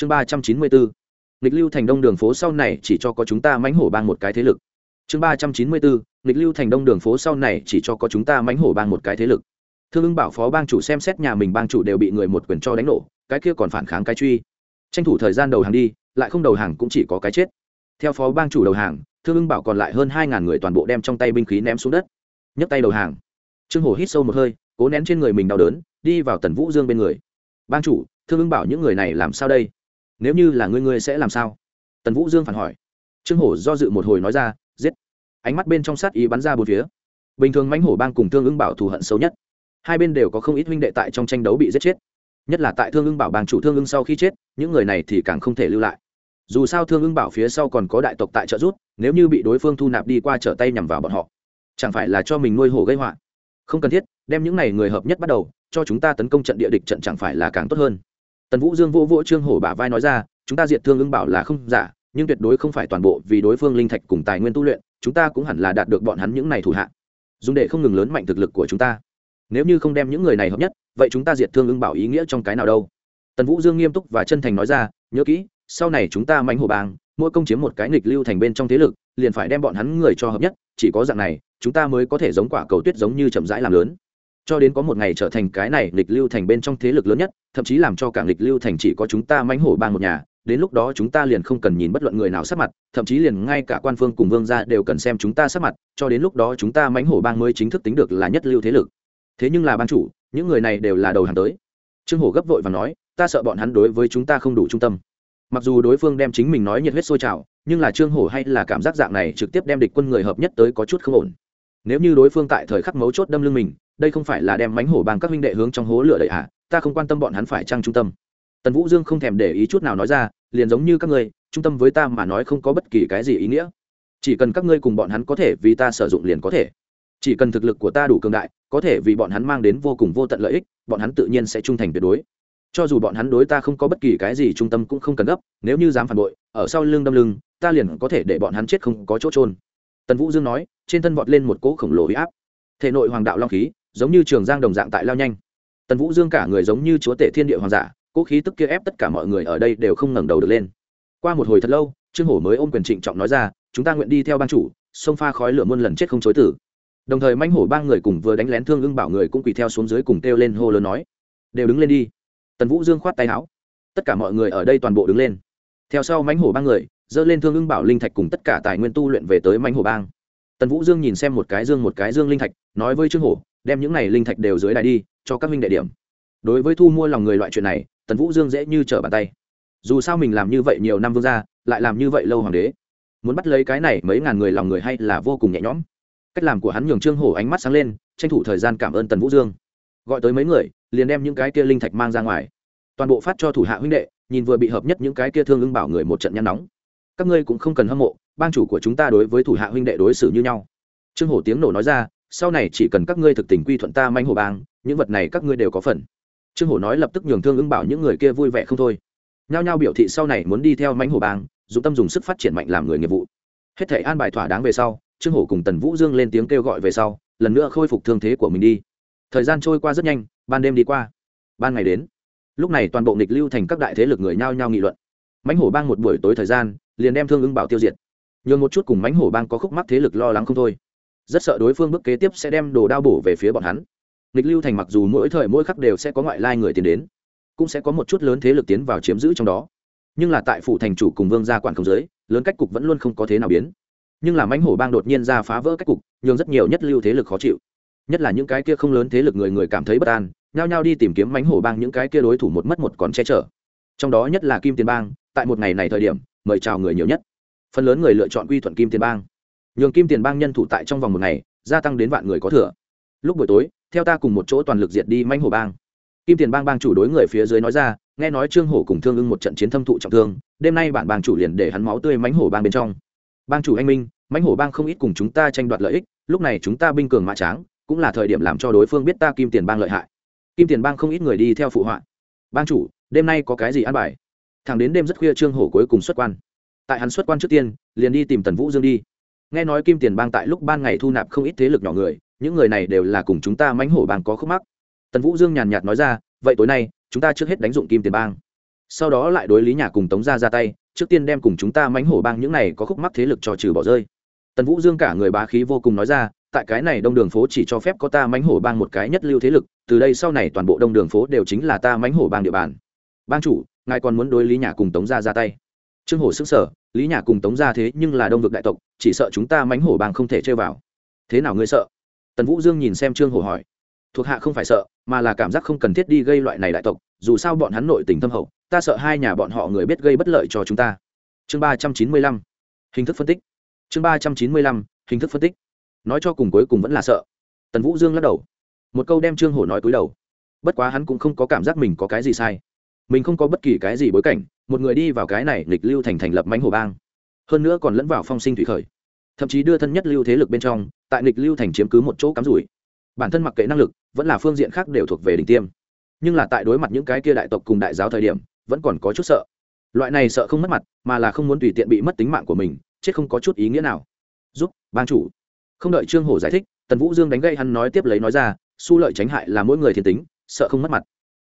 chương ba trăm chín mươi bốn. Nghịch lưu thành đông đường phố sau này chỉ cho có chúng ta mánh hổ bang một cái thế lực. Chương ba trăm chín mươi bốn. Nghịch lưu thành đông đường phố sau này chỉ cho có chúng ta mánh hổ bang một cái thế lực. Thương ưng bảo phó bang chủ xem xét nhà mình bang chủ đều bị người một quyền cho đánh nổ, cái kia còn phản kháng cái truy. Tranh thủ thời gian đầu hàng đi, lại không đầu hàng cũng chỉ có cái chết. Theo phó bang chủ đầu hàng, thương ưng bảo còn lại hơn hai ngàn người toàn bộ đem trong tay binh khí ném xuống đất. Nhấc tay đầu hàng. Trương hổ hít sâu một hơi, cố nén trên người mình đau đớn, đi vào tần vũ dương bên người. Bang chủ, thương ưng bảo những người này làm sao đây? Nếu như là ngươi ngươi sẽ làm sao? Tần vũ dương phản hỏi. Trương hổ do dự một hồi nói ra, giết. Ánh mắt bên trong sát ý bắn ra bốn phía. Bình thường mãnh hổ bang cùng thương ưng bảo thù hận xấu nhất. Hai bên đều có không ít huynh đệ tại trong tranh đấu bị giết chết. Nhất là tại thương ưng bảo bang chủ thương ưng sau khi chết, những người này thì càng không thể lưu lại. Dù sao thương ưng bảo phía sau còn có đại tộc tại trợ rút nếu như bị đối phương thu nạp đi qua trở tay nhằm vào bọn họ, chẳng phải là cho mình nuôi hổ gây họa? Không cần thiết, đem những này người hợp nhất bắt đầu, cho chúng ta tấn công trận địa địch trận chẳng phải là càng tốt hơn tần vũ dương vô vỗ trương hổ bả vai nói ra, chúng ta diệt thương ưng bảo là không giả, nhưng tuyệt đối không phải toàn bộ vì đối phương linh thạch cùng tài nguyên tu luyện, chúng ta cũng hẳn là đạt được bọn hắn những này thủ hạ. Dùng để không ngừng lớn mạnh thực lực của chúng ta. Nếu như không đem những người này hợp nhất, vậy chúng ta diệt thương ưng bảo ý nghĩa trong cái nào đâu? Tần vũ dương nghiêm túc và chân thành nói ra, nhớ kỹ, sau này chúng ta mạnh hổ bang mỗi công chiếm một cái nghịch lưu thành bên trong thế lực, liền phải đem bọn hắn người cho hợp nhất, chỉ có dạng này, chúng ta mới có thể giống quả cầu tuyết giống như chậm rãi làm lớn cho đến có một ngày trở thành cái này lịch lưu thành bên trong thế lực lớn nhất, thậm chí làm cho cả lịch lưu thành chỉ có chúng ta mánh hổ bang một nhà, đến lúc đó chúng ta liền không cần nhìn bất luận người nào sát mặt, thậm chí liền ngay cả quan phương cùng vương gia đều cần xem chúng ta sát mặt, cho đến lúc đó chúng ta mánh hổ bang mới chính thức tính được là nhất lưu thế lực. Thế nhưng là ban chủ, những người này đều là đầu hàng tới. Trương hổ gấp vội và nói, ta sợ bọn hắn đối với chúng ta không đủ trung tâm. Mặc dù đối phương đem chính mình nói nhiệt huyết sôi trào, nhưng là trương hổ hay là cảm giác dạng này trực tiếp đem địch quân người hợp nhất tới có chút không ổn. Nếu như đối phương tại thời khắc mấu chốt đâm lưng mình đây không phải là đem mánh hổ bằng các huynh đệ hướng trong hố lửa đẩy ạ à, ta không quan tâm bọn hắn phải trăng trung tâm. Tần vũ dương không thèm để ý chút nào nói ra liền giống như các ngươi trung tâm với ta mà nói không có bất kỳ cái gì ý nghĩa. Chỉ cần các ngươi cùng bọn hắn có thể vì ta sử dụng liền có thể. Chỉ cần thực lực của ta đủ cường đại có thể vì bọn hắn mang đến vô cùng vô tận lợi ích bọn hắn tự nhiên sẽ trung thành tuyệt đối. Cho dù bọn hắn đối ta không có bất kỳ cái gì trung tâm cũng không cần gấp nếu như dám phản bội ở sau lưng đâm lưng ta liền có thể để bọn hắn chết không có chỗ trôn tần vũ dương nói trên thân vọt lên một cỗ khổng lồ huy áp. Thể nội hoàng đạo long khí giống như trường giang đồng dạng tại lao nhanh. Tần vũ dương cả người giống như chúa tể thiên địa hoàng giả cỗ khí tức kia ép tất cả mọi người ở đây đều không ngẩng đầu được lên. Qua một hồi thật lâu, trương hổ mới ôm quyền trịnh trọng nói ra, chúng ta nguyện đi theo ban chủ, sông pha khói lửa muôn lần chết không chối tử. Đồng thời manh hổ ba người cùng vừa đánh lén thương ưng bảo người cũng quỳ theo xuống dưới cùng kêu lên hô lớn nói, đều đứng lên đi. Tần vũ dương khoát tay áo. Tất cả mọi người ở đây toàn bộ đứng lên. Theo sau mãnh hổ ba người, dơ lên thương ưng bảo linh thạch cùng tất cả tài nguyên tu luyện về tới mãnh hổ bang. Tần vũ dương nhìn xem một cái dương một cái dương linh thạch, nói với trương hổ đem những này linh thạch đều dưới đài đi, cho các minh đệ điểm. Đối với thu mua lòng người loại chuyện này, tần vũ dương dễ như trở bàn tay. Dù sao mình làm như vậy nhiều năm vương gia, lại làm như vậy lâu hoàng đế. Muốn bắt lấy cái này mấy ngàn người lòng người hay là vô cùng nhẹ nhõm. Cách làm của hắn nhường trương hổ ánh mắt sáng lên, tranh thủ thời gian cảm ơn tần vũ dương. Gọi tới mấy người, liền đem những cái kia linh thạch mang ra ngoài. Toàn bộ phát cho thủ hạ huynh đệ, nhìn vừa bị hợp nhất những cái kia thương ưng bảo người một trận nhăn nóng. Các ngươi cũng không cần hâm mộ, bang chủ của chúng ta đối với thủ hạ huynh đệ đối xử như nhau. Trương hổ tiếng nổ nói ra sau này chỉ cần các ngươi thực tình quy thuận ta manh hồ bang, những vật này các ngươi đều có phần. Trương hổ nói lập tức nhường thương ưng bảo những người kia vui vẻ không thôi. Nhao nhao biểu thị sau này muốn đi theo manh hồ bang dùng tâm dùng sức phát triển mạnh làm người nghiệp vụ. Hết thể an bài thỏa đáng về sau, trương hổ cùng tần vũ dương lên tiếng kêu gọi về sau, lần nữa khôi phục thương thế của mình đi. Thời gian trôi qua rất nhanh, ban đêm đi qua. Ban ngày đến. Lúc này toàn bộ nghịch lưu thành các đại thế lực người nhao nhao nghị luận. Mánh hổ bang một buổi tối thời gian, liền đem thương ứng bảo tiêu diệt. Nhường một chút cùng Mánh hổ bang có khúc mắc thế lực lo lắng không thôi rất sợ đối phương bước kế tiếp sẽ đem đồ đao bổ về phía bọn hắn. Nghịch lưu thành mặc dù mỗi thời mỗi khắc đều sẽ có ngoại lai người tiến đến, cũng sẽ có một chút lớn thế lực tiến vào chiếm giữ trong đó. Nhưng là tại phủ thành chủ cùng vương gia quản không giới, lớn cách cục vẫn luôn không có thế nào biến. Nhưng là mãnh hổ bang đột nhiên ra phá vỡ cách cục, nhường rất nhiều nhất lưu thế lực khó chịu. Nhất là những cái kia không lớn thế lực người người cảm thấy bất an, nhao nhao đi tìm kiếm mãnh hổ bang những cái kia đối thủ một mất một còn che chở. Trong đó nhất là kim tiền bang, tại một ngày này thời điểm, mời chào người nhiều nhất. Phần lớn người lựa chọn quy thuận kim tiền bang nhường kim tiền bang nhân thủ tại trong vòng một ngày, gia tăng đến vạn người có thừa. Lúc buổi tối, theo ta cùng một chỗ toàn lực diệt đi manh hổ bang. Kim tiền bang bang chủ đối người phía dưới nói ra, nghe nói trương hổ cùng thương ưng một trận chiến thâm thụ trọng thương, đêm nay bản bang chủ liền để hắn máu tươi mánh hổ bang bên trong. Bang chủ anh minh mánh hổ bang không ít cùng chúng ta tranh đoạt lợi ích, lúc này chúng ta binh cường mã tráng, cũng là thời điểm làm cho đối phương biết ta kim tiền bang lợi hại. Kim tiền bang không ít người đi theo phụ họa. Bang chủ, đêm nay có cái gì ăn bài? Thằng đến đêm rất khuya trương hổ cuối cùng xuất quan. Tại hắn xuất quan trước tiên, liền đi tìm tần vũ dương đi nghe nói kim tiền bang tại lúc ban ngày thu nạp không ít thế lực nhỏ người, những người này đều là cùng chúng ta mãnh hổ bang có khúc mắc. Tần vũ dương nhàn nhạt nói ra, vậy tối nay, chúng ta trước hết đánh dụng kim tiền bang. Sau đó lại đối lý nhà cùng tống gia ra tay, trước tiên đem cùng chúng ta mánh hổ bang những này có khúc mắc thế lực cho trừ bỏ rơi. Tần vũ dương cả người bá khí vô cùng nói ra, tại cái này đông đường phố chỉ cho phép có ta mánh hổ bang một cái nhất lưu thế lực, từ đây sau này toàn bộ đông đường phố đều chính là ta mánh hổ bang địa bàn. Bang chủ, ngài còn muốn đối lý nhà cùng tống gia ra tay? Trương hổ xứng sở lý nhà cùng tống gia thế nhưng là đông vực đại tộc, chỉ sợ chúng ta mánh hổ bàng không thể chơi vào. Thế nào ngươi sợ? Tần vũ dương nhìn xem trương hổ hỏi. Thuộc hạ không phải sợ, mà là cảm giác không cần thiết đi gây loại này đại tộc, dù sao bọn hắn nội tình thâm hậu, ta sợ hai nhà bọn họ người biết gây bất lợi cho chúng ta. Chương ba trăm chín mươi lăm. Hình thức phân tích. Chương ba trăm chín mươi lăm, hình thức phân tích. Nói cho cùng cuối cùng vẫn là sợ. Tần vũ dương lắc đầu. Một câu đem trương hổ nói cúi đầu. Bất quá hắn cũng không có cảm giác mình có cái gì sai. Mình không có bất kỳ cái gì bối cảnh một người đi vào cái này lịch lưu thành thành lập mánh hồ bang, hơn nữa còn lẫn vào phong sinh thủy khởi. Thậm chí đưa thân nhất lưu thế lực bên trong, tại lịch lưu thành chiếm cứ một chỗ cắm rủi. Bản thân mặc kệ năng lực, vẫn là phương diện khác đều thuộc về đỉnh tiêm. Nhưng là tại đối mặt những cái kia đại tộc cùng đại giáo thời điểm, vẫn còn có chút sợ. Loại này sợ không mất mặt, mà là không muốn tùy tiện bị mất tính mạng của mình, chết không có chút ý nghĩa nào. Giúp, ban chủ. Không đợi trương hổ giải thích, tần vũ dương đánh gây hắn nói tiếp lấy nói ra su lợi tránh hại là mỗi người thiên tính, sợ không mất mặt.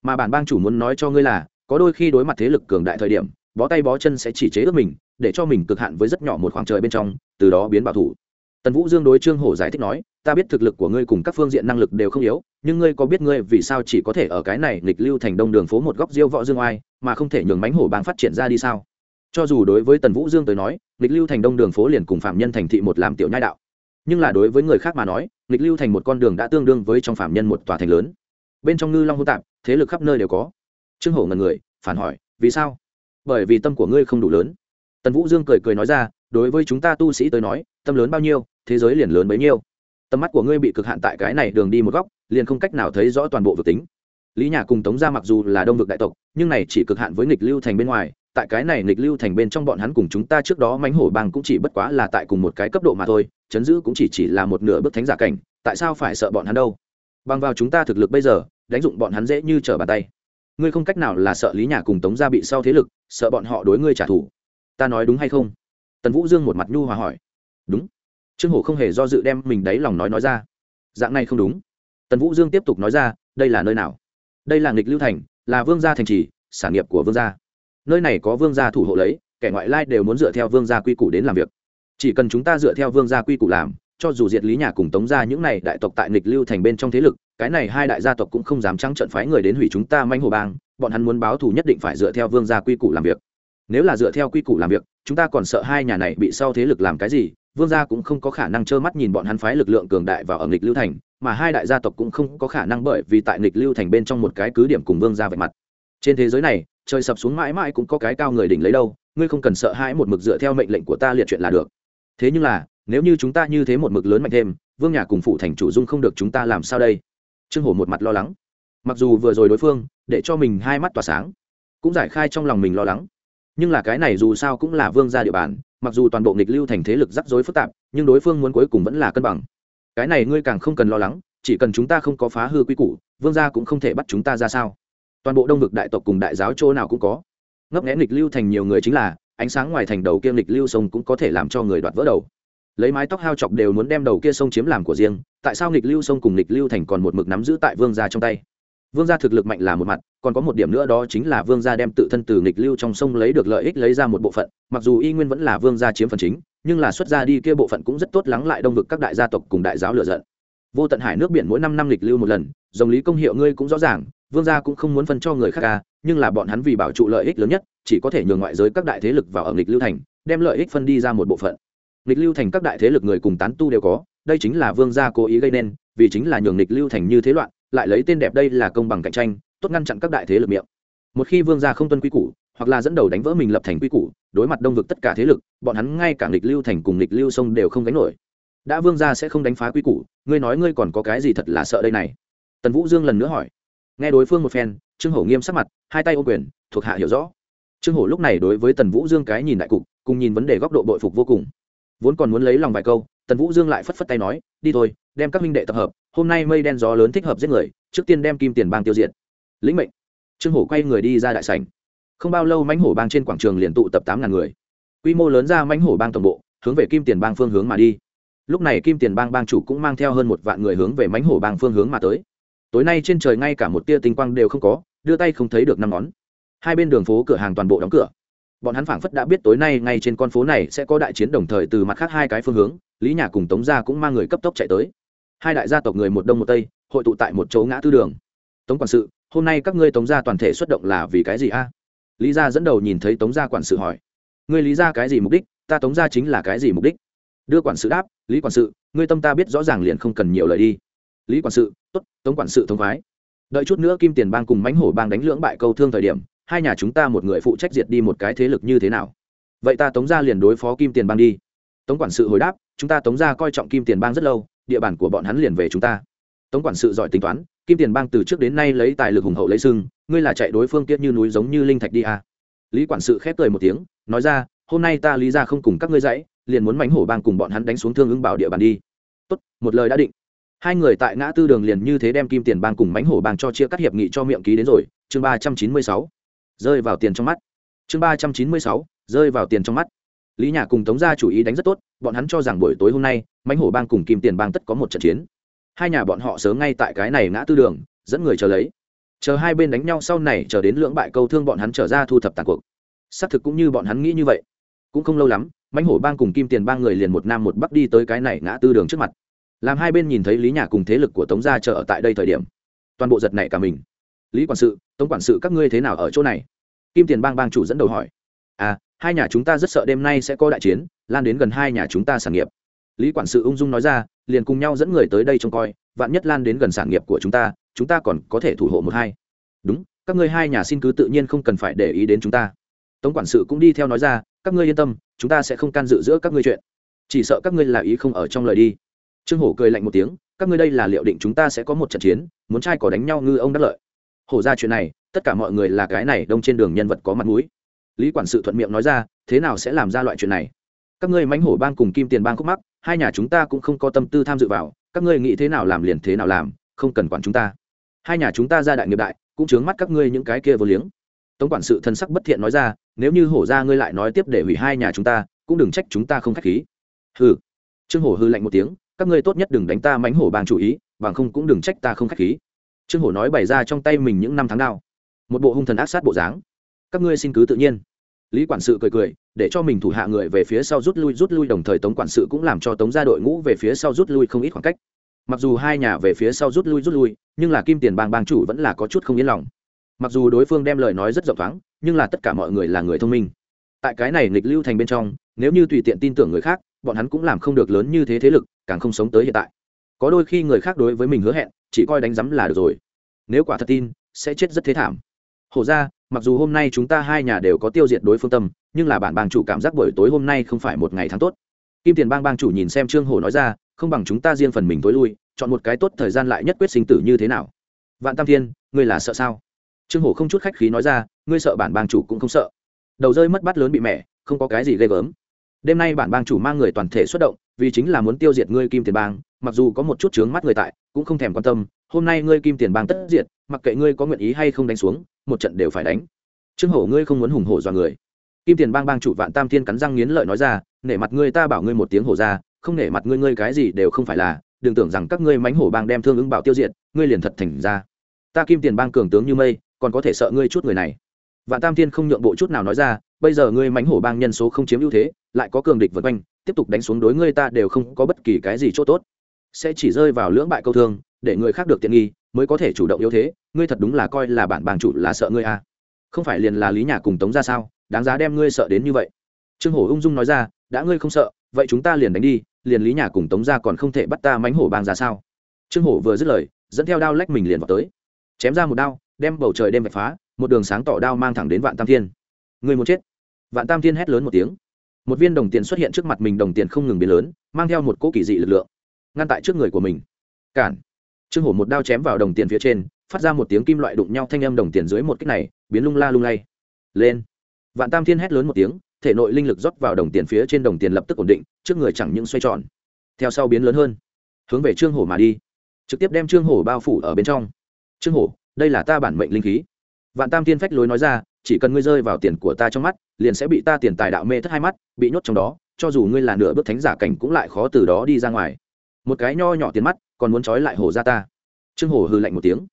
Mà bản bang chủ muốn nói cho ngươi là có đôi khi đối mặt thế lực cường đại thời điểm, bó tay bó chân sẽ chỉ chế ước mình, để cho mình cực hạn với rất nhỏ một khoảng trời bên trong, từ đó biến bảo thủ. Tần vũ dương đối trương hổ giải thích nói, ta biết thực lực của ngươi cùng các phương diện năng lực đều không yếu, nhưng ngươi có biết ngươi vì sao chỉ có thể ở cái này nghịch lưu thành đông đường phố một góc diêu võ dương oai, mà không thể nhường mánh hổ bang phát triển ra đi sao? Cho dù đối với tần vũ dương tới nói, nghịch lưu thành đông đường phố liền cùng phạm nhân thành thị một làm tiểu nhai đạo. Nhưng là đối với người khác mà nói, nghịch lưu thành một con đường đã tương đương với trong phạm nhân một tòa thành lớn. Bên trong ngư long hô tạp, thế lực khắp nơi đều có trương hổ ngần người, phản hỏi, vì sao? Bởi vì tâm của ngươi không đủ lớn. Tần vũ dương cười cười nói ra, đối với chúng ta tu sĩ tới nói, tâm lớn bao nhiêu, thế giới liền lớn bấy nhiêu. Tầm mắt của ngươi bị cực hạn tại cái này đường đi một góc, liền không cách nào thấy rõ toàn bộ vực tính. Lý nhà cùng tống ra mặc dù là đông vực đại tộc, nhưng này chỉ cực hạn với nghịch lưu thành bên ngoài, tại cái này nghịch lưu thành bên trong bọn hắn cùng chúng ta trước đó mánh hổ bang cũng chỉ bất quá là tại cùng một cái cấp độ mà thôi, chấn giữ cũng chỉ chỉ là một nửa bức thánh giả cảnh, tại sao phải sợ bọn hắn đâu? Bằng vào chúng ta thực lực bây giờ, đánh dụng bọn hắn dễ như trở bàn tay ngươi không cách nào là sợ lý nhà cùng tống gia bị sau thế lực, sợ bọn họ đối ngươi trả thù. Ta nói đúng hay không? Tần vũ dương một mặt nhu hòa hỏi. Đúng. Trương hổ không hề do dự đem mình đáy lòng nói nói ra. Dạng này không đúng. Tần vũ dương tiếp tục nói ra, đây là nơi nào? Đây là nghịch lưu thành, là vương gia thành trì, sản nghiệp của vương gia. Nơi này có vương gia thủ hộ lấy, kẻ ngoại lai đều muốn dựa theo vương gia quy củ đến làm việc. Chỉ cần chúng ta dựa theo vương gia quy củ làm cho dù diệt lý nhà cùng tống ra những này đại tộc tại nghịch lưu thành bên trong thế lực, cái này hai đại gia tộc cũng không dám trắng trận phái người đến hủy chúng ta manh hồ bang, bọn hắn muốn báo thù nhất định phải dựa theo vương gia quy củ làm việc. Nếu là dựa theo quy củ làm việc, chúng ta còn sợ hai nhà này bị sau thế lực làm cái gì, vương gia cũng không có khả năng trơ mắt nhìn bọn hắn phái lực lượng cường đại vào ở nghịch lưu thành, mà hai đại gia tộc cũng không có khả năng bởi vì tại nghịch lưu thành bên trong một cái cứ điểm cùng vương gia vạch mặt. Trên thế giới này, trời sập xuống mãi mãi cũng có cái cao người đỉnh lấy đâu, ngươi không cần sợ hãi một mực dựa theo mệnh lệnh của ta liệt chuyện là được. Thế nhưng là nếu như chúng ta như thế một mực lớn mạnh thêm, vương nhà cùng phụ thành chủ dung không được chúng ta làm sao đây? Trương hổ một mặt lo lắng. Mặc dù vừa rồi đối phương, để cho mình hai mắt tỏa sáng, cũng giải khai trong lòng mình lo lắng. Nhưng là cái này dù sao cũng là vương gia địa bàn, mặc dù toàn bộ nghịch lưu thành thế lực rắc rối phức tạp, nhưng đối phương muốn cuối cùng vẫn là cân bằng. Cái này ngươi càng không cần lo lắng, chỉ cần chúng ta không có phá hư quy củ, vương gia cũng không thể bắt chúng ta ra sao. Toàn bộ đông vực đại tộc cùng đại giáo chỗ nào cũng có. Ngấp nghẽ nghịch lưu thành nhiều người chính là, ánh sáng ngoài thành đầu kia nghịch lưu sông cũng có thể làm cho người đoạt vỡ đầu lấy mái tóc hao chọc đều muốn đem đầu kia sông chiếm làm của riêng, tại sao nghịch lưu sông cùng nghịch lưu thành còn một mực nắm giữ tại vương gia trong tay? Vương gia thực lực mạnh là một mặt, còn có một điểm nữa đó chính là vương gia đem tự thân từ nghịch lưu trong sông lấy được lợi ích lấy ra một bộ phận, mặc dù y nguyên vẫn là vương gia chiếm phần chính, nhưng là xuất ra đi kia bộ phận cũng rất tốt lắng lại đông vực các đại gia tộc cùng đại giáo lựa giận. Vô tận hải nước biển mỗi năm năm nghịch lưu một lần, dòng lý công hiệu ngươi cũng rõ ràng, vương gia cũng không muốn phân cho người khác ca nhưng là bọn hắn vì bảo trụ lợi ích lớn nhất, chỉ có thể nhường ngoại giới các đại thế lực vào ở nghịch lưu thành, đem lợi ích phân đi ra một bộ phận nghịch lưu thành các đại thế lực người cùng tán tu đều có, đây chính là vương gia cố ý gây nên, vì chính là nhường nghịch lưu thành như thế loạn, lại lấy tên đẹp đây là công bằng cạnh tranh, tốt ngăn chặn các đại thế lực miệng. Một khi vương gia không tuân quy củ, hoặc là dẫn đầu đánh vỡ mình lập thành quy củ, đối mặt đông vực tất cả thế lực, bọn hắn ngay cả nghịch lưu thành cùng nghịch lưu sông đều không đánh nổi. Đã vương gia sẽ không đánh phá quy củ, ngươi nói ngươi còn có cái gì thật là sợ đây này? Tần vũ dương lần nữa hỏi. Nghe đối phương một phen, trương hổ nghiêm sắc mặt, hai tay ô quyền, thuộc hạ hiểu rõ. Trương hổ lúc này đối với tần vũ dương cái nhìn đại cục, cùng nhìn vấn đề góc độ bội phục vô cùng vốn còn muốn lấy lòng vài câu, tần vũ dương lại phất phất tay nói, đi thôi, đem các minh đệ tập hợp, hôm nay mây đen gió lớn thích hợp giết người, trước tiên đem kim tiền bang tiêu diệt. Lĩnh mệnh. Trương hổ quay người đi ra đại sảnh. Không bao lâu mãnh hổ bang trên quảng trường liền tụ tập tám ngàn người. Quy mô lớn ra mãnh hổ bang tổng bộ, hướng về kim tiền bang phương hướng mà đi. Lúc này kim tiền bang bang chủ cũng mang theo hơn một vạn người hướng về mãnh hổ bang phương hướng mà tới. Tối nay trên trời ngay cả một tia tinh quang đều không có, đưa tay không thấy được năm ngón. Hai bên đường phố cửa hàng toàn bộ đóng cửa bọn hắn phảng phất đã biết tối nay ngay trên con phố này sẽ có đại chiến đồng thời từ mặt khác hai cái phương hướng, lý nhà cùng tống gia cũng mang người cấp tốc chạy tới. Hai đại gia tộc người một đông một tây, hội tụ tại một chỗ ngã tư đường. Tống quản sự, hôm nay các ngươi tống gia toàn thể xuất động là vì cái gì a? Lý gia dẫn đầu nhìn thấy tống gia quản sự hỏi. Ngươi lý gia cái gì mục đích? Ta tống gia chính là cái gì mục đích? Đưa quản sự đáp, lý quản sự, ngươi tâm ta biết rõ ràng liền không cần nhiều lời đi. Lý quản sự, tốt, tống quản sự thông khoái. Đợi chút nữa kim tiền bang cùng mãnh hổ bang đánh lưỡng bại câu thương thời điểm hai nhà chúng ta một người phụ trách diệt đi một cái thế lực như thế nào? Vậy ta tống ra liền đối phó kim tiền bang đi. Tống quản sự hồi đáp, chúng ta tống ra coi trọng kim tiền bang rất lâu, địa bàn của bọn hắn liền về chúng ta. Tống quản sự giỏi tính toán, kim tiền bang từ trước đến nay lấy tài lực hùng hậu lấy sưng ngươi là chạy đối phương kiết như núi giống như linh thạch đi à. lý quản sự khép cười một tiếng, nói ra, hôm nay ta lý ra không cùng các ngươi dãy, liền muốn mánh hổ bang cùng bọn hắn đánh xuống thương ứng bảo địa bàn đi. Tốt, một lời đã định. Hai người tại ngã tư đường liền như thế đem kim tiền bang cùng mánh hổ bang cho chia cắt hiệp nghị cho miệng ký đến rồi, chương ba trăm chín mươi sáu rơi vào tiền trong mắt. Chương ba trăm chín mươi sáu, rơi vào tiền trong mắt. Lý nhà cùng tống gia chủ ý đánh rất tốt, bọn hắn cho rằng buổi tối hôm nay mánh hổ bang cùng kim tiền bang tất có một trận chiến. Hai nhà bọn họ sớm ngay tại cái này ngã tư đường, dẫn người chờ lấy. Chờ hai bên đánh nhau sau này chờ đến lưỡng bại câu thương bọn hắn trở ra thu thập tàn cuộc. Xác thực cũng như bọn hắn nghĩ như vậy. Cũng không lâu lắm mánh hổ bang cùng kim tiền bang người liền một nam một bắc đi tới cái này ngã tư đường trước mặt. Làm hai bên nhìn thấy lý nhà cùng thế lực của tống gia chờ ở tại đây thời điểm, toàn bộ giật này cả mình lý quản sự, tống quản sự các ngươi thế nào ở chỗ này? Kim tiền bang bang chủ dẫn đầu hỏi. À hai nhà chúng ta rất sợ đêm nay sẽ có đại chiến, lan đến gần hai nhà chúng ta sản nghiệp. Lý quản sự ung dung nói ra, liền cùng nhau dẫn người tới đây trông coi, vạn nhất lan đến gần sản nghiệp của chúng ta chúng ta còn có thể thủ hộ một hai. Đúng, các ngươi hai nhà xin cứ tự nhiên không cần phải để ý đến chúng ta. Tống quản sự cũng đi theo nói ra, các ngươi yên tâm, chúng ta sẽ không can dự giữa các ngươi chuyện. Chỉ sợ các ngươi là ý không ở trong lời đi. Trương hổ cười lạnh một tiếng, các ngươi đây là liệu định chúng ta sẽ có một trận chiến, muốn trai cỏ đánh nhau ngư ông đắc lợi hổ ra chuyện này, tất cả mọi người là cái này đông trên đường nhân vật có mặt mũi. Lý quản sự thuận miệng nói ra, thế nào sẽ làm ra loại chuyện này? Các ngươi mánh hổ bang cùng kim tiền bang khúc mắc, hai nhà chúng ta cũng không có tâm tư tham dự vào, các ngươi nghĩ thế nào làm liền thế nào làm, không cần quản chúng ta. Hai nhà chúng ta ra đại nghiệp đại, cũng chướng mắt các ngươi những cái kia vô liếng. Tống quản sự thân sắc bất thiện nói ra, nếu như hổ ra ngươi lại nói tiếp để hủy hai nhà chúng ta, cũng đừng trách chúng ta không k h á c h khí. Hừ. Trương hổ hư lạnh một tiếng, các ngươi tốt nhất đừng đánh ta mánh hổ bang chủ ý, bằng không cũng đừng trách ta không k h á c h khí trương hổ nói bày ra trong tay mình những năm tháng đao. Một bộ hung thần ác sát bộ dáng. Các ngươi xin cứ tự nhiên. Lý quản sự cười cười, để cho mình thủ hạ người về phía sau rút lui rút lui đồng thời tống quản sự cũng làm cho tống ra đội ngũ về phía sau rút lui không ít khoảng cách. Mặc dù hai nhà về phía sau rút lui rút lui, nhưng là kim tiền bang bang chủ vẫn là có chút không yên lòng. Mặc dù đối phương đem lời nói rất rộng thoáng, nhưng là tất cả mọi người là người thông minh. Tại cái này nghịch lưu thành bên trong, nếu như tùy tiện tin tưởng người khác, bọn hắn cũng làm không được lớn như thế thế lực, càng không sống tới hiện tại có đôi khi người khác đối với mình hứa hẹn, chỉ coi đánh giấm là được rồi. Nếu quả thật tin, sẽ chết rất thế thảm. Hổ ra, mặc dù hôm nay chúng ta hai nhà đều có tiêu diệt đối phương tâm, nhưng là bản bang chủ cảm giác buổi tối hôm nay không phải một ngày tháng tốt. Kim tiền bang bang chủ nhìn xem trương hổ nói ra, không bằng chúng ta riêng phần mình tối lui, chọn một cái tốt thời gian lại nhất quyết sinh tử như thế nào. Vạn tam thiên, ngươi là sợ sao? Trương hổ không chút khách khí nói ra, ngươi sợ bản bang chủ cũng không sợ. Đầu rơi mất bát lớn bị mẹ, không có cái gì ghê gớm. Đêm nay bản bang chủ mang người toàn thể xuất động vì chính là muốn tiêu diệt ngươi kim tiền bang, mặc dù có một chút chướng mắt người tại, cũng không thèm quan tâm, hôm nay ngươi kim tiền bang tất diệt, mặc kệ ngươi có nguyện ý hay không đánh xuống, một trận đều phải đánh. Trương hổ ngươi không muốn hùng hổ dọa người. Kim tiền bang bang chủ vạn tam thiên cắn răng nghiến lợi nói ra, nể mặt ngươi ta bảo ngươi một tiếng hổ ra, không nể mặt ngươi ngươi cái gì đều không phải là, đừng tưởng rằng các ngươi mánh hổ bang đem thương ứng bảo tiêu diệt, ngươi liền thật thành ra. Ta kim tiền bang cường tướng như mây, còn có thể sợ ngươi chút người này. Vạn tam thiên không nhượng bộ chút nào nói ra bây giờ ngươi mánh hổ bang nhân số không chiếm ưu thế, lại có cường địch vượt quanh, tiếp tục đánh xuống đối ngươi ta đều không có bất kỳ cái gì chỗ tốt. Sẽ chỉ rơi vào lưỡng bại câu thương, để người khác được tiện nghi, mới có thể chủ động yếu thế, ngươi thật đúng là coi là bản bàng chủ là sợ ngươi à. không phải liền là lý nhà cùng tống ra sao, đáng giá đem ngươi sợ đến như vậy. Trương hổ ung dung nói ra, đã ngươi không sợ, vậy chúng ta liền đánh đi, liền lý nhà cùng tống ra còn không thể bắt ta mánh hổ bang ra sao? Trương hổ vừa dứt lời, dẫn theo đao lách mình liền vào tới. Chém ra một đao, đem bầu trời đêm vạch phá, một đường sáng tỏ đao mang thẳng đến vạn tam thiên người muốn chết. Vạn tam thiên hét lớn một tiếng. Một viên đồng tiền xuất hiện trước mặt mình, đồng tiền không ngừng biến lớn, mang theo một cỗ kỳ dị lực lượng, ngăn tại trước người của mình. Cản. Trương hổ một đao chém vào đồng tiền phía trên, phát ra một tiếng kim loại đụng nhau thanh âm đồng tiền dưới một cách này, biến lung la lung lay. Lên. Vạn tam thiên hét lớn một tiếng, thể nội linh lực rót vào đồng tiền phía trên, đồng tiền lập tức ổn định, trước người chẳng những xoay tròn, theo sau biến lớn hơn. Hướng về trương hổ mà đi. Trực tiếp đem trương hổ bao phủ ở bên trong. Trương hổ, đây là ta bản mệnh linh khí. Vạn tam thiên phách lối nói ra chỉ cần ngươi rơi vào tiền của ta trong mắt, liền sẽ bị ta tiền tài đạo mê thất hai mắt, bị nhốt trong đó, cho dù ngươi là nửa bước thánh giả cảnh cũng lại khó từ đó đi ra ngoài. Một cái nho nhỏ tiền mắt, còn muốn trói lại hổ ra ta. Trương hổ hư lạnh một tiếng.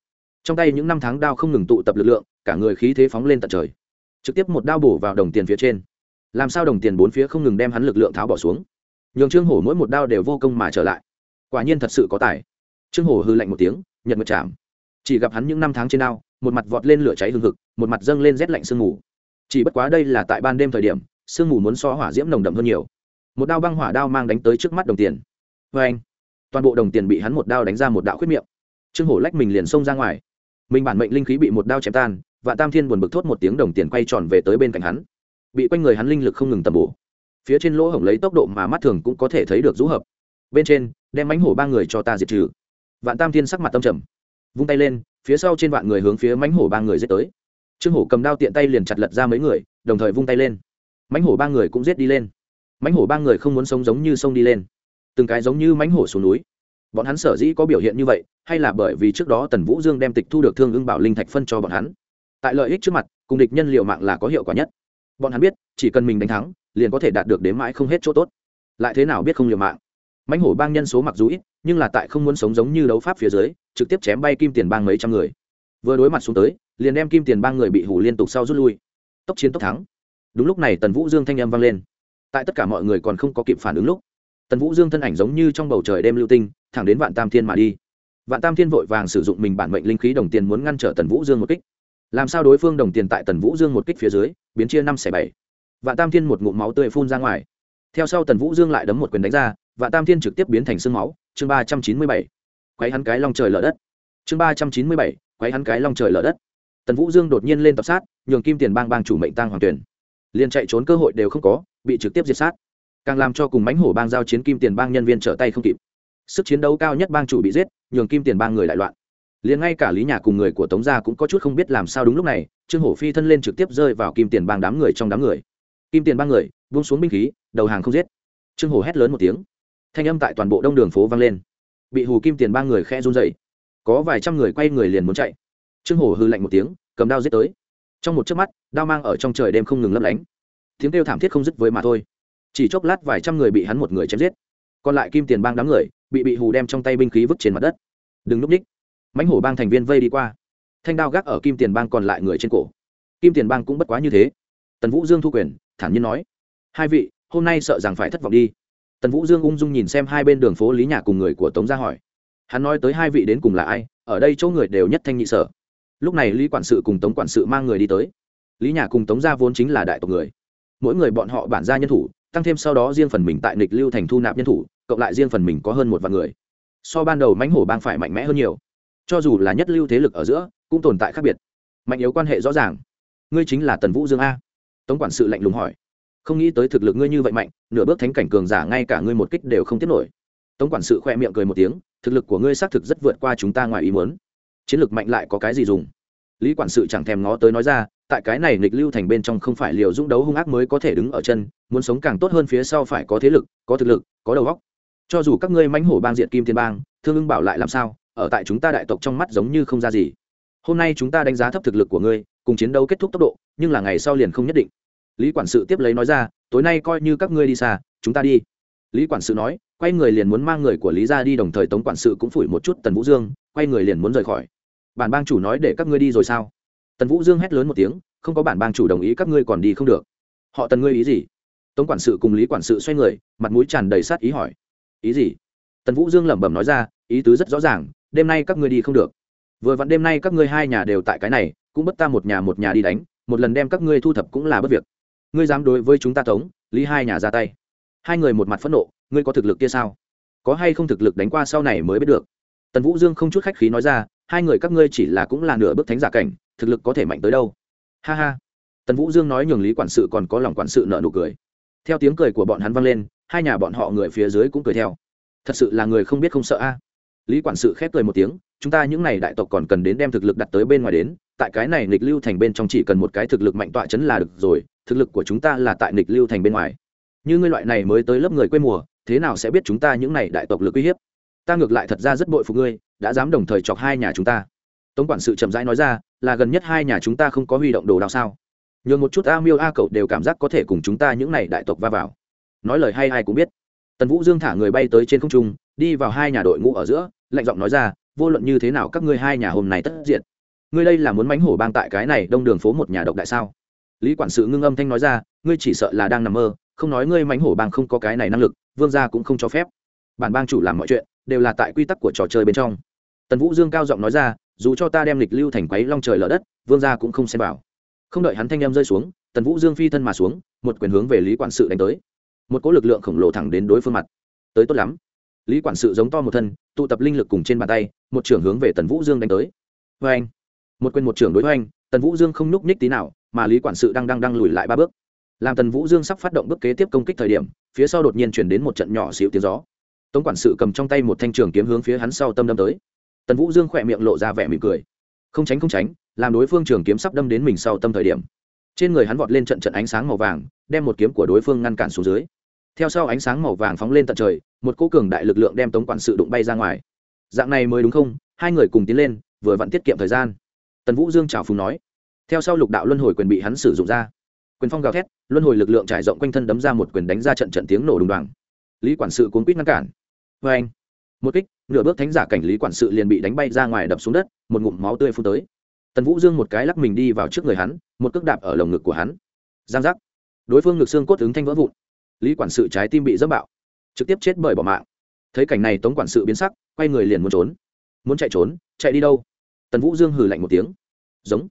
Trong tay những năm tháng đao không ngừng tụ tập lực lượng, cả người khí thế phóng lên tận trời. Trực tiếp một đao bổ vào đồng tiền phía trên. Làm sao đồng tiền bốn phía không ngừng đem hắn lực lượng tháo bỏ xuống? Nhường trương hổ mỗi một đao đều vô công mà trở lại. Quả nhiên thật sự có tài. Trương hổ hư lạnh một tiếng nhận một chạm. Chỉ gặp hắn những năm tháng trên đao một mặt vọt lên lửa cháy hừng hực, một mặt dâng lên rét lạnh sương mù. Chỉ bất quá đây là tại ban đêm thời điểm, sương mù muốn so hỏa diễm nồng đậm hơn nhiều. Một đao băng hỏa đao mang đánh tới trước mắt đồng tiền. Vê anh, toàn bộ đồng tiền bị hắn một đao đánh ra một đạo khuyết miệng. Trương hổ lách mình liền xông ra ngoài. Mình bản mệnh linh khí bị một đao chém tan, và tam thiên buồn bực thốt một tiếng đồng tiền quay tròn về tới bên cạnh hắn. Bị quanh người hắn linh lực không ngừng tầm bổ. Phía trên lỗ hổng lấy tốc độ mà mắt thường cũng có thể thấy được rũ hợp. Bên trên, đem mánh hổ ba người cho ta diệt trừ. Vạn tam thiên sắc mặt tâm trầm, vung tay lên phía sau trên vạn người hướng phía mánh hổ ba người giết tới. Trương hổ cầm đao tiện tay liền chặt lật ra mấy người, đồng thời vung tay lên. Mánh hổ ba người cũng giết đi lên. Mánh hổ ba người không muốn sống giống như sông đi lên. Từng cái giống như mánh hổ xuống núi. Bọn hắn sở dĩ có biểu hiện như vậy, hay là bởi vì trước đó tần vũ dương đem tịch thu được thương ưng bảo linh thạch phân cho bọn hắn. Tại lợi ích trước mặt, cùng địch nhân liệu mạng là có hiệu quả nhất. Bọn hắn biết, chỉ cần mình đánh thắng, liền có thể đạt được đến mãi không hết chỗ tốt. Lại thế nào biết không liều mạng? Mãnh hổ bang nhân số mặc dù ít nhưng là tại không muốn sống giống như đấu pháp phía dưới, trực tiếp chém bay kim tiền bang mấy trăm người. Vừa đối mặt xuống tới, liền đem kim tiền bang người bị hủ liên tục sau rút lui. Tốc chiến tốc thắng. Đúng lúc này tần vũ dương thanh âm vang lên. Tại tất cả mọi người còn không có kịp phản ứng lúc, tần vũ dương thân ảnh giống như trong bầu trời đêm lưu tinh, thẳng đến vạn tam thiên mà đi. Vạn tam thiên vội vàng sử dụng mình bản mệnh linh khí đồng tiền muốn ngăn trở tần vũ dương một kích. Làm sao đối phương đồng tiền tại tần vũ dương một kích phía dưới, biến chia năm xẻ bảy. Vạn tam thiên một ngụm máu tươi phun ra ngoài. Theo sau tần vũ dương lại đấm một quyền đánh ra và tam thiên trực tiếp biến thành sương máu, chương ba trăm chín mươi bảy. Quấy hắn cái long trời lở đất. Chương ba trăm chín mươi bảy, quấy hắn cái long trời lở đất. Tần vũ dương đột nhiên lên tập sát, nhường kim tiền bang bang chủ mệnh tăng hoàng tuyển. Liền chạy trốn cơ hội đều không có, bị trực tiếp diệt sát. Càng làm cho cùng mánh hổ bang giao chiến kim tiền bang nhân viên trở tay không kịp. Sức chiến đấu cao nhất bang chủ bị giết, nhường kim tiền bang người đại loạn. Liền ngay cả lý nhà cùng người của tống gia cũng có chút không biết làm sao đúng lúc này, trương hổ phi thân lên trực tiếp rơi vào kim tiền bang đám người trong đám người. Kim tiền bang người, buông xuống binh khí, đầu hàng không giết. Trương hổ hét lớn một tiếng thanh âm tại toàn bộ đông đường phố vang lên. Bị hù kim tiền ba người khe run dậy có vài trăm người quay người liền muốn chạy. Trương hổ hư lạnh một tiếng, cầm đao giết tới. Trong một chớp mắt, đao mang ở trong trời đêm không ngừng lấp lánh. Tiếng kêu thảm thiết không dứt với mà thôi. Chỉ chốc lát vài trăm người bị hắn một người chém giết. Còn lại kim tiền bang đám người, bị bị hù đem trong tay binh khí vứt trên mặt đất. Đừng núp ních mãnh hổ bang thành viên vây đi qua. Thanh đao gác ở kim tiền bang còn lại người trên cổ. Kim tiền bang cũng bất quá như thế. Tần vũ dương thu quyền, thản nhiên nói. Hai vị, hôm nay sợ rằng phải thất vọng đi tần vũ dương ung dung nhìn xem hai bên đường phố lý nhà cùng người của tống gia hỏi. Hắn nói tới hai vị đến cùng là ai, ở đây chỗ người đều nhất thanh nhị sở. Lúc này lý quản sự cùng tống quản sự mang người đi tới. Lý nhà cùng tống gia vốn chính là đại tộc người. Mỗi người bọn họ bản ra nhân thủ, tăng thêm sau đó riêng phần mình tại nịch lưu thành thu nạp nhân thủ, cộng lại riêng phần mình có hơn một vạn người. So ban đầu mãnh hổ bang phải mạnh mẽ hơn nhiều. Cho dù là nhất lưu thế lực ở giữa, cũng tồn tại khác biệt. Mạnh yếu quan hệ rõ ràng. Ngươi chính là tần vũ dương a. Tống quản sự lạnh lùng hỏi không nghĩ tới thực lực ngươi như vậy mạnh, nửa bước thánh cảnh cường giả ngay cả ngươi một kích đều không tiết nổi. Tống quản sự khoe miệng cười một tiếng, thực lực của ngươi xác thực rất vượt qua chúng ta ngoài ý muốn. Chiến lược mạnh lại có cái gì dùng? Lý quản sự chẳng thèm ngó tới nói ra, tại cái này nghịch lưu thành bên trong không phải liều dũng đấu hung ác mới có thể đứng ở chân, muốn sống càng tốt hơn phía sau phải có thế lực, có thực lực, có đầu óc. Cho dù các ngươi mãnh hổ bang diện kim thiên bang, thương ưng bảo lại làm sao, ở tại chúng ta đại tộc trong mắt giống như không ra gì. Hôm nay chúng ta đánh giá thấp thực lực của ngươi, cùng chiến đấu kết thúc tốc độ, nhưng là ngày sau liền không nhất định lý quản sự tiếp lấy nói ra, tối nay coi như các ngươi đi xa, chúng ta đi. Lý quản sự nói, quay người liền muốn mang người của lý ra đi, đồng thời tống quản sự cũng phủi một chút tần vũ dương, quay người liền muốn rời khỏi. Bản bang chủ nói để các ngươi đi rồi sao? Tần vũ dương hét lớn một tiếng, không có bản bang chủ đồng ý các ngươi còn đi không được. Họ tần ngươi ý gì? Tống quản sự cùng lý quản sự xoay người, mặt mũi tràn đầy sát ý hỏi. Ý gì? Tần vũ dương lẩm bẩm nói ra, ý tứ rất rõ ràng, đêm nay các ngươi đi không được. Vừa vặn đêm nay các ngươi hai nhà đều tại cái này, cũng bất ta một nhà một nhà đi đánh, một lần đem các ngươi thu thập cũng là bất việc ngươi dám đối với chúng ta tống, lý hai nhà ra tay. Hai người một mặt phẫn nộ, ngươi có thực lực kia sao? Có hay không thực lực đánh qua sau này mới biết được? Tần vũ dương không chút khách khí nói ra, hai người các ngươi chỉ là cũng là nửa bước thánh giả cảnh, thực lực có thể mạnh tới đâu? Ha ha. Tần vũ dương nói nhường lý quản sự còn có lòng quản sự nợ nụ cười. Theo tiếng cười của bọn hắn vang lên, hai nhà bọn họ người phía dưới cũng cười theo. Thật sự là người không biết không sợ a. Lý quản sự khép cười một tiếng, chúng ta những n à y đại tộc còn cần đến đem thực lực đặt tới bên ngoài đến, tại cái này nghịch lưu thành bên trong chỉ cần một cái thực lực mạnh tọa chấn là được rồi thực lực của chúng ta là tại nịch lưu thành bên ngoài. Như ngươi loại này mới tới lớp người quê mùa, thế nào sẽ biết chúng ta những n à y đại tộc lực uy hiếp? Ta ngược lại thật ra rất bội phục ngươi, đã dám đồng thời chọc hai nhà chúng ta. Tống quản sự chậm rãi nói ra, là gần nhất hai nhà chúng ta không có huy động đồ đào sao? Nhường một chút a miêu a cậu đều cảm giác có thể cùng chúng ta những n à y đại tộc va vào. Nói lời hay ai cũng biết. Tần vũ dương thả người bay tới trên không trung, đi vào hai nhà đội ngũ ở giữa, lạnh giọng nói ra, vô luận như thế nào các ngươi hai nhà hôm nay tất diện ngươi đây là muốn mánh hổ bang tại cái này đông đường phố một nhà độc đại sao? Lý quản sự ngưng âm thanh nói ra, ngươi chỉ sợ là đang nằm mơ, không nói ngươi mánh hổ bang không có cái này năng lực, vương gia cũng không cho phép. Bản bang chủ làm mọi chuyện, đều là tại quy tắc của trò chơi bên trong. Tần vũ dương cao giọng nói ra, dù cho ta đem lịch lưu thành quấy long trời lở đất, vương gia cũng không xem vào. Không đợi hắn thanh em rơi xuống, tần vũ dương phi thân mà xuống, một quyền hướng về lý quản sự đánh tới. Một cỗ lực lượng khổng lồ thẳng đến đối phương mặt. Tới tốt lắm. Lý quản sự giống to một thân, tụ tập linh lực cùng trên bàn tay, một trưởng hướng về tần vũ dương đánh tới. Vê anh một quyền một trưởng đối với anh tần vũ dương không nhúc nhích tí nào mà lý quản sự đang đang đang lùi lại ba bước. Làm tần vũ dương sắp phát động bước kế tiếp công kích thời điểm, phía sau đột nhiên chuyển đến một trận nhỏ xíu tiếng gió. Tống quản sự cầm trong tay một thanh trường kiếm hướng phía hắn sau tâm đâm tới. Tần vũ dương khỏe miệng lộ ra vẻ mỉm cười. Không tránh không tránh, làm đối phương trường kiếm sắp đâm đến mình sau tâm thời điểm. Trên người hắn vọt lên trận trận ánh sáng màu vàng, đem một kiếm của đối phương ngăn cản xuống dưới. Theo sau ánh sáng màu vàng phóng lên tận trời, một cô cường đại lực lượng đem tống quản sự đụng bay ra ngoài. Dạng này mới đúng không? Hai người cùng tiến lên, vừa vặn tiết kiệm thời gian. Tần vũ dương chào phùng nói theo sau lục đạo luân hồi quyền bị hắn sử dụng ra. Quyền phong gào thét, luân hồi lực lượng trải rộng quanh thân đấm ra một quyền đánh ra trận trận tiếng nổ đùng đoàng. Lý quản sự cuốn quýt ngăn cản. Vê anh, một kích, nửa bước thánh giả cảnh lý quản sự liền bị đánh bay ra ngoài đập xuống đất, một ngụm máu tươi phun tới. Tần vũ dương một cái lắc mình đi vào trước người hắn, một cước đạp ở lồng ngực của hắn. Giang giác. Đối phương ngực xương cốt ứng thanh vỡ vụn. Lý quản sự trái tim bị dẫm bạo, trực tiếp chết bởi bỏ mạng. Thấy cảnh này tống quản sự biến sắc, quay người liền muốn trốn. Muốn chạy trốn, chạy đi đâu? Tần vũ dương hừ lạnh một tiếng. Giống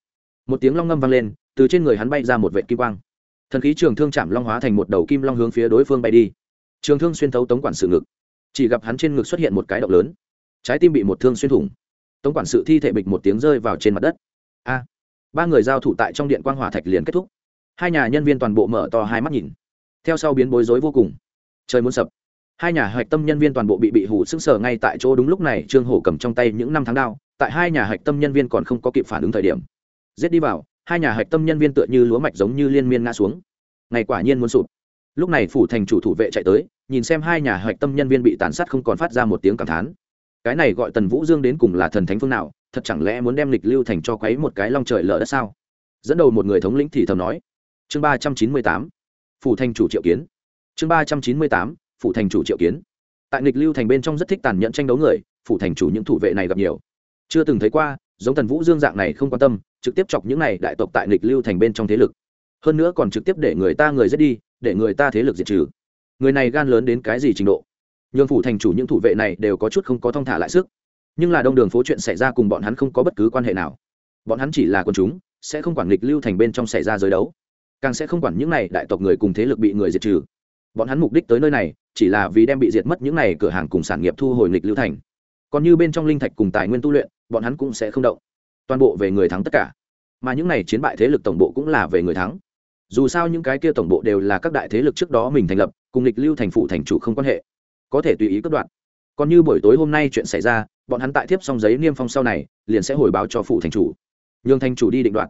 một tiếng long ngâm vang lên, từ trên người hắn bay ra một vệ kim quang. Thần khí trường thương chạm long hóa thành một đầu kim long hướng phía đối phương bay đi. Trường thương xuyên thấu tống quản sự ngực. Chỉ gặp hắn trên ngực xuất hiện một cái động lớn. Trái tim bị một thương xuyên thủng. Tống quản sự thi thể bịch một tiếng rơi vào trên mặt đất. A! Ba người giao thủ tại trong điện quang hỏa thạch liền kết thúc. Hai nhà nhân viên toàn bộ mở to hai mắt nhìn. Theo sau biến bối rối vô cùng. Trời muốn sập. Hai nhà hạch tâm nhân viên toàn bộ bị bị hủ sững sờ ngay tại chỗ đúng lúc này, trương hổ cầm trong tay những năm tháng đao. Tại hai nhà hạch tâm nhân viên còn không có kịp phản ứng thời điểm giết đi vào, hai nhà hạch tâm nhân viên tựa như lúa mạch giống như liên miên ngã xuống. Ngày quả nhiên muốn sụp. Lúc này phủ thành chủ thủ vệ chạy tới, nhìn xem hai nhà hạch tâm nhân viên bị tàn sát không còn phát ra một tiếng cảm thán. Cái này gọi tần vũ dương đến cùng là thần thánh phương nào, thật chẳng lẽ muốn đem lịch lưu thành cho quấy một cái long trời lở đất sao? Dẫn đầu một người thống lĩnh thì thầm nói. Chương ba trăm chín mươi tám, phủ thành chủ triệu kiến. Chương ba trăm chín mươi tám, phủ thành chủ triệu kiến. Tại nghịch lưu thành bên trong rất thích tàn nhẫn tranh đấu người, phủ thành chủ những thủ vệ này gặp nhiều. Chưa từng thấy qua giống tần vũ dương dạng này không quan tâm, trực tiếp chọc những này đại tộc tại nghịch lưu thành bên trong thế lực. Hơn nữa còn trực tiếp để người ta người giết đi, để người ta thế lực diệt trừ. Người này gan lớn đến cái gì trình độ? Nhường phủ thành chủ những thủ vệ này đều có chút không có thong thả lại sức. Nhưng là đông đường phố chuyện xảy ra cùng bọn hắn không có bất cứ quan hệ nào. Bọn hắn chỉ là quần chúng, sẽ không quản nghịch lưu thành bên trong xảy ra giới đấu. Càng sẽ không quản những này đại tộc người cùng thế lực bị người diệt trừ. Bọn hắn mục đích tới nơi này, chỉ là vì đem bị diệt mất những này cửa hàng cùng sản nghiệp thu hồi nghịch lưu thành. Còn như bên trong linh thạch cùng tài nguyên tu luyện bọn hắn cũng sẽ không động. Toàn bộ về người thắng tất cả. Mà những này chiến bại thế lực tổng bộ cũng là về người thắng. Dù sao những cái kia tổng bộ đều là các đại thế lực trước đó mình thành lập, cùng lịch lưu thành phụ thành chủ không quan hệ. Có thể tùy ý cất đoạn. Còn như buổi tối hôm nay chuyện xảy ra, bọn hắn tại thiếp xong giấy niêm phong sau này, liền sẽ hồi báo cho phụ thành chủ. Nhường thành chủ đi định đoạt.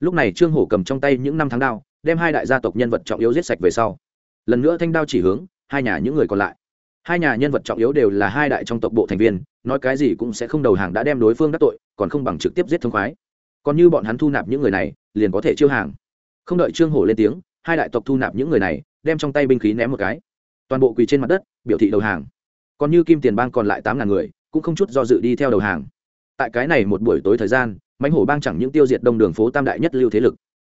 Lúc này trương hổ cầm trong tay những năm tháng đao, đem hai đại gia tộc nhân vật trọng yếu giết sạch về sau. Lần nữa thanh đao chỉ hướng, hai nhà những người còn lại hai nhà nhân vật trọng yếu đều là hai đại trong tộc bộ thành viên, nói cái gì cũng sẽ không đầu hàng đã đem đối phương đắc tội, còn không bằng trực tiếp giết thông khoái. Còn như bọn hắn thu nạp những người này, liền có thể chiêu hàng. Không đợi trương hổ lên tiếng, hai đại tộc thu nạp những người này, đem trong tay binh khí ném một cái. Toàn bộ quỳ trên mặt đất, biểu thị đầu hàng. Còn như kim tiền bang còn lại tám ngàn người, cũng không chút do dự đi theo đầu hàng. Tại cái này một buổi tối thời gian, mãnh hổ bang chẳng những tiêu diệt đông đường phố tam đại nhất lưu thế lực,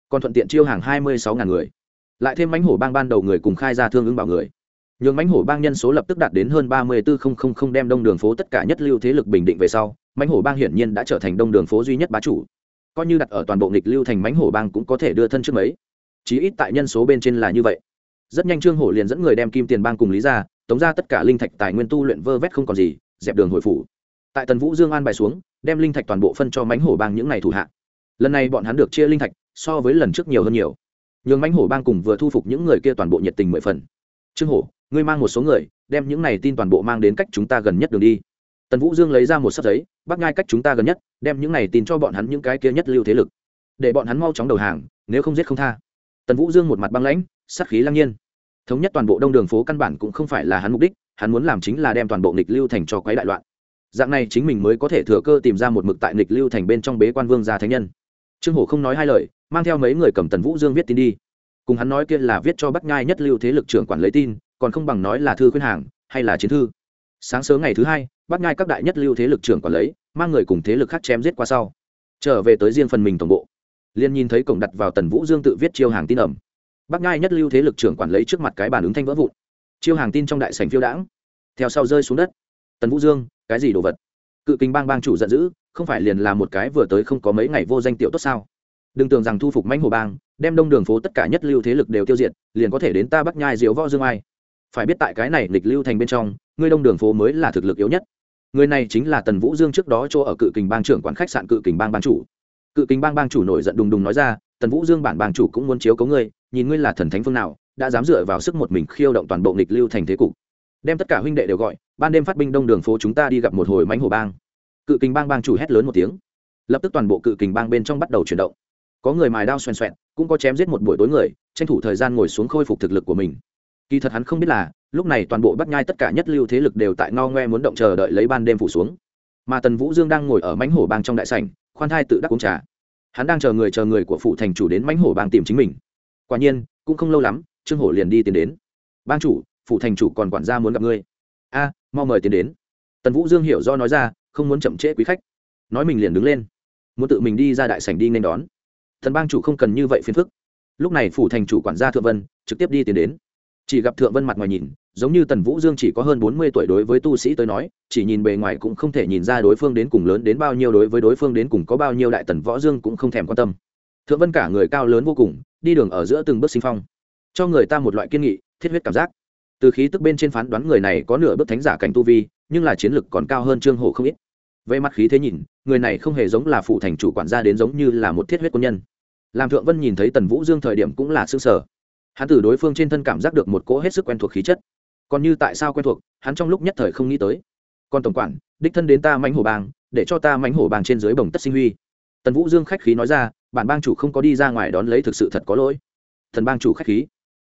còn thuận tiện chiêu hàng hai mươi sáu ngàn người. Lại thêm mãnh hổ bang ban đầu người cùng khai ra thương ứng bảo người nhường mãnh hổ bang nhân số lập tức đạt đến hơn ba mươi bốn đem đông đường phố tất cả nhất lưu thế lực bình định về sau, mãnh hổ bang hiển nhiên đã trở thành đông đường phố duy nhất bá chủ. Coi như đặt ở toàn bộ nghịch lưu thành, mãnh hổ bang cũng có thể đưa thân trước mấy. Chí ít tại nhân số bên trên là như vậy. Rất nhanh trương hổ liền dẫn người đem kim tiền bang cùng lý ra tống ra tất cả linh thạch tài nguyên tu luyện vơ vét không còn gì, dẹp đường hồi phủ. Tại tần vũ dương an bài xuống, đem linh thạch toàn bộ phân cho mãnh hổ bang những ngày thủ hạ. Lần này bọn hắn được chia linh thạch, so với lần trước nhiều hơn nhiều. Nhường mãnh hổ bang cùng vừa thu phục những người kia toàn bộ nhiệt tình mười phần. Trương hổ ngươi mang một số người, đem những này tin toàn bộ mang đến cách chúng ta gần nhất đường đi. Tần vũ dương lấy ra một sắp giấy bắt ngay cách chúng ta gần nhất, đem những này tin cho bọn hắn những cái kia nhất lưu thế lực. Để bọn hắn mau chóng đầu hàng, nếu không giết không tha. Tần vũ dương một mặt băng lãnh, sát khí lăng nhiên. Thống nhất toàn bộ đông đường phố căn bản cũng không phải là hắn mục đích, hắn muốn làm chính là đem toàn bộ nghịch lưu thành cho quái đại loạn. Dạng này chính mình mới có thể thừa cơ tìm ra một mực tại nghịch lưu thành bên trong bế quan vương gia thánh nhân. Trương hổ không nói hai lời, mang theo mấy người cầm tần vũ dương viết tin đi. Cùng hắn nói kia là viết cho bắt nhai nhất lưu thế lực trưởng quản lấy tin còn không bằng nói là thư khuyên hàng, hay là chiến thư. Sáng sớm ngày thứ hai, bắt ngay các đại nhất lưu thế lực trưởng quản lấy, mang người cùng thế lực khác chém giết qua sau. Trở về tới riêng phần mình tổng bộ. Liền nhìn thấy cổng đặt vào tần vũ dương tự viết chiêu hàng tin ẩm. Bắc ngai nhất lưu thế lực trưởng quản lấy trước mặt cái bàn ứng thanh vỡ vụn. Chiêu hàng tin trong đại sành phiêu đãng. Theo sau rơi xuống đất. Tần vũ dương, cái gì đồ vật? Cự kinh bang bang chủ giận dữ, không phải liền là một cái vừa tới không có mấy ngày vô danh tiểu tốt sao? Đừng tưởng rằng thu phục mãnh hồ bang, đem đông đường phố tất cả nhất lưu thế lực đều tiêu diệt, liền có thể đến ta bắc nhai diếu võ dương ai phải biết tại cái này lịch lưu thành bên trong ngươi đông đường phố mới là thực lực yếu nhất. Người này chính là tần vũ dương trước đó chỗ ở cự kình bang trưởng quán khách sạn cự kình bang bang chủ. Cự kình bang bang chủ nổi giận đùng đùng nói ra, tần vũ dương bản bang chủ cũng muốn chiếu cấu ngươi, nhìn ngươi là thần thánh phương nào, đã dám dựa vào sức một mình khiêu động toàn bộ nghịch lưu thành thế cục. Đem tất cả huynh đệ đều gọi, ban đêm phát binh đông đường phố chúng ta đi gặp một hồi mánh hồ bang. Cự kình bang bang chủ hét lớn một tiếng. Lập tức toàn bộ cự kình bang bên trong bắt đầu chuyển động. Có người mài đao xoèn xoẹn, cũng có chém giết một buổi tối người, tranh thủ thời gian ngồi xuống khôi phục thực lực của mình kỳ thật hắn không biết là, lúc này toàn bộ bắt nhai tất cả nhất lưu thế lực đều tại no ngoe muốn động chờ đợi lấy ban đêm phủ xuống. Mà tần vũ dương đang ngồi ở mánh hổ bang trong đại sảnh, khoan thai tự đắc uống trà. Hắn đang chờ người chờ người của phụ thành chủ đến mánh hổ bang tìm chính mình. Quả nhiên, cũng không lâu lắm, trương hổ liền đi tiến đến. Bang chủ phụ thành chủ còn quản gia muốn gặp ngươi. A, mau mời tiến đến. Tần vũ dương hiểu do nói ra, không muốn chậm trễ quý khách. Nói mình liền đứng lên. Muốn tự mình đi ra đại sảnh đi nên đón. Thần bang chủ không cần như vậy phiền phức. Lúc này phủ thành chủ quản gia thượng vân trực tiếp đi tiến đến chỉ gặp thượng vân mặt ngoài nhìn, giống như tần vũ dương chỉ có hơn bốn mươi tuổi đối với tu sĩ tới nói, chỉ nhìn bề ngoài cũng không thể nhìn ra đối phương đến cùng lớn đến bao nhiêu đối với đối phương đến cùng có bao nhiêu đại tần võ dương cũng không thèm quan tâm. Thượng vân cả người cao lớn vô cùng, đi đường ở giữa từng bước sinh phong. Cho người ta một loại kiên nghị, thiết huyết cảm giác. Từ khí tức bên trên phán đoán người này có nửa bước thánh giả cảnh tu vi, nhưng là chiến lực còn cao hơn trương hổ không ít. Về mặt khí thế nhìn, người này không hề giống là phụ thành chủ quản gia đến giống như là một thiết huyết quân nhân. Làm thượng vân nhìn thấy tần vũ dương thời điểm cũng là xương sở hắn từ đối phương trên thân cảm giác được một cỗ hết sức quen thuộc khí chất. Còn như tại sao quen thuộc, hắn trong lúc nhất thời không nghĩ tới. Còn tổng quản, đích thân đến ta mánh hổ bang, để cho ta mánh hổ bang trên dưới bồng tất sinh huy. Tần vũ dương khách khí nói ra, bản bang chủ không có đi ra ngoài đón lấy thực sự thật có lỗi. Thần bang chủ khách khí.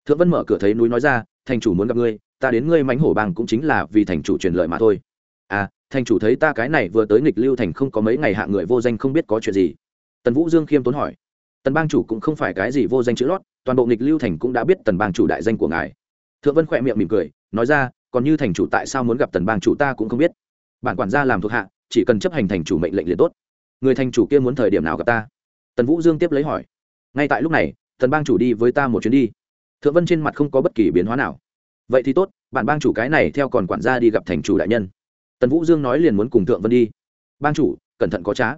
Thượng vân mở cửa thấy núi nói ra, thành chủ muốn gặp ngươi, ta đến ngươi mánh hổ bang cũng chính là vì thành chủ truyền lợi mà thôi. À thành chủ thấy ta cái này vừa tới nghịch lưu thành không có mấy ngày hạ người vô danh không biết có chuyện gì. Tần vũ dương khiêm tốn hỏi. Tần bang chủ cũng không phải cái gì vô danh chữ lót toàn bộ nghịch lưu thành cũng đã biết tần bang chủ đại danh của ngài. Thượng vân khỏe miệng mỉm cười, nói ra, còn như thành chủ tại sao muốn gặp tần bang chủ ta cũng không biết. Bản quản gia làm thuộc hạ, chỉ cần chấp hành thành chủ mệnh lệnh liền tốt. Người thành chủ kia muốn thời điểm nào gặp ta? Tần vũ dương tiếp lấy hỏi. Ngay tại lúc này, tần bang chủ đi với ta một chuyến đi. Thượng vân trên mặt không có bất kỳ biến hóa nào. Vậy thì tốt bạn bang chủ cái này theo còn quản gia đi gặp thành chủ đại nhân. Tần vũ dương nói liền muốn cùng thượng vân đi. Bang chủ, cẩn thận có trá.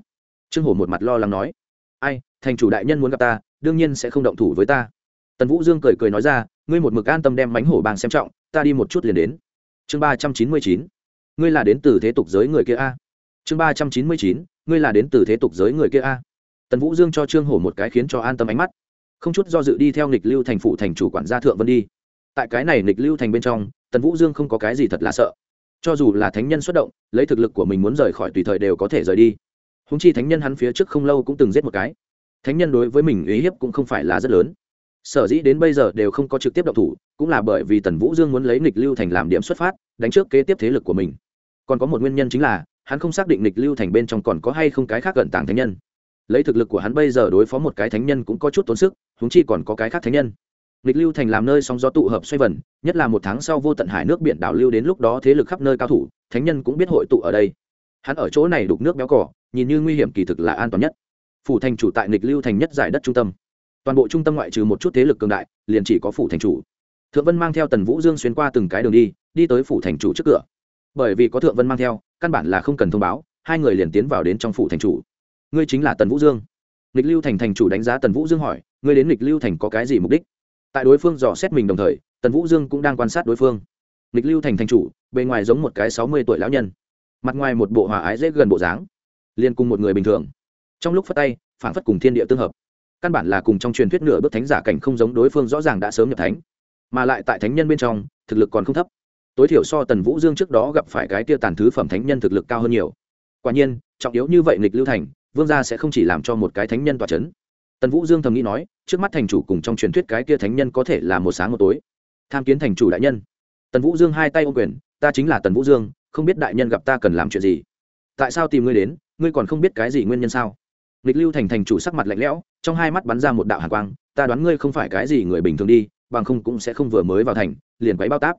Trương hổ một mặt lo lắng nói. Ai, thành chủ đại nhân muốn gặp ta, đương nhiên sẽ không động thủ với ta tần vũ dương cười cười nói ra, ngươi một mực an tâm đem bánh hổ bang xem trọng, ta đi một chút liền đến. Chương ba trăm chín mươi chín. Ngươi là đến từ thế tục giới người kia a. Chương ba trăm chín mươi chín. Ngươi là đến từ thế tục giới người kia a. Tần vũ dương cho trương hổ một cái khiến cho an tâm ánh mắt. Không chút do dự đi theo nghịch lưu thành phụ thành chủ quản gia thượng vân đi. Tại cái này nghịch lưu thành bên trong, tần vũ dương không có cái gì thật là sợ. Cho dù là thánh nhân xuất động, lấy thực lực của mình muốn rời khỏi tùy thời đều có thể rời đi. Húng chi thánh nhân hắn phía trước không lâu cũng từng giết một cái. Thánh nhân đối với mình uy hiếp cũng không phải là rất lớn sở dĩ đến bây giờ đều không có trực tiếp động thủ, cũng là bởi vì tần vũ dương muốn lấy Nịch lưu thành làm điểm xuất phát, đánh trước kế tiếp thế lực của mình. Còn có một nguyên nhân chính là, hắn không xác định Nịch lưu thành bên trong còn có hay không cái khác gần tàng thánh nhân. Lấy thực lực của hắn bây giờ đối phó một cái thánh nhân cũng có chút tốn sức húng chi còn có cái khác thánh nhân. Nịch lưu thành làm nơi sóng gió tụ hợp xoay vần, nhất là một tháng sau vô tận hải nước biển đảo lưu đến lúc đó thế lực khắp nơi cao thủ, thánh nhân cũng biết hội tụ ở đây. Hắn ở chỗ này đục nước béo cỏ nhìn như nguy hiểm kỳ thực là an toàn nhất. Phủ thành chủ tại Nịch lưu thành nhất giải đất trung tâm toàn bộ trung tâm ngoại trừ một chút thế lực cường đại, liền chỉ có phủ thành chủ. Thượng vân mang theo tần vũ dương xuyên qua từng cái đường đi đi tới phủ thành chủ trước cửa. Bởi vì có thượng vân mang theo, căn bản là không cần thông báo, hai người liền tiến vào đến trong phủ thành chủ. Ngươi chính là tần vũ dương. Nghịch lưu thành thành chủ đánh giá tần vũ dương hỏi, ngươi đến nghịch lưu thành có cái gì mục đích? Tại đối phương dò xét mình đồng thời, tần vũ dương cũng đang quan sát đối phương. Nghịch lưu thành thành chủ, bề ngoài giống một cái sáu mươi tuổi lão nhân. Mặt ngoài một bộ hòa ái dễ gần bộ dáng liên cùng một người bình thường. Trong lúc phát tay phản phất cùng thiên địa tương hợp căn bản là cùng trong truyền thuyết nửa bước thánh giả cảnh không giống đối phương rõ ràng đã sớm nhập thánh, mà lại tại thánh nhân bên trong, thực lực còn không thấp. Tối thiểu so tần vũ dương trước đó gặp phải cái tia tàn thứ phẩm thánh nhân thực lực cao hơn nhiều. Quả nhiên, trọng yếu như vậy nghịch lưu thành, vương gia sẽ không chỉ làm cho một cái thánh nhân tỏa c h ấ n tần vũ dương thầm nghĩ nói, trước mắt thành chủ cùng trong truyền thuyết cái tia thánh nhân có thể là một sáng một tối. Tham kiến thành chủ đại nhân. Tần vũ dương hai tay ô quyền, ta chính là tần vũ dương, không biết đại nhân gặp ta cần làm chuyện gì. Tại sao tìm ngươi đến, ngươi còn không biết cái gì nguyên nhân sao? Lịch lưu thành thành chủ sắc mặt lạnh lẽo, trong hai mắt bắn ra một đạo hàn quang, ta đoán ngươi không phải cái gì người bình thường đi, bằng không cũng sẽ không vừa mới vào thành, liền quấy bao táp.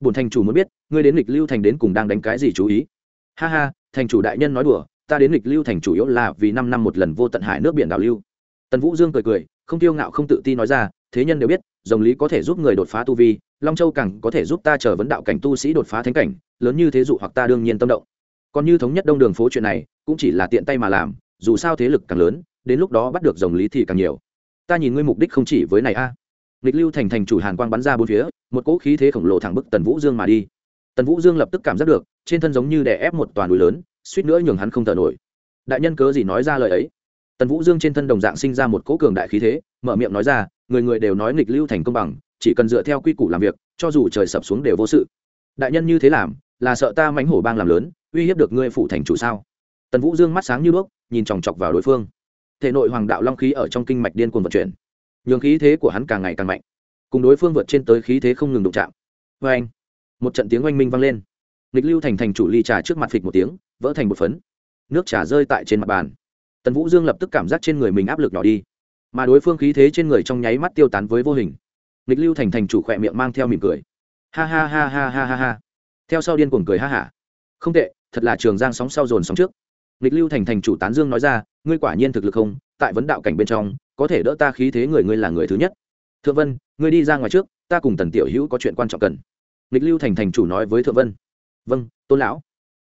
Bổn thành chủ muốn biết, ngươi đến Lịch lưu thành đến cùng đang đánh cái gì chú ý? Ha ha, thành chủ đại nhân nói đùa, ta đến lịch lưu thành chủ yếu là vì năm năm một lần vô tận hải nước biển đảo lưu. Tần vũ dương cười cười, không tiêu ngạo không tự ti nói ra, thế nhân đều biết, dòng lý có thể giúp người đột phá tu vi, long châu càng có thể giúp ta chờ vấn đạo cảnh tu sĩ đột phá thánh cảnh, lớn như thế dụ hoặc ta đương nhiên tâm động. Còn như thống nhất đông đường phố chuyện này, cũng chỉ là tiện tay mà làm dù sao thế lực càng lớn, đến lúc đó bắt được dòng lý thì càng nhiều. Ta nhìn ngươi mục đích không chỉ với này a. À. nghịch lưu thành thành chủ hàn quang bắn ra bốn phía, một cỗ khí thế khổng lồ thẳng bức tần vũ dương mà đi. Tần vũ dương lập tức cảm giác được, trên thân giống như đè ép một toàn núi lớn, suýt nữa nhường hắn không thở nổi. Đại nhân cớ gì nói ra lời ấy? Tần vũ dương trên thân đồng dạng sinh ra một cỗ cường đại khí thế, mở miệng nói ra, người người đều nói nghịch lưu thành công bằng, chỉ cần dựa theo quy củ làm việc, cho dù trời sập xuống đều vô sự. Đại nhân như thế làm, là sợ ta mánh hổ bang làm lớn, uy hiếp được ngươi phụ thành chủ sao? Tần vũ dương mắt sáng như đuốc, nhìn chòng chọc vào đối phương. Thể nội hoàng đạo long khí ở trong kinh mạch điên cuồng vận chuyển. Nhường khí thế của hắn càng ngày càng mạnh. Cùng đối phương vượt trên tới khí thế không ngừng đụng chạm. Vê anh, một trận tiếng oanh minh vang lên. Nghịch lưu thành thành chủ ly trà trước mặt phịch một tiếng, vỡ thành một phấn. Nước trà rơi tại trên mặt bàn. Tần vũ dương lập tức cảm giác trên người mình áp lực nhỏ đi. Mà đối phương khí thế trên người trong nháy mắt tiêu tán với vô hình. Nghịch lưu thành thành chủ khỏe miệng mang theo mỉm cười. Ha ha ha ha ha ha ha. Theo sau điên cuồng cười ha hả. Không tệ, thật là trường giang sóng sau dồn sóng trước nghịch lưu thành thành chủ tán dương nói ra, ngươi quả nhiên thực lực không, tại vấn đạo cảnh bên trong, có thể đỡ ta khí thế người ngươi là người thứ nhất. Thượng vân, ngươi đi ra ngoài trước, ta cùng tần tiểu hữu có chuyện quan trọng cần. Nghịch lưu thành thành chủ nói với thượng vân. Vâng tôn lão.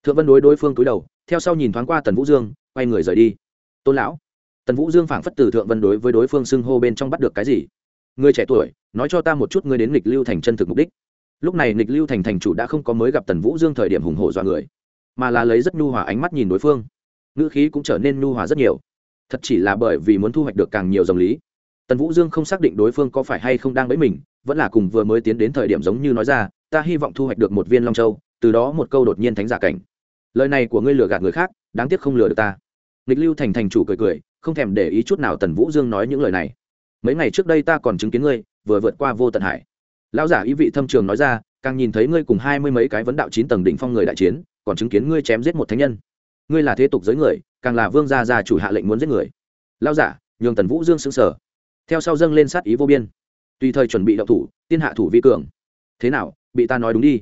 Thượng vân đối đối phương cúi đầu, theo sau nhìn thoáng qua tần vũ dương, quay người rời đi. Tôn lão. Tần vũ dương phảng phất từ thượng vân đối với đối phương xưng hô bên trong bắt được cái gì. Người trẻ tuổi, nói cho ta một chút ngươi đến nghịch lưu thành chân thực mục đích. Lúc này nghịch lưu thành thành chủ đã không có mới gặp tần vũ dương thời điểm hùng hổ dọa người, mà là lấy rất nhu hòa ánh mắt nhìn đối phương ngữ khí cũng trở nên nhu hòa rất nhiều. Thật chỉ là bởi vì muốn thu hoạch được càng nhiều dòng lý. Tần vũ dương không xác định đối phương có phải hay không đang bẫy mình, vẫn là cùng vừa mới tiến đến thời điểm giống như nói ra, ta hy vọng thu hoạch được một viên long châu, từ đó một câu đột nhiên thánh giả cảnh. Lời này của ngươi lừa gạt người khác, đáng tiếc không lừa được ta. Nghịch lưu thành thành chủ cười cười, không thèm để ý chút nào tần vũ dương nói những lời này. Mấy ngày trước đây ta còn chứng kiến ngươi, vừa vượt qua vô tận hải. Lão giả ý vị thâm trường nói ra, càng nhìn thấy ngươi cùng hai mươi mấy cái vấn đạo chín tầng đỉnh phong người đại chiến, còn chứng kiến ngươi chém giết một thánh nhân ngươi là thế tục giới người, càng là vương gia gia chủ hạ lệnh muốn giết người. Lao giả, nhường tần vũ dương xứng sở theo sau dâng lên sát ý vô biên. Tùy thời chuẩn bị đậu thủ, tiên hạ thủ vi cường. Thế nào, bị ta nói đúng đi.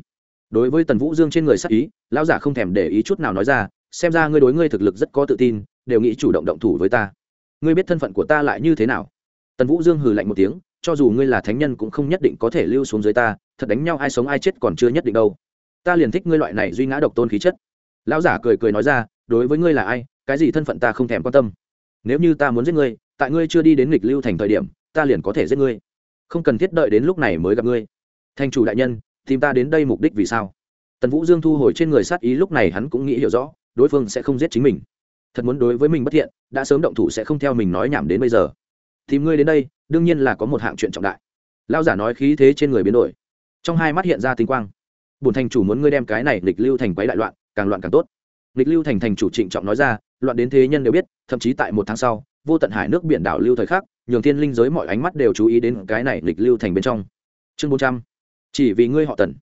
Đối với tần vũ dương trên người sát ý, lão giả không thèm để ý chút nào nói ra, xem ra ngươi đối ngươi thực lực rất có tự tin, đều nghĩ chủ động động thủ với ta. Ngươi biết thân phận của ta lại như thế nào? Tần vũ dương hừ lạnh một tiếng, cho dù ngươi là thánh nhân cũng không nhất định có thể lưu xuống dưới ta, thật đánh nhau ai sống ai chết còn chưa nhất định đâu. Ta liền thích ngươi loại này duy ngã độc tôn khí chất. Lão giả cười cười nói ra đối với ngươi là ai, cái gì thân phận ta không thèm quan tâm. Nếu như ta muốn giết ngươi, tại ngươi chưa đi đến nghịch lưu thành thời điểm, ta liền có thể giết ngươi. Không cần thiết đợi đến lúc này mới gặp ngươi. Thành chủ đại nhân, tìm ta đến đây mục đích vì sao? Tần vũ dương thu hồi trên người sát ý, lúc này hắn cũng nghĩ hiểu rõ, đối phương sẽ không giết chính mình. Thật muốn đối với mình bất thiện, đã sớm động thủ sẽ không theo mình nói nhảm đến bây giờ. Tìm ngươi đến đây, đương nhiên là có một hạng chuyện trọng đại. Lao giả nói khí thế trên người biến đổi. Trong hai mắt hiện ra tinh quang. Bùn thành chủ muốn ngươi đem cái này lịch lưu thành quấy đại loạn, càng loạn càng tốt lịch lưu thành thành chủ trịnh trọng nói ra, loạn đến thế nhân đều biết, thậm chí tại một tháng sau, vô tận hải nước biển đảo lưu thời khắc, nhường thiên linh giới mọi ánh mắt đều chú ý đến cái này lịch lưu thành bên trong. Chương bốn trăm, chỉ vì ngươi họ tần.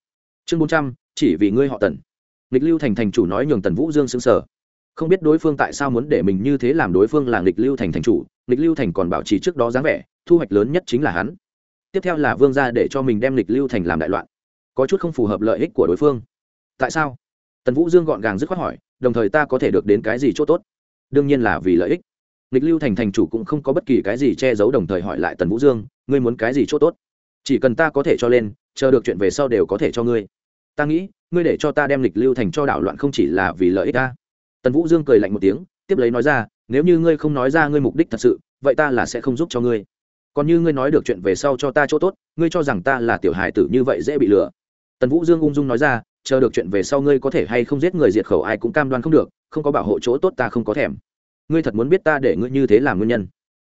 Chương bốn trăm, chỉ vì ngươi họ tần. Lịch lưu thành thành chủ nói nhường tần vũ dương xứng sở không biết đối phương tại sao muốn để mình như thế làm đối phương là lịch lưu thành thành chủ lịch lưu thành còn bảo trì trước đó dáng vẻ, thu hoạch lớn nhất chính là hắn. Tiếp theo là vương gia để cho mình đem lịch lưu thành làm đại loạn. Có chút không phù hợp lợi ích của đối phương. Tại sao? Tần vũ dương gọn gàng dứt khoát hỏi, đồng thời ta có thể được đến cái gì c h ỗ t ố t đương nhiên là vì lợi ích. Lịch lưu thành thành chủ cũng không có bất kỳ cái gì che giấu đồng thời hỏi lại tần vũ dương, ngươi muốn cái gì c h ỗ t ố t chỉ cần ta có thể cho lên, chờ được chuyện về sau đều có thể cho ngươi. Ta nghĩ, ngươi để cho ta đem lịch lưu thành cho đảo loạn không chỉ là vì lợi ích ta. Tần vũ dương cười lạnh một tiếng, tiếp lấy nói ra, nếu như ngươi không nói ra ngươi mục đích thật sự, vậy ta là sẽ không giúp cho ngươi. Còn như ngươi nói được chuyện về sau cho ta chỗ tốt, ngươi cho rằng ta là tiểu hài tử như vậy dễ bị lừa. Tần vũ dương ung dung nói ra chờ được chuyện về sau ngươi có thể hay không giết người diệt khẩu ai cũng cam đoan không được, không có bảo hộ chỗ tốt ta không có thèm. Ngươi thật muốn biết ta để ngươi như thế làm nguyên nhân?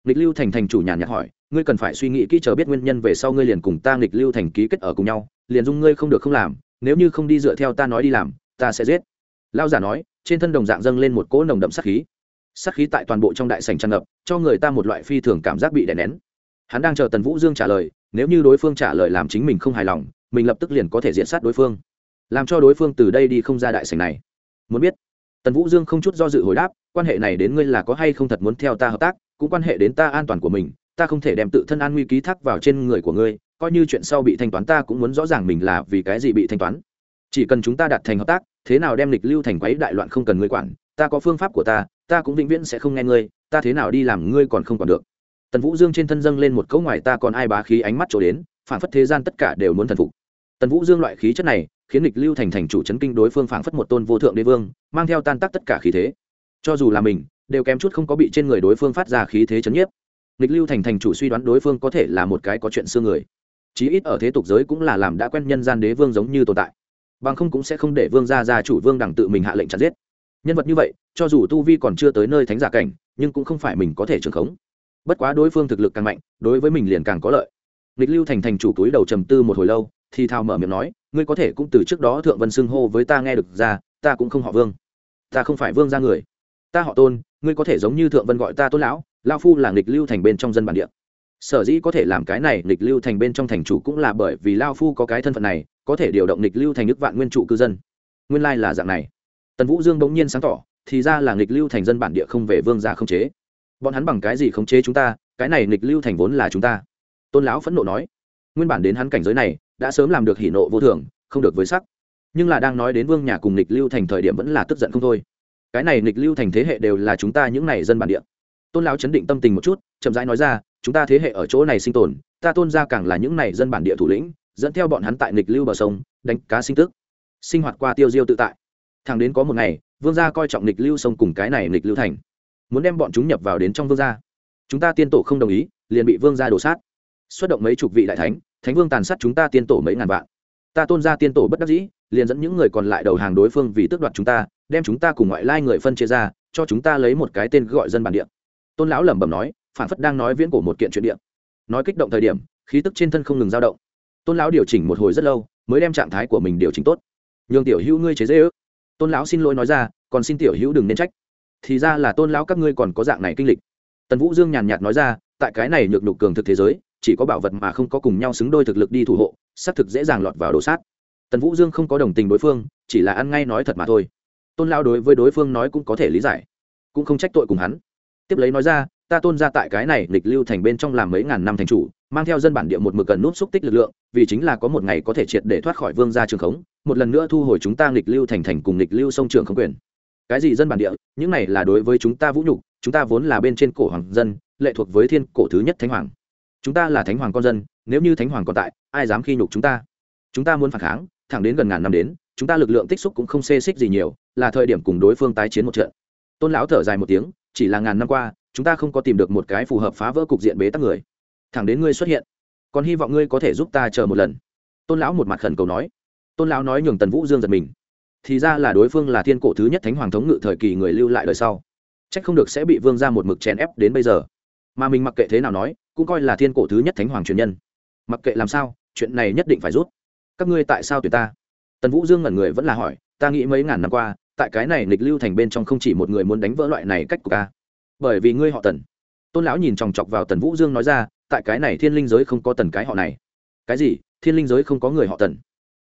Nghịch lưu thành thành chủ nhàn nhạt hỏi, ngươi cần phải suy nghĩ kỹ chờ biết nguyên nhân về sau ngươi liền cùng ta nghịch lưu thành ký kết ở cùng nhau, liền dung ngươi không được không làm, nếu như không đi dựa theo ta nói đi làm, ta sẽ giết. Lao giả nói, trên thân đồng dạng dâng lên một cỗ nồng đậm sắc khí. Sắc khí tại toàn bộ trong đại sành tràn ngập, cho người ta một loại phi thường cảm giác bị đè nén. Hắn đang chờ tần vũ dương trả lời, nếu như đối phương trả lời làm chính mình không hài lòng, mình lập tức liền có thể diện sát đối phương làm cho đối phương từ đây đi không ra đại sảnh này. Muốn biết, tần vũ dương không chút do dự hồi đáp, quan hệ này đến ngươi là có hay không thật muốn theo ta hợp tác, cũng quan hệ đến ta an toàn của mình, ta không thể đem tự thân an nguy ký thác vào trên người của ngươi, coi như chuyện sau bị thanh toán ta cũng muốn rõ ràng mình là vì cái gì bị thanh toán. Chỉ cần chúng ta đạt thành hợp tác, thế nào đem lịch lưu thành quấy đại loạn không cần ngươi quản, ta có phương pháp của ta ta cũng vĩnh viễn sẽ không nghe ngươi, ta thế nào đi làm ngươi còn không còn được. Tần vũ dương trên thân dâng lên một cấu ngoài ta còn ai bá khí ánh mắt trổ đến, phản phất thế gian tất cả đều muốn thần phục. Tần vũ dương loại khí chất này khiến địch lưu thành thành chủ chấn kinh đối phương phảng phất một tôn vô thượng đế vương, mang theo tan tác tất cả khí thế. Cho dù là mình, đều kém chút không có bị trên người đối phương phát ra khí thế chấn nhiếp. Địch lưu thành thành chủ suy đoán đối phương có thể là một cái có chuyện xưa người. Chí ít ở thế tục giới cũng là làm đã quen nhân gian đế vương giống như tồn tại. Bằng không cũng sẽ không để vương gia gia chủ vương đẳng tự mình hạ lệnh chặt giết. Nhân vật như vậy, cho dù tu vi còn chưa tới nơi thánh giả cảnh, nhưng cũng không phải mình có thể trường khống. Bất quá đối phương thực lực càng mạnh, đối với mình liền càng có lợi. Lịch lưu thành thành chủ túi đầu trầm tư một hồi lâu thì thào mở miệng nói, ngươi có thể cũng từ trước đó thượng vân xưng hô với ta nghe được ra, ta cũng không họ vương. Ta không phải vương ra người. Ta họ tôn, ngươi có thể giống như thượng vân gọi ta tôn lão lao phu là nghịch lưu thành bên trong dân bản địa. Sở dĩ có thể làm cái này, nghịch lưu thành bên trong thành chủ cũng là bởi vì lao phu có cái thân phận này, có thể điều động nghịch lưu thành nước vạn nguyên trụ cư dân. Nguyên lai là dạng này. Tần vũ dương bỗng nhiên sáng tỏ, thì ra là nghịch lưu thành dân bản địa không về vương gia không chế. Bọn hắn bằng cái gì không chế chúng ta? Cái này nghịch lưu thành vốn là chúng ta. Tôn lão phẫn nộ nói. Nguyên bản đến hắn cảnh giới này đã sớm làm được hỉ nộ vô thường, không được với sắc. Nhưng là đang nói đến vương nhà cùng lịch lưu thành thời điểm vẫn là tức giận không thôi. Cái này lịch lưu thành thế hệ đều là chúng ta những này dân bản địa. Tôn lão chấn định tâm tình một chút, chậm rãi nói ra, chúng ta thế hệ ở chỗ này sinh tồn, ta tôn ra càng là những này dân bản địa thủ lĩnh, dẫn theo bọn hắn tại lịch lưu bờ sông, đánh cá sinh tức, sinh hoạt qua tiêu diêu tự tại. Thằng đến có một ngày, vương gia coi trọng lịch lưu sông cùng cái này lịch lưu thành, muốn đem bọn chúng nhập vào đến trong vương gia. Chúng ta tiên tổ không đồng ý, liền bị vương gia đổ sát. Xuất động mấy chục vị đại thánh thánh vương tàn sát chúng ta tiên tổ mấy ngàn vạn. Ta tôn ra tiên tổ bất đắc dĩ, liền dẫn những người còn lại đầu hàng đối phương vì tước đoạt chúng ta, đem chúng ta cùng ngoại lai người phân chia ra, cho chúng ta lấy một cái tên gọi dân bản địa. Tôn lão lẩm bẩm nói, phản phất đang nói viễn cổ một kiện chuyện địa. Nói kích động thời điểm, khí tức trên thân không ngừng dao động. Tôn lão điều chỉnh một hồi rất lâu, mới đem trạng thái của mình điều chỉnh tốt. Nhường tiểu hữu ngươi chế dễ ước tôn lão xin lỗi nói ra, còn xin tiểu hữu đừng nên trách. Thì ra là tôn lão các ngươi còn có dạng này kinh lịch. Tần vũ dương nhàn nhạt nói ra, tại cái này nhược nhục cường thực thế giới chỉ có bảo vật mà không có cùng nhau xứng đôi thực lực đi thủ hộ, xác thực dễ dàng lọt vào đồ sát. Tần vũ dương không có đồng tình đối phương, chỉ là ăn ngay nói thật mà thôi. Tôn lao đối với đối phương nói cũng có thể lý giải, cũng không trách tội cùng hắn. Tiếp lấy nói ra, ta tôn ra tại cái này lịch lưu thành bên trong làm mấy ngàn năm thành chủ, mang theo dân bản địa một mực cần nút xúc tích lực lượng, vì chính là có một ngày có thể triệt để thoát khỏi vương gia trường khống, một lần nữa thu hồi chúng ta nghịch lưu thành thành cùng nghịch lưu sông trường không quyền. Cái gì dân bản địa? Những này là đối với chúng ta vũ nhục, chúng ta vốn là bên trên cổ hoàng dân, lệ thuộc với thiên cổ thứ nhất thánh hoàng chúng ta là thánh hoàng con dân, nếu như thánh hoàng còn tại, ai dám khi nhục chúng ta? Chúng ta muốn phản kháng, thẳng đến gần ngàn năm đến, chúng ta lực lượng tích xúc cũng không xê xích gì nhiều, là thời điểm cùng đối phương tái chiến một trận. Tôn lão thở dài một tiếng, chỉ là ngàn năm qua, chúng ta không có tìm được một cái phù hợp phá vỡ cục diện bế tắc người. Thẳng đến ngươi xuất hiện, còn hy vọng ngươi có thể giúp ta chờ một lần. Tôn lão một mặt khẩn cầu nói. Tôn lão nói nhường tần vũ dương giật mình. Thì ra là đối phương là thiên cổ thứ nhất thánh hoàng thống ngự thời kỳ người lưu lại đời sau. C h ắ c không được sẽ bị vương ra một mực chèn ép đến bây giờ mà mình mặc kệ thế nào nói, cũng coi là thiên cổ thứ nhất thánh hoàng truyền nhân. Mặc kệ làm sao, chuyện này nhất định phải rút. Các ngươi tại sao tuyệt ta? Tần vũ dương ngẩn người vẫn là hỏi, ta nghĩ mấy ngàn năm qua, tại cái này nghịch lưu thành bên trong không chỉ một người muốn đánh vỡ loại này cách của ca bởi vì ngươi họ tần. Tôn lão nhìn chòng chọc vào tần vũ dương nói ra, tại cái này thiên linh giới không có tần cái họ này. Cái gì? Thiên linh giới không có người họ tần.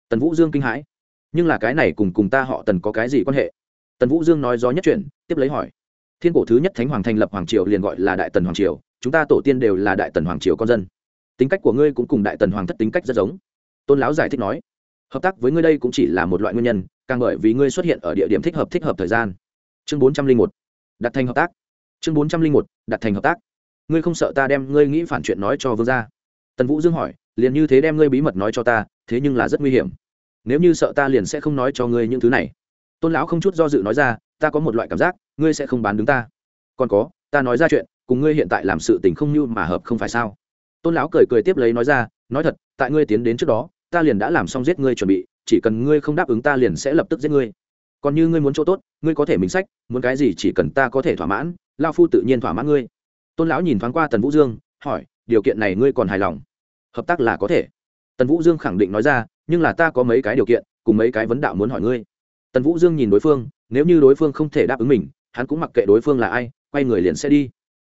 Tần vũ dương kinh hãi. Nhưng là cái này cùng cùng ta họ tần có cái gì quan hệ? Tần vũ dương nói gió nhất chuyện tiếp lấy hỏi. Thiên cổ thứ nhất thánh hoàng thành lập hoàng triều liền gọi là đại tần hoàng triều chúng ta tổ tiên đều là đại tần hoàng triều con dân. Tính cách của ngươi cũng cùng đại tần hoàng thất tính cách rất giống. Tôn lão giải thích nói. Hợp tác với ngươi đây cũng chỉ là một loại nguyên nhân, càng bởi vì ngươi xuất hiện ở địa điểm thích hợp thích hợp thời gian. Chương bốn trăm linh một. Đặt thành hợp tác. Chương bốn trăm linh một. Đặt thành hợp tác. Ngươi không sợ ta đem ngươi nghĩ phản chuyện nói cho vương gia? Tần vũ dương hỏi. Liền như thế đem ngươi bí mật nói cho ta, thế nhưng là rất nguy hiểm. Nếu như sợ ta liền sẽ không nói cho ngươi những thứ này. Tôn lão không chút do dự nói ra. Ta có một loại cảm giác, ngươi sẽ không bán đứng ta. Còn có, ta nói ra chuyện cùng ngươi hiện tại làm sự tình không như mà hợp không phải sao? Tôn lão cười cười tiếp lấy nói ra, nói thật, tại ngươi tiến đến trước đó, ta liền đã làm xong giết ngươi chuẩn bị, chỉ cần ngươi không đáp ứng ta liền sẽ lập tức giết ngươi. Còn như ngươi muốn chỗ tốt, ngươi có thể mình sách, muốn cái gì chỉ cần ta có thể thỏa mãn lao phu tự nhiên thỏa mãn ngươi. Tôn lão nhìn thoáng qua tần vũ dương, hỏi, điều kiện này ngươi còn hài lòng? Hợp tác là có thể. Tần vũ dương khẳng định nói ra, nhưng là ta có mấy cái điều kiện, cùng mấy cái vấn đạo muốn hỏi ngươi. Tần vũ dương nhìn đối phương, nếu như đối phương không thể đáp ứng mình, hắn cũng mặc kệ đối phương là ai, quay người liền sẽ đi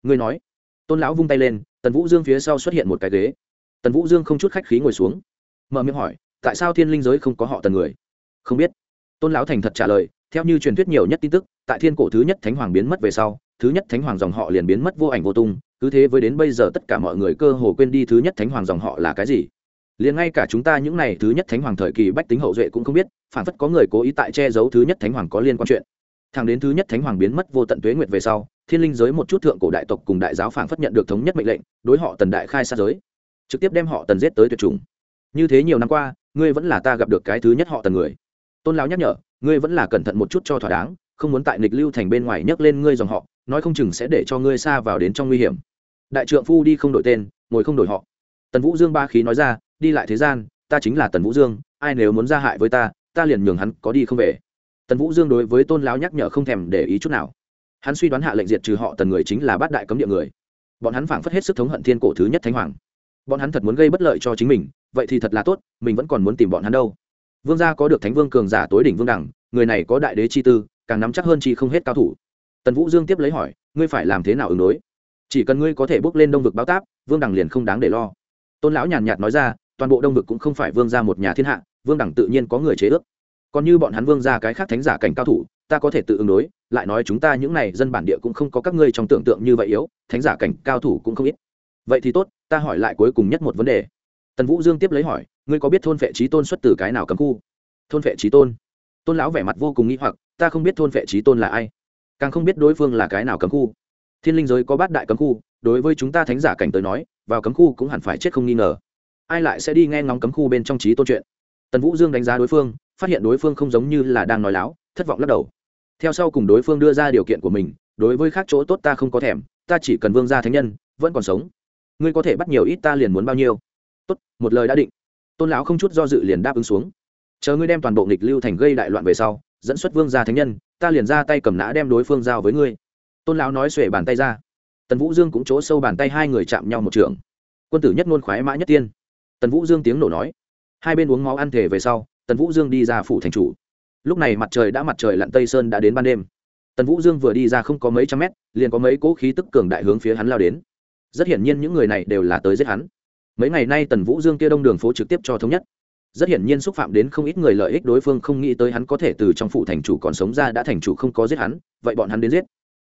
ngươi nói. Tôn lão vung tay lên, tần vũ dương phía sau xuất hiện một cái ghế. Tần vũ dương không chút khách khí ngồi xuống. Mở miệng hỏi, tại sao thiên linh giới không có họ tần người? Không biết. Tôn lão thành thật trả lời, theo như truyền thuyết nhiều nhất tin tức, tại thiên cổ thứ nhất thánh hoàng biến mất về sau, thứ nhất thánh hoàng dòng họ liền biến mất vô ảnh vô tung, cứ thế với đến bây giờ tất cả mọi người cơ hồ quên đi thứ nhất thánh hoàng dòng họ là cái gì. Liền ngay cả chúng ta những n à y thứ nhất thánh hoàng thời kỳ bách tính hậu duệ cũng không biết, phản phất có người cố ý tại che giấu thứ nhất thánh hoàng có liên quan chuyện. Thẳng đến thứ nhất thánh hoàng biến mất vô tận tuế nguyệt về sau thiên linh giới một chút thượng cổ đại tộc cùng đại giáo phảng phất nhận được thống nhất mệnh lệnh, đối họ tần đại khai sát giới, trực tiếp đem họ tần giết tới tuyệt chủng. Như thế nhiều năm qua, ngươi vẫn là ta gặp được cái thứ nhất họ tần người. Tôn lão nhắc nhở, ngươi vẫn là cẩn thận một chút cho thỏa đáng, không muốn tại nịch lưu thành bên ngoài nhấc lên ngươi dòng họ, nói không chừng sẽ để cho ngươi xa vào đến trong nguy hiểm. Đại trượng phu đi không đổi tên, ngồi không đổi họ. Tần vũ dương ba khí nói ra, đi lại thế gian, ta chính là tần vũ dương, ai nếu muốn ra hại với ta ta liền nhường hắn có đi không về. Tần vũ dương đối với tôn lão nhắc nhở không thèm để ý chút nào hắn suy đoán hạ lệnh diệt trừ họ tần người chính là bát đại cấm địa người. Bọn hắn phảng phất hết sức thống hận thiên cổ thứ nhất thánh hoàng. Bọn hắn thật muốn gây bất lợi cho chính mình, vậy thì thật là tốt, mình vẫn còn muốn tìm bọn hắn đâu. Vương gia có được thánh vương cường giả tối đỉnh vương đẳng, người này có đại đế chi tư, càng nắm chắc hơn chi không hết cao thủ. Tần vũ dương tiếp lấy hỏi, ngươi phải làm thế nào ứng đối? Chỉ cần ngươi có thể bước lên đông vực báo táp, vương đẳng liền không đáng để lo. Tôn lão nhàn nhạt nói ra, toàn bộ đông vực cũng không phải vương gia một nhà thiên hạ, vương đẳng tự nhiên có người chế ước. Còn như bọn hắn vương gia cái khác thánh giả cảnh cao thủ ta có thể tự ứng đối, lại nói chúng ta những này dân bản địa cũng không có các ngươi trong tưởng tượng như vậy yếu, thánh giả cảnh cao thủ cũng không ít. Vậy thì tốt, ta hỏi lại cuối cùng nhất một vấn đề. Tần vũ dương tiếp lấy hỏi, ngươi có biết thôn vệ trí tôn xuất từ cái nào cấm khu? Thôn vệ trí tôn? Tôn lão vẻ mặt vô cùng nghĩ hoặc, ta không biết thôn vệ trí tôn là ai, càng không biết đối phương là cái nào cấm khu. Thiên linh giới có bát đại cấm khu, đối với chúng ta thánh giả cảnh tới nói, vào cấm khu cũng hẳn phải chết không nghi ngờ. Ai lại sẽ đi nghe ngóng cấm khu bên trong trí tôn chuyện? Tần vũ dương đánh giá đối phương, phát hiện đối phương không giống như là đang nói láo, thất vọng lắc đầu theo sau cùng đối phương đưa ra điều kiện của mình, đối với khác chỗ tốt ta không có thèm, ta chỉ cần vương gia thánh nhân, vẫn còn sống. Ngươi có thể bắt nhiều ít ta liền muốn bao nhiêu. Tốt, một lời đã định. Tôn lão không chút do dự liền đáp ứng xuống. Chờ ngươi đem toàn bộ nghịch lưu thành gây đại loạn về sau, dẫn xuất vương gia thánh nhân, ta liền ra tay cầm nã đem đối phương giao với ngươi. Tôn lão nói xuể bàn tay ra. Tần vũ dương cũng chỗ sâu bàn tay hai người chạm nhau một trường. Quân tử nhất ngôn khoái mã nhất tiên. Tần vũ dương tiếng nổ nói. Hai bên uống máu ăn thể về sau, tần vũ dương đi ra phủ thành chủ lúc này mặt trời đã mặt trời lặn tây sơn đã đến ban đêm. Tần vũ dương vừa đi ra không có mấy trăm mét, liền có mấy cỗ khí tức cường đại hướng phía hắn lao đến. Rất hiển nhiên những người này đều là tới giết hắn. Mấy ngày nay tần vũ dương kia đông đường phố trực tiếp cho thống nhất. Rất hiển nhiên xúc phạm đến không ít người lợi ích đối phương không nghĩ tới hắn có thể từ trong phủ thành chủ còn sống ra đã thành chủ không có giết hắn, vậy bọn hắn đến giết.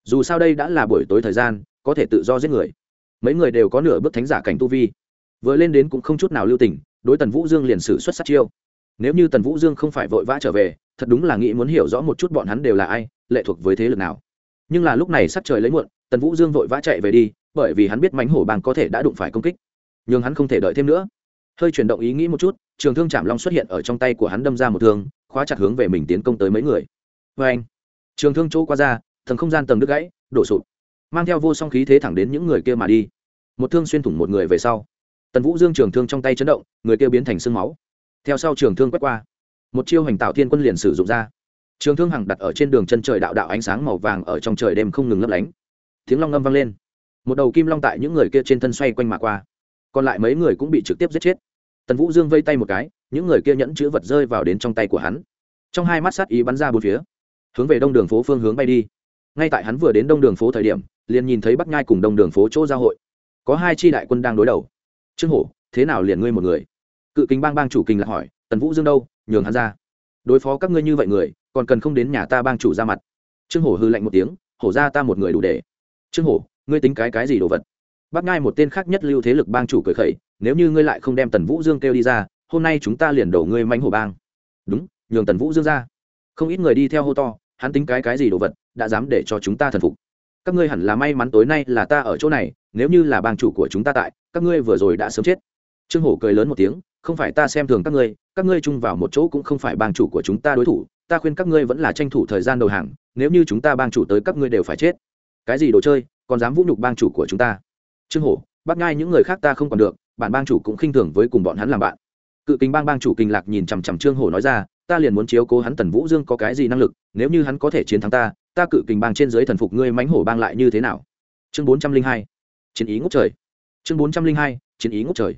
Dù sao đây đã là buổi tối thời gian, có thể tự do giết người. Mấy người đều có nửa bước thánh giả cảnh tu vi. Vừa lên đến cũng không chút nào lưu tình, đối tần vũ dương liền xử xuất sát chiêu. Nếu như tần vũ dương không phải vội vã trở về thật đúng là nghĩ muốn hiểu rõ một chút bọn hắn đều là ai, lệ thuộc với thế lực nào. Nhưng là lúc này sắp trời lấy muộn, tần vũ dương vội vã chạy về đi, bởi vì hắn biết mánh hổ bang có thể đã đụng phải công kích. Nhưng hắn không thể đợi thêm nữa. Hơi chuyển động ý nghĩ một chút, trường thương chạm long xuất hiện ở trong tay của hắn đâm ra một thương, khóa chặt hướng về mình tiến công tới mấy người. Vê anh, trường thương chỗ qua ra, thần không gian tầng đứt gãy, đổ sụp. Mang theo vô song khí thế thẳng đến những người kia mà đi. Một thương xuyên thủng một người về sau. Tần vũ dương trường thương trong tay chấn động, người kia biến thành sương máu. Theo sau trường thương quét qua một chiêu hành tạo thiên quân liền sử dụng ra. Trường thương hằng đặt ở trên đường chân trời đạo đạo ánh sáng màu vàng ở trong trời đêm không ngừng lấp lánh. Tiếng long ngâm vang lên. Một đầu kim long tại những người kia trên thân xoay quanh mà qua. Còn lại mấy người cũng bị trực tiếp giết chết. Tần vũ dương vây tay một cái, những người kia nhẫn chữ vật rơi vào đến trong tay của hắn. Trong hai mắt sát ý bắn ra bốn phía. Hướng về đông đường phố phương hướng bay đi. Ngay tại hắn vừa đến đông đường phố thời điểm, liền nhìn thấy bắc nhai cùng đông đường phố chỗ giao hội. Có hai chi đại quân đang đối đầu. Trương hổ, thế nào liền ngươi một người? Cự kính bang bang chủ kinh là hỏi, tần vũ dương đâu? Nhường hắn ra. Đối phó các ngươi như vậy người, còn cần không đến nhà ta bang chủ ra mặt. Trương hổ hư lạnh một tiếng, hổ ra ta một người đủ để. Trương hổ, ngươi tính cái cái gì đồ vật? Bác ngai một tên khác nhất lưu thế lực bang chủ cười khẩy, nếu như ngươi lại không đem tần vũ dương kêu đi ra, hôm nay chúng ta liền đổ ngươi mánh hổ bang. Đúng, nhường tần vũ dương ra. Không ít người đi theo hô to, hắn tính cái cái gì đồ vật, đã dám để cho chúng ta thần phục. Các ngươi hẳn là may mắn tối nay là ta ở chỗ này, nếu như là bang chủ của chúng ta tại, các ngươi vừa rồi đã sớm chết. Trương hổ cười lớn một tiếng không phải ta xem thường các ngươi các ngươi chung vào một chỗ cũng không phải bang chủ của chúng ta đối thủ, ta khuyên các ngươi vẫn là tranh thủ thời gian đầu hàng, nếu như chúng ta bang chủ tới các ngươi đều phải chết. Cái gì đồ chơi, còn dám vũ nhục bang chủ của chúng ta? Trương hổ, bắt ngay những người khác ta không còn được, bản bang chủ cũng khinh thường với cùng bọn hắn làm bạn. Cự kính bang bang chủ kinh lạc nhìn chằm chằm trương hổ nói ra, ta liền muốn chiếu cố hắn tần vũ dương có cái gì năng lực, nếu như hắn có thể chiến thắng ta ta cự kình bang trên dưới thần phục ngươi mánh hổ bang lại như thế nào? Chương bốn trăm linh hai, chiến ý ngốc trời. Chương bốn trăm linh hai, chiến ý ngốc trời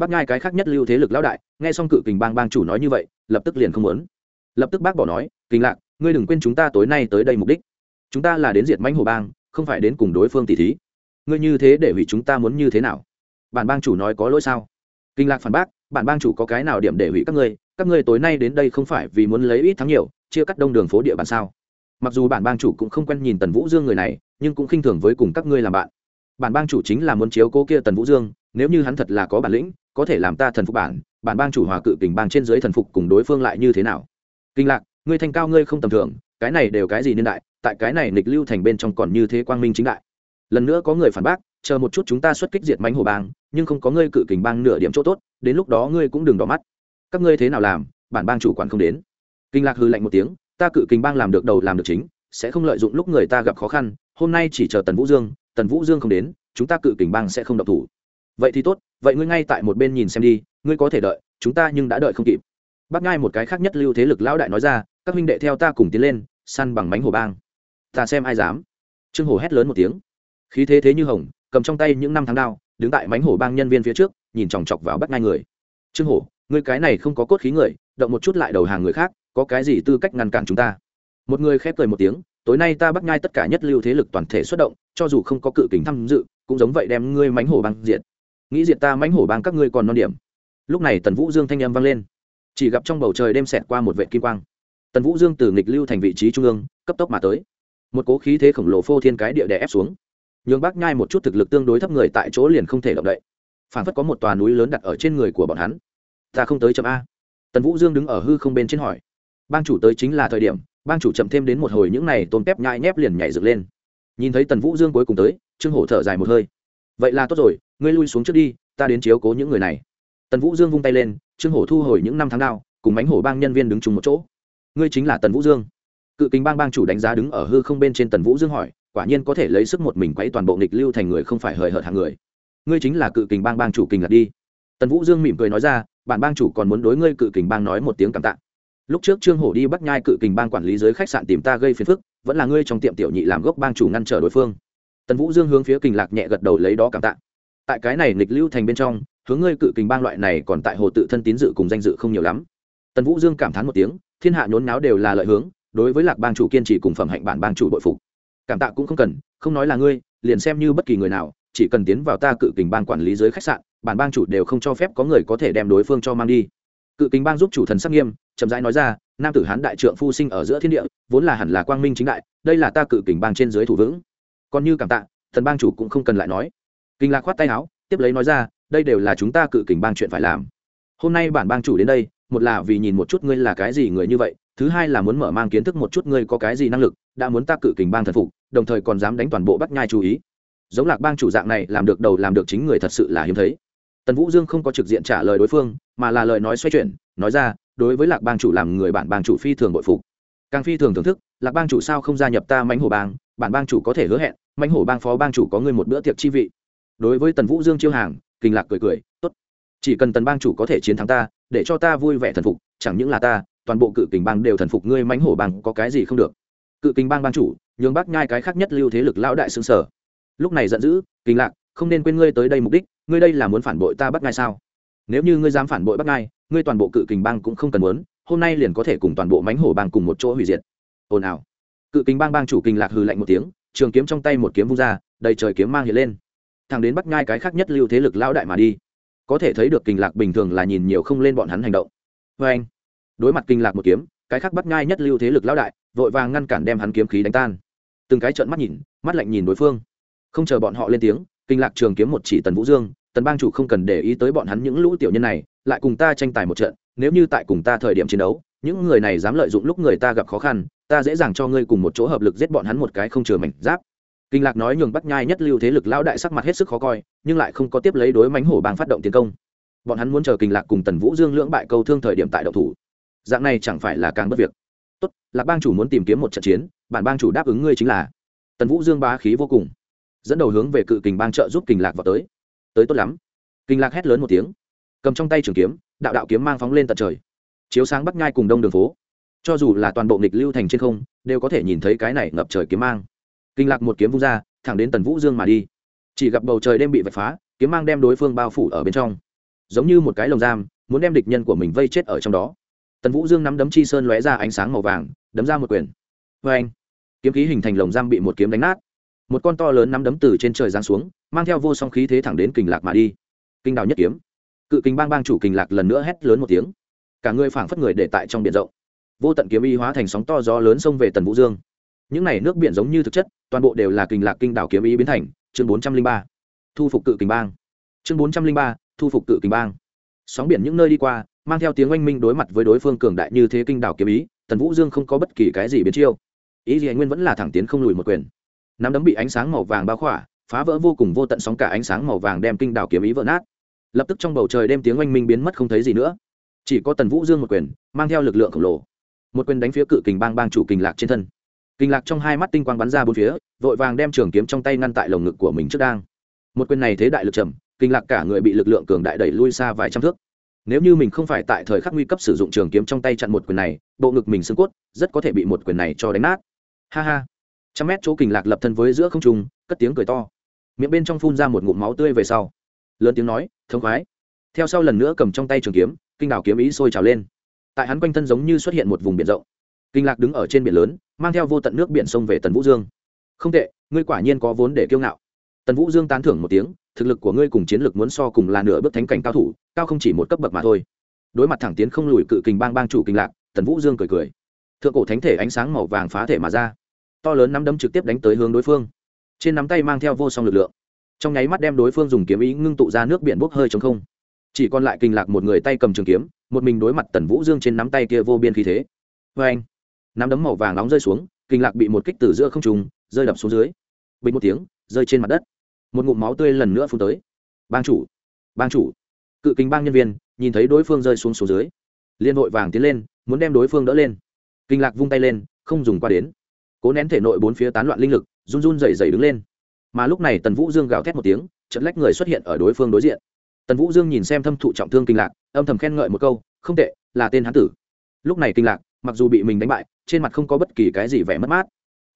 bác ngai cái khác nhất lưu thế lực lão đại, nghe xong cự kình bang bang chủ nói như vậy, lập tức liền không muốn. Lập tức bác bỏ nói kinh lạc, ngươi đừng quên chúng ta tối nay tới đây mục đích. Chúng ta là đến diệt mãnh hồ bang, không phải đến cùng đối phương tỷ thí. Ngươi như thế để hủy chúng ta muốn như thế nào? Bản bang chủ nói có lỗi sao? Kinh lạc phản bác, bản bang chủ có cái nào điểm để hủy các ngươi? Các ngươi tối nay đến đây không phải vì muốn lấy ít thắng nhiều, chia cắt đông đường phố địa bàn sao? Mặc dù bản bang chủ cũng không quen nhìn tần vũ dương người này, nhưng cũng khinh thường với cùng các ngươi làm bạn. Bản bang chủ chính là muốn chiếu cố kia tần vũ dương, nếu như hắn thật là có bản lĩnh có thể làm ta thần phục bản bản bang chủ hòa cự kình bang trên dưới thần phục cùng đối phương lại như thế nào? Kinh lạc, ngươi thanh cao ngươi không tầm thường, cái này đều cái gì niên đại, tại cái này nghịch lưu thành bên trong còn như thế quang minh chính đại. Lần nữa có người phản bác, chờ một chút chúng ta xuất kích diệt mánh hồ bang, nhưng không có ngươi cự kình bang nửa điểm chỗ tốt, đến lúc đó ngươi cũng đừng đỏ mắt. Các ngươi thế nào làm, bản bang chủ quản không đến. Kinh lạc hư lạnh một tiếng, ta cự kình bang làm được đầu làm được chính, sẽ không lợi dụng lúc người ta gặp khó khăn, hôm nay chỉ chờ tần vũ dương, tần vũ dương không đến, chúng ta cự kình bang sẽ không độc thủ. Vậy thì tốt vậy ngươi ngay tại một bên nhìn xem đi, ngươi có thể đợi, chúng ta nhưng đã đợi không kịp. Bác ngai một cái khác nhất lưu thế lực lão đại nói ra, các huynh đệ theo ta cùng tiến lên săn bằng mánh hồ bang. Ta xem ai dám. Trương hổ hét lớn một tiếng. Khí thế thế như hồng, cầm trong tay những năm tháng đao, đứng tại mánh hổ bang nhân viên phía trước, nhìn chòng chọc vào bắt ngai người. Trương hổ người cái này không có cốt khí người, động một chút lại đầu hàng người khác, có cái gì tư cách ngăn cản chúng ta? Một người khép cười một tiếng, tối nay ta bắt ngai tất cả nhất lưu thế lực toàn thể xuất động, cho dù không có cự kính tham dự, cũng giống vậy đem ngươi mánh hổ bang diệt nghĩ diệt ta mãnh hổ bang các ngươi còn non điểm. Lúc này tần vũ dương thanh âm vang lên. Chỉ gặp trong bầu trời đêm xẹt qua một vệ kim quang. Tần vũ dương từ nghịch lưu thành vị trí trung ương, cấp tốc mà tới. Một cố khí thế khổng lồ phô thiên cái địa đè ép xuống. Nhường bác nhai một chút thực lực tương đối thấp người tại chỗ liền không thể động đậy. Phản phất có một tòa núi lớn đặt ở trên người của bọn hắn. Ta không tới chậm a. Tần vũ dương đứng ở hư không bên trên hỏi. Bang chủ tới chính là thời điểm, bang chủ chậm thêm đến một hồi những n à y tôm tép nhai nhép liền nhảy dựng lên. Nhìn thấy tần vũ dương cuối cùng tới, trương hổ thở dài một hơi. Vậy là tốt rồi ngươi lui xuống trước đi, ta đến chiếu cố những người này. Tần vũ dương vung tay lên, trương hổ thu hồi những năm tháng đao, cùng bánh hổ bang nhân viên đứng chung một chỗ. Ngươi chính là tần vũ dương. Cự kính bang bang chủ đánh giá đứng ở hư không bên trên tần vũ dương hỏi, quả nhiên có thể lấy sức một mình quấy toàn bộ nghịch lưu thành người không phải hời hợt hàng người. Ngươi chính là cự kình bang bang chủ kình lạc đi. Tần vũ dương mỉm cười nói ra, bản bang chủ còn muốn đối ngươi cự kình bang nói một tiếng cảm tạ. Lúc trước trương hổ đi bắt nhai cự kình bang quản lý dưới khách sạn tìm ta gây phiền phức, vẫn là ngươi trong tiệm tiểu nhị làm gốc bang chủ ngăn trở đối phương. Tần vũ dương hướng phía kình lạc nhẹ gật đầu lấy đó cảm tạ tại cái này nghịch lưu thành bên trong, hướng ngươi cự kình bang loại này còn tại hồ tự thân tín dự cùng danh dự không nhiều lắm. Tần vũ dương cảm thán một tiếng, thiên hạ nhốn náo đều là lợi hướng, đối với lạc bang chủ kiên trì cùng phẩm hạnh bản bang chủ bội phục. Cảm tạ cũng không cần, không nói là ngươi, liền xem như bất kỳ người nào, chỉ cần tiến vào ta cự kình bang quản lý dưới khách sạn, bản bang chủ đều không cho phép có người có thể đem đối phương cho mang đi. Cự kình bang giúp chủ thần sắc nghiêm, chậm rãi nói ra, nam tử hán đại trượng phu sinh ở giữa thiên địa, vốn là hẳn là quang minh chính đại, đây là ta cự kình bang trên dưới thủ vững. Còn như cảm tạ, thần bang chủ cũng không cần lại nói kinh lạc khoát tay áo, tiếp lấy nói ra, đây đều là chúng ta cự kình bang chuyện phải làm. Hôm nay bản bang chủ đến đây, một là vì nhìn một chút ngươi là cái gì người như vậy, thứ hai là muốn mở mang kiến thức một chút ngươi có cái gì năng lực, đã muốn ta cự kình bang thần phục, đồng thời còn dám đánh toàn bộ bắc nhai chú ý. Giống lạc bang chủ dạng này, làm được đầu làm được chính người thật sự là hiếm thấy. Tần vũ dương không có trực diện trả lời đối phương, mà là lời nói xoay chuyển, nói ra, đối với lạc bang chủ làm người bản bang chủ phi thường bội phục. Càng phi thường thưởng thức, lạc bang chủ sao không gia nhập ta mánh hổ bang, bản bang chủ có thể hứa hẹn mánh hổ bang phó bang chủ có ngươi một bữa tiệc chi vị đối với tần vũ dương chiêu hàng, kinh lạc cười cười, tốt, chỉ cần tần bang chủ có thể chiến thắng ta, để cho ta vui vẻ thần phục, chẳng những là ta, toàn bộ cự kình bang đều thần phục ngươi mánh hổ bang, có cái gì không được. Cự kình bang bang chủ, nhường bác nhai cái khác nhất lưu thế lực lão đại xương sở. Lúc này giận dữ, kinh lạc, không nên quên ngươi tới đây mục đích, ngươi đây là muốn phản bội ta bắt ngai sao? Nếu như ngươi dám phản bội bắt ngai ngươi toàn bộ cự kình bang cũng không cần muốn, hôm nay liền có thể cùng toàn bộ mánh hổ bang cùng một chỗ hủy diệt. Ồn ào. Cự kình bang bang chủ kinh lạc hừ lạnh một tiếng, trường kiếm trong tay một kiếm vung ra, đầy trời kiếm mang hiện lên thằng đến bắt ngai cái khác nhất lưu thế lực lão đại mà đi. Có thể thấy được kinh lạc bình thường là nhìn nhiều không lên bọn hắn hành động. Vê anh, đối mặt kinh lạc một kiếm, cái khác bắt ngai nhất lưu thế lực lão đại vội vàng ngăn cản đem hắn kiếm khí đánh tan. Từng cái trợn mắt nhìn, mắt lạnh nhìn đối phương. Không chờ bọn họ lên tiếng kinh lạc trường kiếm một chỉ tần vũ dương, tần bang chủ không cần để ý tới bọn hắn những lũ tiểu nhân này, lại cùng ta tranh tài một trận, nếu như tại cùng ta thời điểm chiến đấu, những người này dám lợi dụng lúc người ta gặp khó khăn, ta dễ dàng cho ngươi cùng một chỗ hợp lực giết bọn hắn một cái không chừa mảnh giáp kinh lạc nói nhường Bắc nhai nhất lưu thế lực lão đại sắc mặt hết sức khó coi, nhưng lại không có tiếp lấy đối mánh hổ bang phát động tiến công. Bọn hắn muốn chờ kinh lạc cùng tần vũ dương lưỡng bại câu thương thời điểm tại động thủ. Dạng này chẳng phải là càng bất việc. Tốt, lạc bang chủ muốn tìm kiếm một trận chiến, bản bang chủ đáp ứng ngươi chính là. Tần vũ dương bá khí vô cùng, dẫn đầu hướng về cự kình bang trợ giúp kình lạc vào tới. Tới tốt lắm. Kình lạc hét lớn một tiếng, cầm trong tay trường kiếm, đạo đạo kiếm mang phóng lên tận trời. Chiếu sáng bắc nhai cùng đông đường phố. Cho dù là toàn bộ nghịch lưu thành trên không, đều có thể nhìn thấy cái này ngập trời kiếm mang kinh lạc một kiếm vung ra, thẳng đến tần vũ dương mà đi. Chỉ gặp bầu trời đêm bị vạch phá, kiếm mang đem đối phương bao phủ ở bên trong. Giống như một cái lồng giam, muốn đem địch nhân của mình vây chết ở trong đó. Tần vũ dương nắm đấm chi sơn lóe ra ánh sáng màu vàng, đấm ra một quyền. Vê anh kiếm khí hình thành lồng giam bị một kiếm đánh nát. Một con to lớn nắm đấm từ trên trời giáng xuống, mang theo vô song khí thế thẳng đến kình lạc mà đi. Kinh đào nhất kiếm. Cự kình bang bang chủ kình lạc lần nữa hét lớn một tiếng. Cả người phảng phất người để tại trong biển rộng. Vô tận kiếm y hóa thành sóng to gió lớn xông về tần vũ dương những này nước biển giống như thực chất, toàn bộ đều là kình lạc kinh đảo kiếm ý biến thành. Chương bốn trăm linh ba. Thu phục cự kình bang. Chương bốn trăm linh ba, thu phục cự kình bang. Sóng biển những nơi đi qua, mang theo tiếng oanh minh đối mặt với đối phương cường đại như thế kinh đảo kiếm ý, tần vũ dương không có bất kỳ cái gì biến chiêu. Ý gì anh nguyên vẫn là thẳng tiến không lùi một quyền. Nắm đấm bị ánh sáng màu vàng bao khỏa, phá vỡ vô cùng vô tận sóng cả ánh sáng màu vàng đem kinh đảo kiếm ý vỡ nát. Lập tức trong bầu trời đem tiếng oanh minh biến mất không thấy gì nữa. Chỉ có tần vũ dương một quyền, mang theo lực lượng khổng lồ. Một quyền đánh phía cự kình bang bang chủ kình lạc trên thân kình lạc trong hai mắt tinh quang bắn ra bốn phía, vội vàng đem trường kiếm trong tay ngăn tại lồng ngực của mình trước đang. Một quyền này thế đại lực trầm kình lạc cả người bị lực lượng cường đại đẩy lui xa vài trăm thước. Nếu như mình không phải tại thời khắc nguy cấp sử dụng trường kiếm trong tay chặn một quyền này, bộ ngực mình xương cốt rất có thể bị một quyền này cho đánh nát. Ha ha. Trăm mét chỗ kình lạc lập thân với giữa không trung, cất tiếng cười to. Miệng bên trong phun ra một ngụm máu tươi về sau. Lớn tiếng nói, thống khoái. Theo sau lần nữa cầm trong tay trường kiếm, kinh đảo kiếm ý sôi trào lên. Tại hắn quanh thân giống như xuất hiện một vùng biển rộng kinh lạc đứng ở trên biển lớn, mang theo vô tận nước biển sông về tần vũ dương. Không tệ, ngươi quả nhiên có vốn để kiêu ngạo. Tần vũ dương tán thưởng một tiếng, thực lực của ngươi cùng chiến lực muốn so cùng là nửa bước thánh cảnh cao thủ, cao không chỉ một cấp bậc mà thôi. Đối mặt thẳng tiến không lùi cự kình bang bang chủ kinh lạc, tần vũ dương cười cười. Thượng cổ thánh thể ánh sáng màu vàng phá thể mà ra. To lớn nắm đấm trực tiếp đánh tới hướng đối phương. Trên nắm tay mang theo vô song lực lượng. Trong nháy mắt đem đối phương dùng kiếm ý ngưng tụ ra nước biển bốc hơi chống không. Chỉ còn lại kinh lạc một người tay cầm trường kiếm, một mình đối mặt tần vũ dương trên nắm tay kia vô biên khí thế. Vê anh nắm đấm màu vàng nóng rơi xuống, kinh lạc bị một kích từ giữa không trùng rơi đập xuống dưới. Bình một tiếng, rơi trên mặt đất. Một ngụm máu tươi lần nữa phun tới. Bang chủ! Bang chủ! Cự kinh bang nhân viên, nhìn thấy đối phương rơi xuống số dưới. Liên hội vàng tiến lên, muốn đem đối phương đỡ lên. Kinh lạc vung tay lên, không dùng qua đến. Cố nén thể nội bốn phía tán loạn linh lực, run run dày dày đứng lên. Mà lúc này tần vũ dương gào thét một tiếng trận lách người xuất hiện ở đối phương đối diện. Tần vũ dương nhìn xem thâm thụ trọng thương kinh lạc, âm thầm khen ngợi một câu, không tệ, là tên hán tử. Lúc này kinh lạc, mặc dù bị mình đánh bại trên mặt không có bất kỳ cái gì vẻ mất mát.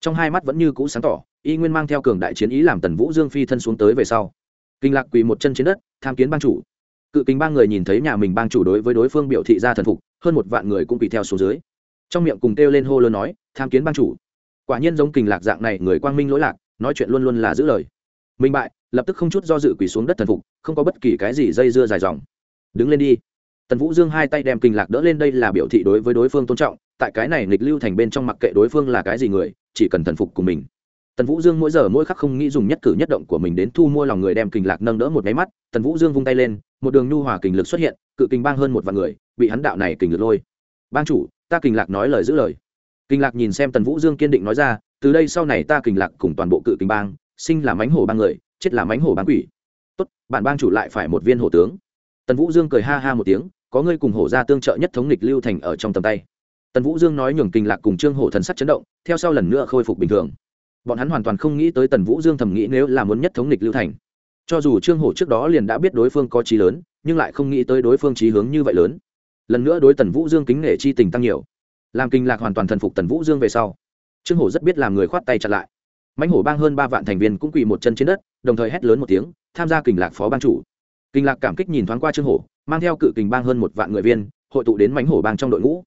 Trong hai mắt vẫn như cũ sáng tỏ, y nguyên mang theo cường đại chiến ý làm tần vũ dương phi thân xuống tới về sau. Kinh lạc quỳ một chân trên đất, tham kiến bang chủ. Cự kính ba người nhìn thấy nhà mình bang chủ đối với đối phương biểu thị ra thần phục, hơn một vạn người cũng quỳ theo xuống dưới. Trong miệng cùng kêu lên hô lớn nói, tham kiến bang chủ. Quả nhiên giống kình lạc dạng này người quang minh lỗi lạc, nói chuyện luôn luôn là giữ lời. Minh bại, lập tức không chút do dự quỳ xuống đất thần phục, không có bất kỳ cái gì dây dưa dài dòng. Đứng lên đi. Tần vũ dương hai tay đem kình lạc đỡ lên, đây là biểu thị đối với đối phương tôn trọng tại cái này nghịch lưu thành bên trong mặc kệ đối phương là cái gì người, chỉ cần thần phục của mình. Tần vũ dương mỗi giờ mỗi khắc không nghĩ dùng nhất cử nhất động của mình đến thu mua lòng người đem kình lạc nâng đỡ một máy mắt, tần vũ dương vung tay lên, một đường nhu hòa kình lực xuất hiện, cự kình bang hơn một vạn người, bị hắn đạo này kình lực lôi. Ban chủ, ta kình lạc nói lời giữ lời. Kình lạc nhìn xem tần vũ dương kiên định nói ra, từ đây sau này ta kình lạc cùng toàn bộ cự kình bang, sinh là mánh hổ bang người, chết là mánh hổ bang quỷ. Tốt, bạn bang chủ lại phải một viên hổ tướng. Tần vũ dương cười ha ha một tiếng, có ngươi cùng hổ ra tương trợ nhất thống nghịch lưu thành ở trong tầm tay tần vũ dương nói nhường kình lạc cùng trương hổ thần sắc chấn động, theo sau lần nữa khôi phục bình thường. Bọn hắn hoàn toàn không nghĩ tới tần vũ dương thầm nghĩ nếu là muốn nhất thống nịch lưu thành. Cho dù trương hổ trước đó liền đã biết đối phương có trí lớn, nhưng lại không nghĩ tới đối phương trí hướng như vậy lớn. Lần nữa đối tần vũ dương kính nể chi tình tăng nhiều. Làm kinh lạc hoàn toàn thần phục tần vũ dương về sau, trương hổ rất biết làm người khoát tay chặt lại. Mãnh hổ bang hơn ba vạn thành viên cũng quỳ một chân trên đất, đồng thời hét lớn một tiếng, tham gia kình lạc phó ban chủ. Kinh lạc cảm kích nhìn thoáng qua trương hổ, mang theo cự kình bang hơn một vạn người viên, hội tụ đến mãnh hổ bang trong đội ngũ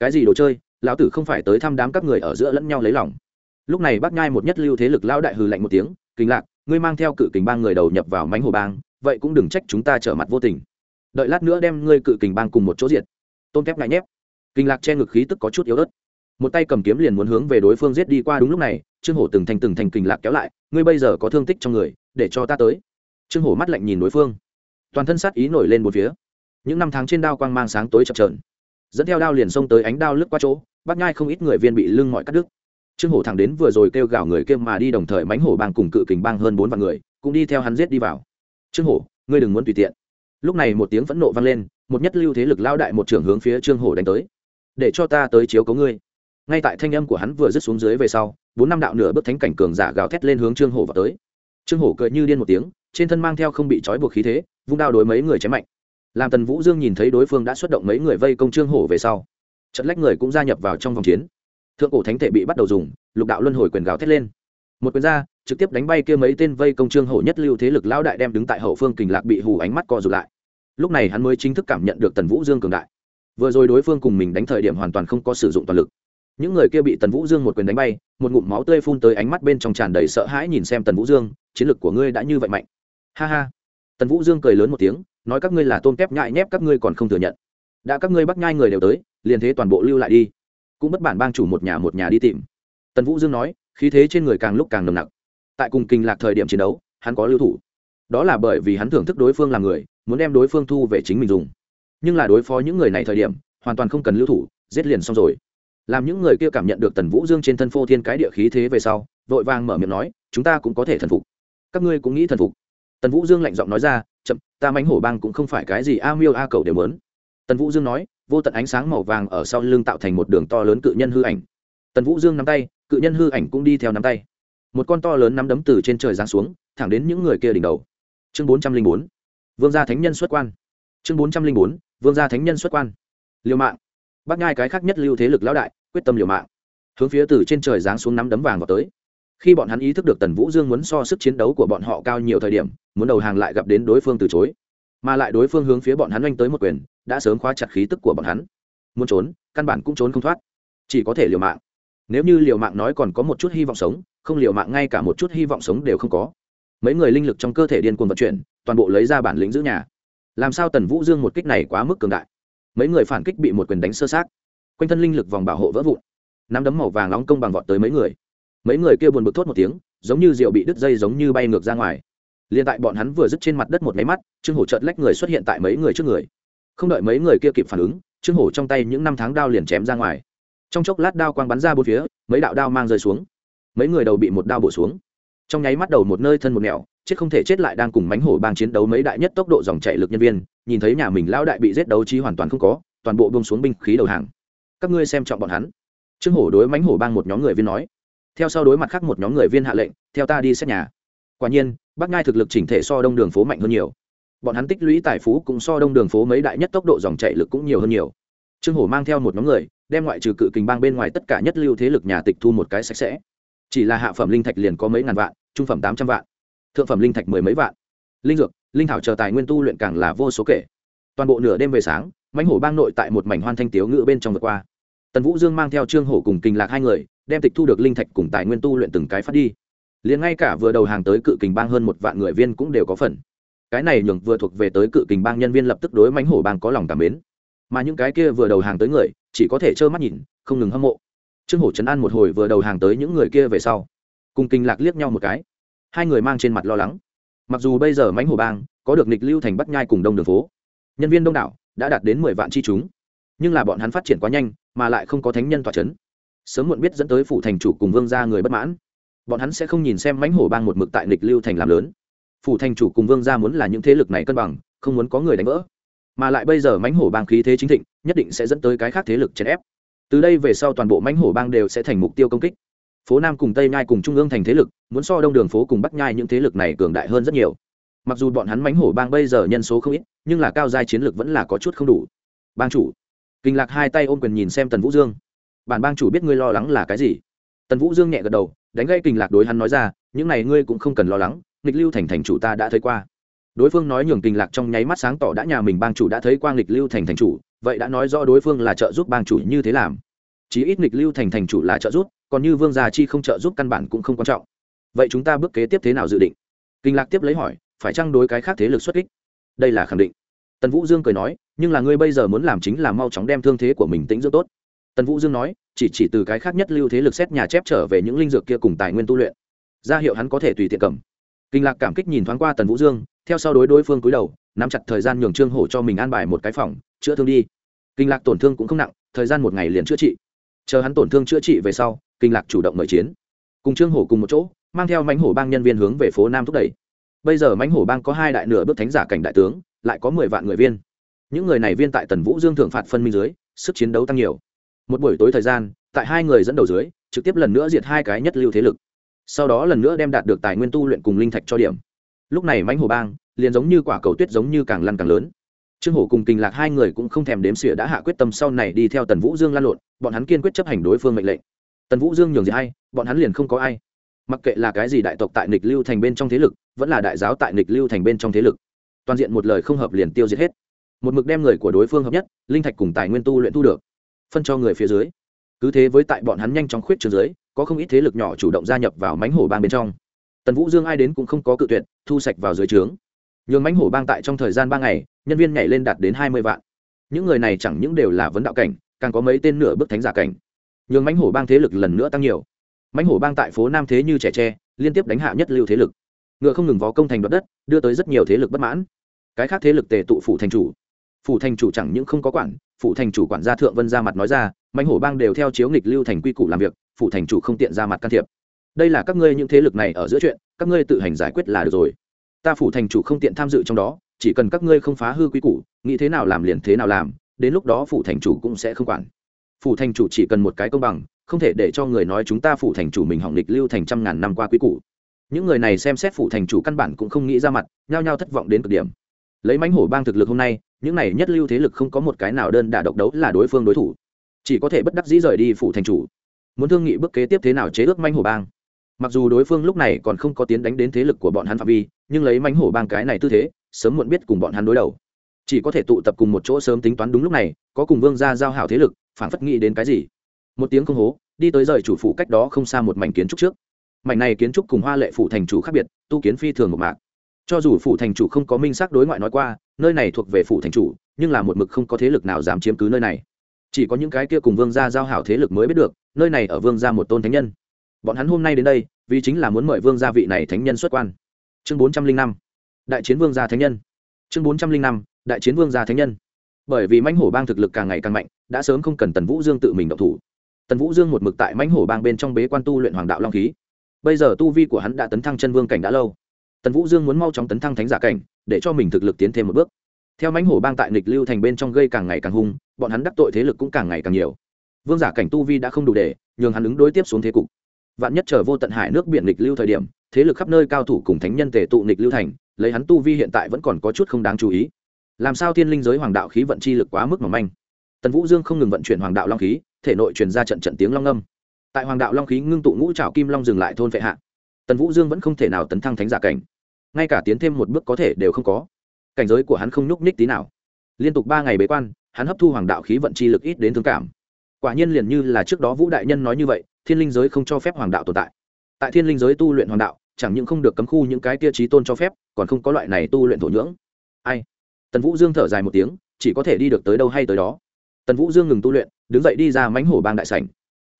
cái gì đồ chơi, lão tử không phải tới thăm đám các người ở giữa lẫn nhau lấy lòng. Lúc này bác nhai một nhất lưu thế lực lão đại hừ lạnh một tiếng kinh lạc, ngươi mang theo cự kình bang người đầu nhập vào mánh hồ bang, vậy cũng đừng trách chúng ta trở mặt vô tình. Đợi lát nữa đem ngươi cự kình bang cùng một chỗ diệt. Tôn kép ngại nhép. Kinh lạc che ngực khí tức có chút yếu ớt. Một tay cầm kiếm liền muốn hướng về đối phương giết đi qua đúng lúc này, trương hổ từng thành từng thành kình lạc kéo lại, ngươi bây giờ có thương tích trong người, để cho ta tới. Trương hổ mắt lạnh nhìn đối phương. Toàn thân sát ý nổi lên một phía. Những năm tháng trên đao quang mang sáng tối chập trờn dẫn theo đao liền xông tới ánh đao lướt qua chỗ, bắt nhai không ít người viên bị lưng mọi cắt đứt. Trương hổ thẳng đến vừa rồi kêu gào người kêu mà đi đồng thời mánh hổ bang cùng cự kình bang hơn bốn vạn người, cũng đi theo hắn giết đi vào. Trương hổ, ngươi đừng muốn tùy tiện. Lúc này một tiếng phẫn nộ vang lên, một nhất lưu thế lực lao đại một trưởng hướng phía trương hổ đánh tới. Để cho ta tới chiếu cấu ngươi. Ngay tại thanh âm của hắn vừa dứt xuống dưới về sau, bốn năm đạo nửa bước thánh cảnh cường giả gào thét lên hướng trương hổ vào tới. Trương hổ cười như điên một tiếng, trên thân mang theo không bị trói buộc khí thế, vung đao đối mấy người chém mạnh làm tần vũ dương nhìn thấy đối phương đã xuất động mấy người vây công trương hổ về sau trận lách người cũng gia nhập vào trong vòng chiến thượng cổ thánh thể bị bắt đầu dùng lục đạo luân hồi quyền gào thét lên một quyền ra trực tiếp đánh bay kia mấy tên vây công trương hổ nhất lưu thế lực lão đại đem đứng tại hậu phương kình lạc bị hù ánh mắt co rụt lại lúc này hắn mới chính thức cảm nhận được tần vũ dương cường đại vừa rồi đối phương cùng mình đánh thời điểm hoàn toàn không có sử dụng toàn lực những người kia bị tần vũ dương một quyền đánh bay một ngụm máu tươi phun tới ánh mắt bên trong tràn đầy sợ hãi nhìn xem tần vũ dương chiến lực của ngươi đã như vậy mạnh ha ha tần vũ dương cười lớn một tiếng nói các ngươi là tôn kép nhại nhép, các ngươi còn không thừa nhận. Đã các ngươi bắt nhai người đều tới, liền thế toàn bộ lưu lại đi. Cũng bất bản bang chủ một nhà một nhà đi tìm. Tần vũ dương nói, khí thế trên người càng lúc càng nồng nặc. Tại cùng kinh lạc thời điểm chiến đấu, hắn có lưu thủ. Đó là bởi vì hắn thưởng thức đối phương là người, muốn đem đối phương thu về chính mình dùng. Nhưng là đối phó những người này thời điểm, hoàn toàn không cần lưu thủ, giết liền xong rồi. Làm những người kia cảm nhận được tần vũ dương trên thân phô thiên cái địa khí thế về sau, vội vàng mở miệng nói, chúng ta cũng có thể thần phục. Các ngươi cũng nghĩ thần phục. Tần vũ dương lạnh giọng nói ra chậm, ta mánh hổ bang cũng không phải cái gì a miêu a cầu đều lớn tần vũ dương nói, vô tận ánh sáng màu vàng ở sau lưng tạo thành một đường to lớn cự nhân hư ảnh. Tần vũ dương nắm tay, cự nhân hư ảnh cũng đi theo nắm tay. Một con to lớn nắm đấm từ trên trời giáng xuống, thẳng đến những người kia đỉnh đầu. Chương bốn trăm linh bốn, vương gia thánh nhân xuất quan. Chương bốn trăm linh bốn, vương gia thánh nhân xuất quan. Liều mạng. Bác ngai cái khác nhất lưu thế lực lão đại, quyết tâm liều mạng. Hướng phía từ trên trời giáng xuống nắm đấm vàng vào tới khi bọn hắn ý thức được tần vũ dương muốn so sức chiến đấu của bọn họ cao nhiều thời điểm, muốn đầu hàng lại gặp đến đối phương từ chối, mà lại đối phương hướng phía bọn hắn oanh tới một quyền, đã sớm khóa chặt khí tức của bọn hắn. Muốn trốn, căn bản cũng trốn không thoát. Chỉ có thể liều mạng. Nếu như liều mạng nói còn có một chút hy vọng sống, không liều mạng ngay cả một chút hy vọng sống đều không có. Mấy người linh lực trong cơ thể điên cuồng vận chuyển, toàn bộ lấy ra bản lĩnh giữ nhà. Làm sao tần vũ dương một kích này quá mức cường đại? Mấy người phản kích bị một quyền đánh sơ sát. Quanh thân linh lực vòng bảo hộ vỡ vụn. Nắm đấm màu vàng nóng công bằng vọt tới mấy người mấy người kia buồn bực thốt một tiếng, giống như rượu bị đứt dây giống như bay ngược ra ngoài. Liền tại bọn hắn vừa dứt trên mặt đất một máy mắt, trương hổ trợt lách người xuất hiện tại mấy người trước người. Không đợi mấy người kia kịp phản ứng, trương hổ trong tay những năm tháng đao liền chém ra ngoài. Trong chốc lát đao quang bắn ra bốn phía, mấy đạo đao mang rơi xuống. Mấy người đầu bị một đao bổ xuống. Trong nháy mắt đầu một nơi thân một nẻo chết không thể chết lại đang cùng mánh hổ bang chiến đấu mấy đại nhất tốc độ dòng chạy lực nhân viên, nhìn thấy nhà mình lão đại bị giết đấu trí hoàn toàn không có, toàn bộ bông xuống binh khí đầu hàng. Các ngươi xem trọng bọn hắn. Trương hổ đối mánh hổ bang một nhóm người viên nói theo sau đối mặt khác một nhóm người viên hạ lệnh, theo ta đi xét nhà. Quả nhiên, bắc ngai thực lực chỉnh thể so đông đường phố mạnh hơn nhiều. Bọn hắn tích lũy tài phú cũng so đông đường phố mấy đại nhất tốc độ dòng chạy lực cũng nhiều hơn nhiều. Trương hổ mang theo một nhóm người, đem ngoại trừ cự kình bang bên ngoài tất cả nhất lưu thế lực nhà tịch thu một cái sạch sẽ. Chỉ là hạ phẩm linh thạch liền có mấy ngàn vạn, trung phẩm tám trăm vạn, thượng phẩm linh thạch mười mấy vạn. Linh dược, linh thảo chờ tài nguyên tu luyện càng là vô số kể. Toàn bộ nửa đêm về sáng, mãnh hổ bang nội tại một mảnh hoan thanh tiếu ngự bên trong vượt qua. Tần vũ dương mang theo trương hổ cùng kình lạc hai người đem tịch thu được linh thạch cùng tài nguyên tu luyện từng cái phát đi. Liền ngay cả vừa đầu hàng tới cự kình bang hơn một vạn người viên cũng đều có phần. Cái này nhường vừa thuộc về tới cự kình bang nhân viên lập tức đối mãnh hổ bang có lòng cảm mến. Mà những cái kia vừa đầu hàng tới người, chỉ có thể trơ mắt nhìn, không ngừng hâm mộ. Trương hổ trấn an một hồi vừa đầu hàng tới những người kia về sau, cùng kinh lạc liếc nhau một cái. Hai người mang trên mặt lo lắng. Mặc dù bây giờ mãnh hổ bang có được nịch lưu thành bắt nhai cùng đông đường phố, nhân viên đông đảo đã đạt đến mười vạn chi chúng. Nhưng là bọn hắn phát triển quá nhanh, mà lại không có thánh nhân tỏa c h ấ n sớm muộn biết dẫn tới phủ thành chủ cùng vương gia người bất mãn. Bọn hắn sẽ không nhìn xem mãnh hổ bang một mực tại nịch lưu thành làm lớn. Phủ thành chủ cùng vương gia muốn là những thế lực này cân bằng, không muốn có người đánh vỡ. Mà lại bây giờ mãnh hổ bang khí thế chính thịnh, nhất định sẽ dẫn tới cái khác thế lực chèn ép. Từ đây về sau toàn bộ mãnh hổ bang đều sẽ thành mục tiêu công kích. Phố nam cùng tây nhai cùng trung ương thành thế lực, muốn so đông đường phố cùng bắc nhai những thế lực này cường đại hơn rất nhiều. Mặc dù bọn hắn mánh hổ bang bây giờ nhân số không ít, nhưng là cao giai chiến lược vẫn là có chút không đủ. Bang chủ, kinh lạc hai tay ôm quyền nhìn xem tần vũ dương bản bang chủ biết ngươi lo lắng là cái gì? Tần vũ dương nhẹ gật đầu, đánh gây kình lạc đối hắn nói ra, những này ngươi cũng không cần lo lắng, nghịch lưu thành thành chủ ta đã thấy qua. Đối phương nói nhường kình lạc trong nháy mắt sáng tỏ đã nhà mình bang chủ đã thấy qua nghịch lưu thành thành chủ, vậy đã nói rõ đối phương là trợ giúp bang chủ như thế làm. Chí ít nghịch lưu thành thành chủ là trợ giúp, còn như vương gia chi không trợ giúp căn bản cũng không quan trọng. Vậy chúng ta bước kế tiếp thế nào dự định? Kinh lạc tiếp lấy hỏi, phải chăng đối cái khác thế lực xuất kích? Đây là khẳng định. Tần vũ dương cười nói, nhưng là ngươi bây giờ muốn làm chính là mau chóng đem thương thế của mình tính dưỡng tốt tần vũ dương nói, chỉ chỉ từ cái khác nhất lưu thế lực xét nhà chép trở về những linh dược kia cùng tài nguyên tu luyện. Ra hiệu hắn có thể tùy tiện cầm. Kinh lạc cảm kích nhìn thoáng qua tần vũ dương, theo sau đối đối phương cúi đầu, nắm chặt thời gian nhường trương hổ cho mình an bài một cái phòng, chữa thương đi. Kinh lạc tổn thương cũng không nặng, thời gian một ngày liền chữa trị. Chờ hắn tổn thương chữa trị về sau, kinh lạc chủ động mời chiến. Cùng trương hổ cùng một chỗ, mang theo mánh hổ bang nhân viên hướng về phố nam thúc đẩy. Bây giờ mánh hổ bang có hai đại nửa bước thánh giả cảnh đại tướng, lại có mười vạn người viên. Những người này viên tại tần vũ dương thưởng phạt phân minh dưới, sức chiến đấu tăng nhiều một buổi tối thời gian, tại hai người dẫn đầu dưới, trực tiếp lần nữa diệt hai cái nhất lưu thế lực. Sau đó lần nữa đem đạt được tài nguyên tu luyện cùng linh thạch cho điểm. Lúc này mánh hổ bang, liền giống như quả cầu tuyết giống như càng lăn càng lớn. Trương hổ cùng kinh lạc hai người cũng không thèm đếm xỉa đã hạ quyết tâm sau này đi theo tần vũ dương lan lộn, bọn hắn kiên quyết chấp hành đối phương mệnh lệnh. Tần vũ dương nhường gì hay bọn hắn liền không có ai. Mặc kệ là cái gì đại tộc tại nịch lưu thành bên trong thế lực, vẫn là đại giáo tại nịch lưu thành bên trong thế lực. Toàn diện một lời không hợp liền tiêu diệt hết. Một mực đem người của đối phương hợp nhất, linh thạch cùng tài nguyên tu luyện thu được phân cho người phía dưới. Cứ thế với tại bọn hắn nhanh chóng khuyết trường dưới, có không ít thế lực nhỏ chủ động gia nhập vào mánh hổ bang bên trong. Tần vũ dương ai đến cũng không có cự tuyệt, thu sạch vào dưới trướng. Nhường mánh hổ bang tại trong thời gian ba ngày, nhân viên nhảy lên đạt đến hai mươi vạn. Những người này chẳng những đều là vấn đạo cảnh, càng có mấy tên nửa bước thánh giả cảnh. Nhường mánh hổ bang thế lực lần nữa tăng nhiều. Mánh hổ bang tại phố nam thế như trẻ tre, liên tiếp đánh hạ nhất lưu thế lực. Ngựa không ngừng vó công thành đoạt đất, đưa tới rất nhiều thế lực bất mãn. Cái khác thế lực tề tụ phủ thành chủ phủ thành chủ chẳng những không có quản, phủ thành chủ quản gia thượng vân ra mặt nói ra, mãnh hổ bang đều theo chiếu nghịch lưu thành quy củ làm việc phụ thành chủ không tiện ra mặt can thiệp. Đây là các ngươi những thế lực này ở giữa chuyện, các ngươi tự hành giải quyết là được rồi. Ta phủ thành chủ không tiện tham dự trong đó, chỉ cần các ngươi không phá hư quy củ, nghĩ thế nào làm liền thế nào làm, đến lúc đó phủ thành chủ cũng sẽ không quản. Phủ thành chủ chỉ cần một cái công bằng, không thể để cho người nói chúng ta phủ thành chủ mình hỏng lịch lưu thành trăm ngàn năm qua quy củ. Những người này xem xét phủ thành chủ căn bản cũng không nghĩ ra mặt, nhao nhao thất vọng đến cực điểm lấy mánh hổ bang thực lực hôm nay, những này nhất lưu thế lực không có một cái nào đơn đả độc đấu là đối phương đối thủ. Chỉ có thể bất đắc dĩ rời đi phủ thành chủ. Muốn thương nghị bước kế tiếp thế nào chế ước manh hổ bang? Mặc dù đối phương lúc này còn không có tiến đánh đến thế lực của bọn hắn phạm vi, nhưng lấy mánh hổ bang cái này tư thế, sớm muộn biết cùng bọn hắn đối đầu. Chỉ có thể tụ tập cùng một chỗ sớm tính toán đúng lúc này, có cùng vương gia giao hảo thế lực phản phất nghĩ đến cái gì. Một tiếng không hố, đi tới rời chủ phủ cách đó không xa một mảnh kiến trúc trước. Mảnh này kiến trúc cùng hoa lệ phủ thành chủ khác biệt, tu kiến phi thường một mạc cho dù phủ thành chủ không có minh xác đối ngoại nói qua, nơi này thuộc về phủ thành chủ, nhưng là một mực không có thế lực nào dám chiếm cứ nơi này. Chỉ có những cái kia cùng vương gia giao hảo thế lực mới biết được, nơi này ở vương gia một tôn thánh nhân. Bọn hắn hôm nay đến đây, vì chính là muốn mời vương gia vị này thánh nhân xuất quan. Chương bốn trăm linh năm, đại chiến vương gia thánh nhân. Chương bốn trăm linh năm, đại chiến vương gia thánh nhân. Bởi vì mãnh hổ bang thực lực càng ngày càng mạnh, đã sớm không cần tần vũ dương tự mình động thủ. Tần vũ dương một mực tại mãnh hổ bang bên trong bế quan tu luyện hoàng đạo long khí. Bây giờ tu vi của hắn đã tấn thăng chân vương cảnh đã lâu tần vũ dương muốn mau chóng tấn thăng thánh giả cảnh, để cho mình thực lực tiến thêm một bước. Theo mãnh hổ bang tại nịch lưu thành bên trong gây càng ngày càng hung, bọn hắn đắc tội thế lực cũng càng ngày càng nhiều. Vương giả cảnh tu vi đã không đủ để nhường hắn ứng đối tiếp xuống thế cục. Vạn nhất chờ vô tận hải nước biển nịch lưu thời điểm, thế lực khắp nơi cao thủ cùng thánh nhân tề tụ nịch lưu thành, lấy hắn tu vi hiện tại vẫn còn có chút không đáng chú ý. Làm sao thiên linh giới hoàng đạo khí vận chi lực quá mức mỏng manh. Tần vũ dương không ngừng vận chuyển hoàng đạo long khí, thể nội truyền ra trận trận tiếng long âm. Tại hoàng đạo long khí ngưng tụ ngũ trào kim long dừng lại thôn vệ hạ tần vũ dương vẫn không thể nào tấn thăng thánh giả cảnh. Ngay cả tiến thêm một bước có thể đều không có. Cảnh giới của hắn không nhúc nhích tí nào. Liên tục ba ngày bế quan, hắn hấp thu hoàng đạo khí vận chi lực ít đến thương cảm. Quả nhiên liền như là trước đó vũ đại nhân nói như vậy, thiên linh giới không cho phép hoàng đạo tồn tại. Tại thiên linh giới tu luyện hoàng đạo, chẳng những không được cấm khu những cái tia trí tôn cho phép, còn không có loại này tu luyện thổ nhưỡng. Ai? Tần vũ dương thở dài một tiếng, chỉ có thể đi được tới đâu hay tới đó. Tần vũ dương ngừng tu luyện, đứng dậy đi ra mánh hổ bang đại sảnh.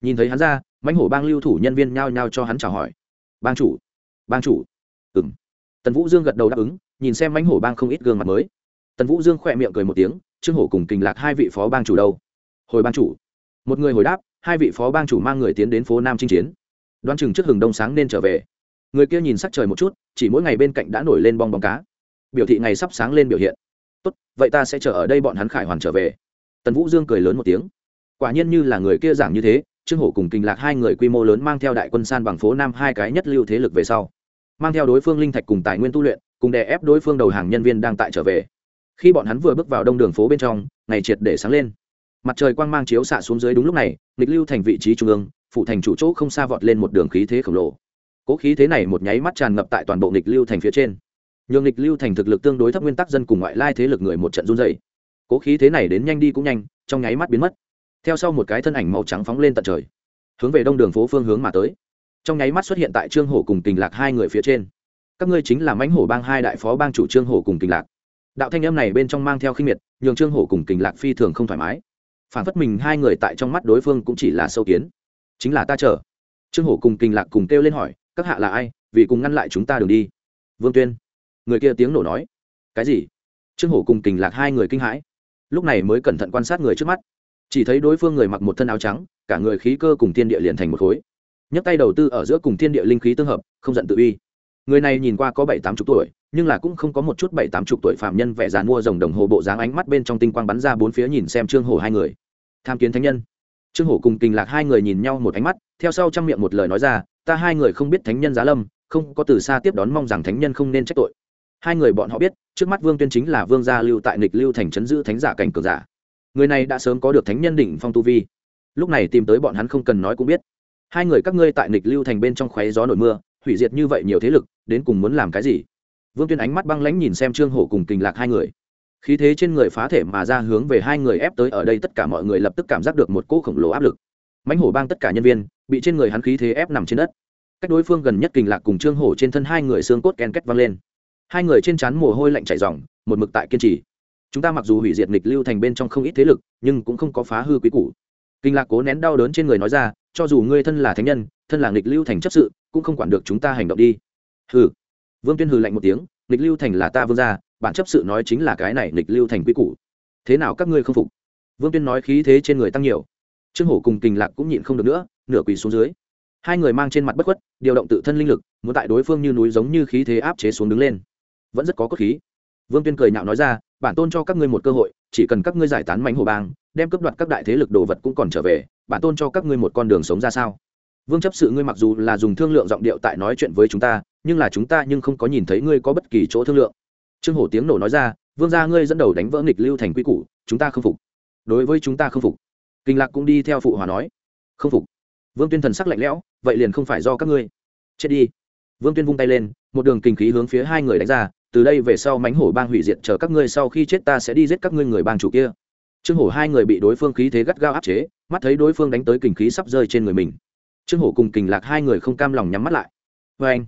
Nhìn thấy hắn ra mánh hổ bang lưu thủ nhân viên nhao nhao cho hắn chào hỏi bang chủ bang chủ. Ừ m tần vũ dương gật đầu đáp ứng, nhìn xem mánh hổ bang không ít gương mặt mới. Tần vũ dương khỏe miệng cười một tiếng, trương hổ cùng kình lạc hai vị phó bang chủ đâu? Hồi bang chủ. Một người hồi đáp, hai vị phó bang chủ mang người tiến đến phố nam chinh chiến. Đoán chừng trước hừng đông sáng nên trở về. Người kia nhìn sắc trời một chút, chỉ mỗi ngày bên cạnh đã nổi lên bong bóng cá. Biểu thị ngày sắp sáng lên biểu hiện. Tốt, vậy ta sẽ chờ ở đây bọn hắn khải hoàn trở về. Tần vũ dương cười lớn một tiếng. Quả nhiên như là người kia giảng như thế trương hổ cùng kinh lạc hai người quy mô lớn mang theo đại quân san bằng phố nam hai cái nhất lưu thế lực về sau, mang theo đối phương linh thạch cùng tài nguyên tu luyện, cùng đè ép đối phương đầu hàng nhân viên đang tại trở về. Khi bọn hắn vừa bước vào đông đường phố bên trong, ngày triệt để sáng lên. Mặt trời quang mang chiếu xạ xuống dưới đúng lúc này, nghịch lưu thành vị trí trung ương, phụ thành chủ chỗ không xa vọt lên một đường khí thế khổng lồ. Cố khí thế này một nháy mắt tràn ngập tại toàn bộ nghịch lưu thành phía trên. Nhường nghịch lưu thành thực lực tương đối thấp nguyên tắc dân cùng ngoại lai thế lực người một trận run dày cố khí thế này đến nhanh đi cũng nhanh, trong nháy mắt biến mất theo sau một cái thân ảnh màu trắng phóng lên tận trời, hướng về đông đường phố phương hướng mà tới. Trong nháy mắt xuất hiện tại trương hổ cùng tình lạc hai người phía trên. Các ngươi chính là mãnh hổ bang hai đại phó bang chủ trương hổ cùng tình lạc. Đạo thanh âm này bên trong mang theo khinh miệt, nhường trương hổ cùng tình lạc phi thường không thoải mái. Phản phất mình hai người tại trong mắt đối phương cũng chỉ là sâu kiến. Chính là ta chờ. Trương hổ cùng tình lạc cùng kêu lên hỏi, các hạ là ai, vì cùng ngăn lại chúng ta đường đi. Vương tuyên. Người kia tiếng nổ nói. Cái gì? Trương hổ cùng tình lạc hai người kinh hãi. Lúc này mới cẩn thận quan sát người trước mắt chỉ thấy đối phương người mặc một thân áo trắng, cả người khí cơ cùng thiên địa liền thành một khối. Nhấc tay đầu tư ở giữa cùng thiên địa linh khí tương hợp, không giận tự uy. Người này nhìn qua có bảy tám chục tuổi, nhưng là cũng không có một chút bảy tám chục tuổi phạm nhân vẻ dàn mua rồng đồng hồ bộ dáng ánh mắt bên trong tinh quang bắn ra bốn phía nhìn xem trương hổ hai người. Tham kiến thánh nhân. Trương hổ cùng kinh lạc hai người nhìn nhau một ánh mắt, theo sau trong miệng một lời nói ra, ta hai người không biết thánh nhân giá lâm, không có từ xa tiếp đón mong rằng thánh nhân không nên trách tội. Hai người bọn họ biết, trước mắt vương tuyên chính là vương gia lưu tại nịch lưu thành trấn giữ thánh giả cảnh cường giả người này đã sớm có được thánh nhân đỉnh phong tu vi. Lúc này tìm tới bọn hắn không cần nói cũng biết. Hai người các ngươi tại nịch lưu thành bên trong khoé gió nổi mưa, hủy diệt như vậy nhiều thế lực, đến cùng muốn làm cái gì? Vương tuyên ánh mắt băng lãnh nhìn xem trương hổ cùng kình lạc hai người. Khí thế trên người phá thể mà ra hướng về hai người ép tới ở đây tất cả mọi người lập tức cảm giác được một cỗ khổng lồ áp lực. Mãnh hổ bang tất cả nhân viên bị trên người hắn khí thế ép nằm trên đất. Cách đối phương gần nhất kình lạc cùng trương hổ trên thân hai người xương cốt ken két văng lên. Hai người trên trán mồ hôi lạnh chảy ròng, một mực tại kiên trì chúng ta mặc dù hủy diệt nghịch lưu thành bên trong không ít thế lực, nhưng cũng không có phá hư quý củ. Kinh lạc cố nén đau đớn trên người nói ra, cho dù ngươi thân là thánh nhân, thân là nghịch lưu thành chấp sự, cũng không quản được chúng ta hành động đi. Hừ. Vương tuyên hừ lạnh một tiếng, nghịch lưu thành là ta vương gia bản chấp sự nói chính là cái này nghịch lưu thành quý củ. Thế nào các ngươi không phục? Vương tuyên nói khí thế trên người tăng nhiều. Trương hổ cùng kình lạc cũng nhịn không được nữa, nửa quỳ xuống dưới. Hai người mang trên mặt bất khuất, điều động tự thân linh lực, muốn tại đối phương như núi giống như khí thế áp chế xuống đứng lên. Vẫn rất có cốt khí vương tuyên cười nhạo nói ra, bản tôn cho các ngươi một cơ hội, chỉ cần các ngươi giải tán mánh hồ bang, đem cướp đoạt các đại thế lực đồ vật cũng còn trở về, bản tôn cho các ngươi một con đường sống ra sao? Vương chấp sự ngươi mặc dù là dùng thương lượng giọng điệu tại nói chuyện với chúng ta, nhưng là chúng ta nhưng không có nhìn thấy ngươi có bất kỳ chỗ thương lượng. Trương hổ tiếng nổ nói ra, vương gia ngươi dẫn đầu đánh vỡ nghịch lưu thành quy củ, chúng ta không phục. Đối với chúng ta không phục. Kinh lạc cũng đi theo phụ hòa nói. Không phục. Vương tuyên thần sắc lạnh lẽo, vậy liền không phải do các ngươi. Chết đi. Vương tuyên vung tay lên, một đường kinh khí hướng phía hai người đánh ra từ đây về sau mánh hổ bang hủy diệt chờ các ngươi sau khi chết ta sẽ đi giết các ngươi người bang chủ kia. Trương hổ hai người bị đối phương khí thế gắt gao áp chế, mắt thấy đối phương đánh tới kình khí sắp rơi trên người mình. Trương hổ cùng kình lạc hai người không cam lòng nhắm mắt lại. Vê anh,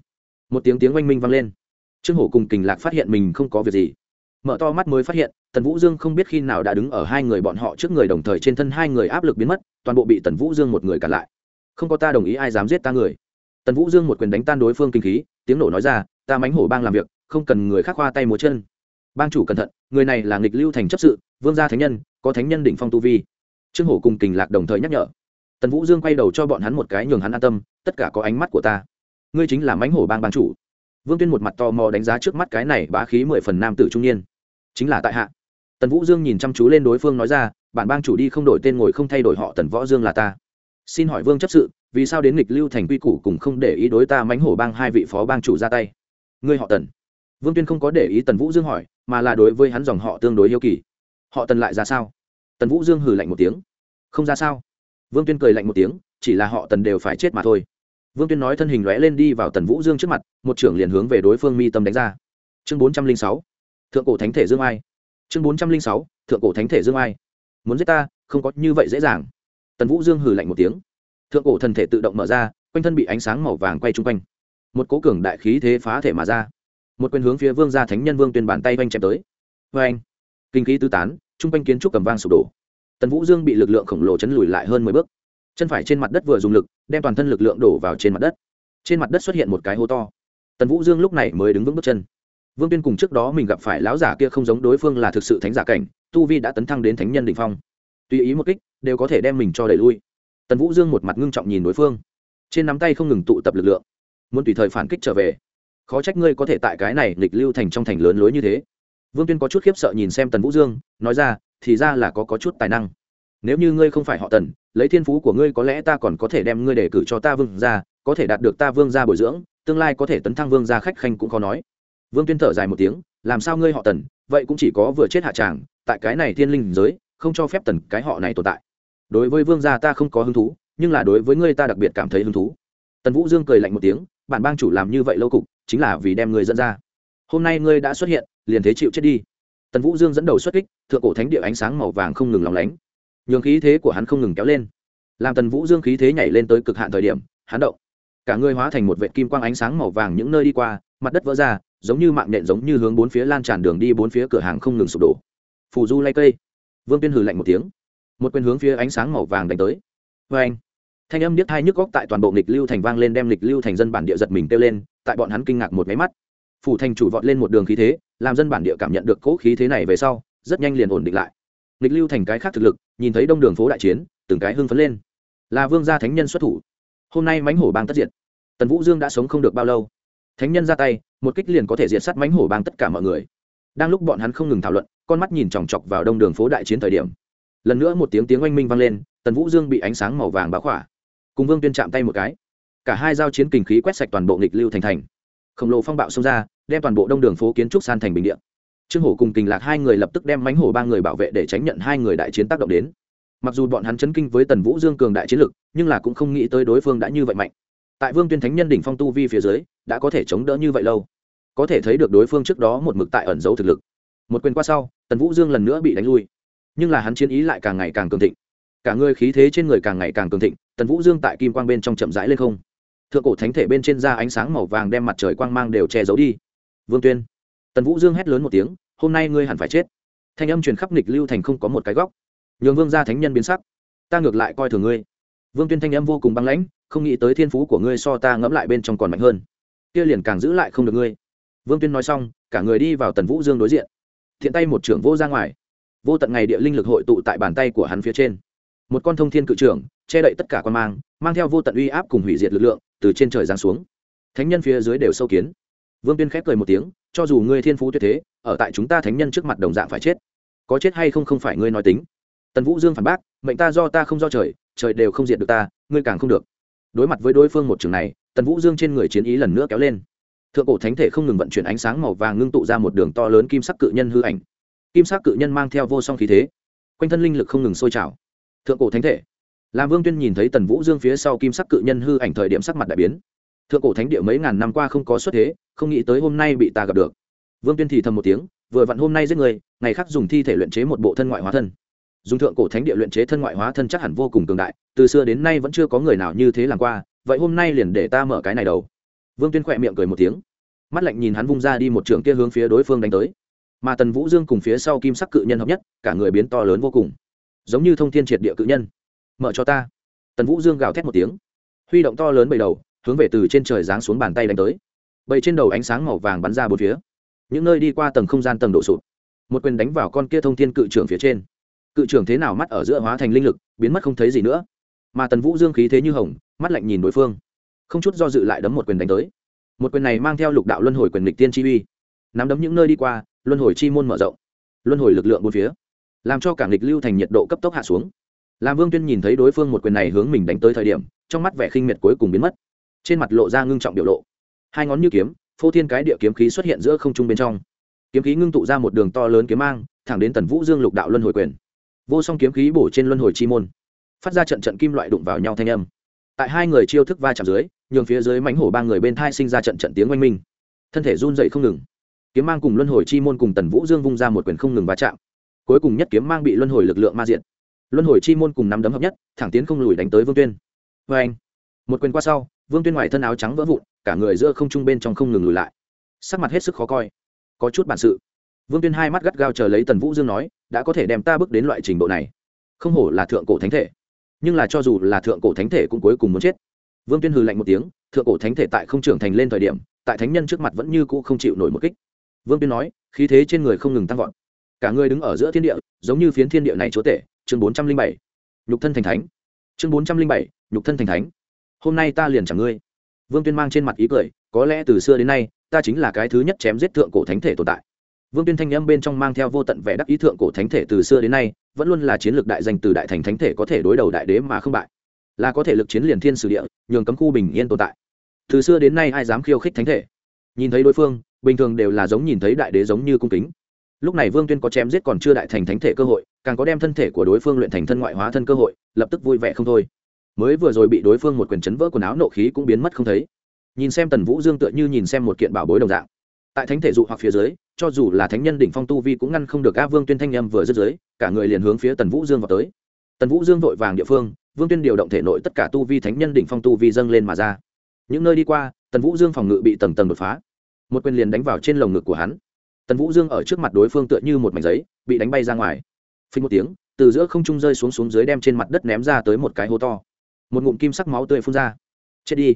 một tiếng tiếng oanh minh vang lên. Trương hổ cùng kình lạc phát hiện mình không có việc gì. Mở to mắt mới phát hiện, tần vũ dương không biết khi nào đã đứng ở hai người bọn họ trước người đồng thời trên thân hai người áp lực biến mất, toàn bộ bị tần vũ dương một người cản lại. Không có ta đồng ý ai dám giết ta người. Tần vũ dương một quyền đánh tan đối phương kinh khí, tiếng nổ nói ra, ta mánh hổ bang làm việc không cần người khác khoa tay múa chân. Bang chủ cẩn thận, người này là nghịch lưu thành chấp sự, vương gia thánh nhân, có thánh nhân đỉnh phong tu vi. Trương hổ cùng kình lạc đồng thời nhắc nhở. Tần vũ dương quay đầu cho bọn hắn một cái nhường hắn an tâm, tất cả có ánh mắt của ta. Ngươi chính là mánh hổ bang bang chủ. Vương tuyên một mặt tò mò đánh giá trước mắt cái này bá khí mười phần nam tử trung niên. Chính là tại hạ. Tần vũ dương nhìn chăm chú lên đối phương nói ra, bản bang chủ đi không đổi tên ngồi không thay đổi họ, tần võ dương là ta. Xin hỏi vương chấp sự, vì sao đến nghịch lưu thành quy củ cùng không để ý đối ta mánh hổ bang hai vị phó bang chủ ra tay? Ngươi họ tần vương tuyên không có để ý tần vũ dương hỏi, mà là đối với hắn dòng họ tương đối yêu kỳ. Họ tần lại ra sao? Tần vũ dương hừ lạnh một tiếng. Không ra sao? Vương tuyên cười lạnh một tiếng, chỉ là họ tần đều phải chết mà thôi. Vương tuyên nói thân hình lóe lên đi vào tần vũ dương trước mặt, một trưởng liền hướng về đối phương mi tâm đánh ra. Chương bốn trăm linh sáu, thượng cổ thánh thể dương ai. Chương bốn trăm linh sáu, thượng cổ thánh thể dương ai. Muốn giết ta, không có như vậy dễ dàng. Tần vũ dương hừ lạnh một tiếng. Thượng cổ thần thể tự động mở ra, quanh thân bị ánh sáng màu vàng quay chung quanh. Một cố cường đại khí thế phá thể mà ra một quyền hướng phía vương gia thánh nhân vương tuyên bàn tay vanh chém tới. Vê anh. Kinh khí tứ tán chung quanh kiến trúc cầm vang sụp đổ. Tần vũ dương bị lực lượng khổng lồ chấn lùi lại hơn mười bước. Chân phải trên mặt đất vừa dùng lực, đem toàn thân lực lượng đổ vào trên mặt đất. Trên mặt đất xuất hiện một cái hố to. Tần vũ dương lúc này mới đứng vững bước chân. Vương tuyên cùng trước đó mình gặp phải lão giả kia không giống đối phương là thực sự thánh giả cảnh, tu vi đã tấn thăng đến thánh nhân đình phong. Tùy ý một kích, đều có thể đem mình cho đẩy lui. Tần vũ dương một mặt ngưng trọng nhìn đối phương. Trên nắm tay không ngừng tụ tập lực lượng. Muốn tùy thời phản kích trở về khó trách ngươi có thể tại cái này nghịch lưu thành trong thành lớn lối như thế. Vương tuyên có chút khiếp sợ nhìn xem tần vũ dương nói ra thì ra là có, có chút tài năng. Nếu như ngươi không phải họ tần lấy thiên phú của ngươi có lẽ ta còn có thể đem ngươi đề cử cho ta vương ra có thể đạt được ta vương ra bồi dưỡng tương lai có thể tấn thăng vương ra khách khanh cũng khó nói. Vương tuyên thở dài một tiếng làm sao ngươi họ tần vậy cũng chỉ có vừa chết hạ tràng tại cái này thiên linh giới không cho phép tần cái họ này tồn tại. Đối với vương gia ta không có hứng thú nhưng là đối với ngươi ta đặc biệt cảm thấy hứng thú. Tần vũ dương cười lạnh một tiếng bản bang chủ làm như vậy lâu cục, chính là vì đem ngươi dẫn ra. Hôm nay ngươi đã xuất hiện, liền thế chịu chết đi. Tần vũ dương dẫn đầu xuất kích, thượng cổ thánh địa ánh sáng màu vàng không ngừng lóng lánh. Nhường khí thế của hắn không ngừng kéo lên. Làm tần vũ dương khí thế nhảy lên tới cực hạn thời điểm, hắn động. Cả người hóa thành một vệ kim quang ánh sáng màu vàng những nơi đi qua, mặt đất vỡ ra, giống như mạng nện giống như hướng bốn phía lan tràn đường đi bốn phía cửa hàng không ngừng sụp đổ. Phù du lay cây. Vương tuyên hừ lạnh một tiếng. Một quyền hướng phía ánh sáng màu vàng đánh tới. Vê anh thanh âm điếc hai nhức góc tại toàn bộ nghịch lưu thành vang lên đem nghịch lưu thành dân bản địa giật mình kêu lên, tại bọn hắn kinh ngạc một máy mắt. Phủ thành chủ vọt lên một đường khí thế, làm dân bản địa cảm nhận được cỗ khí thế này về sau, rất nhanh liền ổn định lại. Nghịch lưu thành cái khác thực lực, nhìn thấy đông đường phố đại chiến, từng cái hưng phấn lên. Là vương gia thánh nhân xuất thủ. Hôm nay mánh hổ bang tất diệt. Tần vũ dương đã sống không được bao lâu. Thánh nhân ra tay, một kích liền có thể diệt sát mánh hổ bang tất cả mọi người. Đang lúc bọn hắn không ngừng thảo luận, con mắt nhìn chòng chọc vào đông đường phố đại chiến thời điểm. Lần nữa một tiếng tiếng oanh minh vang lên, tần vũ dương bị ánh sáng màu vàng bá khỏa cùng vương tuyên chạm tay một cái. Cả hai giao chiến kình khí quét sạch toàn bộ nghịch lưu thành thành. Khổng lồ phong bạo xông ra, đem toàn bộ đông đường phố kiến trúc san thành bình điện trương hổ cùng kình lạc hai người lập tức đem mánh hổ ba người bảo vệ để tránh nhận hai người đại chiến tác động đến. Mặc dù bọn hắn chấn kinh với tần vũ dương cường đại chiến lực, nhưng là cũng không nghĩ tới đối phương đã như vậy mạnh. Tại vương tuyên thánh nhân đỉnh phong tu vi phía dưới, đã có thể chống đỡ như vậy lâu. Có thể thấy được đối phương trước đó một mực tại ẩn giấu thực lực. Một quyền qua sau, tần vũ dương lần nữa bị đánh lui. Nhưng là hắn chiến ý lại càng ngày càng cường thịnh cả người khí thế trên người càng ngày càng cường thịnh, tần vũ dương tại kim quang bên trong chậm rãi lên không. Thượng cổ thánh thể bên trên da ánh sáng màu vàng đem mặt trời quang mang đều che giấu đi. Vương tuyên. Tần vũ dương hét lớn một tiếng, hôm nay ngươi hẳn phải chết. Thanh âm truyền khắp nịch lưu thành không có một cái góc. Nhường vương gia thánh nhân biến sắc. Ta ngược lại coi thường ngươi. Vương tuyên thanh âm vô cùng băng lãnh, không nghĩ tới thiên phú của ngươi so ta ngẫm lại bên trong còn mạnh hơn. Kia liền càng giữ lại không được ngươi. Vương tuyên nói xong, cả người đi vào tần vũ dương đối diện. Thiện tay một trưởng vô ra ngoài. Vô tận ngày địa linh lực hội tụ tại bàn tay của hắn phía trên một con thông thiên cự trưởng, che đậy tất cả quan mang mang theo vô tận uy áp cùng hủy diệt lực lượng, từ trên trời giáng xuống. Thánh nhân phía dưới đều sâu kiến. Vương tuyên khép cười một tiếng, cho dù ngươi thiên phú tuyệt thế, ở tại chúng ta thánh nhân trước mặt đồng dạng phải chết. Có chết hay không không phải ngươi nói tính. Tần vũ dương phản bác, mệnh ta do ta không do trời trời đều không diệt được ta, ngươi càng không được. Đối mặt với đối phương một trường này, tần vũ dương trên người chiến ý lần nữa kéo lên. Thượng cổ thánh thể không ngừng vận chuyển ánh sáng màu vàng ngưng tụ ra một đường to lớn kim sắc cự nhân hư ảnh. Kim sắc cự nhân mang theo vô song khí thế. Quanh thân linh lực không ngừng sôi trào thượng cổ thánh thể. Làm vương tuyên nhìn thấy tần vũ dương phía sau kim sắc cự nhân hư ảnh thời điểm sắc mặt đại biến. Thượng cổ thánh địa mấy ngàn năm qua không có xuất thế, không nghĩ tới hôm nay bị ta gặp được. Vương tuyên thì thầm một tiếng, vừa vặn hôm nay giết người, ngày khác dùng thi thể luyện chế một bộ thân ngoại hóa thân. Dùng thượng cổ thánh địa luyện chế thân ngoại hóa thân chắc hẳn vô cùng cường đại, từ xưa đến nay vẫn chưa có người nào như thế làm qua, vậy hôm nay liền để ta mở cái này đầu. Vương tuyên khỏe miệng cười một tiếng. Mắt lạnh nhìn hắn vung ra đi một trường kia hướng phía đối phương đánh tới. Mà tần vũ dương cùng phía sau kim sắc cự nhân hợp nhất, cả người biến to lớn vô cùng giống như thông thiên triệt địa cự nhân. Mở cho ta. Tần vũ dương gào thét một tiếng. Huy động to lớn bầy đầu, hướng về từ trên trời giáng xuống bàn tay đánh tới. Bầy trên đầu ánh sáng màu vàng bắn ra bốn phía. Những nơi đi qua tầng không gian tầng độ sụt một quyền đánh vào con kia thông thiên cự trưởng phía trên. Cự trưởng thế nào mắt ở giữa hóa thành linh lực, biến mất không thấy gì nữa. Mà tần vũ dương khí thế như hồng, mắt lạnh nhìn đối phương. Không chút do dự lại đấm một quyền đánh tới. Một quyền này mang theo lục đạo luân hồi quyền lịch tiên chi uy. Nắm đấm những nơi đi qua, luân hồi chi môn mở rộng. Luân hồi lực lượng bốn phía làm cho cảng lịch lưu thành nhiệt độ cấp tốc hạ xuống. Làm vương tuyên nhìn thấy đối phương một quyền này hướng mình đánh tới thời điểm, trong mắt vẻ khinh miệt cuối cùng biến mất. Trên mặt lộ ra ngưng trọng biểu lộ. Hai ngón như kiếm, phô thiên cái địa kiếm khí xuất hiện giữa không trung bên trong. Kiếm khí ngưng tụ ra một đường to lớn kiếm mang, thẳng đến tần vũ dương lục đạo luân hồi quyền. Vô song kiếm khí bổ trên luân hồi chi môn. Phát ra trận trận kim loại đụng vào nhau thanh âm. Tại hai người chiêu thức va chạm dưới, nhường phía dưới mánh hổ ba người bên thai sinh ra trận trận tiếng oanh minh. Thân thể run dậy không ngừng. Kiếm mang cùng luân hồi chi môn cùng tần vũ dương vung ra một quyền không ngừng va chạm cuối cùng nhất kiếm mang bị luân hồi lực lượng ma diện luân hồi chi môn cùng nắm đấm hợp nhất, thẳng tiến không lùi đánh tới vương tuyên. Vê anh, một quyền qua sau, vương tuyên ngoài thân áo trắng vỡ vụn, cả người giữa không trung bên trong không ngừng lùi lại. Sắc mặt hết sức khó coi. Có chút bản sự. Vương tuyên hai mắt gắt gao chờ lấy tần vũ dương nói, đã có thể đem ta bước đến loại trình độ này. Không hổ là thượng cổ thánh thể. Nhưng là cho dù là thượng cổ thánh thể cũng cuối cùng muốn chết. Vương tuyên hừ lạnh một tiếng, thượng cổ thánh thể tại không trưởng thành lên thời điểm, tại thánh nhân trước mặt vẫn như cũ không chịu nổi một kích. Vương tuyên nói, khí thế trên người không ngừng tăng vọt cả người đứng ở giữa thiên địa, giống như phiến thiên địa này chúa tể. Chương bốn trăm linh bảy. Nhục thân thành thánh. Chương bốn trăm linh bảy. Nhục thân thành thánh. Hôm nay ta liền chẳng ngươi. Vương tuyên mang trên mặt ý cười, có lẽ từ xưa đến nay, ta chính là cái thứ nhất chém giết thượng cổ thánh thể tồn tại. Vương tuyên thanh âm bên trong mang theo vô tận vẻ đắc ý thượng cổ thánh thể từ xưa đến nay, vẫn luôn là chiến lược đại danh từ đại thành thánh thể có thể đối đầu đại đế mà không bại. Là có thể lực chiến liền thiên sử địa, nhường cấm khu bình yên tồn tại. Từ xưa đến nay ai dám khiêu khích thánh thể? Nhìn thấy đối phương, bình thường đều là giống nhìn thấy đại đế giống như cung kính lúc này vương tuyên có chém giết còn chưa đại thành thánh thể cơ hội, càng có đem thân thể của đối phương luyện thành thân ngoại hóa thân cơ hội, lập tức vui vẻ không thôi. Mới vừa rồi bị đối phương một quyền chấn vỡ quần áo nộ khí cũng biến mất không thấy. Nhìn xem tần vũ dương tựa như nhìn xem một kiện bảo bối đồng dạng. Tại thánh thể dụ hoặc phía dưới, cho dù là thánh nhân đỉnh phong tu vi cũng ngăn không được a vương tuyên thanh â m vừa dứt dưới, cả người liền hướng phía tần vũ dương vào tới. Tần vũ dương vội vàng địa phương, vương tuyên điều động thể nội tất cả tu vi thánh nhân đỉnh phong tu vi dâng lên mà ra. Những nơi đi qua, tần vũ dương phòng ngự bị tầng tầng đột phá. Một quyền liền đánh vào trên lồng ngực của hắn tần vũ dương ở trước mặt đối phương tựa như một mảnh giấy, bị đánh bay ra ngoài. Phình một tiếng, từ giữa không trung rơi xuống xuống dưới đem trên mặt đất ném ra tới một cái hố to. Một ngụm kim sắc máu tươi phun ra. Chết đi.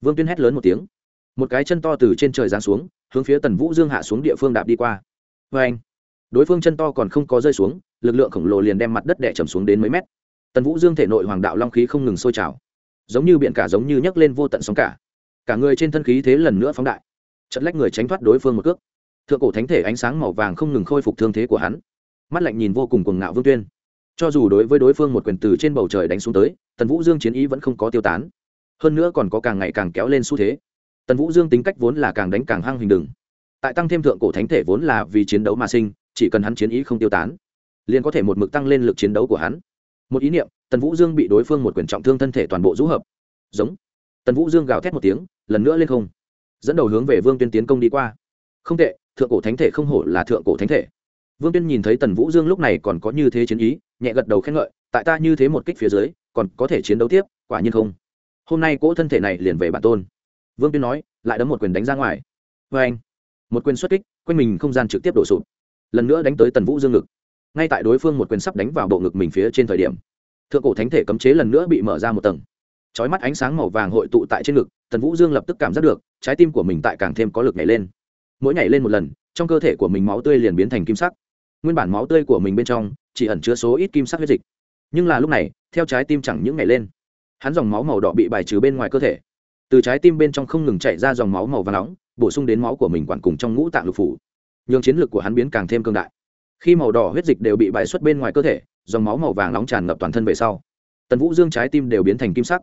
Vương tuyên hét lớn một tiếng. Một cái chân to từ trên trời giáng xuống, hướng phía tần vũ dương hạ xuống địa phương đạp đi qua. Vê anh, đối phương chân to còn không có rơi xuống, lực lượng khổng lồ liền đem mặt đất đẻ trầm xuống đến mấy mét. Tần vũ dương thể nội hoàng đạo long khí không ngừng sôi trào. Giống như biển cả giống như nhấc lên vô tận sóng cả. Cả người trên thân khí thế lần nữa phóng đại. Chật lách người tránh thoát đối phương một cước thượng cổ thánh thể ánh sáng màu vàng không ngừng khôi phục thương thế của hắn. Mắt lạnh nhìn vô cùng cuồng ngạo vương tuyên. Cho dù đối với đối phương một quyền từ trên bầu trời đánh xuống tới, tần vũ dương chiến ý vẫn không có tiêu tán. Hơn nữa còn có càng ngày càng kéo lên xu thế. Tần vũ dương tính cách vốn là càng đánh càng hăng hình đừng. Tại tăng thêm thượng cổ thánh thể vốn là vì chiến đấu mà sinh, chỉ cần hắn chiến ý không tiêu tán, liền có thể một mực tăng lên lực chiến đấu của hắn. Một ý niệm, tần vũ dương bị đối phương một quyền trọng thương thân thể toàn bộ rũ hợp. Giống. Tần vũ dương gào thét một tiếng, lần nữa lên không. Dẫn đầu hướng về vương tuyên tiến công đi qua. Không tệ thượng cổ thánh thể không hổ là thượng cổ thánh thể. Vương tuyên nhìn thấy tần vũ dương lúc này còn có như thế chiến ý, nhẹ gật đầu khen ngợi, tại ta như thế một kích phía dưới, còn có thể chiến đấu tiếp, quả nhiên không. Hôm nay cỗ thân thể này liền về bản tôn. Vương tuyên nói, lại đấm một quyền đánh ra ngoài. Vê anh, một quyền xuất kích, quanh mình không gian trực tiếp đổ sụp. Lần nữa đánh tới tần vũ dương ngực. Ngay tại đối phương một quyền sắp đánh vào bộ ngực mình phía trên thời điểm, thượng cổ thánh thể cấm chế lần nữa bị mở ra một tầng. Trói mắt ánh sáng màu vàng hội tụ tại trên ngực, tần vũ dương lập tức cảm giác được, trái tim của mình tại càng thêm có lực nhảy lên mỗi nhảy lên một lần, trong cơ thể của mình máu tươi liền biến thành kim sắc. Nguyên bản máu tươi của mình bên trong, chỉ ẩn chứa số ít kim sắc huyết dịch. Nhưng là lúc này, theo trái tim chẳng những ngày lên, hắn dòng máu màu đỏ bị bài trừ bên ngoài cơ thể. Từ trái tim bên trong không ngừng chạy ra dòng máu màu và nóng, bổ sung đến máu của mình quản cùng trong ngũ tạng lục phủ. Nhường chiến lược của hắn biến càng thêm cương đại. Khi màu đỏ huyết dịch đều bị bài xuất bên ngoài cơ thể, dòng máu màu vàng nóng tràn ngập toàn thân về sau, tần vũ dương trái tim đều biến thành kim sắc.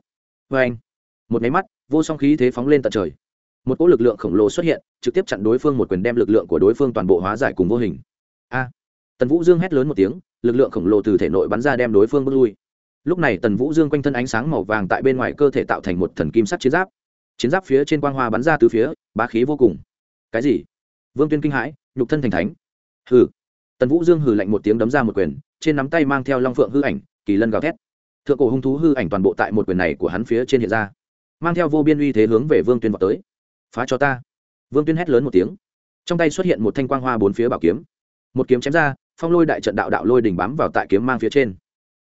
Vê anh một máy mắt, vô song khí thế phóng lên tận trời một cỗ lực lượng khổng lồ xuất hiện, trực tiếp chặn đối phương một quyền đem lực lượng của đối phương toàn bộ hóa giải cùng vô hình. A! Tần vũ dương hét lớn một tiếng, lực lượng khổng lồ từ thể nội bắn ra đem đối phương bước lui. Lúc này tần vũ dương quanh thân ánh sáng màu vàng tại bên ngoài cơ thể tạo thành một thần kim sắc chiến giáp. Chiến giáp phía trên quang hoa bắn ra từ phía, bá khí vô cùng. Cái gì? Vương tuyên kinh hãi, nhục thân thành thánh. Hừ. Tần vũ dương hừ lạnh một tiếng đấm ra một quyền, trên nắm tay mang theo long phượng hư ảnh, kỳ lân gào thét. Thượng cổ hung thú hư ảnh toàn bộ tại một quyền này của hắn phía trên hiện ra. Mang theo vô biên uy thế hướng về vương tuyên vào tới phá cho ta. Vương tuyên hét lớn một tiếng. Trong tay xuất hiện một thanh quang hoa bốn phía bảo kiếm. Một kiếm chém ra, phong lôi đại trận đạo đạo lôi đỉnh bám vào tại kiếm mang phía trên.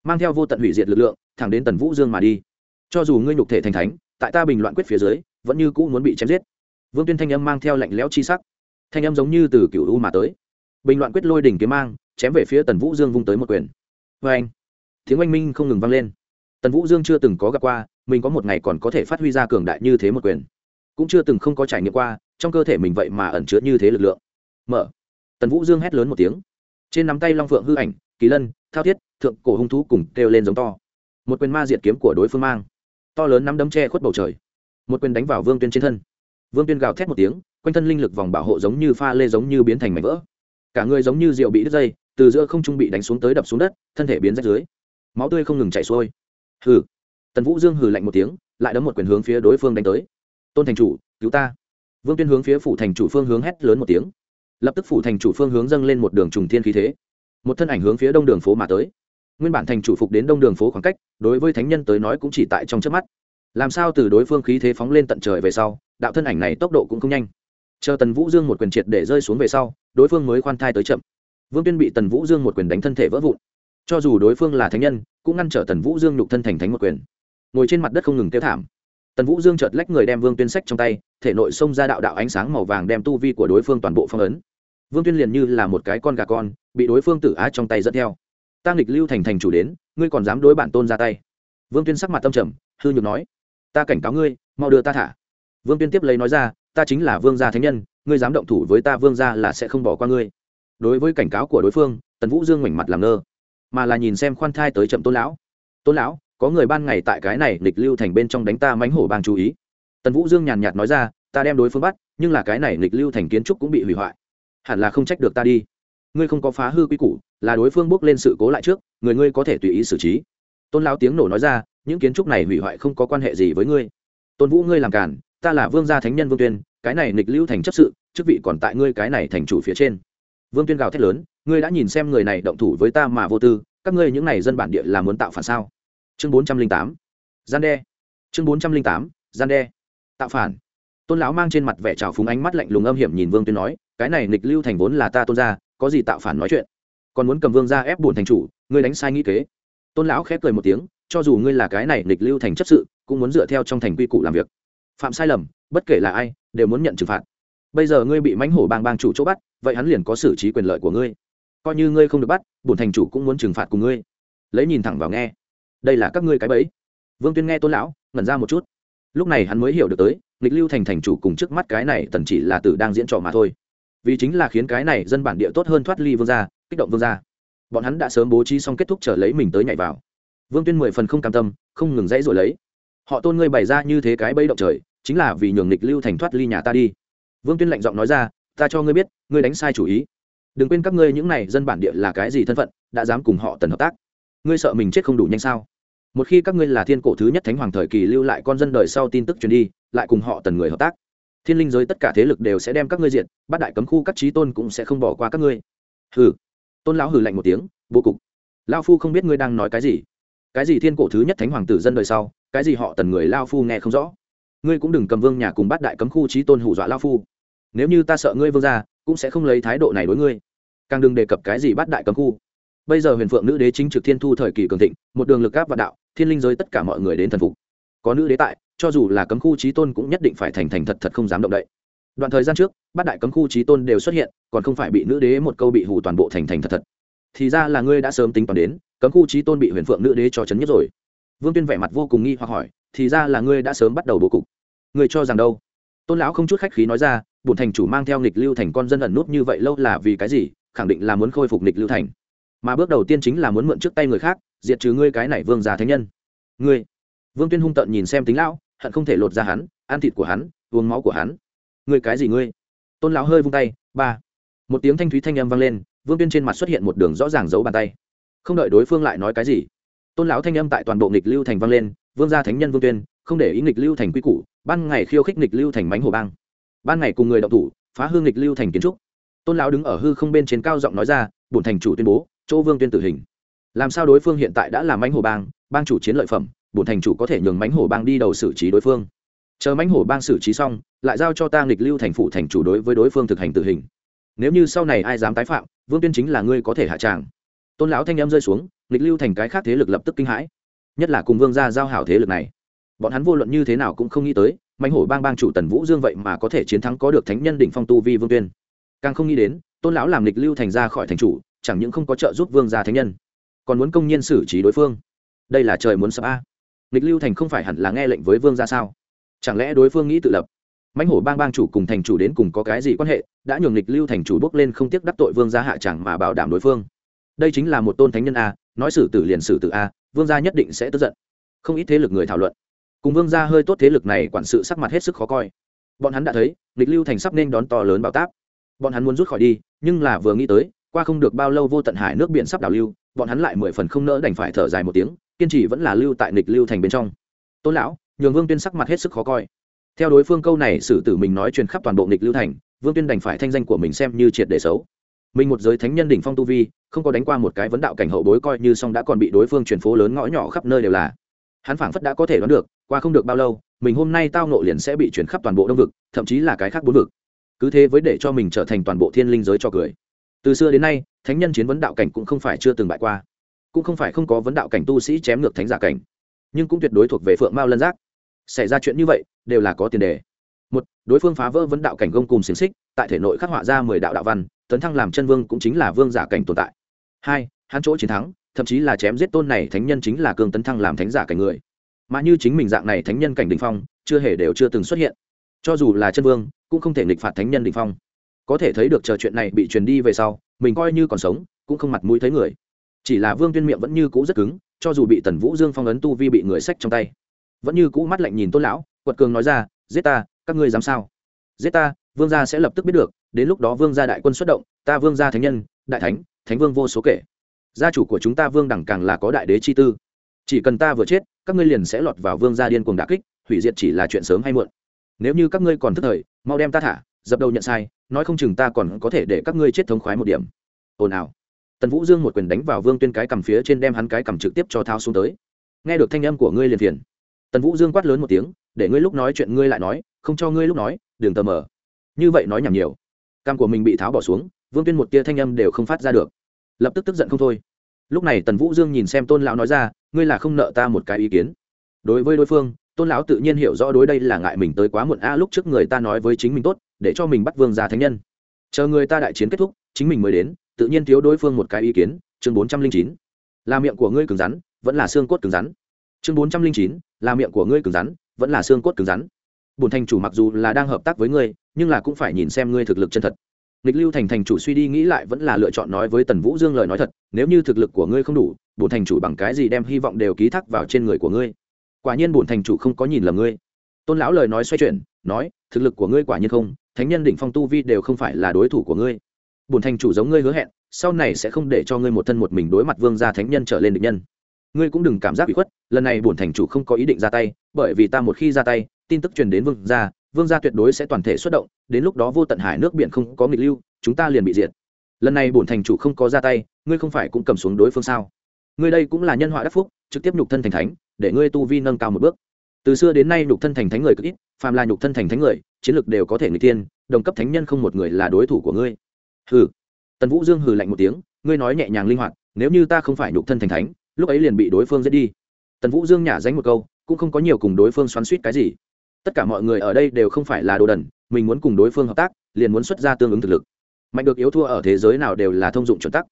Mang theo vô tận hủy diệt lực lượng, thẳng đến tần vũ dương mà đi. Cho dù ngươi nhục thể thành thánh, tại ta bình loạn quyết phía dưới, vẫn như cũ muốn bị chém giết. Vương tuyên thanh âm mang theo lạnh lẽo chi sắc. Thanh âm giống như từ cựu u mà tới. Bình loạn quyết lôi đỉnh kiếm mang, chém về phía tần vũ dương vung tới một quyền. Vê anh, tiếng oanh minh không ngừng vang lên. Tần vũ dương chưa từng có gặp qua, mình có một ngày còn có thể phát huy ra cường đại như thế một quyền cũng chưa từng không có trải nghiệm qua, trong cơ thể mình vậy mà ẩn chứa như thế lực lượng. Mở. Tần vũ dương hét lớn một tiếng. Trên nắm tay long phượng hư ảnh, kỳ lân, thao thiết, thượng cổ hung thú cùng kêu lên giống to. Một quyền ma diệt kiếm của đối phương mang. To lớn nắm đấm che khuất bầu trời. Một quyền đánh vào vương tuyên trên thân. Vương tuyên gào thét một tiếng, quanh thân linh lực vòng bảo hộ giống như pha lê giống như biến thành mảnh vỡ. Cả người giống như rượu bị đứt dây, từ giữa không trung bị đánh xuống tới đập xuống đất, thân thể biến rách dưới máu tươi không ngừng chảy xuôi. Hừ. Tần vũ dương hừ lạnh một tiếng, lại đấm một quyền hướng phía đối phương đánh tới tôn thành chủ, cứu ta. Vương tuyên hướng phía phủ thành chủ phương hướng hét lớn một tiếng. Lập tức phủ thành chủ phương hướng dâng lên một đường trùng thiên khí thế. Một thân ảnh hướng phía đông đường phố mà tới. Nguyên bản thành chủ phục đến đông đường phố khoảng cách, đối với thánh nhân tới nói cũng chỉ tại trong trước mắt. Làm sao từ đối phương khí thế phóng lên tận trời về sau, đạo thân ảnh này tốc độ cũng không nhanh. Chờ tần vũ dương một quyền triệt để rơi xuống về sau, đối phương mới khoan thai tới chậm. Vương tuyên bị tần vũ dương một quyền đánh thân thể vỡ vụn. Cho dù đối phương là thánh nhân, cũng ngăn trở tần vũ dương nhục thân thành thánh một quyền. Ngồi trên mặt đất không ngừng tiêu thảm tần vũ dương chợt lách người đem vương tuyên sách trong tay, thể nội xông ra đạo đạo ánh sáng màu vàng đem tu vi của đối phương toàn bộ phong ấn. Vương tuyên liền như là một cái con gà con, bị đối phương tử á trong tay dẫn theo. Tăng lịch lưu thành thành chủ đến, ngươi còn dám đối bản tôn ra tay? Vương tuyên sắc mặt tâm trầm, hư nhược nói, ta cảnh cáo ngươi, mau đưa ta thả. Vương tuyên tiếp lấy nói ra, ta chính là vương gia thánh nhân, ngươi dám động thủ với ta vương gia là sẽ không bỏ qua ngươi. Đối với cảnh cáo của đối phương, tần vũ dương ngoảnh mặt làm ngơ, mà là nhìn xem khoan thai tới chậm tôn lão. Tôn lão có người ban ngày tại cái này lịch lưu thành bên trong đánh ta mánh hổ bang chú ý. Tần vũ dương nhàn nhạt nói ra, ta đem đối phương bắt, nhưng là cái này lịch lưu thành kiến trúc cũng bị hủy hoại. Hẳn là không trách được ta đi. Ngươi không có phá hư quy củ, là đối phương bước lên sự cố lại trước, người ngươi có thể tùy ý xử trí. Tôn lão tiếng nổ nói ra, những kiến trúc này hủy hoại không có quan hệ gì với ngươi. Tôn vũ ngươi làm cản, ta là vương gia thánh nhân vương tuyên, cái này nịch lưu thành chấp sự, chức vị còn tại ngươi cái này thành chủ phía trên. Vương tuyên gào thét lớn, ngươi đã nhìn xem người này động thủ với ta mà vô tư, các ngươi những này dân bản địa là muốn tạo phản sao? Chương bốn trăm linh tám, gian đe. Chương bốn trăm linh tám, gian đe. Tạo phản. Tôn lão mang trên mặt vẻ trào phúng ánh mắt lạnh lùng âm hiểm nhìn vương tuyên nói, cái này nghịch lưu thành vốn là ta tôn gia, có gì tạo phản nói chuyện. Còn muốn cầm vương ra ép buồn thành chủ, ngươi đánh sai nghĩ kế. Tôn lão khép cười một tiếng, cho dù ngươi là cái này nghịch lưu thành chấp sự, cũng muốn dựa theo trong thành quy củ làm việc. Phạm sai lầm, bất kể là ai, đều muốn nhận trừng phạt. Bây giờ ngươi bị mãnh hổ bang bang chủ chỗ bắt, vậy hắn liền có xử trí quyền lợi của ngươi. Coi như ngươi không được bắt, bổn thành chủ cũng muốn trừng phạt cùng ngươi. Lấy nhìn thẳng vào nghe đây là các ngươi cái bẫy. Vương tuyên nghe tôn lão, ngẩn ra một chút. Lúc này hắn mới hiểu được tới, nghịch lưu thành thành chủ cùng trước mắt cái này tần chỉ là tử đang diễn trò mà thôi. Vì chính là khiến cái này dân bản địa tốt hơn thoát ly vương gia, kích động vương gia. Bọn hắn đã sớm bố trí xong kết thúc trở lấy mình tới nhảy vào. Vương tuyên mười phần không cam tâm, không ngừng dãy rồi lấy. Họ tôn ngươi bày ra như thế cái bẫy động trời, chính là vì nhường nghịch lưu thành thoát ly nhà ta đi. Vương tuyên lạnh giọng nói ra, ta cho ngươi biết, ngươi đánh sai chủ ý. Đừng quên các ngươi những này dân bản địa là cái gì thân phận, đã dám cùng họ tần hợp tác. Ngươi sợ mình chết không đủ nhanh sao? Một khi các ngươi là thiên cổ thứ nhất thánh hoàng thời kỳ lưu lại con dân đời sau tin tức truyền đi, lại cùng họ tần người hợp tác. Thiên linh giới tất cả thế lực đều sẽ đem các ngươi diện bắt đại cấm khu các trí tôn cũng sẽ không bỏ qua các ngươi. Hừ. Tôn lão hừ lạnh một tiếng vô cục. Lao phu không biết ngươi đang nói cái gì. Cái gì thiên cổ thứ nhất thánh hoàng tử dân đời sau, cái gì họ tần người lao phu nghe không rõ. Ngươi cũng đừng cầm vương nhà cùng bắt đại cấm khu trí tôn hủ dọa lao phu. Nếu như ta sợ ngươi vương ra cũng sẽ không lấy thái độ này đối ngươi. Càng đừng đề cập cái gì bắt đại cấm khu. Bây giờ huyền phượng nữ đế chính trực thiên thu thời kỳ cường thịnh, một đường lực gáp và đạo thiên linh giới tất cả mọi người đến thần phục. Có nữ đế tại, cho dù là cấm khu trí tôn cũng nhất định phải thành thành thật thật không dám động đậy. Đoạn thời gian trước, bát đại cấm khu trí tôn đều xuất hiện, còn không phải bị nữ đế một câu bị hù toàn bộ thành thành thật thật. Thì ra là ngươi đã sớm tính toán đến, cấm khu trí tôn bị huyền phượng nữ đế cho chấn nhất rồi. Vương tuyên vẻ mặt vô cùng nghi hoặc hỏi, thì ra là ngươi đã sớm bắt đầu bố cục. Người cho rằng đâu? Tôn lão không chút khách khí nói ra bùn thành chủ mang theo nghịch lưu thành con dân ẩn nút như vậy lâu là vì cái gì? Khẳng định là muốn khôi phục nghịch lưu thành. Mà bước đầu tiên chính là muốn mượn trước tay người khác diệt trừ ngươi cái này vương già thánh nhân. Ngươi, vương tuyên hung tận nhìn xem tính lão, hận không thể lột ra hắn, ăn thịt của hắn, uống máu của hắn. Ngươi cái gì ngươi? Tôn lão hơi vung tay, ba. Một tiếng thanh thúy thanh âm vang lên, vương tuyên trên mặt xuất hiện một đường rõ ràng giấu bàn tay. Không đợi đối phương lại nói cái gì, tôn lão thanh âm tại toàn bộ nghịch lưu thành vang lên, vương gia thánh nhân vương tuyên, không để ý nghịch lưu thành quy củ, ban ngày khiêu khích nghịch lưu thành mánh hồ bang. Ban ngày cùng người đọc thủ, phá hương nghịch lưu thành kiến trúc. Tôn lão đứng ở hư không bên trên cao giọng nói ra, bổn thành chủ tuyên bố, chỗ vương tuyên tử hình làm sao đối phương hiện tại đã là mánh hồ bang bang chủ chiến lợi phẩm, bổn thành chủ có thể nhường mánh hồ bang đi đầu xử trí đối phương. Chờ mánh hồ bang xử trí xong, lại giao cho ta nghịch lưu thành phụ thành chủ đối với đối phương thực hành tử hình. Nếu như sau này ai dám tái phạm, vương tuyên chính là ngươi có thể hạ tràng. Tôn lão thanh em rơi xuống, nghịch lưu thành cái khác thế lực lập tức kinh hãi. Nhất là cùng vương gia giao hảo thế lực này. Bọn hắn vô luận như thế nào cũng không nghĩ tới, mãnh hổ bang bang chủ tần vũ dương vậy mà có thể chiến thắng có được thánh nhân đỉnh phong tu vi vương tuyên. Càng không nghĩ đến, tôn lão làm nghịch lưu thành ra khỏi thành chủ, chẳng những không có trợ giúp vương gia thánh nhân còn muốn công nhiên xử trí đối phương. Đây là trời muốn sập a. Nghịch lưu thành không phải hẳn là nghe lệnh với vương gia sao? Chẳng lẽ đối phương nghĩ tự lập? Mãnh hổ bang bang chủ cùng thành chủ đến cùng có cái gì quan hệ, đã nhường nghịch lưu thành chủ bước lên không tiếc đắc tội vương gia hạ chẳng mà bảo đảm đối phương. Đây chính là một tôn thánh nhân a, nói xử tử liền xử tử a, vương gia nhất định sẽ tức giận. Không ít thế lực người thảo luận. Cùng vương gia hơi tốt thế lực này quản sự sắc mặt hết sức khó coi. Bọn hắn đã thấy, nghịch lưu thành sắp nên đón to lớn bão táp. Bọn hắn muốn rút khỏi đi, nhưng là vừa nghĩ tới, qua không được bao lâu vô tận hải nước biển sắp đảo lưu bọn hắn lại mười phần không nỡ đành phải thở dài một tiếng, kiên trì vẫn là lưu tại nịch lưu thành bên trong. Tôn lão, nhường vương tuyên sắc mặt hết sức khó coi. Theo đối phương câu này xử tử mình nói truyền khắp toàn bộ nịch lưu thành, vương tuyên đành phải thanh danh của mình xem như triệt để xấu. Mình một giới thánh nhân đỉnh phong tu vi, không có đánh qua một cái vấn đạo cảnh hậu bối coi như song đã còn bị đối phương truyền phố lớn ngõ nhỏ khắp nơi đều là. Hắn phảng phất đã có thể đoán được, qua không được bao lâu, mình hôm nay tao nộ liền sẽ bị chuyển khắp toàn bộ đông vực, thậm chí là cái khác bốn vực. Cứ thế với để cho mình trở thành toàn bộ thiên linh giới cho cười. Từ xưa đến nay thánh nhân chiến vấn đạo cảnh cũng không phải chưa từng bại qua, cũng không phải không có vấn đạo cảnh tu sĩ chém ngược thánh giả cảnh, nhưng cũng tuyệt đối thuộc về phượng mao lân giác. Xảy ra chuyện như vậy, đều là có tiền đề. Một, đối phương phá vỡ vấn đạo cảnh gông cùng xiềng xích, tại thể nội khắc họa ra mười đạo đạo văn, tấn thăng làm chân vương cũng chính là vương giả cảnh tồn tại. Hai, hắn chỗ chiến thắng, thậm chí là chém giết tôn này thánh nhân chính là cường tấn thăng làm thánh giả cảnh người. Mà như chính mình dạng này thánh nhân cảnh đình phong, chưa hề đều chưa từng xuất hiện. Cho dù là chân vương, cũng không thể nghịch phạt thánh nhân đình phong. Có thể thấy được chờ chuyện này bị truyền đi về sau mình coi như còn sống, cũng không mặt mũi thấy người. Chỉ là vương tuyên miệng vẫn như cũ rất cứng, cho dù bị tần vũ dương phong ấn tu vi bị người sách trong tay. Vẫn như cũ mắt lạnh nhìn tôn lão, quật cường nói ra, giết ta, các ngươi dám sao? Giết ta, vương gia sẽ lập tức biết được, đến lúc đó vương gia đại quân xuất động, ta vương gia thánh nhân, đại thánh thánh vương vô số kể. Gia chủ của chúng ta vương đẳng càng là có đại đế chi tư. Chỉ cần ta vừa chết, các ngươi liền sẽ lọt vào vương gia điên cuồng đả kích, hủy diệt chỉ là chuyện sớm hay muộn. Nếu như các ngươi còn thức thời, mau đem ta thả dập đầu nhận sai, nói không chừng ta còn có thể để các ngươi chết thống khoái một điểm. Ồn ào. Tần vũ dương một quyền đánh vào vương tuyên cái cầm phía trên đem hắn cái cầm trực tiếp cho thao xuống tới. Nghe được thanh âm của ngươi liền phiền. Tần vũ dương quát lớn một tiếng, để ngươi lúc nói chuyện ngươi lại nói, không cho ngươi lúc nói đường tờ mờ. Như vậy nói nhảm nhiều. Cam của mình bị tháo bỏ xuống, vương tuyên một tia thanh âm đều không phát ra được. Lập tức tức giận không thôi. Lúc này tần vũ dương nhìn xem tôn lão nói ra, ngươi là không nợ ta một cái ý kiến. Đối với đối phương, tôn lão tự nhiên hiểu rõ đối đây là ngại mình tới quá muộn. A, lúc trước người ta nói với chính mình tốt để cho mình bắt vương ra thánh nhân. Chờ người ta đại chiến kết thúc, chính mình mới đến, tự nhiên thiếu đối phương một cái ý kiến, chương bốn trăm linh chín. Là miệng của ngươi cứng rắn, vẫn là xương cốt cứng rắn. Chương bốn trăm linh chín, là miệng của ngươi cứng rắn, vẫn là xương cốt cứng rắn. Bùn thành chủ mặc dù là đang hợp tác với ngươi, nhưng là cũng phải nhìn xem ngươi thực lực chân thật. Nghịch lưu thành thành chủ suy đi nghĩ lại vẫn là lựa chọn nói với tần vũ dương lời nói thật, nếu như thực lực của ngươi không đủ, bổn thành chủ bằng cái gì đem hy vọng đều ký thác vào trên người của ngươi? Quả nhiên bổn thành chủ không có nhìn lầm ngươi. Tôn lão lời nói xoay chuyển, nói, thực lực của ngươi quả nhiên không thánh nhân đỉnh phong tu vi đều không phải là đối thủ của ngươi. Bổn thành chủ giống ngươi hứa hẹn, sau này sẽ không để cho ngươi một thân một mình đối mặt vương gia thánh nhân trở lên địch nhân. Ngươi cũng đừng cảm giác bị khuất, lần này bổn thành chủ không có ý định ra tay, bởi vì ta một khi ra tay, tin tức truyền đến vương gia vương gia tuyệt đối sẽ toàn thể xuất động, đến lúc đó vô tận hải nước biển không có nghịch lưu, chúng ta liền bị diệt. Lần này bổn thành chủ không có ra tay, ngươi không phải cũng cầm xuống đối phương sao? Ngươi đây cũng là nhân họa đắc phúc, trực tiếp nhục thân thành thánh, để ngươi tu vi nâng cao một bước. Từ xưa đến nay nhục thân thành thánh người cực ít phàm là nhục thân thành thánh người, chiến lược đều có thể người tiên đồng cấp thánh nhân không một người là đối thủ của ngươi. Hừ. Tần vũ dương hừ lạnh một tiếng, ngươi nói nhẹ nhàng linh hoạt, nếu như ta không phải nhục thân thành thánh, lúc ấy liền bị đối phương giết đi. Tần vũ dương nhả ránh một câu, cũng không có nhiều cùng đối phương xoắn suýt cái gì. Tất cả mọi người ở đây đều không phải là đồ đần, mình muốn cùng đối phương hợp tác, liền muốn xuất ra tương ứng thực lực. Mạnh được yếu thua ở thế giới nào đều là thông dụng chuẩn tắc.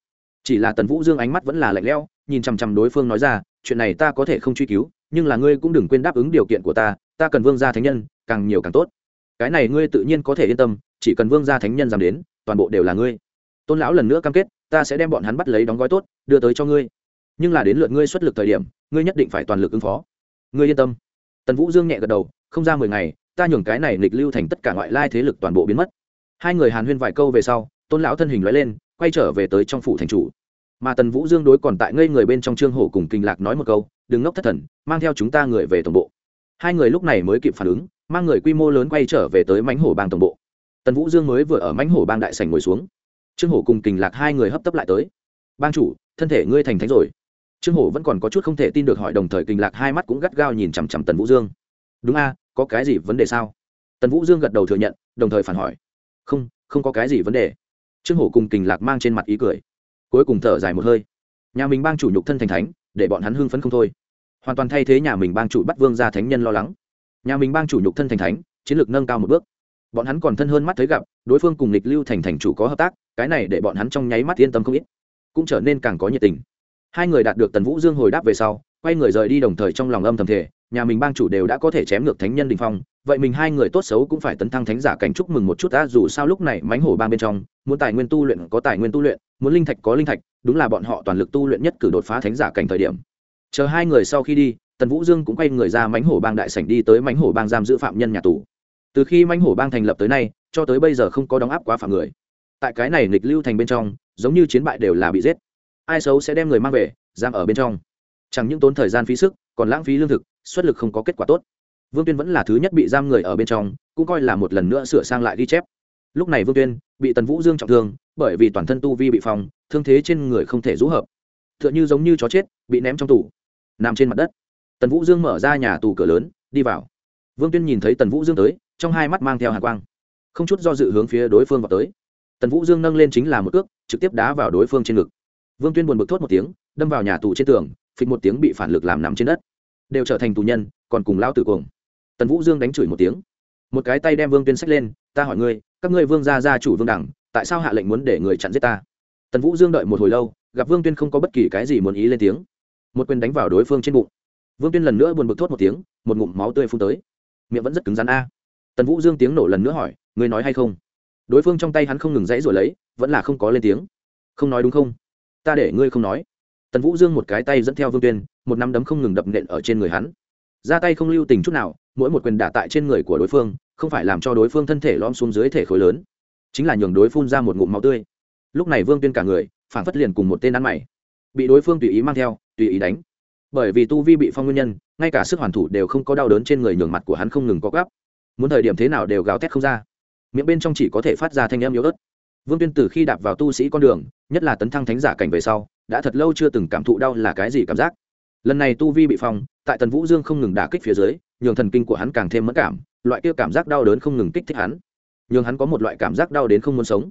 Chỉ là tần vũ dương ánh mắt vẫn là lạnh lẽo, nhìn chằm chằm đối phương nói ra, chuyện này ta có thể không truy cứu, nhưng là ngươi cũng đừng quên đáp ứng điều kiện của ta ta cần vương gia thánh nhân, càng nhiều càng tốt. Cái này ngươi tự nhiên có thể yên tâm, chỉ cần vương gia thánh nhân dám đến, toàn bộ đều là ngươi. Tôn lão lần nữa cam kết, ta sẽ đem bọn hắn bắt lấy đóng gói tốt, đưa tới cho ngươi. Nhưng là đến lượt ngươi xuất lực thời điểm, ngươi nhất định phải toàn lực ứng phó. Ngươi yên tâm. Tần vũ dương nhẹ gật đầu, không ra mười ngày, ta nhường cái này lịch lưu thành tất cả ngoại lai thế lực toàn bộ biến mất. Hai người hàn huyên vài câu về sau, tôn lão thân hình nói lên, quay trở về tới trong phủ thành chủ. Mà tần vũ dương đối còn tại ngây người bên trong trương hổ cùng kinh lạc nói một câu, đừng ngốc thất thần, mang theo chúng ta người về tổng bộ hai người lúc này mới kịp phản ứng, mang người quy mô lớn quay trở về tới mánh hổ bang tổng bộ. Tần vũ dương mới vừa ở mánh hổ bang đại sành ngồi xuống. Trương hổ cùng kình lạc hai người hấp tấp lại tới. Bang chủ, thân thể ngươi thành thánh rồi. Trương hổ vẫn còn có chút không thể tin được hỏi đồng thời kình lạc hai mắt cũng gắt gao nhìn chằm chằm tần vũ dương. Đúng a, có cái gì vấn đề sao? Tần vũ dương gật đầu thừa nhận, đồng thời phản hỏi. Không không có cái gì vấn đề. Trương hổ cùng kình lạc mang trên mặt ý cười. Cuối cùng thở dài một hơi. Nhà mình bang chủ nhục thân thành thánh, để bọn hắn hưng phấn không thôi hoàn toàn thay thế nhà mình bang chủ bắt vương gia thánh nhân lo lắng. Nhà mình bang chủ nhục thân thành thánh, chiến lược nâng cao một bước. Bọn hắn còn thân hơn mắt thấy gặp, đối phương cùng lịch lưu thành thành chủ có hợp tác, cái này để bọn hắn trong nháy mắt yên tâm không ít. Cũng trở nên càng có nhiệt tình. Hai người đạt được tần vũ dương hồi đáp về sau, quay người rời đi đồng thời trong lòng âm thầm thể nhà mình bang chủ đều đã có thể chém ngược thánh nhân đình phong, vậy mình hai người tốt xấu cũng phải tấn thăng thánh giả cảnh chúc mừng một chút đã dù sao lúc này mánh hổ bang bên trong, muốn tài nguyên tu luyện có tài nguyên tu luyện, muốn linh thạch có linh thạch, đúng là bọn họ toàn lực tu luyện nhất cử đột phá thánh giả cảnh thời điểm chờ hai người sau khi đi, tần vũ dương cũng quay người ra mánh hổ bang đại sảnh đi tới mánh hổ bang giam giữ phạm nhân nhà tù. Từ khi mánh hổ bang thành lập tới nay, cho tới bây giờ không có đóng áp quá phạm người. Tại cái này nghịch lưu thành bên trong, giống như chiến bại đều là bị giết. Ai xấu sẽ đem người mang về, giam ở bên trong. Chẳng những tốn thời gian phí sức, còn lãng phí lương thực, xuất lực không có kết quả tốt. Vương tuyên vẫn là thứ nhất bị giam người ở bên trong, cũng coi là một lần nữa sửa sang lại ghi chép. Lúc này vương tuyên bị tần vũ dương trọng thương, bởi vì toàn thân tu vi bị phòng thương thế trên người không thể rũ hợp. T h ư ợ n h ư giống như chó chết, bị ném trong tủ nằm trên mặt đất. Tần vũ dương mở ra nhà tù cửa lớn, đi vào. Vương tuyên nhìn thấy tần vũ dương tới, trong hai mắt mang theo hạ quang. Không chút do dự hướng phía đối phương vào tới. Tần vũ dương nâng lên chính là một ước trực tiếp đá vào đối phương trên ngực. Vương tuyên buồn bực thốt một tiếng, đâm vào nhà tù trên tường, phịch một tiếng bị phản lực làm nằm trên đất. Đều trở thành tù nhân, còn cùng lao tử cuồng. Tần vũ dương đánh chửi một tiếng. Một cái tay đem vương tuyên xách lên, ta hỏi ngươi, các ngươi vương gia gia chủ vương đẳng, tại sao hạ lệnh muốn để người chặn giết ta? Tần vũ dương đợi một hồi lâu, gặp vương tuyên không có bất kỳ cái gì muốn ý lên tiếng một quyền đánh vào đối phương trên bụng. Vương tuyên lần nữa buồn bực thốt một tiếng, một ngụm máu tươi phun tới. Miệng vẫn rất cứng rắn a. Tần vũ dương tiếng nổ lần nữa hỏi, ngươi nói hay không? Đối phương trong tay hắn không ngừng dãy rồi lấy, vẫn là không có lên tiếng. Không nói đúng không? Ta để ngươi không nói. Tần vũ dương một cái tay dẫn theo vương tuyên, một nắm đấm không ngừng đập nện ở trên người hắn. Ra tay không lưu tình chút nào, mỗi một quyền đả tại trên người của đối phương, không phải làm cho đối phương thân thể lom xuống dưới thể khối lớn, chính là nhường đối phun ra một ngụm máu tươi. Lúc này vương tuyên cả người phản phất liền cùng một tên ăn mày, bị đối phương tùy ý mang theo tùy ý đánh. Bởi vì tu vi bị phong nguyên nhân, ngay cả sức hoàn thủ đều không có đau đớn trên người nhường mặt của hắn không ngừng có gắp muốn thời điểm thế nào đều gào thét không ra. Miệng bên trong chỉ có thể phát ra thanh âm yếu ớt. Vương tuyên từ khi đạp vào tu sĩ con đường, nhất là tấn thăng thánh giả cảnh về sau, đã thật lâu chưa từng cảm thụ đau là cái gì cảm giác. Lần này tu vi bị phong, tại tần vũ dương không ngừng đả kích phía dưới, nhường thần kinh của hắn càng thêm mất cảm, loại kia cảm giác đau đớn không ngừng kích thích hắn. Nhường hắn có một loại cảm giác đau đến không muốn sống.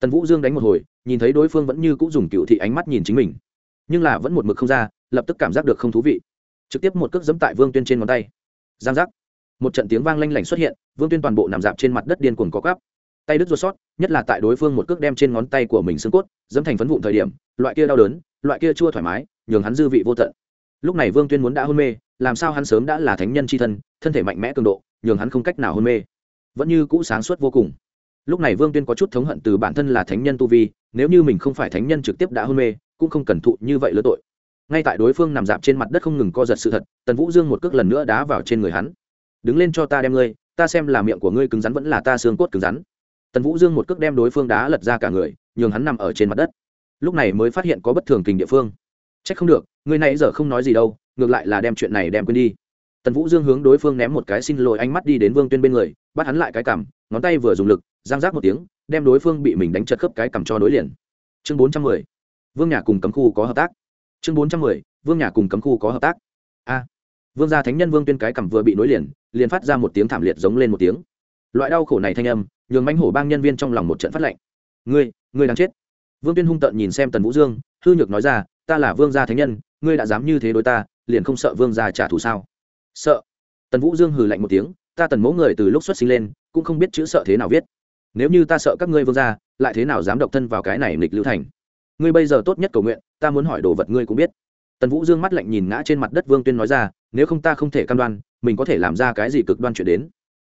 Tần vũ dương đánh một hồi, nhìn thấy đối phương vẫn như cũng dùng cựu thị ánh mắt nhìn chính mình nhưng là vẫn một mực không ra, lập tức cảm giác được không thú vị. Trực tiếp một cước dẫm tại vương tuyên trên ngón tay. Giang giác. Một trận tiếng vang lanh lảnh xuất hiện, vương tuyên toàn bộ nằm dạp trên mặt đất điên cuồng có cắp tay đứt ruột sót, nhất là tại đối phương một cước đem trên ngón tay của mình xương cốt dẫm thành phấn vụn thời điểm, loại kia đau đớn, loại kia chua thoải mái, nhường hắn dư vị vô tận. Lúc này vương tuyên muốn đã hôn mê, làm sao hắn sớm đã là thánh nhân c h i thân thân thể mạnh mẽ cường độ, nhường hắn không cách nào hôn mê. Vẫn như cũ sáng suốt vô cùng. Lúc này vương tuyên có chút thống hận từ bản thân là thánh nhân tu vi, nếu như mình không phải thánh nhân trực tiếp đã hôn mê cũng không cần thụ như vậy lỡ tội. Ngay tại đối phương nằm dạp trên mặt đất không ngừng co giật sự thật, tần vũ dương một cước lần nữa đá vào trên người hắn. Đứng lên cho ta đem ngươi, ta xem là miệng của ngươi cứng rắn vẫn là ta xương cốt cứng rắn. Tần vũ dương một cước đem đối phương đá lật ra cả người, nhường hắn nằm ở trên mặt đất. Lúc này mới phát hiện có bất thường kình địa phương. C h ắ c không được người này giờ không nói gì đâu, ngược lại là đem chuyện này đem quên đi. Tần vũ dương hướng đối phương ném một cái xin lỗi ánh mắt đi đến vương tuyên bên người, bắt hắn lại cái cằm, ngón tay vừa dùng lực giang giác một tiếng, đem đối phương bị mình đánh chật khớp cái cằm cho đối liền. Chương bốn trăm mười vương nhà cùng cấm khu có hợp tác. Chương bốn trăm mười, vương nhà cùng cấm khu có hợp tác. A. Vương gia thánh nhân vương tuyên cái cằm vừa bị nối liền liền phát ra một tiếng thảm liệt giống lên một tiếng. Loại đau khổ này thanh âm, nhường manh hổ bang nhân viên trong lòng một trận phát lệnh ngươi ngươi đang chết. Vương tuyên hung tợn nhìn xem tần vũ dương, hư nhược nói ra, ta là vương gia thánh nhân, ngươi đã dám như thế đối ta, liền không sợ vương gia trả thù sao? Sợ. Tần vũ dương hừ lạnh một tiếng, ta tần mẫu người từ lúc xuất sinh lên, cũng không biết chữ sợ thế nào viết. Nếu như ta sợ các ngươi vương gia, lại thế nào dám độc thân vào cái này nghịch lưu thành? Ngươi bây giờ tốt nhất cầu nguyện, ta muốn hỏi đồ vật ngươi cũng biết. Tần vũ dương mắt lạnh nhìn ngã trên mặt đất vương tuyên nói ra, nếu không ta không thể cam đoan, mình có thể làm ra cái gì cực đoan chuyện đến.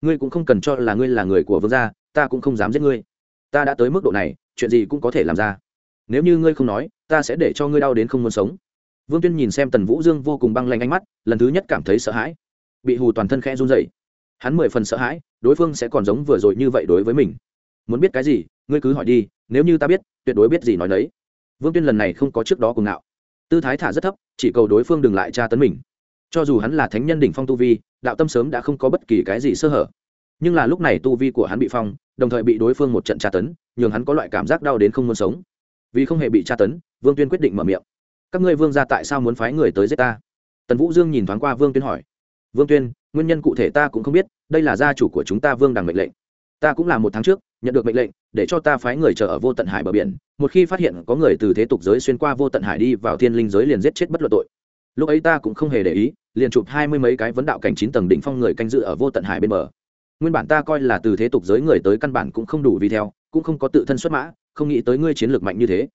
Ngươi cũng không cần cho là ngươi là người của vương gia, ta cũng không dám giết ngươi. Ta đã tới mức độ này, chuyện gì cũng có thể làm ra. Nếu như ngươi không nói, ta sẽ để cho ngươi đau đến không muốn sống. Vương tuyên nhìn xem tần vũ dương vô cùng băng lanh ánh mắt, lần thứ nhất cảm thấy sợ hãi. Bị hù toàn thân khẽ run dậy hắn mười phần sợ hãi, đối phương sẽ còn giống vừa rồi như vậy đối với mình. Muốn biết cái gì, ngươi cứ hỏi đi, nếu như ta biết, tuyệt đối biết gì nói đấy vương tuyên lần này không có trước đó cùng ngạo. Tư thái thả rất thấp, chỉ cầu đối phương đừng lại tra tấn mình. Cho dù hắn là thánh nhân đỉnh phong tu vi, đạo tâm sớm đã không có bất kỳ cái gì sơ hở. Nhưng là lúc này tu vi của hắn bị phong, đồng thời bị đối phương một trận tra tấn, nhường hắn có loại cảm giác đau đến không muốn sống. Vì không hề bị tra tấn, vương tuyên quyết định mở miệng. Các ngươi vương ra tại sao muốn phái người tới giết ta? Tần vũ dương nhìn thoáng qua vương tuyên hỏi. Vương tuyên, nguyên nhân cụ thể ta cũng không biết, đây là gia chủ của chúng ta vương đằng mệnh lệnh. Ta cũng là một tháng trước nhận được mệnh lệnh, để cho ta phái người chờ ở vô tận hải bờ biển. Một khi phát hiện có người từ thế tục giới xuyên qua vô tận hải đi vào thiên linh giới liền giết chết bất luận tội. Lúc ấy ta cũng không hề để ý, liền chụp hai mươi mấy cái vấn đạo cảnh chín tầng đỉnh phong người canh dự ở vô tận hải bên bờ. Nguyên bản ta coi là từ thế tục giới người tới căn bản cũng không đủ vì theo, cũng không có tự thân xuất mã, không nghĩ tới ngươi chiến lược mạnh như thế.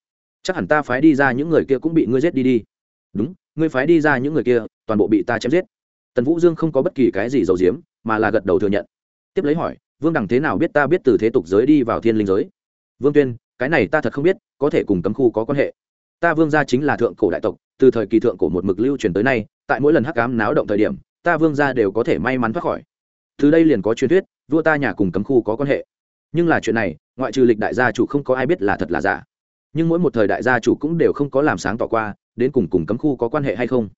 Chắc hẳn ta phái đi ra những người kia cũng bị ngươi giết đi đi. Đúng, ngươi phái đi ra những người kia, toàn bộ bị ta chém giết. Tần vũ dương không có bất kỳ cái gì giấu giếm, mà là gật đầu thừa nhận. Tiếp lấy hỏi vương đằng thế nào biết ta biết từ thế tục giới đi vào thiên linh giới? Vương tuyên, cái này ta thật không biết, có thể cùng cấm khu có quan hệ. Ta vương gia chính là thượng cổ đại tộc, từ thời kỳ thượng cổ một mực lưu truyền tới nay, tại mỗi lần hắc ám náo động thời điểm, ta vương gia đều có thể may mắn thoát khỏi. Từ đây liền có truyền thuyết, vua ta nhà cùng cấm khu có quan hệ. Nhưng là chuyện này, ngoại trừ lịch đại gia chủ không có ai biết là thật là giả. Nhưng mỗi một thời đại gia chủ cũng đều không có làm sáng tỏ qua, đến cùng cùng cấm khu có quan hệ hay không?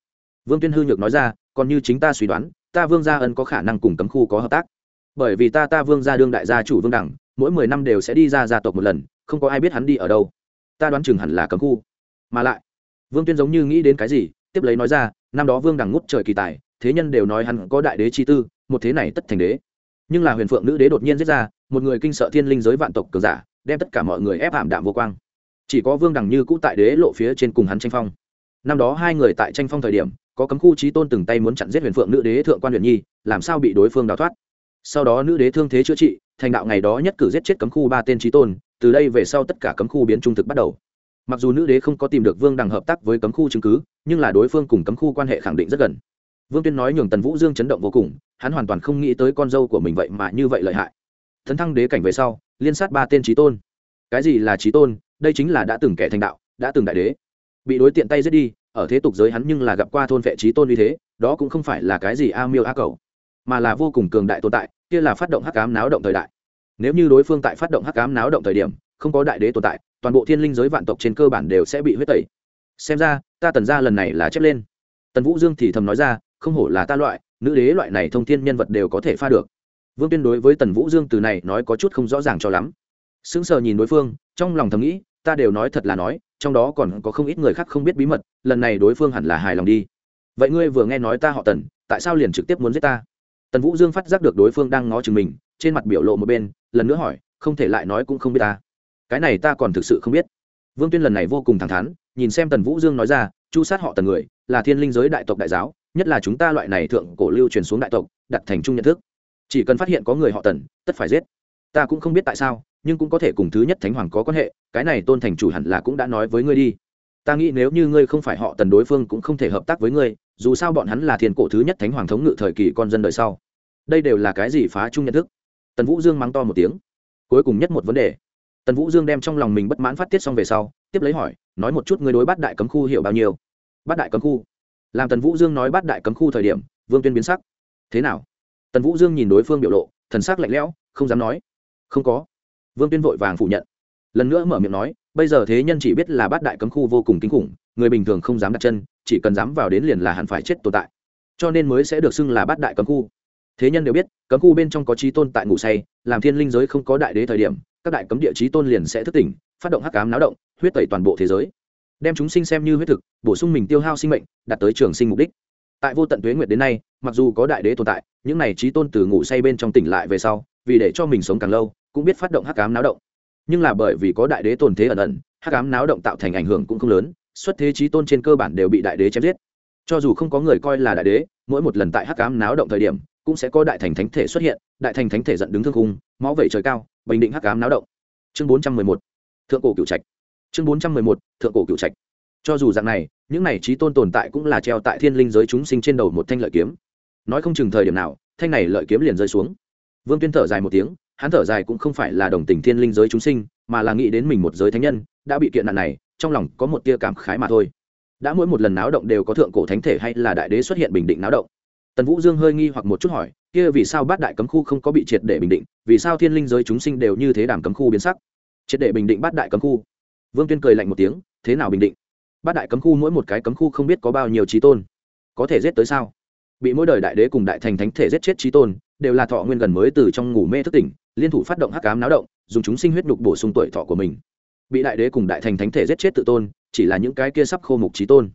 Vương tuyên hư nhược nói ra, còn như chính ta suy đoán, ta vương gia ân có khả năng cùng cấm khu có hợp tác bởi vì ta ta vương gia đương đại gia chủ vương đẳng, mỗi mười năm đều sẽ đi ra gia tộc một lần, không có ai biết hắn đi ở đâu. Ta đoán chừng hẳn là cấm khu. Mà lại, vương tuyên giống như nghĩ đến cái gì, tiếp lấy nói ra, năm đó vương đẳng ngút trời kỳ tài, thế nhân đều nói hắn có đại đế chi tư, một thế này tất thành đế. Nhưng là huyền phượng nữ đế đột nhiên giết ra, một người kinh sợ thiên linh giới vạn tộc cường giả, đem tất cả mọi người ép ảm đạm vô quang. Chỉ có vương đằng như cũ tại đế lộ phía trên cùng hắn tranh phong. Năm đó hai người tại tranh phong thời điểm, có cấm khu trí tôn từng tay muốn chặn giết huyền phượng nữ đế thượng quan huyền nhi, làm sao bị đối phương đào thoát? Sau đó nữ đế thương thế chữa trị, thành đạo ngày đó nhất cử giết chết cấm khu ba tên trí tôn, từ đây về sau tất cả cấm khu biến trung thực bắt đầu. Mặc dù nữ đế không có tìm được vương đằng hợp tác với cấm khu chứng cứ, nhưng là đối phương cùng cấm khu quan hệ khẳng định rất gần. Vương tuyên nói nhường tần vũ dương chấn động vô cùng, hắn hoàn toàn không nghĩ tới con dâu của mình vậy mà như vậy lợi hại. Thấn thăng đế cảnh về sau, liên sát ba tên trí tôn. Cái gì là trí tôn? Đây chính là đã từng kẻ thành đạo, đã từng đại đế. Bị đối tiện tay giết đi, ở thế tục giới hắn nhưng là gặp qua thôn vệ trí tôn như thế, đó cũng không phải là cái gì a miêu a cầu mà là vô cùng cường đại tồn tại, kia là phát động hắc ám náo động thời đại. Nếu như đối phương tại phát động hắc ám náo động thời điểm, không có đại đế tồn tại, toàn bộ thiên linh giới vạn tộc trên cơ bản đều sẽ bị huyết tẩy. Xem ra, ta tần ra lần này là chép lên. Tần vũ dương thì thầm nói ra, không hổ là ta loại, nữ đế loại này thông thiên nhân vật đều có thể pha được. Vương tuyên đối với tần vũ dương từ này nói có chút không rõ ràng cho lắm. Sững sờ nhìn đối phương, trong lòng thầm nghĩ, ta đều nói thật là nói, trong đó còn có không ít người khác không biết bí mật, lần này đối phương hẳn là hài lòng đi. Vậy ngươi vừa nghe nói ta họ tần, tại sao liền trực tiếp muốn giết ta? Tần vũ dương phát giác được đối phương đang ngó chừng mình, trên mặt biểu lộ một bên, lần nữa hỏi, không thể lại nói cũng không biết ta. Cái này ta còn thực sự không biết. Vương tuyên lần này vô cùng thẳng thắn, nhìn xem tần vũ dương nói ra, chu sát họ tần người, là thiên linh giới đại tộc đại giáo, nhất là chúng ta loại này thượng cổ lưu truyền xuống đại tộc, đặt thành chung nhận thức. Chỉ cần phát hiện có người họ tần, tất phải giết. Ta cũng không biết tại sao, nhưng cũng có thể cùng thứ nhất thánh hoàng có quan hệ, cái này tôn thành chủ hẳn là cũng đã nói với ngươi đi. Ta nghĩ nếu như ngươi không phải họ tần đối phương cũng không thể hợp tác với ngươi dù sao bọn hắn là thiên cổ thứ nhất thánh hoàng thống ngự thời kỳ con dân đời sau. Đây đều là cái gì phá chung nhận thức? Tần vũ dương mắng to một tiếng. Cuối cùng nhất một vấn đề. Tần vũ dương đem trong lòng mình bất mãn phát tiết xong về sau, tiếp lấy hỏi, nói một chút ngươi đối bát đại cấm khu hiểu bao nhiêu? Bát đại cấm khu? Làm tần vũ dương nói bát đại cấm khu thời điểm, vương tuyên biến sắc. Thế nào? Tần vũ dương nhìn đối phương biểu lộ, thần sắc lạnh lẽo, không dám nói. Không có. Vương tuyên vội vàng phủ nhận. Lần nữa mở miệng nói, bây giờ thế nhân chỉ biết là bát đại cấm khu vô cùng kinh khủng, người bình thường không dám đặt chân chỉ cần dám vào đến liền là hẳn phải chết tồn tại. Cho nên mới sẽ được xưng là bát đại cấm khu. Thế nhân đều biết, cấm khu bên trong có trí tôn tại ngủ say, làm thiên linh giới không có đại đế thời điểm, các đại cấm địa trí tôn liền sẽ thức tỉnh, phát động hắc cám náo động, huyết tẩy toàn bộ thế giới. Đem chúng sinh xem như huyết thực, bổ sung mình tiêu hao sinh mệnh, đạt tới trường sinh mục đích. Tại vô tận tuế nguyệt đến nay, mặc dù có đại đế tồn tại, những này trí tôn từ ngủ say bên trong tỉnh lại về sau, vì để cho mình sống càng lâu, cũng biết phát động hắc cám náo động. Nhưng là bởi vì có đại đế tồn thế ẩn ẩn, hắc ám náo động tạo thành ảnh hưởng cũng không lớn xuất thế trí tôn trên cơ bản đều bị đại đế chém giết. Cho dù không có người coi là đại đế, mỗi một lần tại hắc ám náo động thời điểm, cũng sẽ có đại thành thánh thể xuất hiện, đại thành thánh thể giận đứng thương khung, máu vẩy trời cao, bình định hắc ám náo động. Chương bốn trăm mười một, thượng cổ cựu trạch. Chương bốn trăm mười một, thượng cổ cựu trạch. Cho dù dạng này, những này trí tôn tồn tại cũng là treo tại thiên linh giới chúng sinh trên đầu một thanh lợi kiếm. Nói không chừng thời điểm nào, thanh này lợi kiếm liền rơi xuống. Vương tuyên thở dài một tiếng, hắn thở dài cũng không phải là đồng tình thiên linh giới chúng sinh, mà là nghĩ đến mình một giới thánh nhân, đã bị kiện nạn này trong lòng có một tia cảm khái mà thôi. Đã mỗi một lần náo động đều có thượng cổ thánh thể hay là đại đế xuất hiện bình định náo động. Tần vũ dương hơi nghi hoặc một chút hỏi, kia vì sao bát đại cấm khu không có bị triệt để bình định, vì sao thiên linh giới chúng sinh đều như thế đàm cấm khu biến sắc? Triệt để bình định bát đại cấm khu. Vương tuyên cười lạnh một tiếng, thế nào bình định? Bát đại cấm khu mỗi một cái cấm khu không biết có bao nhiêu trí tôn. Có thể giết tới sao? Bị mỗi đời đại đế cùng đại thành thánh thể giết chết trí tôn, đều là thọ nguyên gần mới từ trong ngủ mê thức tỉnh, liên thủ phát động hắc cám náo động, dùng chúng sinh huyết nhục bổ sung tuổi thọ của mình bị đại đế cùng đại thành thánh thể giết chết tự tôn, chỉ là những cái kia sắp khô mục trí tôn.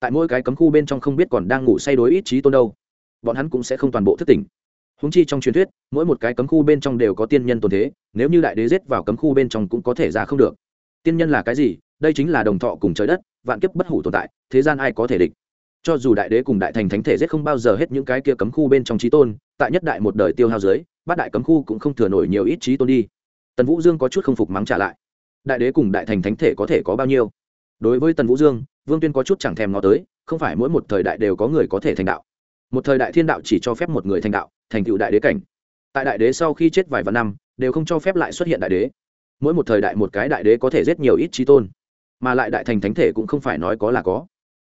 Tại mỗi cái cấm khu bên trong không biết còn đang ngủ say đối ít trí tôn đâu. Bọn hắn cũng sẽ không toàn bộ thức tỉnh. Húng chi trong truyền thuyết, mỗi một cái cấm khu bên trong đều có tiên nhân tồn thế, nếu như đại đế giết vào cấm khu bên trong cũng có thể ra không được. Tiên nhân là cái gì? Đây chính là đồng thọ cùng trời đất, vạn kiếp bất hủ tồn tại, thế gian ai có thể địch? Cho dù đại đế cùng đại thành thánh thể giết không bao giờ hết những cái kia cấm khu bên trong trí tôn, tại nhất đại một đời tiêu hao dưới, bát đại cấm khu cũng không thừa nổi nhiều ít trí tôn đi. Tần vũ dương có chút không phục mắng trả lại đại đế cùng đại thành thánh thể có thể có bao nhiêu? Đối với tần vũ dương, vương tuyên có chút chẳng thèm nó tới, không phải mỗi một thời đại đều có người có thể thành đạo. Một thời đại thiên đạo chỉ cho phép một người thành đạo, thành tựu đại đế cảnh. Tại đại đế sau khi chết vài vạn năm, đều không cho phép lại xuất hiện đại đế. Mỗi một thời đại một cái đại đế có thể giết nhiều ít trí tôn, mà lại đại thành thánh thể cũng không phải nói có là có.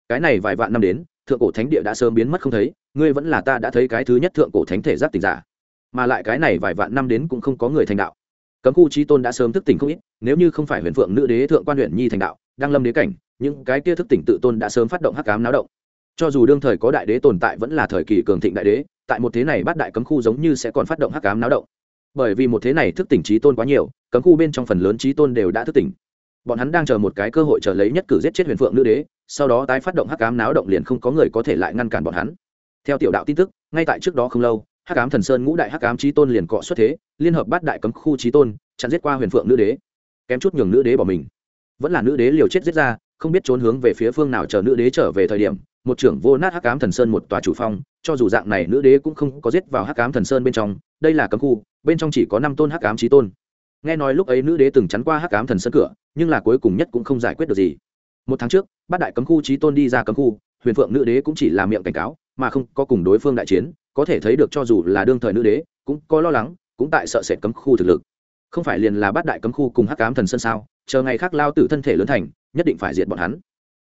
Cái này vài vạn năm đến, thượng cổ thánh địa đã sớm biến mất không thấy, ngươi vẫn là ta đã thấy cái thứ nhất thượng cổ thánh thể giác tình giả. Mà lại cái này vài vạn năm đến cũng không có người thành đạo cấm khu trí tôn đã sớm thức tỉnh không ít, nếu như không phải huyền phượng nữ đế thượng quan huyện nhi thành đạo, đang lâm đế cảnh, những cái kia thức tỉnh tự tôn đã sớm phát động hắc cám náo động. Cho dù đương thời có đại đế tồn tại vẫn là thời kỳ cường thịnh đại đế, tại một thế này bắt đại cấm khu giống như sẽ còn phát động hắc cám náo động. Bởi vì một thế này thức tỉnh trí tôn quá nhiều, cấm khu bên trong phần lớn trí tôn đều đã thức tỉnh. Bọn hắn đang chờ một cái cơ hội chờ lấy nhất cử giết chết huyền phượng nữ đế, sau đó tái phát động hắc cám náo động liền không có người có thể lại ngăn cản bọn hắn. Theo tiểu đạo tin tức, ngay tại trước đó không lâu hắc ám thần sơn ngũ đại hắc ám trí tôn liền cọ xuất thế, liên hợp bát đại cấm khu trí tôn, chặn giết qua huyền phượng nữ đế. Kém chút nhường nữ đế bỏ mình. Vẫn là nữ đế liều chết giết ra, không biết trốn hướng về phía phương nào chờ nữ đế trở về thời điểm, một trưởng vô nát hắc ám thần sơn một tòa chủ phong, cho dù dạng này nữ đế cũng không có giết vào hắc ám thần sơn bên trong, đây là cấm khu, bên trong chỉ có năm tôn hắc ám trí tôn. Nghe nói lúc ấy nữ đế từng chắn qua hắc ám thần sơn cửa, nhưng là cuối cùng nhất cũng không giải quyết được gì. Một tháng trước, bát đại cấm khu trí tôn đi ra cấm khu, huyền phượng nữ đế cũng chỉ là miệng cảnh cáo, mà không có cùng đối phương đại chiến có thể thấy được cho dù là đương thời nữ đế, cũng có lo lắng, cũng tại sợ sệt cấm khu thực lực. Không phải liền là bát đại cấm khu cùng hắc cám thần sơn sao, chờ ngày khác lao tử thân thể lớn thành, nhất định phải diệt bọn hắn.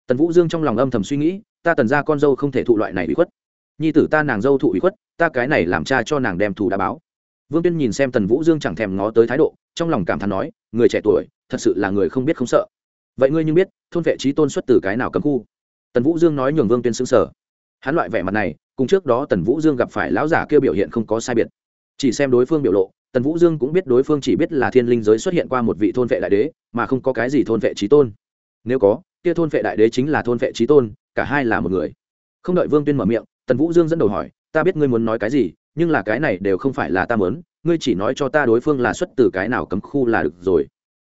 Tần vũ dương trong lòng âm thầm suy nghĩ, ta tần ra con dâu không thể thụ loại này bị khuất. Nhi tử ta nàng dâu thụ bị khuất, ta cái này làm cha cho nàng đem thù đã báo. Vương tuyên nhìn xem tần vũ dương chẳng thèm ngó tới thái độ, trong lòng cảm thán nói, người trẻ tuổi, thật sự là người không biết không sợ. Vậy ngươi như biết, thôn vệ trí tôn xuất từ cái nào cấm khu? Tần vũ dương nói nhường vương tuyên xứng sở hắn loại vẻ mặt này cùng trước đó tần vũ dương gặp phải lão giả kêu biểu hiện không có sai biệt. Chỉ xem đối phương biểu lộ, tần vũ dương cũng biết đối phương chỉ biết là thiên linh giới xuất hiện qua một vị thôn vệ đại đế, mà không có cái gì thôn vệ trí tôn. Nếu có, kia thôn vệ đại đế chính là thôn vệ trí tôn, cả hai là một người. Không đợi vương tuyên mở miệng, tần vũ dương dẫn đầu hỏi, ta biết ngươi muốn nói cái gì, nhưng là cái này đều không phải là ta mớn ngươi chỉ nói cho ta đối phương là xuất từ cái nào cấm khu là được rồi.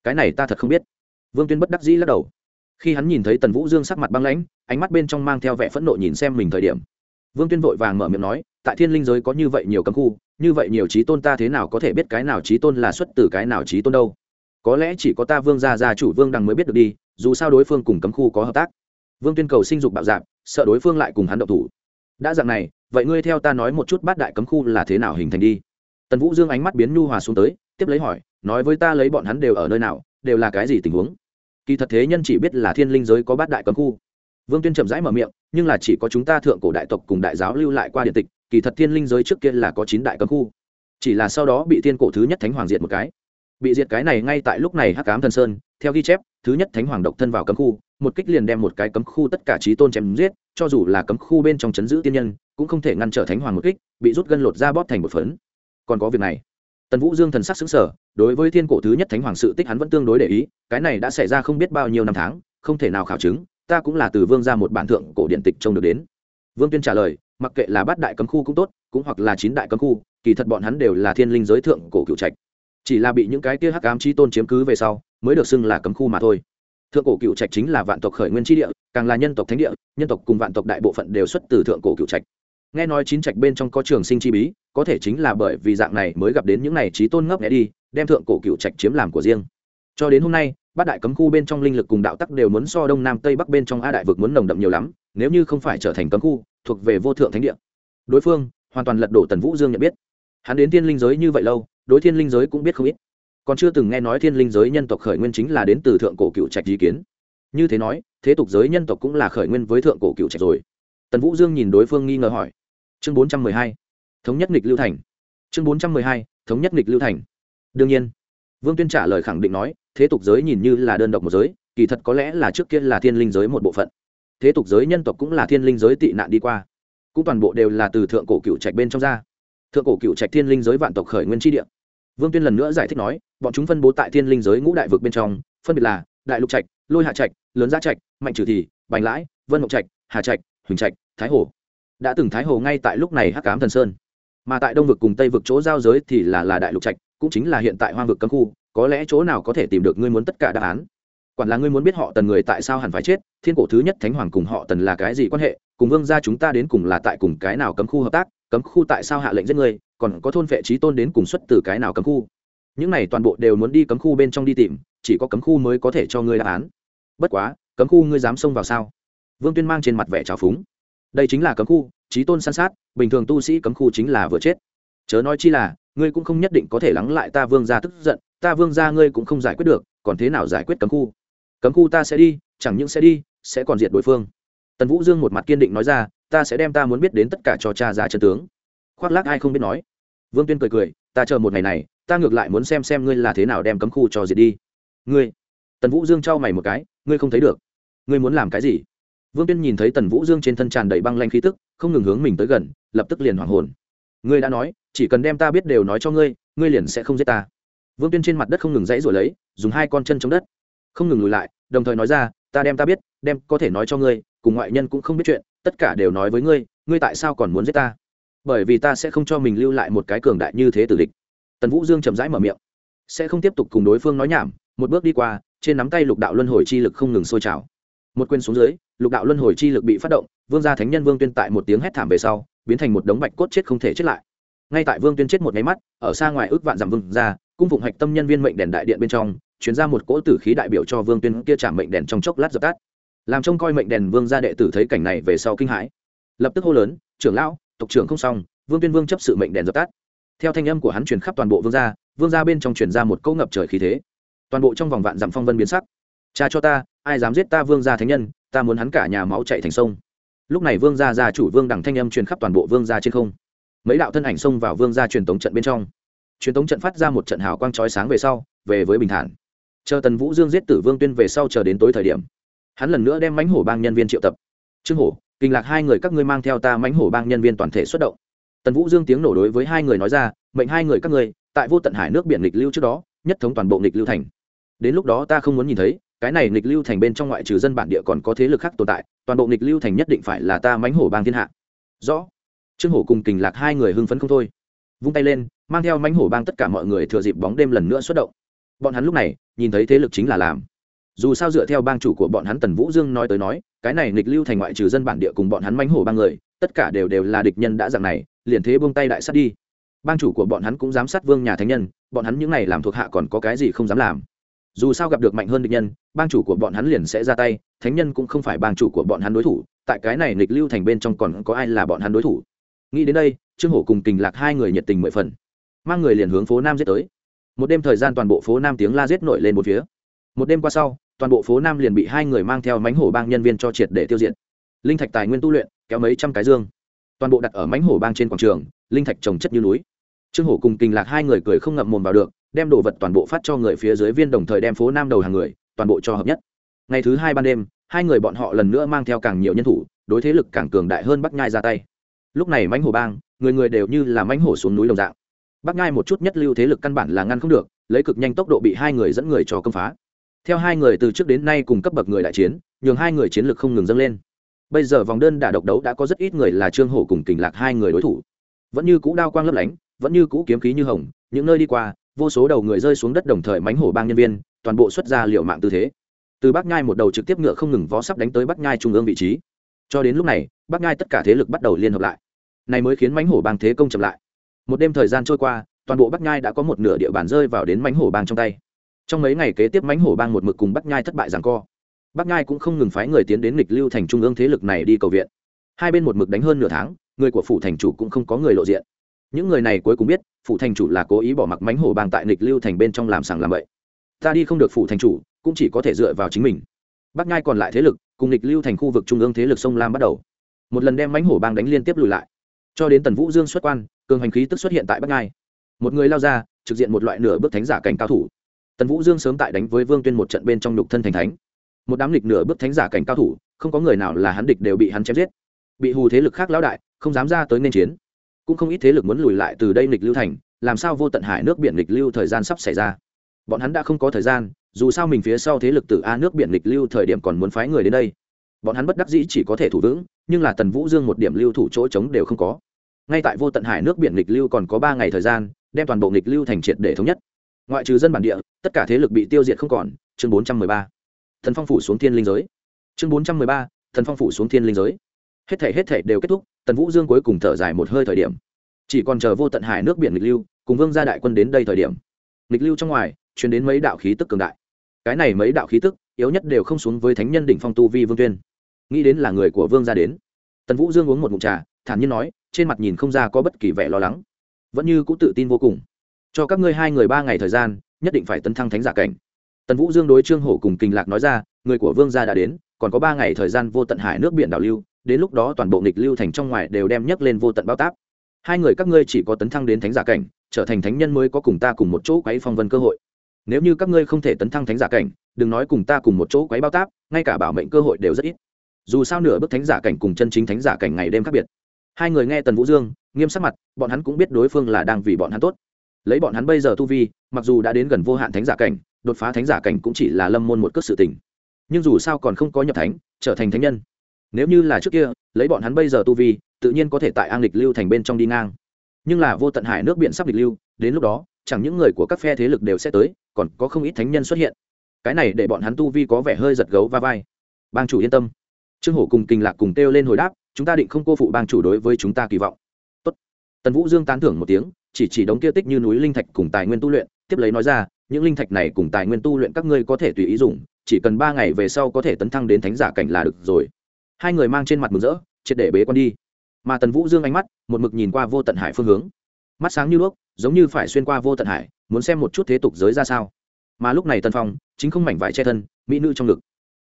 Cái này ta thật không biết. Vương tuyên bất đắc dĩ lắc đầu. Khi hắn nhìn thấy tần vũ dương sắc mặt băng lãnh, ánh mắt bên trong mang theo vẻ phẫn nộ nhìn xem mình thời điểm vương tuyên vội vàng mở miệng nói, tại thiên linh giới có như vậy nhiều cấm khu, như vậy nhiều trí tôn ta thế nào có thể biết cái nào trí tôn là xuất từ cái nào trí tôn đâu? Có lẽ chỉ có ta vương gia gia chủ vương đằng mới biết được đi, dù sao đối phương cùng cấm khu có hợp tác. Vương tuyên cầu sinh dục bạo dạp sợ đối phương lại cùng hắn động thủ. Đã dạng này, vậy ngươi theo ta nói một chút bát đại cấm khu là thế nào hình thành đi. Tần vũ dương ánh mắt biến nhu hòa xuống tới, tiếp lấy hỏi, nói với ta lấy bọn hắn đều ở nơi nào, đều là cái gì tình huống? Kỳ thật thế nhân chỉ biết là thiên linh giới có bát đại cấm khu vương tuyên chậm rãi mở miệng, nhưng là chỉ có chúng ta thượng cổ đại tộc cùng đại giáo lưu lại qua điện tịch, kỳ thật thiên linh giới trước kia là có chín đại cấm khu. Chỉ là sau đó bị thiên cổ thứ nhất thánh hoàng diệt một cái. Bị diệt cái này ngay tại lúc này hắc cám thần sơn, theo ghi chép, thứ nhất thánh hoàng độc thân vào cấm khu, một kích liền đem một cái cấm khu tất cả trí tôn chém giết, cho dù là cấm khu bên trong chấn giữ tiên nhân, cũng không thể ngăn trở thánh hoàng một kích, bị rút gân lột ra bóp thành một phấn. Còn có việc này. Tần vũ dương thần sắc xứng sở đối với thiên cổ thứ nhất thánh hoàng sự tích hắn vẫn tương đối để ý, cái này đã xảy ra không biết bao nhiêu năm tháng, không thể nào khảo chứng ta cũng là từ vương ra một bản thượng cổ điện tịch trông được đến. Vương tuyên trả lời, mặc kệ là bát đại cấm khu cũng tốt, cũng hoặc là chín đại cấm khu, kỳ thật bọn hắn đều là thiên linh giới thượng cổ cựu trạch. Chỉ là bị những cái kia hắc ám chi tôn chiếm cứ về sau, mới được xưng là cấm khu mà thôi. Thượng cổ cựu trạch chính là vạn tộc khởi nguyên tri địa, càng là nhân tộc thánh địa, nhân tộc cùng vạn tộc đại bộ phận đều xuất từ thượng cổ cựu trạch. Nghe nói chín trạch bên trong có trường sinh chi bí, có thể chính là bởi vì dạng này mới gặp đến những này trí tôn ngấp nghẽ đi, đem thượng cổ cựu trạch chiếm làm của riêng. Cho đến hôm nay bát đại cấm khu bên trong linh lực cùng đạo tắc đều muốn so đông nam tây bắc bên trong a đại vực muốn nồng đậm nhiều lắm, nếu như không phải trở thành cấm khu, thuộc về vô thượng thánh địa. Đối phương, hoàn toàn lật đổ tần vũ dương nhận biết. Hắn đến thiên linh giới như vậy lâu, đối thiên linh giới cũng biết không ít. Còn chưa từng nghe nói thiên linh giới nhân tộc khởi nguyên chính là đến từ thượng cổ cựu trạch ý kiến. Như thế nói, thế tục giới nhân tộc cũng là khởi nguyên với thượng cổ cựu trạch rồi. Tần vũ dương nhìn đối phương nghi ngờ hỏi. Chương bốn trăm mười hai. Thống nhất nghịch lưu thành. Chương bốn trăm mười hai. Thống nhất nghịch lưu thành. Đương nhiên, vương tuyên trả lời khẳng định nói thế tục giới nhìn như là đơn độc một giới, kỳ thật có lẽ là trước kia là thiên linh giới một bộ phận. Thế tục giới nhân tộc cũng là thiên linh giới tị nạn đi qua. Cũng toàn bộ đều là từ thượng cổ cựu trạch bên trong ra. Thượng cổ cựu trạch thiên linh giới vạn tộc khởi nguyên tri địa. Vương tuyên lần nữa giải thích nói, bọn chúng phân bố tại thiên linh giới ngũ đại vực bên trong, phân biệt là đại lục trạch, lôi hạ trạch, lớn gia trạch, mạnh trừ thì, bành lãi, vân ngọc trạch, hà trạch, huỳnh trạch, thái hồ. Đã từng thái hồ ngay tại lúc này hắc cám thần sơn. Mà tại đông vực cùng tây vực chỗ giao giới thì là là đại lục trạch, cũng chính là hiện tại hoang vực cấm khu có lẽ chỗ nào có thể tìm được ngươi muốn tất cả đáp án? Quản là ngươi muốn biết họ tần người tại sao hẳn phải chết, thiên cổ thứ nhất thánh hoàng cùng họ tần là cái gì quan hệ, cùng vương gia chúng ta đến cùng là tại cùng cái nào cấm khu hợp tác, cấm khu tại sao hạ lệnh giết ngươi, còn có thôn vệ trí tôn đến cùng xuất từ cái nào cấm khu? Những này toàn bộ đều muốn đi cấm khu bên trong đi tìm, chỉ có cấm khu mới có thể cho ngươi đáp án. Bất quá, cấm khu ngươi dám xông vào sao? Vương tuyên mang trên mặt vẻ trào phúng. Đây chính là cấm khu, trí tôn san sát, bình thường tu sĩ cấm khu chính là vừa chết. Chớ nói chi là, ngươi cũng không nhất định có thể lắng lại ta vương gia tức giận ta vương gia ngươi cũng không giải quyết được, còn thế nào giải quyết cấm khu? Cấm khu ta sẽ đi, chẳng những sẽ đi, sẽ còn diệt đối phương. Tần vũ dương một mặt kiên định nói ra, ta sẽ đem ta muốn biết đến tất cả cho cha ra chân tướng. Khoác lác ai không biết nói. Vương tuyên cười cười, ta chờ một ngày này, ta ngược lại muốn xem xem ngươi là thế nào đem cấm khu cho diệt đi. Ngươi? Tần vũ dương trao mày một cái, ngươi không thấy được. Ngươi muốn làm cái gì? Vương tuyên nhìn thấy tần vũ dương trên thân tràn đầy băng lanh khí tức, không ngừng hướng mình tới gần, lập tức liền hoảng hồn. Ngươi đã nói, chỉ cần đem ta biết đều nói cho ngươi ngươi liền sẽ không giết ta vương tuyên trên mặt đất không ngừng dãy rồi lấy, dùng hai con chân chống đất. Không ngừng lùi lại, đồng thời nói ra, ta đem ta biết, đem, có thể nói cho ngươi, cùng ngoại nhân cũng không biết chuyện, tất cả đều nói với ngươi ngươi tại sao còn muốn giết ta? Bởi vì ta sẽ không cho mình lưu lại một cái cường đại như thế tử địch. Tần vũ dương chậm rãi mở miệng. Sẽ không tiếp tục cùng đối phương nói nhảm, một bước đi qua, trên nắm tay lục đạo luân hồi chi lực không ngừng sôi trào. Một quên xuống dưới, lục đạo luân hồi chi lực bị phát động, vương gia thánh nhân vương tuyên tại một tiếng hét thảm về sau, biến thành một đống bạch cốt chết không thể chết lại. Ngay tại vương tuyên chết một nháy mắt, ở xa ngoài ước vạn dặm vương ra cung phụng hạch tâm nhân viên mệnh đèn đại điện bên trong, chuyển ra một cỗ tử khí đại biểu cho vương tuyên kia trả mệnh đèn trong chốc lát dập tắt. Làm trông coi mệnh đèn vương gia đệ tử thấy cảnh này về sau kinh hãi. Lập tức hô lớn, trưởng lão, tộc trưởng không xong, vương tuyên vương chấp sự mệnh đèn dập tắt. Theo thanh âm của hắn truyền khắp toàn bộ vương gia vương gia bên trong truyền ra một cỗ ngập trời khí thế. Toàn bộ trong vòng vạn dặm phong vân biến sắc. Cha cho ta, ai dám giết ta vương gia thánh nhân, ta muốn hắn cả nhà máu chạy thành sông. Lúc này vương gia gia chủ vương đằng thanh âm truyền khắp toàn bộ vương gia trên không. Mấy đạo thân ảnh xông vào vương gia truyền tống trận bên trong truyền tống trận phát ra một trận hào quang chói sáng về sau, về với bình thản. Chờ tần vũ dương giết tử vương tuyên về sau chờ đến tối thời điểm, hắn lần nữa đem mánh hổ bang nhân viên triệu tập. Trương hổ, kinh lạc hai người các ngươi mang theo ta mánh hổ bang nhân viên toàn thể xuất động. Tần vũ dương tiếng nổ đối với hai người nói ra, mệnh hai người các ngươi, tại vô tận hải nước biển nghịch lưu trước đó, nhất thống toàn bộ nghịch lưu thành. Đến lúc đó ta không muốn nhìn thấy, cái này nghịch lưu thành bên trong ngoại trừ dân bản địa còn có thế lực khác tồn tại, toàn bộ nghịch lưu thành nhất định phải là ta mánh hổ bang thiên hạ. Rõ. Trương hổ cùng kình lạc hai người hưng phấn không thôi, vung tay lên mang theo mánh hổ bang tất cả mọi người thừa dịp bóng đêm lần nữa xuất động. Bọn hắn lúc này, nhìn thấy thế lực chính là làm. Dù sao dựa theo bang chủ của bọn hắn tần vũ dương nói tới nói, cái này nghịch lưu thành ngoại trừ dân bản địa cùng bọn hắn mánh hổ bang người, tất cả đều đều là địch nhân đã dạng này, liền thế buông tay đại sát đi. Bang chủ của bọn hắn cũng dám sát vương nhà thánh nhân, bọn hắn những này làm thuộc hạ còn có cái gì không dám làm. Dù sao gặp được mạnh hơn địch nhân, bang chủ của bọn hắn liền sẽ ra tay, thánh nhân cũng không phải bang chủ của bọn hắn đối thủ, tại cái này nghịch lưu thành bên trong còn có ai là bọn hắn đối thủ? Nghĩ đến đây, trương hổ cùng kình lạc hai người nhiệt tình mười phần mang người liền hướng phố nam giết tới. Một đêm thời gian toàn bộ phố nam tiếng la giết nổi lên một phía. Một đêm qua sau, toàn bộ phố nam liền bị hai người mang theo mánh hổ bang nhân viên cho triệt để tiêu diệt. Linh thạch tài nguyên tu luyện, kéo mấy trăm cái dương. Toàn bộ đặt ở mánh hổ bang trên quảng trường, linh thạch trồng chất như núi. Trương hổ cùng kinh lạc hai người cười không ngậm mồm vào được, đem đồ vật toàn bộ phát cho người phía dưới viên đồng thời đem phố nam đầu hàng người, toàn bộ cho hợp nhất. Ngày thứ hai ban đêm, hai người bọn họ lần nữa mang theo càng nhiều nhân thủ, đối thế lực càng cường đại hơn bắc nhai ra tay. Lúc này mánh hổ bang, người người đều như là mánh hổ xuống núi đồng dạng bắc Ngai một chút nhất lưu thế lực căn bản là ngăn không được, lấy cực nhanh tốc độ bị hai người dẫn người cho công phá. Theo hai người từ trước đến nay cùng cấp bậc người đại chiến, nhường hai người chiến lược không ngừng dâng lên. Bây giờ vòng đơn đả độc đấu đã có rất ít người là trương hổ cùng kình lạc hai người đối thủ. Vẫn như cũ đao quang lấp lánh, vẫn như cũ kiếm khí như hồng, những nơi đi qua, vô số đầu người rơi xuống đất đồng thời mánh hổ bang nhân viên, toàn bộ xuất ra liệu mạng tư thế. Từ bắc nhai một đầu trực tiếp ngựa không ngừng vó sắp đánh tới bắc nhai trung ương vị trí. Cho đến lúc này bắc nhai tất cả thế lực bắt đầu liên hợp lại. Này mới khiến mánh hổ bang thế công chậm lại một đêm thời gian trôi qua, toàn bộ bắc nhai đã có một nửa địa bàn rơi vào đến mánh hổ bang trong tay. Trong mấy ngày kế tiếp Mánh hổ bang một mực cùng bắc nhai thất bại rằng co. Bắc nhai cũng không ngừng phái người tiến đến lịch lưu thành trung ương thế lực này đi cầu viện. Hai bên một mực đánh hơn nửa tháng, người của phủ thành chủ cũng không có người lộ diện. Những người này cuối cùng biết, phủ thành chủ là cố ý bỏ mặc Mánh hổ bang tại lịch lưu thành bên trong làm sàng làm bậy. Ta đi không được phủ thành chủ, cũng chỉ có thể dựa vào chính mình. Bắc nhai còn lại thế lực, cùng lịch lưu thành khu vực trung ương thế lực sông lam bắt đầu. Một lần đem Mánh hổ bang đánh liên tiếp lùi lại. Cho đến tần vũ dương xuất quan cường hành khí tức xuất hiện tại bắc Ngai, một người lao ra trực diện một loại nửa bước thánh giả cảnh cao thủ. Tần vũ dương sớm tại đánh với vương tuyên một trận bên trong nhục thân thành thánh. Một đám lịch nửa bước thánh giả cảnh cao thủ không có người nào là hắn địch đều bị hắn chém giết. Bị hù thế lực khác lão đại không dám ra tới nên chiến. Cũng không ít thế lực muốn lùi lại từ đây lịch lưu thành làm sao vô tận hải nước biển lịch lưu thời gian sắp xảy ra? Bọn hắn đã không có thời gian dù sao mình phía sau thế lực từ a nước biển lịch lưu thời điểm còn muốn phái người đến đây. Bọn hắn bất đắc dĩ chỉ có thể thủ vững nhưng là tần vũ dương một điểm lưu thủ chỗ trống đều không có ngay tại vô tận hải nước biển nghịch lưu còn có ba ngày thời gian, đem toàn bộ nghịch lưu thành triệt để thống nhất. Ngoại trừ dân bản địa, tất cả thế lực bị tiêu diệt không còn. Chương bốn trăm mười ba. Thần phong phủ xuống thiên linh giới. Chương bốn trăm mười ba. Thần phong phủ xuống thiên linh giới. Hết thể hết thể đều kết thúc, tần vũ dương cuối cùng thở dài một hơi thời điểm. Chỉ còn chờ vô tận hải nước biển nghịch lưu, cùng vương gia đại quân đến đây thời điểm. Nghịch lưu trong ngoài chuyển đến mấy đạo khí tức cường đại. Cái này mấy đạo khí tức, yếu nhất đều không xuống với thánh nhân đỉnh phong tu vi vương tuyên. Nghĩ đến là người của vương gia đến. Tần vũ dương uống một mụn trà, thản nhiên nói trên mặt nhìn không ra có bất kỳ vẻ lo lắng. Vẫn như cũng tự tin vô cùng. Cho các ngươi hai người ba ngày thời gian, nhất định phải tấn thăng thánh giả cảnh. Tần vũ dương đối trương hổ cùng kinh lạc nói ra, người của vương gia đã đến, còn có ba ngày thời gian vô tận hải nước biển đảo lưu, đến lúc đó toàn bộ nghịch lưu thành trong ngoài đều đem nhấc lên vô tận bao táp. Hai người các ngươi chỉ có tấn thăng đến thánh giả cảnh, trở thành thánh nhân mới có cùng ta cùng một chỗ quấy phong vân cơ hội. Nếu như các ngươi không thể tấn thăng thánh giả cảnh, đừng nói cùng ta cùng một chỗ quấy bao táp, ngay cả bảo mệnh cơ hội đều rất ít. Dù sao nửa bước thánh giả cảnh cùng chân chính thánh giả cảnh ngày đêm khác biệt hai người nghe tần vũ dương, nghiêm sắc mặt, bọn hắn cũng biết đối phương là đang vì bọn hắn tốt. Lấy bọn hắn bây giờ tu vi, mặc dù đã đến gần vô hạn thánh giả cảnh, đột phá thánh giả cảnh cũng chỉ là lâm môn một cước sự tình. Nhưng dù sao còn không có nhập thánh, trở thành thánh nhân. Nếu như là trước kia, lấy bọn hắn bây giờ tu vi, tự nhiên có thể tại an lịch lưu thành bên trong đi ngang. Nhưng là vô tận hải nước biển sắp lịch lưu, đến lúc đó, chẳng những người của các phe thế lực đều sẽ tới, còn có không ít thánh nhân xuất hiện. Cái này để bọn hắn tu vi có vẻ hơi giật gấu va vai. Bang chủ yên tâm. Trương hổ cùng kinh lạc cùng kêu lên hồi đáp chúng ta định không cô phụ bang chủ đối với chúng ta kỳ vọng. Tốt. tần vũ dương tán thưởng một tiếng, chỉ chỉ đống kia tích như núi linh thạch cùng tài nguyên tu luyện, tiếp lấy nói ra, những linh thạch này cùng tài nguyên tu luyện các ngươi có thể tùy ý dùng, chỉ cần ba ngày về sau có thể tấn thăng đến thánh giả cảnh là được rồi. Hai người mang trên mặt mừng rỡ, triệt để bế con đi. Mà tần vũ dương ánh mắt, một mực nhìn qua vô tận hải phương hướng. Mắt sáng như đuốc, giống như phải xuyên qua vô tận hải, muốn xem một chút thế tục giới ra sao. Mà lúc này tần phong, chính không mảnh vải che thân, mỹ nữ trong ngực.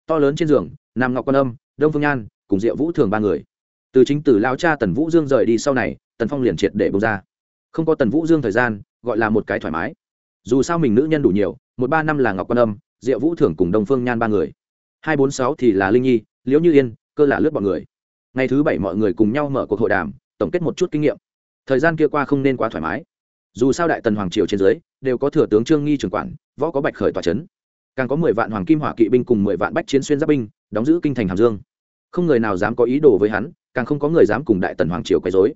To lớn trên giường, nam ngọc quan âm, đông phương nhan, cùng diệu vũ thường ba người từ chính từ lao cha tần vũ dương rời đi sau này, tần phong liền triệt để bông ra. Không có tần vũ dương thời gian, gọi là một cái thoải mái. Dù sao mình nữ nhân đủ nhiều, một ba năm là ngọc quan âm, diệu vũ thưởng cùng đông phương nhan ba người. Hai bốn sáu thì là linh nhi, liễu như yên, cơ là lướt bọn người. Ngày thứ bảy mọi người cùng nhau mở cuộc hội đàm, tổng kết một chút kinh nghiệm. Thời gian kia qua không nên quá thoải mái. Dù sao đại tần hoàng triều trên dưới, đều có thừa tướng trương nghi trưởng quản, võ có bạch khởi tòa c h ấ n càng có mười vạn hoàng kim hỏa kỵ binh cùng mười vạn bách chiến xuyên giáp binh, đóng giữ kinh thành hàm dương. Không người nào dám có ý đồ với hắn càng không có người dám cùng đại tần hoàng triều quấy dối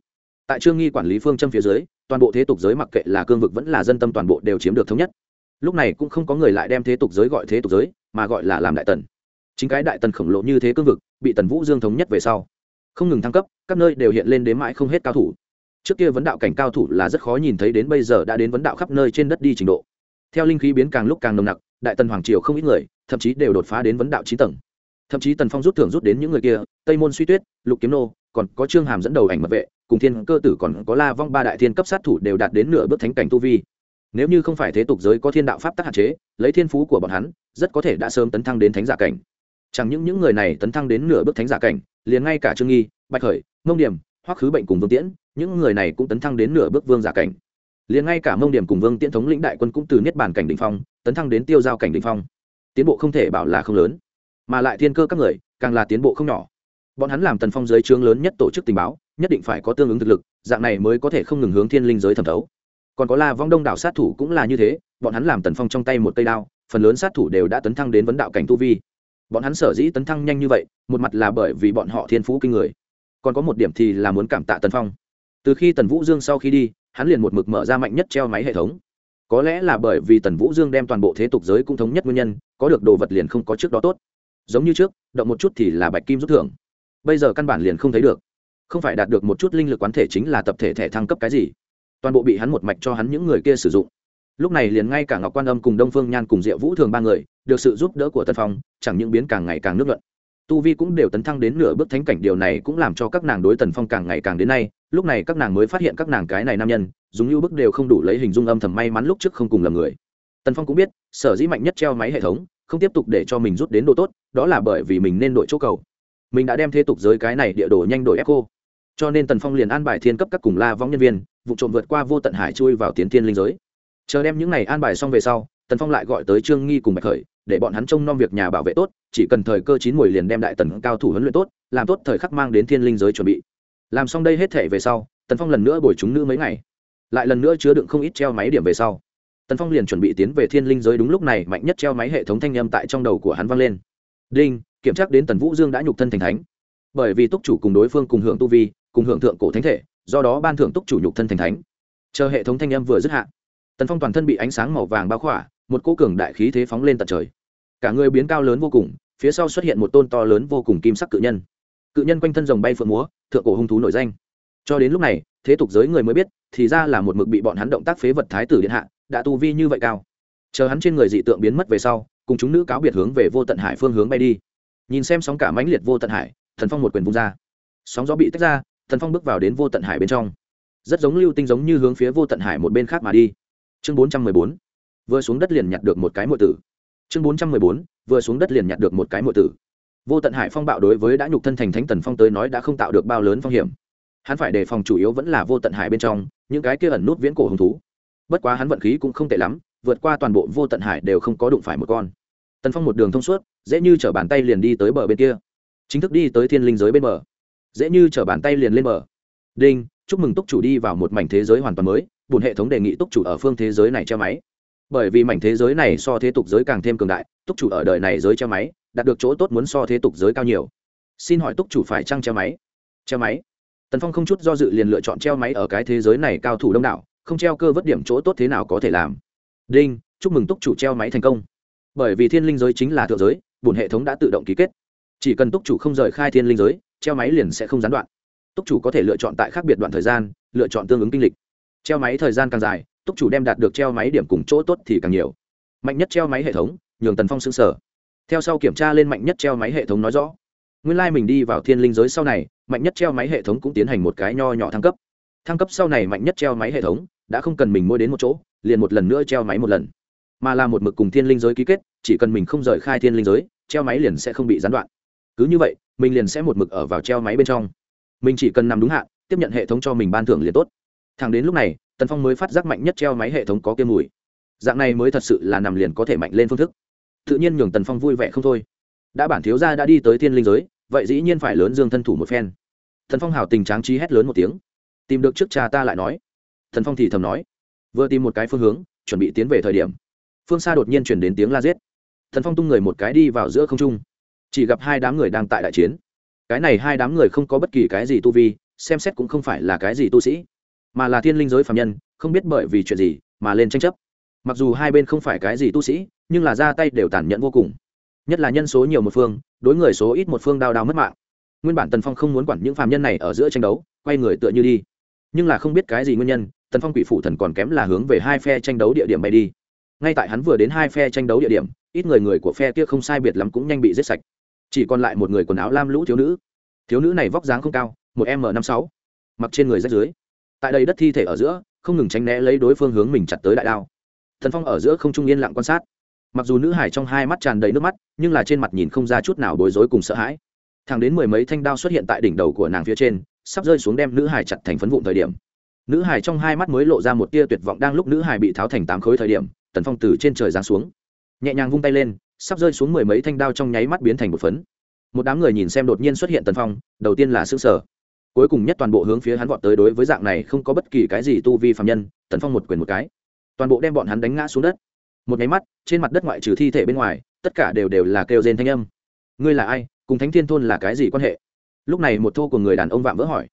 tại trương nghi quản lý phương châm phía dưới, toàn bộ thế tục giới mặc kệ là cương vực vẫn là dân tâm toàn bộ đều chiếm được thống nhất. Lúc này cũng không có người lại đem thế tục giới gọi thế tục giới, mà gọi là làm đại tần. Chính cái đại tần khổng lồ như thế cương vực, bị tần vũ dương thống nhất về sau, không ngừng thăng cấp, các nơi đều hiện lên đến mãi không hết cao thủ. Trước kia vấn đạo cảnh cao thủ là rất khó nhìn thấy, đến bây giờ đã đến vấn đạo khắp nơi trên đất đi trình độ. Theo linh khí biến càng lúc càng nồng nặc, đại tần hoàng triều không ít người, thậm chí đều đột phá đến vấn đạo trí tầng. Thậm chí tần phong rút thưởng rút đến những người kia tây môn suy tuyết, lục kiếm nô, còn có trương hàm dẫn đầu ảnh mật vệ, cùng thiên cơ tử còn có la vong ba đại thiên cấp sát thủ đều đạt đến nửa bước thánh cảnh tu vi. Nếu như không phải thế tục giới có thiên đạo pháp tắc hạn chế, lấy thiên phú của bọn hắn, rất có thể đã sớm tấn thăng đến thánh giả cảnh. Chẳng những những người này tấn thăng đến nửa bước thánh giả cảnh, liền ngay cả trương nghi, bạch khởi, mông điểm, hoắc khứ bệnh cùng vương tiễn, những người này cũng tấn thăng đến nửa bước vương giả cảnh. Liền ngay cả mông điểm cùng vương tiễn thống lĩnh đại quân cũng từ niết bàn cảnh đ ỉ n h phong, tấn thăng đến tiêu giao cảnh đ ỉ n h phong. Tiến bộ không thể bảo là không lớn, mà lại thiên cơ các người, càng là tiến bộ không nhỏ bọn hắn làm tần phong giới trướng lớn nhất tổ chức tình báo, nhất định phải có tương ứng thực lực, dạng này mới có thể không ngừng hướng thiên linh giới thẩm thấu. Còn có la vong đông đảo sát thủ cũng là như thế, bọn hắn làm tần phong trong tay một cây đao, phần lớn sát thủ đều đã tấn thăng đến vấn đạo cảnh tu vi. Bọn hắn sở dĩ tấn thăng nhanh như vậy, một mặt là bởi vì bọn họ thiên phú kinh người. Còn có một điểm thì là muốn cảm tạ tần phong. Từ khi tần vũ dương sau khi đi, hắn liền một mực mở ra mạnh nhất treo máy hệ thống. Có lẽ là bởi vì tần vũ dương đem toàn bộ thế tục giới cũng thống nhất nguyên nhân, có được đồ vật liền không có trước đó tốt. Giống như trước, động một chút thì là bạch kim rút thưởng bây giờ căn bản liền không thấy được. Không phải đạt được một chút linh lực quán thể chính là tập thể thẻ thăng cấp cái gì. Toàn bộ bị hắn một mạch cho hắn những người kia sử dụng. Lúc này liền ngay cả ngọc quan âm cùng đông phương nhan cùng diệu vũ thường ba người, được sự giúp đỡ của tân phong, chẳng những biến càng ngày càng nước luận tu vi cũng đều tấn thăng đến nửa bước thánh cảnh, điều này cũng làm cho các nàng đối tần phong càng ngày càng đến nay. Lúc này các nàng mới phát hiện các nàng cái này nam nhân, dùng như bức đều không đủ lấy hình dung âm thầm may mắn lúc trước không cùng lầm người. Tần phong cũng biết, sở dĩ mạnh nhất treo máy hệ thống, không tiếp tục để cho mình rút đến độ tốt, đó là bởi vì mình nên đội chỗ cầu mình đã đem thế tục giới cái này địa đồ nhanh đổi ép cô cho nên tần phong liền an bài thiên cấp các cùng la vong nhân viên, vụ trộm vượt qua vô tận hải chui vào tiến thiên linh giới. Chờ đem những này an bài xong về sau, tần phong lại gọi tới trương nghi cùng bạch khởi, để bọn hắn trông nom việc nhà bảo vệ tốt, chỉ cần thời cơ chín mùi liền đem đại tần cao thủ huấn luyện tốt, làm tốt thời khắc mang đến thiên linh giới chuẩn bị. Làm xong đây hết thể về sau, tần phong lần nữa bồi chúng nữ mấy ngày. Lại lần nữa chứa đựng không ít treo máy điểm về sau. Tần phong liền chuẩn bị tiến về thiên linh giới đúng lúc này, mạnh nhất treo máy hệ thống thanh â m tại trong đầu của hắn vang lên. Đinh! Kiểm tra đến tần vũ dương đã nhục thân thành thánh. Bởi vì túc chủ cùng đối phương cùng hưởng tu vi, cùng hưởng thượng cổ thánh thể, do đó ban thưởng túc chủ nhục thân thành thánh. Chờ hệ thống thanh âm vừa dứt hạ, tần phong toàn thân bị ánh sáng màu vàng bao khỏa, một cô cường đại khí thế phóng lên tận trời. Cả người biến cao lớn vô cùng, phía sau xuất hiện một tôn to lớn vô cùng kim sắc cự nhân. Cự nhân quanh thân rồng bay phượng múa, thượng cổ hung thú nổi danh. Cho đến lúc này, thế tục giới người mới biết, thì ra là một mực bị bọn hắn động tác phế vật thái tử điện hạ, đã tu vi như vậy cao. Chờ hắn trên người dị tượng biến mất về sau, cùng chúng nữ cáo biệt hướng về vô tận hải phương hướng bay đi nhìn xem sóng cả mãnh liệt vô tận hải, thần phong một quyền vung ra. Sóng gió bị tách ra, thần phong bước vào đến vô tận hải bên trong. Rất giống lưu tinh giống như hướng phía vô tận hải một bên khác mà đi. Chương bốn trăm mười bốn. Vừa xuống đất liền nhặt được một cái mộ tử. Chương bốn trăm mười bốn. Vừa xuống đất liền nhặt được một cái mộ tử. Vô tận hải phong bạo đối với đã nhục thân thành thánh tần phong tới nói đã không tạo được bao lớn phong hiểm. Hắn phải đề phòng chủ yếu vẫn là vô tận hải bên trong, những cái kia ẩn nút viễn cổ hứng thú. Bất quá hắn vận khí cũng không tệ lắm, vượt qua toàn bộ vô tận hải đều không có đụng phải một con tần phong một đường thông suốt, dễ như chở bàn tay liền đi tới bờ bên kia. Chính thức đi tới thiên linh giới bên bờ. Dễ như chở bàn tay liền lên bờ. Đinh, chúc mừng túc chủ đi vào một mảnh thế giới hoàn toàn mới bùn hệ thống đề nghị túc chủ ở phương thế giới này treo máy. Bởi vì mảnh thế giới này so thế tục giới càng thêm cường đại, túc chủ ở đời này giới treo máy, đạt được chỗ tốt muốn so thế tục giới cao nhiều. Xin hỏi túc chủ phải trăng treo máy? Treo máy. Tần phong không chút do dự liền lựa chọn treo máy ở cái thế giới này cao thủ đông đảo, không treo cơ vất điểm chỗ tốt thế nào có thể làm. Đinh, chúc mừng túc chủ treo máy thành công bởi vì thiên linh giới chính là thượng giới bùn hệ thống đã tự động ký kết. Chỉ cần túc chủ không rời khai thiên linh giới, treo máy liền sẽ không gián đoạn. Túc chủ có thể lựa chọn tại khác biệt đoạn thời gian, lựa chọn tương ứng kinh lịch. Treo máy thời gian càng dài, túc chủ đem đạt được treo máy điểm cùng chỗ tốt thì càng nhiều. Mạnh nhất treo máy hệ thống, nhường tần phong xứng sở theo sau kiểm tra lên mạnh nhất treo máy hệ thống nói rõ. Nguyên lai、like、mình đi vào thiên linh giới sau này, mạnh nhất treo máy hệ thống cũng tiến hành một cái nho nhỏ thăng cấp. Thăng cấp sau này mạnh nhất treo máy hệ thống, đã không cần mình mua đến một chỗ, liền một lần nữa treo máy một lần mà là một mực cùng thiên linh giới ký kết, chỉ cần mình không rời khai thiên linh giới, treo máy liền sẽ không bị gián đoạn. Cứ như vậy, mình liền sẽ một mực ở vào treo máy bên trong. Mình chỉ cần nằm đúng hạn, tiếp nhận hệ thống cho mình ban thưởng liền tốt. Thẳng đến lúc này, tần phong mới phát giác mạnh nhất treo máy hệ thống có kiêm mùi. Dạng này mới thật sự là nằm liền có thể mạnh lên phương thức. Tự nhiên nhường tần phong vui vẻ không thôi. Đã bản thiếu gia đã đi tới thiên linh giới, vậy dĩ nhiên phải lớn dương thân thủ một phen. Thần phong hào tình tráng trí hét lớn một tiếng. Tìm được trước cha ta lại nói. Thần phong thì thầm nói. Vừa tìm một cái phương hướng, chuẩn bị tiến về thời điểm phương xa đột nhiên chuyển đến tiếng la giết. Thần phong tung người một cái đi vào giữa không trung. Chỉ gặp hai đám người đang tại đại chiến. Cái này hai đám người không có bất kỳ cái gì tu vi, xem xét cũng không phải là cái gì tu sĩ, mà là thiên linh giới phạm nhân, không biết bởi vì chuyện gì mà lên tranh chấp. Mặc dù hai bên không phải cái gì tu sĩ, nhưng là ra tay đều tàn nhẫn vô cùng. Nhất là nhân số nhiều một phương, đối người số ít một phương đao đao mất mạng. Nguyên bản tần phong không muốn quản những phạm nhân này ở giữa tranh đấu, quay người tựa như đi. Nhưng là không biết cái gì nguyên nhân, tần phong quỷ phụ thần còn kém là hướng về hai phe tranh đấu địa điểm bay đi ngay tại hắn vừa đến hai phe tranh đấu địa điểm, ít người người của phe kia không sai biệt lắm cũng nhanh bị giết sạch. Chỉ còn lại một người quần áo lam lũ thiếu nữ. Thiếu nữ này vóc dáng không cao, một m năm sáu, mặc trên người rách dưới tại đây đất thi thể ở giữa, không ngừng tránh né lấy đối phương hướng mình chặt tới đại đao. Thần phong ở giữa không trung yên lặng quan sát. Mặc dù nữ hải trong hai mắt tràn đầy nước mắt, nhưng là trên mặt nhìn không ra chút nào bối rối cùng sợ hãi. Thẳng đến mười mấy thanh đao xuất hiện tại đỉnh đầu của nàng phía trên, sắp rơi xuống đem nữ hải chặt thành phấn vụn thời điểm. Nữ hải trong hai mắt mới lộ ra một tia tuyệt vọng đang lúc nữ hải bị tháo thành tám khối thời điểm tần phong từ trên trời giáng xuống. Nhẹ nhàng vung tay lên, sắp rơi xuống mười mấy thanh đao trong nháy mắt biến thành một phấn. Một đám người nhìn xem đột nhiên xuất hiện tần phong, đầu tiên là xương sở cuối cùng nhất toàn bộ hướng phía hắn vọt tới đối với dạng này không có bất kỳ cái gì tu vi phạm nhân, tần phong một quyền một cái. Toàn bộ đem bọn hắn đánh ngã xuống đất. Một nháy mắt, trên mặt đất ngoại trừ thi thể bên ngoài, tất cả đều đều là kêu rên thanh âm. Ngươi là ai? Cùng thánh thiên thôn là cái gì quan hệ? Lúc này một thô của người đàn ông vạm vỡ hỏi.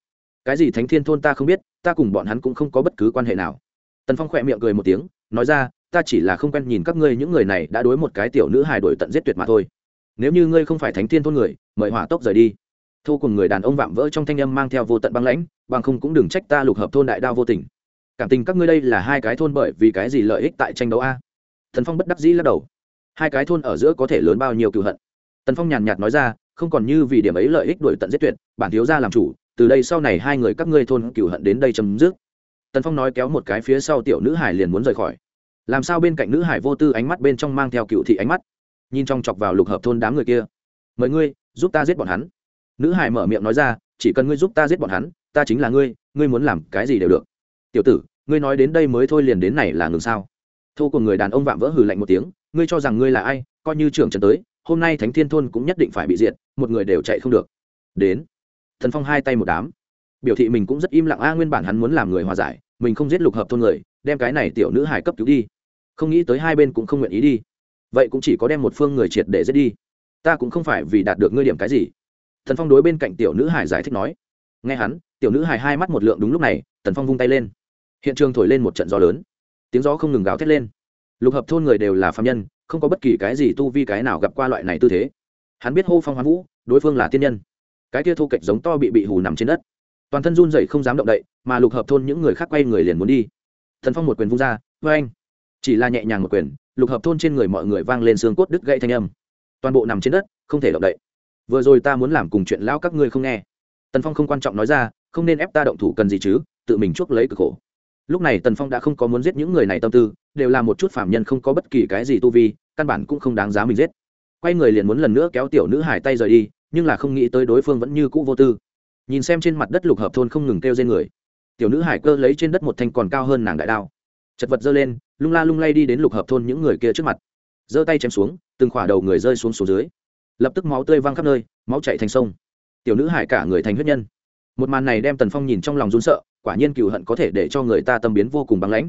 Cái gì thánh thiên thôn ta không biết, ta cùng bọn hắn cũng không có bất cứ quan hệ nào. Tần phong khỏe miệng cười một tiếng, nói ra ta chỉ là không quen nhìn các ngươi, những người này đã đối một cái tiểu nữ hài đổi tận giết tuyệt mà thôi. Nếu như ngươi không phải thánh thiên thôn người, mời hỏa tốc rời đi. Thô cùng người đàn ông vạm vỡ trong thanh âm mang theo vô tận băng lãnh, bằng không cũng đừng trách ta lục hợp thôn đại đao vô tình. Cảm tình các ngươi đây là hai cái thôn bởi vì cái gì lợi ích tại tranh đấu a? Thần phong bất đắc dĩ lắc đầu. Hai cái thôn ở giữa có thể lớn bao nhiêu cựu hận? Tần phong nhàn nhạt nói ra, không còn như vì điểm ấy lợi ích đổi tận giết tuyệt, bản thiếu gia làm chủ, từ đây sau này hai người các ngươi thôn cựu hận đến đây chấm dứt. Tần phong nói kéo một cái phía sau tiểu nữ hải liền muốn rời khỏi làm sao bên cạnh nữ hải vô tư ánh mắt bên trong mang theo cựu thị ánh mắt? Nhìn trong chọc vào lục hợp thôn đám người kia. Mời ngươi, giúp ta giết bọn hắn. Nữ hải mở miệng nói ra, chỉ cần ngươi giúp ta giết bọn hắn, ta chính là ngươi ngươi muốn làm cái gì đều được. Tiểu tử, ngươi nói đến đây mới thôi liền đến này là ngừng sao? Thô của người đàn ông vạm vỡ hừ lạnh một tiếng, ngươi cho rằng ngươi là ai, coi như trưởng trần tới, hôm nay thánh thiên thôn cũng nhất định phải bị diệt, một người đều chạy không được. Đến. Thần phong hai tay một đám. Biểu thị mình cũng rất im lặng, a, nguyên bản hắn muốn làm người hòa giải, mình không giết lục hợp thôn người, đem cái này tiểu nữ hải cấp cứu đi không nghĩ tới hai bên cũng không nguyện ý đi. Vậy cũng chỉ có đem một phương người triệt để giết đi. Ta cũng không phải vì đạt được ngươi điểm cái gì. Thần phong đối bên cạnh tiểu nữ hải giải thích nói. Nghe hắn, tiểu nữ hải hai mắt một lượng đúng lúc này, tần phong vung tay lên. Hiện trường thổi lên một trận gió lớn. Tiếng gió không ngừng gào thét lên. Lục hợp thôn người đều là phạm nhân, không có bất kỳ cái gì tu vi cái nào gặp qua loại này tư thế. Hắn biết hô phong hoán vũ, đối phương là tiên nhân. Cái kia thu kệch giống to bị bị hù nằm trên đất. Toàn thân run rẩy không dám động đậy, mà lục hợp thôn những người khác quay người liền muốn đi. Thần phong một quyền vung ra vê anh chỉ là nhẹ nhàng một quyền, lục hợp thôn trên người mọi người vang lên xương cốt đứt gãy thanh âm. Toàn bộ nằm trên đất, không thể động đậy. Vừa rồi ta muốn làm cùng chuyện lão các ngươi không nghe. Tần phong không quan trọng nói ra, không nên ép ta động thủ cần gì chứ, tự mình chuốc lấy cực khổ. Lúc này tần phong đã không có muốn giết những người này tâm tư, đều là một chút phạm nhân không có bất kỳ cái gì tu vi, căn bản cũng không đáng giá mình giết. Quay người liền muốn lần nữa kéo tiểu nữ hải tay rời đi, nhưng là không nghĩ tới đối phương vẫn như cũ vô tư. Nhìn xem trên mặt đất lục hợp thôn không ngừng kêu trên người. Tiểu nữ hải cơ lấy trên đất một thanh còn cao hơn nàng đại đao chật vật giơ lên, lung la lung lay đi đến lục hợp thôn những người kia trước mặt. Giơ tay chém xuống, từng khỏa đầu người rơi xuống xuống dưới. Lập tức máu tươi văng khắp nơi, máu chạy thành sông. Tiểu nữ hải cả người thành huyết nhân. Một màn này đem tần phong nhìn trong lòng run sợ, quả nhiên cựu hận có thể để cho người ta tâm biến vô cùng băng lãnh.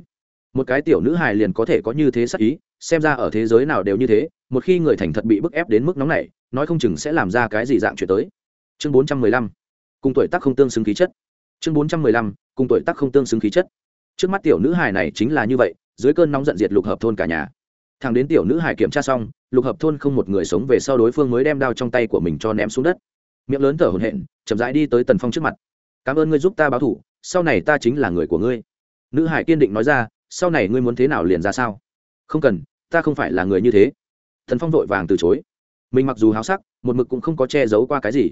Một cái tiểu nữ hài liền có thể có như thế sắc ý, xem ra ở thế giới nào đều như thế, một khi người thành thật bị bức ép đến mức nóng này nói không chừng sẽ làm ra cái gì dạng chuyện tới. Chương bốn trăm mười lăm. Cùng tuổi tác không tương xứng khí chất. Chương bốn trăm mười lăm. Cùng tuổi tác không tương xứng khí chất trước mắt tiểu nữ hài này chính là như vậy, dưới cơn nóng giận diệt lục hợp thôn cả nhà. Thằng đến tiểu nữ hài kiểm tra xong, lục hợp thôn không một người sống về sau đối phương mới đem đao trong tay của mình cho ném xuống đất. Miệng lớn thở hổn hển, chậm rãi đi tới tần phong trước mặt. Cảm ơn ngươi giúp ta báo thủ, sau này ta chính là người của ngươi. Nữ hải kiên định nói ra, sau này ngươi muốn thế nào liền ra sao? Không cần, ta không phải là người như thế. Thần phong vội vàng từ chối. Mình mặc dù háo sắc, một mực cũng không có che giấu qua cái gì.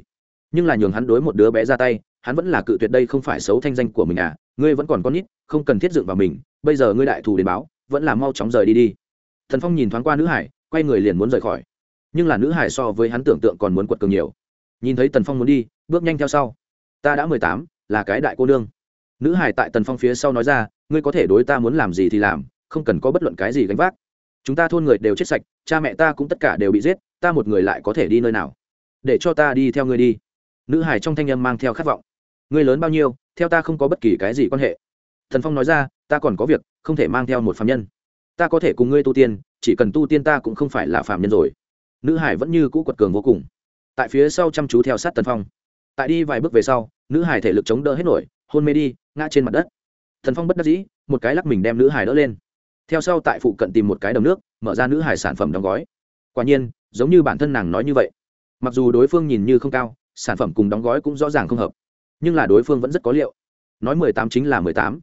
Nhưng là nhường hắn đối một đứa bé ra tay, hắn vẫn là cự tuyệt đây không phải xấu thanh danh của mình à ngươi vẫn còn con nít, không cần thiết dựng vào mình, bây giờ ngươi đại thù đến báo, vẫn là mau chóng rời đi đi. Thần phong nhìn thoáng qua nữ hải, quay người liền muốn rời khỏi. Nhưng là nữ hải so với hắn tưởng tượng còn muốn quật cường nhiều. Nhìn thấy tần phong muốn đi, bước nhanh theo sau. Ta đã mười tám, là cái đại cô nương. Nữ hải tại tần phong phía sau nói ra, ngươi có thể đối ta muốn làm gì thì làm, không cần có bất luận cái gì gánh vác. Chúng ta thôn người đều chết sạch, cha mẹ ta cũng tất cả đều bị giết, ta một người lại có thể đi nơi nào? Để cho ta đi theo ngươi đi. Nữ hải trong thanh âm mang theo khát vọng. Ngươi lớn bao nhiêu theo ta không có bất kỳ cái gì quan hệ. Thần phong nói ra, ta còn có việc, không thể mang theo một phạm nhân. Ta có thể cùng ngươi tu tiên, chỉ cần tu tiên ta cũng không phải là phạm nhân rồi. Nữ hải vẫn như cũ quật cường vô cùng. Tại phía sau chăm chú theo sát tần phong. Tại đi vài bước về sau, nữ hải thể lực chống đỡ hết nổi, hôn mê đi, ngã trên mặt đất. Thần phong bất đắc dĩ, một cái lắc mình đem nữ hải đỡ lên. Theo sau tại phụ cận tìm một cái đầm nước, mở ra nữ hải sản phẩm đóng gói. Quả nhiên, giống như bản thân nàng nói như vậy. Mặc dù đối phương nhìn như không cao, sản phẩm cùng đóng gói cũng rõ ràng không hợp nhưng là đối phương vẫn rất có liệu. Nói mười tám chính là mười tám.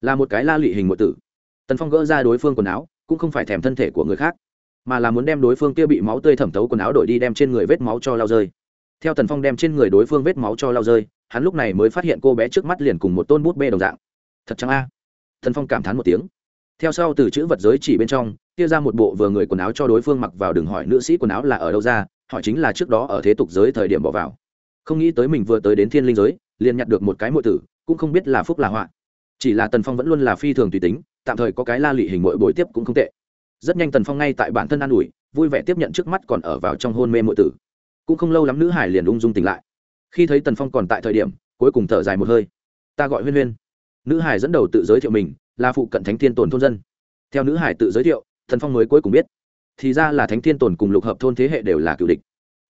Là một cái la lị hình một tử. Tần phong gỡ ra đối phương quần áo, cũng không phải thèm thân thể của người khác, mà là muốn đem đối phương kia bị máu tươi thẩm thấu quần áo đổi đi đem trên người vết máu cho lao rơi. Theo tần phong đem trên người đối phương vết máu cho lao rơi, hắn lúc này mới phát hiện cô bé trước mắt liền cùng một tôn bút bê đồng dạng. Thật chẳng a? Tần phong cảm thán một tiếng. Theo sau từ chữ vật giới chỉ bên trong, kia ra một bộ vừa người quần áo cho đối phương mặc vào đừng hỏi nữ sĩ quần áo là ở đâu ra họ chính là trước đó ở thế tục giới thời điểm bỏ vào. Không nghĩ tới mình vừa tới đến thiên linh giới liền nhặt được một cái muội tử, cũng không biết là phúc là họa. Chỉ là tần phong vẫn luôn là phi thường tùy tính, tạm thời có cái la lị hình mội bồi tiếp cũng không tệ. Rất nhanh tần phong ngay tại bản thân an ủi, vui vẻ tiếp nhận trước mắt còn ở vào trong hôn mê mội tử. Cũng không lâu lắm nữ hải liền ung dung tỉnh lại. Khi thấy tần phong còn tại thời điểm, cuối cùng thở dài một hơi. Ta gọi huyên huyên. Nữ hải dẫn đầu tự giới thiệu mình, là phụ cận thánh thiên tồn thôn dân. Theo nữ hải tự giới thiệu, tần phong mới cuối cùng biết, thì ra là thánh thiên tồn cùng lục hợp thôn thế hệ đều là cựu địch.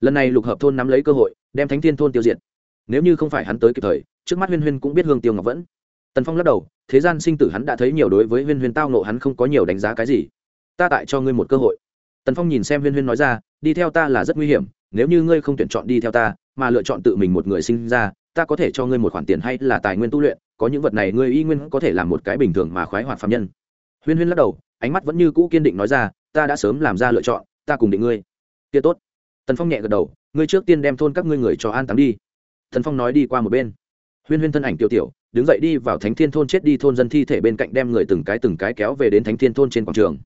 Lần này lục hợp thôn nắm lấy cơ hội, đem thánh thiên thôn tiêu diệt nếu như không phải hắn tới kịp thời, trước mắt huyên huyên cũng biết hương tiêu ngọc vẫn. Tần phong lắc đầu, thế gian sinh tử hắn đã thấy nhiều đối với huyên huyên tao nộ hắn không có nhiều đánh giá cái gì. Ta tại cho ngươi một cơ hội. Tần phong nhìn xem huyên huyên nói ra, đi theo ta là rất nguy hiểm, nếu như ngươi không tuyển chọn đi theo ta, mà lựa chọn tự mình một người sinh ra, ta có thể cho ngươi một khoản tiền hay là tài nguyên tu luyện, có những vật này ngươi y nguyên có thể làm một cái bình thường mà khoái hoạt phạm nhân. Huyên huyên lắc đầu, ánh mắt vẫn như cũ kiên định nói ra, ta đã sớm làm ra lựa chọn, ta cùng định ngươi. Kia tốt. Tần phong nhẹ gật đầu, ngươi trước tiên đem thôn các ngươi người cho an táng đi tần phong nói đi qua một bên. Huyên huyên thân ảnh tiêu tiểu, đứng dậy đi vào thánh thiên thôn chết đi thôn dân thi thể bên cạnh đem người từng cái từng cái kéo về đến thánh thiên thôn trên quảng trường.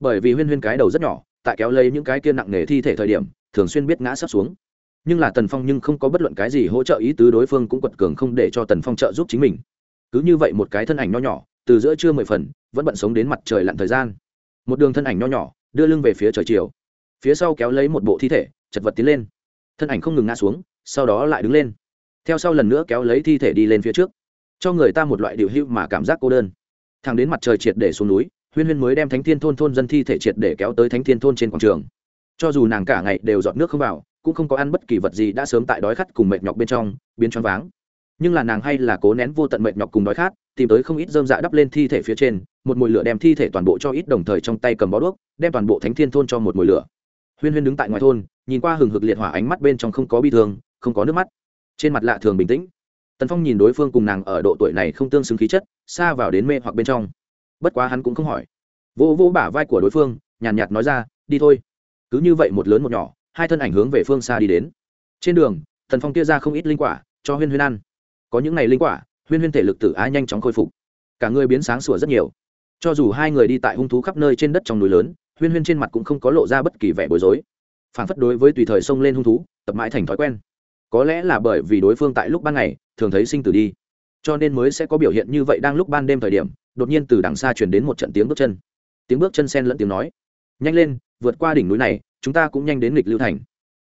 Bởi vì huyên huyên cái đầu rất nhỏ, tại kéo lấy những cái kia nặng nề thi thể thời điểm, thường xuyên biết ngã sắp xuống. Nhưng là tần phong nhưng không có bất luận cái gì hỗ trợ ý tứ đối phương cũng quật cường không để cho tần phong trợ giúp chính mình. Cứ như vậy một cái thân ảnh nho nhỏ, từ giữa trưa mười phần, vẫn bận sống đến mặt trời lặn thời gian. Một đường thân ảnh nho nhỏ, đưa lưng về phía trời chiều. Phía sau kéo lấy một bộ thi thể, chật vật tiến lên. Thân ảnh không ngừng ngã xuống, sau đó lại đứng lên theo sau lần nữa kéo lấy thi thể đi lên phía trước, cho người ta một loại điều hưu mà cảm giác cô đơn. Thằng đến mặt trời triệt để xuống núi, huyên huyên mới đem thánh thiên thôn thôn dân thi thể triệt để kéo tới thánh thiên thôn trên quảng trường. Cho dù nàng cả ngày đều dọn nước không vào, cũng không có ăn bất kỳ vật gì đã sớm tại đói khát cùng mệt nhọc bên trong, biến choáng váng. Nhưng là nàng hay là cố nén vô tận mệt nhọc cùng đói khát, tìm tới không ít dơm dạ đắp lên thi thể phía trên, một mùi lửa đem thi thể toàn bộ cho ít đồng thời trong tay cầm bó đuốc, đem toàn bộ thánh thiên thôn cho một mùi lửa. Huyên huyên đứng tại ngoài thôn, nhìn qua hừng hực liệt hỏa ánh mắt bên trong không có bi thương, không có nước mắt trên mặt lạ thường bình tĩnh. Tần phong nhìn đối phương cùng nàng ở độ tuổi này không tương xứng khí chất, xa vào đến mê hoặc bên trong. Bất quá hắn cũng không hỏi. Vô vô bả vai của đối phương, nhàn nhạt nói ra, đi thôi. Cứ như vậy một lớn một nhỏ, hai thân ảnh hướng về phương xa đi đến. Trên đường, tần phong kia ra không ít linh quả, cho huyên huyên ăn. Có những ngày linh quả, huyên huyên thể lực tử á nhanh chóng khôi phục. Cả người biến sáng sủa rất nhiều. Cho dù hai người đi tại hung thú khắp nơi trên đất trong núi lớn, huyên huyên trên mặt cũng không có lộ ra bất kỳ vẻ bối rối. Phản phất đối với tùy thời xông lên hung thú, tập mãi thành thói quen có lẽ là bởi vì đối phương tại lúc ban ngày thường thấy sinh tử đi. Cho nên mới sẽ có biểu hiện như vậy đang lúc ban đêm thời điểm, đột nhiên từ đằng xa chuyển đến một trận tiếng bước chân. Tiếng bước chân sen lẫn tiếng nói. Nhanh lên, vượt qua đỉnh núi này, chúng ta cũng nhanh đến lịch lưu thành.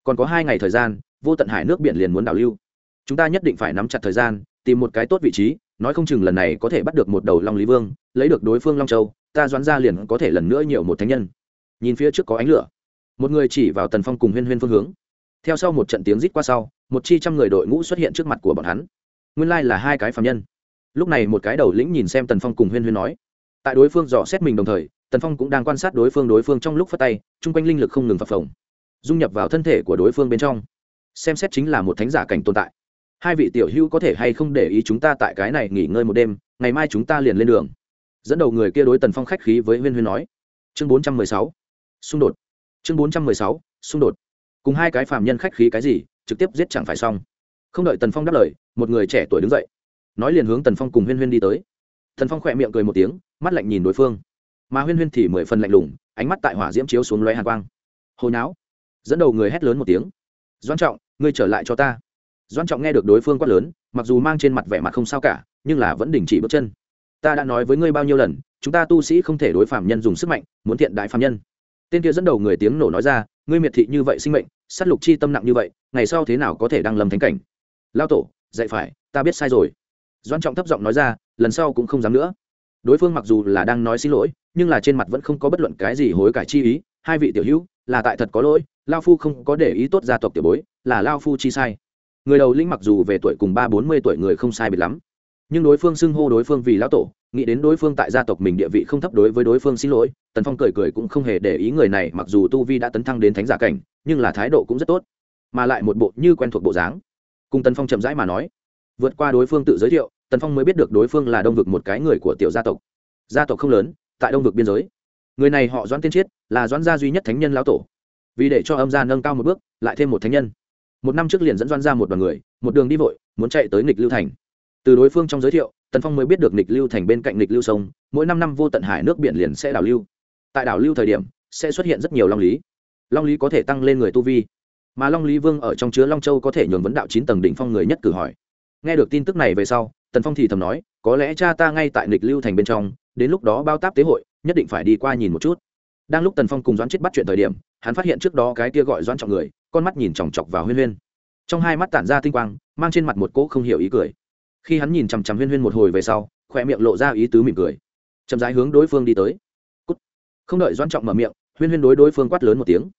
Còn có hai ngày thời gian, vô tận hải nước biển liền muốn đảo lưu. Chúng ta nhất định phải nắm chặt thời gian, tìm một cái tốt vị trí, nói không chừng lần này có thể bắt được một đầu long lý vương, lấy được đối phương long châu, ta doán ra liền có thể lần nữa nhiều một thánh nhân. Nhìn phía trước có ánh lửa. Một người chỉ vào tần phong cùng huyên huyên phương hướng theo sau một trận tiếng rít qua sau, một chi trăm người đội ngũ xuất hiện trước mặt của bọn hắn. Nguyên lai là hai cái phạm nhân. Lúc này một cái đầu lĩnh nhìn xem tần phong cùng huyên huyên nói. Tại đối phương dò xét mình đồng thời, tần phong cũng đang quan sát đối phương đối phương trong lúc phát tay, chung quanh linh lực không ngừng phập phồng, dung nhập vào thân thể của đối phương bên trong. Xem xét chính là một thánh giả cảnh tồn tại. Hai vị tiểu hữu có thể hay không để ý chúng ta tại cái này nghỉ ngơi một đêm, ngày mai chúng ta liền lên đường. Dẫn đầu người kia đối tần phong khách khí với huyên huyên nói. Chương bốn trăm mười sáu. Xung đột. Chương bốn trăm mười sáu. Xung đột cùng hai cái phàm nhân khách khí cái gì, trực tiếp giết chẳng phải xong. Không đợi tần phong đáp lời, một người trẻ tuổi đứng dậy. Nói liền hướng tần phong cùng huyên huyên đi tới. Tần phong khỏe miệng cười một tiếng, mắt lạnh nhìn đối phương. Mà huyên huyên thì mười phần lạnh lùng, ánh mắt tại hỏa diễm chiếu xuống loé hàn quang. Hồi não dẫn đầu người hét lớn một tiếng. Doan trọng, ngươi trở lại cho ta. Doan trọng nghe được đối phương quát lớn, mặc dù mang trên mặt vẻ mặt không sao cả, nhưng là vẫn đình chỉ bước chân. Ta đã nói với ngươi bao nhiêu lần, chúng ta tu sĩ không thể đối phạm nhân dùng sức mạnh, muốn thiện đại phạm nhân. Tên kia dẫn đầu người tiếng nổ nói ra ngươi miệt thị như vậy sinh mệnh s á t lục chi tâm nặng như vậy, ngày sau thế nào có thể đang lầm thánh cảnh? Lao tổ, dạy phải, ta biết sai rồi. Doan trọng thấp giọng nói ra, lần sau cũng không dám nữa. Đối phương mặc dù là đang nói xin lỗi, nhưng là trên mặt vẫn không có bất luận cái gì hối cải chi ý. Hai vị tiểu hữu, là tại thật có lỗi, lao phu không có để ý tốt gia tộc tiểu bối, là lao phu chi sai. Người đầu lĩnh mặc dù về tuổi cùng ba bốn mươi tuổi người không sai biệt lắm nhưng đối phương xưng hô đối phương vì lão tổ, nghĩ đến đối phương tại gia tộc mình địa vị không thấp đối với đối phương xin lỗi, tần phong cười cười cũng không hề để ý người này, mặc dù tu vi đã tấn thăng đến thánh giả cảnh, nhưng là thái độ cũng rất tốt, mà lại một bộ như quen thuộc bộ dáng. Cùng tần phong chậm rãi mà nói, vượt qua đối phương tự giới thiệu, tần phong mới biết được đối phương là đông vực một cái người của tiểu gia tộc. Gia tộc không lớn, tại đông vực biên giới. Người này họ doãn tiên chiết, là doãn gia duy nhất thánh nhân lão tổ. Vì để cho âm gia nâng cao một bước, lại thêm một thánh nhân. Một năm trước liền dẫn doãn ra một đoàn người, một đường đi vội, muốn chạy tới nghịch lưu thành từ đối phương trong giới thiệu, tần phong mới biết được Nịch lưu thành bên cạnh Nịch lưu sông, mỗi năm năm vô tận hải nước biển liền sẽ đảo lưu. Tại đảo lưu thời điểm, sẽ xuất hiện rất nhiều long lý. Long lý có thể tăng lên người tu vi, mà long lý vương ở trong chứa long châu có thể nhường vấn đạo chín tầng đỉnh phong người nhất cử hỏi. Nghe được tin tức này về sau, tần phong thì thầm nói, có lẽ cha ta ngay tại Nịch lưu thành bên trong, đến lúc đó bao táp tế hội, nhất định phải đi qua nhìn một chút. Đang lúc tần phong cùng doãn chết bắt chuyện thời điểm, hắn phát hiện trước đó cái kia gọi doãn trọng người, con mắt nhìn chòng chọc vào huyên huyên. Trong hai mắt tản ra tinh quang, mang trên mặt một cỗ không hiểu ý cười khi hắn nhìn chằm chằm huyên huyên một hồi về sau khoe miệng lộ ra ý tứ mỉm cười. Chậm rãi hướng đối phương đi tới. Cút. không đợi doãn trọng mở miệng, huyên huyên đối đối phương quát lớn một tiếng.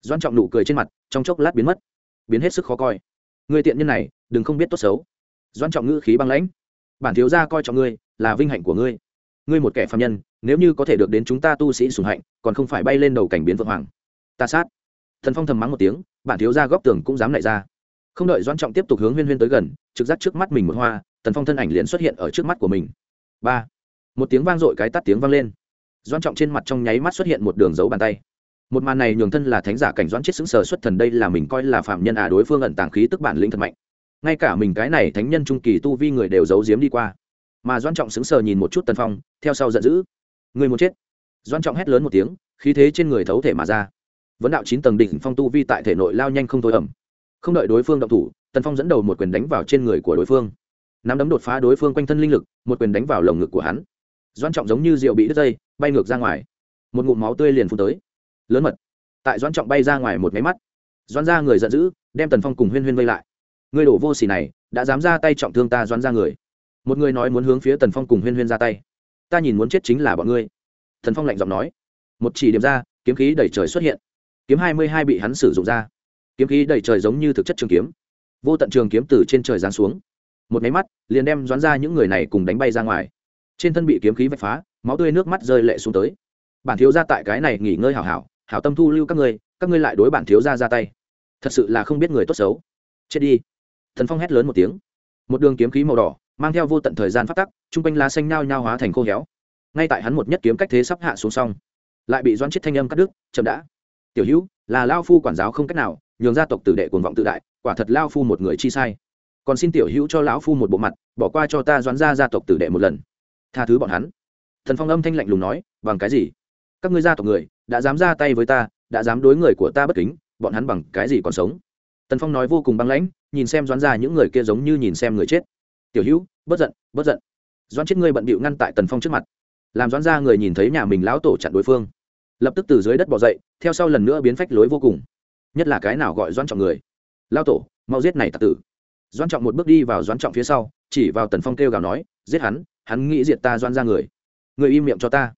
Doãn trọng nụ cười trên mặt, trong chốc lát biến mất. Biến hết sức khó coi. Người tiện nhân này, đừng không biết tốt xấu. Doãn trọng ngữ khí băng lãnh. Bản thiếu gia coi trọng ngươi, là vinh hạnh của ngươi. Ngươi một kẻ phạm nhân, nếu như có thể được đến chúng ta tu sĩ sùng hạnh, còn không phải bay lên đầu cảnh biến vượng hoàng. Ta sát. Thần phong thầm mắng một tiếng, bản thiếu gia góc tường cũng dám lại ra. Không đợi doãn trọng tiếp tục hướng huyên huyên tới gần, trực giác trước mắt mình một hoa tần phong thân ảnh liền xuất hiện ở trước mắt của mình ba một tiếng vang dội cái tắt tiếng vang lên doan trọng trên mặt trong nháy mắt xuất hiện một đường dấu bàn tay một màn này nhường thân là thánh giả cảnh doãn chết xứng sờ xuất thần đây là mình coi là phạm nhân à đối phương ẩn tàng khí tức bản lĩnh thật mạnh ngay cả mình cái này thánh nhân trung kỳ tu vi người đều giấu giếm đi qua mà doan trọng xứng sờ nhìn một chút tần phong theo sau giận dữ người muốn chết doan trọng hét lớn một tiếng khí thế trên người thấu thể mà ra vấn đạo chín tầng đỉnh phong tu vi tại thể nội lao nhanh không thôi ẩm không đợi đối phương động thủ tần phong dẫn đầu một quyền đánh vào trên người của đối phương nắm đấm đột phá đối phương quanh thân linh lực, một quyền đánh vào lồng ngực của hắn. Doan trọng giống như rượu bị đứt dây, bay ngược ra ngoài. Một ngụm máu tươi liền phun tới. Lớn mật. Tại doan trọng bay ra ngoài một máy mắt doan ra người giận dữ, đem tần phong cùng huyên huyên vây lại. Người đổ vô xỉ này, đã dám ra tay trọng thương ta doan ra người. Một người nói muốn hướng phía tần phong cùng huyên huyên ra tay. Ta nhìn muốn chết chính là bọn ngươi. Thần phong lạnh giọng nói. Một chỉ điểm ra, kiếm khí đẩy trời xuất hiện. Kiếm hai mươi hai bị hắn sử dụng ra. Kiếm khí đẩy trời giống như thực chất trường kiếm. Vô tận trường kiếm từ trên trời giáng xuống một máy mắt, liền đem doán ra những người này cùng đánh bay ra ngoài. Trên thân bị kiếm khí vạch phá, máu tươi nước mắt rơi lệ xuống tới. Bản thiếu ra tại cái này nghỉ ngơi hảo hảo hảo tâm thu lưu các ngươi các ngươi lại đối bản thiếu ra ra tay. Thật sự là không biết người tốt xấu. Chết đi. Thần phong hét lớn một tiếng. Một đường kiếm khí màu đỏ, mang theo vô tận thời gian phát tắc t r u n g quanh lá xanh nhao nhao hóa thành khô héo. Ngay tại hắn một nhất kiếm cách thế sắp hạ xuống xong, lại bị doan chết thanh âm cắt đứt, chậm đã. Tiểu hữu, là lao phu quản giáo không cách nào, nhường gia tộc tử đệ cuồng vọng tự đại, quả thật lao phu một người chi sai còn xin tiểu hữu cho lão phu một bộ mặt, bỏ qua cho ta doán ra gia tộc tử đệ một lần. Tha thứ bọn hắn. Thần phong âm thanh lạnh lùng nói, bằng cái gì? Các ngươi gia tộc người, đã dám ra tay với ta, đã dám đối người của ta bất kính, bọn hắn bằng cái gì còn sống? Tần phong nói vô cùng băng lãnh, nhìn xem doán ra những người kia giống như nhìn xem người chết. Tiểu hữu, bất giận bất giận. Doan chết ngươi bận bịu ngăn tại tần phong trước mặt. Làm doan ra người nhìn thấy nhà mình lão tổ chặn đối phương, lập tức từ dưới đất bỏ dậy, theo sau lần nữa biến phách lối vô cùng. Nhất là cái nào gọi doan trọng người? Lao tổ, mau giết này tặc tử doan trọng một bước đi vào doan trọng phía sau, chỉ vào tần phong kêu gào nói, giết hắn hắn nghĩ diệt ta doan ra người. Người im miệng cho ta.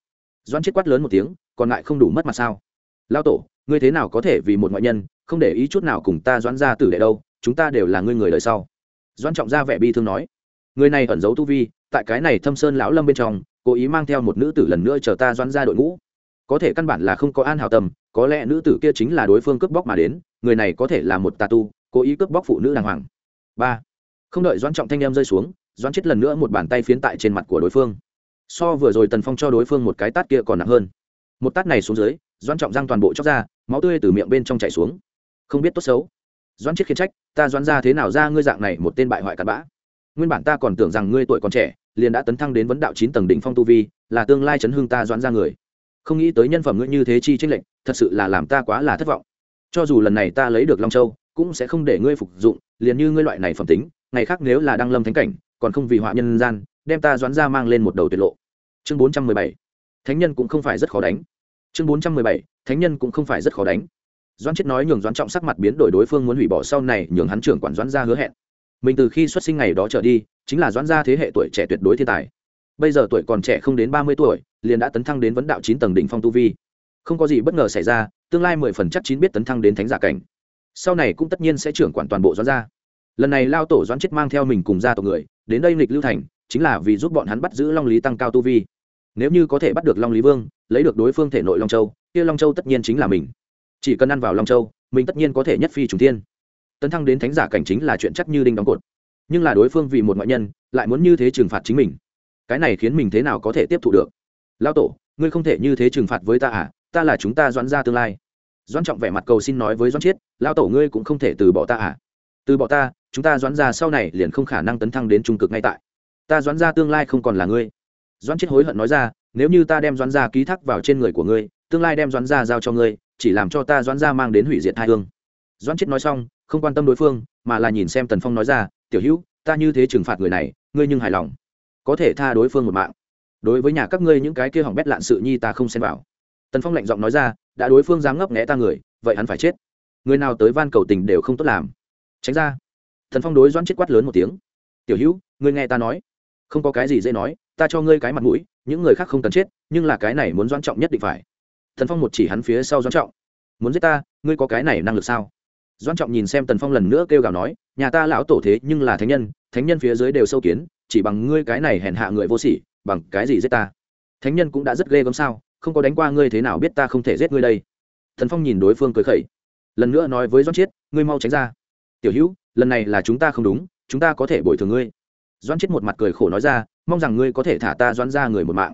Doan chết quát lớn một tiếng, còn lại không đủ mất mặt sao? Lao tổ, ngươi thế nào có thể vì một ngoại nhân, không để ý chút nào cùng ta doan ra tử đệ đâu, chúng ta đều là ngươi người đời sau. Doan trọng ra vẻ bi thương nói, người này ẩn giấu tu vi, tại cái này thâm sơn lão lâm bên trong, cố ý mang theo một nữ tử lần nữa chờ ta doan ra đội ngũ. Có thể căn bản là không có an hào tâm có lẽ nữ tử kia chính là đối phương cướp bóc mà đến, người này có thể là một tà tu, cố ý cướp bóc phụ nữ đàng hoàng ba. Không đợi doan trọng thanh em rơi xuống doan chết lần nữa một bàn tay phiến tại trên mặt của đối phương. So vừa rồi tần phong cho đối phương một cái tát kia còn nặng hơn. Một tát này xuống dưới doan trọng răng toàn bộ chóc ra, máu tươi từ miệng bên trong chảy xuống. Không biết tốt xấu. Doan chết khiến trách, ta doan ra thế nào ra ngươi dạng này một tên bại hoại cặn bã? Nguyên bản ta còn tưởng rằng ngươi tuổi còn trẻ, liền đã tấn thăng đến vấn đạo chín tầng đỉnh phong tu vi, là tương lai chấn hương ta doãn ra người. Không nghĩ tới nhân phẩm ngươi như thế chi tranh lệnh thật sự là làm ta quá là thất vọng. Cho dù lần này ta lấy được long châu cũng sẽ không để ngươi phục dụng, liền như ngươi loại này phẩm tính, ngày khác nếu là đăng lâm thánh cảnh, còn không vì họa nhân gian, đem ta doãn ra mang lên một đầu tuyệt lộ. Chương bốn trăm mười bảy. Thánh nhân cũng không phải rất khó đánh. Chương bốn trăm mười bảy. Thánh nhân cũng không phải rất khó đánh. Doãn chết nói nhường doãn trọng sắc mặt biến đổi đối phương muốn hủy bỏ sau này, nhường hắn trưởng quản doãn gia hứa hẹn. Mình từ khi xuất sinh ngày đó trở đi, chính là doãn gia thế hệ tuổi trẻ tuyệt đối thiên tài. Bây giờ tuổi còn trẻ không đến ba mươi tuổi, liền đã tấn thăng đến vấn đạo chín tầng đỉnh phong tu vi. Không có gì bất ngờ xảy ra, tương lai mười phần chắc chín biết tấn thăng đến thánh giả cảnh sau này cũng tất nhiên sẽ trưởng quản toàn bộ doãn gia. Lần này lao tổ doãn chết mang theo mình cùng gia tộc người, đến đây lịch lưu thành, chính là vì giúp bọn hắn bắt giữ long lý tăng cao tu vi. Nếu như có thể bắt được long lý vương, lấy được đối phương thể nội long châu, kia long châu tất nhiên chính là mình. Chỉ cần ăn vào long châu, mình tất nhiên có thể nhất phi trùng tiên tấn thăng đến thánh giả cảnh chính là chuyện chắc như đinh đóng cột. Nhưng là đối phương vì một ngoại nhân, lại muốn như thế trừng phạt chính mình. Cái này khiến mình thế nào có thể tiếp thụ được? Lao tổ, ngươi không thể như thế trừng phạt với ta à? Ta là chúng ta doãn ra tương lai doãn trọng vẻ mặt cầu xin nói với doãn chiết lao tổ ngươi cũng không thể từ bỏ ta à? Từ bỏ ta, chúng ta doãn ra sau này liền không khả năng tấn thăng đến trung cực ngay tại. Ta doãn ra tương lai không còn là ngươi. Doãn chiết hối hận nói ra, nếu như ta đem doãn ra ký thác vào trên người của ngươi, tương lai đem doãn ra giao cho ngươi, chỉ làm cho ta doãn ra mang đến hủy diệt hai hương. Doãn chiết nói xong, không quan tâm đối phương, mà là nhìn xem tần phong nói ra, tiểu hữu, ta như thế trừng phạt người này, ngươi nhưng hài lòng. Có thể tha đối phương một mạng. Đối với nhà các ngươi những cái kia hỏng bét lạn sự nhi ta không xem vào. Tần phong lạnh giọng nói ra đã đối phương dám ngấp nghẽ ta người, vậy hắn phải chết. Người nào tới van cầu tình đều không tốt làm. Tránh ra. Thần phong đối doãn chết quát lớn một tiếng. Tiểu hữu ngươi nghe ta nói. Không có cái gì dễ nói, ta cho ngươi cái mặt mũi, những người khác không cần chết, nhưng là cái này muốn doãn trọng nhất định phải. Thần phong một chỉ hắn phía sau doãn trọng. Muốn giết ta, ngươi có cái này năng lực sao? Doan trọng nhìn xem tần phong lần nữa kêu gào nói, nhà ta lão tổ thế nhưng là thánh nhân thánh nhân phía dưới đều sâu kiến, chỉ bằng ngươi cái này hèn hạ người vô sỉ, bằng cái gì giết ta? Thánh nhân cũng đã rất ghê gớm sao? Không có đánh qua ngươi thế nào biết ta không thể giết ngươi đây. Thần phong nhìn đối phương cười khẩy. Lần nữa nói với doan chiết, ngươi mau tránh ra. Tiểu hữu, lần này là chúng ta không đúng, chúng ta có thể bồi thường ngươi. Doan Chiết một mặt cười khổ nói ra, mong rằng ngươi có thể thả ta doan ra người một mạng.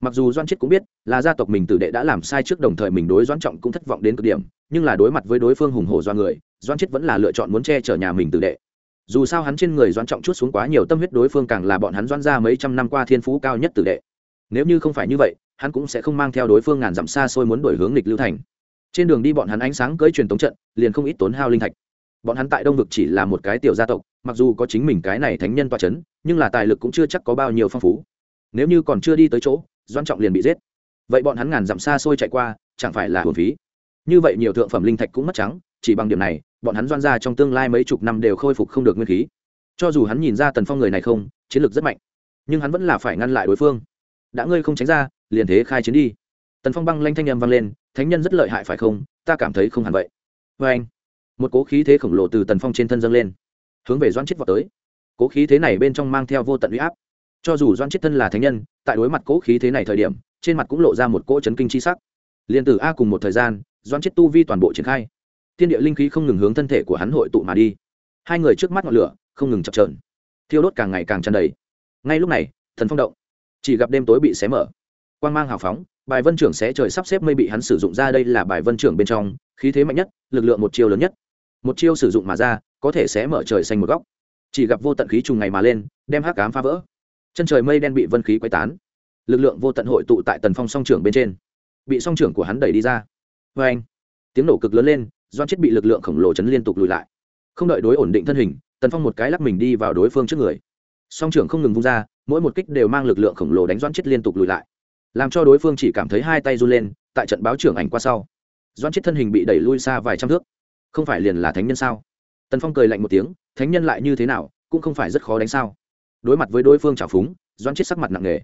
Mặc dù doan chết cũng biết, là gia tộc mình tử đệ đã làm sai trước đồng thời mình đối doan trọng cũng thất vọng đến cực điểm, nhưng là đối mặt với đối phương hùng hổ do người doan chết vẫn là lựa chọn muốn che chở nhà mình tử đệ. Dù sao hắn trên người doan trọng chút xuống quá nhiều tâm huyết đối phương càng là bọn hắn doan ra mấy trăm năm qua thiên phú cao nhất tử đệ. Nếu như không phải như vậy hắn cũng sẽ không mang theo đối phương ngàn dặm xa xôi muốn đổi hướng lịch lưu thành. Trên đường đi bọn hắn ánh sáng cưỡi truyền tống trận, liền không ít tốn hao linh thạch. Bọn hắn tại đông vực chỉ là một cái tiểu gia tộc, mặc dù có chính mình cái này thánh nhân toa c h ấ n nhưng là tài lực cũng chưa chắc có bao nhiêu phong phú. Nếu như còn chưa đi tới chỗ doan trọng liền bị giết. Vậy bọn hắn ngàn dặm xa xôi chạy qua, chẳng phải là hồn phí? Như vậy nhiều thượng phẩm linh thạch cũng mất trắng, chỉ bằng điểm này, bọn hắn doan ra trong tương lai mấy chục năm đều khôi phục không được nguyên khí. Cho dù hắn nhìn ra tần phong người này không, chiến lược rất mạnh, nhưng hắn vẫn là phải ngăn lại đối phương. Đã ngươi không tránh ra liền thế khai chiến đi. Tần phong băng lanh thanh â m vang lên, thánh nhân rất lợi hại phải không? Ta cảm thấy không hẳn vậy. Vê anh, một cố khí thế khổng lồ từ tần phong trên thân dâng lên, hướng về doan chết vào tới. Cố khí thế này bên trong mang theo vô tận u y áp. Cho dù doan chết thân là thánh nhân, tại đối mặt cố khí thế này thời điểm, trên mặt cũng lộ ra một cỗ chấn kinh c h i sắc. Liền từ a cùng một thời gian doan chết tu vi toàn bộ triển khai. Thiên địa linh khí không ngừng hướng thân thể của hắn hội tụ mà đi. Hai người trước mắt ngọn lửa, không ngừng chập trờn thiêu đốt càng ngày càng tràn đầy. Ngay lúc này thần phong động. Chỉ gặp đêm tối bị xé mở quang mang hào phóng, bài vân trưởng sẽ trời sắp xếp mây bị hắn sử dụng ra đây là bài vân trưởng bên trong, khí thế mạnh nhất, lực lượng một chiêu lớn nhất. Một chiêu sử dụng mà ra, có thể sẽ mở trời xanh một góc. Chỉ gặp vô tận khí trùng ngày mà lên, đem hắc cám phá vỡ. Chân trời mây đen bị vân khí quay tán. Lực lượng vô tận hội tụ tại tần phong song trưởng bên trên. Bị song trưởng của hắn đẩy đi ra. Vê anh, tiếng nổ cực lớn lên, doan chết bị lực lượng khổng lồ chấn liên tục lùi lại. Không đợi đối ổn định thân hình, tần phong một cái lắc mình đi vào đối phương trước người. Song trưởng không ngừng vung ra, mỗi một kích đều mang lực lượng khổng lồ đánh doan chết liên tục lùi lại làm cho đối phương chỉ cảm thấy hai tay run lên, tại trận báo trưởng ảnh qua sau. Doan chết thân hình bị đẩy lui xa vài trăm thước. Không phải liền là thánh nhân sao? Tần phong cười lạnh một tiếng, thánh nhân lại như thế nào, cũng không phải rất khó đánh sao. Đối mặt với đối phương trào phúng doan chết sắc mặt nặng nề.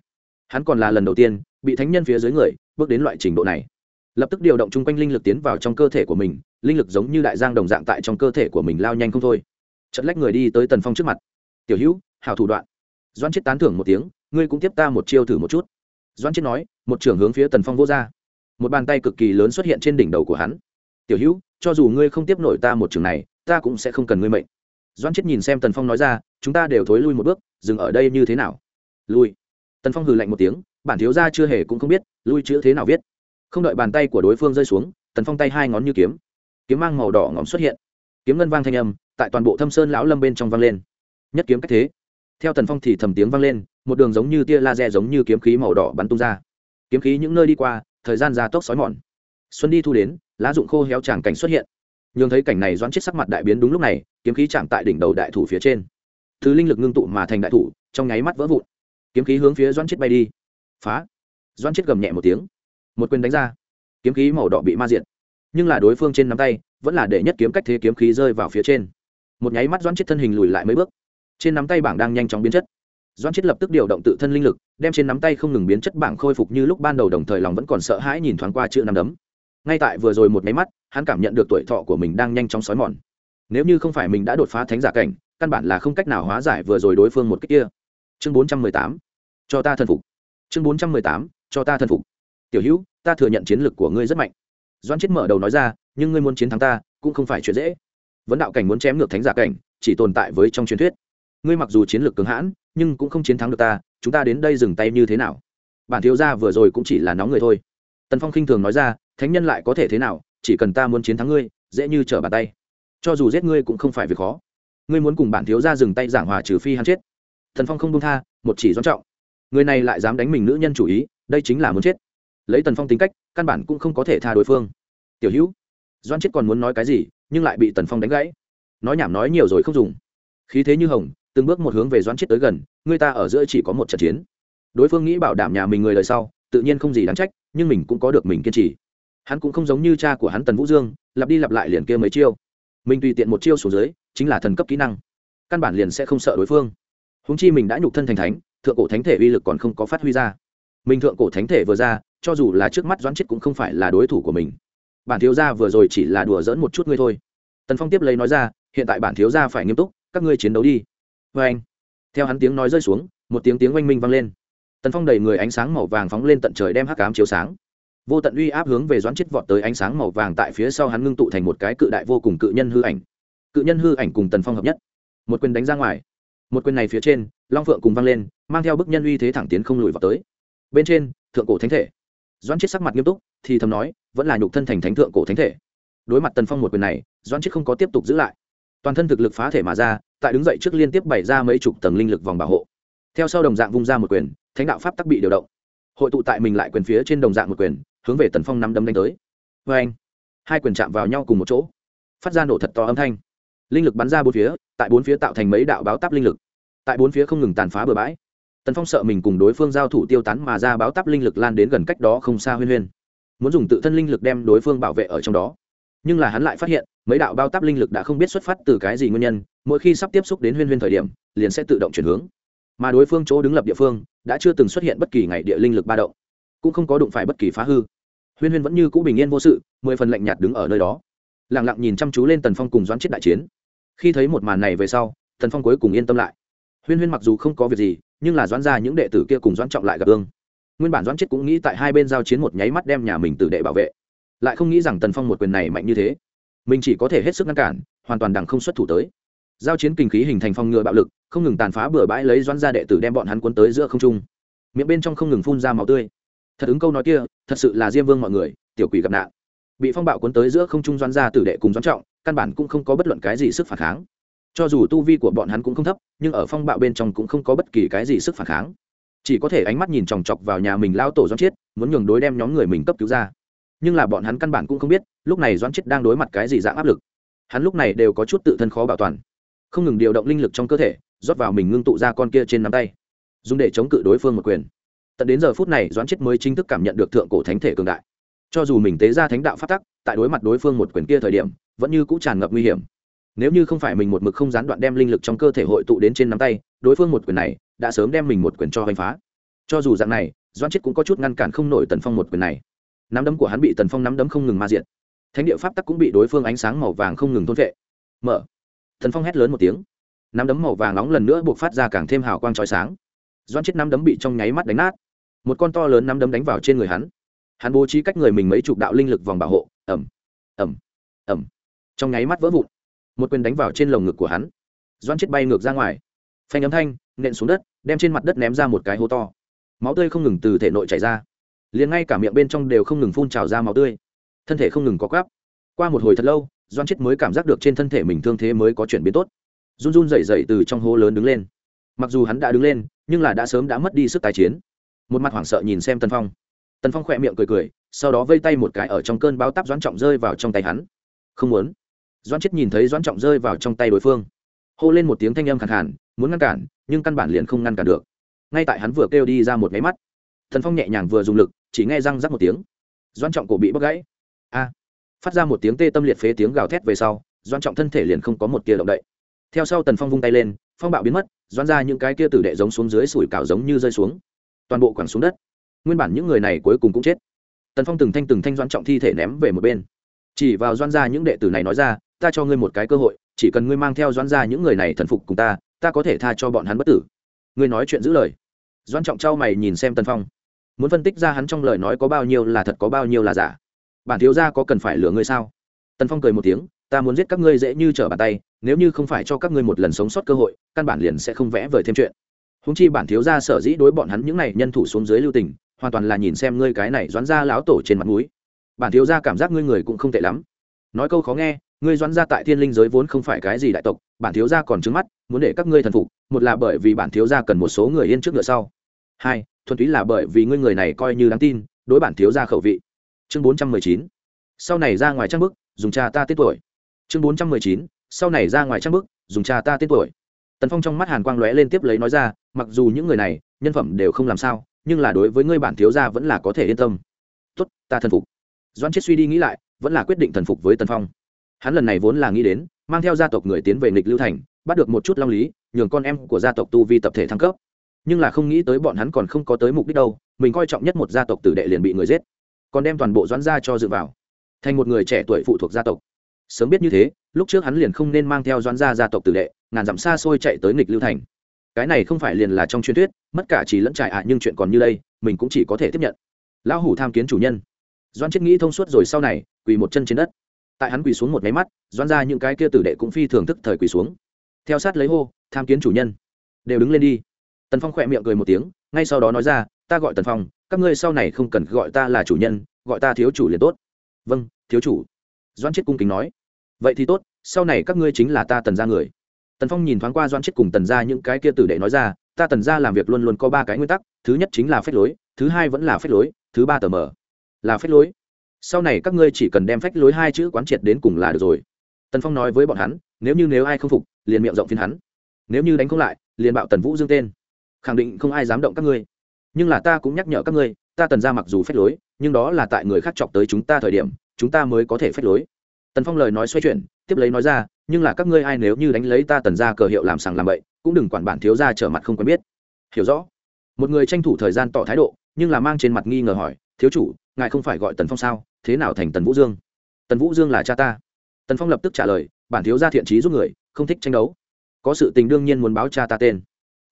Hắn còn là lần đầu tiên, bị thánh nhân phía dưới người, bước đến loại trình độ này. Lập tức điều động chung quanh linh lực tiến vào trong cơ thể của mình, linh lực giống như đại giang đồng dạng tại trong cơ thể của mình lao nhanh không thôi. Trận lách người đi tới tần phong trước mặt. Tiểu hữu hào thủ đoạn. Doan chết tán thưởng một tiếng, ngươi cũng tiếp ta một chiêu thử một chút doan chết nói một trưởng hướng phía tần phong vô ra, một bàn tay cực kỳ lớn xuất hiện trên đỉnh đầu của hắn. Tiểu hữu cho dù ngươi không tiếp nổi ta một trường này ta cũng sẽ không cần ngươi mệnh. Doan chết nhìn xem tần phong nói ra chúng ta đều thối lui một bước dừng ở đây như thế nào? Lui. Tần phong hừ lạnh một tiếng bản thiếu gia chưa hề cũng không biết lui chữ thế nào viết. Không đợi bàn tay của đối phương rơi xuống tần phong tay hai ngón như kiếm. Kiếm mang màu đỏ ngóng xuất hiện. Kiếm ngân vang thanh âm tại toàn bộ thâm sơn lão lâm bên trong vang lên. Nhất kiếm cách thế theo tần phong thì thầm tiếng vang lên, một đường giống như tia laser giống như kiếm khí màu đỏ bắn tung ra. Kiếm khí những nơi đi qua, thời gian ra tốc sói mòn. Xuân đi thu đến, lá dụng khô héo tràng cảnh xuất hiện. Nhường thấy cảnh này doãn chết sắc mặt đại biến đúng lúc này, kiếm khí chạm tại đỉnh đầu đại thủ phía trên. Thứ linh lực ngưng tụ mà thành đại thủ, trong nháy mắt vỡ vụn. Kiếm khí hướng phía doãn chết bay đi. Phá. Doãn chết gầm nhẹ một tiếng. Một quyền đánh ra. Kiếm khí màu đỏ bị ma diện nhưng là đối phương trên nắm tay, vẫn là để nhất kiếm cách thế kiếm khí rơi vào phía trên. Một nháy mắt doãn chết thân hình lùi lại mấy bước trên nắm tay bảng đang nhanh chóng biến chất. Doan chết lập tức điều động tự thân linh lực, đem trên nắm tay không ngừng biến chất bảng khôi phục như lúc ban đầu đồng thời lòng vẫn còn sợ hãi nhìn thoáng qua chữ nắm đấm. Ngay tại vừa rồi một máy mắt, hắn cảm nhận được tuổi thọ của mình đang nhanh chóng xói mòn. Nếu như không phải mình đã đột phá thánh giả cảnh, căn bản là không cách nào hóa giải vừa rồi đối phương một cách kia. Chương bốn trăm mười tám, cho ta thân phục. Chương bốn trăm mười tám, cho ta thân phục. Tiểu hữu, ta thừa nhận chiến lược của ngươi rất mạnh. Doan chết mở đầu nói ra, nhưng ngươi muốn chiến thắng ta, cũng không phải chuyện dễ. Vấn đạo cảnh muốn chém ngược thánh giả cảnh, chỉ tồn tại với trong truyền thuyết ngươi mặc dù chiến lược cường hãn, nhưng cũng không chiến thắng được ta, chúng ta đến đây dừng tay như thế nào? Bản thiếu gia vừa rồi cũng chỉ là nóng người thôi. Tần phong khinh thường nói ra, thánh nhân lại có thể thế nào? Chỉ cần ta muốn chiến thắng ngươi, dễ như trở bàn tay. Cho dù giết ngươi cũng không phải việc khó. Ngươi muốn cùng bản thiếu gia dừng tay giảng hòa trừ phi hắn chết. Thần phong không đông tha, một chỉ doan trọng. Người này lại dám đánh mình nữ nhân chủ ý, đây chính là muốn chết. Lấy tần phong tính cách, căn bản cũng không có thể tha đối phương. Tiểu hữu doan chết còn muốn nói cái gì, nhưng lại bị tần phong đánh gãy. Nói nhảm nói nhiều rồi không dùng. Khí thế như hồng từng bước một hướng về doãn chết tới gần, người ta ở giữa chỉ có một trận chiến. Đối phương nghĩ bảo đảm nhà mình người lời sau, tự nhiên không gì đáng trách, nhưng mình cũng có được mình kiên trì. Hắn cũng không giống như cha của hắn tần vũ dương, lặp đi lặp lại liền kia mấy chiêu. Mình tùy tiện một chiêu xuống dưới, chính là thần cấp kỹ năng. Căn bản liền sẽ không sợ đối phương. Húng chi mình đã nhục thân thành thánh, thượng cổ thánh thể uy lực còn không có phát huy ra. Mình thượng cổ thánh thể vừa ra, cho dù là trước mắt doãn chết cũng không phải là đối thủ của mình. Bản thiếu gia vừa rồi chỉ là đùa dỡn một chút ngươi thôi. Tần phong tiếp lấy nói ra, hiện tại bản thiếu gia phải nghiêm túc, các ngươi chiến đấu đi vê anh. Theo hắn tiếng nói rơi xuống, một tiếng tiếng oanh minh vang lên. Tần phong đầy người ánh sáng màu vàng phóng lên tận trời đem hắc cám chiếu sáng. Vô tận uy áp hướng về doãn chết vọt tới ánh sáng màu vàng tại phía sau hắn ngưng tụ thành một cái cự đại vô cùng cự nhân hư ảnh. Cự nhân hư ảnh cùng tần phong hợp nhất. Một quyền đánh ra ngoài. Một quyền này phía trên, long phượng cùng vang lên, mang theo bức nhân uy thế thẳng tiến không lùi vào tới. Bên trên, thượng cổ thánh thể. Doãn chết sắc mặt nghiêm túc, thì thầm nói, vẫn là nhục thân thành thánh thượng cổ thánh thể. Đối mặt tần phong một quyền này, doãn chết không có tiếp tục giữ lại toàn thân thực lực phá thể mà ra, tại đứng dậy trước liên tiếp bày ra mấy chục tầng linh lực vòng bảo hộ. Theo sau đồng dạng vung ra một quyền, thánh đạo pháp tắc bị điều động. Hội tụ tại mình lại quyền phía trên đồng dạng một quyền, hướng về tần phong nắm đấm đánh tới. Vê anh, hai quyền chạm vào nhau cùng một chỗ, phát ra nổ thật to âm thanh. Linh lực bắn ra bốn phía, tại bốn phía tạo thành mấy đạo báo táp linh lực. Tại bốn phía không ngừng tàn phá bừa bãi. Tần phong sợ mình cùng đối phương giao thủ tiêu tán mà ra báo táp linh lực lan đến gần cách đó không xa huyên huyên. Muốn dùng tự thân linh lực đem đối phương bảo vệ ở trong đó. Nhưng là hắn lại phát hiện mấy đạo bao táp linh lực đã không biết xuất phát từ cái gì nguyên nhân, mỗi khi sắp tiếp xúc đến huyên huyên thời điểm, liền sẽ tự động chuyển hướng. Mà đối phương chỗ đứng lập địa phương, đã chưa từng xuất hiện bất kỳ ngày địa linh lực ba động, cũng không có đụng phải bất kỳ phá hư. Huyên huyên vẫn như cũ bình yên vô sự, mười phần lạnh nhạt đứng ở nơi đó lẳng lặng nhìn chăm chú lên tần phong cùng doãn chết đại chiến. Khi thấy một màn này về sau, tần phong cuối cùng yên tâm lại. Huyên huyên mặc dù không có việc gì, nhưng là doãn ra những đệ tử kia cùng doãn trọng lại gặp ương nguyên bản doãn chết cũng nghĩ tại hai bên giao chiến một nháy mắt đem nhà mình tử đệ bảo vệ, lại không nghĩ rằng tần phong một quyền này mạnh như thế mình chỉ có thể hết sức ngăn cản, hoàn toàn đằng không xuất thủ tới. Giao chiến kinh khí hình thành phòng ngừa bạo lực, không ngừng tàn phá bừa bãi lấy doãn ra đệ tử đem bọn hắn cuốn tới giữa không trung. Miệng bên trong không ngừng phun ra máu tươi. Thật ứng câu nói kia, thật sự là diêm vương mọi người, tiểu quỷ gặp nạn. Bị phong bạo cuốn tới giữa không trung doãn ra tử đệ cùng doãn trọng, căn bản cũng không có bất luận cái gì sức phản kháng. Cho dù tu vi của bọn hắn cũng không thấp, nhưng ở phong bạo bên trong cũng không có bất kỳ cái gì sức phản kháng. Chỉ có thể ánh mắt nhìn chòng chọc vào nhà mình lao tổ doãn chiết, muốn nhường đối đem nhóm người mình cấp cứu ra nhưng là bọn hắn căn bản cũng không biết, lúc này doãn chiết đang đối mặt cái gì dạng áp lực. Hắn lúc này đều có chút tự thân khó bảo toàn. Không ngừng điều động linh lực trong cơ thể, rót vào mình ngưng tụ ra con kia trên nắm tay. Dùng để chống cự đối phương một quyền. Tận đến giờ phút này, doãn chết mới chính thức cảm nhận được thượng cổ thánh thể cường đại. Cho dù mình tế ra thánh đạo phát tắc, tại đối mặt đối phương một quyền kia thời điểm, vẫn như cũng tràn ngập nguy hiểm. Nếu như không phải mình một mực không gián đoạn đem linh lực trong cơ thể hội tụ đến trên nắm tay, đối phương một quyền này đã sớm đem mình một quyền cho hành phá. Cho dù dạng này doan chết cũng có chút ngăn cản không nổi tần phong một quyền này nắm đấm của hắn bị tần phong nắm đấm không ngừng ma diện thánh địa pháp tắc cũng bị đối phương ánh sáng màu vàng không ngừng thôn vệ. Mở. Tần phong hét lớn một tiếng. Nắm đấm màu vàng nóng lần nữa buộc phát ra càng thêm hào quang trói sáng. Doan chết nắm đấm bị trong nháy mắt đánh nát. Một con to lớn nắm đấm đánh vào trên người hắn. Hắn bố trí cách người mình mấy chục đạo linh lực vòng bảo hộ. Ẩm ẩm ẩm trong nháy mắt vỡ vụn. Một quyền đánh vào trên lồng ngực của hắn. Doan chết bay ngược ra ngoài. Phanh ấm thanh, nện xuống đất, đem trên mặt đất ném ra một cái hố to. Máu tươi không ngừng từ thể nội chảy ra liền ngay cả miệng bên trong đều không ngừng phun trào ra máu tươi. Thân thể không ngừng có gáp qua một hồi thật lâu, doan chết mới cảm giác được trên thân thể mình thương thế mới có chuyển biến tốt. Run run dậy dậy từ trong hố lớn đứng lên. Mặc dù hắn đã đứng lên, nhưng là đã sớm đã mất đi sức tài chiến. Một mặt hoảng sợ nhìn xem tần phong. Tần phong khỏe miệng cười cười, sau đó vây tay một cái ở trong cơn báo táp doãn trọng rơi vào trong tay hắn. Không muốn. Doãn chết nhìn thấy doãn trọng rơi vào trong tay đối phương. Hô lên một tiếng thanh âm khẳng hẳn muốn ngăn cản, nhưng căn bản liền không ngăn cản được. Ngay tại hắn vừa kêu đi ra một máy mắt thần phong nhẹ nhàng vừa dùng lực, chỉ nghe răng rắc một tiếng. Doãn trọng cổ bị bóc gãy. A! Phát ra một tiếng tê tâm liệt phế tiếng gào thét về sau, doãn trọng thân thể liền không có một tia động đậy. Theo sau tần phong vung tay lên, phong bạo biến mất, doãn ra những cái kia tử đệ giống xuống dưới sủi cảo giống như rơi xuống. Toàn bộ quẳng xuống đất. Nguyên bản những người này cuối cùng cũng chết. Tần phong từng thanh từng thanh doan trọng thi thể ném về một bên. Chỉ vào doan ra những đệ tử này nói ra, ta cho ngươi một cái cơ hội, chỉ cần ngươi mang theo doan ra những người này thần phục cùng ta ta có thể tha cho bọn hắn bất tử. Ngươi nói chuyện giữ lời. Doan trọng trao mày nhìn xem tần phong muốn phân tích ra hắn trong lời nói có bao nhiêu là thật có bao nhiêu là giả. Bản thiếu gia có cần phải lừa ngươi sao? Tần phong cười một tiếng, ta muốn giết các ngươi dễ như trở bàn tay, nếu như không phải cho các ngươi một lần sống sót cơ hội, căn bản liền sẽ không vẽ vời thêm chuyện. Húng chi bản thiếu gia sở dĩ đối bọn hắn những này nhân thủ xuống dưới lưu tình, hoàn toàn là nhìn xem ngươi cái này doãn ra láo tổ trên mặt núi bản thiếu gia cảm giác ngươi người cũng không tệ lắm. Nói câu khó nghe, ngươi doãn ra tại thiên linh giới vốn không phải cái gì đại tộc, bản thiếu gia còn trứng mắt, muốn để các ngươi thần phục, một là bởi vì bản thiếu gia cần một số người yên trước ngựa sau hai, thuần túy là bởi vì ngươi người này coi như đáng tin, đối bản thiếu gia khẩu vị. Chương bốn trăm mười chín. Sau này ra ngoài trang bức, dùng cha ta tết tuổi. Chương bốn trăm mười chín. Sau này ra ngoài trang bức, dùng cha ta tết tuổi. Tần phong trong mắt hàn quang lóe lên tiếp lấy nói ra, mặc dù những người này, nhân phẩm đều không làm sao, nhưng là đối với ngươi bản thiếu gia vẫn là có thể yên tâm. Tốt, ta thần phục. Doan chết suy đi nghĩ lại, vẫn là quyết định thần phục với tần phong. Hắn lần này vốn là nghĩ đến, mang theo gia tộc người tiến về nghịch lưu thành, bắt được một chút long lý, nhường con em của gia tộc tu vi tập thể thăng cấp nhưng là không nghĩ tới bọn hắn còn không có tới mục đích đâu, mình coi trọng nhất một gia tộc tử đệ liền bị người giết, còn đem toàn bộ doãn gia cho dựa vào, thành một người trẻ tuổi phụ thuộc gia tộc. Sớm biết như thế, lúc trước hắn liền không nên mang theo doãn gia gia tộc tử đệ, ngàn dặm xa xôi chạy tới nghịch lưu thành. Cái này không phải liền là trong truyền thuyết, mất cả chỉ lẫn trại ạ, nhưng chuyện còn như đây, mình cũng chỉ có thể tiếp nhận. Lão hủ tham kiến chủ nhân. Doan chết nghĩ thông suốt rồi sau này, quỳ một chân trên đất. Tại hắn quỳ xuống một máy mắt doan ra những cái kia tử đệ cũng phi thường thức thời quỳ xuống. Theo sát lấy hô, tham kiến chủ nhân. Đều đứng lên đi tần phong khỏe miệng cười một tiếng, ngay sau đó nói ra, ta gọi tần phong, các ngươi sau này không cần gọi ta là chủ nhân, gọi ta thiếu chủ liền tốt. Vâng thiếu chủ. Doan chết cung kính nói. Vậy thì tốt, sau này các ngươi chính là ta tần ra người. Tần phong nhìn thoáng qua doan chết cùng tần ra những cái kia tử đệ nói ra, ta tần ra làm việc luôn luôn có ba cái nguyên tắc, thứ nhất chính là phép lối, thứ hai vẫn là phép lối, thứ ba tờ mờ, là phép lối. Sau này các ngươi chỉ cần đem phách lối hai chữ quán triệt đến cùng là được rồi. Tần phong nói với bọn hắn, nếu như nếu ai không phục, liền miệng rộng phiên hắn. Nếu như đánh không lại, liền bạo tần vũ dương tên khẳng định không ai dám động các ngươi. Nhưng là ta cũng nhắc nhở các ngươi, ta tần ra mặc dù phép lối, nhưng đó là tại người khác chọc tới chúng ta thời điểm, chúng ta mới có thể phép lối. Tần phong lời nói xoay chuyển, tiếp lấy nói ra, nhưng là các ngươi ai nếu như đánh lấy ta tần ra cờ hiệu làm sàng làm bậy, cũng đừng quản bản thiếu ra trở mặt không quen biết. Hiểu rõ. Một người tranh thủ thời gian tỏ thái độ, nhưng là mang trên mặt nghi ngờ hỏi, thiếu chủ, ngài không phải gọi tần phong sao? Thế nào thành tần vũ dương? Tần vũ dương là cha ta. Tần phong lập tức trả lời, bản thiếu gia thiện trí giúp người, không thích tranh đấu. Có sự tình đương nhiên muốn báo cha ta tên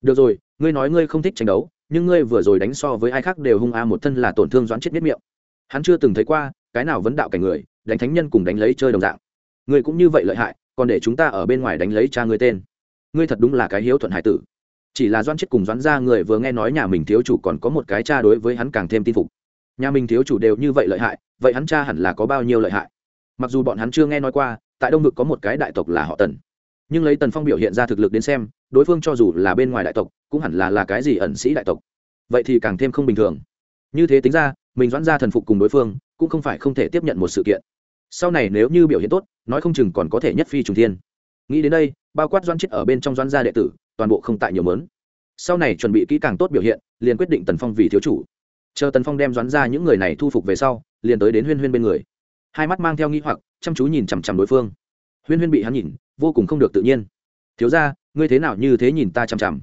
được rồi, ngươi nói ngươi không thích tranh đấu, nhưng ngươi vừa rồi đánh so với ai khác đều hung a một thân là tổn thương doãn chết biết miệng. Hắn chưa từng thấy qua, cái nào vấn đạo cảnh người, đánh thánh nhân cùng đánh lấy chơi đồng dạng. Ngươi cũng như vậy lợi hại, còn để chúng ta ở bên ngoài đánh lấy cha ngươi tên. Ngươi thật đúng là cái hiếu thuận hải tử. Chỉ là doãn chết cùng doãn ra người vừa nghe nói nhà mình thiếu chủ còn có một cái cha đối với hắn càng thêm tin phục. Nhà mình thiếu chủ đều như vậy lợi hại, vậy hắn cha hẳn là có bao nhiêu lợi hại? Mặc dù bọn hắn chưa nghe nói qua, tại đông vực có một cái đại tộc là họ tần. Nhưng lấy tần phong biểu hiện ra thực lực đến xem đối phương cho dù là bên ngoài đại tộc, cũng hẳn là là cái gì ẩn sĩ đại tộc. Vậy thì càng thêm không bình thường. Như thế tính ra, mình doãn ra thần phục cùng đối phương, cũng không phải không thể tiếp nhận một sự kiện. Sau này nếu như biểu hiện tốt, nói không chừng còn có thể nhất phi trùng thiên. Nghĩ đến đây, bao quát doãn chết ở bên trong doãn gia đệ tử, toàn bộ không tại nhiều mớn. Sau này chuẩn bị kỹ càng tốt biểu hiện, liền quyết định tần phong vì thiếu chủ. Chờ tần phong đem doãn ra những người này thu phục về sau, liền tới đến huyên huyên bên người. Hai mắt mang theo nghi hoặc, chăm chú nhìn chằm chằm đối phương. Huyên huyên bị hắn nhìn, vô cùng không được tự nhiên. Thiếu ra ngươi thế nào như thế nhìn ta chằm chằm?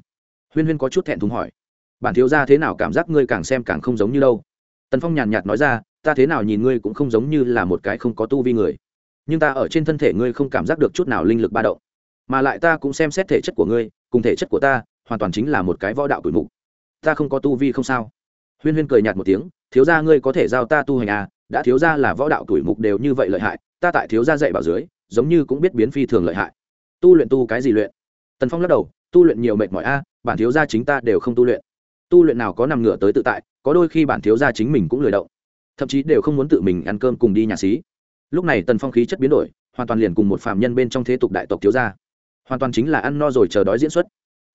Huyên huyên có chút thẹn thùng hỏi. Bản thiếu ra thế nào cảm giác ngươi càng xem càng không giống như đâu? Tần phong nhàn nhạt nói ra, ta thế nào nhìn ngươi cũng không giống như là một cái không có tu vi người. Nhưng ta ở trên thân thể ngươi không cảm giác được chút nào linh lực ba động. Mà lại ta cũng xem xét thể chất của ngươi, cùng thể chất của ta, hoàn toàn chính là một cái võ đạo tuổi mục. Ta không có tu vi không sao. Huyên huyên cười nhạt một tiếng, thiếu gia ngươi có thể giao ta tu hành à? Đã thiếu gia là võ đạo tuổi mục đều như vậy lợi hại, ta tại thiếu gia dạy bảo dưới, giống như cũng biết biến phi thường lợi hại. Tu luyện tu cái gì luyện? Tần phong lắc đầu, tu luyện nhiều mệt mỏi a, bản thiếu gia chính ta đều không tu luyện. Tu luyện nào có nằm ngửa tới tự tại, có đôi khi bản thiếu gia chính mình cũng lười động. Thậm chí đều không muốn tự mình ăn cơm cùng đi nhà xí. Lúc này tần phong khí chất biến đổi, hoàn toàn liền cùng một phạm nhân bên trong thế tục đại tộc thiếu gia. Hoàn toàn chính là ăn no rồi chờ đói diễn xuất.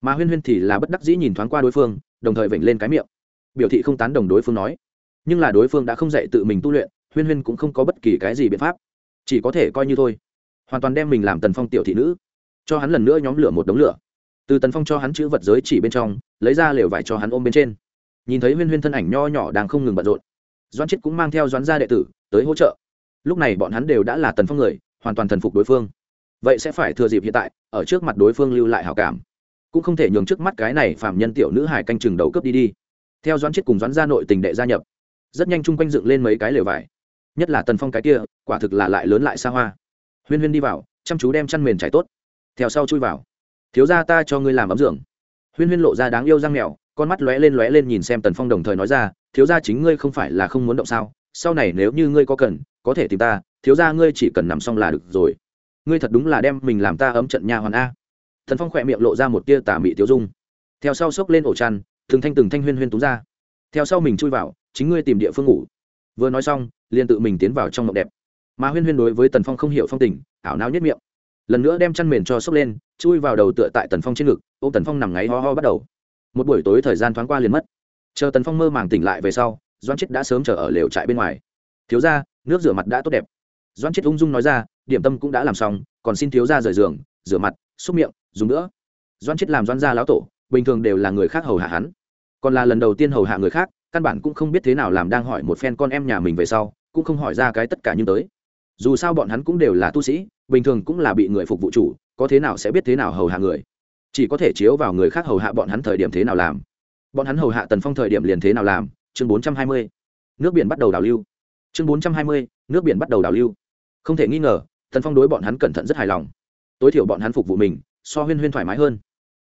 Mà huyên huyên thì là bất đắc dĩ nhìn thoáng qua đối phương, đồng thời vểnh lên cái miệng. Biểu thị không tán đồng đối phương nói. Nhưng là đối phương đã không dạy tự mình tu luyện, huyên huyên cũng không có bất kỳ cái gì biện pháp. Chỉ có thể coi như thôi. Hoàn toàn đem mình làm tần phong tiểu thị nữ cho hắn lần nữa nhóm lửa một đống lửa. Từ tần phong cho hắn chữ vật giới chỉ bên trong, lấy ra lều vải cho hắn ôm bên trên. Nhìn thấy huyên huyên thân ảnh nho nhỏ đang không ngừng bận rộn doan chết cũng mang theo doãn gia đệ tử tới hỗ trợ. Lúc này bọn hắn đều đã là tần phong người, hoàn toàn thần phục đối phương. Vậy sẽ phải thừa dịp hiện tại, ở trước mặt đối phương lưu lại hảo cảm. Cũng không thể nhường trước mắt cái này phạm nhân tiểu nữ hải canh chừng đầu cướp đi đi. Theo doãn chết cùng doãn gia nội tình đệ gia nhập, rất nhanh chung quanh dựng lên mấy cái lều vải. Nhất là tần phong cái kia, quả thực là lại lớn lại xa hoa. Huyên huyên đi vào, chăm chú đem chăn mền trải tốt theo sau chui vào. Thiếu ra ta cho ngươi làm ấm dưỡng huyên huyên lộ ra đáng yêu răng mèo, con mắt lóe lên lóe lên nhìn xem tần phong đồng thời nói ra, thiếu ra chính ngươi không phải là không muốn động sao? Sau này nếu như ngươi có cần, có thể tìm ta, thiếu ra ngươi chỉ cần nằm xong là được rồi. Ngươi thật đúng là đem mình làm ta ấm trận nhà hoàn a. Thần phong khỏe miệng lộ ra một tia tà mị tiêu dung. Theo sau xốc lên ổ chăn, từng thanh từng thanh huyên huyên túng ra. Theo sau mình chui vào, chính ngươi tìm địa phương ngủ. Vừa nói xong, liền tự mình tiến vào trong mộng đẹp. Mà huyên huyên đối với tần phong không hiểu phong tình, ảo não nhất miệng lần nữa đem chăn mền cho sốc lên, chui vào đầu tựa tại tần phong trên ngực ô tần phong nằm ngáy ho ho bắt đầu. Một buổi tối thời gian thoáng qua liền mất. Chờ tần phong mơ màng tỉnh lại về sau doan chết đã sớm chờ ở lều trại bên ngoài. Thiếu ra nước rửa mặt đã tốt đẹp. Doan chết ung dung nói ra, điểm tâm cũng đã làm xong, còn xin thiếu ra rời giường, rửa mặt, xúc miệng, dùng nữa. Doan chết làm doan gia lão tổ, bình thường đều là người khác hầu hạ hắn. Còn là lần đầu tiên hầu hạ người khác, căn bản cũng không biết thế nào làm đang hỏi một phen con em nhà mình về sau, cũng không hỏi ra cái tất cả nhưng tới. Dù sao bọn hắn cũng đều là tu sĩ bình thường cũng là bị người phục vụ chủ, có thế nào sẽ biết thế nào hầu hạ người? Chỉ có thể chiếu vào người khác hầu hạ bọn hắn thời điểm thế nào làm. Bọn hắn hầu hạ tần phong thời điểm liền thế nào làm? Chương bốn trăm hai mươi. Nước biển bắt đầu đào lưu. Chương bốn trăm hai mươi, nước biển bắt đầu đào lưu. Không thể nghi ngờ, tần phong đối bọn hắn cẩn thận rất hài lòng. Tối thiểu bọn hắn phục vụ mình, so huyên huyên thoải mái hơn.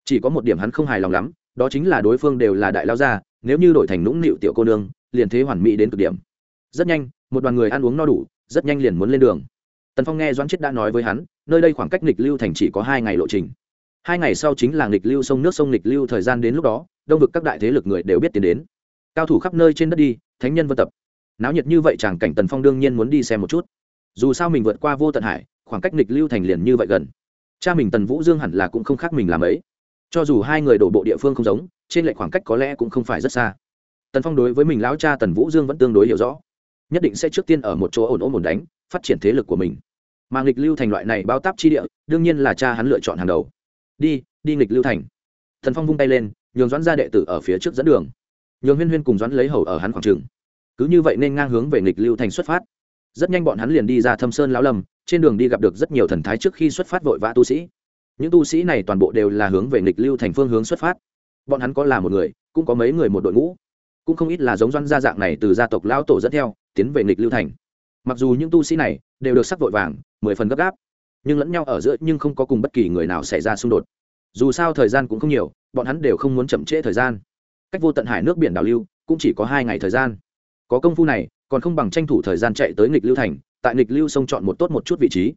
Chỉ có một điểm hắn không hài lòng lắm, đó chính là đối phương đều là đại lao gia, nếu như đổi thành nũng nịu tiểu cô nương, liền thế hoàn mỹ đến cực điểm. Rất nhanh, một đoàn người ăn uống no đủ, rất nhanh liền muốn lên đường tần phong nghe doãn chết đã nói với hắn, nơi đây khoảng cách nghịch lưu thành chỉ có hai ngày lộ trình. Hai ngày sau chính là nghịch lưu sông nước sông nghịch lưu thời gian đến lúc đó, đông vực các đại thế lực người đều biết tiến đến. Cao thủ khắp nơi trên đất đi, thánh nhân vân tập. Náo nhiệt như vậy chàng cảnh tần phong đương nhiên muốn đi xem một chút. Dù sao mình vượt qua vô tận hải, khoảng cách nghịch lưu thành liền như vậy gần. Cha mình tần vũ dương hẳn là cũng không khác mình làm ấy. Cho dù hai người đổ bộ địa phương không giống, trên lệch khoảng cách có lẽ cũng không phải rất xa. Tần phong đối với mình lão cha tần vũ dương vẫn tương đối hiểu rõ. Nhất định sẽ trước tiên ở một chỗ ổn ổn ổn đánh phát triển thế lực của mình. Mà nghịch lưu thành loại này bao táp chi địa, đương nhiên là cha hắn lựa chọn hàng đầu. Đi đi nghịch lưu thành. Thần phong vung tay lên, nhường doãn ra đệ tử ở phía trước dẫn đường. Nhường huyên huyên cùng doãn lấy hầu ở hắn khoảng trường. Cứ như vậy nên ngang hướng về nghịch lưu thành xuất phát. Rất nhanh bọn hắn liền đi ra thâm sơn lão lâm, trên đường đi gặp được rất nhiều thần thái trước khi xuất phát vội vã tu sĩ. Những tu sĩ này toàn bộ đều là hướng về nghịch lưu thành phương hướng xuất phát. Bọn hắn có là một người, cũng có mấy người một đội ngũ. Cũng không ít là giống doãn gia dạng này từ gia tộc lão tổ dẫn theo, tiến về nghịch lưu thành mặc dù những tu sĩ này đều được sắc vội vàng, mười phần gấp gáp, nhưng lẫn nhau ở giữa nhưng không có cùng bất kỳ người nào xảy ra xung đột. Dù sao thời gian cũng không nhiều, bọn hắn đều không muốn chậm trễ thời gian. Cách vô tận hải nước biển đào lưu cũng chỉ có hai ngày thời gian. Có công phu này, còn không bằng tranh thủ thời gian chạy tới nghịch lưu thành, tại nghịch lưu sông chọn một tốt một chút vị trí.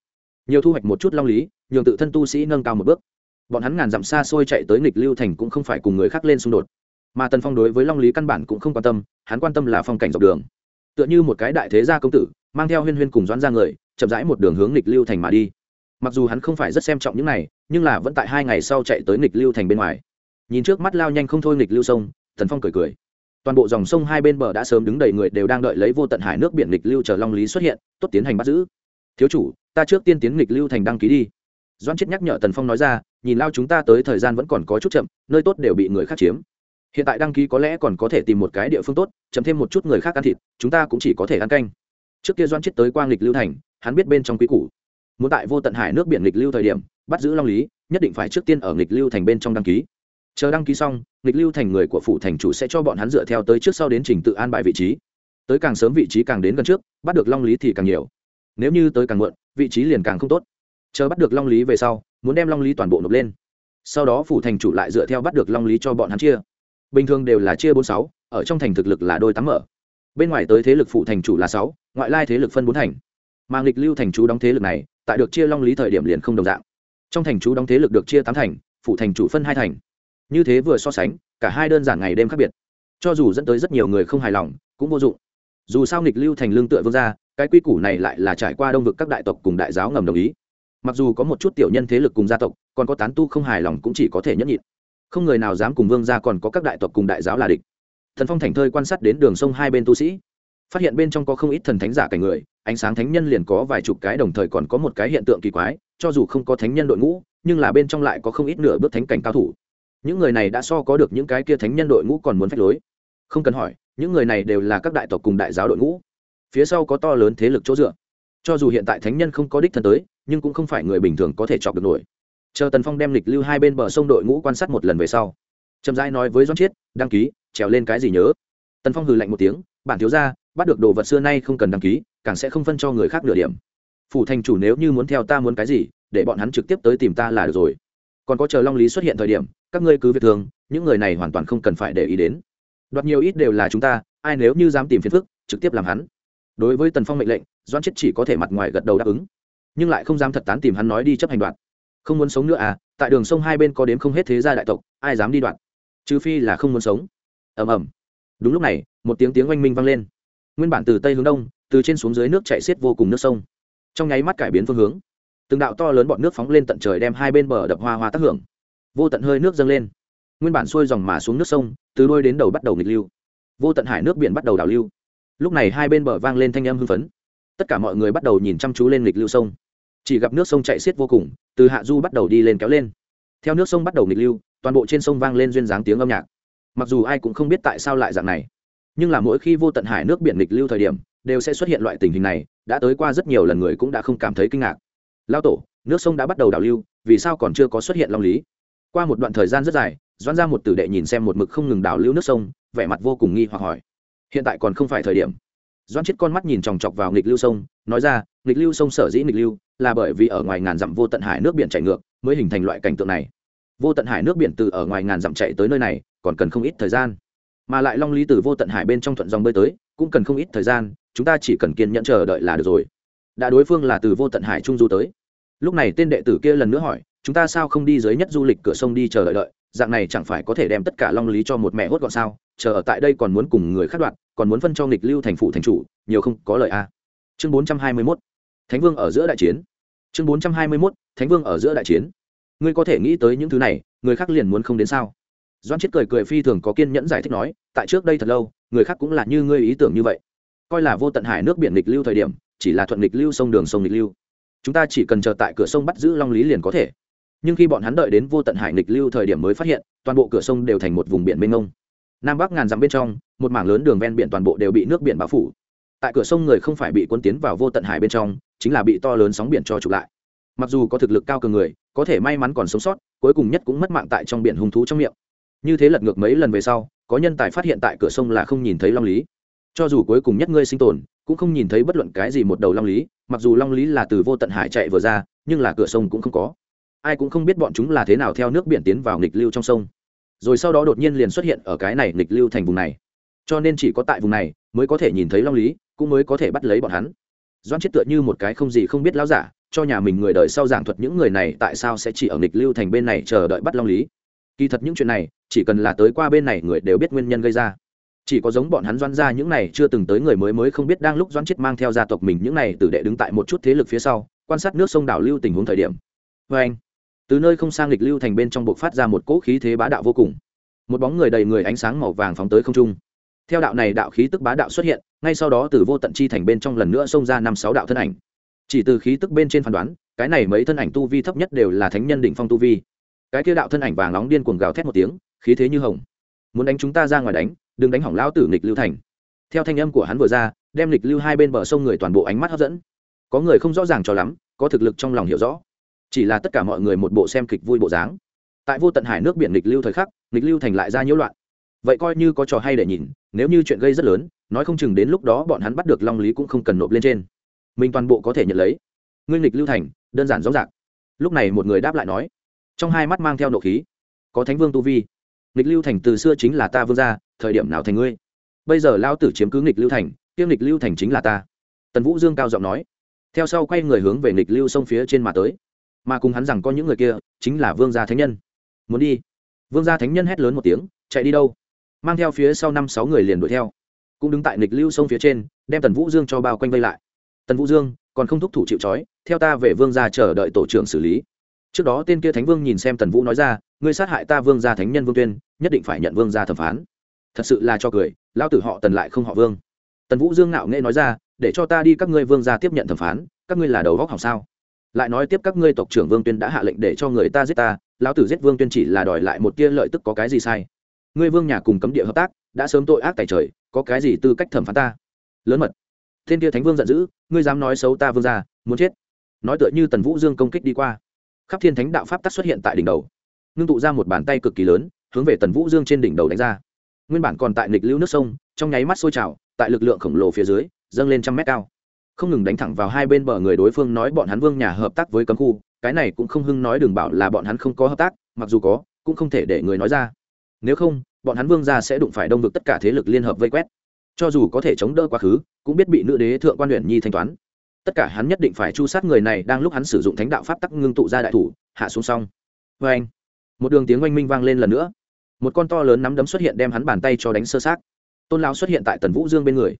Nhiều thu hoạch một chút long lý, nhường tự thân tu sĩ nâng cao một bước. Bọn hắn ngàn dặm xa xôi chạy tới nghịch lưu thành cũng không phải cùng người khác lên xung đột. Mà tần phong đối với long lý căn bản cũng không quan tâm, hắn quan tâm là phong cảnh dọc đường. Tựa như một cái đại thế gia công tử mang theo huyên huyên cùng doãn ra người, chậm rãi một đường hướng nghịch lưu thành mà đi. Mặc dù hắn không phải rất xem trọng những này, nhưng là vẫn tại hai ngày sau chạy tới nghịch lưu thành bên ngoài. Nhìn trước mắt lao nhanh không thôi nghịch lưu sông, thần phong cười cười. Toàn bộ dòng sông hai bên bờ đã sớm đứng đầy người đều đang đợi lấy vô tận hải nước biển nghịch lưu chờ long lý xuất hiện, tốt tiến hành bắt giữ. Thiếu chủ, ta trước tiên tiến nghịch lưu thành đăng ký đi. Doan chết nhắc nhở tần phong nói ra, nhìn lao chúng ta tới thời gian vẫn còn có chút chậm, nơi tốt đều bị người khác chiếm. Hiện tại đăng ký có lẽ còn có thể tìm một cái địa phương tốt chấm thêm một chút người khác ăn thịt, chúng ta cũng chỉ có thể ăn canh trước kia doan chết tới quang lịch lưu thành, hắn biết bên trong quý củ. Muốn tại vô tận hải nước biển lịch lưu thời điểm, bắt giữ long lý, nhất định phải trước tiên ở nghịch lưu thành bên trong đăng ký. Chờ đăng ký xong, nghịch lưu thành người của phủ thành chủ sẽ cho bọn hắn dựa theo tới trước sau đến trình tự an bài vị trí. Tới càng sớm vị trí càng đến gần trước, bắt được long lý thì càng nhiều. Nếu như tới càng muộn, vị trí liền càng không tốt. Chờ bắt được long lý về sau, muốn đem long lý toàn bộ nộp lên. Sau đó phủ thành chủ lại dựa theo bắt được long lý cho bọn hắn chia. Bình thường đều là chia bốn sáu, ở trong thành thực lực là đôi tám mở bên ngoài tới thế lực phụ thành chủ là sáu, ngoại lai thế lực phân bốn thành. Mà nghịch lưu thành chú đóng thế lực này, tại được chia long lý thời điểm liền không đồng dạng. Trong thành chú đóng thế lực được chia tám thành, phụ thành chủ phân hai thành. Như thế vừa so sánh, cả hai đơn giản ngày đêm khác biệt. Cho dù dẫn tới rất nhiều người không hài lòng, cũng vô dụng. Dù sao nghịch lưu thành lương tựa vương gia, cái quy củ này lại là trải qua đông vực các đại tộc cùng đại giáo ngầm đồng ý. Mặc dù có một chút tiểu nhân thế lực cùng gia tộc, còn có tán tu không hài lòng cũng chỉ có thể nhẫn nhịn. Không người nào dám cùng vương gia còn có các đại tộc cùng đại giáo là địch thần phong thành thơi quan sát đến đường sông hai bên tu sĩ. Phát hiện bên trong có không ít thần thánh giả cảnh người, ánh sáng thánh nhân liền có vài chục cái, đồng thời còn có một cái hiện tượng kỳ quái, cho dù không có thánh nhân đội ngũ, nhưng là bên trong lại có không ít nửa bước thánh cảnh cao thủ. Những người này đã so có được những cái kia thánh nhân đội ngũ còn muốn phách lối. Không cần hỏi, những người này đều là các đại tộc cùng đại giáo đội ngũ. Phía sau có to lớn thế lực chỗ dựa. Cho dù hiện tại thánh nhân không có đích thân tới, nhưng cũng không phải người bình thường có thể chọc được nổi. Chờ tần phong đem lịch lưu hai bên bờ sông đội ngũ quan sát một lần về sau. Trầm giai nói với doan chiết, đăng ký trèo lên cái gì nhớ? Tần phong hừ lạnh một tiếng, bản thiếu ra bắt được đồ vật xưa nay không cần đăng ký, càng sẽ không phân cho người khác nửa điểm. Phủ thành chủ nếu như muốn theo ta muốn cái gì, để bọn hắn trực tiếp tới tìm ta là được rồi. Còn có chờ long lý xuất hiện thời điểm, các ngươi cứ việc thường, những người này hoàn toàn không cần phải để ý đến. Đoạt nhiều ít đều là chúng ta, ai nếu như dám tìm phiền phức, trực tiếp làm hắn. Đối với tần phong mệnh lệnh doan chết chỉ có thể mặt ngoài gật đầu đáp ứng. Nhưng lại không dám thật tán tìm hắn nói đi chấp hành đoạn không muốn sống nữa à tại đường sông hai bên có đếm không hết thế gia đại tộc, ai dám đi đoạn trừ phi là không muốn sống ầm ầm. Đúng lúc này, một tiếng tiếng oanh minh vang lên. Nguyên bản từ tây hướng đông, từ trên xuống dưới nước chạy xiết vô cùng nước sông. Trong nháy mắt cải biến phương hướng, từng đạo to lớn bọn nước phóng lên tận trời đem hai bên bờ đập hoa hoa tác hưởng. Vô tận hơi nước dâng lên. Nguyên bản xuôi dòng mà xuống nước sông, từ đôi đến đầu bắt đầu nghịch lưu. Vô tận hải nước biển bắt đầu đảo lưu. Lúc này hai bên bờ vang lên thanh âm hưng phấn. Tất cả mọi người bắt đầu nhìn chăm chú lên nghịch lưu sông. Chỉ gặp nước sông chạy xiết vô cùng, từ hạ du bắt đầu đi lên kéo lên. Theo nước sông bắt đầu nghịch lưu, toàn bộ trên sông vang lên duyên dáng tiếng âm nhạc mặc dù ai cũng không biết tại sao lại dạng này, nhưng là mỗi khi vô tận hải nước biển nghịch lưu thời điểm, đều sẽ xuất hiện loại tình hình này, đã tới qua rất nhiều lần người cũng đã không cảm thấy kinh ngạc. Lao tổ, nước sông đã bắt đầu đảo lưu, vì sao còn chưa có xuất hiện long lý? Qua một đoạn thời gian rất dài, doãn ra một tử đệ nhìn xem một mực không ngừng đảo lưu nước sông, vẻ mặt vô cùng nghi hoặc hỏi. Hiện tại còn không phải thời điểm. Doãn chết con mắt nhìn chòng chọc vào nghịch lưu sông, nói ra, nghịch lưu sông sở dĩ nghịch lưu, là bởi vì ở ngoài ngàn dặm vô tận hải nước biển chảy ngược, mới hình thành loại cảnh tượng này vô tận hải nước biển từ ở ngoài ngàn dặm chạy tới nơi này, còn cần không ít thời gian. Mà lại long lý từ vô tận hải bên trong thuận dòng bơi tới, cũng cần không ít thời gian, chúng ta chỉ cần kiên nhẫn chờ đợi là được rồi. Đã đối phương là từ vô tận hải trung du tới. Lúc này tên đệ tử kia lần nữa hỏi, chúng ta sao không đi dưới nhất du lịch cửa sông đi chờ đợi đợi? Dạng này chẳng phải có thể đem tất cả long lý cho một mẹ hốt gọn sao? Chờ ở tại đây còn muốn cùng người khác đoạn, còn muốn phân cho nghịch lưu thành phụ thành chủ, nhiều không có lời a à. chương bốn trăm hai mươi mốt, thánh vương ở giữa đại chiến. Chương bốn trăm hai mươi mốt, thánh vương ở giữa đại chiến ngươi có thể nghĩ tới những thứ này, người khác liền muốn không đến sao? Doan chết cười cười phi thường có kiên nhẫn giải thích nói, tại trước đây thật lâu, người khác cũng là như ngươi ý tưởng như vậy. Coi là vô tận hải nước biển nghịch lưu thời điểm, chỉ là thuận nghịch lưu sông đường sông nghịch lưu. Chúng ta chỉ cần chờ tại cửa sông bắt giữ long lý liền có thể. Nhưng khi bọn hắn đợi đến vô tận hải nghịch lưu thời điểm mới phát hiện, toàn bộ cửa sông đều thành một vùng biển mênh mông. Nam bắc ngàn dặm bên trong, một mảng lớn đường ven biển toàn bộ đều bị nước biển bao phủ. Tại cửa sông người không phải bị quân tiến vào vô tận hải bên trong, chính là bị to lớn sóng biển cho trục lại mặc dù có thực lực cao cường người, có thể may mắn còn sống sót, cuối cùng nhất cũng mất mạng tại trong biển hung thú trong miệng. Như thế lật ngược mấy lần về sau, có nhân tài phát hiện tại cửa sông là không nhìn thấy long lý. Cho dù cuối cùng nhất ngươi sinh tồn, cũng không nhìn thấy bất luận cái gì một đầu long lý, mặc dù long lý là từ vô tận hải chạy vừa ra, nhưng là cửa sông cũng không có. Ai cũng không biết bọn chúng là thế nào theo nước biển tiến vào nghịch lưu trong sông. Rồi sau đó đột nhiên liền xuất hiện ở cái này nghịch lưu thành vùng này. Cho nên chỉ có tại vùng này mới có thể nhìn thấy long lý, cũng mới có thể bắt lấy bọn hắn. Doan chết tựa như một cái không gì không biết láo giả cho nhà mình người đời sau giảng thuật những người này tại sao sẽ chỉ ở nghịch lưu thành bên này chờ đợi bắt long lý. Kỳ thật những chuyện này, chỉ cần là tới qua bên này người đều biết nguyên nhân gây ra. Chỉ có giống bọn hắn doan ra những này chưa từng tới người mới mới không biết đang lúc doan chết mang theo gia tộc mình những này tử đệ đứng tại một chút thế lực phía sau, quan sát nước sông đảo lưu tình huống thời điểm. Vê anh, từ nơi không sang lịch lưu thành bên trong buộc phát ra một cỗ khí thế bá đạo vô cùng. Một bóng người đầy người ánh sáng màu vàng phóng tới không trung. Theo đạo này đạo khí tức bá đạo xuất hiện, ngay sau đó từ vô tận chi thành bên trong lần nữa xông ra năm sáu đạo thân ảnh chỉ từ khí tức bên trên phán đoán, cái này mấy thân ảnh tu vi thấp nhất đều là thánh nhân đỉnh phong tu vi. Cái kia đạo thân ảnh vàng nóng điên cuồng gào thét một tiếng, khí thế như hồng. Muốn đánh chúng ta ra ngoài đánh, đừng đánh hỏng lão tử nghịch lưu thành. Theo thanh âm của hắn vừa ra, đem nghịch lưu hai bên bờ sông người toàn bộ ánh mắt hấp dẫn. Có người không rõ ràng cho lắm, có thực lực trong lòng hiểu rõ. Chỉ là tất cả mọi người một bộ xem kịch vui bộ dáng. Tại vô tận hải nước biển nghịch lưu thời khắc, nghịch lưu thành lại ra nhiễu loạn. Vậy coi như có trò hay để nhìn, nếu như chuyện gây rất lớn, nói không chừng đến lúc đó bọn hắn bắt được long lý cũng không cần nộp lên trên mình toàn bộ có thể nhận lấy. Nguyên lịch lưu thành, đơn giản rõ ràng. Lúc này một người đáp lại nói, trong hai mắt mang theo nộ khí, có thánh vương tu vi. Nghịch lưu thành từ xưa chính là ta vương gia, thời điểm nào thành ngươi? Bây giờ lao tử chiếm cứ nghịch lưu thành tiêu nghịch lưu thành chính là ta. Tần vũ dương cao giọng nói. Theo sau quay người hướng về nghịch lưu sông phía trên mà tới. Mà cùng hắn rằng có những người kia, chính là vương gia thánh nhân. Muốn đi. Vương gia thánh nhân hét lớn một tiếng, chạy đi đâu? Mang theo phía sau năm sáu người liền đuổi theo. Cũng đứng tại nghịch lưu sông phía trên, đem tần vũ dương cho bao quanh vây lại tần vũ dương còn không thúc thủ chịu trói, theo ta về vương gia chờ đợi tổ trưởng xử lý. Trước đó tên kia thánh vương nhìn xem tần vũ nói ra, ngươi sát hại ta vương gia thánh nhân vương tuyên, nhất định phải nhận vương gia thẩm phán. Thật sự là cho cười lao tử họ tần lại không họ vương. Tần vũ dương ngạo nghệ nói ra, để cho ta đi các ngươi vương gia tiếp nhận thẩm phán, các ngươi là đầu góc học sao? Lại nói tiếp các ngươi tộc trưởng vương tuyên đã hạ lệnh để cho người ta giết ta, lão tử giết vương tuyên chỉ là đòi lại một tia lợi tức có cái gì sai? Ngươi vương nhà cùng cấm địa hợp tác, đã sớm tội ác tại trời, có cái gì tư cách thẩm phán ta? Lớn mật thiên kia thánh vương giận dữ, ngươi dám nói xấu ta vương ra muốn chết. Nói tựa như tần vũ dương công kích đi qua. Khắp thiên thánh đạo pháp tắc xuất hiện tại đỉnh đầu. Ngưng tụ ra một bàn tay cực kỳ lớn, hướng về tần vũ dương trên đỉnh đầu đánh ra. Nguyên bản còn tại nghịch lưu nước sông, trong nháy mắt sôi trào, tại lực lượng khổng lồ phía dưới, dâng lên trăm mét cao. Không ngừng đánh thẳng vào hai bên bờ người đối phương nói bọn hắn vương nhà hợp tác với cấm khu, cái này cũng không hưng nói đừng bảo là bọn hắn không có hợp tác, mặc dù có, cũng không thể để người nói ra. Nếu không, bọn hắn vương gia sẽ đụng phải đông vực tất cả thế lực liên hợp vây quét cho dù có thể chống đỡ quá khứ, cũng biết bị nữ đế thượng quan huyện nhi thanh toán. Tất cả hắn nhất định phải chu sát người này đang lúc hắn sử dụng thánh đạo pháp tắc ngưng tụ ra đại thủ, hạ xuống xong. Vê anh, một đường tiếng oanh minh vang lên lần nữa. Một con to lớn nắm đấm xuất hiện đem hắn bàn tay cho đánh sơ sát tôn lão xuất hiện tại tần vũ dương bên người.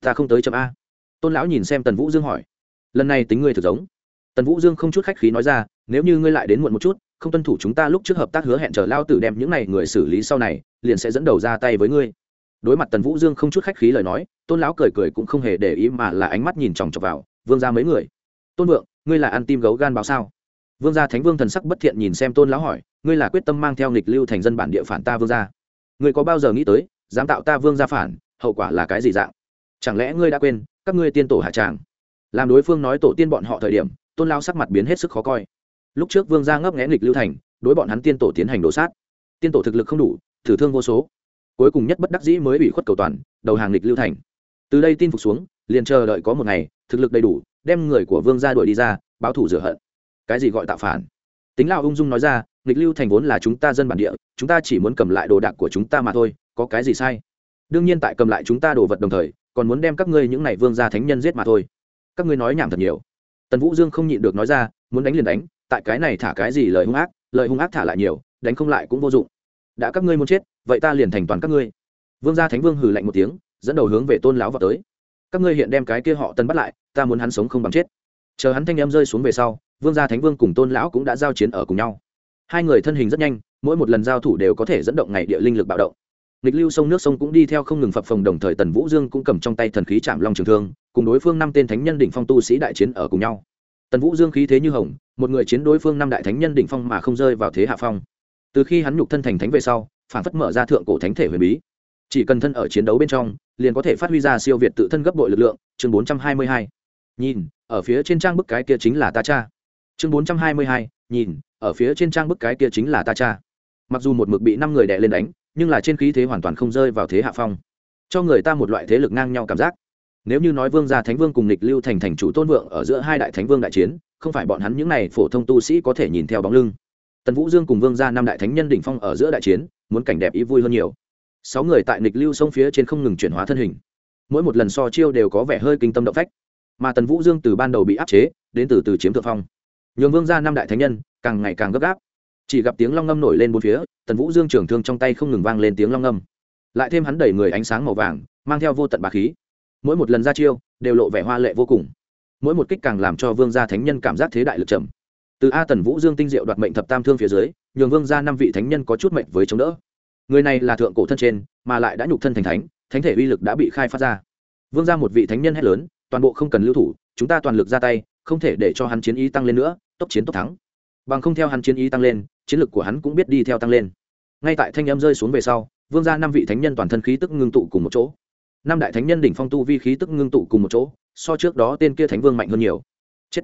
Ta không tới chậm a. Tôn lão nhìn xem tần vũ dương hỏi. Lần này tính ngươi thực giống. Tần vũ dương không chút khách khí nói ra, nếu như ngươi lại đến muộn một chút, không tuân thủ chúng ta lúc trước hợp tác hứa hẹn chờ lao tử đem những này người xử lý sau này, liền sẽ dẫn đầu ra tay với ngươi đối mặt tần vũ dương không chút khách khí lời nói, tôn lão cười cười cũng không hề để ý mà là ánh mắt nhìn chòng chọc vào, vương ra mấy người? Tôn vượng, ngươi là ăn tim gấu gan báo sao? Vương gia thánh vương thần sắc bất thiện nhìn xem tôn lão hỏi, ngươi là quyết tâm mang theo nghịch lưu thành dân bản địa phản ta vương gia? Ngươi có bao giờ nghĩ tới, dám tạo ta vương gia phản, hậu quả là cái gì dạng? Chẳng lẽ ngươi đã quên, các ngươi tiên tổ hạ tràng? Làm đối phương nói tổ tiên bọn họ thời điểm, tôn lão sắc mặt biến hết sức khó coi. Lúc trước vương gia ngấp nghẽ nghịch lưu thành, đối bọn hắn tiên tổ tiến hành đổ sát. Tiên tổ thực lực không đủ, thử thương vô số cuối cùng nhất bất đắc dĩ mới bị khuất cầu toàn, đầu hàng lịch lưu thành. Từ đây tin phục xuống, liền chờ đợi có một ngày, thực lực đầy đủ, đem người của vương gia đuổi đi ra, báo thủ rửa hận. Cái gì gọi tạo phản? Tính lao ung dung nói ra, nghịch lưu thành vốn là chúng ta dân bản địa, chúng ta chỉ muốn cầm lại đồ đạc của chúng ta mà thôi, có cái gì sai? Đương nhiên tại cầm lại chúng ta đồ vật đồng thời, còn muốn đem các ngươi những này vương gia thánh nhân giết mà thôi. Các ngươi nói nhảm thật nhiều. Tần vũ dương không nhịn được nói ra, muốn đánh liền đánh, tại cái này thả cái gì lời hung ác, lời hung ác thả lại nhiều, đánh không lại cũng vô dụng đã các ngươi muốn chết, vậy ta liền thành toàn các ngươi. Vương gia thánh vương hừ lạnh một tiếng, dẫn đầu hướng về tôn lão vào tới. Các ngươi hiện đem cái kia họ tân bắt lại, ta muốn hắn sống không bằng chết. Chờ hắn thanh em rơi xuống về sau, vương gia thánh vương cùng tôn lão cũng đã giao chiến ở cùng nhau. Hai người thân hình rất nhanh, mỗi một lần giao thủ đều có thể dẫn động ngày địa linh lực bạo động. Nghịch lưu sông nước sông cũng đi theo không ngừng phập phồng đồng thời tần vũ dương cũng cầm trong tay thần khí chạm long trường thương, cùng đối phương năm tên thánh nhân đỉnh phong tu sĩ đại chiến ở cùng nhau. Tần vũ dương khí thế như hồng, một người chiến đối phương năm đại thánh nhân đỉnh phong mà không rơi vào thế hạ phong từ khi hắn nhục thân thành thánh về sau, phản phất mở ra thượng cổ thánh thể huyền bí. Chỉ cần thân ở chiến đấu bên trong, liền có thể phát huy ra siêu việt tự thân gấp bội lực lượng, chương bốn trăm hai mươi hai. Nhìn, ở phía trên trang bức cái kia chính là ta cha. Chương bốn trăm hai mươi hai, nhìn, ở phía trên trang bức cái kia chính là ta cha. Mặc dù một mực bị năm người đè lên đánh, nhưng là trên khí thế hoàn toàn không rơi vào thế hạ phong. Cho người ta một loại thế lực ngang nhau cảm giác. Nếu như nói vương gia thánh vương cùng lịch lưu thành thành chủ tôn vượng ở giữa hai đại thánh vương đại chiến, không phải bọn hắn những n à y phổ thông tu sĩ có thể nhìn theo bóng lưng tần vũ dương cùng vương gia năm đại thánh nhân đỉnh phong ở giữa đại chiến, muốn cảnh đẹp ý vui hơn nhiều. Sáu người tại Nịch lưu sông phía trên không ngừng chuyển hóa thân hình. Mỗi một lần so chiêu đều có vẻ hơi kinh tâm động phách. Mà tần vũ dương từ ban đầu bị áp chế, đến từ từ chiếm thượng phong. Nhường vương gia năm đại thánh nhân, càng ngày càng gấp gáp. Chỉ gặp tiếng long ngâm nổi lên bốn phía, tần vũ dương trưởng thương trong tay không ngừng vang lên tiếng long ngâm. Lại thêm hắn đẩy người ánh sáng màu vàng, mang theo vô tận bà khí. Mỗi một lần ra chiêu, đều lộ vẻ hoa lệ vô cùng. Mỗi một kích càng làm cho vương gia thánh nhân cảm giác thế đại lực trầm từ a tần vũ dương tinh diệu đoạt mệnh thập tam thương phía dưới, nhường vương gia năm vị thánh nhân có chút mệnh với chống đỡ. Người này là thượng cổ thân trên, mà lại đã nhục thân thành thánh thánh thể uy lực đã bị khai phát ra. Vương gia một vị thánh nhân hét lớn, toàn bộ không cần lưu thủ, chúng ta toàn lực ra tay, không thể để cho hắn chiến ý tăng lên nữa, tốc chiến tốc thắng. Bằng không theo hắn chiến ý tăng lên, chiến lực của hắn cũng biết đi theo tăng lên. Ngay tại thanh em rơi xuống về sau, vương gia năm vị thánh nhân toàn thân khí tức ngưng tụ cùng một chỗ. Năm đại thánh nhân đỉnh phong tu vi khí tức ngưng tụ cùng một chỗ, so trước đó tên kia thánh vương mạnh hơn nhiều. Chết.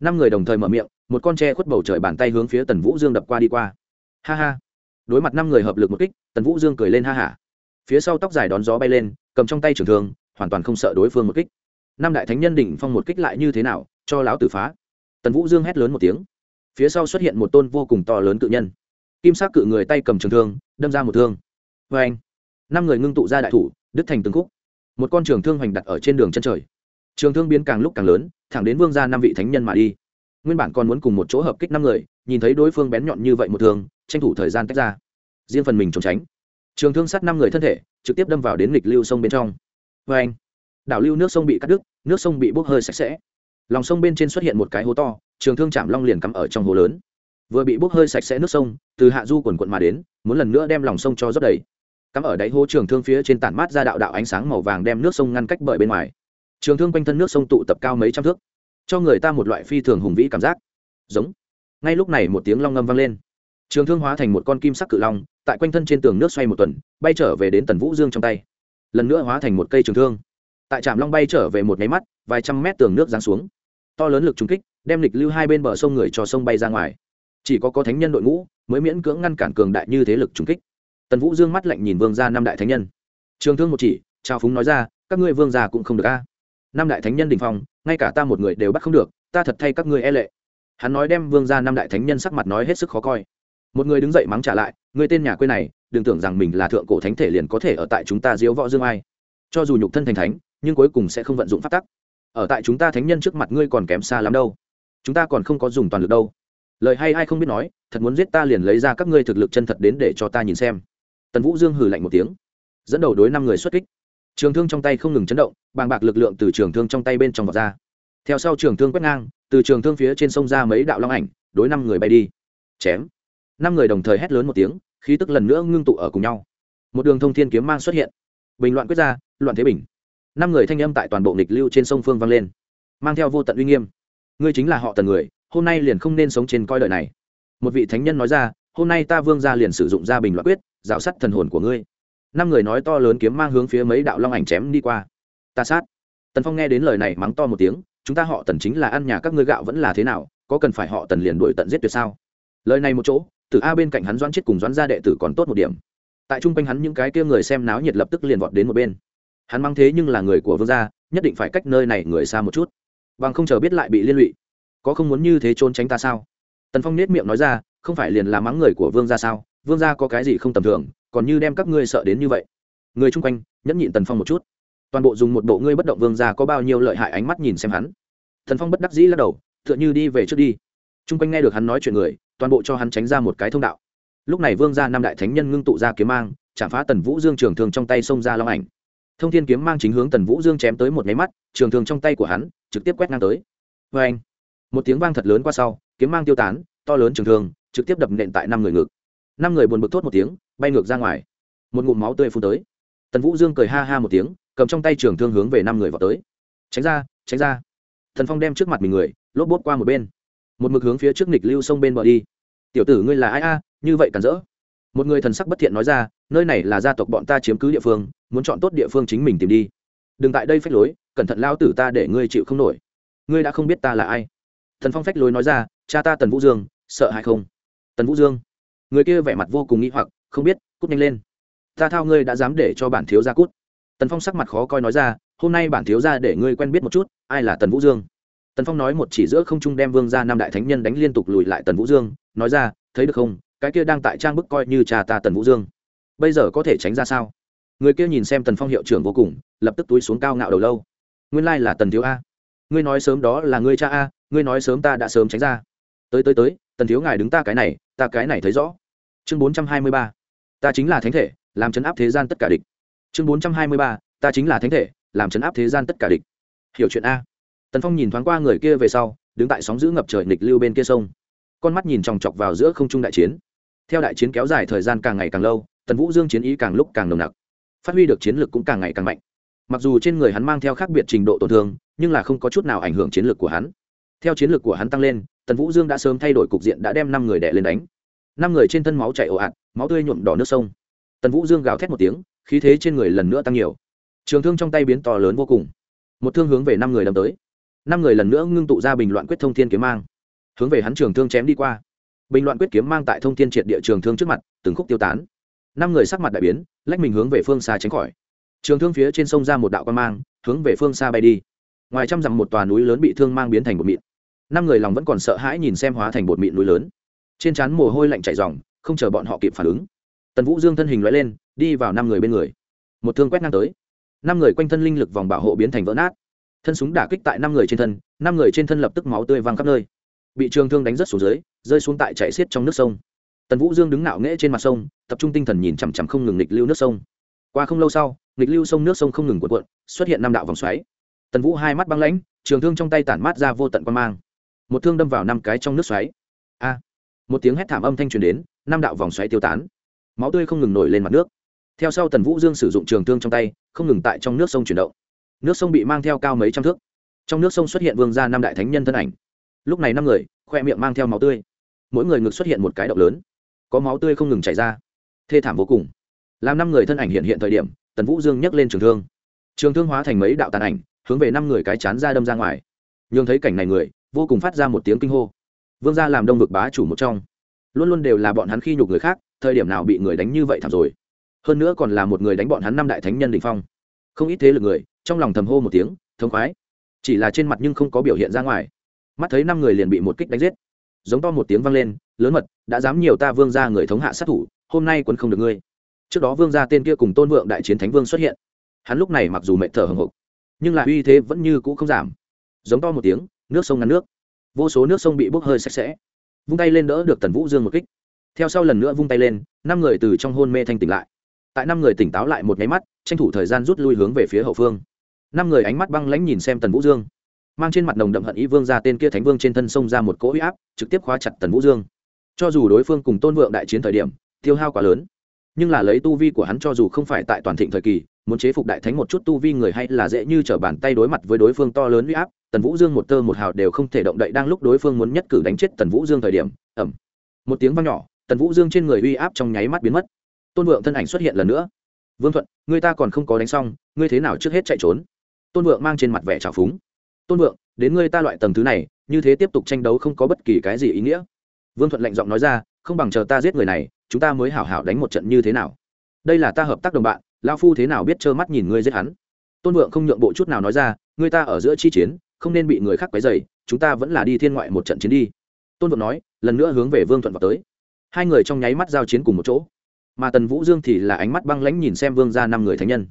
Năm người đồng thời mở miệng một con tre khuất bầu trời bàn tay hướng phía tần vũ dương đập qua đi qua. Ha ha. Đối mặt năm người hợp lực một kích, tần vũ dương cười lên ha hả phía sau tóc dài đón gió bay lên, cầm trong tay trường thương, hoàn toàn không sợ đối phương một kích. Năm đại thánh nhân đỉnh phong một kích lại như thế nào, cho lão tử phá. Tần vũ dương hét lớn một tiếng. Phía sau xuất hiện một tôn vô cùng to lớn cự nhân. Kim sắc cự người tay cầm trường thương, đâm ra một thương. Vê anh năm người ngưng tụ ra đại thủ, đứt thành từng khúc. Một con trường thương hoành đặt ở trên đường chân trời. Trường thương biến càng lúc càng lớn, thẳng đến vương ra năm vị thánh nhân mà đi nguyên bản còn muốn cùng một chỗ hợp kích năm người, nhìn thấy đối phương bén nhọn như vậy một thường, tranh thủ thời gian tách ra. Riêng phần mình trốn tránh. Trường thương sát năm người thân thể, trực tiếp đâm vào đến nghịch lưu sông bên trong. Vê anh, đảo lưu nước sông bị cắt đứt, nước sông bị bốc hơi sạch sẽ. Lòng sông bên trên xuất hiện một cái hố to, trường thương chạm long liền cắm ở trong hố lớn. Vừa bị bốc hơi sạch sẽ nước sông, từ hạ du quần quận mà đến, muốn lần nữa đem lòng sông cho rất đầy. Cắm ở đáy hố trường thương phía trên tản mát ra đạo đạo ánh sáng màu vàng đem nước sông ngăn cách bởi bên ngoài. Trường thương quanh thân nước sông tụ tập cao mấy trăm thước cho người ta một loại phi thường hùng vĩ cảm giác. Giống. Ngay lúc này một tiếng long ngâm vang lên. Trường thương hóa thành một con kim sắc cự long, tại quanh thân trên tường nước xoay một tuần, bay trở về đến tần vũ dương trong tay. Lần nữa hóa thành một cây trường thương. Tại trạm long bay trở về một nháy mắt, vài trăm mét tường nước giáng xuống. To lớn lực trung kích, đem lịch lưu hai bên bờ sông người cho sông bay ra ngoài. Chỉ có có thánh nhân đội ngũ, mới miễn cưỡng ngăn cản cường đại như thế lực trung kích. Tần vũ dương mắt lạnh nhìn vương gia năm đại thánh nhân. Trường thương một chỉ, trao phúng nói ra, các ngươi vương gia cũng không được a. Năm đại thánh nhân đình phong ngay cả ta một người đều bắt không được, ta thật thay các ngươi e lệ. Hắn nói đem vương gia năm đại thánh nhân sắc mặt nói hết sức khó coi. Một người đứng dậy mắng trả lại, người tên nhà quê này, đừng tưởng rằng mình là thượng cổ thánh thể liền có thể ở tại chúng ta diếu võ dương ai. Cho dù nhục thân thành thánh, nhưng cuối cùng sẽ không vận dụng phát tắc. Ở tại chúng ta thánh nhân trước mặt ngươi còn kém xa lắm đâu. Chúng ta còn không có dùng toàn lực đâu. Lời hay ai không biết nói, thật muốn giết ta liền lấy ra các ngươi thực lực chân thật đến để cho ta nhìn xem. Tần vũ dương hừ lạnh một tiếng, dẫn đầu đối năm người xuất kích trường thương trong tay không ngừng chấn động, bàng bạc lực lượng từ trường thương trong tay bên trong vọt ra. Theo sau trường thương quét ngang, từ trường thương phía trên sông ra mấy đạo long ảnh, đối năm người bay đi. Chém. Năm người đồng thời hét lớn một tiếng, khí tức lần nữa ngưng tụ ở cùng nhau. Một đường thông thiên kiếm mang xuất hiện. Bình loạn quyết ra, loạn thế bình. Năm người thanh âm tại toàn bộ nghịch lưu trên sông phương vang lên. Mang theo vô tận uy nghiêm. Ngươi chính là họ tần người, hôm nay liền không nên sống trên coi đời này. Một vị thánh nhân nói ra, hôm nay ta vương ra liền sử dụng ra bình loạn quyết dạo sắt thần hồn của ngươi năm người nói to lớn kiếm mang hướng phía mấy đạo long ảnh chém đi qua. Ta sát. Tần phong nghe đến lời này mắng to một tiếng, chúng ta họ tần chính là ăn nhà các ngươi gạo vẫn là thế nào, có cần phải họ tần liền đuổi tận giết tuyệt sao? Lời này một chỗ, từ a bên cạnh hắn doãn chết cùng doãn gia đệ tử còn tốt một điểm. Tại trung quanh hắn những cái kia người xem náo nhiệt lập tức liền vọt đến một bên. Hắn mang thế nhưng là người của vương gia, nhất định phải cách nơi này người xa một chút. Bằng không chờ biết lại bị liên lụy. Có không muốn như thế trốn tránh ta sao? Tần phong nết miệng nói ra, không phải liền là mắng người của vương gia sao? Vương gia có cái gì không tầm thường? Còn như đem các ngươi sợ đến như vậy. Người chung quanh, nhẫn nhịn tần phong một chút. Toàn bộ dùng một bộ ngươi bất động vương gia có bao nhiêu lợi hại ánh mắt nhìn xem hắn. Thần phong bất đắc dĩ lắc đầu, tựa như đi về trước đi. Chung quanh nghe được hắn nói chuyện người, toàn bộ cho hắn tránh ra một cái thông đạo. Lúc này vương gia năm đại thánh nhân ngưng tụ ra kiếm mang, chạm phá tần vũ dương trường thương trong tay xông ra long ảnh. Thông thiên kiếm mang chính hướng tần vũ dương chém tới một máy mắt, trường thương trong tay của hắn trực tiếp quét ngang tới. Vê anh một tiếng vang thật lớn qua sau, kiếm mang tiêu tán, to lớn trường thương, trực tiếp đập nện tại năm người ngực. Năm người buồn bực thốt một tiếng bay ngược ra ngoài. Một ngụm máu tươi phun tới. Tần vũ dương cười ha ha một tiếng, cầm trong tay trường thương hướng về năm người vào tới. Tránh ra tránh ra. Thần phong đem trước mặt mình người, lốp bốt qua một bên. Một mực hướng phía trước nghịch lưu sông bên bờ đi. Tiểu tử ngươi là ai a? Như vậy cản rỡ. Một người thần sắc bất thiện nói ra, nơi này là gia tộc bọn ta chiếm cứ địa phương, muốn chọn tốt địa phương chính mình tìm đi. Đừng tại đây phách lối, cẩn thận lao tử ta để ngươi chịu không nổi. Ngươi đã không biết ta là ai. Thần phong phách lối nói ra, cha ta tần vũ dương, sợ hay không? Tần vũ dương. Người kia vẻ mặt vô cùng nghĩ hoặc không biết, cút nhanh lên. Ta thao ngươi đã dám để cho bản thiếu gia cút. Tần phong sắc mặt khó coi nói ra, hôm nay bản thiếu gia để ngươi quen biết một chút, ai là tần vũ dương? Tần phong nói một chỉ giữa không trung đem vương ra năm đại thánh nhân đánh liên tục lùi lại tần vũ dương, nói ra, thấy được không, cái kia đang tại trang bức coi như cha ta tần vũ dương. Bây giờ có thể tránh ra sao? Người kia nhìn xem tần phong hiệu trưởng vô cùng, lập tức túi xuống cao ngạo đầu lâu. Nguyên lai là tần thiếu a. Ngươi nói sớm đó là ngươi cha a, ngươi nói sớm ta đã sớm tránh ra. Tới tới tới, tần thiếu ngài đứng ta cái này, ta cái này thấy rõ. Chương bốn trăm hai mươi ba ta chính là thánh thể, làm chấn áp thế gian tất cả địch. Chương bốn trăm hai mươi ba, ta chính là thánh thể, làm chấn áp thế gian tất cả địch. Hiểu chuyện a. Tần phong nhìn thoáng qua người kia về sau, đứng tại sóng giữ ngập trời nghịch lưu bên kia sông. Con mắt nhìn chòng chọc vào giữa không trung đại chiến. Theo đại chiến kéo dài thời gian càng ngày càng lâu, tần vũ dương chiến ý càng lúc càng nồng nặc. Phát huy được chiến lược cũng càng ngày càng mạnh. Mặc dù trên người hắn mang theo khác biệt trình độ tổn thương, nhưng là không có chút nào ảnh hưởng chiến lược của hắn. Theo chiến lược của hắn tăng lên, tần vũ dương đã sớm thay đổi cục diện đã đem năm người đẻ lên đánh năm người trên thân máu chảy ồ ạt, máu tươi nhuộm đỏ nước sông. Tần vũ dương gào thét một tiếng, khí thế trên người lần nữa tăng nhiều. Trường thương trong tay biến to lớn vô cùng. Một thương hướng về năm người đâm tới. Năm người lần nữa ngưng tụ ra bình loạn quyết thông thiên kiếm mang. Hướng về hắn trường thương chém đi qua. Bình loạn quyết kiếm mang tại thông thiên triệt địa trường thương trước mặt, từng khúc tiêu tán. Năm người sắc mặt đại biến, lách mình hướng về phương xa tránh khỏi. Trường thương phía trên sông ra một đạo quan mang, hướng về phương xa bay đi. Ngoài trăm dặm một tòa núi lớn bị thương mang biến thành bột mịn. Năm người lòng vẫn còn sợ hãi nhìn xem hóa thành bột mịn núi lớn trên trán mồ hôi lạnh chảy ròng, không chờ bọn họ kịp phản ứng. Tần vũ dương thân hình loại lên đi vào năm người bên người. Một thương quét ngang tới. Năm người quanh thân linh lực vòng bảo hộ biến thành vỡ nát. Thân súng đả kích tại năm người trên thân năm người trên thân lập tức máu tươi văng khắp nơi. Bị trường thương đánh rất xuống dưới rơi xuống tại chạy xiết trong nước sông. Tần vũ dương đứng nạo nghễ trên mặt sông tập trung tinh thần nhìn chằm chằm không ngừng nghịch lưu nước sông. Qua không lâu sau nghịch lưu sông nước sông không ngừng cuộn cuộn xuất hiện năm đạo vòng xoáy. Tần vũ hai mắt băng lãnh trường thương trong tay tản mát ra vô tận quan mang. Một thương đâm vào năm cái trong nước xoáy. A! Một tiếng hét thảm âm thanh truyền đến, năm đạo vòng xoáy tiêu tán. Máu tươi không ngừng nổi lên mặt nước. Theo sau tần vũ dương sử dụng trường thương trong tay, không ngừng tại trong nước sông chuyển động. Nước sông bị mang theo cao mấy trăm thước. Trong nước sông xuất hiện vương gia năm đại thánh nhân thân ảnh. Lúc này năm người, khoe miệng mang theo máu tươi. Mỗi người ngực xuất hiện một cái động lớn. Có máu tươi không ngừng chảy ra. Thê thảm vô cùng. Làm năm người thân ảnh hiện hiện thời điểm, tần vũ dương nhấc lên trường thương. Trường thương hóa thành mấy đạo tàn ảnh, hướng về năm người cái chán ra đâm ra ngoài. Nhường thấy cảnh này người, vô cùng phát ra một tiếng kinh hô vương gia làm đông vực bá chủ một trong. Luôn luôn đều là bọn hắn khi nhục người khác, thời điểm nào bị người đánh như vậy thảm rồi. Hơn nữa còn là một người đánh bọn hắn năm đại thánh nhân đình phong. Không ít thế lực người, trong lòng thầm hô một tiếng, thống khoái. Chỉ là trên mặt nhưng không có biểu hiện ra ngoài. Mắt thấy năm người liền bị một kích đánh giết. Giống to một tiếng vang lên, lớn mật, đã dám nhiều ta vương ra người thống hạ sát thủ, hôm nay quân không được ngươi. Trước đó vương gia tên kia cùng tôn vượng đại chiến thánh vương xuất hiện. Hắn lúc này mặc dù mệt thở hồng hộc, nhưng là uy thế vẫn như cũ không giảm. Giống to một tiếng, nước sông ngăn nước vô số nước sông bị bốc hơi sạch sẽ. Vung tay lên đỡ được tần vũ dương một kích. Theo sau lần nữa vung tay lên, năm người từ trong hôn mê thanh tỉnh lại. Tại năm người tỉnh táo lại một nháy mắt, tranh thủ thời gian rút lui hướng về phía hậu phương. Năm người ánh mắt băng lãnh nhìn xem tần vũ dương. Mang trên mặt nồng đậm hận ý vương ra tên kia thánh vương trên thân sông ra một cỗ huy áp, trực tiếp khóa chặt tần vũ dương. Cho dù đối phương cùng tôn vượng đại chiến thời điểm, tiêu hao quá lớn, nhưng là lấy tu vi của hắn cho dù không phải tại toàn thịnh thời kỳ, muốn chế phục đại thánh một chút tu vi người hay là dễ như t r ở bàn tay đối mặt với đối phương to lớn huy áp tần vũ dương một tơ một hào đều không thể động đậy đang lúc đối phương muốn nhất cử đánh chết tần vũ dương thời điểm ẩm một tiếng vang nhỏ, tần vũ dương trên người uy áp trong nháy mắt biến mất. Tôn vượng thân ảnh xuất hiện lần nữa. Vương thuận, người ta còn không có đánh xong, ngươi thế nào trước hết chạy trốn? Tôn vượng mang trên mặt vẻ trào phúng. Tôn vượng, đến ngươi ta loại tầng thứ này, như thế tiếp tục tranh đấu không có bất kỳ cái gì ý nghĩa. Vương thuận lạnh giọng nói ra, không bằng chờ ta giết người này, chúng ta mới hảo hảo đánh một trận như thế nào? Đây là ta hợp tác đồng bạn lao phu thế nào biết trơ mắt nhìn ngươi giết hắn? Tôn vượng không nhượng bộ chút nào nói ra ngươi ta ở giữa chi chiến không nên bị người khác quấy dày chúng ta vẫn là đi thiên ngoại một trận chiến đi. Tôn vượng nói, lần nữa hướng về vương thuận vào tới. Hai người trong nháy mắt giao chiến cùng một chỗ. Mà tần vũ dương thì là ánh mắt băng lãnh nhìn xem vương ra năm người thánh nhân.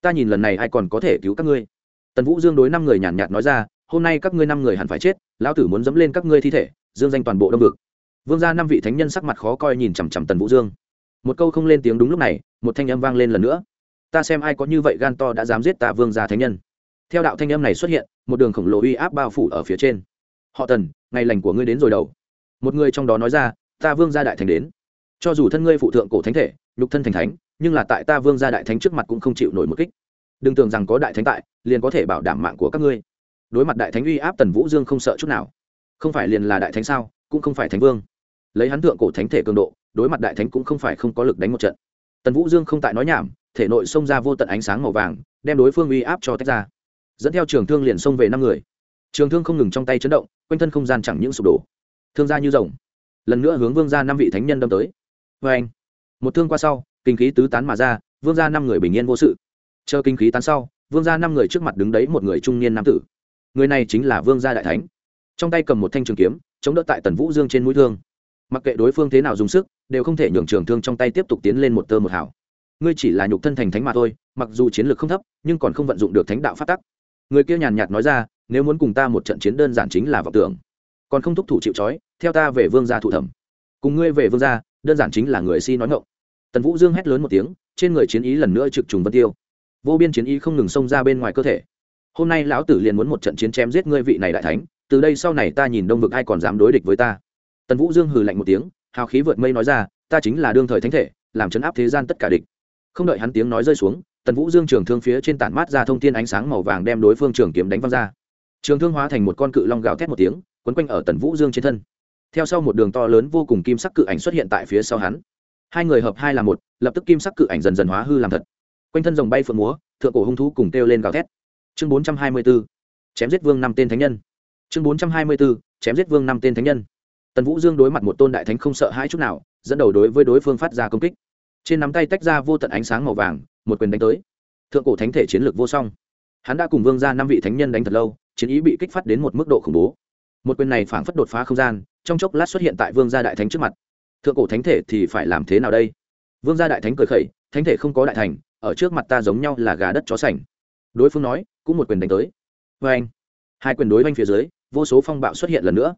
Ta nhìn lần này ai còn có thể cứu các ngươi? Tần vũ dương đối năm người nhàn nhạt nói ra, hôm nay các ngươi năm người hẳn phải chết, lão tử muốn dẫm lên các ngươi thi thể, dương danh toàn bộ đông vực. Vương gia năm vị thánh nhân sắc mặt khó coi nhìn chằm chằm tần vũ dương. Một câu không lên tiếng đúng lúc này, một thanh âm vang lên lần nữa. Ta xem ai có như vậy gan to đã dám giết ta vương gia thánh nhân theo đạo thanh âm này xuất hiện, một đường khổng lồ uy áp bao phủ ở phía trên. Họ tần, ngày lành của ngươi đến rồi đầu. Một người trong đó nói ra, ta vương gia đại thành đến. Cho dù thân ngươi phụ thượng cổ thánh thể, nhục thân thành thánh, nhưng là tại ta vương gia đại thánh trước mặt cũng không chịu nổi một kích. Đừng tưởng rằng có đại thánh tại, liền có thể bảo đảm mạng của các ngươi. Đối mặt đại thánh uy áp tần vũ dương không sợ chút nào. Không phải liền là đại thánh sao, cũng không phải thánh vương. Lấy hắn thượng cổ thánh thể cường độ, đối mặt đại thánh cũng không phải không có lực đánh một trận. Tần vũ dương không tại nói nhảm, thể nội xông ra vô tận ánh sáng màu vàng, đem đối phương uy áp cho tách ra dẫn theo trường thương liền xông về năm người. Trường thương không ngừng trong tay chấn động, quanh thân không gian chẳng những sụp đổ. Thương ra như rồng. Lần nữa hướng vương ra năm vị thánh nhân đâm tới. Vê anh, một thương qua sau, kinh khí tứ tán mà ra, vương ra năm người bình yên vô sự. Chờ kinh khí tán sau, vương ra năm người trước mặt đứng đấy một người trung niên nam tử. Người này chính là vương gia đại thánh. Trong tay cầm một thanh trường kiếm, chống đỡ tại tần vũ dương trên mũi thương. Mặc kệ đối phương thế nào dùng sức, đều không thể nhường trường thương trong tay tiếp tục tiến lên một tơ một hảo ngươi chỉ là nhục thân thành thánh mà thôi, mặc dù chiến lược không thấp, nhưng còn không vận dụng được thánh đạo phát tắc người kia nhàn nhạt nói ra, nếu muốn cùng ta một trận chiến đơn giản chính là vọng tưởng. Còn không thúc thủ chịu trói, theo ta về vương gia thủ thẩm. Cùng ngươi về vương gia, đơn giản chính là người si nói ngộng tần vũ dương hét lớn một tiếng, trên người chiến ý lần nữa trực trùng vân tiêu. Vô biên chiến ý không ngừng xông ra bên ngoài cơ thể. Hôm nay lão tử liền muốn một trận chiến chém giết ngươi vị này đại thánh, từ đây sau này ta nhìn đông vực ai còn dám đối địch với ta. Tần vũ dương hừ lạnh một tiếng, hào khí vượt mây nói ra, ta chính là đương thời thánh thể, làm chấn áp thế gian tất cả địch. Không đợi hắn tiếng nói rơi xuống tần vũ dương trường thương phía trên tản mát ra thông tin ánh sáng màu vàng đem đối phương trường kiếm đánh văng ra. Trường thương hóa thành một con cự long gào thét một tiếng, quấn quanh ở tần vũ dương trên thân. Theo sau một đường to lớn vô cùng kim sắc cự ảnh xuất hiện tại phía sau hắn. Hai người hợp hai là một, lập tức kim sắc cự ảnh dần dần hóa hư làm thật. Quanh thân rồng bay phượng múa, thượng cổ hung thú cùng kêu lên gào thét. Chương bốn trăm hai mươi b ố chém giết vương năm tên thánh nhân. Chương bốn trăm hai mươi b ố chém giết vương năm tên thánh nhân. Tần vũ dương đối mặt một tôn đại thánh không sợ hãi chút nào, dẫn đầu đối với đối phương phát ra công kích. Trên nắm tay tách ra vô tận ánh sáng màu vàng một quyền đánh tới. Thượng cổ thánh thể chiến lược vô song. Hắn đã cùng vương ra năm vị thánh nhân đánh thật lâu, chiến ý bị kích phát đến một mức độ khủng bố. Một quyền này phảng phất đột phá không gian, trong chốc lát xuất hiện tại vương gia đại thánh trước mặt. Thượng cổ thánh thể thì phải làm thế nào đây? Vương gia đại thánh cười khẩy, thánh thể không có đại thành, ở trước mặt ta giống nhau là gà đất chó sành. Đối phương nói, cũng một quyền đánh tới. Vê anh, hai quyền đối oanh phía dưới, vô số phong bạo xuất hiện lần nữa.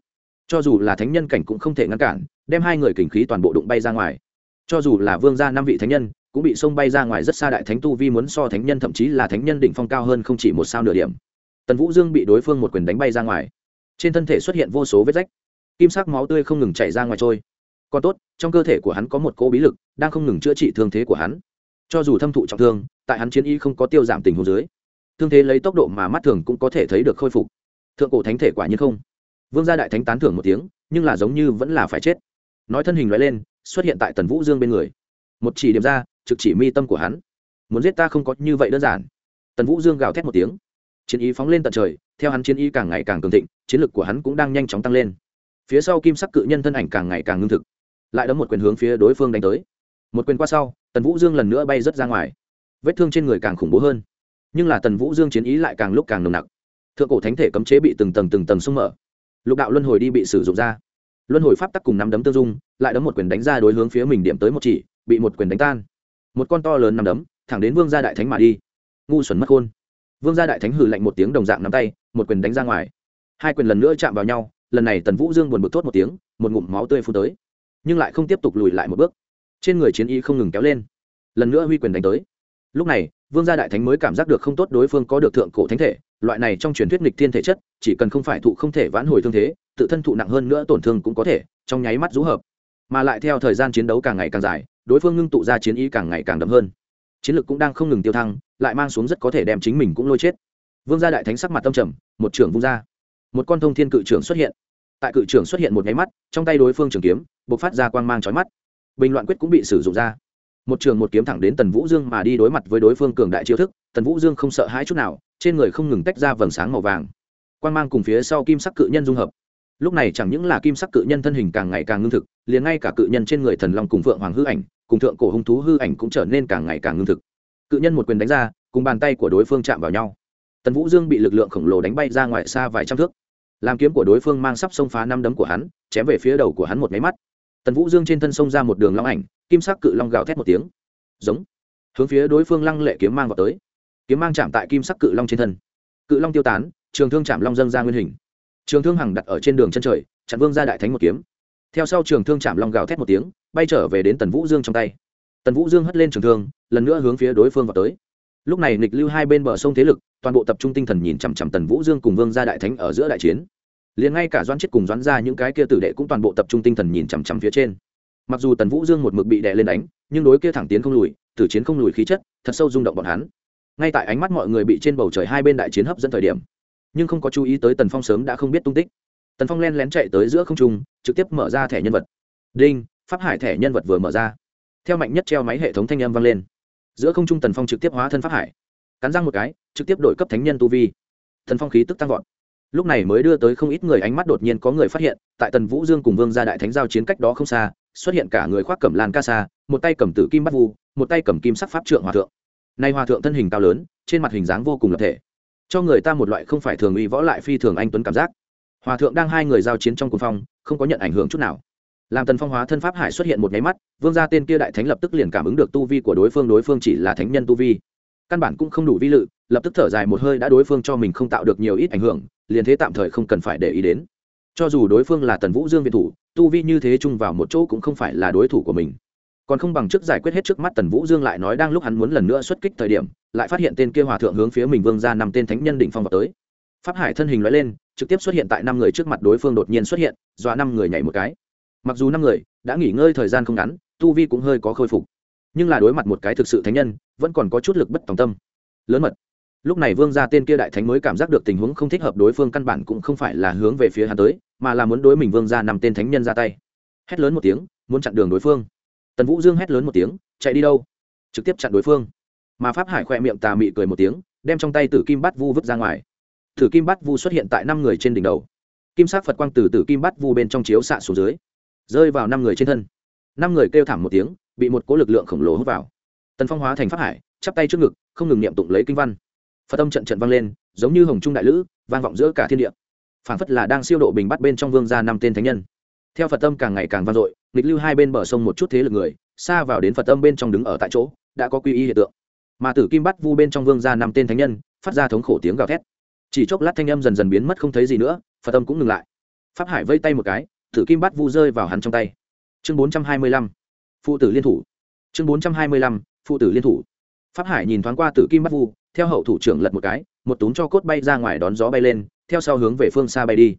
Cho dù là thánh nhân cảnh cũng không thể ngăn cản, đem hai người kình khí toàn bộ đụng bay ra ngoài. Cho dù là vương gia năm vị thánh nhân cũng bị sông bay ra ngoài rất xa đại thánh tu vi muốn so thánh nhân thậm chí là thánh nhân đỉnh phong cao hơn không chỉ một sao nửa điểm. Tần vũ dương bị đối phương một quyền đánh bay ra ngoài. Trên thân thể xuất hiện vô số vết rách. Kim sắc máu tươi không ngừng chảy ra ngoài trôi. Còn tốt, trong cơ thể của hắn có một cỗ bí lực, đang không ngừng chữa trị thương thế của hắn. Cho dù thâm thụ trọng thương, tại hắn chiến y không có tiêu giảm tình hồ dưới, thương thế lấy tốc độ mà mắt thường cũng có thể thấy được khôi phục. Thượng cổ thánh thể quả nhiên không. Vương gia đại thánh tán thưởng một tiếng, nhưng là giống như vẫn là phải chết. Nói thân hình loại lên, xuất hiện tại tần vũ dương bên người. Một chỉ điểm ra trực chỉ mi tâm của hắn. Muốn giết ta không có như vậy đơn giản. Tần vũ dương gào thét một tiếng. Chiến ý phóng lên tận trời, theo hắn chiến ý càng ngày càng cường thịnh, chiến lực của hắn cũng đang nhanh chóng tăng lên. Phía sau kim sắc cự nhân thân ảnh càng ngày càng ngưng thực, lại đấm một quyền hướng phía đối phương đánh tới. Một quyền qua sau, tần vũ dương lần nữa bay rớt ra ngoài. Vết thương trên người càng khủng bố hơn, nhưng là tần vũ dương chiến ý lại càng lúc càng nồng nặc. Thượng cổ thánh thể cấm chế bị từng tầng từng tầng sung mở. Lục đạo luân hồi đi bị sử dụng ra. Luân hồi pháp tắc cùng nắm đấm tương dung, lại đấm một quyền đánh ra đối hướng phía mình điểm tới một chỉ, bị một quyền đánh tan một con to lớn nằm đấm, thẳng đến vương gia đại thánh mà đi. Ngu xuẩn mất khôn. Vương gia đại thánh hử lạnh một tiếng đồng dạng nắm tay, một quyền đánh ra ngoài. Hai quyền lần nữa chạm vào nhau, lần này tần vũ dương buồn bực thốt một tiếng, một ngụm máu tươi phun tới. Nhưng lại không tiếp tục lùi lại một bước. Trên người chiến y không ngừng kéo lên. Lần nữa huy quyền đánh tới. Lúc này, vương gia đại thánh mới cảm giác được không tốt đối phương có được thượng cổ thánh thể. Loại này trong truyền thuyết nghịch thiên thể chất, chỉ cần không phải thụ không thể vãn hồi thương thế, tự thân thụ nặng hơn nữa tổn thương cũng có thể, trong nháy mắt rũ hợp. Mà lại theo thời gian chiến đấu càng ngày càng dài đối phương ngưng tụ ra chiến ý càng ngày càng đậm hơn. Chiến lược cũng đang không ngừng tiêu thăng, lại mang xuống rất có thể đem chính mình cũng lôi chết. Vương gia đại thánh sắc mặt tâm trầm, một trưởng vung ra. Một con thông thiên cự trưởng xuất hiện. Tại cự trưởng xuất hiện một nháy mắt, trong tay đối phương trường kiếm b ộ c phát ra quang mang trói mắt. Bình loạn quyết cũng bị sử dụng ra. Một trường một kiếm thẳng đến tần vũ dương mà đi đối mặt với đối phương cường đại chiêu thức, tần vũ dương không sợ hãi chút nào, trên người không ngừng tách ra vầng sáng màu vàng. Quang mang cùng phía sau kim sắc cự nhân dung hợp lúc này chẳng những là kim sắc cự nhân thân hình càng ngày càng ngưng thực, liền ngay cả cự nhân trên người thần long cùng phượng hoàng hư ảnh, cùng thượng cổ hung thú hư ảnh cũng trở nên càng ngày càng ngưng thực. Cự nhân một quyền đánh ra, cùng bàn tay của đối phương chạm vào nhau. Tần vũ dương bị lực lượng khổng lồ đánh bay ra ngoài xa vài trăm thước. Làm kiếm của đối phương mang sắp xông phá năm đấm của hắn, chém về phía đầu của hắn một máy mắt. Tần vũ dương trên thân sông ra một đường long ảnh, kim sắc cự long gào thét một tiếng. Giống. Hướng phía đối phương lăng lệ kiếm mang vào tới. Kiếm mang chạm tại kim sắc cự long trên thân. Cự long tiêu tán, trường thương chạm long dâng ra nguyên hình trường thương hằng đặt ở trên đường chân trời, chặn vương ra đại thánh một kiếm. Theo sau trường thương chạm long gào thét một tiếng, bay trở về đến tần vũ dương trong tay. Tần vũ dương hất lên trường thương, lần nữa hướng phía đối phương vào tới. Lúc này nịch lưu hai bên bờ sông thế lực, toàn bộ tập trung tinh thần nhìn chằm chằm tần vũ dương cùng vương gia đại thánh ở giữa đại chiến. Liền ngay cả doãn chết cùng doãn ra những cái kia tử đệ cũng toàn bộ tập trung tinh thần nhìn chằm chằm phía trên. Mặc dù tần vũ dương một mực bị đè lên đánh, nhưng đối kia thẳng tiến không lùi, tử chiến không lùi khí chất, thật sâu rung động bọn hắn. Ngay tại ánh mắt mọi người bị trên bầu trời hai bên đại chiến hấp dẫn thời điểm nhưng không có chú ý tới tần phong sớm đã không biết tung tích. Tần phong len lén chạy tới giữa không trung, trực tiếp mở ra thẻ nhân vật. Đinh, pháp hải thẻ nhân vật vừa mở ra. Theo mạnh nhất treo máy hệ thống thanh âm vang lên. Giữa không trung tần phong trực tiếp hóa thân pháp hải. Cắn răng một cái, trực tiếp đổi cấp thánh nhân tu vi. Thần phong khí tức tăng vọt. Lúc này mới đưa tới không ít người ánh mắt đột nhiên có người phát hiện, tại tần vũ dương cùng vương gia đại thánh giao chiến cách đó không xa, xuất hiện cả người khoác cẩm lan ca sa, một tay cầm tử kim bắt vu, một tay cầm kim sắc pháp trượng hòa thượng. Nay hòa thượng thân hình cao lớn, trên mặt hình dáng vô cùng lập thể cho người ta một loại không phải thường uy võ lại phi thường anh tuấn cảm giác. Hòa thượng đang hai người giao chiến trong cuồng phong, không có nhận ảnh hưởng chút nào. Làm tần phong hóa thân pháp hải xuất hiện một nháy mắt, vương gia tên kia đại thánh lập tức liền cảm ứng được tu vi của đối phương đối phương chỉ là thánh nhân tu vi. Căn bản cũng không đủ vi lự, lập tức thở dài một hơi đã đối phương cho mình không tạo được nhiều ít ảnh hưởng, liền thế tạm thời không cần phải để ý đến. Cho dù đối phương là tần vũ dương việt thủ, tu vi như thế chung vào một chỗ cũng không phải là đối thủ của mình còn không bằng trước giải quyết hết trước mắt tần vũ dương lại nói đang lúc hắn muốn lần nữa xuất kích thời điểm, lại phát hiện tên kia hòa thượng hướng phía mình vương ra năm tên thánh nhân đỉnh phong vào tới. Pháp hải thân hình loại lên, trực tiếp xuất hiện tại năm người trước mặt đối phương đột nhiên xuất hiện, dọa năm người nhảy một cái. Mặc dù năm người đã nghỉ ngơi thời gian không ngắn, tu vi cũng hơi có khôi phục, nhưng là đối mặt một cái thực sự thánh nhân, vẫn còn có chút lực bất tòng tâm. Lớn mật. Lúc này vương gia tên kia đại thánh mới cảm giác được tình huống không thích hợp đối phương căn bản cũng không phải là hướng về phía hắn tới, mà là muốn đối mình vương gia nằm tên thánh nhân ra tay. Hét lớn một tiếng, muốn chặn đường đối phương tần vũ dương hét lớn một tiếng, chạy đi đâu? Trực tiếp chặn đối phương. Mà pháp hải khoe miệng tà mị cười một tiếng, đem trong tay tử kim bát vu vứt ra ngoài. Tử kim bát vu xuất hiện tại năm người trên đỉnh đầu. Kim sắc phật quang từ tử kim bát vu bên trong chiếu xạ xuống dưới, rơi vào năm người trên thân. Năm người kêu thảm một tiếng, bị một cỗ lực lượng khổng lồ hút vào. Tần phong hóa thành pháp hải, chắp tay trước ngực, không ngừng niệm tụng lấy kinh văn. Phật tâm trận trận vang lên, giống như hồng trung đại lữ, vang vọng giữa cả thiên địa. Phản phất là đang siêu độ bình bắt bên trong vương gia năm tên thánh nhân. Theo phật tâm càng ngày càng vang dội nghịch lưu hai bên bờ sông một chút thế lực người, xa vào đến phật âm bên trong đứng ở tại chỗ, đã có quy y hiện tượng. Mà tử kim bắt vu bên trong vương gia năm tên thánh nhân, phát ra thống khổ tiếng gào thét. Chỉ chốc lát thanh âm dần dần biến mất không thấy gì nữa, phật âm cũng ngừng lại. Pháp hải vây tay một cái, tử kim bắt vu rơi vào hắn trong tay. Chương bốn trăm hai mươi lăm, phụ tử liên thủ. Chương bốn trăm hai mươi lăm, phụ tử liên thủ. Pháp hải nhìn thoáng qua tử kim bắt vu, theo hậu thủ trưởng lật một cái, một túm cho cốt bay ra ngoài đón gió bay lên, theo sau hướng về phương xa bay đi.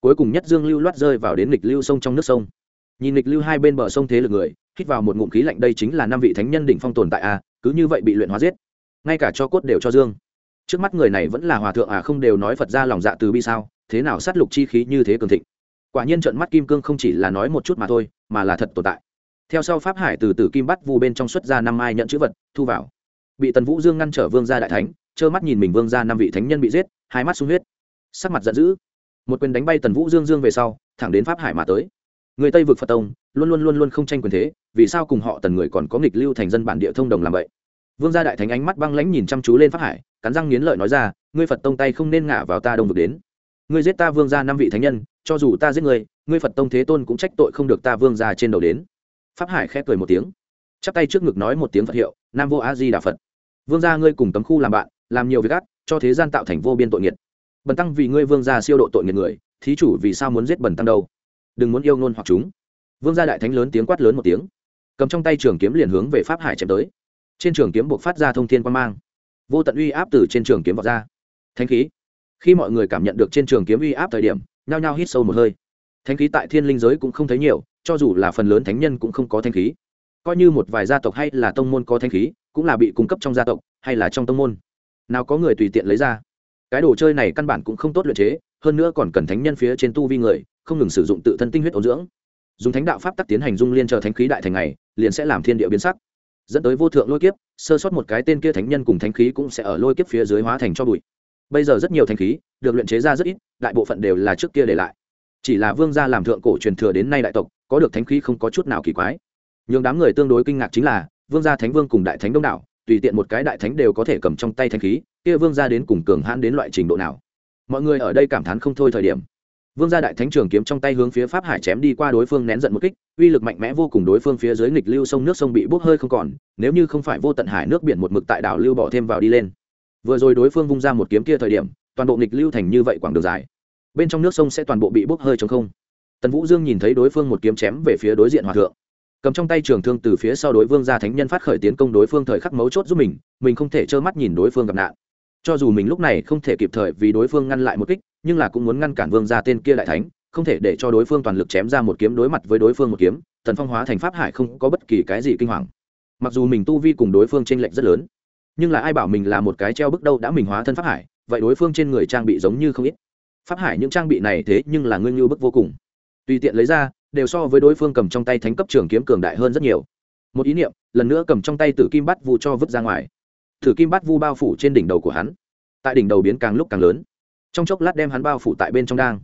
Cuối cùng nhất dương lưu loát rơi vào đến lịch lưu sông trong nước sông nhìn lịch lưu hai bên bờ sông thế lực người, hít vào một ngụm khí lạnh đây chính là năm vị thánh nhân đỉnh phong tồn tại a cứ như vậy bị luyện hóa giết. Ngay cả cho cốt đều cho dương. Trước mắt người này vẫn là hòa thượng à không đều nói phật ra lòng dạ từ bi sao, thế nào sát lục chi khí như thế cường thịnh. Quả nhiên trận mắt kim cương không chỉ là nói một chút mà thôi, mà là thật tồn tại. Theo sau pháp hải từ từ kim bắt vu bên trong xuất ra năm ai nhận chữ vật, thu vào. Bị tần vũ dương ngăn trở vương gia đại thánh, trơ mắt nhìn mình vương gia năm vị thánh nhân bị giết, hai mắt sung huyết. Sắc mặt giận dữ. Một quyền đánh bay tần vũ dương dương về sau, thẳng đến pháp hải mà tới người tây vực phật tông luôn luôn luôn luôn không tranh quyền thế, vì sao cùng họ tần người còn có nghịch lưu thành dân bản địa thông đồng làm vậy? Vương gia đại thánh ánh mắt băng lãnh nhìn chăm chú lên pháp hải, cắn răng nghiến lợi nói ra, ngươi phật tông tay không nên ngả vào ta đông vực đến. Ngươi giết ta vương gia năm vị thánh nhân, cho dù ta giết ngươi ngươi phật tông thế tôn cũng trách tội không được ta vương gia trên đầu đến. Pháp hải khẽ cười một tiếng, chắp tay trước ngực nói một tiếng phật hiệu, nam vô a di đà phật. Vương gia ngươi cùng tấm khu làm bạn, làm nhiều việc ác, cho thế gian tạo thành vô biên tội nghiệt. Bần tăng vì ngươi vương gia siêu độ tội nghiệt người, thí chủ vì sao muốn giết bần tăng đâu? Đừng muốn yêu ngôn hoặc chúng. Vương gia đại thánh lớn tiếng quát lớn một tiếng. Cầm trong tay trường kiếm liền hướng về pháp hải chém tới. Trên trường kiếm buộc phát ra thông thiên quan mang. Vô tận uy áp từ trên trường kiếm vào ra. Thánh khí. Khi mọi người cảm nhận được trên trường kiếm uy áp thời điểm, nhao nhao hít sâu một hơi. Thánh khí tại thiên linh giới cũng không thấy nhiều, cho dù là phần lớn thánh nhân cũng không có thanh khí. Coi như một vài gia tộc hay là tông môn có thanh khí, cũng là bị cung cấp trong gia tộc, hay là trong tông môn. Nào có người tùy tiện lấy ra. Cái đồ chơi này căn bản cũng không tốt luyện chế, hơn nữa còn cần thánh nhân phía trên tu vi người không ngừng sử dụng tự thân tinh huyết ôn dưỡng. Dùng thánh đạo pháp tắc tiến hành dung liên chờ thánh khí đại thành này liền sẽ làm thiên địa biến sắc. Dẫn tới vô thượng lôi kiếp, sơ sót một cái tên kia thánh nhân cùng thánh khí cũng sẽ ở lôi kiếp phía dưới hóa thành cho bụi. Bây giờ rất nhiều thánh khí, được luyện chế ra rất ít, đại bộ phận đều là trước kia để lại. Chỉ là vương gia làm thượng cổ truyền thừa đến nay đại tộc, có được thánh khí không có chút nào kỳ quái. Nhưng đám người tương đối kinh ngạc chính là, vương gia thánh vương cùng đại thánh đông đảo, tùy tiện một cái đại thánh đều có thể cầm trong tay thánh khí, kia vương gia đến cùng cường hãn đến loại trình độ nào? Mọi người ở đây cảm thán không thôi thời điểm vương gia đại thánh trường kiếm trong tay hướng phía pháp hải chém đi qua đối phương nén giận một kích, uy lực mạnh mẽ vô cùng đối phương phía dưới nghịch lưu sông nước sông bị bốc hơi không còn, nếu như không phải vô tận hải nước biển một mực tại đảo lưu bỏ thêm vào đi lên. Vừa rồi đối phương vung ra một kiếm kia thời điểm, toàn bộ nghịch lưu thành như vậy quảng đường dài. Bên trong nước sông sẽ toàn bộ bị bốc hơi chống không. Tần vũ dương nhìn thấy đối phương một kiếm chém về phía đối diện hòa thượng. Cầm trong tay trường thương từ phía sau đối vương gia thánh nhân phát khởi tiến công đối phương thời khắc mấu chốt giúp mình mình không thể trơ mắt nhìn đối phương gặp nạn cho dù mình lúc này không thể kịp thời vì đối phương ngăn lại một kích, nhưng là cũng muốn ngăn cản vương gia tên kia đại thánh, không thể để cho đối phương toàn lực chém ra một kiếm đối mặt với đối phương một kiếm tần phong hóa thành pháp hải không có bất kỳ cái gì kinh hoàng. Mặc dù mình tu vi cùng đối phương t r lệch rất lớn, nhưng là ai bảo mình là một cái treo bước đâu đã mình hóa thân pháp hải, vậy đối phương trên người trang bị giống như không ít. Pháp hải những trang bị này thế nhưng là ngươi như bức vô cùng. Tùy tiện lấy ra, đều so với đối phương cầm trong tay thánh cấp trường kiếm cường đại hơn rất nhiều. Một ý niệm, lần nữa cầm trong tay tử kim bắt vu cho vứt ra ngoài tử kim Bát vu bao phủ trên đỉnh đầu của hắn. Tại đỉnh đầu biến càng lúc càng lớn. Trong chốc lát đem hắn bao phủ tại bên trong đang.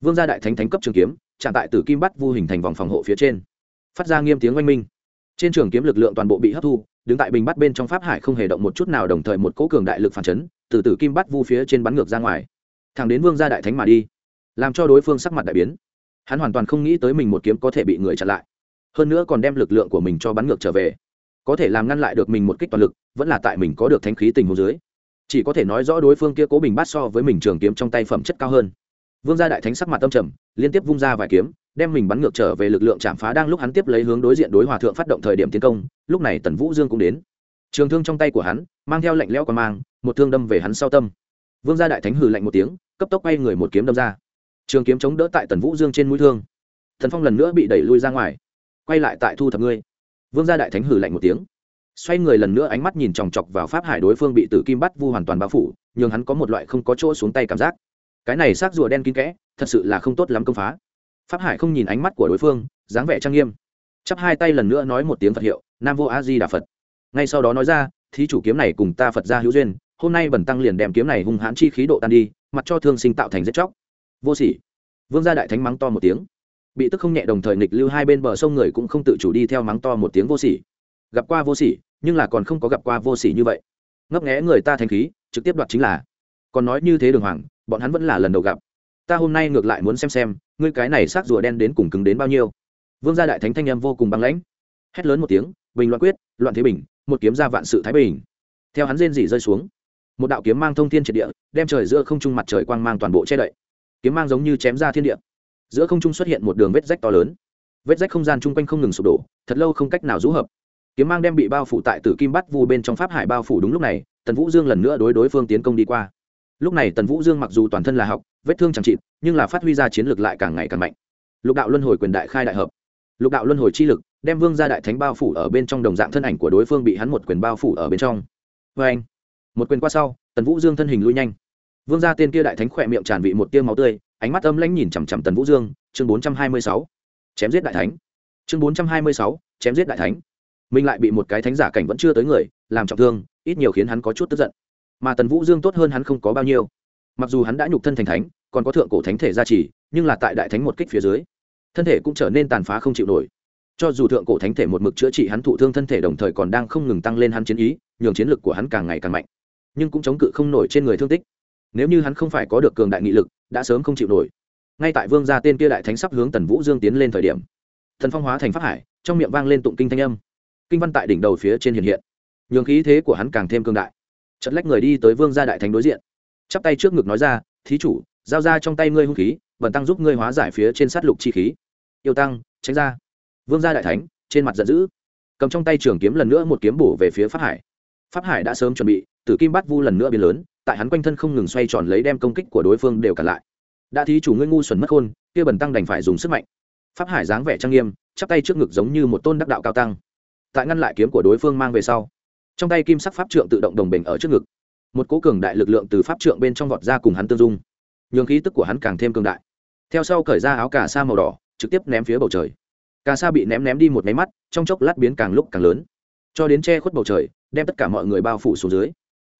Vương gia đại thánh thánh cấp trường kiếm, chạm tại tử kim Bát vu hình thành vòng phòng hộ phía trên. Phát ra nghiêm tiếng oanh minh. Trên trường kiếm lực lượng toàn bộ bị hấp thu, đứng tại bình bắt bên trong pháp hải không hề động một chút nào đồng thời một cỗ cường đại lực phản chấn, từ tử kim bắt vu phía trên bắn ngược ra ngoài. Thẳng đến vương gia đại thánh mà đi, làm cho đối phương sắc mặt đại biến. Hắn hoàn toàn không nghĩ tới mình một kiếm có thể bị người chặn lại. Hơn nữa còn đem lực lượng của mình cho bắn ngược trở về có thể làm ngăn lại được mình một kích toàn lực, vẫn là tại mình có được thánh khí tình hồ dưới. Chỉ có thể nói rõ đối phương kia cố bình bắt so với mình trường kiếm trong tay phẩm chất cao hơn. Vương gia đại thánh sắc mặt tâm trầm, liên tiếp vung ra vài kiếm, đem mình bắn ngược trở về lực lượng chạm phá đang lúc hắn tiếp lấy hướng đối diện đối hòa thượng phát động thời điểm tiến công, lúc này tần vũ dương cũng đến. Trường thương trong tay của hắn, mang theo lệnh lẽo còn mang, một thương đâm về hắn sau tâm. Vương gia đại thánh hừ lạnh một tiếng, cấp tốc quay người một kiếm đâm ra. Trường kiếm chống đỡ tại tần vũ dương trên mũi thương. Thần phong lần nữa bị đẩy lui ra ngoài. Quay lại tại thu thập ngươi vương gia đại thánh hừ lạnh một tiếng. Xoay người lần nữa ánh mắt nhìn chòng chọc vào pháp hải đối phương bị tử kim bắt vu hoàn toàn bao phủ nhưng hắn có một loại không có chỗ xuống tay cảm giác. Cái này xác rùa đen kín kẽ, thật sự là không tốt lắm công phá. Pháp hải không nhìn ánh mắt của đối phương, dáng vẻ trang nghiêm. Chắp hai tay lần nữa nói một tiếng phật hiệu, nam vô a di đà phật. Ngay sau đó nói ra, thí chủ kiếm này cùng ta phật ra hữu duyên, hôm nay bẩn tăng liền đem kiếm này hung hãn chi khí độ tan đi, mặt cho thương sinh tạo thành giết chóc. Vô sỉ. Vương gia đại thánh mắng to một tiếng bị tức không nhẹ đồng thời nghịch lưu hai bên bờ sông người cũng không tự chủ đi theo mắng to một tiếng vô sỉ. Gặp qua vô sỉ, nhưng là còn không có gặp qua vô sỉ như vậy. Ngấp nghẽ người ta thành khí, trực tiếp đoạt chính là. Còn nói như thế đường hoàng, bọn hắn vẫn là lần đầu gặp. Ta hôm nay ngược lại muốn xem xem, ngươi cái này xác rùa đen đến cùng cứng đến bao nhiêu. Vương gia đại thánh thanh em vô cùng băng lãnh. Hét lớn một tiếng, bình loạn quyết, loạn thế bình, một kiếm ra vạn sự thái bình. Theo hắn rên rỉ rơi xuống, một đạo kiếm mang thông thiên triệt địa, đem trời giữa không trung mặt trời quang mang toàn bộ che đậy. Kiếm mang giống như chém ra thiên địa giữa không trung xuất hiện một đường vết rách to lớn. Vết rách không gian chung quanh không ngừng sụp đổ, thật lâu không cách nào rũ hợp. Kiếm mang đem bị bao phủ tại tử kim bắt vu bên trong pháp hải bao phủ đúng lúc này, tần vũ dương lần nữa đối đối phương tiến công đi qua. Lúc này tần vũ dương mặc dù toàn thân là học, vết thương chẳng chịt, nhưng là phát huy ra chiến lược lại càng ngày càng mạnh. Lục đạo luân hồi quyền đại khai đại hợp. Lục đạo luân hồi chi lực, đem vương ra đại thánh bao phủ ở bên trong đồng dạng thân ảnh của đối phương bị hắn một quyền bao phủ ở bên trong. Vê anh, một quyền qua sau, tần vũ dương thân hình lui nhanh. Vương ra tên kia đại thánh khỏe miệng tràn vị một tiêu máu tươi ánh mắt âm lãnh nhìn chằm chằm tần vũ dương, chương bốn trăm hai mươi sáu. Chém giết đại thánh. Chương bốn trăm hai mươi sáu, chém giết đại thánh. Mình lại bị một cái thánh giả cảnh vẫn chưa tới người, làm trọng thương, ít nhiều khiến hắn có chút tức giận. Mà tần vũ dương tốt hơn hắn không có bao nhiêu. Mặc dù hắn đã nhục thân thành thánh, còn có thượng cổ thánh thể gia trì, nhưng là tại đại thánh một kích phía dưới, thân thể cũng trở nên tàn phá không chịu nổi. Cho dù thượng cổ thánh thể một mực chữa trị hắn thụ thương thân thể đồng thời còn đang không ngừng tăng lên hắn chiến ý, nhường chiến lực của hắn càng ngày càng mạnh, nhưng cũng chống cự không nổi trên người thương tích nếu như hắn không phải có được cường đại nghị lực, đã sớm không chịu nổi. Ngay tại vương gia tên kia đại thánh sắp hướng tần vũ dương tiến lên thời điểm, thần phong hóa thành pháp hải, trong miệng vang lên tụng kinh thanh âm. Kinh văn tại đỉnh đầu phía trên hiện hiện. Nhường khí thế của hắn càng thêm cương đại. Chật lách người đi tới vương gia đại thánh đối diện. Chắp tay trước ngực nói ra, thí chủ, giao ra trong tay ngươi hung khí, bần tăng giúp ngươi hóa giải phía trên sát lục chi khí. Yêu tăng, tránh ra. Vương gia đại thánh, trên mặt giận dữ. Cầm trong tay trường kiếm lần nữa một kiếm bổ về phía pháp hải. Pháp hải đã sớm chuẩn bị, tử kim bắt vu lần nữa biến lớn tại hắn quanh thân không ngừng xoay tròn lấy đem công kích của đối phương đều cản lại. Đã thí chủ ngươi ngu xuẩn mất khôn, kia bần tăng đành phải dùng sức mạnh. Pháp hải dáng vẻ trang nghiêm, chắp tay trước ngực giống như một tôn đắc đạo cao tăng. Tại ngăn lại kiếm của đối phương mang về sau, trong tay kim sắc pháp trượng tự động đồng bình ở trước ngực. Một cố cường đại lực lượng từ pháp trượng bên trong vọt ra cùng hắn tương dung. Nhường khí tức của hắn càng thêm cường đại. Theo sau cởi ra áo cà sa màu đỏ, trực tiếp ném phía bầu trời. Cà sa bị ném ném đi một máy mắt, trong chốc lát biến càng lúc càng lớn. Cho đến che khuất bầu trời, đem tất cả mọi người bao phủ xuống dưới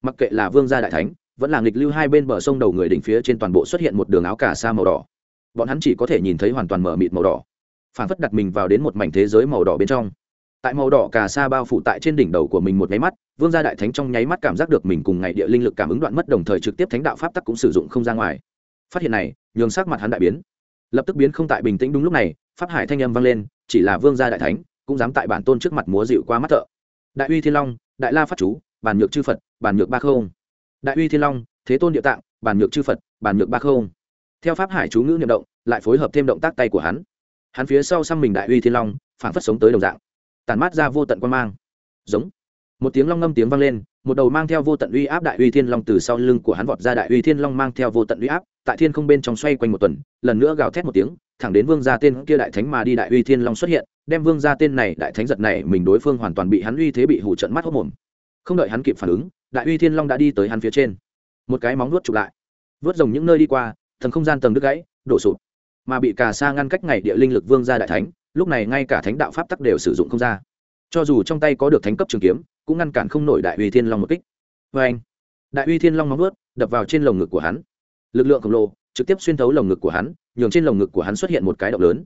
mặc kệ là vương gia đại thánh, vẫn là nghịch lưu hai bên bờ sông đầu người đỉnh phía trên toàn bộ xuất hiện một đường áo cà sa màu đỏ. Bọn hắn chỉ có thể nhìn thấy hoàn toàn mở mịt màu đỏ. Phản phất đặt mình vào đến một mảnh thế giới màu đỏ bên trong. Tại màu đỏ cà sa bao phủ tại trên đỉnh đầu của mình một nháy mắt, vương gia đại thánh trong nháy mắt cảm giác được mình cùng ngày địa linh lực cảm ứng đoạn mất đồng thời trực tiếp thánh đạo pháp tắc cũng sử dụng không ra ngoài. Phát hiện này, nhường sắc mặt hắn đại biến. Lập tức biến không tại bình tĩnh đúng lúc này, pháp hải thanh âm vang lên, chỉ là vương gia đại thánh, cũng dám tại bản tôn trước mặt múa dịu qua mắt thợ. Đại uy thiên long, đại la phát chú bàn nhược chư phật bàn nhược ba không. Đại uy thiên long, thế tôn địa tạng bàn nhược chư phật bàn nhược ba không. Theo pháp hải chú ngữ niệm động, lại phối hợp thêm động tác tay của hắn. Hắn phía sau xăm mình đại uy thiên long phản phất sống tới đồng dạng. Tàn mát ra vô tận quan mang. Giống. Một tiếng long ngâm tiếng vang lên, một đầu mang theo vô tận uy áp đại uy thiên long từ sau lưng của hắn vọt ra đại uy thiên long mang theo vô tận uy áp, tại thiên không bên trong xoay quanh một tuần, lần nữa gào thét một tiếng, thẳng đến vương gia tên kia đại thánh mà đi đại uy thiên long xuất hiện, đem vương gia tên này đại thánh giật này mình đối phương hoàn toàn bị hắn uy thế bị hủ trận mắt hốc mồm không đợi hắn kịp phản ứng, đại uy thiên long đã đi tới hắn phía trên. Một cái móng vuốt chụp lại. Vớt rồng những nơi đi qua, thần không gian tầng đứt gãy, đổ sụp. Mà bị cà sa ngăn cách ngày địa linh lực vương gia đại thánh, lúc này ngay cả thánh đạo pháp tắc đều sử dụng không ra. Cho dù trong tay có được thánh cấp trường kiếm, cũng ngăn cản không nổi đại uy thiên long một kích. Vê anh đại uy thiên long móng vuốt đập vào trên lồng ngực của hắn. Lực lượng khổng lồ trực tiếp xuyên thấu lồng ngực của hắn, nhường trên lồng ngực của hắn xuất hiện một cái động lớn.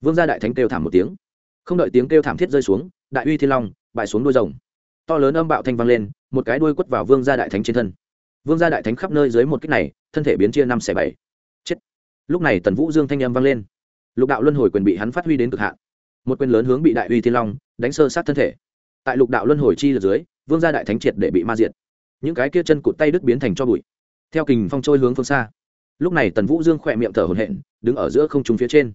Vương gia đại thánh kêu thảm một tiếng. Không đợi tiếng kêu thảm thiết rơi xuống, đại uy thiên long bại xuống đuôi rồng to lớn âm bạo thanh vang lên, một cái đuôi quất vào vương gia đại thánh trên thân. Vương gia đại thánh khắp nơi dưới một kích này, thân thể biến chia năm xẻ bảy. Chết. Lúc này tần vũ dương thanh âm vang lên. Lục đạo luân hồi quyền bị hắn phát huy đến cực hạn. Một quyền lớn hướng bị đại uy thiên long, đánh sơ sát thân thể. Tại lục đạo luân hồi chi lượt dưới, vương gia đại thánh triệt để bị ma diệt. Những cái kia chân cụt tay đứt biến thành cho bụi. Theo kình phong trôi hướng phương xa. Lúc này tần vũ dương khỏe miệng thở hổn hển, đứng ở giữa không trung phía trên.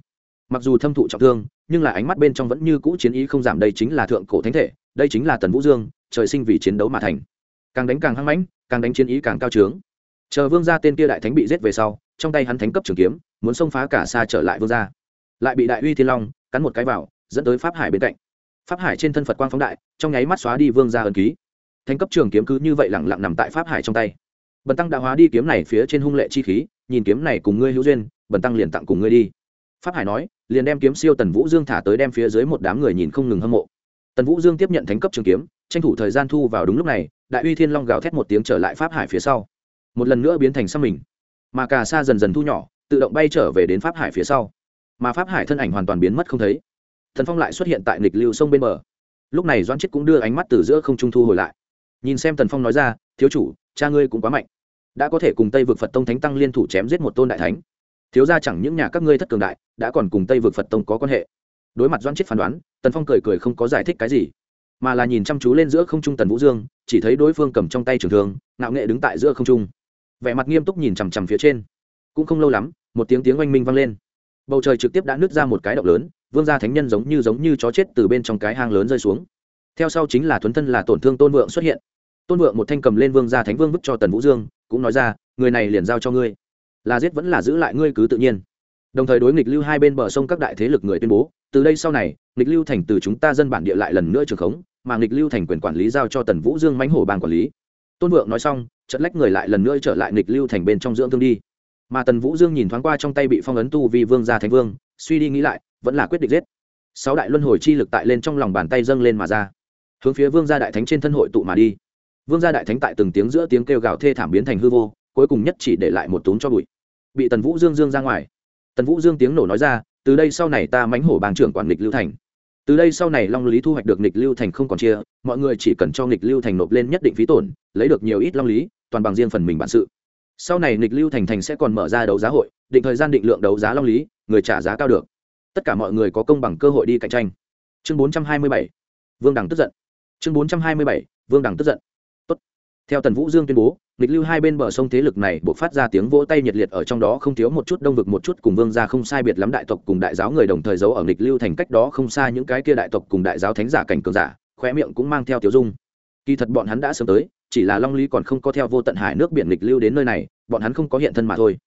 Mặc dù thâm thụ trọng thương, nhưng là ánh mắt bên trong vẫn như cũ chiến ý không giảm đây chính là thượng cổ thánh thể, đây chính là tần vũ dương trời sinh vì chiến đấu mà thành. Càng đánh càng hăng mãnh, càng đánh chiến ý càng cao trướng. Chờ vương gia tên kia đại thánh bị giết về sau, trong tay hắn thánh cấp trường kiếm, muốn xông phá cả xa trở lại vương gia. Lại bị đại uy thiên long cắn một cái vào, dẫn tới pháp hải bên cạnh. Pháp hải trên thân phật quang phóng đại, trong nháy mắt xóa đi vương gia ẩn ký. Thánh cấp trường kiếm cứ như vậy lẳng lặng nằm tại pháp hải trong tay. Bần tăng đã hóa đi kiếm này phía trên hung lệ chi khí, nhìn kiếm này cùng ngươi hữu duyên, bần tăng liền tặng cùng ngươi đi. Pháp hải nói, liền đem kiếm siêu tần vũ dương thả tới đem phía dưới một đám người nhìn không ngừng hâm mộ tần vũ dương tiếp nhận thánh cấp trường kiếm, tranh thủ thời gian thu vào đúng lúc này, đại uy thiên long gào thét một tiếng trở lại pháp hải phía sau. Một lần nữa biến thành xăm mình. Mà cà sa dần dần thu nhỏ, tự động bay trở về đến pháp hải phía sau. Mà pháp hải thân ảnh hoàn toàn biến mất không thấy. Thần phong lại xuất hiện tại nghịch lưu sông bên bờ. Lúc này doan chết cũng đưa ánh mắt từ giữa không trung thu hồi lại. Nhìn xem tần phong nói ra, thiếu chủ, cha ngươi cũng quá mạnh. Đã có thể cùng tây vực phật tông thánh tăng liên thủ chém giết một tôn đại thánh. Thiếu ra chẳng những nhà các ngươi thất cường đại, đã còn cùng tây vực phật tông có quan hệ đối mặt doan chết phán đoán, tần phong cười cười không có giải thích cái gì, mà là nhìn chăm chú lên giữa không trung tần vũ dương, chỉ thấy đối phương cầm trong tay trường thương, ngạo nghệ đứng tại giữa không trung. Vẻ mặt nghiêm túc nhìn chằm chằm phía trên. Cũng không lâu lắm, một tiếng tiếng oanh minh vang lên. Bầu trời trực tiếp đã nứt ra một cái động lớn, vương gia thánh nhân giống như giống như chó chết từ bên trong cái hang lớn rơi xuống. Theo sau chính là thuấn thân là tổn thương tôn vượng xuất hiện. Tôn vượng một thanh cầm lên vương gia thánh vương vứt cho tần vũ dương, cũng nói ra, người này liền giao cho ngươi. Là giết vẫn là giữ lại ngươi cứ tự nhiên đồng thời đối nghịch lưu hai bên bờ sông các đại thế lực người tuyên bố, từ đây sau này, nghịch lưu thành từ chúng ta dân bản địa lại lần nữa trường khống, mà nghịch lưu thành quyền quản lý giao cho tần vũ dương mãnh hổ bàn quản lý. Tôn vượng nói xong trận lách người lại lần nữa trở lại nghịch lưu thành bên trong dưỡng thương đi. Mà tần vũ dương nhìn thoáng qua trong tay bị phong ấn tu vì vương gia thánh vương, suy đi nghĩ lại, vẫn là quyết định giết. Sáu đại luân hồi chi lực tại lên trong lòng bàn tay dâng lên mà ra. Hướng phía vương gia đại thánh trên thân hội tụ mà đi. Vương gia đại thánh tại từng tiếng giữa tiếng kêu gào thê thảm biến thành hư vô, cuối cùng nhất chỉ để lại một túm cho bụi. Bị tần vũ dương dương ra ngoài tần vũ dương tiếng nổ nói ra, từ đây sau này ta mánh hổ bang trưởng quản nghịch lưu thành. Từ đây sau này long lý thu hoạch được nghịch lưu thành không còn chia, mọi người chỉ cần cho nghịch lưu thành nộp lên nhất định phí tổn, lấy được nhiều ít long lý, toàn bằng riêng phần mình bản sự. Sau này nghịch lưu thành thành sẽ còn mở ra đấu giá hội, định thời gian định lượng đấu giá long lý, người trả giá cao được. Tất cả mọi người có công bằng cơ hội đi cạnh tranh. Chương bốn trăm hai mươi bảy, vương đằng tức giận. Chương bốn trăm hai mươi bảy, vương đằng tức giận theo tần vũ dương tuyên bố, nghịch lưu hai bên bờ sông thế lực này buộc phát ra tiếng vỗ tay nhiệt liệt ở trong đó không thiếu một chút đông vực một chút cùng vương gia không sai biệt lắm đại tộc cùng đại giáo người đồng thời giấu ở nghịch lưu thành cách đó không xa những cái kia đại tộc cùng đại giáo thánh giả cảnh cường giả, khóe miệng cũng mang theo tiểu dung. Kỳ thật bọn hắn đã sớm tới, chỉ là long lý còn không có theo vô tận hải nước biển nghịch lưu đến nơi này, bọn hắn không có hiện thân mà thôi.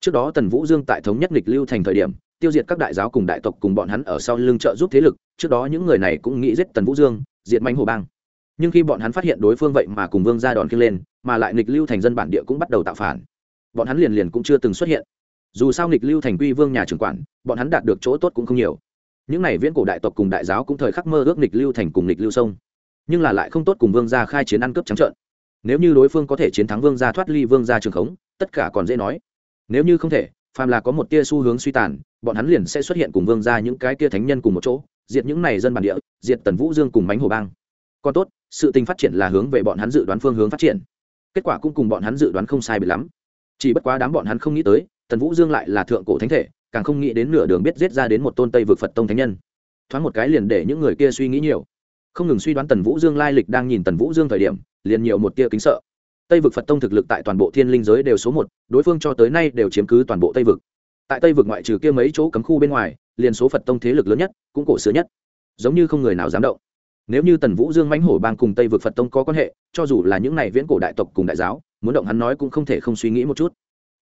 Trước đó tần vũ dương tại thống nhất nghịch lưu thành thời điểm, tiêu diệt các đại giáo cùng đại tộc cùng bọn hắn ở sau lưng trợ giúp thế lực, trước đó những người này cũng nghĩ giết tần vũ dương, diệt mánh hồ bang nhưng khi bọn hắn phát hiện đối phương vậy mà cùng vương ra đòn kia lên, mà lại nghịch lưu thành dân bản địa cũng bắt đầu tạo phản. Bọn hắn liền liền cũng chưa từng xuất hiện. Dù sao nghịch lưu thành quy vương nhà trưởng quản, bọn hắn đạt được chỗ tốt cũng không nhiều. Những n à y viễn cổ đại tộc cùng đại giáo cũng thời khắc mơ ước nghịch lưu thành cùng nghịch lưu sông. Nhưng là lại không tốt cùng vương gia khai chiến ăn cướp trắng trợn. Nếu như đối phương có thể chiến thắng vương gia thoát ly vương gia trường khống, tất cả còn dễ nói. Nếu như không thể, phàm là có một tia xu hướng suy tàn, bọn hắn liền sẽ xuất hiện cùng vương gia những cái tia thánh nhân cùng một chỗ, diệt những này dân bản địa, diệt tần vũ dương cùng mánh hồ bang còn tốt, sự tình phát triển là hướng về bọn hắn dự đoán phương hướng phát triển. Kết quả cũng cùng bọn hắn dự đoán không sai bị lắm. Chỉ bất quá đám bọn hắn không nghĩ tới, tần vũ dương lại là thượng cổ thánh thể, càng không nghĩ đến nửa đường biết giết ra đến một tôn tây vực phật tông thánh nhân. Thoáng một cái liền để những người kia suy nghĩ nhiều. Không ngừng suy đoán tần vũ dương lai lịch đang nhìn tần vũ dương thời điểm, liền nhiều một tia kính sợ. Tây vực phật tông thực lực tại toàn bộ thiên linh giới đều số một, đối phương cho tới nay đều chiếm cứ toàn bộ tây vực. Tại tây vực ngoại trừ kia mấy chỗ cấm khu bên ngoài, liền số phật tông thế lực lớn nhất, cũng cổ xưa nhất. Giống như không người nào dám động nếu như tần vũ dương mãnh hổ bang cùng tây vực phật tông có quan hệ, cho dù là những này viễn cổ đại tộc cùng đại giáo, muốn động hắn nói cũng không thể không suy nghĩ một chút.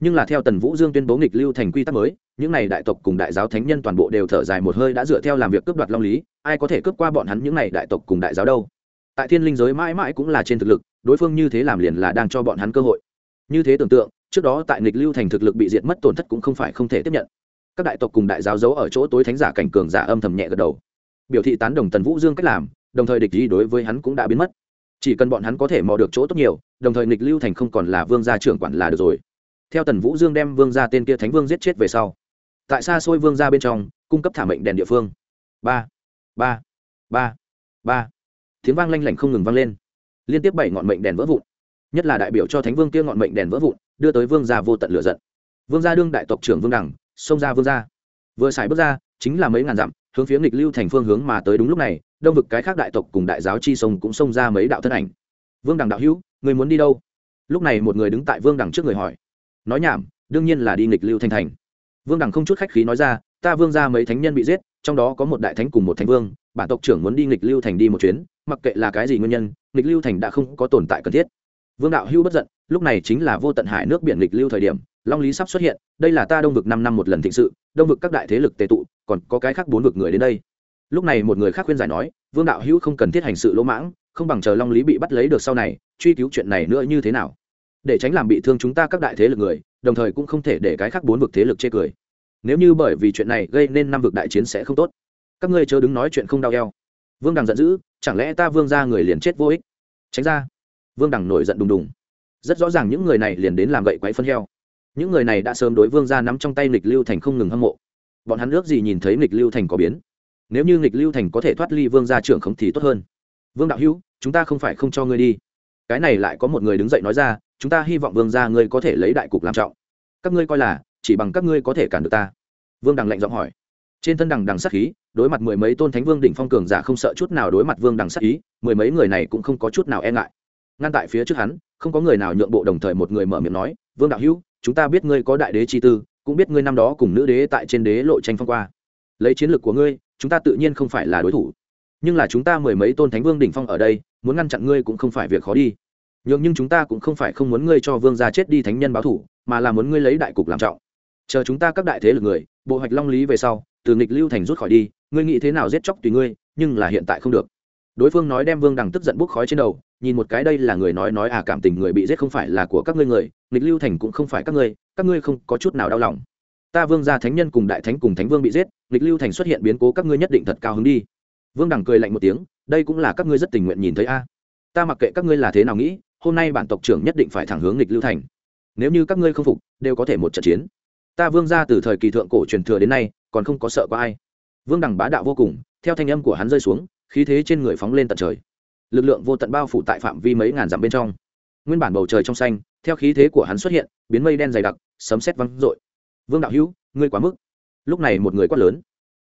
Nhưng là theo tần vũ dương tuyên bố nghịch lưu thành quy tắc mới, những này đại tộc cùng đại giáo thánh nhân toàn bộ đều thở dài một hơi đã dựa theo làm việc cướp đoạt long lý, ai có thể cướp qua bọn hắn những này đại tộc cùng đại giáo đâu? Tại thiên linh giới mãi mãi cũng là trên thực lực, đối phương như thế làm liền là đang cho bọn hắn cơ hội. Như thế tưởng tượng, trước đó tại nghịch lưu thành thực lực bị diệt mất tổn thất cũng không phải không thể tiếp nhận. Các đại tộc cùng đại giáo giấu ở chỗ tối thánh giả cảnh cường giả âm thầm nhẹ gật đầu. Biểu thị tán đồng tần vũ dương cách làm đồng thời địch ý đối với hắn cũng đã biến mất. Chỉ cần bọn hắn có thể mò được chỗ tốt nhiều, đồng thời nghịch lưu thành không còn là vương gia trưởng quản là được rồi. Theo tần vũ dương đem vương gia tên kia thánh vương giết chết về sau, tại xa xôi vương gia bên trong, cung cấp thả mệnh đèn địa phương. Ba ba ba ba. Tiếng vang lanh lảnh không ngừng vang lên. Liên tiếp bảy ngọn mệnh đèn vỡ vụn. Nhất là đại biểu cho thánh vương kia ngọn mệnh đèn vỡ vụn, đưa tới vương gia vô tận lửa giận. Vương gia đương đại tộc trưởng vương đẳng xông ra vương gia. Vừa xài bước ra, chính là mấy ngàn dặm hướng phía nghịch lưu thành phương hướng mà tới đúng lúc này, đông vực cái khác đại tộc cùng đại giáo chi sông cũng xông ra mấy đạo thân ảnh. Vương đẳng đạo hữu, người muốn đi đâu? Lúc này một người đứng tại vương đẳng trước người hỏi. Nói nhảm, đương nhiên là đi nghịch lưu thành thành. Vương đẳng không chút khách khí nói ra, ta vương ra mấy thánh nhân bị giết, trong đó có một đại thánh cùng một thánh vương, bản tộc trưởng muốn đi nghịch lưu thành đi một chuyến, mặc kệ là cái gì nguyên nhân, nghịch lưu thành đã không có tồn tại cần thiết. Vương đạo hưu bất giận, lúc này chính là vô tận hải nước biển nghịch lưu thời điểm, long lý sắp xuất hiện, đây là ta đông vực năm năm một lần thịnh sự, đông vực các đại thế lực tệ tụ còn có cái khác bốn vực người đến đây. Lúc này một người khác khuyên giải nói, vương đạo hữu không cần thiết hành sự lỗ mãng, không bằng chờ long lý bị bắt lấy được sau này, truy cứu chuyện này nữa như thế nào? Để tránh làm bị thương chúng ta các đại thế lực người, đồng thời cũng không thể để cái khác bốn vực thế lực chê cười. Nếu như bởi vì chuyện này gây nên năm vực đại chiến sẽ không tốt. Các ngươi chớ đứng nói chuyện không đau eo. Vương đằng giận dữ, chẳng lẽ ta vương ra người liền chết vô ích? Tránh ra. Vương đằng nổi giận đùng đùng. Rất rõ ràng những người này liền đến làm gậy quáy phân heo. Những người này đã sớm đối vương ra nắm trong tay lịch lưu thành không ngừng hâm mộ bọn hắn ước gì nhìn thấy nghịch lưu thành có biến. Nếu như nghịch lưu thành có thể thoát ly vương ra trưởng không thì tốt hơn. Vương đạo hữu, chúng ta không phải không cho ngươi đi. Cái này lại có một người đứng dậy nói ra, chúng ta hy vọng vương gia ngươi có thể lấy đại cục làm trọng. Các ngươi coi là, chỉ bằng các ngươi có thể cản được ta. Vương đằng lạnh giọng hỏi. Trên thân đằng đằng sắc khí, đối mặt mười mấy tôn thánh vương đỉnh phong cường giả không sợ chút nào đối mặt vương đằng sắc ý, mười mấy người này cũng không có chút nào e ngại. Ngăn tại phía trước hắn, không có người nào nhượng bộ đồng thời một người mở miệng nói, vương đạo hữu, chúng ta biết ngươi có đại đế chi tư cũng biết ngươi năm đó cùng nữ đế tại trên đế lộ tranh phong qua. Lấy chiến lược của ngươi, chúng ta tự nhiên không phải là đối thủ. Nhưng là chúng ta mười mấy tôn thánh vương đỉnh phong ở đây, muốn ngăn chặn ngươi cũng không phải việc khó đi. Nhưng nhưng chúng ta cũng không phải không muốn ngươi cho vương gia chết đi thánh nhân báo thủ, mà là muốn ngươi lấy đại cục làm trọng. Chờ chúng ta các đại thế lực người, bộ hoạch long lý về sau, từ nghịch lưu thành rút khỏi đi, ngươi nghĩ thế nào giết chóc tùy ngươi, nhưng là hiện tại không được. Đối phương nói đem vương đằng tức giận bốc khói trên đầu nhìn một cái đây là người nói nói à cảm tình người bị giết không phải là của các ngươi người, nghịch lưu thành cũng không phải các ngươi các ngươi không có chút nào đau lòng. Ta vương gia thánh nhân cùng đại thánh cùng thánh vương bị giết, nghịch lưu thành xuất hiện biến cố các ngươi nhất định thật cao hứng đi. Vương đẳng cười lạnh một tiếng, đây cũng là các ngươi rất tình nguyện nhìn thấy a. Ta mặc kệ các ngươi là thế nào nghĩ, hôm nay bản tộc trưởng nhất định phải thẳng hướng nghịch lưu thành. Nếu như các ngươi không phục, đều có thể một trận chiến. Ta vương gia từ thời kỳ thượng cổ truyền thừa đến nay, còn không có sợ có ai. Vương đẳng bá đạo vô cùng, theo thanh âm của hắn rơi xuống, khí thế trên người phóng lên tận trời lực lượng vô tận bao phủ tại phạm vi mấy ngàn dặm bên trong. Nguyên bản bầu trời trong xanh, theo khí thế của hắn xuất hiện, biến mây đen dày đặc, sấm xét văng rội vương đạo hữu, ngươi quá mức. Lúc này một người quát lớn.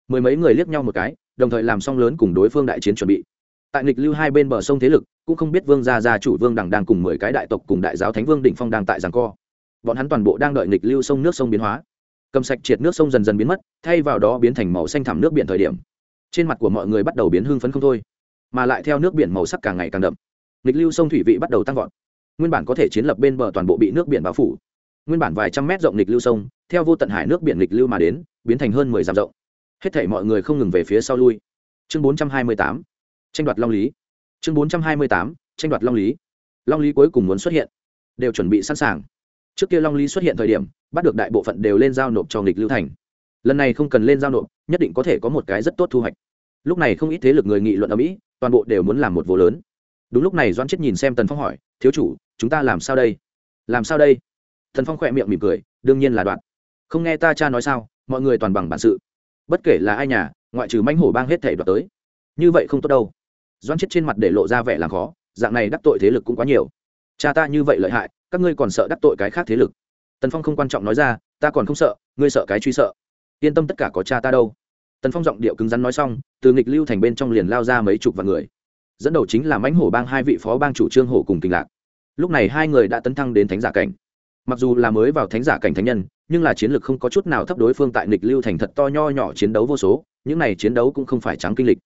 Mười mấy người liếc nhau một cái, đồng thời làm xong lớn cùng đối phương đại chiến chuẩn bị. Tại nghịch lưu hai bên bờ sông thế lực, cũng không biết vương gia gia chủ vương đằng đang cùng mười cái đại tộc cùng đại giáo thánh vương đỉnh phong đang tại giảng co. Bọn hắn toàn bộ đang đợi nghịch lưu sông nước sông biến hóa. Cầm sạch triệt nước sông dần dần biến mất, thay vào đó biến thành màu xanh thẳm nước biển thời điểm. Trên mặt của mọi người bắt đầu biến hưng phấn không thôi mà lại theo nước biển màu sắc càng ngày càng đậm. Nghịch lưu sông thủy vị bắt đầu tăng vọt. Nguyên bản có thể chiến lập bên bờ toàn bộ bị nước biển bao phủ. Nguyên bản vài trăm mét rộng nghịch lưu sông, theo vô tận hải nước biển nghịch lưu mà đến, biến thành hơn mười dặm rộng. Hết thể mọi người không ngừng về phía sau lui. Chương bốn trăm hai mươi tám, tranh đoạt long lý. Chương bốn trăm hai mươi tám, tranh đoạt long lý. Long lý cuối cùng muốn xuất hiện. Đều chuẩn bị sẵn sàng. Trước kia long lý xuất hiện thời điểm, bắt được đại bộ phận đều lên giao nộp cho nghịch lưu thành. Lần này không cần lên giao nộp, nhất định có thể có một cái rất tốt thu hoạch lúc này không ít thế lực người nghị luận ở mỹ, toàn bộ đều muốn làm một vô lớn. Đúng lúc này doan chết nhìn xem tần phong hỏi, thiếu chủ, chúng ta làm sao đây? Làm sao đây? Thần phong khỏe miệng mỉm cười, đương nhiên là đoạn. Không nghe ta cha nói sao, mọi người toàn bằng bản sự. Bất kể là ai nhà, ngoại trừ manh hổ bang hết thể đoạt tới. Như vậy không tốt đâu. Doan chết trên mặt để lộ ra vẻ làm khó, dạng này đắc tội thế lực cũng quá nhiều. Cha ta như vậy lợi hại, các ngươi còn sợ đắc tội cái khác thế lực? Tần phong không quan trọng nói ra, ta còn không sợ, ngươi sợ cái truy sợ. Yên tâm tất cả có cha ta đâu tần phong giọng điệu cứng rắn nói xong, từ nghịch lưu thành bên trong liền lao ra mấy chục vạn người. Dẫn đầu chính là mãnh hổ bang hai vị phó bang chủ trương hổ cùng kinh lạc. Lúc này hai người đã tấn thăng đến thánh giả cảnh. Mặc dù là mới vào thánh giả cảnh thánh nhân, nhưng là chiến lược không có chút nào thấp đối phương tại nghịch lưu thành thật to nho nhỏ chiến đấu vô số, những này chiến đấu cũng không phải trắng kinh lịch.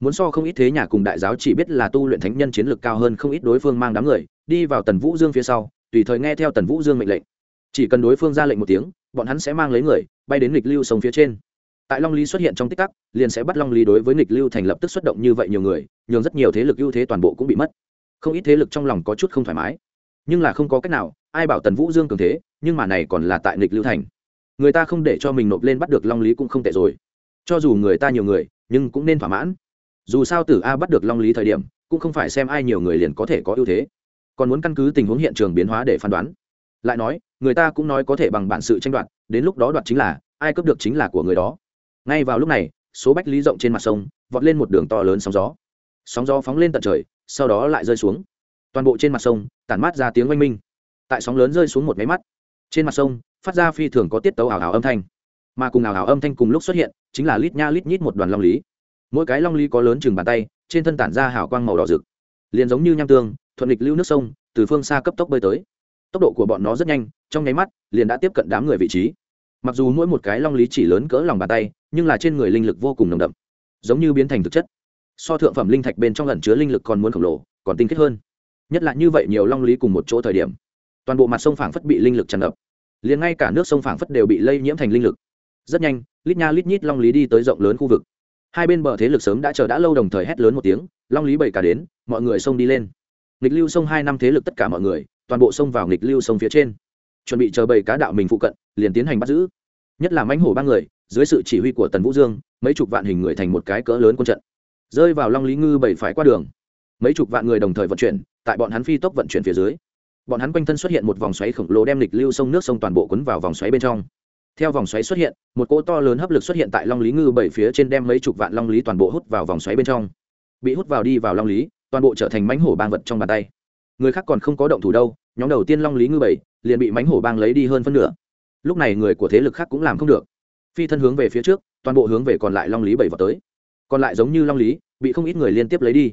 Muốn so không ít thế nhà cùng đại giáo chỉ biết là tu luyện thánh nhân chiến lược cao hơn không ít đối phương mang đám người, đi vào tần vũ dương phía sau, tùy thời nghe theo tần vũ dương mệnh lệnh. Chỉ cần đối phương ra lệnh một tiếng, bọn hắn sẽ mang lấy người, bay đến nghịch lưu sông phía trên tại long lý xuất hiện trong tích tắc, liền sẽ bắt long lý đối với nghịch lưu thành lập tức xuất động như vậy nhiều người, nhường rất nhiều thế lực ưu thế toàn bộ cũng bị mất. Không ít thế lực trong lòng có chút không thoải mái. Nhưng là không có cách nào, ai bảo tần vũ dương cường thế, nhưng mà này còn là tại nghịch lưu thành. Người ta không để cho mình nộp lên bắt được long lý cũng không tệ rồi. Cho dù người ta nhiều người, nhưng cũng nên thỏa mãn. Dù sao tử a bắt được long lý thời điểm, cũng không phải xem ai nhiều người liền có thể có ưu thế. Còn muốn căn cứ tình huống hiện trường biến hóa để phán đoán. Lại nói, người ta cũng nói có thể bằng bản sự tranh đoạt, đến lúc đó đoạt chính là, ai cướp được chính là của người đó ngay vào lúc này, số bách lý rộng trên mặt sông, vọt lên một đường to lớn sóng gió. Sóng gió phóng lên tận trời, sau đó lại rơi xuống. Toàn bộ trên mặt sông, tản mát ra tiếng oanh minh. Tại sóng lớn rơi xuống một máy mắt, trên mặt sông, phát ra phi thường có tiết tấu ảo ảo âm thanh. Mà cùng ảo ảo âm thanh cùng lúc xuất hiện, chính là lít nha lít nhít một đoàn long lý. Mỗi cái long lý có lớn chừng bàn tay, trên thân tản ra hào quang màu đỏ rực. Liền giống như nham tương, thuận lịch lưu nước sông, từ phương xa cấp tốc bơi tới. Tốc độ của bọn nó rất nhanh, trong nháy mắt, liền đã tiếp cận đám người vị trí mặc dù mỗi một cái long lý chỉ lớn cỡ lòng bàn tay, nhưng là trên người linh lực vô cùng nồng đậm, giống như biến thành thực chất. So thượng phẩm linh thạch bên trong ẩn chứa linh lực còn muốn khổng lồ, còn tinh khiết hơn. Nhất là như vậy nhiều long lý cùng một chỗ thời điểm, toàn bộ mặt sông phảng phất bị linh lực tràn ngập. Liền ngay cả nước sông phảng phất đều bị lây nhiễm thành linh lực. Rất nhanh, lít nha lít nhít long lý đi tới rộng lớn khu vực. Hai bên bờ thế lực sớm đã chờ đã lâu đồng thời hét lớn một tiếng, long lý bảy cả đến, mọi người sông đi lên. Nghịch lưu sông hai năm thế lực tất cả mọi người, toàn bộ sông vào nghịch lưu sông phía trên chuẩn bị chờ bầy cá đạo mình phụ cận, liền tiến hành bắt giữ. Nhất là mãnh hổ ba người, dưới sự chỉ huy của tần vũ dương, mấy chục vạn hình người thành một cái cỡ lớn quân trận. Rơi vào long lý ngư bảy phải qua đường. Mấy chục vạn người đồng thời vận chuyển, tại bọn hắn phi tốc vận chuyển phía dưới. Bọn hắn quanh thân xuất hiện một vòng xoáy khổng lồ đem lịch lưu sông nước sông toàn bộ quấn vào vòng xoáy bên trong. Theo vòng xoáy xuất hiện, một cỗ to lớn hấp lực xuất hiện tại long lý ngư bảy phía trên đem mấy chục vạn long lý toàn bộ hút vào vòng xoáy bên trong. Bị hút vào đi vào long lý, toàn bộ trở thành mánh hổ bang vật trong bàn tay. Người khác còn không có động thủ đâu, nhóm đầu tiên long lý ngư bảy liền bị mánh hổ bang lấy đi hơn phân nửa. Lúc này người của thế lực khác cũng làm không được. Phi thân hướng về phía trước, toàn bộ hướng về còn lại long lý bảy vào tới. Còn lại giống như long lý, bị không ít người liên tiếp lấy đi.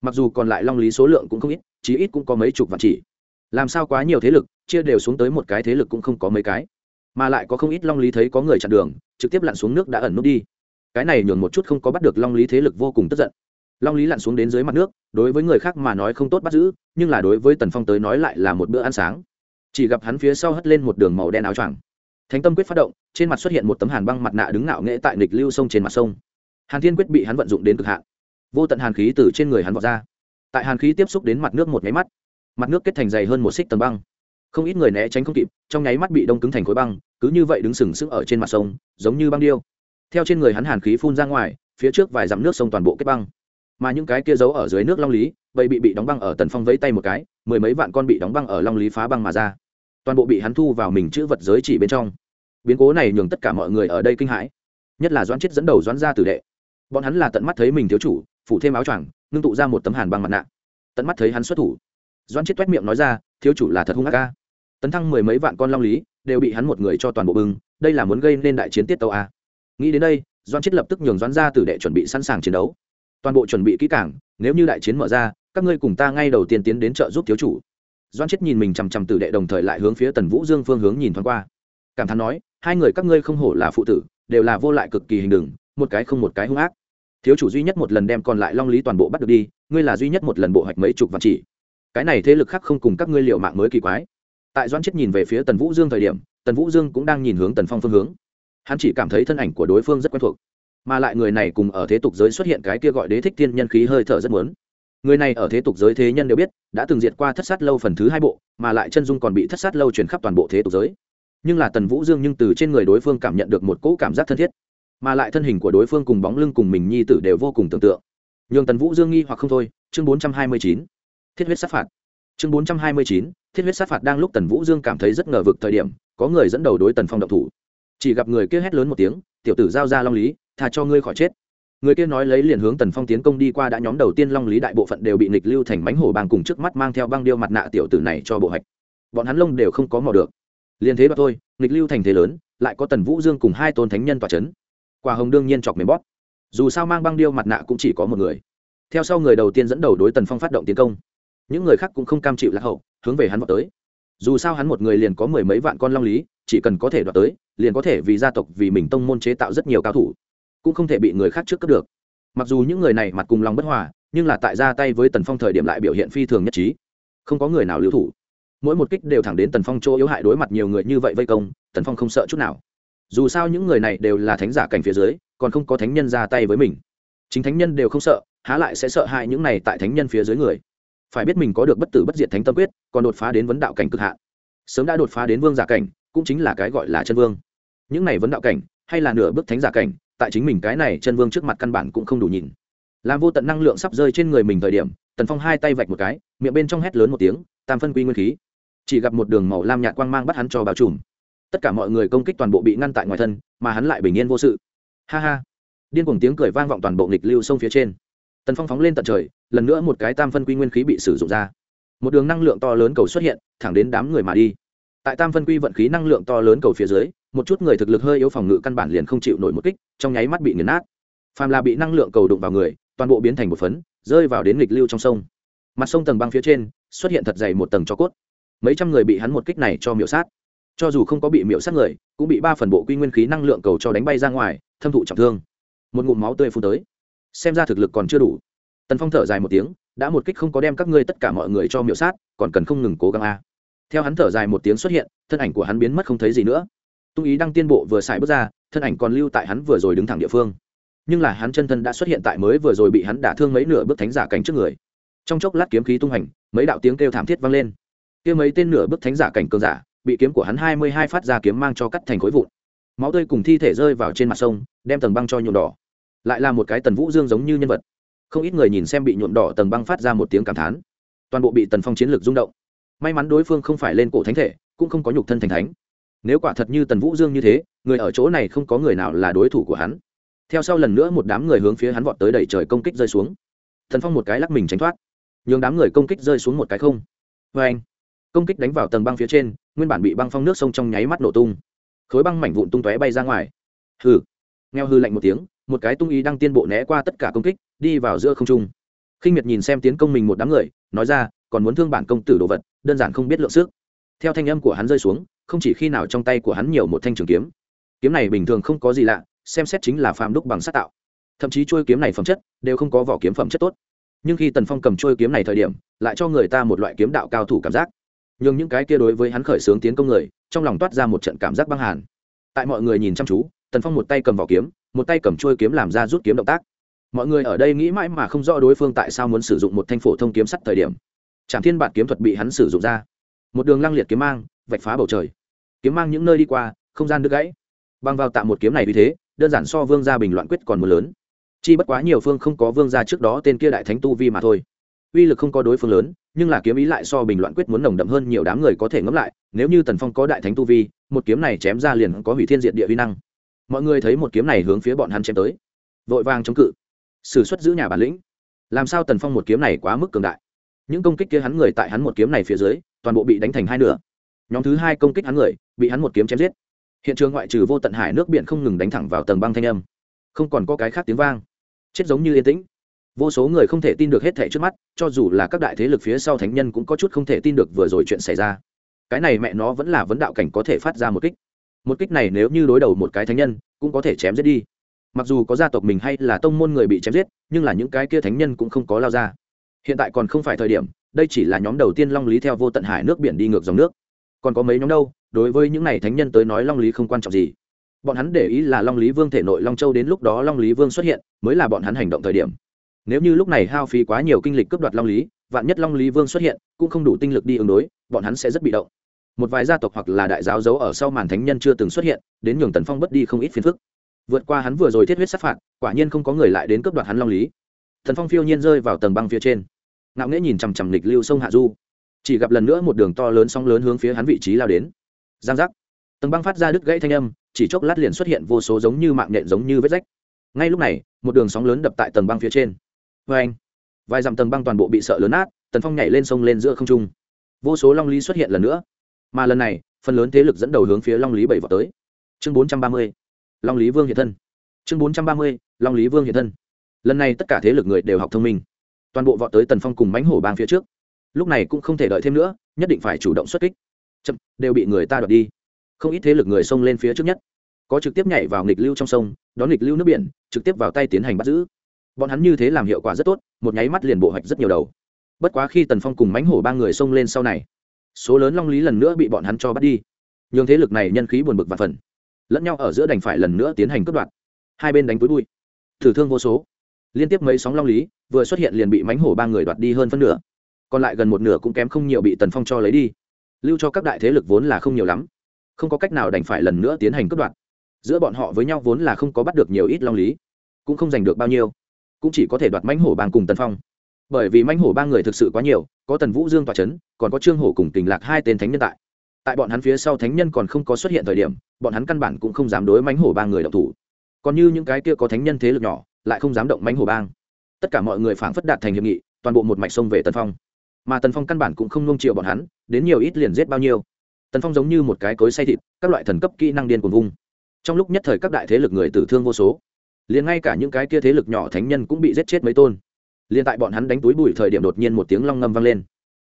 Mặc dù còn lại long lý số lượng cũng không ít, chí ít cũng có mấy chục vạn chỉ. Làm sao quá nhiều thế lực, chia đều xuống tới một cái thế lực cũng không có mấy cái. Mà lại có không ít long lý thấy có người chặn đường, trực tiếp lặn xuống nước đã ẩn nút đi. Cái này nhường một chút không có bắt được long lý thế lực vô cùng tức giận. Long lý lặn xuống đến dưới mặt nước, đối với người khác mà nói không tốt bắt giữ, nhưng là đối với tần phong tới nói lại là một bữa ăn sáng chỉ gặp hắn phía sau hất lên một đường màu đen áo choàng. Thánh tâm quyết phát động, trên mặt xuất hiện một tấm hàn băng mặt nạ đứng ngạo nghễ tại nghịch lưu sông trên mặt sông. Hàn thiên quyết bị hắn vận dụng đến cực hạn. Vô tận hàn khí từ trên người hắn vọt ra. Tại hàn khí tiếp xúc đến mặt nước một máy mắt, mặt nước kết thành dày hơn một xích tầng băng. Không ít người né tránh không kịp, trong nháy mắt bị đông cứng thành khối băng, cứ như vậy đứng sừng sững ở trên mặt sông, giống như băng điêu. Theo trên người hắn hàn khí phun ra ngoài, phía trước vài dặm nước sông toàn bộ kết băng. Mà những cái kia giấu ở dưới nước long lý, vậy bị bị đóng băng ở tần phong vẫy tay một cái, mười mấy vạn con bị đóng băng ở long lý phá băng mà ra toàn bộ bị hắn thu vào mình chữ vật giới chỉ bên trong. Biến cố này nhường tất cả mọi người ở đây kinh hãi, nhất là doãn chết dẫn đầu doãn ra tử đệ. Bọn hắn là tận mắt thấy mình thiếu chủ, phủ thêm áo choàng, ngưng tụ ra một tấm hàn bằng mặt nạ. Tận mắt thấy hắn xuất thủ. Doãn chết t miệng nói ra, thiếu chủ là thật hung ác ca tấn thăng mười mấy vạn con long lý đều bị hắn một người cho toàn bộ bưng, đây là muốn gây nên đại chiến tiết tàu a. Nghĩ đến đây, doãn chết lập tức nhường doãn ra tử đệ chuẩn bị sẵn sàng chiến đấu. Toàn bộ chuẩn bị kỹ cảng nếu như đại chiến mở ra, các ngươi cùng ta ngay đầu tiên tiến đến trợ giúp thiếu chủ doan chết nhìn mình chằm chằm tử đệ đồng thời lại hướng phía tần vũ dương phương hướng nhìn thoáng qua. Cảm thán nói, hai người các ngươi không hổ là phụ tử, đều là vô lại cực kỳ hình đừng, một cái không một cái hung ác. Thiếu chủ duy nhất một lần đem còn lại long lý toàn bộ bắt được đi, ngươi là duy nhất một lần bộ hoạch mấy chục vạn chỉ. Cái này thế lực khác không cùng các ngươi liệu mạng mới kỳ quái. Tại doan chết nhìn về phía tần vũ dương thời điểm, tần vũ dương cũng đang nhìn hướng tần phong phương hướng. Hắn chỉ cảm thấy thân ảnh của đối phương rất quen thuộc, mà lại người này cùng ở thế tục giới xuất hiện cái kia gọi đế thích thiên nhân khí hơi thở rất muốn người này ở thế tục giới thế nhân đều biết, đã từng diệt qua thất sát lâu phần thứ hai bộ, mà lại chân dung còn bị thất sát lâu chuyển khắp toàn bộ thế tục giới. Nhưng là tần vũ dương nhưng từ trên người đối phương cảm nhận được một cỗ cảm giác thân thiết, mà lại thân hình của đối phương cùng bóng lưng cùng mình nhi tử đều vô cùng tưởng tượng. Nhường tần vũ dương nghi hoặc không thôi, chương bốn trăm hai mươi chín, thiết huyết sát phạt. Chương bốn trăm hai mươi chín, thiết huyết sát phạt đang lúc tần vũ dương cảm thấy rất ngờ vực thời điểm, có người dẫn đầu đối tần phong độc thủ. Chỉ gặp người kia hét lớn một tiếng, tiểu tử giao ra long lý thà cho ngươi khỏi chết người kia nói lấy liền hướng tần phong tiến công đi qua đã nhóm đầu tiên long lý đại bộ phận đều bị nịch lưu thành bánh hổ bàng cùng trước mắt mang theo băng điêu mặt nạ tiểu tử này cho bộ hạch. Bọn hắn lông đều không có mò được. Liền thế mà thôi nịch lưu thành thế lớn, lại có tần vũ dương cùng hai tôn thánh nhân tòa c h ấ n quả hồng đương nhiên chọc mềm bóp. Dù sao mang băng điêu mặt nạ cũng chỉ có một người. Theo sau người đầu tiên dẫn đầu đối tần phong phát động tiến công. Những người khác cũng không cam chịu lạc hậu, hướng về hắn vào tới. Dù sao hắn một người liền có mười mấy vạn con long lý, chỉ cần có thể đoạt tới, liền có thể vì gia tộc, vì mình tông môn chế tạo rất nhiều cao thủ cũng không thể bị người khác trước cướp được. Mặc dù những người này mặt cùng lòng bất hòa, nhưng là tại ra tay với tần phong thời điểm lại biểu hiện phi thường nhất trí. Không có người nào lưu thủ. Mỗi một kích đều thẳng đến tần phong chỗ yếu hại đối mặt nhiều người như vậy vây công, tần phong không sợ chút nào. Dù sao những người này đều là thánh giả cảnh phía dưới, còn không có thánh nhân ra tay với mình. Chính thánh nhân đều không sợ, há lại sẽ sợ hại những này tại thánh nhân phía dưới người. Phải biết mình có được bất tử bất diệt thánh tâm quyết, còn đột phá đến vấn đạo cảnh cực hạn. Sớm đã đột phá đến vương giả cảnh, cũng chính là cái gọi là chân vương. Những này vấn đạo cảnh, hay là nửa bước thánh giả cảnh tại chính mình cái này chân vương trước mặt căn bản cũng không đủ nhìn. Làm vô tận năng lượng sắp rơi trên người mình thời điểm, tần phong hai tay vạch một cái, miệng bên trong hét lớn một tiếng, tam phân quy nguyên khí. Chỉ gặp một đường màu lam nhạt quang mang bắt hắn cho bao trùm. Tất cả mọi người công kích toàn bộ bị ngăn tại ngoài thân, mà hắn lại bình yên vô sự. Ha ha. Điên cuồng tiếng cười vang vọng toàn bộ nghịch lưu sông phía trên. Tần phong phóng lên tận trời, lần nữa một cái tam phân quy nguyên khí bị sử dụng ra. Một đường năng lượng to lớn cầu xuất hiện, thẳng đến đám người mà đi. Tại tam phân quy vận khí năng lượng to lớn cầu phía dưới một chút người thực lực hơi yếu phòng ngự căn bản liền không chịu nổi một kích, trong nháy mắt bị nghiền nát. Phàm là bị năng lượng cầu đụng vào người, toàn bộ biến thành một phấn, rơi vào đến nghịch lưu trong sông. Mặt sông tầng băng phía trên, xuất hiện thật dày một tầng cho cốt. Mấy trăm người bị hắn một kích này cho miểu sát. Cho dù không có bị miểu sát người, cũng bị ba phần bộ quy nguyên khí năng lượng cầu cho đánh bay ra ngoài, thâm thụ trọng thương. Một ngụm máu tươi phun tới. Xem ra thực lực còn chưa đủ. Tần phong thở dài một tiếng, đã một kích không có đem các ngươi tất cả mọi người cho miểu sát, còn cần không ngừng cố gắng a. Theo hắn thở dài một tiếng xuất hiện, thân ảnh của hắn biến mất không thấy gì nữa tung ý đang tiên bộ vừa xài bước ra, thân ảnh còn lưu tại hắn vừa rồi đứng thẳng địa phương. Nhưng là hắn chân thân đã xuất hiện tại mới vừa rồi bị hắn đả thương mấy nửa bước thánh giả cảnh trước người. Trong chốc lát kiếm khí tung hành, mấy đạo tiếng kêu thảm thiết vang lên. Kia mấy tên nửa bước thánh giả cảnh cường giả, bị kiếm của hắn hai mươi hai phát ra kiếm mang cho cắt thành khối vụn. Máu tươi cùng thi thể rơi vào trên mặt sông, đem tầng băng cho nhuộm đỏ. Lại là một cái tần vũ dương giống như nhân vật. Không ít người nhìn xem bị nhuộm đỏ tầng băng phát ra một tiếng cảm thán. Toàn bộ bị tần phong chiến lược rung động. May mắn đối phương không phải lên cổ thánh thể, cũng không có nhục thân thành thánh nếu quả thật như tần vũ dương như thế, người ở chỗ này không có người nào là đối thủ của hắn. Theo sau lần nữa một đám người hướng phía hắn vọt tới đẩy trời công kích rơi xuống. Thần phong một cái lắc mình tránh thoát. Nhường đám người công kích rơi xuống một cái không. Vê anh, công kích đánh vào tầng băng phía trên, nguyên bản bị băng phong nước sông trong nháy mắt nổ tung. Khối băng mảnh vụn tung tóe bay ra ngoài. Hừ. Ngheo hư lạnh một tiếng, một cái tung ý đang tiên bộ né qua tất cả công kích, đi vào giữa không trung. Khinh miệt nhìn xem tiến công mình một đám người, nói ra, còn muốn thương bản công tử đồ vật, đơn giản không biết lượng sức. Theo thanh âm của hắn rơi xuống không chỉ khi nào trong tay của hắn nhiều một thanh trường kiếm. Kiếm này bình thường không có gì lạ, xem xét chính là phàm đúc bằng sát tạo. Thậm chí trôi kiếm này phẩm chất đều không có vỏ kiếm phẩm chất tốt. Nhưng khi tần phong cầm trôi kiếm này thời điểm, lại cho người ta một loại kiếm đạo cao thủ cảm giác. Nhưng những cái kia đối với hắn khởi xướng tiến công người, trong lòng toát ra một trận cảm giác băng hàn. Tại mọi người nhìn chăm chú, tần phong một tay cầm vỏ kiếm, một tay cầm trôi kiếm làm ra rút kiếm động tác. Mọi người ở đây nghĩ mãi mà không rõ đối phương tại sao muốn sử dụng một thanh phổ thông kiếm sắt thời điểm. Trảm thiên bản kiếm thuật bị hắn sử dụng ra. Một đường lăng liệt kiếm mang, vạch phá bầu trời kiếm mang những nơi đi qua, không gian đứt gãy. Băng vào tạo một kiếm này vì thế, đơn giản so vương gia bình loạn quyết còn một lớn. Chi bất quá nhiều phương không có vương gia trước đó tên kia đại thánh tu vi mà thôi. Uy lực không có đối phương lớn, nhưng là kiếm ý lại so bình loạn quyết muốn nồng đậm hơn nhiều đám người có thể ngẫm lại, nếu như tần phong có đại thánh tu vi, một kiếm này chém ra liền có hủy thiên diện địa vi năng. Mọi người thấy một kiếm này hướng phía bọn hắn chém tới. Vội vàng chống cự. S ử suất giữ nhà bản lĩnh. Làm sao tần phong một kiếm này quá mức cường đại? Những công kích kia hắn người tại hắn một kiếm này phía dưới, toàn bộ bị đánh thành hai nửa. Nhóm thứ hai công kích hắn người bị hắn một kiếm chém giết. Hiện trường ngoại trừ vô tận hải nước biển không ngừng đánh thẳng vào tầng băng thanh âm, không còn có cái khác tiếng vang. Chết giống như yên tĩnh. Vô số người không thể tin được hết thể trước mắt, cho dù là các đại thế lực phía sau thánh nhân cũng có chút không thể tin được vừa rồi chuyện xảy ra. Cái này mẹ nó vẫn là vấn đạo cảnh có thể phát ra một kích. Một kích này nếu như đối đầu một cái thánh nhân, cũng có thể chém giết đi. Mặc dù có gia tộc mình hay là tông môn người bị chém giết, nhưng là những cái kia thánh nhân cũng không có lao ra. Hiện tại còn không phải thời điểm, đây chỉ là nhóm đầu tiên long lý theo vô tận hải nước biển đi ngược dòng nước. Còn có mấy nhóm đâu đối với những này thánh nhân tới nói long lý không quan trọng gì. Bọn hắn để ý là long lý vương thể nội long châu đến lúc đó long lý vương xuất hiện, mới là bọn hắn hành động thời điểm. Nếu như lúc này hao phí quá nhiều kinh lịch cướp đoạt long lý, vạn nhất long lý vương xuất hiện, cũng không đủ tinh lực đi ứng đối, bọn hắn sẽ rất bị động. Một vài gia tộc hoặc là đại giáo giấu ở sau màn thánh nhân chưa từng xuất hiện, đến nhường tần phong bất đi không ít phiền phức. Vượt qua hắn vừa rồi thiết huyết sát phạt, quả nhiên không có người lại đến cướp đoạt hắn long lý. Thần phong phiêu nhiên rơi vào tầng băng phía trên. Ngạo nghễ nhìn chằm chằm lịch lưu sông hạ du. Chỉ gặp lần nữa một đường to lớn sóng lớn hướng phía hắn vị trí lao đến giang giác. Tầng băng phát ra đứt gãy thanh âm, chỉ chốc lát liền xuất hiện vô số giống như mạng nhện giống như vết rách. Ngay lúc này, một đường sóng lớn đập tại tầng băng phía trên. Vê anh, vài dặm tầng băng toàn bộ bị sợ lớn át tần phong nhảy lên sông lên giữa không trung. Vô số long lý xuất hiện lần nữa. Mà lần này, phần lớn thế lực dẫn đầu hướng phía long lý bảy vào tới. Chương bốn trăm ba mươi, long lý vương hiện thân. Chương bốn trăm ba mươi, long lý vương hiện thân. Lần này tất cả thế lực người đều học thông minh. Toàn bộ vọt tới tần phong cùng mánh hổ bang phía trước. Lúc này cũng không thể đợi thêm nữa, nhất định phải chủ động xuất kích chậm, đều bị người ta đoạt đi. Không ít thế lực người xông lên phía trước nhất, có trực tiếp nhảy vào nghịch lưu trong sông, đón nghịch lưu nước biển, trực tiếp vào tay tiến hành bắt giữ. Bọn hắn như thế làm hiệu quả rất tốt, một nháy mắt liền bộ hoạch rất nhiều đầu. Bất quá khi tần phong cùng mánh hổ ba người xông lên sau này, số lớn long lý lần nữa bị bọn hắn cho bắt đi. Nhường thế lực này nhân khí buồn bực và phần. Lẫn nhau ở giữa đành phải lần nữa tiến hành cướp đoạt. Hai bên đánh túi bụi. Thử thương vô số. Liên tiếp mấy sóng long lý, vừa xuất hiện liền bị mánh hổ ba người đoạt đi hơn phân nửa. Còn lại gần một nửa cũng kém không nhiều bị tần phong cho lấy đi lưu cho các đại thế lực vốn là không nhiều lắm. Không có cách nào đành phải lần nữa tiến hành cướp đoạt. Giữa bọn họ với nhau vốn là không có bắt được nhiều ít long lý, cũng không giành được bao nhiêu. Cũng chỉ có thể đoạt mãnh hổ bang cùng tần phong. Bởi vì mãnh hổ ba người thực sự quá nhiều, có tần vũ dương tòa c h ấ n còn có trương hổ cùng tình lạc hai tên thánh nhân tại. Tại bọn hắn phía sau thánh nhân còn không có xuất hiện thời điểm, bọn hắn căn bản cũng không dám đối mãnh hổ ba người động thủ. Còn như những cái kia có thánh nhân thế lực nhỏ, lại không dám động mãnh hổ bang. Tất cả mọi người phảng phất đạt thành hiệp nghị, toàn bộ một mạch sông về tần phong mà tần phong căn bản cũng không nông triệu bọn hắn, đến nhiều ít liền giết bao nhiêu. Tần phong giống như một cái cối say thịt, các loại thần cấp kỹ năng điên cuồng vung. Trong lúc nhất thời các đại thế lực người tử thương vô số. Liền ngay cả những cái kia thế lực nhỏ thánh nhân cũng bị giết chết mấy tôn. Liền tại bọn hắn đánh túi bụi thời điểm đột nhiên một tiếng long ngâm vang lên.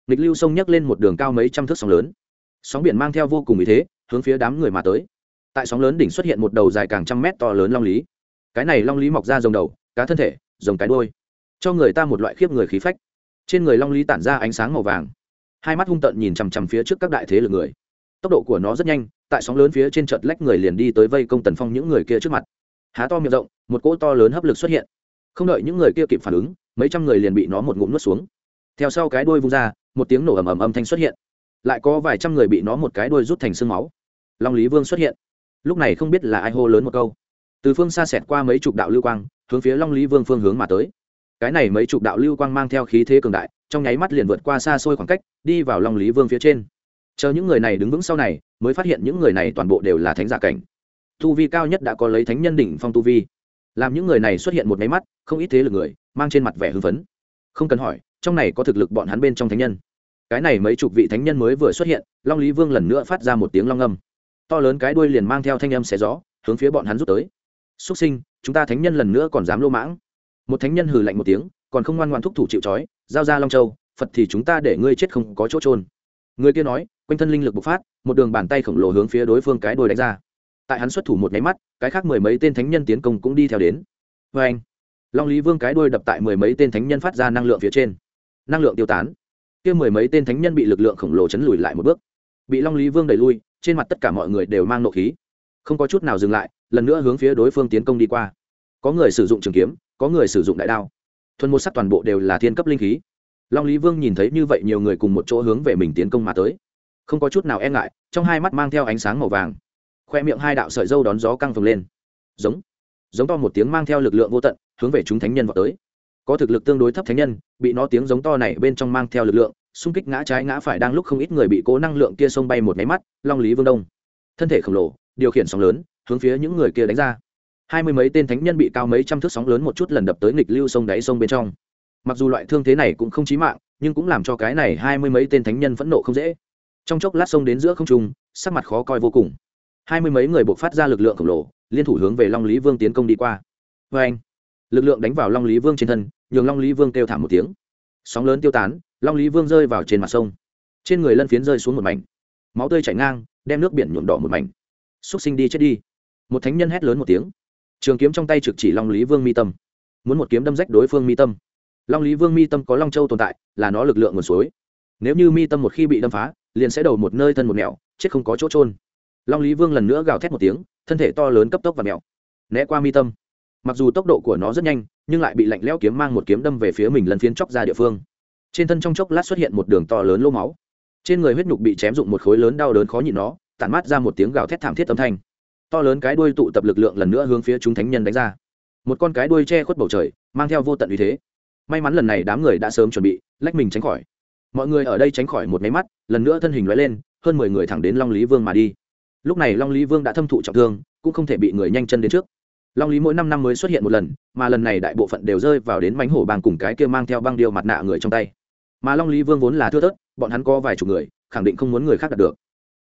Nghịch lưu sông nhấc lên một đường cao mấy trăm thước sóng lớn. Sóng biển mang theo vô cùng ý thế, hướng phía đám người mà tới. Tại sóng lớn đỉnh xuất hiện một đầu dài càng trăm mét to lớn long lý. Cái này long lý mọc ra rồng đầu, cá thân thể, rồng cái đôi cho người ta một loại khiếp người khí phách trên người long lý tản ra ánh sáng màu vàng. Hai mắt hung tợn nhìn chằm chằm phía trước các đại thế lực người. Tốc độ của nó rất nhanh, tại sóng lớn phía trên chợt lách người liền đi tới vây công tần phong những người kia trước mặt. Há to miệng rộng, một cỗ to lớn hấp lực xuất hiện. Không đợi những người kia kịp phản ứng, mấy trăm người liền bị nó một ngụm nuốt xuống. Theo sau cái đuôi vung ra, một tiếng nổ ầm ầm âm thanh xuất hiện. Lại có vài trăm người bị nó một cái đuôi rút thành sương máu. Long lý vương xuất hiện. Lúc này không biết là ai hô lớn một câu. Từ phương xa xẹt qua mấy chục đạo lưu quang, hướng phía long lý vương phương hướng mà tới cái này mấy chục đạo lưu quang mang theo khí thế cường đại, trong nháy mắt liền vượt qua xa xôi khoảng cách, đi vào long lý vương phía trên. Chờ những người này đứng vững sau này, mới phát hiện những người này toàn bộ đều là thánh giả cảnh. Tu vi cao nhất đã có lấy thánh nhân đỉnh phong tu vi. Làm những người này xuất hiện một máy mắt, không ít thế lực người, mang trên mặt vẻ hưng phấn. Không cần hỏi, trong này có thực lực bọn hắn bên trong thánh nhân. Cái này mấy chục vị thánh nhân mới vừa xuất hiện, long lý vương lần nữa phát ra một tiếng long âm. To lớn cái đuôi liền mang theo thanh âm xé gió, hướng phía bọn hắn rút tới. Xuất sinh, chúng ta thánh nhân lần nữa còn dám lô mãng một thánh nhân hừ lạnh một tiếng, còn không ngoan ngoan thúc thủ chịu trói, giao ra long châu, phật thì chúng ta để ngươi chết không có chỗ trôn người kia nói, quanh thân linh lực bộc phát, một đường bàn tay khổng lồ hướng phía đối phương cái đuôi đánh ra. Tại hắn xuất thủ một nháy mắt, cái khác mười mấy tên thánh nhân tiến công cũng đi theo đến. Vê anh, long lý vương cái đuôi đập tại mười mấy tên thánh nhân phát ra năng lượng phía trên. Năng lượng tiêu tán. Kia mười mấy tên thánh nhân bị lực lượng khổng lồ chấn lùi lại một bước. Bị long lý vương đẩy lui, trên mặt tất cả mọi người đều mang nộ khí. Không có chút nào dừng lại, lần nữa hướng phía đối phương tiến công đi qua có người sử dụng trường kiếm, có người sử dụng đại đao. Thuần một sắc toàn bộ đều là thiên cấp linh khí. Long lý vương nhìn thấy như vậy nhiều người cùng một chỗ hướng về mình tiến công mà tới. Không có chút nào e ngại, trong hai mắt mang theo ánh sáng màu vàng. Khoe miệng hai đạo sợi dâu đón gió căng phồng lên. Giống giống to một tiếng mang theo lực lượng vô tận, hướng về chúng thánh nhân vào tới. Có thực lực tương đối thấp thánh nhân, bị nó tiếng giống to này bên trong mang theo lực lượng, xung kích ngã trái ngã phải đang lúc không ít người bị cố năng lượng kia xông bay một máy mắt, long lý vương đông. Thân thể khổng lồ, điều khiển sóng lớn, hướng phía những người kia đánh ra hai mươi mấy tên thánh nhân bị cao mấy trăm thước sóng lớn một chút lần đập tới nghịch lưu sông đáy sông bên trong. Mặc dù loại thương thế này cũng không chí mạng, nhưng cũng làm cho cái này hai mươi mấy tên thánh nhân phẫn nộ không dễ. Trong chốc lát sông đến giữa không trung, sắc mặt khó coi vô cùng. Hai mươi mấy người buộc phát ra lực lượng khổng lồ, liên thủ hướng về long lý vương tiến công đi qua. Vê anh, lực lượng đánh vào long lý vương trên thân, nhường long lý vương kêu thảm một tiếng. Sóng lớn tiêu tán, long lý vương rơi vào trên mặt sông. Trên người lân phiến rơi xuống một mảnh. Máu tươi chảy ngang, đem nước biển nhuộm đỏ một mảnh. Xúc sinh đi chết đi. Một thánh nhân hét lớn một tiếng trường kiếm trong tay trực chỉ long lý vương mi tâm. Muốn một kiếm đâm rách đối phương mi tâm. Long lý vương mi tâm có long châu tồn tại, là nó lực lượng nguồn suối. Nếu như mi tâm một khi bị đâm phá, liền sẽ đầu một nơi thân một mẹo, chết không có chỗ trôn long lý vương lần nữa gào thét một tiếng, thân thể to lớn cấp tốc và mẹo. Né qua mi tâm. Mặc dù tốc độ của nó rất nhanh, nhưng lại bị lạnh lẽo kiếm mang một kiếm đâm về phía mình lần phiến chóc ra địa phương. Trên thân trong chốc lát xuất hiện một đường to lớn lô máu. Trên người huyết nhục bị chém dụng một khối lớn đau đớn khó nhịn nó, tản mát ra một tiếng gào thét thảm thiết âm thanh to lớn cái đuôi tụ tập lực lượng lần nữa hướng phía chúng thánh nhân đánh ra. Một con cái đuôi che khuất bầu trời, mang theo vô tận uy thế. May mắn lần này đám người đã sớm chuẩn bị, lách mình tránh khỏi. Mọi người ở đây tránh khỏi một máy mắt, lần nữa thân hình lóe lên, hơn mười người thẳng đến long lý vương mà đi. Lúc này long lý vương đã thâm thụ trọng thương, cũng không thể bị người nhanh chân đến trước. Long lý mỗi năm năm mới xuất hiện một lần, mà lần này đại bộ phận đều rơi vào đến mánh hổ bàng cùng cái kia mang theo băng điệu mặt nạ người trong tay. Mà long lý vương vốn là thưa thớt, bọn hắn có vài chục người, khẳng định không muốn người khác đạt được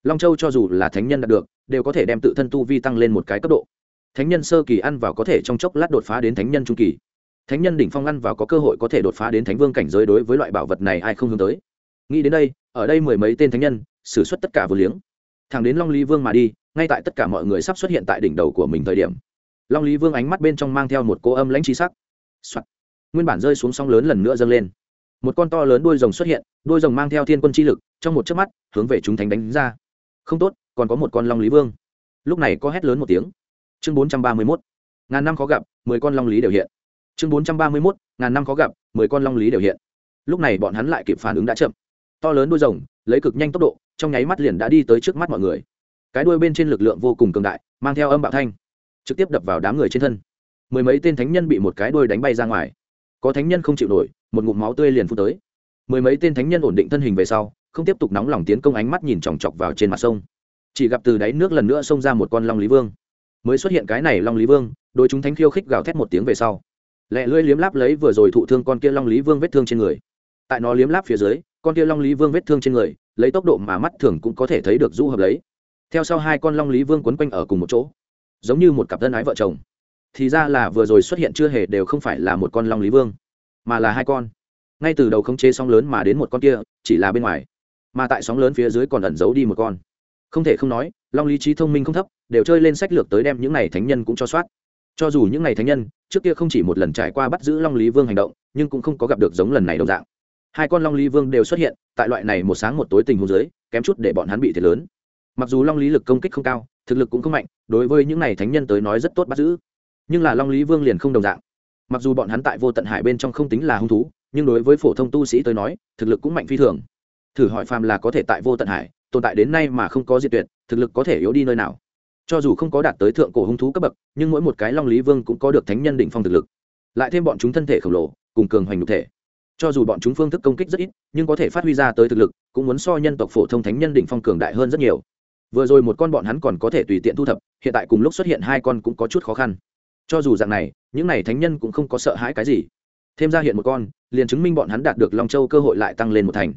long châu cho dù là thánh nhân đạt được, đều có thể đem tự thân tu vi tăng lên một cái cấp độ. Thánh nhân sơ kỳ ăn vào có thể trong chốc lát đột phá đến thánh nhân trung kỳ. Thánh nhân đỉnh phong ăn vào có cơ hội có thể đột phá đến thánh vương cảnh giới đối với loại bảo vật này ai không hướng tới. Nghĩ đến đây, ở đây mười mấy tên thánh nhân xử suất tất cả vừa liếng. Thằng đến long lý vương mà đi, ngay tại tất cả mọi người sắp xuất hiện tại đỉnh đầu của mình thời điểm. Long lý vương ánh mắt bên trong mang theo một cô âm lãnh trí sắc、Soạn. nguyên bản rơi xuống sóng lớn lần nữa dâng lên. Một con to lớn đuôi rồng xuất hiện, đuôi rồng mang theo thiên quân chi lực, trong một chớp mắt, hướng về chúng thánh đánh ra không tốt, còn có một con long lý vương. Lúc này có hét lớn một tiếng. Chương bốn trăm ba mươi mốt. Ngàn năm khó gặp, mười con long lý đều hiện. Chương bốn trăm ba mươi mốt, ngàn năm khó gặp, mười con long lý đều hiện. Lúc này bọn hắn lại kịp phản ứng đã chậm. To lớn đuôi rồng, lấy cực nhanh tốc độ, trong nháy mắt liền đã đi tới trước mắt mọi người. Cái đuôi bên trên lực lượng vô cùng cường đại, mang theo âm bạo thanh, trực tiếp đập vào đám người trên thân. Mười mấy tên thánh nhân bị một cái đuôi đánh bay ra ngoài. Có thánh nhân không chịu nổi, một ngụm máu tươi liền phun tới. Mười mấy tên thánh nhân ổn định thân hình về sau không tiếp tục nóng lòng tiến công ánh mắt nhìn chòng chọc vào trên mặt sông. Chỉ gặp từ đáy nước lần nữa xông ra một con long lý vương. Mới xuất hiện cái này long lý vương đôi chúng thánh khiêu khích gào thét một tiếng về sau. Lẹ lưỡi liếm láp lấy vừa rồi thụ thương con kia long lý vương vết thương trên người. Tại nó liếm láp phía dưới, con kia long lý vương vết thương trên người, lấy tốc độ mà mắt thường cũng có thể thấy được du hợp lấy. Theo sau hai con long lý vương quấn quanh ở cùng một chỗ, giống như một cặp thân ái vợ chồng. Thì ra là vừa rồi xuất hiện chưa hề đều không phải là một con long lý vương, mà là hai con. Ngay từ đầu khống chế song lớn mà đến một con kia, chỉ là bên ngoài mà tại sóng lớn phía dưới còn ẩn giấu đi một con. Không thể không nói, long lý trí thông minh không thấp, đều chơi lên sách lược tới đem những n à y thánh nhân cũng cho soát. Cho dù những n à y thánh nhân, trước kia không chỉ một lần trải qua bắt giữ long lý vương hành động, nhưng cũng không có gặp được giống lần này đồng dạng. Hai con long lý vương đều xuất hiện, tại loại này một sáng một tối tình hồ dưới, kém chút để bọn hắn bị thiệt lớn. Mặc dù long lý lực công kích không cao, thực lực cũng không mạnh, đối với những n à y thánh nhân tới nói rất tốt bắt giữ. Nhưng là long lý vương liền không đồng dạng. Mặc dù bọn hắn tại vô tận hải bên trong không tính là hung thú, nhưng đối với phổ thông tu sĩ tới nói, thực lực cũng mạnh phi thường thử hỏi phàm là có thể tại vô tận hải, tồn tại đến nay mà không có diệt tuyệt, thực lực có thể yếu đi nơi nào? Cho dù không có đạt tới thượng cổ hung thú cấp bậc, nhưng mỗi một cái long lý vương cũng có được thánh nhân định phong thực lực. Lại thêm bọn chúng thân thể khổng lồ, cùng cường hoành nhục thể. Cho dù bọn chúng phương thức công kích rất ít, nhưng có thể phát huy ra tới thực lực, cũng muốn so nhân tộc phổ thông thánh nhân đỉnh phong cường đại hơn rất nhiều. Vừa rồi một con bọn hắn còn có thể tùy tiện thu thập, hiện tại cùng lúc xuất hiện hai con cũng có chút khó khăn. Cho dù dạng này, những này thánh nhân cũng không có sợ hãi cái gì. Thêm ra hiện một con, liền chứng minh bọn hắn đạt được long châu cơ hội lại tăng lên một thành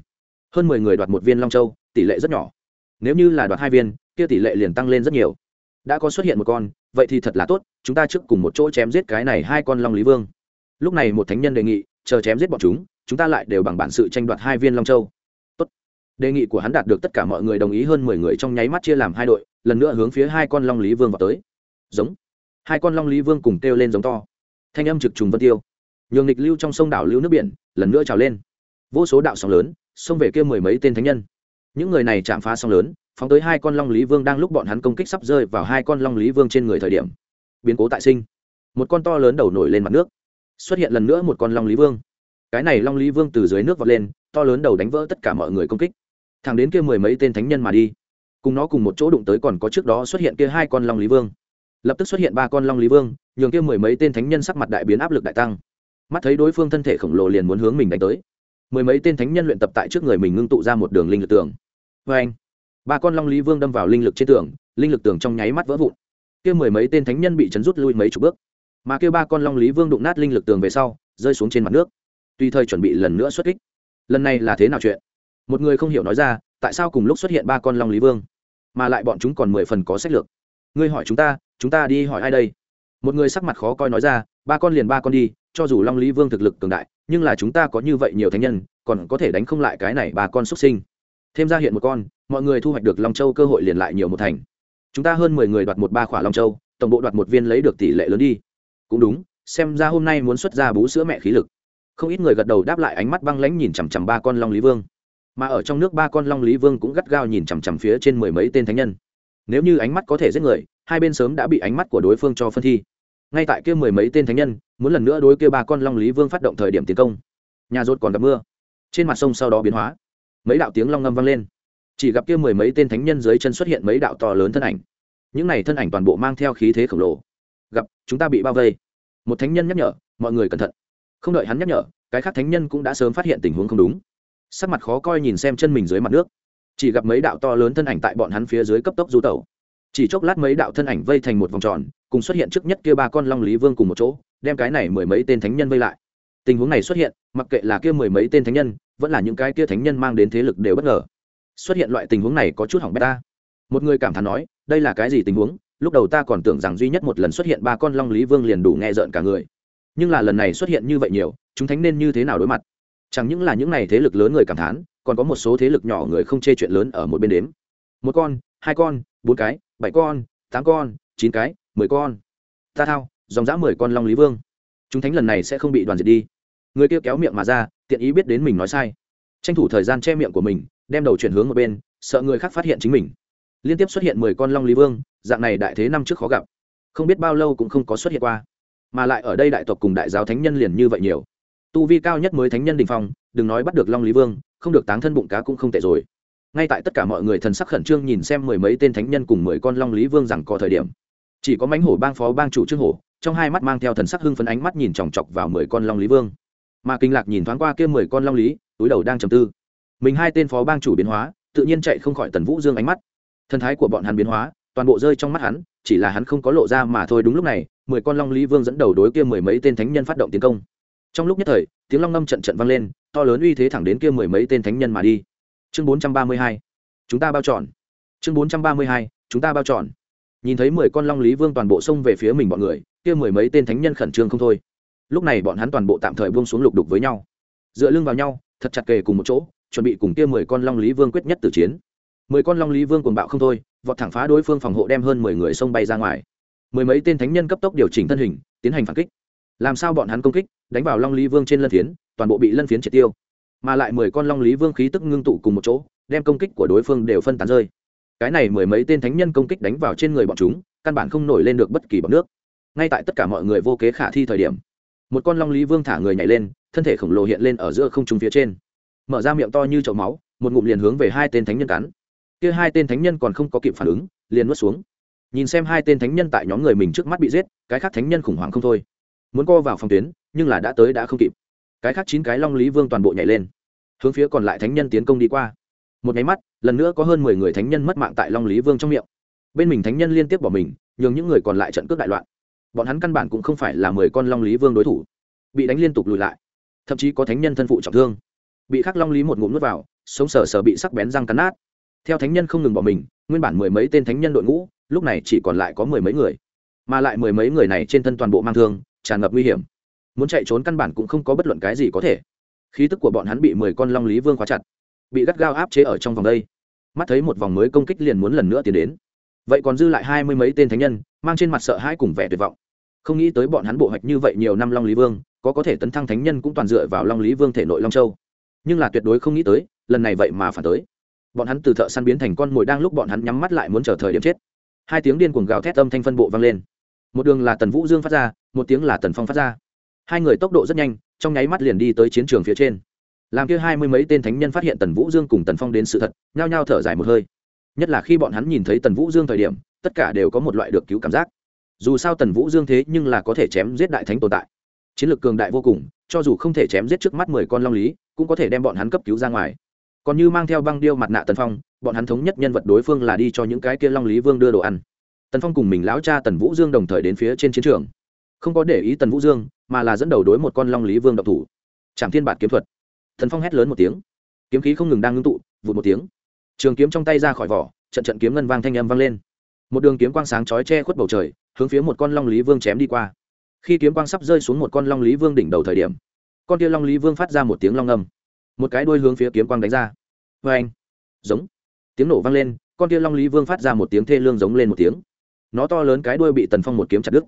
hơn mười người đoạt một viên long châu, tỷ lệ rất nhỏ. Nếu như là đoạt hai viên, kia tỷ lệ liền tăng lên rất nhiều. Đã có xuất hiện một con, vậy thì thật là tốt, chúng ta trước cùng một chỗ chém giết cái này hai con long lý vương. Lúc này một thánh nhân đề nghị, chờ chém giết bọn chúng chúng ta lại đều bằng bản sự tranh đoạt hai viên long châu. Tốt. đề nghị của hắn đạt được tất cả mọi người đồng ý hơn mười người trong nháy mắt chia làm hai đội, lần nữa hướng phía hai con long lý vương vào tới. Giống. Hai con long lý vương cùng kêu lên giống to. Thanh âm trực trùng vân tiêu. Nhường nghịch lưu trong sông đảo lưu nước biển, lần nữa trào lên. Vô số đạo sóng lớn xông về kia mười mấy tên thánh nhân. Những người này chạm phá sóng lớn, phóng tới hai con long lý vương đang lúc bọn hắn công kích sắp rơi vào hai con long lý vương trên người thời điểm. Biến cố tại sinh. Một con to lớn đầu nổi lên mặt nước. Xuất hiện lần nữa một con long lý vương. Cái này long lý vương từ dưới nước vọt lên, to lớn đầu đánh vỡ tất cả mọi người công kích. Thẳng đến kia mười mấy tên thánh nhân mà đi. Cùng nó cùng một chỗ đụng tới còn có trước đó xuất hiện kia hai con long lý vương. Lập tức xuất hiện ba con long lý vương, nhường kia mười mấy tên thánh nhân sắc mặt đại biến áp lực đại tăng. Mắt thấy đối phương thân thể khổng lồ liền muốn hướng mình đánh tới mười mấy tên thánh nhân luyện tập tại trước người mình ngưng tụ ra một đường linh lực tường. Vê anh, ba con long lý vương đâm vào linh lực trên tường, linh lực tường trong nháy mắt vỡ vụn. Kia mười mấy tên thánh nhân bị chấn rút lui mấy chục bước. Mà kia ba con long lý vương đụng nát linh lực tường về sau, rơi xuống trên mặt nước. Tuy thời chuẩn bị lần nữa xuất kích, lần này là thế nào chuyện? Một người không hiểu nói ra, tại sao cùng lúc xuất hiện ba con long lý vương, mà lại bọn chúng còn mười phần có sách lược. Ngươi hỏi chúng ta chúng ta đi hỏi ai đây? Một người sắc mặt khó coi nói ra ba con liền ba con đi, cho dù long lý vương thực lực cường đại, nhưng là chúng ta có như vậy nhiều thánh nhân, còn có thể đánh không lại cái này ba con xuất sinh. Thêm ra hiện một con, mọi người thu hoạch được long châu cơ hội liền lại nhiều một thành. Chúng ta hơn mười người đoạt một ba khỏa long châu, tổng bộ đoạt một viên lấy được tỷ lệ lớn đi. Cũng đúng, xem ra hôm nay muốn xuất ra bú sữa mẹ khí lực. Không ít người gật đầu đáp lại ánh mắt băng lãnh nhìn chằm chằm ba con long lý vương. Mà ở trong nước ba con long lý vương cũng gắt gao nhìn chằm chằm phía trên mười mấy tên thánh nhân. Nếu như ánh mắt có thể giết người, hai bên sớm đã bị ánh mắt của đối phương cho phân thi ngay tại kia mười mấy tên thánh nhân, muốn lần nữa đối kia ba con long lý vương phát động thời điểm tiến công. Nhà rốt còn gặp mưa. Trên mặt sông sau đó biến hóa. Mấy đạo tiếng long ngâm vang lên. Chỉ gặp kia mười mấy tên thánh nhân dưới chân xuất hiện mấy đạo to lớn thân ảnh. Những này thân ảnh toàn bộ mang theo khí thế khổng lồ. Gặp, chúng ta bị bao vây. Một thánh nhân nhắc nhở, mọi người cẩn thận. Không đợi hắn nhắc nhở, cái khác thánh nhân cũng đã sớm phát hiện tình huống không đúng. Sắc mặt khó coi nhìn xem chân mình dưới mặt nước. Chỉ gặp mấy đạo to lớn thân ảnh tại bọn hắn phía dưới cấp tốc du tẩu chỉ chốc lát mấy đạo thân ảnh vây thành một vòng tròn, cùng xuất hiện trước nhất kia ba con long lý vương cùng một chỗ, đem cái này mười mấy tên thánh nhân vây lại. Tình huống này xuất hiện, mặc kệ là kia mười mấy tên thánh nhân, vẫn là những cái kia thánh nhân mang đến thế lực đều bất ngờ. Xuất hiện loại tình huống này có chút hỏng bét ta. Một người cảm thán nói, đây là cái gì tình huống? Lúc đầu ta còn tưởng rằng duy nhất một lần xuất hiện ba con long lý vương liền đủ nghe rợn cả người. Nhưng là lần này xuất hiện như vậy nhiều, chúng thánh nên như thế nào đối mặt? Chẳng những là những này thế lực lớn người cảm thán, còn có một số thế lực nhỏ người không chê chuyện lớn ở một bên đếm. Một con, hai con bốn cái, bảy con, tám con, chín cái, mười con. Ta thao, dòng dã mười con long lý vương. Chúng thánh lần này sẽ không bị đoàn diệt đi. Người kia kéo miệng mà ra, tiện ý biết đến mình nói sai. Tranh thủ thời gian che miệng của mình, đem đầu chuyển hướng một bên, sợ người khác phát hiện chính mình. Liên tiếp xuất hiện mười con long lý vương, dạng này đại thế năm trước khó gặp. Không biết bao lâu cũng không có xuất hiện qua. Mà lại ở đây đại tộc cùng đại giáo thánh nhân liền như vậy nhiều. Tu vi cao nhất mới thánh nhân đình phong, đừng nói bắt được long lý vương, không được táng thân bụng cá cũng không tệ rồi ngay tại tất cả mọi người thần sắc khẩn trương nhìn xem mười mấy tên thánh nhân cùng mười con long lý vương rằng có thời điểm, chỉ có mãnh hổ bang phó bang chủ trương hổ, trong hai mắt mang theo thần sắc hưng phấn ánh mắt nhìn chòng chọc vào mười con long lý vương. Mà kinh lạc nhìn thoáng qua kia mười con long lý, túi đầu đang trầm tư. Mình hai tên phó bang chủ biến hóa, tự nhiên chạy không khỏi tần vũ dương ánh mắt. Thần thái của bọn hắn biến hóa, toàn bộ rơi trong mắt hắn, chỉ là hắn không có lộ ra mà thôi. Đúng lúc này, mười con long lý vương dẫn đầu đối kia mười mấy tên thánh nhân phát động tiến công. Trong lúc nhất thời, tiếng long ngâm trận trận vang lên, to lớn uy thế thẳng đến kia mười mấy tên thánh nhân mà đi chương bốn trăm ba mươi hai. Chúng ta bao tròn chương bốn trăm ba mươi hai, chúng ta bao tròn nhìn thấy mười con long lý vương toàn bộ xông về phía mình bọn người, kia mười mấy tên thánh nhân khẩn trương không thôi. Lúc này bọn hắn toàn bộ tạm thời buông xuống lục đục với nhau. Dựa lưng vào nhau, thật chặt kề cùng một chỗ, chuẩn bị cùng kia mười con long lý vương quyết nhất tử chiến. Mười con long lý vương cuồng bạo không thôi, vọt thẳng phá đối phương phòng hộ đem hơn mười người xông bay ra ngoài. Mười mấy tên thánh nhân cấp tốc điều chỉnh thân hình, tiến hành phản kích. Làm sao bọn hắn công kích, đánh vào long lý vương trên lân phiến, toàn bộ bị lân phiến triệt tiêu mà lại mười con long lý vương khí tức ngưng tụ cùng một chỗ, đem công kích của đối phương đều phân tán rơi. Cái này mười mấy tên thánh nhân công kích đánh vào trên người bọn chúng, căn bản không nổi lên được bất kỳ bọc nước. Ngay tại tất cả mọi người vô kế khả thi thời điểm, một con long lý vương thả người nhảy lên, thân thể khổng lồ hiện lên ở giữa không trung phía trên. Mở ra miệng to như chậu máu, một ngụm liền hướng về hai tên thánh nhân cắn. Kia hai tên thánh nhân còn không có kịp phản ứng, liền nuốt xuống. Nhìn xem hai tên thánh nhân tại nhóm người mình trước mắt bị giết, cái khác thánh nhân khủng hoảng không thôi. Muốn co vào phòng tuyến, nhưng là đã tới đã không kịp cái khác chín cái long lý vương toàn bộ nhảy lên, hướng phía còn lại thánh nhân tiến công đi qua. Một nháy mắt, lần nữa có hơn mười người thánh nhân mất mạng tại long lý vương trong miệng. Bên mình thánh nhân liên tiếp bỏ mình, nhường những người còn lại trận cướp đại loạn. Bọn hắn căn bản cũng không phải là mười con long lý vương đối thủ. Bị đánh liên tục lùi lại, thậm chí có thánh nhân thân phụ trọng thương. Bị khắc long lý một ngụm nuốt vào, sống sờ sờ bị sắc bén răng cắn nát. Theo thánh nhân không ngừng bỏ mình, nguyên bản mười mấy tên thánh nhân đội ngũ, lúc này chỉ còn lại có mười mấy người. Mà lại mười mấy người này trên thân toàn bộ mang thương, tràn ngập nguy hiểm muốn chạy trốn căn bản cũng không có bất luận cái gì có thể. Khí tức của bọn hắn bị mười con long lý vương khóa chặt, bị gắt gao áp chế ở trong vòng đây. Mắt thấy một vòng mới công kích liền muốn lần nữa tiến đến. Vậy còn dư lại hai mươi mấy tên thánh nhân, mang trên mặt sợ hãi cùng vẻ tuyệt vọng. Không nghĩ tới bọn hắn bộ hạch như vậy nhiều năm long lý vương, có có thể tấn thăng thánh nhân cũng toàn dựa vào long lý vương thể nội long châu. Nhưng là tuyệt đối không nghĩ tới, lần này vậy mà phản tới. Bọn hắn từ thợ săn biến thành con mồi đang lúc bọn hắn nhắm mắt lại muốn chờ thời điểm chết. Hai tiếng điên cuồng gào thét âm thanh phân bộ vang lên. Một đường là tần vũ dương phát ra, một tiếng là tần phong phát ra hai người tốc độ rất nhanh, trong nháy mắt liền đi tới chiến trường phía trên. Làm kia hai mươi mấy tên thánh nhân phát hiện tần vũ dương cùng tần phong đến sự thật, nhao nhao thở dài một hơi. Nhất là khi bọn hắn nhìn thấy tần vũ dương thời điểm, tất cả đều có một loại được cứu cảm giác. Dù sao tần vũ dương thế nhưng là có thể chém giết đại thánh tồn tại. Chiến lược cường đại vô cùng, cho dù không thể chém giết trước mắt mười con long lý, cũng có thể đem bọn hắn cấp cứu ra ngoài. Còn như mang theo băng điêu mặt nạ tần phong, bọn hắn thống nhất nhân vật đối phương là đi cho những cái kia long lý vương đưa đồ ăn. Tần phong cùng mình lão cha tần vũ dương đồng thời đến phía trên chiến trường. Không có để ý tần vũ dương mà là dẫn đầu đối một con long lý vương động thủ. Trảm thiên bản kiếm thuật. Thần phong hét lớn một tiếng. Kiếm khí không ngừng đang ngưng tụ, vụt một tiếng. Trường kiếm trong tay ra khỏi vỏ, trận trận kiếm ngân vang thanh âm vang lên. Một đường kiếm quang sáng chói che khuất bầu trời, hướng phía một con long lý vương chém đi qua. Khi kiếm quang sắp rơi xuống một con long lý vương đỉnh đầu thời điểm, con kia long lý vương phát ra một tiếng long âm. Một cái đuôi hướng phía kiếm quang đánh ra. Vê anh giống. Tiếng nổ vang lên, con kia long lý vương phát ra một tiếng thê lương giống lên một tiếng. Nó to lớn cái đuôi bị tần phong một kiếm chặt đứt,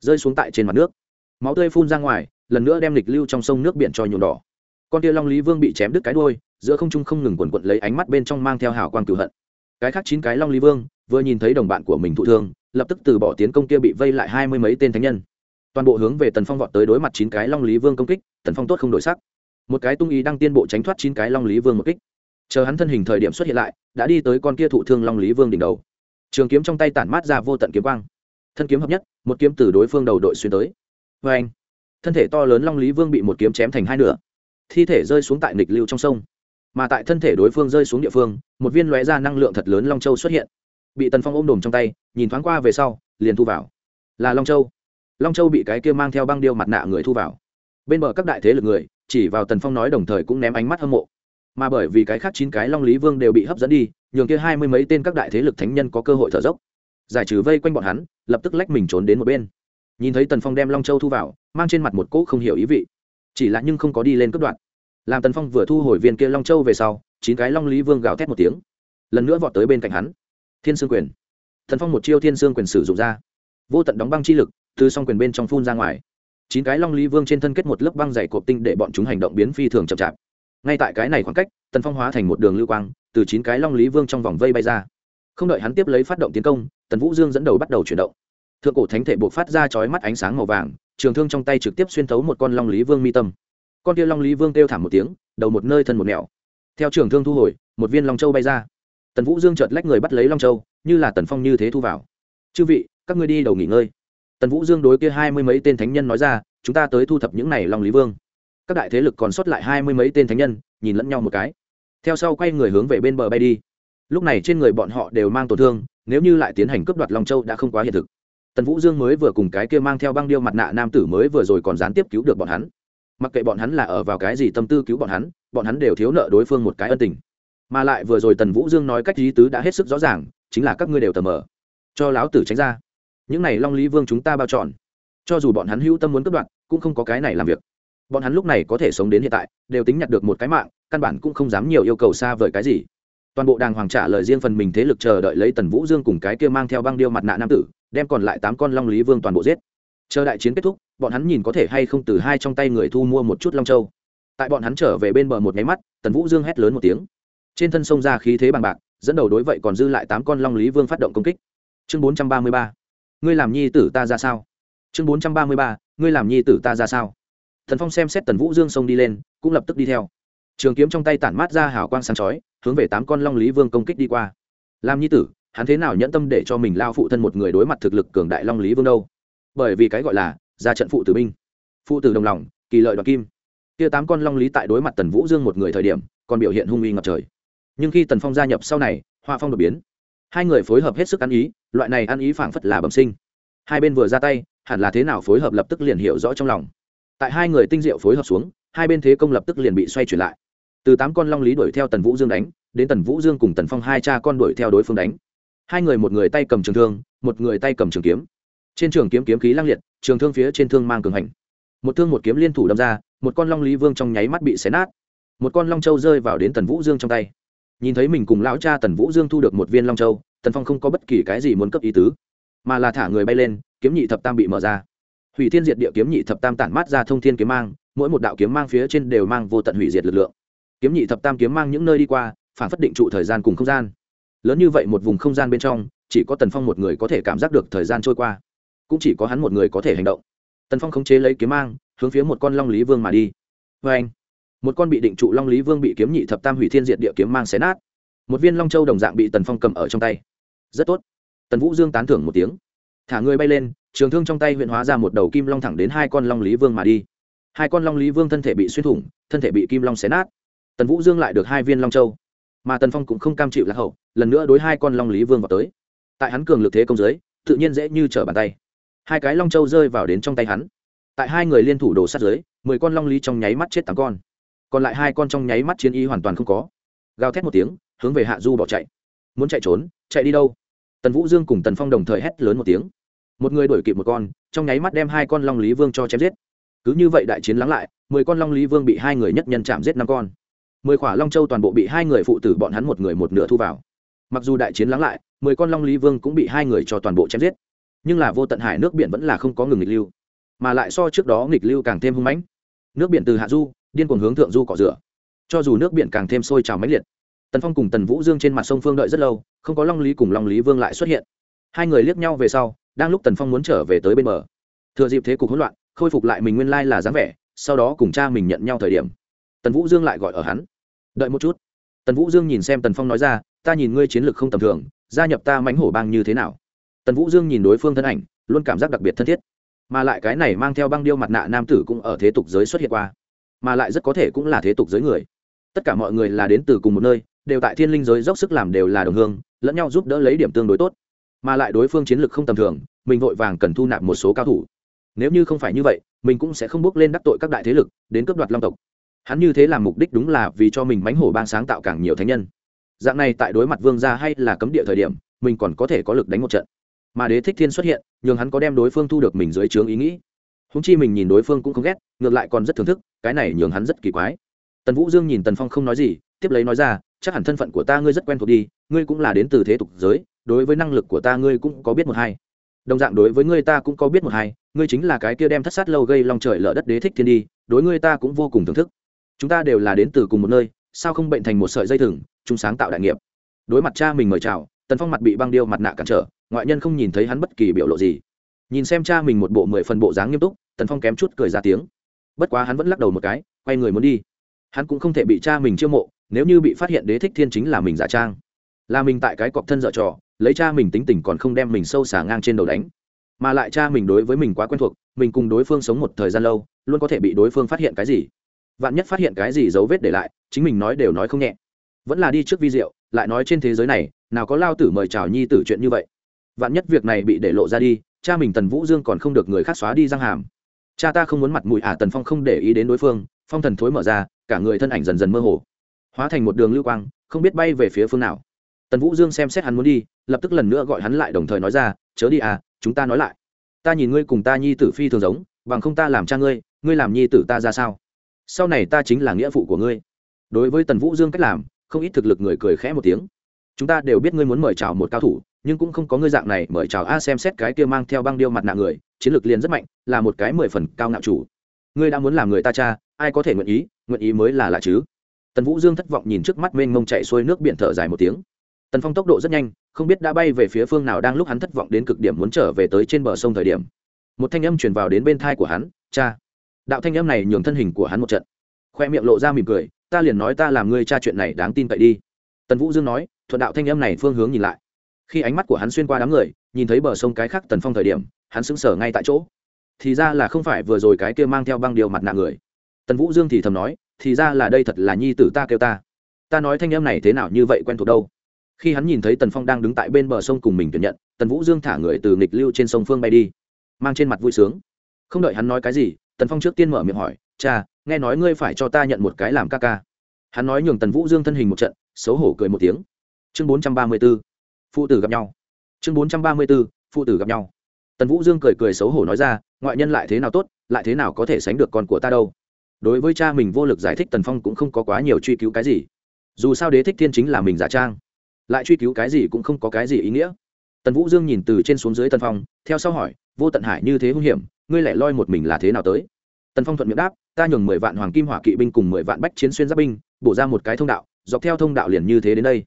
rơi xuống tại trên mặt nước máu tươi phun ra ngoài, lần nữa đem lịch lưu trong sông nước biển cho nhuộm đỏ. Con kia long lý vương bị chém đứt cái đuôi, giữa không trung không ngừng quần quận lấy ánh mắt bên trong mang theo hào quang cửu hận. Cái khác chín cái long lý vương, vừa nhìn thấy đồng bạn của mình thụ thương, lập tức từ bỏ tiến công kia bị vây lại hai mươi mấy tên thánh nhân. Toàn bộ hướng về tần phong vọt tới đối mặt chín cái long lý vương công kích, tần phong tốt không đổi sắc. Một cái tung ý đang tiên bộ tránh thoát chín cái long lý vương một kích. Chờ hắn thân hình thời điểm xuất hiện lại, đã đi tới con kia thụ thương long lý vương đỉnh đầu. Trường kiếm trong tay tản mát ra vô tận kiếm quang. Thân kiếm hợp nhất, một kiếm từ đối phương đầu đội xuyên tới vê anh, thân thể to lớn long lý vương bị một kiếm chém thành hai nửa. Thi thể rơi xuống tại nịch lưu trong sông. Mà tại thân thể đối phương rơi xuống địa phương, một viên lóe ra năng lượng thật lớn long châu xuất hiện. Bị tần phong ôm đồm trong tay, nhìn thoáng qua về sau, liền thu vào. Là long châu. Long châu bị cái kia mang theo băng điêu mặt nạ người thu vào. Bên bờ các đại thế lực người, chỉ vào tần phong nói đồng thời cũng ném ánh mắt hâm mộ. Mà bởi vì cái khác chín cái long lý vương đều bị hấp dẫn đi, nhường kia hai mươi mấy tên các đại thế lực thánh nhân có cơ hội thở dốc. Giải trừ vây quanh bọn hắn, lập tức lách mình trốn đến một bên nhìn thấy tần phong đem long châu thu vào, mang trên mặt một cỗ không hiểu ý vị. Chỉ là nhưng không có đi lên cấp đoạn. Làm tần phong vừa thu hồi viên kia long châu về sau, chín cái long lý vương gào thét một tiếng. Lần nữa vọt tới bên cạnh hắn. Thiên sương quyền. Tần phong một chiêu thiên sương quyền sử dụng ra. Vô tận đóng băng chi lực, từ s quyền bên trong phun ra ngoài. Chín cái long lý vương trên thân kết một lớp băng dày cộp tinh để bọn chúng hành động biến phi thường chậm chạp. Ngay tại cái này khoảng cách, tần phong hóa thành một đường lưu quang, từ chín cái long lý vương trong vòng vây bay ra. Không đợi hắn tiếp lấy phát động tiến công, tần vũ dương dẫn đầu bắt đầu chuyển động thượng cổ thánh thể buộc phát ra chói mắt ánh sáng màu vàng, trường thương trong tay trực tiếp xuyên thấu một con long lý vương mi tâm. Con kia long lý vương kêu thảm một tiếng, đầu một nơi thân một mẹo theo trường thương thu hồi, một viên long châu bay ra. Tần vũ dương chợt lách người bắt lấy long châu, như là tần phong như thế thu vào. Chư vị, các ngươi đi đầu nghỉ ngơi. Tần vũ dương đối kia hai mươi mấy tên thánh nhân nói ra, chúng ta tới thu thập những này long lý vương. Các đại thế lực còn sót lại hai mươi mấy tên thánh nhân, nhìn lẫn nhau một cái. Theo sau quay người hướng về bên bờ bay đi. Lúc này trên người bọn họ đều mang tổn thương, nếu như lại tiến hành cướp đoạt long châu đã không quá hiện thực tần vũ dương mới vừa cùng cái kia mang theo băng điêu mặt nạ nam tử mới vừa rồi còn gián tiếp cứu được bọn hắn. Mặc kệ bọn hắn là ở vào cái gì tâm tư cứu bọn hắn bọn hắn đều thiếu nợ đối phương một cái ân tình. Mà lại vừa rồi tần vũ dương nói cách lý tứ đã hết sức rõ ràng, chính là các ngươi đều tầm mờ. Cho láo tử tránh ra. Những này long lý vương chúng ta bao trọn. cho dù bọn hắn hữu tâm muốn cướp đoạt, cũng không có cái này làm việc. Bọn hắn lúc này có thể sống đến hiện tại, đều tính nhặt được một cái mạng, căn bản cũng không dám nhiều yêu cầu xa vời cái gì. Toàn bộ đàng hoàng trả lời riêng phần mình thế lực chờ đợi lấy tần vũ dương cùng cái kia mang theo băng điêu mặt nạ nam tử đem còn lại tám con long lý vương toàn bộ giết. Chờ đại chiến kết thúc, bọn hắn nhìn có thể hay không từ hai trong tay người thu mua một chút long châu. Tại bọn hắn trở về bên bờ một nháy mắt, tần vũ dương hét lớn một tiếng. Trên thân sông ra khí thế bằng bạc, dẫn đầu đối vậy còn dư lại tám con long lý vương phát động công kích. Chương bốn trăm ba mươi ba. Ngươi làm nhi tử ta ra sao? Chương bốn trăm ba mươi ba. Ngươi làm nhi tử ta ra sao? Thần phong xem xét tần vũ dương sông đi lên, cũng lập tức đi theo. Trường kiếm trong tay tản mát ra hào quang sáng chói, hướng về tám con long lý vương công kích đi qua. Làm nhi tử hắn thế nào nhẫn tâm để cho mình lao phụ thân một người đối mặt thực lực cường đại long lý vương đâu? Bởi vì cái gọi là, ra trận phụ tử binh. Phụ tử đồng lòng, kỳ lợi đoạt kim. Kia tám con long lý tại đối mặt tần vũ dương một người thời điểm, còn biểu hiện hung uy ngập trời. Nhưng khi tần phong gia nhập sau này hoa phong đột biến. Hai người phối hợp hết sức ăn ý, loại này ăn ý phảng phất là bẩm sinh. Hai bên vừa ra tay, hẳn là thế nào phối hợp lập tức liền hiểu rõ trong lòng. Tại hai người tinh diệu phối hợp xuống, hai bên thế công lập tức liền bị xoay chuyển lại. Từ tám con long lý đuổi theo tần vũ dương đánh, đến tần vũ dương cùng tần phong hai cha con đuổi theo đối phương đánh hai người một người tay cầm trường thương, một người tay cầm trường kiếm. Trên trường kiếm kiếm khí lăng liệt, trường thương phía trên thương mang cường hành. Một thương một kiếm liên thủ đâm ra, một con long lý vương trong nháy mắt bị xé nát. Một con long châu rơi vào đến tần vũ dương trong tay. Nhìn thấy mình cùng lão cha tần vũ dương thu được một viên long châu, tần phong không có bất kỳ cái gì muốn cấp ý tứ, mà là thả người bay lên, kiếm nhị thập tam bị mở ra. Hủy thiên diệt địa kiếm nhị thập tam tản mát ra thông thiên kiếm mang, mỗi một đạo kiếm mang phía trên đều mang vô tận hủy diệt lực lượng. Kiếm nhị thập tam kiếm mang những nơi đi qua, phản phất định trụ thời gian cùng không gian lớn như vậy một vùng không gian bên trong, chỉ có tần phong một người có thể cảm giác được thời gian trôi qua. Cũng chỉ có hắn một người có thể hành động. Tần phong khống chế lấy kiếm mang, hướng phía một con long lý vương mà đi. Vê anh, một con bị định trụ long lý vương bị kiếm nhị thập tam hủy thiên diện địa kiếm mang xé nát. Một viên long châu đồng dạng bị tần phong cầm ở trong tay. Rất tốt. Tần vũ dương tán thưởng một tiếng. Thả người bay lên, trường thương trong tay huyện hóa ra một đầu kim long thẳng đến hai con long lý vương mà đi. Hai con long lý vương thân thể bị xuyên thủng, thân thể bị kim long xé nát. Tần vũ dương lại được hai viên long châu. Mà tần phong cũng không cam chịu lạc hậu lần nữa đối hai con long lý vương vào tới. Tại hắn cường lực thế công giới, tự nhiên dễ như trở bàn tay. Hai cái long châu rơi vào đến trong tay hắn. Tại hai người liên thủ đổ sát giới, mười con long lý trong nháy mắt chết tám con. Còn lại hai con trong nháy mắt chiến y hoàn toàn không có. Gào thét một tiếng, hướng về hạ du bỏ chạy. Muốn chạy trốn, chạy đi đâu? Tần vũ dương cùng tần phong đồng thời hét lớn một tiếng. Một người đuổi kịp một con, trong nháy mắt đem hai con long lý vương cho chém giết. Cứ như vậy đại chiến lắng lại, mười con long lý vương bị hai người nhất nhân chạm giết năm con. Mười khỏa long châu toàn bộ bị hai người phụ tử bọn hắn một người một nửa thu vào mặc dù đại chiến lắng lại, mười con long lý vương cũng bị hai người cho toàn bộ chém giết. Nhưng là vô tận hải nước biển vẫn là không có ngừng nghịch lưu. Mà lại so trước đó nghịch lưu càng thêm hung mãnh. Nước biển từ hạ du, điên cuồng hướng thượng du cọ rửa. Cho dù nước biển càng thêm sôi trào mãnh liệt, tần phong cùng tần vũ dương trên mặt sông phương đợi rất lâu, không có long lý cùng long lý vương lại xuất hiện. Hai người liếc nhau về sau, đang lúc tần phong muốn trở về tới bên bờ. Thừa dịp thế cục hỗn loạn, khôi phục lại mình nguyên lai là dáng vẻ, sau đó cùng cha mình nhận nhau thời điểm. Tần vũ dương lại gọi ở hắn. Đợi một chút. Tần vũ dương nhìn xem tần phong nói ra ta nhìn ngươi chiến lược không tầm thường, gia nhập ta mánh hổ bang như thế nào? Tần vũ dương nhìn đối phương thân ảnh, luôn cảm giác đặc biệt thân thiết. Mà lại cái này mang theo băng điêu mặt nạ nam tử cũng ở thế tục giới xuất hiện qua. Mà lại rất có thể cũng là thế tục giới người. Tất cả mọi người là đến từ cùng một nơi, đều tại thiên linh giới dốc sức làm đều là đồng hương, lẫn nhau giúp đỡ lấy điểm tương đối tốt. Mà lại đối phương chiến lược không tầm thường, mình vội vàng cần thu nạp một số cao thủ. Nếu như không phải như vậy, mình cũng sẽ không bước lên đắc tội các đại thế lực, đến cướp đoạt long tộc. Hắn như thế làm mục đích đúng là vì cho mình mánh hổ bang sáng tạo càng nhiều thánh nhân dạng này tại đối mặt vương gia hay là cấm địa thời điểm, mình còn có thể có lực đánh một trận. Mà đế thích thiên xuất hiện, nhường hắn có đem đối phương thu được mình dưới trướng ý nghĩ. Húng chi mình nhìn đối phương cũng không ghét, ngược lại còn rất thưởng thức, cái này nhường hắn rất kỳ quái. Tần vũ dương nhìn tần phong không nói gì, tiếp lấy nói ra, chắc hẳn thân phận của ta ngươi rất quen thuộc đi, ngươi cũng là đến từ thế tục giới, đối với năng lực của ta ngươi cũng có biết một hai. Đồng dạng đối với ngươi ta cũng có biết một hai, ngươi chính là cái kia đem thất sát lâu gây lòng trời lở đất đế thích thiên đi, đối ngươi ta cũng vô cùng thưởng thức. Chúng ta đều là đến từ cùng một nơi sao không bệnh thành một sợi dây thừng, chung sáng tạo đại nghiệp. Đối mặt cha mình mời chào, tần phong mặt bị băng điêu mặt nạ cản trở, ngoại nhân không nhìn thấy hắn bất kỳ biểu lộ gì. Nhìn xem cha mình một bộ mười phần bộ dáng nghiêm túc, tần phong kém chút cười ra tiếng. Bất quá hắn vẫn lắc đầu một cái, quay người muốn đi. Hắn cũng không thể bị cha mình chiêu mộ, nếu như bị phát hiện đế thích thiên chính là mình giả trang. Là mình tại cái cọc thân dợ trò, lấy cha mình tính tình còn không đem mình sâu xả ngang trên đầu đánh. Mà lại cha mình đối với mình quá quen thuộc, mình cùng đối phương sống một thời gian lâu, luôn có thể bị đối phương phát hiện cái gì vạn nhất phát hiện cái gì dấu vết để lại chính mình nói đều nói không nhẹ. Vẫn là đi trước vi diệu lại nói trên thế giới này nào có lao tử mời chào nhi tử chuyện như vậy. Vạn nhất việc này bị để lộ ra đi cha mình tần vũ dương còn không được người khác xóa đi răng hàm. Cha ta không muốn mặt mũi ả à, tần phong không để ý đến đối phương phong thần thối mở ra cả người thân ảnh dần dần mơ hồ. Hóa thành một đường lưu quang không biết bay về phía phương nào. Tần vũ dương xem xét hắn muốn đi lập tức lần nữa gọi hắn lại đồng thời nói ra chớ đi à chúng ta nói lại. Ta nhìn ngươi cùng ta nhi tử phi thường giống bằng không ta làm cha ngươi ngươi làm nhi tử ta ra sao? Sau này ta chính là nghĩa phụ của ngươi. Đối với tần vũ dương cách làm, không ít thực lực người cười khẽ một tiếng. Chúng ta đều biết ngươi muốn mời chào một cao thủ, nhưng cũng không có ngươi dạng này mời chào a xem xét cái kia mang theo băng điêu mặt nạ người, chiến lược liền rất mạnh, là một cái mười phần cao ngạo chủ. Ngươi đã muốn làm người ta cha, ai có thể nguyện ý nguyện ý mới là lạ chứ? Tần vũ dương thất vọng nhìn trước mắt mênh mông chạy xuôi nước biển thở dài một tiếng. Tần phong tốc độ rất nhanh, không biết đã bay về phía phương nào đang lúc hắn thất vọng đến cực điểm muốn trở về tới trên bờ sông thời điểm. Một thanh âm truyền vào đến bên thai của hắn, cha đạo thanh âm này nhường thân hình của hắn một trận. Khoe miệng lộ ra mỉm cười, ta liền nói ta làm ngươi cha chuyện này đáng tin cậy đi. Tần vũ dương nói, thuận đạo thanh âm này phương hướng nhìn lại. Khi ánh mắt của hắn xuyên qua đám người, nhìn thấy bờ sông cái khác tần phong thời điểm, hắn sững sờ ngay tại chỗ. Thì ra là không phải vừa rồi cái kia mang theo băng điều mặt nạ người. Tần vũ dương thì thầm nói, thì ra là đây thật là nhi tử ta kêu ta. Ta nói thanh âm này thế nào như vậy quen thuộc đâu? Khi hắn nhìn thấy tần phong đang đứng tại bên bờ sông cùng mình tuyển nhận, tần vũ dương thả người từ nghịch lưu trên sông phương bay đi, mang trên mặt vui sướng. Không đợi hắn nói cái gì tần phong trước tiên mở miệng hỏi, cha, nghe nói ngươi phải cho ta nhận một cái làm ca ca. Hắn nói nhường tần vũ dương thân hình một trận, xấu hổ cười một tiếng. Chương bốn trăm ba mươi b ố phụ tử gặp nhau. Chương bốn trăm ba mươi b ố phụ tử gặp nhau. Tần vũ dương cười cười xấu hổ nói ra, ngoại nhân lại thế nào tốt, lại thế nào có thể sánh được con của ta đâu. Đối với cha mình vô lực giải thích, tần phong cũng không có quá nhiều truy cứu cái gì. Dù sao đế thích thiên chính là mình giả trang. Lại truy cứu cái gì cũng không có cái gì ý nghĩa. Tần vũ dương nhìn từ trên xuống dưới tần phong, theo sau hỏi, vô tận hải như thế hung hiểm ngươi lại loi một mình là thế nào tới? Tần phong thuận miệng đáp, ta nhường mười vạn hoàng kim hỏa kỵ binh cùng mười vạn bách chiến xuyên giáp binh, bổ ra một cái thông đạo, dọc theo thông đạo liền như thế đến đây.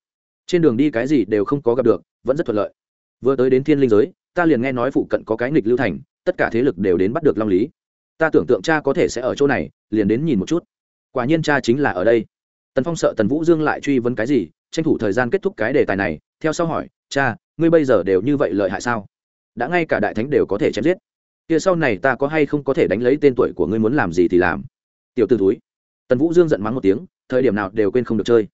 Trên đường đi cái gì đều không có gặp được, vẫn rất thuận lợi. Vừa tới đến thiên linh giới, ta liền nghe nói phụ cận có cái nghịch lưu thành, tất cả thế lực đều đến bắt được long lý. Ta tưởng tượng cha có thể sẽ ở chỗ này, liền đến nhìn một chút. Quả nhiên cha chính là ở đây. Tần phong sợ tần vũ dương lại truy vấn cái gì, tranh thủ thời gian kết thúc cái đề tài này, theo sau hỏi, cha, ngươi bây giờ đều như vậy lợi hại sao? Đã ngay cả đại thánh đều có thể chém giết kia sau này ta có hay không có thể đánh lấy tên tuổi của ngươi muốn làm gì thì làm. Tiểu t túi tần vũ dương giận mắng một tiếng, thời điểm nào đều quên không được chơi.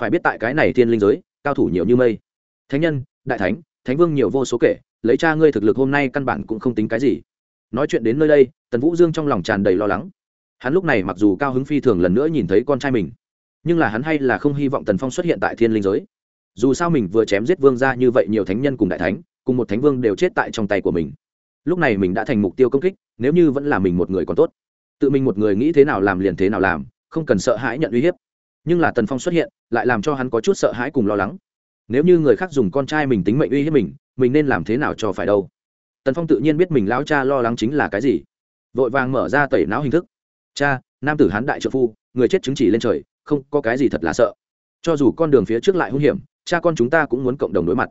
Phải biết tại cái này thiên linh giới, cao thủ nhiều như mây. Thánh nhân, đại thánh thánh vương nhiều vô số kể, lấy cha ngươi thực lực hôm nay căn bản cũng không tính cái gì. Nói chuyện đến nơi đây, tần vũ dương trong lòng tràn đầy lo lắng. Hắn lúc này mặc dù cao hứng phi thường lần nữa nhìn thấy con trai mình, nhưng là hắn hay là không hy vọng tần phong xuất hiện tại thiên linh giới. Dù sao mình vừa chém giết vương ra như vậy nhiều thánh nhân cùng đại thánh, cùng một thánh vương đều chết tại trong tay của mình lúc này mình đã thành mục tiêu công kích, nếu như vẫn là mình một người còn tốt. Tự mình một người nghĩ thế nào làm liền thế nào làm, không cần sợ hãi nhận uy hiếp. Nhưng là tần phong xuất hiện, lại làm cho hắn có chút sợ hãi cùng lo lắng. Nếu như người khác dùng con trai mình tính mệnh uy hiếp mình mình nên làm thế nào cho phải đâu? Tần phong tự nhiên biết mình lão cha lo lắng chính là cái gì. Vội vàng mở ra tẩy não hình thức. Cha, nam tử hán đại trợ phu, người chết chứng chỉ lên trời, không có cái gì thật là sợ. Cho dù con đường phía trước lại hung hiểm, cha con chúng ta cũng muốn cộng đồng đối mặt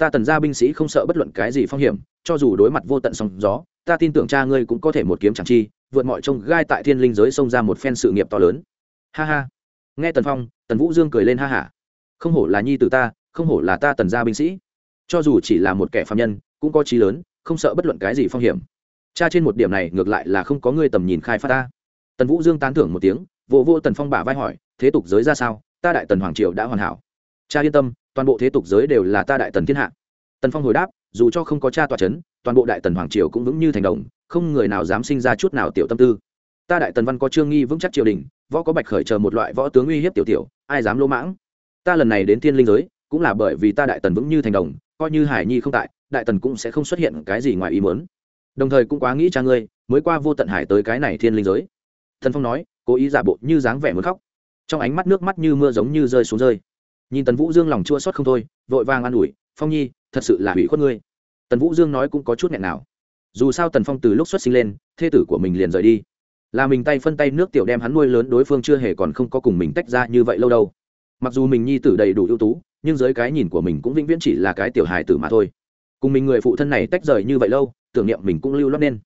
ta tần gia binh sĩ không sợ bất luận cái gì phong hiểm, cho dù đối mặt vô tận sóng gió, ta tin tưởng cha ngươi cũng có thể một kiếm chẳng chi, vượt mọi trông gai tại thiên linh giới xông ra một phen sự nghiệp to lớn. Ha ha. Nghe tần phong, tần vũ dương cười lên ha hả không hổ là nhi từ ta, không hổ là ta tần gia binh sĩ. Cho dù chỉ là một kẻ phạm nhân, cũng có trí lớn, không sợ bất luận cái gì phong hiểm. Cha trên một điểm này ngược lại là không có ngươi tầm nhìn khai phát ta. Tần vũ dương tán thưởng một tiếng vô vô tần phong bả vai hỏi, thế tục giới ra sao? Ta đại tần hoàng triều đã hoàn hảo. Cha yên tâm toàn bộ thế tục giới đều là ta đại tần thiên hạ. Tần phong hồi đáp, dù cho không có cha tòa c h ấ n toàn bộ đại tần hoàng triều cũng vững như thành đồng, không người nào dám sinh ra chút nào tiểu tâm tư. Ta đại tần văn có trương nghi vững chắc triều đình, võ có bạch khởi chờ một loại võ tướng uy hiếp tiểu tiểu, ai dám lỗ mãng? Ta lần này đến thiên linh giới, cũng là bởi vì ta đại tần vững như thành đồng, coi như hải nhi không tại, đại tần cũng sẽ không xuất hiện cái gì ngoài ý muốn. Đồng thời cũng quá nghĩ cha ngươi, mới qua vô tận hải tới cái này thiên linh giới. Thần phong nói, cố ý giả bộ như dáng vẻ muốn khóc. Trong ánh mắt nước mắt như mưa giống như rơi xuống rơi nhìn tần vũ dương lòng chua xót không thôi, vội vàng an ủi, phong nhi, thật sự là hủy khuất ngươi. Tần vũ dương nói cũng có chút nghẹn nào. Dù sao tần phong từ lúc xuất sinh lên, thê tử của mình liền rời đi. Là mình tay phân tay nước tiểu đem hắn nuôi lớn đối phương chưa hề còn không có cùng mình tách ra như vậy lâu đâu. Mặc dù mình nhi tử đầy đủ ưu tú, nhưng dưới cái nhìn của mình cũng vĩnh viễn chỉ là cái tiểu hài tử mà thôi. Cùng mình người phụ thân này tách rời như vậy lâu, tưởng niệm mình cũng lưu lót nên.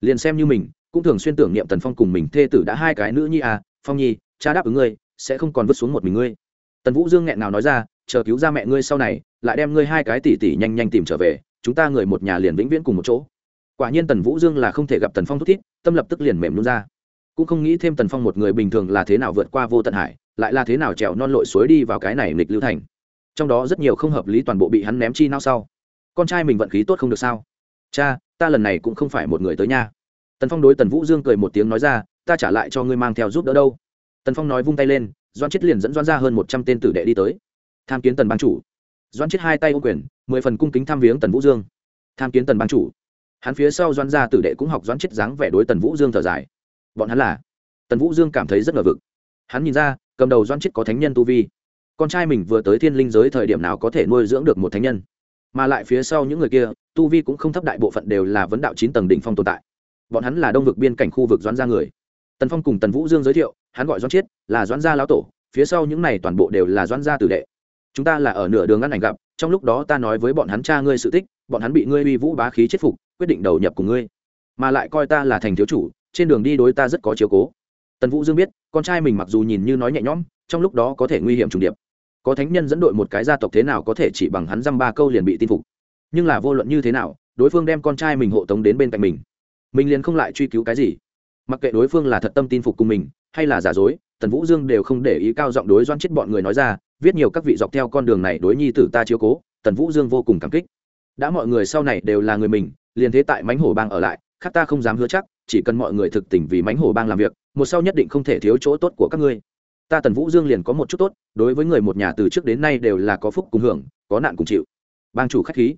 Liền xem như mình, cũng thường xuyên tưởng niệm tần phong cùng mình thê tử đã hai cái nữ nhi à phong nhi, cha đáp ứng ngươi, sẽ không còn vứt xuống một mình ngươi tần vũ dương nghẹn nào nói ra, chờ cứu ra mẹ ngươi sau này, lại đem ngươi hai cái tỉ tỉ nhanh nhanh tìm trở về, chúng ta người một nhà liền vĩnh viễn cùng một chỗ. Quả nhiên tần vũ dương là không thể gặp tần phong thúc thiết tâm lập tức liền mềm luôn ra. Cũng không nghĩ thêm tần phong một người bình thường là thế nào vượt qua vô tận hải, lại là thế nào trèo non lội suối đi vào cái này nghịch lưu thành. Trong đó rất nhiều không hợp lý toàn bộ bị hắn ném chi nao sau. Con trai mình vận khí tốt không được sao? Cha, ta lần này cũng không phải một người tới nha. Tần phong đối tần vũ dương cười một tiếng nói ra, ta trả lại cho ngươi mang theo giúp đỡ đâu. Tần phong nói vung tay lên doan chết liền dẫn doan ra hơn một trăm tên tử đệ đi tới. Tham kiến tần ban chủ. Doan chết hai tay ô quyền, mười phần cung kính tham viếng tần vũ dương. Tham kiến tần ban chủ. Hắn phía sau doan gia tử đệ cũng học doan chết dáng vẻ đối tần vũ dương thở dài. Bọn hắn là? Tần vũ dương cảm thấy rất ngờ vực. Hắn nhìn ra, cầm đầu doan chết có thánh nhân tu vi. Con trai mình vừa tới thiên linh giới thời điểm nào có thể nuôi dưỡng được một thánh nhân? Mà lại phía sau những người kia, tu vi cũng không thấp đại bộ phận đều là vấn đạo chín tầng đỉnh phong tồn tại. Bọn hắn là đông vực biên cảnh khu vực doãn gia người tần phong cùng tần vũ dương giới thiệu, hắn gọi doãn chiết, là doãn gia lão tổ, phía sau những này toàn bộ đều là doãn gia tử đệ. Chúng ta là ở nửa đường ăn ảnh gặp, trong lúc đó ta nói với bọn hắn cha ngươi sự tích, bọn hắn bị ngươi uy vũ bá khí chết phục, quyết định đầu nhập cùng ngươi. Mà lại coi ta là thành thiếu chủ, trên đường đi đối ta rất có chiếu cố. Tần vũ dương biết, con trai mình mặc dù nhìn như nói nhẹ nhõm, trong lúc đó có thể nguy hiểm trùng điệp. Có thánh nhân dẫn đội một cái gia tộc thế nào có thể chỉ bằng hắn dăm ba câu liền bị tin phục. Nhưng là vô luận như thế nào, đối phương đem con trai mình hộ tống đến bên cạnh mình. Mình liền không lại truy cứu cái gì mặc kệ đối phương là thật tâm tin phục cùng mình, hay là giả dối, tần vũ dương đều không để ý cao giọng đối doan chết bọn người nói ra, viết nhiều các vị dọc theo con đường này đối nhi tử ta chiếu cố, tần vũ dương vô cùng cảm kích. Đã mọi người sau này đều là người mình, liền thế tại mánh hổ bang ở lại, khác ta không dám hứa chắc, chỉ cần mọi người thực tình vì mánh hổ bang làm việc, một sau nhất định không thể thiếu chỗ tốt của các ngươi. Ta tần vũ dương liền có một chút tốt, đối với người một nhà từ trước đến nay đều là có phúc cùng hưởng, có nạn cùng chịu. Bang chủ khách khí.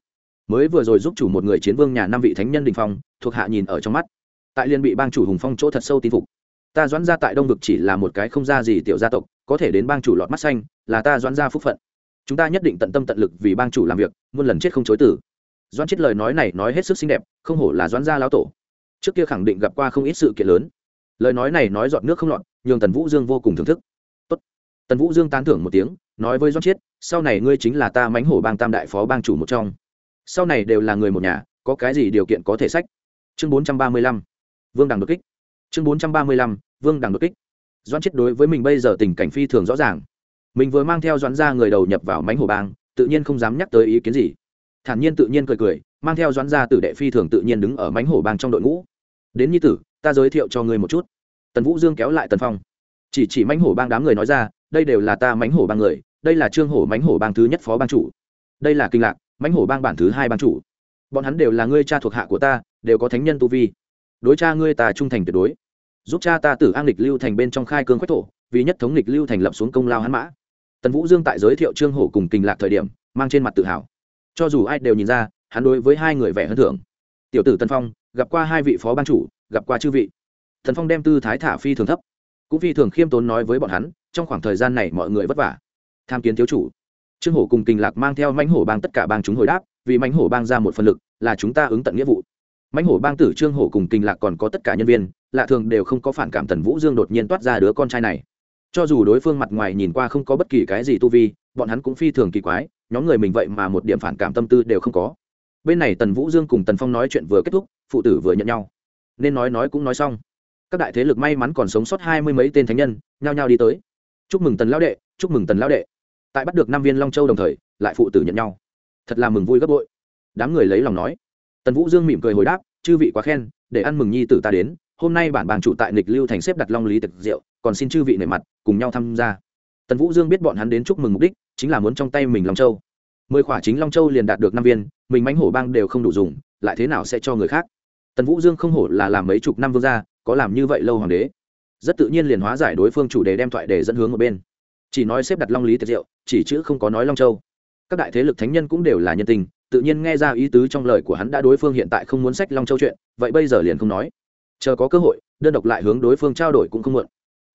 Mới vừa rồi giúp chủ một người chiến vương nhà năm vị thánh nhân đình phong, thuộc hạ nhìn ở trong mắt tại liên bị bang chủ hùng phong chỗ thật sâu tin phục. Ta doãn ra tại đông vực chỉ là một cái không ra gì tiểu gia tộc, có thể đến bang chủ lọt mắt xanh, là ta doãn ra phúc phận. Chúng ta nhất định tận tâm tận lực vì bang chủ làm việc, muôn lần chết không chối tử doãn chết lời nói này nói hết sức xinh đẹp, không hổ là doãn gia lão tổ. Trước kia khẳng định gặp qua không ít sự kiện lớn. Lời nói này nói giọt nước không lọt, nhường tần vũ dương vô cùng thưởng thức. Tốt. tần vũ dương tán thưởng một tiếng, nói với doãn chết, sau này ngươi chính là ta mánh hổ bang tam đại phó bang chủ một trong. Sau này đều là người một nhà, có cái gì điều kiện có thể sách? Chương bốn trăm ba mươi lăm vương đằng đột kích. Chương bốn trăm ba mươi lăm, vương đằng đột kích. Doan chết đối với mình bây giờ tình cảnh phi thường rõ ràng. Mình vừa mang theo doãn gia người đầu nhập vào mánh hồ bang, tự nhiên không dám nhắc tới ý kiến gì. Thản nhiên tự nhiên cười cười, mang theo doãn gia tử đệ phi thường tự nhiên đứng ở mánh hồ bang trong đội ngũ. Đến nhi tử, ta giới thiệu cho ngươi một chút. Tần vũ dương kéo lại tần phong. Chỉ chỉ mánh hổ bang đám người nói ra, đây đều là ta mánh hổ bang người, đây là trương hổ mánh hổ bang thứ nhất phó bang chủ. Đây là kinh lạc, mánh hổ bang bản thứ hai bang chủ. Bọn hắn đều là ngươi cha thuộc hạ của ta, đều có thánh nhân tu vi đối cha ngươi ta trung thành tuyệt đối. Giúp cha ta tử an lịch lưu thành bên trong khai cương quách thổ, vì nhất thống lịch lưu thành lập xuống công lao hắn mã. Tần vũ dương tại giới thiệu trương hổ cùng kinh lạc thời điểm, mang trên mặt tự hào. Cho dù ai đều nhìn ra, hắn đối với hai người vẻ hơn thưởng. Tiểu tử tần phong, gặp qua hai vị phó ban chủ, gặp qua chư vị. Thần phong đem tư thái thả phi thường thấp. Cũng phi thường khiêm tốn nói với bọn hắn, trong khoảng thời gian này mọi người vất vả. Tham kiến thiếu chủ. Trương hổ cùng kinh lạc mang theo mãnh hổ bang tất cả bang chúng hồi đáp, vì mãnh hổ bang ra một phần lực, là chúng ta ứng tận nghĩa vụ mãnh hổ bang tử trương hổ cùng kinh lạc còn có tất cả nhân viên, lạ thường đều không có phản cảm tần vũ dương đột nhiên toát ra đứa con trai này. Cho dù đối phương mặt ngoài nhìn qua không có bất kỳ cái gì tu vi, bọn hắn cũng phi thường kỳ quái, nhóm người mình vậy mà một điểm phản cảm tâm tư đều không có. Bên này tần vũ dương cùng tần phong nói chuyện vừa kết thúc, phụ tử vừa nhận nhau. Nên nói nói cũng nói xong. Các đại thế lực may mắn còn sống sót hai mươi mấy tên thánh nhân, nhao nhao đi tới. Chúc mừng tần lão đệ, chúc mừng tần lão đệ. Tại bắt được năm viên long châu đồng thời, lại phụ tử nhận nhau. Thật là mừng vui gấp bội. Đám người lấy lòng nói tần vũ dương mỉm cười hồi đáp, chư vị quá khen, để ăn mừng nhi tử ta đến. Hôm nay bản bàn chủ tại nghịch lưu thành xếp đặt long lý tiệc rượu, còn xin chư vị nể mặt, cùng nhau tham gia. Tần vũ dương biết bọn hắn đến chúc mừng mục đích, chính là muốn trong tay mình long châu. Mười khỏa chính long châu liền đạt được năm viên, mình mánh hổ bang đều không đủ dùng, lại thế nào sẽ cho người khác? Tần vũ dương không hổ là làm mấy chục năm vương gia, có làm như vậy lâu hoàng đế. Rất tự nhiên liền hóa giải đối phương chủ đề đem thoại để dẫn hướng ở bên. Chỉ nói xếp đặt long lý tiệc rượu, chỉ chữ không có nói long châu. Các đại thế lực thánh nhân cũng đều là nhân tình tự nhiên nghe ra ý tứ trong lời của hắn đã đối phương hiện tại không muốn sách long châu chuyện, vậy bây giờ liền không nói. Chờ có cơ hội, đơn độc lại hướng đối phương trao đổi cũng không muộn.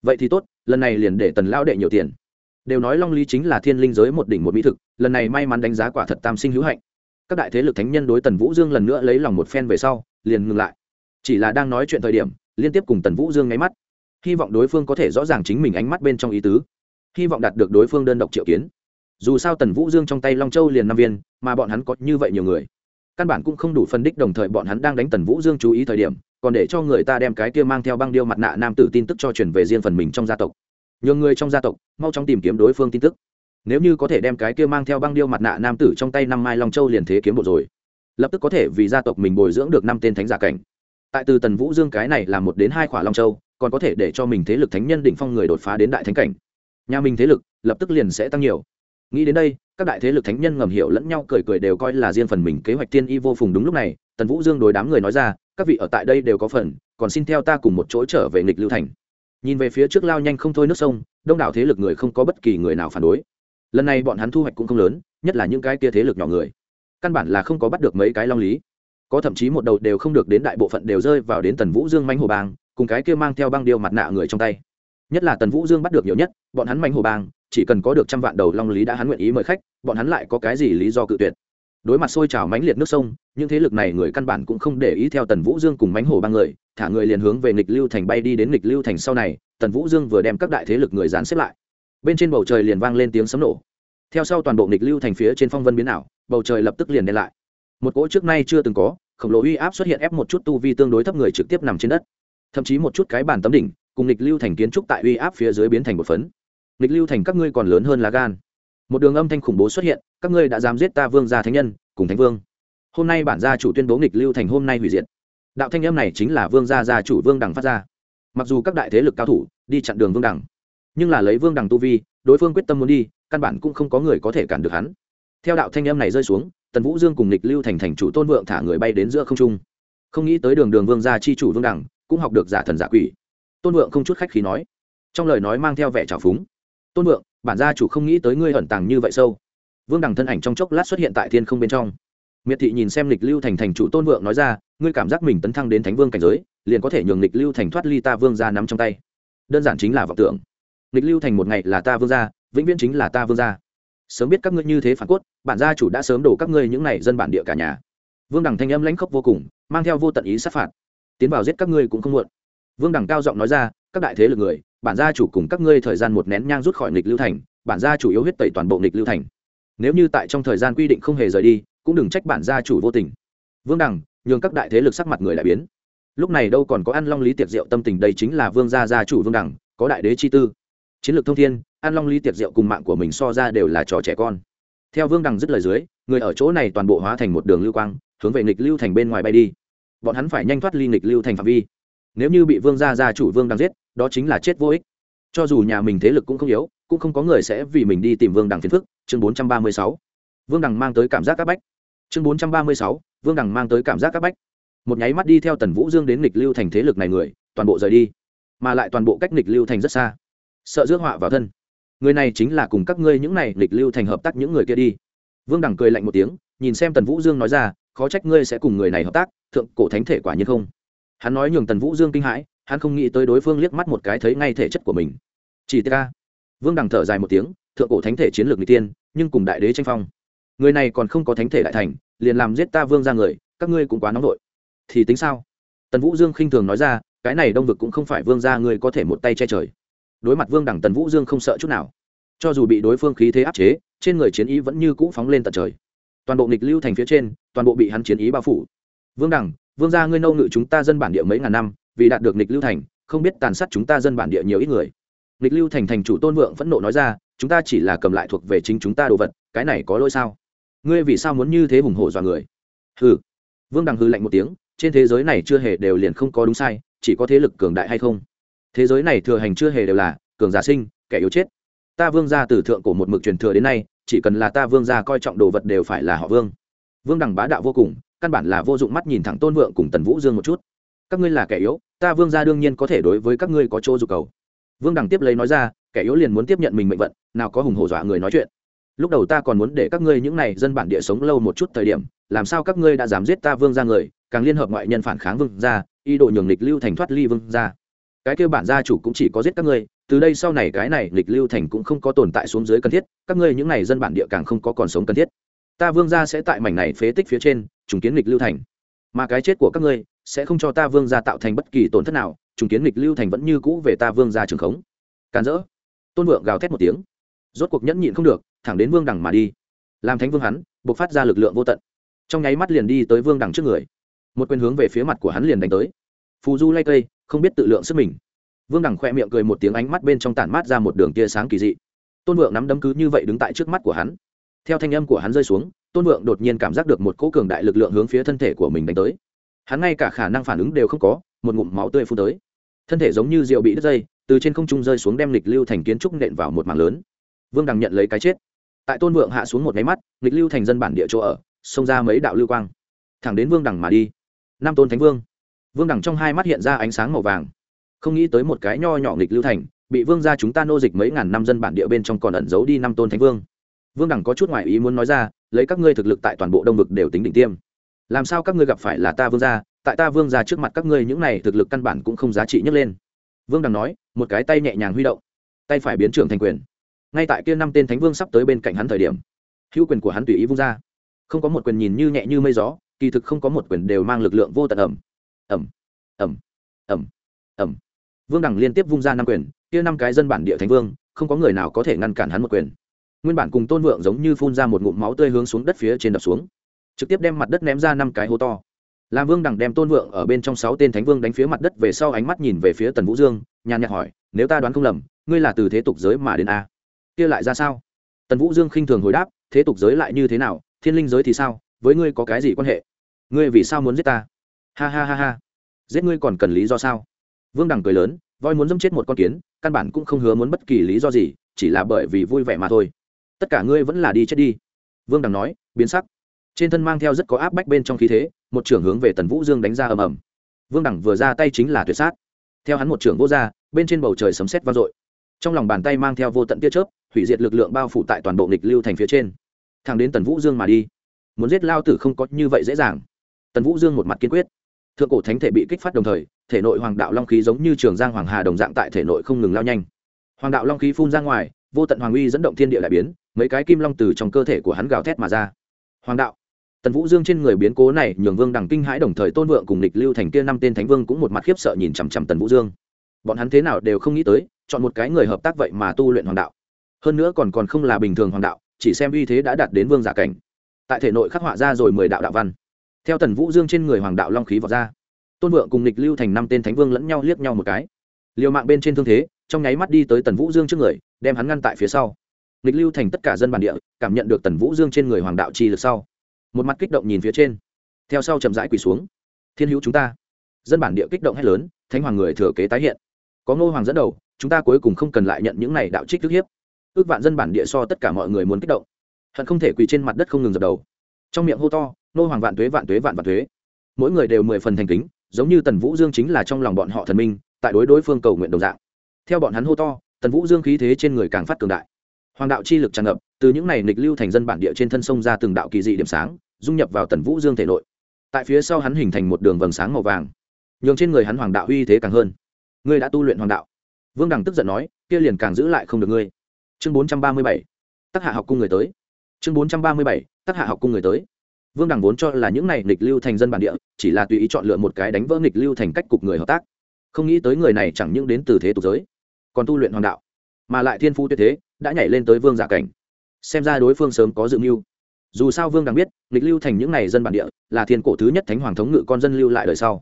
Vậy thì tốt, lần này liền để tần lão đệ nhiều tiền. Đều nói long lý chính là thiên linh giới một đỉnh một mỹ thực, lần này may mắn đánh giá quả thật tam sinh hữu hạnh. Các đại thế lực thánh nhân đối tần vũ dương lần nữa lấy lòng một phen về sau, liền ngừng lại. Chỉ là đang nói chuyện thời điểm, liên tiếp cùng tần vũ dương ngáy mắt. Hy vọng đối phương có thể rõ ràng chính mình ánh mắt bên trong ý tứ. Hy vọng đạt được đối phương đơn độc triệu kiến dù sao tần vũ dương trong tay long châu liền năm viên, mà bọn hắn có như vậy nhiều người. Căn bản cũng không đủ phân đích đồng thời bọn hắn đang đánh tần vũ dương chú ý thời điểm, còn để cho người ta đem cái kia mang theo băng điêu mặt nạ nam tử tin tức cho chuyển về riêng phần mình trong gia tộc. Nhiều người trong gia tộc, mau chóng tìm kiếm đối phương tin tức. Nếu như có thể đem cái kia mang theo băng điêu mặt nạ nam tử trong tay năm mai long châu liền thế kiếm bộ rồi, lập tức có thể vì gia tộc mình bồi dưỡng được năm tên thánh giả cảnh. Tại từ tần vũ dương cái này là một đến hai khỏa long châu, còn có thể để cho mình thế lực thánh nhân đỉnh phong người đột phá đến đại thánh cảnh. Nhà mình thế lực lập tức liền sẽ tăng nhiều nghĩ đến đây, các đại thế lực thánh nhân ngầm hiểu lẫn nhau cười cười đều coi là riêng phần mình kế hoạch tiên y vô phùng đúng lúc này, tần vũ dương đối đám người nói ra, các vị ở tại đây đều có phần, còn xin theo ta cùng một chỗ trở về nghịch lưu thành. Nhìn về phía trước lao nhanh không thôi nước sông, đông đảo thế lực người không có bất kỳ người nào phản đối. Lần này bọn hắn thu hoạch cũng không lớn, nhất là những cái kia thế lực nhỏ người. Căn bản là không có bắt được mấy cái long lý. Có thậm chí một đầu đều không được đến đại bộ phận đều rơi vào đến tần vũ dương manh hồ bang, cùng cái kia mang theo băng điêu mặt nạ người trong tay. Nhất là tần vũ dương bắt được nhiều nhất, bọn hắn manh hồ bang chỉ cần có được trăm vạn đầu long lý đã hắn nguyện ý mời khách, bọn hắn lại có cái gì lý do cự tuyệt. Đối mặt sôi trào mãnh liệt nước sông, những thế lực này người căn bản cũng không để ý theo tần vũ dương cùng mánh hồ ba người, thả người liền hướng về nghịch lưu thành bay đi đến nghịch lưu thành sau này, tần vũ dương vừa đem các đại thế lực người dán xếp lại. Bên trên bầu trời liền vang lên tiếng sấm nổ. Theo sau toàn bộ nghịch lưu thành phía trên phong vân biến ảo, bầu trời lập tức liền đen lại. Một cỗ trước nay chưa từng có, khổng lồ uy áp xuất hiện ép một chút tu vi tương đối thấp người trực tiếp nằm trên đất. Thậm chí một chút cái bàn tấm đỉnh, cùng nghịch lưu thành kiến trúc tại uy áp phía dưới biến thành một phấn nghịch lưu thành các ngươi còn lớn hơn Lá gan. Một đường âm thanh khủng bố xuất hiện, các ngươi đã dám giết ta vương gia thánh nhân, cùng thánh vương. Hôm nay bản gia chủ tuyên bố nghịch lưu thành hôm nay hủy diệt. Đạo thanh âm này chính là vương gia gia chủ vương đằng phát ra. Mặc dù các đại thế lực cao thủ đi chặn đường vương đằng, nhưng là lấy vương đằng tu vi, đối phương quyết tâm muốn đi, căn bản cũng không có người có thể cản được hắn. Theo đạo thanh âm này rơi xuống, tần vũ dương cùng nghịch lưu thành thành chủ tôn vượng thả người bay đến giữa không trung. Không nghĩ tới đường đường vương gia chi chủ vương đằng cũng học được giả thần giả quỷ. Tôn vượng không chút khách khí nói, trong lời nói mang theo vẻ trào phúng tôn vượng, bản gia chủ không nghĩ tới ngươi ẩn tàng như vậy sâu. Vương đằng thân ảnh trong chốc lát xuất hiện tại thiên không bên trong. Miệt thị nhìn xem lịch lưu thành thành chủ tôn vượng nói ra, ngươi cảm giác mình tấn thăng đến thánh vương cảnh giới, liền có thể nhường lịch lưu thành thoát ly ta vương ra nắm trong tay. Đơn giản chính là vọng tưởng. Lịch lưu thành một ngày là ta vương gia, vĩnh viễn chính là ta vương gia. Sớm biết các ngươi như thế phản cốt, bản gia chủ đã sớm đổ các ngươi những này dân bản địa cả nhà. Vương đẳng thanh âm lãnh khốc vô cùng, mang theo vô tận ý sát phạt. Tiến vào giết các ngươi cũng không muộn. Vương đẳng cao giọng nói ra, các đại thế lực người bản gia chủ cùng các ngươi thời gian một nén nhang rút khỏi nghịch lưu thành, bản gia chủ yếu huyết tẩy toàn bộ nghịch lưu thành. Nếu như tại trong thời gian quy định không hề rời đi, cũng đừng trách bản gia chủ vô tình. Vương đằng, nhường các đại thế lực sắc mặt người đại biến. Lúc này đâu còn có ăn long lý tiệc rượu tâm tình đây chính là vương gia gia chủ vương đằng, có đại đế chi tư. Chiến lược thông thiên, ăn long lý tiệc rượu cùng mạng của mình so ra đều là trò trẻ con. Theo vương đằng dứt lời dưới, người ở chỗ này toàn bộ hóa thành một đường lưu quang, hướng về nghịch lưu thành bên ngoài bay đi. Bọn hắn phải nhanh thoát ly nghịch lưu thành phạm vi. Nếu như bị vương gia gia chủ vương đằng giết đó chính là chết vô ích. Cho dù nhà mình thế lực cũng không yếu, cũng không có người sẽ vì mình đi tìm vương đằng phiền phức. Chương bốn trăm ba mươi sáu. Vương đằng mang tới cảm giác áp bách. Chương bốn trăm ba mươi sáu. Vương đằng mang tới cảm giác áp bách. Một nháy mắt đi theo tần vũ dương đến nghịch lưu thành thế lực này người, toàn bộ rời đi. Mà lại toàn bộ cách nghịch lưu thành rất xa. Sợ rước họa vào thân. Người này chính là cùng các ngươi những này nghịch lưu thành hợp tác những người kia đi. Vương đằng cười lạnh một tiếng, nhìn xem tần vũ dương nói ra, khó trách ngươi sẽ cùng người này hợp tác, thượng cổ thánh thể quả nhiên không. Hắn nói nhường tần vũ dương kinh hãi hắn không nghĩ tới đối phương liếc mắt một cái thấy ngay thể chất của mình. Chỉ tk vương đằng thở dài một tiếng, thượng cổ thánh thể chiến lược n g tiên, nhưng cùng đại đế tranh phong. Người này còn không có thánh thể đại thành, liền làm giết ta vương ra người, các ngươi cũng quá nóng vội. Thì tính sao? Tần vũ dương khinh thường nói ra, cái này đông vực cũng không phải vương ra người có thể một tay che trời. Đối mặt vương đẳng tần vũ dương không sợ chút nào. Cho dù bị đối phương khí thế áp chế, trên người chiến ý vẫn như cũ phóng lên tận trời. Toàn bộ nghịch lưu thành phía trên, toàn bộ bị hắn chiến ý bao phủ. Vương đẳng vương gia ngươi nâu ngự chúng ta dân bản địa mấy ngàn năm vì đạt được nịch lưu thành, không biết tàn sát chúng ta dân bản địa nhiều ít người. Nịch lưu thành thành chủ tôn vượng phẫn nộ nói ra, chúng ta chỉ là cầm lại thuộc về chính chúng ta đồ vật, cái này có lỗi sao? Ngươi vì sao muốn như thế hùng hổ dọa người? Hừ. Vương đằng hư lạnh một tiếng, trên thế giới này chưa hề đều liền không có đúng sai, chỉ có thế lực cường đại hay không? Thế giới này thừa hành chưa hề đều là cường giả sinh, kẻ yếu chết. Ta vương gia từ thượng cổ một mực truyền thừa đến nay, chỉ cần là ta vương gia coi trọng đồ vật đều phải là họ vương. Vương đằng bá đạo vô cùng, căn bản là vô dụng mắt nhìn thẳng tôn vượng cùng tần vũ dương một chút. Các ngươi là kẻ yếu ta vương gia đương nhiên có thể đối với các ngươi có chỗ dục cầu. Vương đằng tiếp lấy nói ra, kẻ yếu liền muốn tiếp nhận mình mệnh vận, nào có hùng hổ dọa người nói chuyện. Lúc đầu ta còn muốn để các ngươi những này dân bản địa sống lâu một chút thời điểm, làm sao các ngươi đã dám giết ta vương gia người, càng liên hợp ngoại nhân phản kháng vương gia, ý đồ nhường lịch lưu thành thoát ly vương gia. Cái kêu bản gia chủ cũng chỉ có giết các ngươi, từ đây sau này cái này lịch lưu thành cũng không có tồn tại xuống dưới cần thiết, các ngươi những này dân bản địa càng không có còn sống cần thiết. Ta vương gia sẽ tại mảnh này phế tích phía trên, trùng kiến lịch lưu thành. Mà cái chết của các ngươi sẽ không cho ta vương gia tạo thành bất kỳ tổn thất nào, trùng kiến nghịch lưu thành vẫn như cũ về ta vương gia trường khống. Càn rỡ. Tôn vượng gào thét một tiếng. Rốt cuộc nhẫn nhịn không được, thẳng đến vương đằng mà đi. Làm thánh vương hắn, buộc phát ra lực lượng vô tận. Trong nháy mắt liền đi tới vương đằng trước người. Một quyền hướng về phía mặt của hắn liền đánh tới. Phù du lay cây, không biết tự lượng sức mình. Vương đằng khoe miệng cười một tiếng ánh mắt bên trong tản mát ra một đường tia sáng kỳ dị. Tôn vượng nắm đấm cứ như vậy đứng tại trước mắt của hắn. Theo thanh âm của hắn rơi xuống, tôn vượng đột nhiên cảm giác được một cỗ cường đại lực lượng hướng phía thân thể của mình đánh tới hắn ngay cả khả năng phản ứng đều không có, một ngụm máu tươi phun tới. Thân thể giống như rượu bị đứt dây, từ trên không trung rơi xuống đem lịch lưu thành kiến trúc nện vào một mảng lớn. Vương đằng nhận lấy cái chết. Tại tôn vượng hạ xuống một máy mắt lịch lưu thành dân bản địa chỗ ở, xông ra mấy đạo lưu quang. Thẳng đến vương đằng mà đi. Năm tôn thánh vương. Vương đằng trong hai mắt hiện ra ánh sáng màu vàng. Không nghĩ tới một cái nho nhỏ nghịch lưu thành, bị vương gia chúng ta nô dịch mấy ngàn năm dân bản địa bên trong còn ẩn giấu đi năm tôn thánh vương. Vương đẳng có chút ngoại ý muốn nói ra, lấy các ngươi thực lực tại toàn bộ đông vực đều tính đỉnh tiêm làm sao các ngươi gặp phải là ta vương gia, tại ta vương gia trước mặt các ngươi những này thực lực căn bản cũng không giá trị nhấc lên. Vương đằng nói, một cái tay nhẹ nhàng huy động, tay phải biến trưởng thành quyền. Ngay tại kia năm tên thánh vương sắp tới bên cạnh hắn thời điểm, hữu quyền của hắn tùy ý vung ra. Không có một quyền nhìn như nhẹ như mây gió, kỳ thực không có một quyền đều mang lực lượng vô tận ẩm ẩm ẩm ẩm ẩm. Vương đằng liên tiếp vung ra năm quyền, kia năm cái dân bản địa thánh vương, không có người nào có thể ngăn cản hắn một quyền. Nguyên bản cùng tôn vượng giống như phun ra một ngụm máu tươi hướng xuống đất phía trên đập xuống trực tiếp đem mặt đất ném ra năm cái hố to. Làm vương đằng đem tôn vượng ở bên trong sáu tên thánh vương đánh phía mặt đất về sau ánh mắt nhìn về phía tần vũ dương, nhàn nhạt hỏi, nếu ta đoán không lầm, ngươi là từ thế tục giới mà đến a? Kia lại ra sao? Tần vũ dương khinh thường hồi đáp, thế tục giới lại như thế nào, thiên linh giới thì sao, với ngươi có cái gì quan hệ? Ngươi vì sao muốn giết ta? Ha ha ha ha. Giết ngươi còn cần lý do sao? Vương đằng cười lớn, voi muốn dâm chết một con kiến, căn bản cũng không hứa muốn bất kỳ lý do gì, chỉ là bởi vì vui vẻ mà thôi. Tất cả ngươi vẫn là đi chết đi. Vương đằng nói, biến sắc trên thân mang theo rất có áp bách bên trong khí thế, một trưởng hướng về tần vũ dương đánh ra ầm ầm. Vương đẳng vừa ra tay chính là tuyệt sát. Theo hắn một trưởng vô ra, bên trên bầu trời sấm sét vang dội. Trong lòng bàn tay mang theo vô tận tia chớp, hủy diệt lực lượng bao phủ tại toàn bộ nghịch lưu thành phía trên. Thẳng đến tần vũ dương mà đi. Muốn giết lao tử không có như vậy dễ dàng. Tần vũ dương một mặt kiên quyết. Thượng cổ thánh thể bị kích phát đồng thời, thể nội hoàng đạo long khí giống như trường giang hoàng hà đồng dạng tại thể nội không ngừng lao nhanh. Hoàng đạo long khí phun ra ngoài, vô tận hoàng uy dẫn động thiên địa đại biến, mấy cái kim long từ trong cơ thể của hắn gào thét mà ra. Hoàng đạo tần vũ dương trên người biến cố này nhường vương đằng kinh hãi đồng thời tôn vượng cùng lịch lưu thành kia năm tên thánh vương cũng một mặt khiếp sợ nhìn chằm chằm tần vũ dương. Bọn hắn thế nào đều không nghĩ tới, chọn một cái người hợp tác vậy mà tu luyện hoàng đạo. Hơn nữa còn còn không là bình thường hoàng đạo, chỉ xem uy thế đã đạt đến vương giả cảnh. Tại thể nội khắc họa ra rồi mười đạo đạo văn. Theo tần vũ dương trên người hoàng đạo long khí vọt ra, tôn vượng cùng lịch lưu thành năm tên thánh vương lẫn nhau liếc nhau một cái. Liều mạng bên trên thương thế, trong nháy mắt đi tới tần vũ dương trước người, đem hắn ngăn tại phía sau. Lịch lưu thành tất cả dân bản địa cảm nhận được tần vũ dương trên người hoàng đạo chi lực sau một mặt kích động nhìn phía trên. Theo sau chậm rãi quỳ xuống. Thiên hữu chúng ta. Dân bản địa kích động hét lớn, thánh hoàng người thừa kế tái hiện. Có ngô hoàng dẫn đầu, chúng ta cuối cùng không cần lại nhận những này đạo trích thức hiếp. Ước vạn dân bản địa so tất cả mọi người muốn kích động. Hận không thể quỳ trên mặt đất không ngừng dập đầu. Trong miệng hô to nô hoàng vạn tuế vạn tuế, vạn vạn tuế. Mỗi người đều mười phần thành kính, giống như tần vũ dương chính là trong lòng bọn họ thần minh, tại đối đối phương cầu nguyện đồng dạng. Theo bọn hắn hô to, tần vũ dương khí thế trên người càng phát cường đại. Hoàng đạo chi lực tràn ngập từ những này nghịch lưu thành dân bản địa trên thân sông ra từng đạo kỳ dị điểm sáng, dung nhập vào tần vũ dương thể nội. Tại phía sau hắn hình thành một đường vầng sáng màu vàng. Nhường trên người hắn hoàng đạo uy thế càng hơn. Ngươi đã tu luyện hoàng đạo. Vương đằng tức giận nói, kia liền càng giữ lại không được ngươi. Chương bốn trăm ba mươi bảy tác hạ học cung người tới. Chương bốn trăm ba mươi bảy tác hạ học cung người tới. Vương đằng vốn cho là những này nghịch lưu thành dân bản địa chỉ là tùy ý chọn lựa một cái đánh vỡ nghịch lưu thành cách cục người hợp tác. Không nghĩ tới người này chẳng những đến từ thế tục giới, còn tu luyện hoàng đạo, mà lại thiên phu tuyệt thế, đã nhảy lên tới vương giả cảnh xem ra đối phương sớm có dự mưu. Dù sao vương đang biết lịch lưu thành những n à y dân bản địa là thiên cổ thứ nhất thánh hoàng thống ngự con dân lưu lại đời sau.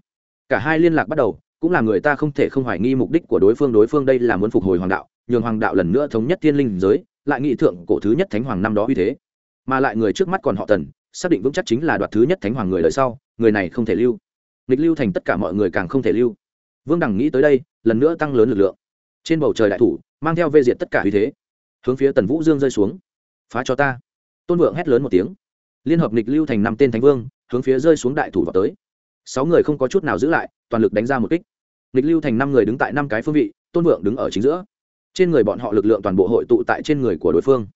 Cả hai liên lạc bắt đầu, cũng là người ta không thể không hoài nghi mục đích của đối phương. Đối phương đây là muốn phục hồi hoàng đạo, nhường hoàng đạo lần nữa thống nhất thiên linh giới, lại nghị thượng cổ thứ nhất thánh hoàng năm đó uy thế. Mà lại người trước mắt còn họ tần, xác định vững chắc chính là đoạt thứ nhất thánh hoàng người đời sau, người này không thể lưu. Nghịch lưu thành tất cả mọi người càng không thể lưu. Vương đằng nghĩ tới đây, lần nữa tăng lớn lực lượng. Trên bầu trời đại thủ, mang theo vê diệt tất cả uy thế. Hướng phía tần vũ dương rơi xuống phá cho ta. Tôn vượng hét lớn một tiếng. Liên hợp Nịch lưu thành năm tên thánh vương, hướng phía rơi xuống đại thủ vào tới. Sáu người không có chút nào giữ lại, toàn lực đánh ra một kích. Nịch lưu thành năm người đứng tại năm cái phương vị, tôn vượng đứng ở chính giữa. Trên người bọn họ lực lượng toàn bộ hội tụ tại trên người của đối phương.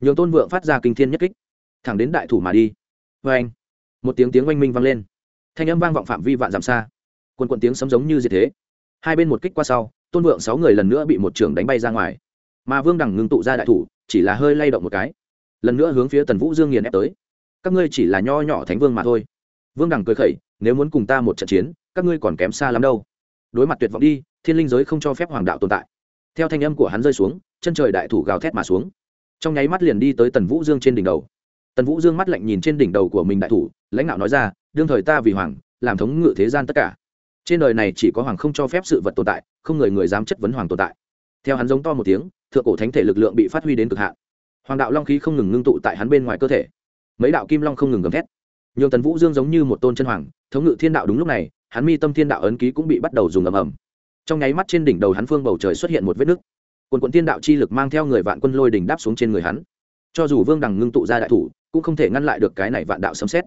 Nhường tôn vượng phát ra kinh thiên nhất kích. Thẳng đến đại thủ mà đi. Vê anh một tiếng tiếng oanh minh vang lên. Thanh âm vang vọng phạm vi vạn dặm xa. Quần quần tiếng sấm giống như diệt thế. Hai bên một kích qua sau, tôn vượng sáu người lần nữa bị một trưởng đánh bay ra ngoài. Mà vương đằng ngưng tụ ra đại thủ chỉ là hơi lay động một cái. Lần nữa hướng phía tần vũ dương nghiền ép tới. Các ngươi chỉ là nho nhỏ thánh vương mà thôi. Vương đằng cười khẩy, nếu muốn cùng ta một trận chiến, các ngươi còn kém xa lắm đâu. Đối mặt tuyệt vọng đi, thiên linh giới không cho phép hoàng đạo tồn tại. Theo thanh âm của hắn rơi xuống, chân trời đại thủ gào thét mà xuống. Trong nháy mắt liền đi tới tần vũ dương trên đỉnh đầu. Tần vũ dương mắt lạnh nhìn trên đỉnh đầu của mình đại thủ, lãnh đạo nói ra, đương thời ta vì hoàng, làm thống ngự thế gian tất cả. Trên đời này chỉ có hoàng không cho phép sự vật tồn tại, không người người dám chất vấn hoàng tồn tại theo hắn giống to một tiếng, thượng cổ thánh thể lực lượng bị phát huy đến cực hạn. Hoàng đạo long khí không ngừng ngưng tụ tại hắn bên ngoài cơ thể. Mấy đạo kim long không ngừng gầm thét. Nhường tần vũ dương giống như một tôn chân hoàng, thống ngự thiên đạo đúng lúc này, hắn mi tâm thiên đạo ấn ký cũng bị bắt đầu dùng ầm ầm. Trong nháy mắt trên đỉnh đầu hắn phương bầu trời xuất hiện một vết nứt. Quần quận thiên đạo chi lực mang theo người vạn quân lôi đỉnh đáp xuống trên người hắn. Cho dù vương đằng ngưng tụ ra đại thủ, cũng không thể ngăn lại được cái này vạn đạo sấm xét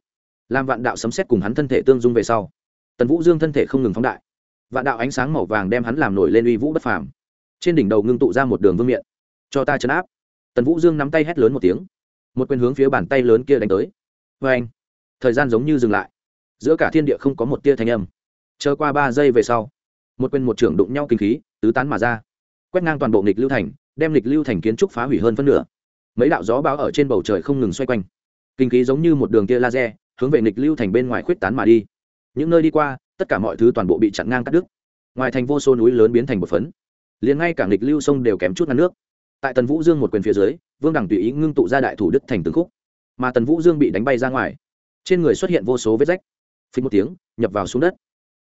làm vạn đạo sấm xét cùng hắn thân thể tương dung về sau, tần vũ dương thân thể không ngừng phóng đại. Vạn đạo ánh sáng màu vàng đem hắn làm nổi lên uy vũ bất phàm trên đỉnh đầu ngưng tụ ra một đường vương miện. Cho ta chấn áp. Tần vũ dương nắm tay hét lớn một tiếng. Một quyền hướng phía bàn tay lớn kia đánh tới. Vê anh, thời gian giống như dừng lại. Giữa cả thiên địa không có một tia thanh âm. Chờ qua ba giây về sau, một quyền một trưởng đụng nhau kinh khí, tứ tán mà ra. Quét ngang toàn bộ nghịch lưu thành, đem nghịch lưu thành kiến trúc phá hủy hơn phân nửa. Mấy đạo gió báo ở trên bầu trời không ngừng xoay quanh. Kinh khí giống như một đường tia laser, hướng về nghịch lưu thành bên ngoài khuyết tán mà đi. Những nơi đi qua, tất cả mọi thứ toàn bộ bị chặn ngang cắt đứt. Ngoài thành vô số núi lớn biến thành một phấn liền ngay cả nghịch lưu sông đều kém chút ngăn nước. Tại tần vũ dương một quyền phía dưới, vương đẳng tùy ý ngưng tụ ra đại thủ đức thành từng khúc. Mà tần vũ dương bị đánh bay ra ngoài. Trên người xuất hiện vô số vết rách. Phí một tiếng, nhập vào xuống đất.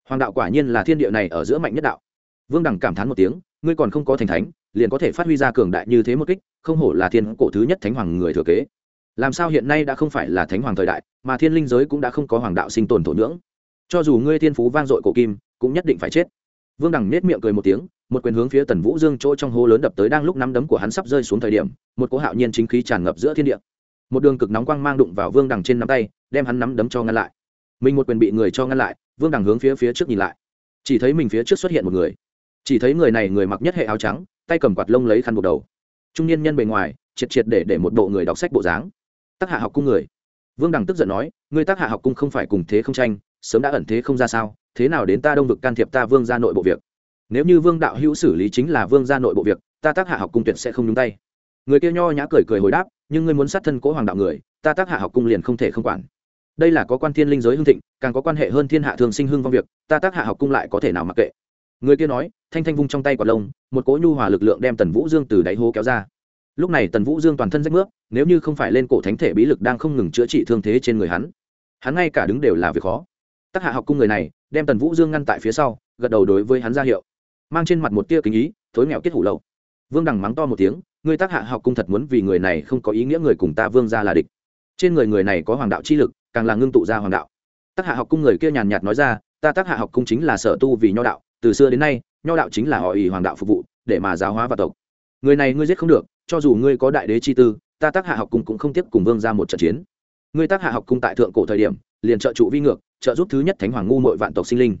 Hoàng đạo quả nhiên là thiên địa này ở giữa mạnh nhất đạo. Vương đẳng cảm thán một tiếng, ngươi còn không có thành thánh, liền có thể phát huy ra cường đại như thế một kích, không hổ là thiên cổ thứ nhất thánh hoàng người thừa kế. Làm sao hiện nay đã không phải là thánh hoàng thời đại, mà thiên linh giới cũng đã không có hoàng đạo sinh tồn thổ nhưỡng. Cho dù ngươi thiên phú vang dội cổ kim, cũng nhất định phải chết. Vương đằng nết miệng cười một tiếng một quyền hướng phía tần vũ dương chỗ trong hố lớn đập tới đang lúc nắm đấm của hắn sắp rơi xuống thời điểm, một cỗ hạo nhiên chính khí tràn ngập giữa thiên địa. Một đường cực nóng quang mang đụng vào vương đằng trên nắm tay, đem hắn nắm đấm cho ngăn lại. Mình một quyền bị người cho ngăn lại, vương đằng hướng phía phía trước nhìn lại. Chỉ thấy mình phía trước xuất hiện một người. Chỉ thấy người này người mặc nhất hệ áo trắng, tay cầm quạt lông lấy khăn buộc đầu. Trung niên nhân bề ngoài, triệt triệt để để một bộ người đọc sách bộ dáng. Tác hạ học cung người. Vương đằng tức giận nói người tác hạ học cung không phải cùng thế không tranh, sớm đã ẩn thế không ra sao, thế nào đến ta đông vực can thiệp ta vương ra nội bộ việc? Nếu như vương đạo hữu xử lý chính là vương gia nội bộ việc, ta tác hạ học cung tuyệt sẽ không nhúng tay. Người kia nho nhã cười cười hồi đáp, nhưng ngươi muốn sát thân cố hoàng đạo người, ta tác hạ học cung liền không thể không quản. Đây là có quan thiên linh giới hưng thịnh, càng có quan hệ hơn thiên hạ thường sinh hưng vong việc, ta tác hạ học cung lại có thể nào mặc kệ. Người kia nói, thanh thanh vung trong tay quả lông, một cỗ nhu hòa lực lượng đem tần vũ dương từ đáy hố kéo ra. Lúc này tần vũ dương toàn thân rách nước, nếu như không phải lên cổ thánh thể bí lực đang không ngừng chữa trị thương thế trên người hắn hắn ngay cả đứng đều là việc khó. Tác hạ học cung người này, đem tần vũ dương ngăn tại phía sau, gật đầu đối với hắn ra hiệu mang trên mặt một tia kính ý, thối nghèo kết hủ lậu. Vương đằng mắng to một tiếng người tác hạ học cung thật muốn vì người này không có ý nghĩa người cùng ta vương ra là địch. Trên người người này có hoàng đạo chi lực, càng là ngưng tụ ra hoàng đạo. Tác hạ học cung người kia nhàn nhạt nói ra, ta tác hạ học cung chính là sở tu vì nho đạo, từ xưa đến nay, nho đạo chính là họ ỷ hoàng đạo phục vụ, để mà giáo hóa và tộc. Người này ngươi giết không được, cho dù ngươi có đại đế chi tư, ta tác hạ học cung cũng không tiếp cùng vương ra một trận chiến. Ngươi tác hạ học cung tại thượng cổ thời điểm, liền trợ trụ vi ngược, trợ giúp thứ nhất thánh hoàng ngu mội vạn tộc sinh linh.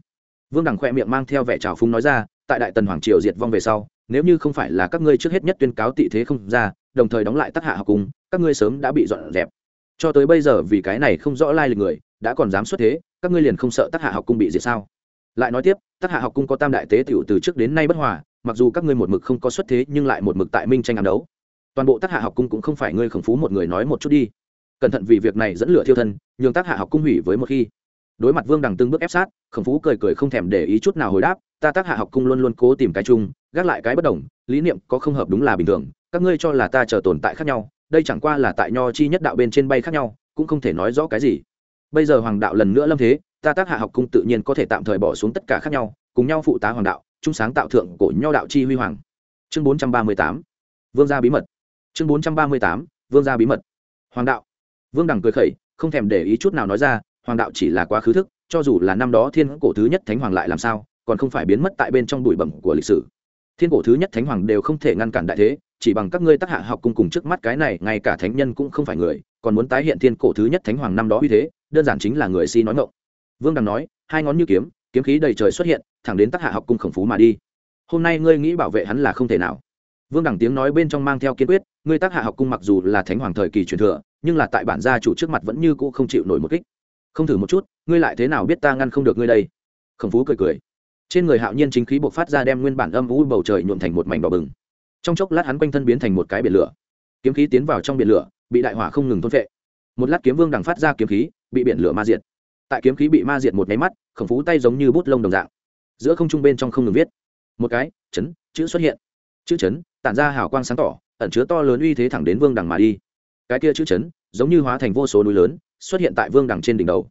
Vương đằng khoe miệng mang theo vẻ trào phúng nói ra tại đại tần hoàng triều diệt vong về sau, nếu như không phải là các ngươi trước hết nhất tuyên cáo tị thế không ra, đồng thời đóng lại tác hạ học cung, các ngươi sớm đã bị dọn dẹp. Cho tới bây giờ vì cái này không rõ lai lịch người, đã còn dám xuất thế, các ngươi liền không sợ tác hạ học cung bị diệt sao? Lại nói tiếp tác hạ học cung có tam đại tế tiểu từ trước đến nay bất hòa, mặc dù các ngươi một mực không có xuất thế, nhưng lại một mực tại minh tranh ám đấu. Toàn bộ tác hạ học cung cũng không phải ngươi khổng phú một người nói một chút đi. Cẩn thận vì việc này dẫn lửa thiêu thân, nhường tác hạ học cung hủy với một khi đối mặt vương đằng từng bước ép sát, khổng phú cười cười không thèm để ý chút nào hồi đáp, ta tác hạ học cung luôn luôn cố tìm cái chung, gác lại cái bất đồng, lý niệm có không hợp đúng là bình thường, các ngươi cho là ta chờ tồn tại khác nhau, đây chẳng qua là tại nho chi nhất đạo bên trên bay khác nhau, cũng không thể nói rõ cái gì. Bây giờ hoàng đạo lần nữa lâm thế, ta tác hạ học cung tự nhiên có thể tạm thời bỏ xuống tất cả khác nhau, cùng nhau phụ tá hoàng đạo, chung sáng tạo thượng cổ nho đạo chi huy hoàng. Chương bốn trăm ba mươi tám. Vương gia bí mật. Chương bốn trăm ba mươi tám. Vương gia bí mật. Hoàng đạo. Vương đẳng cười khẩy, không thèm để ý chút nào nói ra hoàng đạo chỉ là quá khứ thức, cho dù là năm đó thiên cổ thứ nhất thánh hoàng lại làm sao, còn không phải biến mất tại bên trong bụi bẩm của lịch sử. Thiên cổ thứ nhất thánh hoàng đều không thể ngăn cản đại thế, chỉ bằng các ngươi tác hạ học cùng cùng trước mắt cái này, ngay cả thánh nhân cũng không phải người, còn muốn tái hiện thiên cổ thứ nhất thánh hoàng năm đó uy thế, đơn giản chính là người si nói ngộng vương đằng nói, hai ngón như kiếm kiếm khí đầy trời xuất hiện, thẳng đến tác hạ học cung khổng phú mà đi. Hôm nay ngươi nghĩ bảo vệ hắn là không thể nào. Vương đẳng tiếng nói bên trong mang theo kiên quyết, ngươi tác hạ học cung mặc dù là thánh hoàng thời kỳ truyền thừa, nhưng là tại bản gia chủ trước mặt vẫn như cũ không chịu nổi một kích không thử một chút, ngươi lại thế nào biết ta ngăn không được ngươi đây? Khổng phú cười cười. Trên người hạo nhiên chính khí buộc phát ra đem nguyên bản âm u bầu trời nhuộm thành một mảnh đỏ bừng. Trong chốc lát hắn quanh thân biến thành một cái biển lửa. Kiếm khí tiến vào trong biển lửa, bị đại hỏa không ngừng thôn vệ một lát kiếm vương đằng phát ra kiếm khí, bị biển lửa ma diệt. Tại kiếm khí bị ma diệt một nháy mắt, khổng phú tay giống như bút lông đồng dạng. Giữa không trung bên trong không ngừng viết. Một cái, chấn, chữ xuất hiện. Chữ chấn, tản ra hào quang sáng tỏ, ẩn chứa to lớn uy thế thẳng đến vương đằng mà đi. Cái kia chữ chấn, giống như hóa thành vô số núi lớn xuất hiện tại vương đằng trên đỉnh đầu.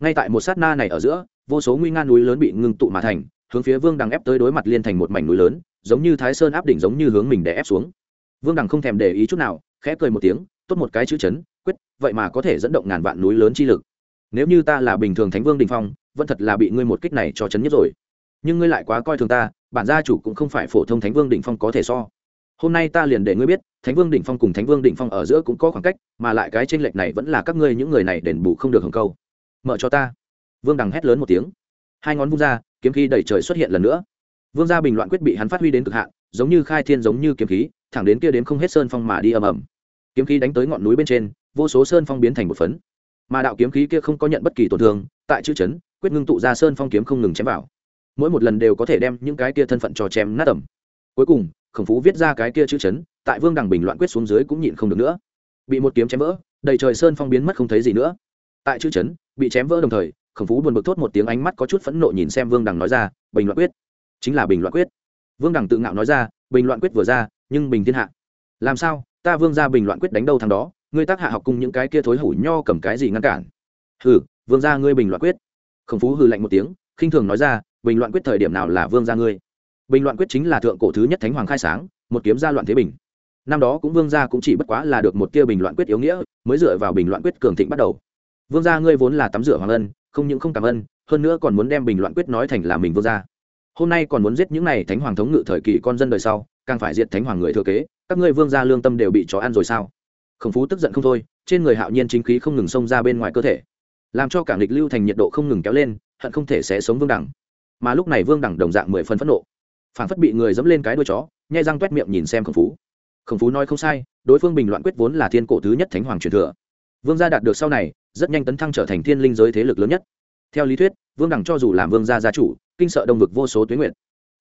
Ngay tại một sát na này ở giữa, vô số nguy nga núi lớn bị ngưng tụ mà thành, hướng phía vương đằng ép tới đối mặt liên thành một mảnh núi lớn, giống như thái sơn áp đỉnh giống như hướng mình để ép xuống. Vương đằng không thèm để ý chút nào, khẽ cười một tiếng, tốt một cái chữ chấn, quyết, vậy mà có thể dẫn động ngàn vạn núi lớn chi lực. Nếu như ta là bình thường thánh vương đình phong, vẫn thật là bị ngươi một kích này cho chấn nhất rồi. Nhưng ngươi lại quá coi thường ta, bản gia chủ cũng không phải phổ thông thánh vương đỉnh phong có thể so hôm nay ta liền để ngươi biết, thánh vương đỉnh phong cùng thánh vương đỉnh phong ở giữa cũng có khoảng cách, mà lại cái tranh lệch này vẫn là các ngươi những người này đền bù không được hồng câu. Mở cho ta. Vương đằng hét lớn một tiếng. Hai ngón vung ra, kiếm khí đầy trời xuất hiện lần nữa. Vương gia bình loạn quyết bị hắn phát huy đến cực hạn, giống như khai thiên giống như kiếm khí, thẳng đến kia đến không hết sơn phong mà đi ầm ầm. Kiếm khí đánh tới ngọn núi bên trên, vô số sơn phong biến thành một phấn. Mà đạo kiếm khí kia không có nhận bất kỳ tổn thương, tại chữ chấn, quyết ngưng tụ ra sơn phong kiếm không ngừng chém vào. Mỗi một lần đều có thể đem những cái kia thân phận cho chém nát tầm cuối cùng khổng phú viết ra cái kia chữ chấn, tại vương đằng bình loạn quyết xuống dưới cũng nhịn không được nữa. Bị một kiếm chém vỡ, đầy trời sơn phong biến mất không thấy gì nữa. Tại chữ chấn, bị chém vỡ đồng thời, khổng phú buồn bực thốt một tiếng ánh mắt có chút phẫn nộ nhìn xem vương đằng nói ra, bình loạn quyết. Chính là bình loạn quyết. Vương đằng tự ngạo nói ra, bình loạn quyết vừa ra, nhưng bình thiên hạ. Làm sao? Ta vương ra bình loạn quyết đánh đâu thằng đó? Ngươi tác hạ học cùng những cái kia thối hủ nho cầm cái gì ngăn cản? Hừ, vương ra ngươi bình loạn quyết. Khổng phú hừ lạnh một tiếng, khinh thường nói ra, bình loạn quyết thời điểm nào là vương ra ngươi? Bình loạn quyết chính là thượng cổ thứ nhất thánh hoàng khai sáng, một kiếm gia loạn thế bình. Năm đó cũng vương gia cũng chỉ bất quá là được một kia bình loạn quyết yếu nghĩa, mới dựa vào bình loạn quyết cường thịnh bắt đầu. Vương gia ngươi vốn là tắm rửa hoàng ân, không những không cảm ơn, hơn nữa còn muốn đem bình loạn quyết nói thành là mình vương gia. Hôm nay còn muốn giết những này thánh hoàng thống ngự thời kỳ con dân đời sau, càng phải diệt thánh hoàng người thừa kế, các ngươi vương gia lương tâm đều bị chó ăn rồi sao? Khổng phú tức giận không thôi, trên người hạo nhiên chính khí không ngừng xông ra bên ngoài cơ thể, làm cho cả nghịch lưu thành nhiệt độ không ngừng kéo lên, hận không thể sẽ sống vương đẳng. Mà lúc này vương đẳng đồng dạng mười phân phẫn nộ phản phất bị người dẫm lên cái đuôi chó, nhai răng toét miệng nhìn xem khổng phú. Khổng phú nói không sai, đối phương bình loạn quyết vốn là thiên cổ thứ nhất thánh hoàng truyền thừa. Vương gia đạt được sau này, rất nhanh tấn thăng trở thành thiên linh giới thế lực lớn nhất. Theo lý thuyết, vương đẳng cho dù làm vương gia gia chủ, kinh sợ đông vực vô số tuyến nguyện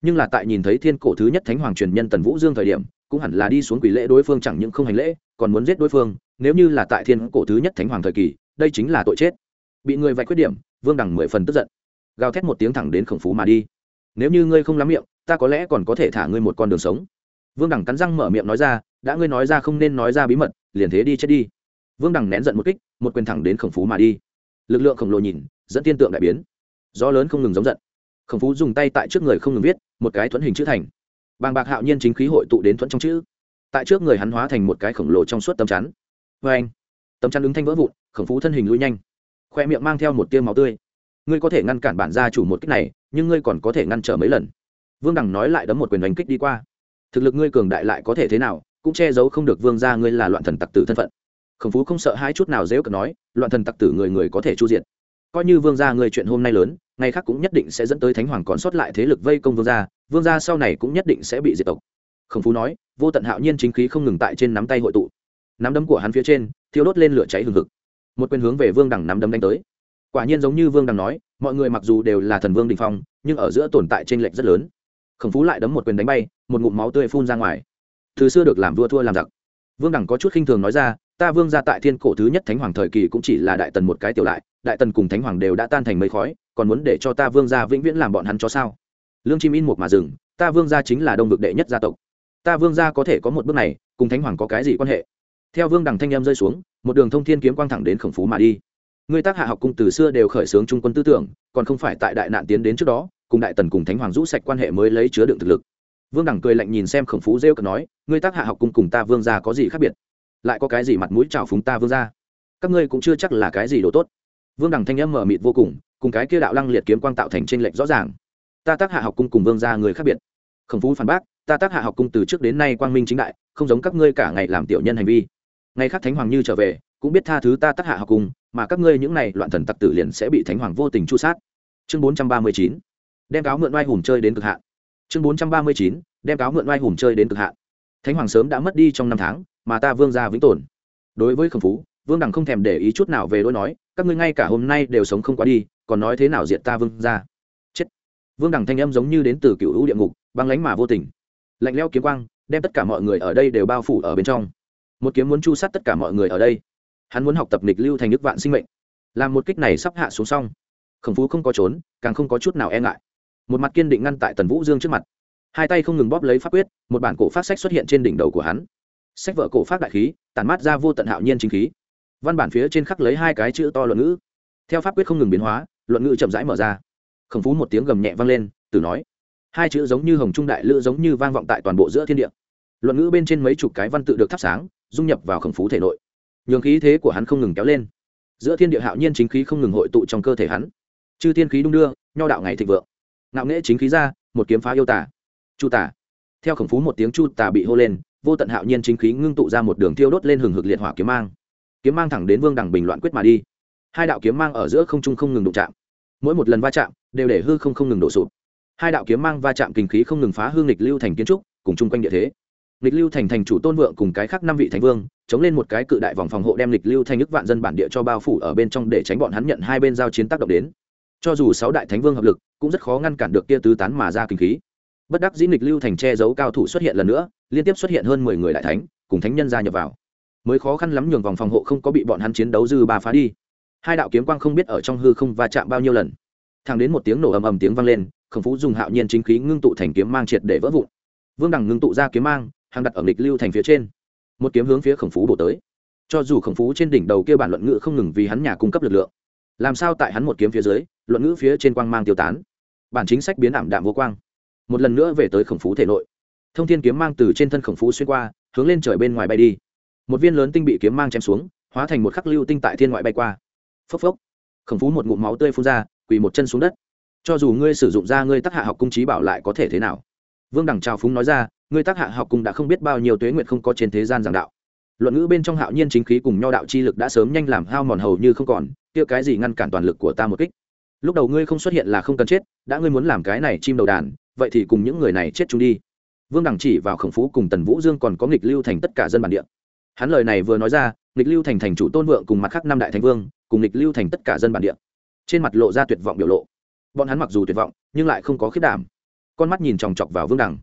nhưng là tại nhìn thấy thiên cổ thứ nhất thánh hoàng truyền nhân tần vũ dương thời điểm, cũng hẳn là đi xuống quỷ lễ đối phương chẳng những không hành lễ, còn muốn giết đối phương, nếu như là tại thiên cổ thứ nhất thánh hoàng thời kỳ, đây chính là tội chết. Bị người vạch khuyết điểm, vương đẳng mười phần tức giận. Gào thét một tiếng thẳng đến khổng phú mà đi. Nếu như ngươi không lắm miệng ta có lẽ còn có thể thả ngươi một con đường sống. Vương đẳng cắn răng mở miệng nói ra, đã ngươi nói ra không nên nói ra bí mật, liền thế đi chết đi. Vương đẳng nén giận một kích, một quyền thẳng đến khổng phú mà đi. Lực lượng khổng lồ nhìn, dẫn tiên tượng đại biến. Gió lớn không ngừng giống giận. Khổng phú dùng tay tại trước người không ngừng viết, một cái thuẫn hình chữ thành. Bàng bạc hạo nhiên chính khí hội tụ đến thuẫn trong chữ. Tại trước người hắn hóa thành một cái khổng lồ trong suốt tấm chắn. Vê anh, tấm chắn ứng thanh vỡ vụn, khổng phú thân hình lui nhanh. Khoe miệng mang theo một tiêu máu tươi. Ngươi có thể ngăn cản bản gia chủ một kích này, nhưng ngươi còn có thể ngăn trở mấy lần vương đằng nói lại đấm một quyền đánh kích đi qua. Thực lực ngươi cường đại lại có thể thế nào, cũng che giấu không được vương gia ngươi là loạn thần tặc tử thân phận. Khổng phú không sợ hai chút nào dễ cận nói, loạn thần tặc tử người người có thể chu diện coi như vương gia ngươi chuyện hôm nay lớn, ngày khác cũng nhất định sẽ dẫn tới thánh hoàng còn sót lại thế lực vây công vương gia vương gia sau này cũng nhất định sẽ bị diệt tộc. Khổng phú nói, vô tận hạo nhiên chính khí không ngừng tại trên nắm tay hội tụ. Nắm đấm của hắn phía trên, thiêu đốt lên lửa cháy hừng hực. Một quyền hướng về vương đằng nắm đấm đánh tới. Quả nhiên giống như vương đằng nói, mọi người mặc dù đều là thần vương đình phong, nhưng ở giữa tồn tại t r ê n lệch rất lớn khổng phú lại đấm một quyền đánh bay, một ngụm máu tươi phun ra ngoài. Từ xưa được làm vua thua làm giặc. Vương đằng có chút khinh thường nói ra, ta vương ra tại thiên cổ thứ nhất thánh hoàng thời kỳ cũng chỉ là đại tần một cái tiểu lại, đại tần cùng thánh hoàng đều đã tan thành mây khói, còn muốn để cho ta vương ra vĩnh viễn làm bọn hắn cho sao? Lương chim in một mà rừng ta vương ra chính là đông vực đệ nhất gia tộc. Ta vương ra có thể có một bước này, cùng thánh hoàng có cái gì quan hệ? Theo vương đằng thanh em rơi xuống, một đường thông thiên kiếm quang thẳng đến khổng phú mà đi. Người tác hạ học cung từ xưa đều khởi xướng trung quân tư tưởng, còn không phải tại đại nạn tiến đến trước đó cùng đại tần cùng thánh hoàng rũ sạch quan hệ mới lấy chứa đựng thực lực. Vương đẳng cười lạnh nhìn xem khổng phú rêu cờ nói, ngươi tác hạ học cung cùng ta vương gia có gì khác biệt? Lại có cái gì mặt mũi trào phúng ta vương gia? Các ngươi cũng chưa chắc là cái gì đồ tốt. Vương đẳng thanh âm mở mịt vô cùng cùng cái kia đạo lăng liệt kiếm quang tạo thành trên lệnh rõ ràng. Ta tác hạ học cung cùng vương gia người khác biệt. Khổng phú phản bác, ta tác hạ học cung từ trước đến nay quang minh chính đại, không giống các ngươi cả ngày làm tiểu nhân hành vi. Ngày khác thánh hoàng như trở về, cũng biết tha thứ ta tác hạ học cung, mà các ngươi những này loạn thần tặc tử liền sẽ bị thánh hoàng vô tình chu sát. Chương bốn trăm ba mươi chín đem cáo mượn oai hùng chơi đến cực hạn. Chương bốn trăm ba mươi chín, đem cáo mượn oai hùng chơi đến cực hạn. Thánh hoàng sớm đã mất đi trong năm tháng, mà ta vương gia vĩnh tồn. Đối với khổng phú, vương đằng không thèm để ý chút nào về đôi nói, các ngươi ngay cả hôm nay đều sống không quá đi, còn nói thế nào diện ta vương gia? Chết. Vương đẳng thanh âm giống như đến từ cựu hữu địa ngục, băng lánh mà vô tình. Lạnh leo kiếm quang, đem tất cả mọi người ở đây đều bao phủ ở bên trong. Một kiếm muốn chu sát tất cả mọi người ở đây. Hắn muốn học tập nịch lưu thành nước vạn sinh mệnh. Làm một kích này sắp hạ xuống xong khổng phú không có trốn, càng không có chút nào e ngại một mặt kiên định ngăn tại tần vũ dương trước mặt. Hai tay không ngừng bóp lấy pháp quyết, một bản cổ phát sách xuất hiện trên đỉnh đầu của hắn. Sách vợ cổ phát đại khí, tản mát ra vô tận hạo nhiên chính khí. Văn bản phía trên khắc lấy hai cái chữ to luận ngữ. Theo pháp quyết không ngừng biến hóa, luận ngữ chậm rãi mở ra. Khổng phú một tiếng gầm nhẹ vang lên, từ nói. Hai chữ giống như hồng trung đại lữ giống như vang vọng tại toàn bộ giữa thiên địa. Luận ngữ bên trên mấy chục cái văn tự được thắp sáng, dung nhập vào khổng phú thể nội. Nhường khí thế của hắn không ngừng kéo lên. Giữa thiên địa hạo nhiên chính khí không ngừng hội tụ trong cơ thể hắn. Chư thiên khí đung đưa, nho đạo ngày thịnh vượng ngạo nghễ chính khí ra, một kiếm phá yêu tả. Chu tả. Theo khổng phú một tiếng chu tả bị hô lên, vô tận hạo nhiên chính khí ngưng tụ ra một đường thiêu đốt lên hừng hực liệt hỏa kiếm mang. Kiếm mang thẳng đến vương đẳng bình loạn quyết mà đi. Hai đạo kiếm mang ở giữa không trung không ngừng đụng chạm. Mỗi một lần va chạm, đều để hư không không ngừng đổ sụp. Hai đạo kiếm mang va chạm kinh khí không ngừng phá hương lịch lưu thành kiến trúc, cùng chung quanh địa thế. Lịch lưu thành thành chủ tôn vượng cùng cái khác năm vị thánh vương, chống lên một cái cự đại vòng phòng hộ đem lịch lưu thành nước vạn dân bản địa cho bao phủ ở bên trong để tránh bọn hắn nhận hai bên giao chiến tác động đến cho dù sáu đại thánh vương hợp lực, cũng rất khó ngăn cản được kia tứ tán mà ra kinh khí. Bất đắc dĩ lịch lưu thành che giấu cao thủ xuất hiện lần nữa, liên tiếp xuất hiện hơn mười người đại thánh, cùng thánh nhân gia nhập vào. Mới khó khăn lắm nhường vòng phòng hộ không có bị bọn hắn chiến đấu dư ba phá đi. Hai đạo kiếm quang không biết ở trong hư không va chạm bao nhiêu lần. Thàng đến một tiếng nổ ầm ầm tiếng vang lên, khổng phú dùng hạo nhiên chính khí ngưng tụ thành kiếm mang triệt để vỡ vụn. Vương đằng ngưng tụ ra kiếm mang hàng đặt ở nghịch lưu thành phía trên. Một kiếm hướng phía khổng phú bổ tới. Cho dù khổng phú trên đỉnh đầu kia bản luận ngữ không ngừng vì hắn nhà cung cấp lực lượng làm sao tại hắn một kiếm phía dưới, luận ngữ phía trên quang mang tiêu tán. Bản chính sách biến ảm đạm vô quang. Một lần nữa về tới khổng phú thể nội. Thông thiên kiếm mang từ trên thân khổng phú xuyên qua, hướng lên trời bên ngoài bay đi. Một viên lớn tinh bị kiếm mang chém xuống, hóa thành một khắc lưu tinh tại thiên ngoại bay qua. Phốc phốc. Khổng phú một ngụm máu tươi phun ra, quỳ một chân xuống đất. Cho dù ngươi sử dụng ra ngươi tác hạ học cung trí bảo lại có thể thế nào? Vương đẳng trào phúng nói ra, ngươi tác hạ học cung đã không biết bao nhiêu tuế nguyện không có trên thế gian giảng đạo luận ngữ bên trong hạo nhiên chính khí cùng nho đạo chi lực đã sớm nhanh làm hao mòn hầu như không còn, kia cái gì ngăn cản toàn lực của ta một kích? Lúc đầu ngươi không xuất hiện là không cần chết, đã ngươi muốn làm cái này chim đầu đàn, vậy thì cùng những người này chết chúng đi. Vương đẳng chỉ vào khổng phú cùng tần vũ dương còn có nghịch lưu thành tất cả dân bản địa. Hắn lời này vừa nói ra, nghịch lưu thành thành chủ tôn vượng cùng mặt khác năm đại thành vương, cùng nghịch lưu thành tất cả dân bản địa. Trên mặt lộ ra tuyệt vọng biểu lộ. Bọn hắn mặc dù tuyệt vọng, nhưng lại không có khiết đảm. Con mắt nhìn chòng chọc vào vương đằng.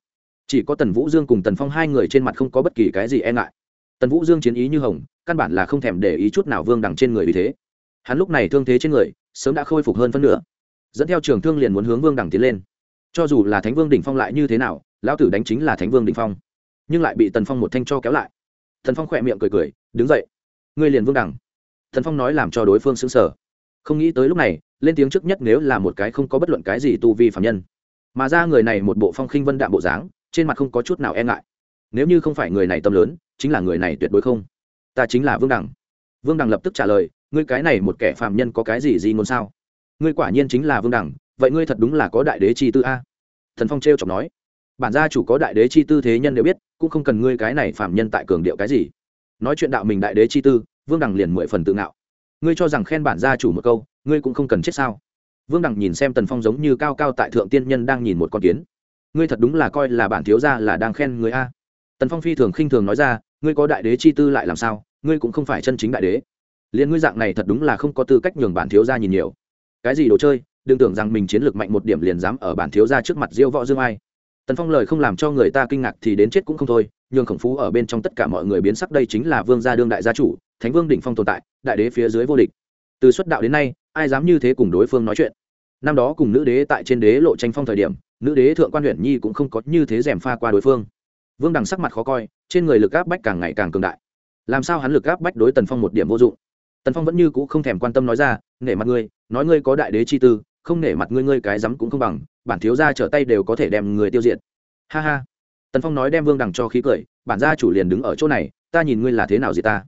Chỉ có tần vũ dương cùng tần phong hai người trên mặt không có bất kỳ cái gì e ngại tần vũ dương chiến ý như hồng, căn bản là không thèm để ý chút nào vương đằng trên người vì thế. Hắn lúc này thương thế trên người, sớm đã khôi phục hơn phân nửa. Dẫn theo trường thương liền muốn hướng vương đằng tiến lên. Cho dù là thánh vương đỉnh phong lại như thế nào, lão tử đánh chính là thánh vương đỉnh phong. Nhưng lại bị tần phong một thanh cho kéo lại. Thần phong khỏe miệng cười cười, đứng dậy, ngươi liền vương đằng. Thần phong nói làm cho đối phương xứng sở không nghĩ tới lúc này, lên tiếng trước nhất nếu là một cái không có bất luận cái gì tu vi phạm nhân. Mà ra người này một bộ phong khinh vân đạm bộ dáng, trên mặt không có chút nào e ngại nếu như không phải người này tâm lớn, chính là người này tuyệt đối không. Ta chính là vương đằng. Vương đằng lập tức trả lời, ngươi cái này một kẻ phạm nhân có cái gì gì ngôn sao? Ngươi quả nhiên chính là vương đằng, vậy ngươi thật đúng là có đại đế chi tư a? Thần phong t r e o chọc nói. Bản gia chủ có đại đế chi tư thế nhân đều biết, cũng không cần ngươi cái này phạm nhân tại cường điệu cái gì. Nói chuyện đạo mình đại đế chi tư, vương đằng liền mười phần tự ngạo. Ngươi cho rằng khen bản gia chủ một câu, ngươi cũng không cần chết sao? Vương đằng nhìn xem tần phong giống như cao cao tại thượng tiên nhân đang nhìn một con kiến. Ngươi thật đúng là coi là bản thiếu gia là đang khen người a tần phong phi thường khinh thường nói ra, ngươi có đại đế chi tư lại làm sao? Ngươi cũng không phải chân chính đại đế. Liền ngươi dạng này thật đúng là không có tư cách nhường bản thiếu gia nhìn nhiều. Cái gì đồ chơi? Đừng tưởng rằng mình chiến lược mạnh một điểm liền dám ở bản thiếu gia trước mặt diêu võ dương ai. Tần phong lời không làm cho người ta kinh ngạc thì đến chết cũng không thôi, nhường khổng phú ở bên trong tất cả mọi người biến sắc đây chính là vương gia đương đại gia chủ, thánh vương đỉnh phong tồn tại, đại đế phía dưới vô địch. Từ xuất đạo đến nay, ai dám như thế cùng đối phương nói chuyện? Năm đó cùng nữ đế tại trên đế lộ tranh phong thời điểm, nữ đế thượng quan huyện nhi cũng không có như thế rèm pha qua đối phương vương đằng sắc mặt khó coi, trên người lực áp bách càng ngày càng cường đại. Làm sao hắn lực áp bách đối tần phong một điểm vô dụng? Tần phong vẫn như c ũ không thèm quan tâm nói ra, nể mặt ngươi, nói ngươi có đại đế chi tư, không nể mặt ngươi ngươi cái rắm cũng không bằng, bản thiếu gia trở tay đều có thể đem người tiêu diệt. Ha ha. Tần phong nói đem vương đằng cho khí cười, bản gia chủ liền đứng ở chỗ này, ta nhìn ngươi là thế nào gì ta.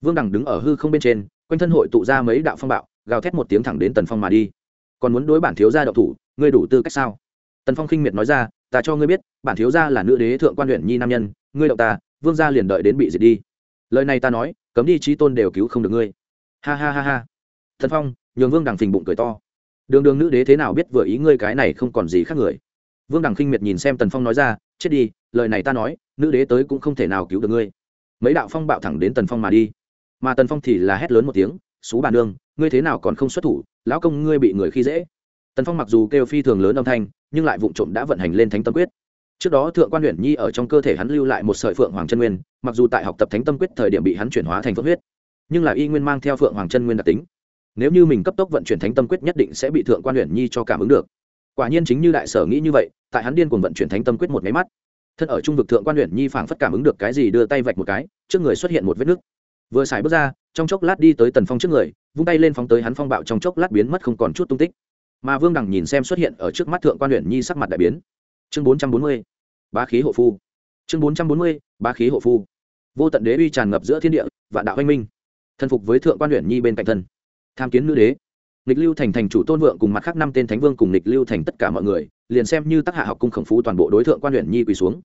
Vương đằng đứng ở hư không bên trên, quanh thân hội tụ ra mấy đạo phong bạo, gào thét một tiếng thẳng đến tần phong mà đi. Còn muốn đối bản thiếu gia đậu thủ, ngươi đủ tư cách sao? Tần phong khinh miệt nói ra ta cho ngươi biết, bản thiếu gia là nữ đế thượng quan huyện nhi nam nhân, ngươi động ta, vương gia liền đợi đến bị diệt đi. Lời này ta nói, cấm đi trí tôn đều cứu không được ngươi. Ha ha ha ha. Thần phong, nhường vương đằng phình bụng cười to. Đường đường nữ đế thế nào biết vừa ý ngươi cái này không còn gì khác người. Vương đằng khinh miệt nhìn xem tần phong nói ra, chết đi, lời này ta nói, nữ đế tới cũng không thể nào cứu được ngươi. Mấy đạo phong bạo thẳng đến tần phong mà đi. Mà tần phong thì là hét lớn một tiếng xú bà nương, ngươi thế nào còn không xuất thủ? Lão công ngươi bị người khi dễ tần phong mặc dù kêu phi thường lớn âm thanh, nhưng lại vụ trộm đã vận hành lên thánh tâm quyết. Trước đó thượng quan huyện nhi ở trong cơ thể hắn lưu lại một sợi phượng hoàng chân nguyên, mặc dù tại học tập thánh tâm quyết thời điểm bị hắn chuyển hóa thành phượng huyết, nhưng là y nguyên mang theo phượng hoàng chân nguyên đặc tính. Nếu như mình cấp tốc vận chuyển thánh tâm quyết nhất định sẽ bị thượng quan huyện nhi cho cảm ứng được. Quả nhiên chính như đại sở nghĩ như vậy, tại hắn điên cuồng vận chuyển thánh tâm quyết một máy mắt, thân ở trung vực thượng quan huyện nhi phảng phất cảm ứng được cái gì đưa tay vạch một cái, trước người xuất hiện một vết nứt. Vừa xài bước ra, trong chốc lát đi tới tần phong trước người, vung tay lên phóng tới hắn phong bạo trong chốc lát biến mất không còn chút tung tích mà vương đằng nhìn xem xuất hiện ở trước mắt thượng quan huyện nhi sắc mặt đại biến. Chương bốn trăm bốn mươi, bá khí hộ phu. Chương bốn trăm bốn mươi, bá khí hộ phu. Vô tận đế uy tràn ngập giữa thiên địa, vạn đạo anh minh. Thần phục với thượng quan huyện nhi bên cạnh thân. Tham kiến nữ đế. Nghịch lưu thành thành chủ tôn vượng cùng mặt khác năm tên thánh vương cùng nghịch lưu thành tất cả mọi người, liền xem như tác hạ học cung khổng phú toàn bộ đối tượng quan huyện nhi quỳ xuống.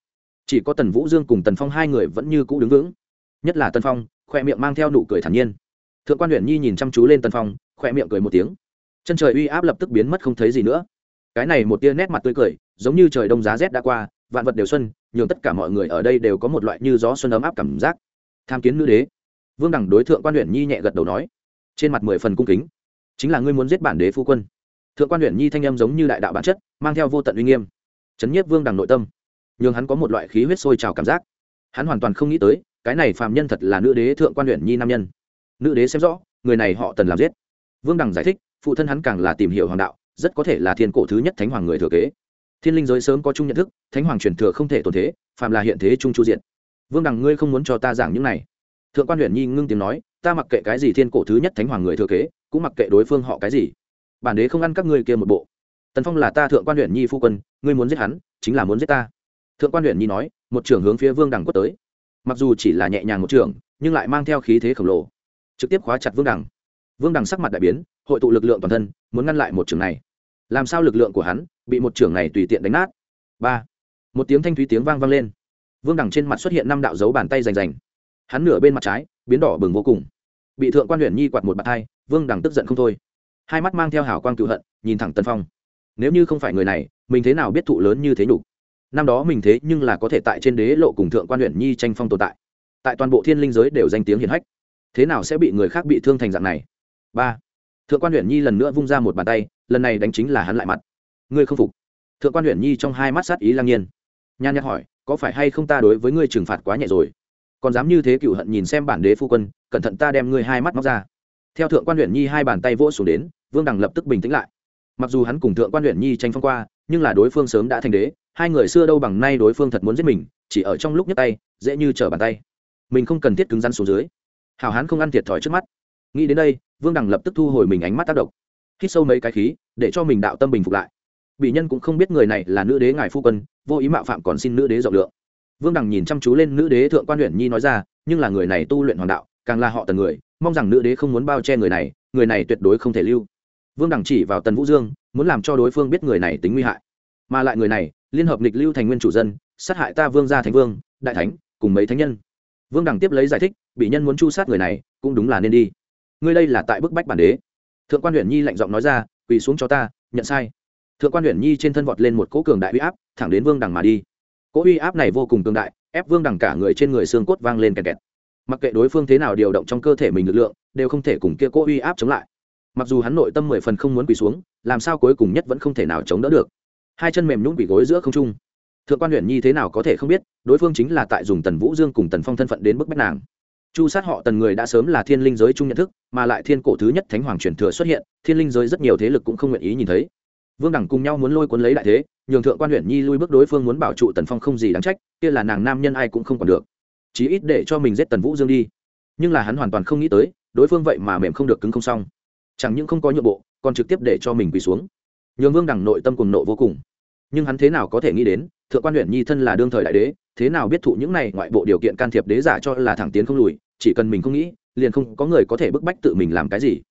Chỉ có tần vũ dương cùng tần phong hai người vẫn như cũ đứng vững. Nhất là tần phong, khoe miệng mang theo nụ cười thản nhiên. Thượng quan huyện nhi nhìn chăm chú lên tần phong, khoe miệng cười một tiếng chân trời uy áp lập tức biến mất không thấy gì nữa. Cái này một tia nét mặt tươi cười, giống như trời đông giá rét đã qua, vạn vật đều xuân, nhường tất cả mọi người ở đây đều có một loại như gió xuân ấm áp cảm giác. Tham kiến nữ đế. Vương đẳng đối thượng quan huyện nhi nhẹ gật đầu nói. Trên mặt mười phần cung kính. Chính là ngươi muốn giết bản đế phu quân. Thượng quan huyện nhi thanh âm giống như đại đạo bản chất, mang theo vô tận uy nghiêm. Chấn nhiếp vương đằng nội tâm. Nhường hắn có một loại khí huyết sôi trào cảm giác. Hắn hoàn toàn không nghĩ tới, cái này phàm nhân thật là nữ đế thượng quan huyện nhi nam nhân. Nữ đế xem rõ, người này họ tần làm giết. Vương đằng giải thích phụ thân hắn càng là tìm hiểu hoàng đạo, rất có thể là thiên cổ thứ nhất thánh hoàng người thừa kế. Thiên linh giới sớm có chung nhận thức, thánh hoàng truyền thừa không thể tồn thế, phàm là hiện thế trung chu diện. Vương đằng ngươi không muốn cho ta giảng những này. Thượng quan huyện nhi ngưng tiếng nói, ta mặc kệ cái gì thiên cổ thứ nhất thánh hoàng người thừa kế, cũng mặc kệ đối phương họ cái gì. Bản đế không ăn các ngươi kia một bộ. Tần phong là ta thượng quan huyện nhi phu quân, ngươi muốn giết hắn, chính là muốn giết ta. Thượng quan huyện nhi nói, một trưởng hướng phía vương đằng quất tới. Mặc dù chỉ là nhẹ nhàng một trưởng, nhưng lại mang theo khí thế khổng lồ. Trực tiếp khóa chặt vương đằng vương đằng sắc mặt đại biến, hội tụ lực lượng toàn thân, muốn ngăn lại một trường này. Làm sao lực lượng của hắn bị một trưởng này tùy tiện đánh nát? Ba. Một tiếng thanh thúy tiếng vang vang lên. Vương đằng trên mặt xuất hiện năm đạo dấu bàn tay rành rành. Hắn nửa bên mặt trái, biến đỏ bừng vô cùng. Bị thượng quan huyện nhi quạt một bàn tay vương đằng tức giận không thôi. Hai mắt mang theo hảo quang cựu hận, nhìn thẳng tân phong. Nếu như không phải người này, mình thế nào biết thụ lớn như thế nhục? Năm đó mình thế nhưng là có thể tại trên đế lộ cùng thượng quan huyện nhi tranh phong tồn tại. Tại toàn bộ thiên linh giới đều danh tiếng hiển hách. Thế nào sẽ bị người khác bị thương thành dạng này? Ba thượng quan huyện nhi lần nữa vung ra một bàn tay lần này đánh chính là hắn lại mặt ngươi không phục thượng quan huyện nhi trong hai mắt sát ý lang nhiên nhan nhắc hỏi có phải hay không ta đối với ngươi trừng phạt quá nhẹ rồi còn dám như thế cựu hận nhìn xem bản đế phu quân cẩn thận ta đem ngươi hai mắt móc ra theo thượng quan huyện nhi hai bàn tay vỗ xuống đến vương đằng lập tức bình tĩnh lại mặc dù hắn cùng thượng quan huyện nhi tranh phong qua nhưng là đối phương sớm đã thành đế hai người xưa đâu bằng nay đối phương thật muốn giết mình chỉ ở trong lúc nhấc tay dễ như trở bàn tay mình không cần thiết cứng rắn xuống dưới hào hán không ăn thiệt thòi trước mắt nghĩ đến đây vương đằng lập tức thu hồi mình ánh mắt tác động. Hít sâu mấy cái khí, để cho mình đạo tâm bình phục lại. Bị nhân cũng không biết người này là nữ đế ngài phu quân, vô ý mạo phạm còn xin nữ đế rộng lượng. Vương đằng nhìn chăm chú lên nữ đế thượng quan huyện nhi nói ra, nhưng là người này tu luyện hoàng đạo, càng là họ tần người, mong rằng nữ đế không muốn bao che người này người này tuyệt đối không thể lưu. Vương đằng chỉ vào tần vũ dương, muốn làm cho đối phương biết người này tính nguy hại. Mà lại người này, liên hợp nghịch lưu thành nguyên chủ dân, sát hại ta vương gia thánh vương, đại thánh, cùng mấy thánh nhân. Vương đằng tiếp lấy giải thích, bị nhân muốn chu sát người này, cũng đúng là nên đi ngươi đây là tại bức bách bản đế. Thượng quan huyện nhi lạnh giọng nói ra, quỳ xuống cho ta, nhận sai. Thượng quan huyện nhi trên thân vọt lên một cỗ cường đại uy áp, thẳng đến vương đằng mà đi. Cỗ uy áp này vô cùng cường đại, ép vương đằng cả người trên người xương cốt vang lên kẹt kẹt. Mặc kệ đối phương thế nào điều động trong cơ thể mình lực lượng, đều không thể cùng kia cỗ uy áp chống lại. Mặc dù hắn nội tâm mười phần không muốn quỳ xuống, làm sao cuối cùng nhất vẫn không thể nào chống đỡ được. Hai chân mềm nhũng bị gối giữa không trung. Thượng quan huyện nhi thế nào có thể không biết, đối phương chính là tại dùng tần vũ dương cùng tần phong thân phận đến bức bách nàng chu sát họ tần người đã sớm là thiên linh giới chung nhận thức, mà lại thiên cổ thứ nhất thánh hoàng truyền thừa xuất hiện, thiên linh giới rất nhiều thế lực cũng không nguyện ý nhìn thấy. Vương đẳng cùng nhau muốn lôi cuốn lấy đại thế, nhường thượng quan huyện nhi lui bước đối phương muốn bảo trụ tần phong không gì đáng trách, kia là nàng nam nhân ai cũng không còn được. Chí ít để cho mình giết tần vũ dương đi. Nhưng là hắn hoàn toàn không nghĩ tới, đối phương vậy mà mềm không được cứng không xong. Chẳng những không có nhượng bộ, còn trực tiếp để cho mình quỳ xuống. Nhường vương đẳng nội tâm cùng nộ vô cùng. Nhưng hắn thế nào có thể nghĩ đến, thượng quan huyện nhi thân là đương thời đại đế thế nào biết thụ những này ngoại bộ điều kiện can thiệp đế giả cho là thẳng tiến không lùi, chỉ cần mình không nghĩ, liền không có người có thể bức bách tự mình làm cái gì.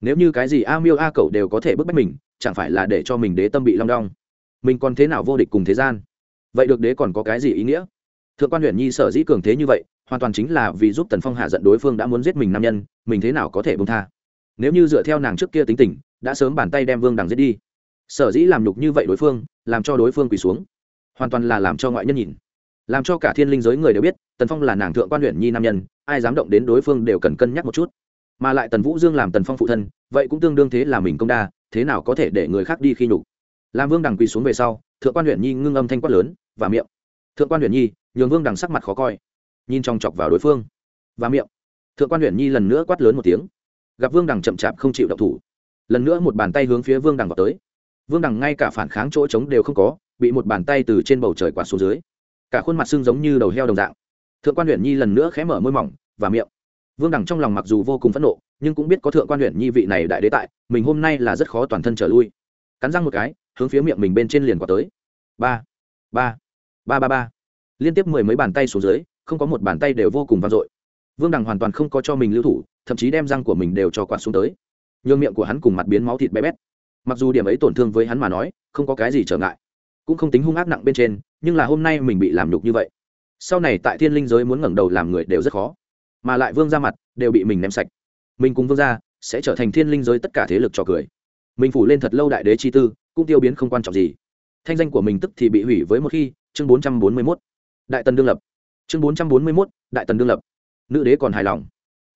Nếu như cái gì a miêu a cậu đều có thể bức bách mình, chẳng phải là để cho mình đế tâm bị long đong? Mình còn thế nào vô địch cùng thế gian? Vậy được đế còn có cái gì ý nghĩa? Thượng quan huyện nhi sở dĩ cường thế như vậy, hoàn toàn chính là vì giúp tần phong hạ giận đối phương đã muốn giết mình nam nhân, mình thế nào có thể bông tha? Nếu như dựa theo nàng trước kia tính tình, đã sớm bàn tay đem vương đằng giết đi. Sở dĩ làm nhục như vậy đối phương, làm cho đối phương quỳ xuống. Hoàn toàn là làm cho ngoại nhân nhìn làm cho cả thiên linh giới người đều biết, tần phong là nàng thượng quan huyện nhi nam nhân, ai dám động đến đối phương đều cần cân nhắc một chút. Mà lại tần vũ dương làm tần phong phụ thân, vậy cũng tương đương thế là mình công đa, thế nào có thể để người khác đi khi nhục? Làm vương đằng quỳ xuống về sau, thượng quan huyện nhi ngưng âm thanh quát lớn, và miệng. Thượng quan huyện nhi, nhường vương đằng sắc mặt khó coi, nhìn trong chọc vào đối phương. Và miệng. Thượng quan huyện nhi lần nữa quát lớn một tiếng. Gặp vương đằng chậm chạp không chịu động thủ, lần nữa một bàn tay hướng phía vương đằng vào tới. Vương đằng ngay cả phản kháng chỗ trống đều không có, bị một bàn tay từ trên bầu trời quạt xuống dưới cả khuôn mặt xương giống như đầu heo đồng dạng. Thượng quan huyện nhi lần nữa khẽ mở môi mỏng và miệng. Vương đằng trong lòng mặc dù vô cùng phẫn nộ, nhưng cũng biết có thượng quan huyện nhi vị này đại đế tại, mình hôm nay là rất khó toàn thân trở lui. Cắn răng một cái, hướng phía miệng mình bên trên liền quả tới. Ba ba ba ba ba. Liên tiếp mười mấy bàn tay xuống dưới, không có một bàn tay đều vô cùng vang dội. Vương đằng hoàn toàn không có cho mình lưu thủ, thậm chí đem răng của mình đều cho quạt xuống tới. Nhường miệng của hắn cùng mặt biến máu thịt bé bét. Mặc dù điểm ấy tổn thương với hắn mà nói, không có cái gì trở ngại cũng không tính hung ác nặng bên trên, nhưng là hôm nay mình bị làm nhục như vậy. Sau này tại thiên linh giới muốn ngẩng đầu làm người đều rất khó. Mà lại vương ra mặt đều bị mình ném sạch. Mình cùng vương ra sẽ trở thành thiên linh giới tất cả thế lực trò cười. Mình phủ lên thật lâu đại đế chi tư, cũng tiêu biến không quan trọng gì. Thanh danh của mình tức thì bị hủy với một khi, chương bốn trăm bốn mươi mốt. Đại tần đương lập. Chương bốn trăm bốn mươi mốt, đại tần đương lập. Nữ đế còn hài lòng.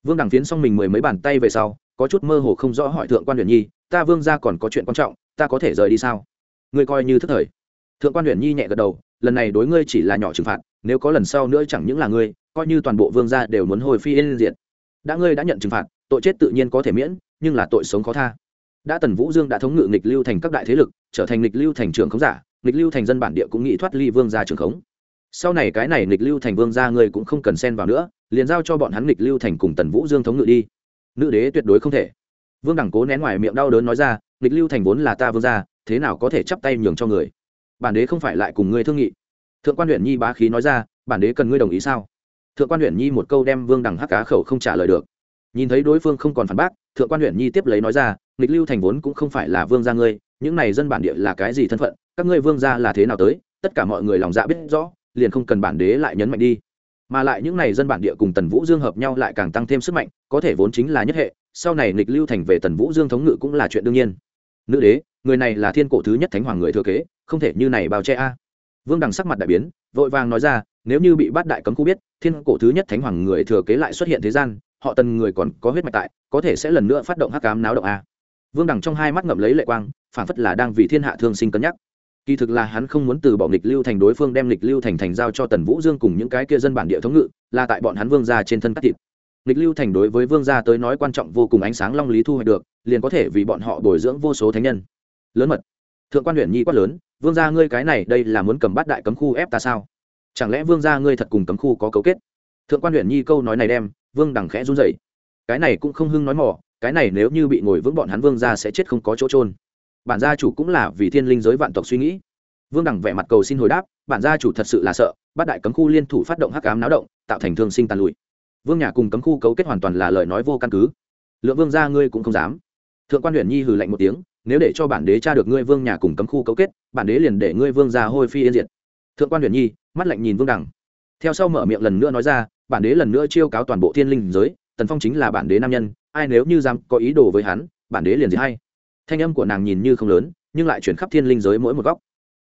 Vương đằng phiến xong mình mười mấy bàn tay về sau, có chút mơ hồ không rõ hỏi thượng quan huyền nhi, ta vương ra còn có chuyện quan trọng, ta có thể rời đi sao? Người coi như thức thời thượng quan huyền nhi nhẹ gật đầu, lần này đối ngươi chỉ là nhỏ trừng phạt, nếu có lần sau nữa chẳng những là ngươi, coi như toàn bộ vương gia đều muốn hồi phi yên diệt. đã ngươi đã nhận trừng phạt, tội chết tự nhiên có thể miễn, nhưng là tội sống khó tha. Đã tần vũ dương đã thống ngự nghịch lưu thành các đại thế lực, trở thành nghịch lưu thành trường khống giả, nghịch lưu thành dân bản địa cũng nghĩ thoát ly vương gia trường khống. Sau này cái này nghịch lưu thành vương gia ngươi cũng không cần xen vào nữa, liền giao cho bọn hắn nghịch lưu thành cùng tần vũ dương thống ngự đi. Nữ đế tuyệt đối không thể. Vương đẳng cố nén ngoài miệng đau đớn nói ra, nghịch lưu thành vốn là ta vương gia, thế nào có thể chắp tay nhường cho người? Bản đế không phải lại cùng ngươi thương nghị. Thượng quan huyện nhi bá khí nói ra, bản đế cần ngươi đồng ý sao? Thượng quan huyện nhi một câu đem vương đằng hắc cá khẩu không trả lời được. Nhìn thấy đối phương không còn phản bác, thượng quan huyện nhi tiếp lấy nói ra, nghịch lưu thành vốn cũng không phải là vương gia ngươi, những này dân bản địa là cái gì thân phận, các ngươi vương gia là thế nào tới, tất cả mọi người lòng dạ biết rõ, liền không cần bản đế lại nhấn mạnh đi. Mà lại những này dân bản địa cùng tần vũ dương hợp nhau lại càng tăng thêm sức mạnh, có thể vốn chính là nhất hệ, sau này nghịch lưu thành về tần vũ dương thống ngự cũng là chuyện đương nhiên. Nữ đế người này là thiên cổ thứ nhất thánh hoàng người thừa kế, không thể như này bao che a. Vương đằng sắc mặt đại biến, vội vàng nói ra, nếu như bị bắt đại cấm khu biết, thiên cổ thứ nhất thánh hoàng người thừa kế lại xuất hiện thế gian, họ tần người còn có huyết mạch tại, có thể sẽ lần nữa phát động hắc cám náo động a. Vương đằng trong hai mắt ngậm lấy lệ quang phản phất là đang vì thiên hạ thương sinh cân nhắc. Kỳ thực là hắn không muốn từ bỏ nghịch lưu thành đối phương đem nghịch lưu thành thành giao cho tần vũ dương cùng những cái kia dân bản địa thống ngự, là tại bọn hắn vương gia trên thân cắt thịt. Nghịch lưu thành đối với vương gia tới nói quan trọng vô cùng ánh sáng long lý thu hoạch được, liền có thể vì bọn họ bồi dưỡng vô số thánh nhân lớn mật. Thượng quan huyện nhi quát lớn, vương gia ngươi cái này, đây là muốn cầm bắt đại cấm khu ép ta sao? Chẳng lẽ vương gia ngươi thật cùng cấm khu có cấu kết? Thượng quan huyện nhi câu nói này đem, vương đằng khẽ run rẩy. Cái này cũng không hưng nói mỏ, cái này nếu như bị ngồi vững bọn hắn vương gia sẽ chết không có chỗ trôn bản gia chủ cũng là vì thiên linh giới vạn tộc suy nghĩ. Vương đằng vẻ mặt cầu xin hồi đáp, bản gia chủ thật sự là sợ bắt đại cấm khu liên thủ phát động hắc ám náo động, tạo thành thương sinh tàn lụi. Vương nhà cùng cấm khu cấu kết hoàn toàn là lời nói vô căn cứ. Lượng vương gia ngươi cũng không dám. Thượng quan huyện nhi hừ lạnh một tiếng nếu để cho bản đế tra được ngươi vương nhà cùng cấm khu cấu kết, bản đế liền để ngươi vương ra hôi phi yên diệt. Thượng quan huyền nhi, mắt lạnh nhìn vương đằng. Theo sau mở miệng lần nữa nói ra, bản đế lần nữa chiêu cáo toàn bộ thiên linh giới, tần phong chính là bản đế nam nhân, ai nếu như dám có ý đồ với hắn, bản đế liền gì hay. Thanh âm của nàng nhìn như không lớn, nhưng lại chuyển khắp thiên linh giới mỗi một góc.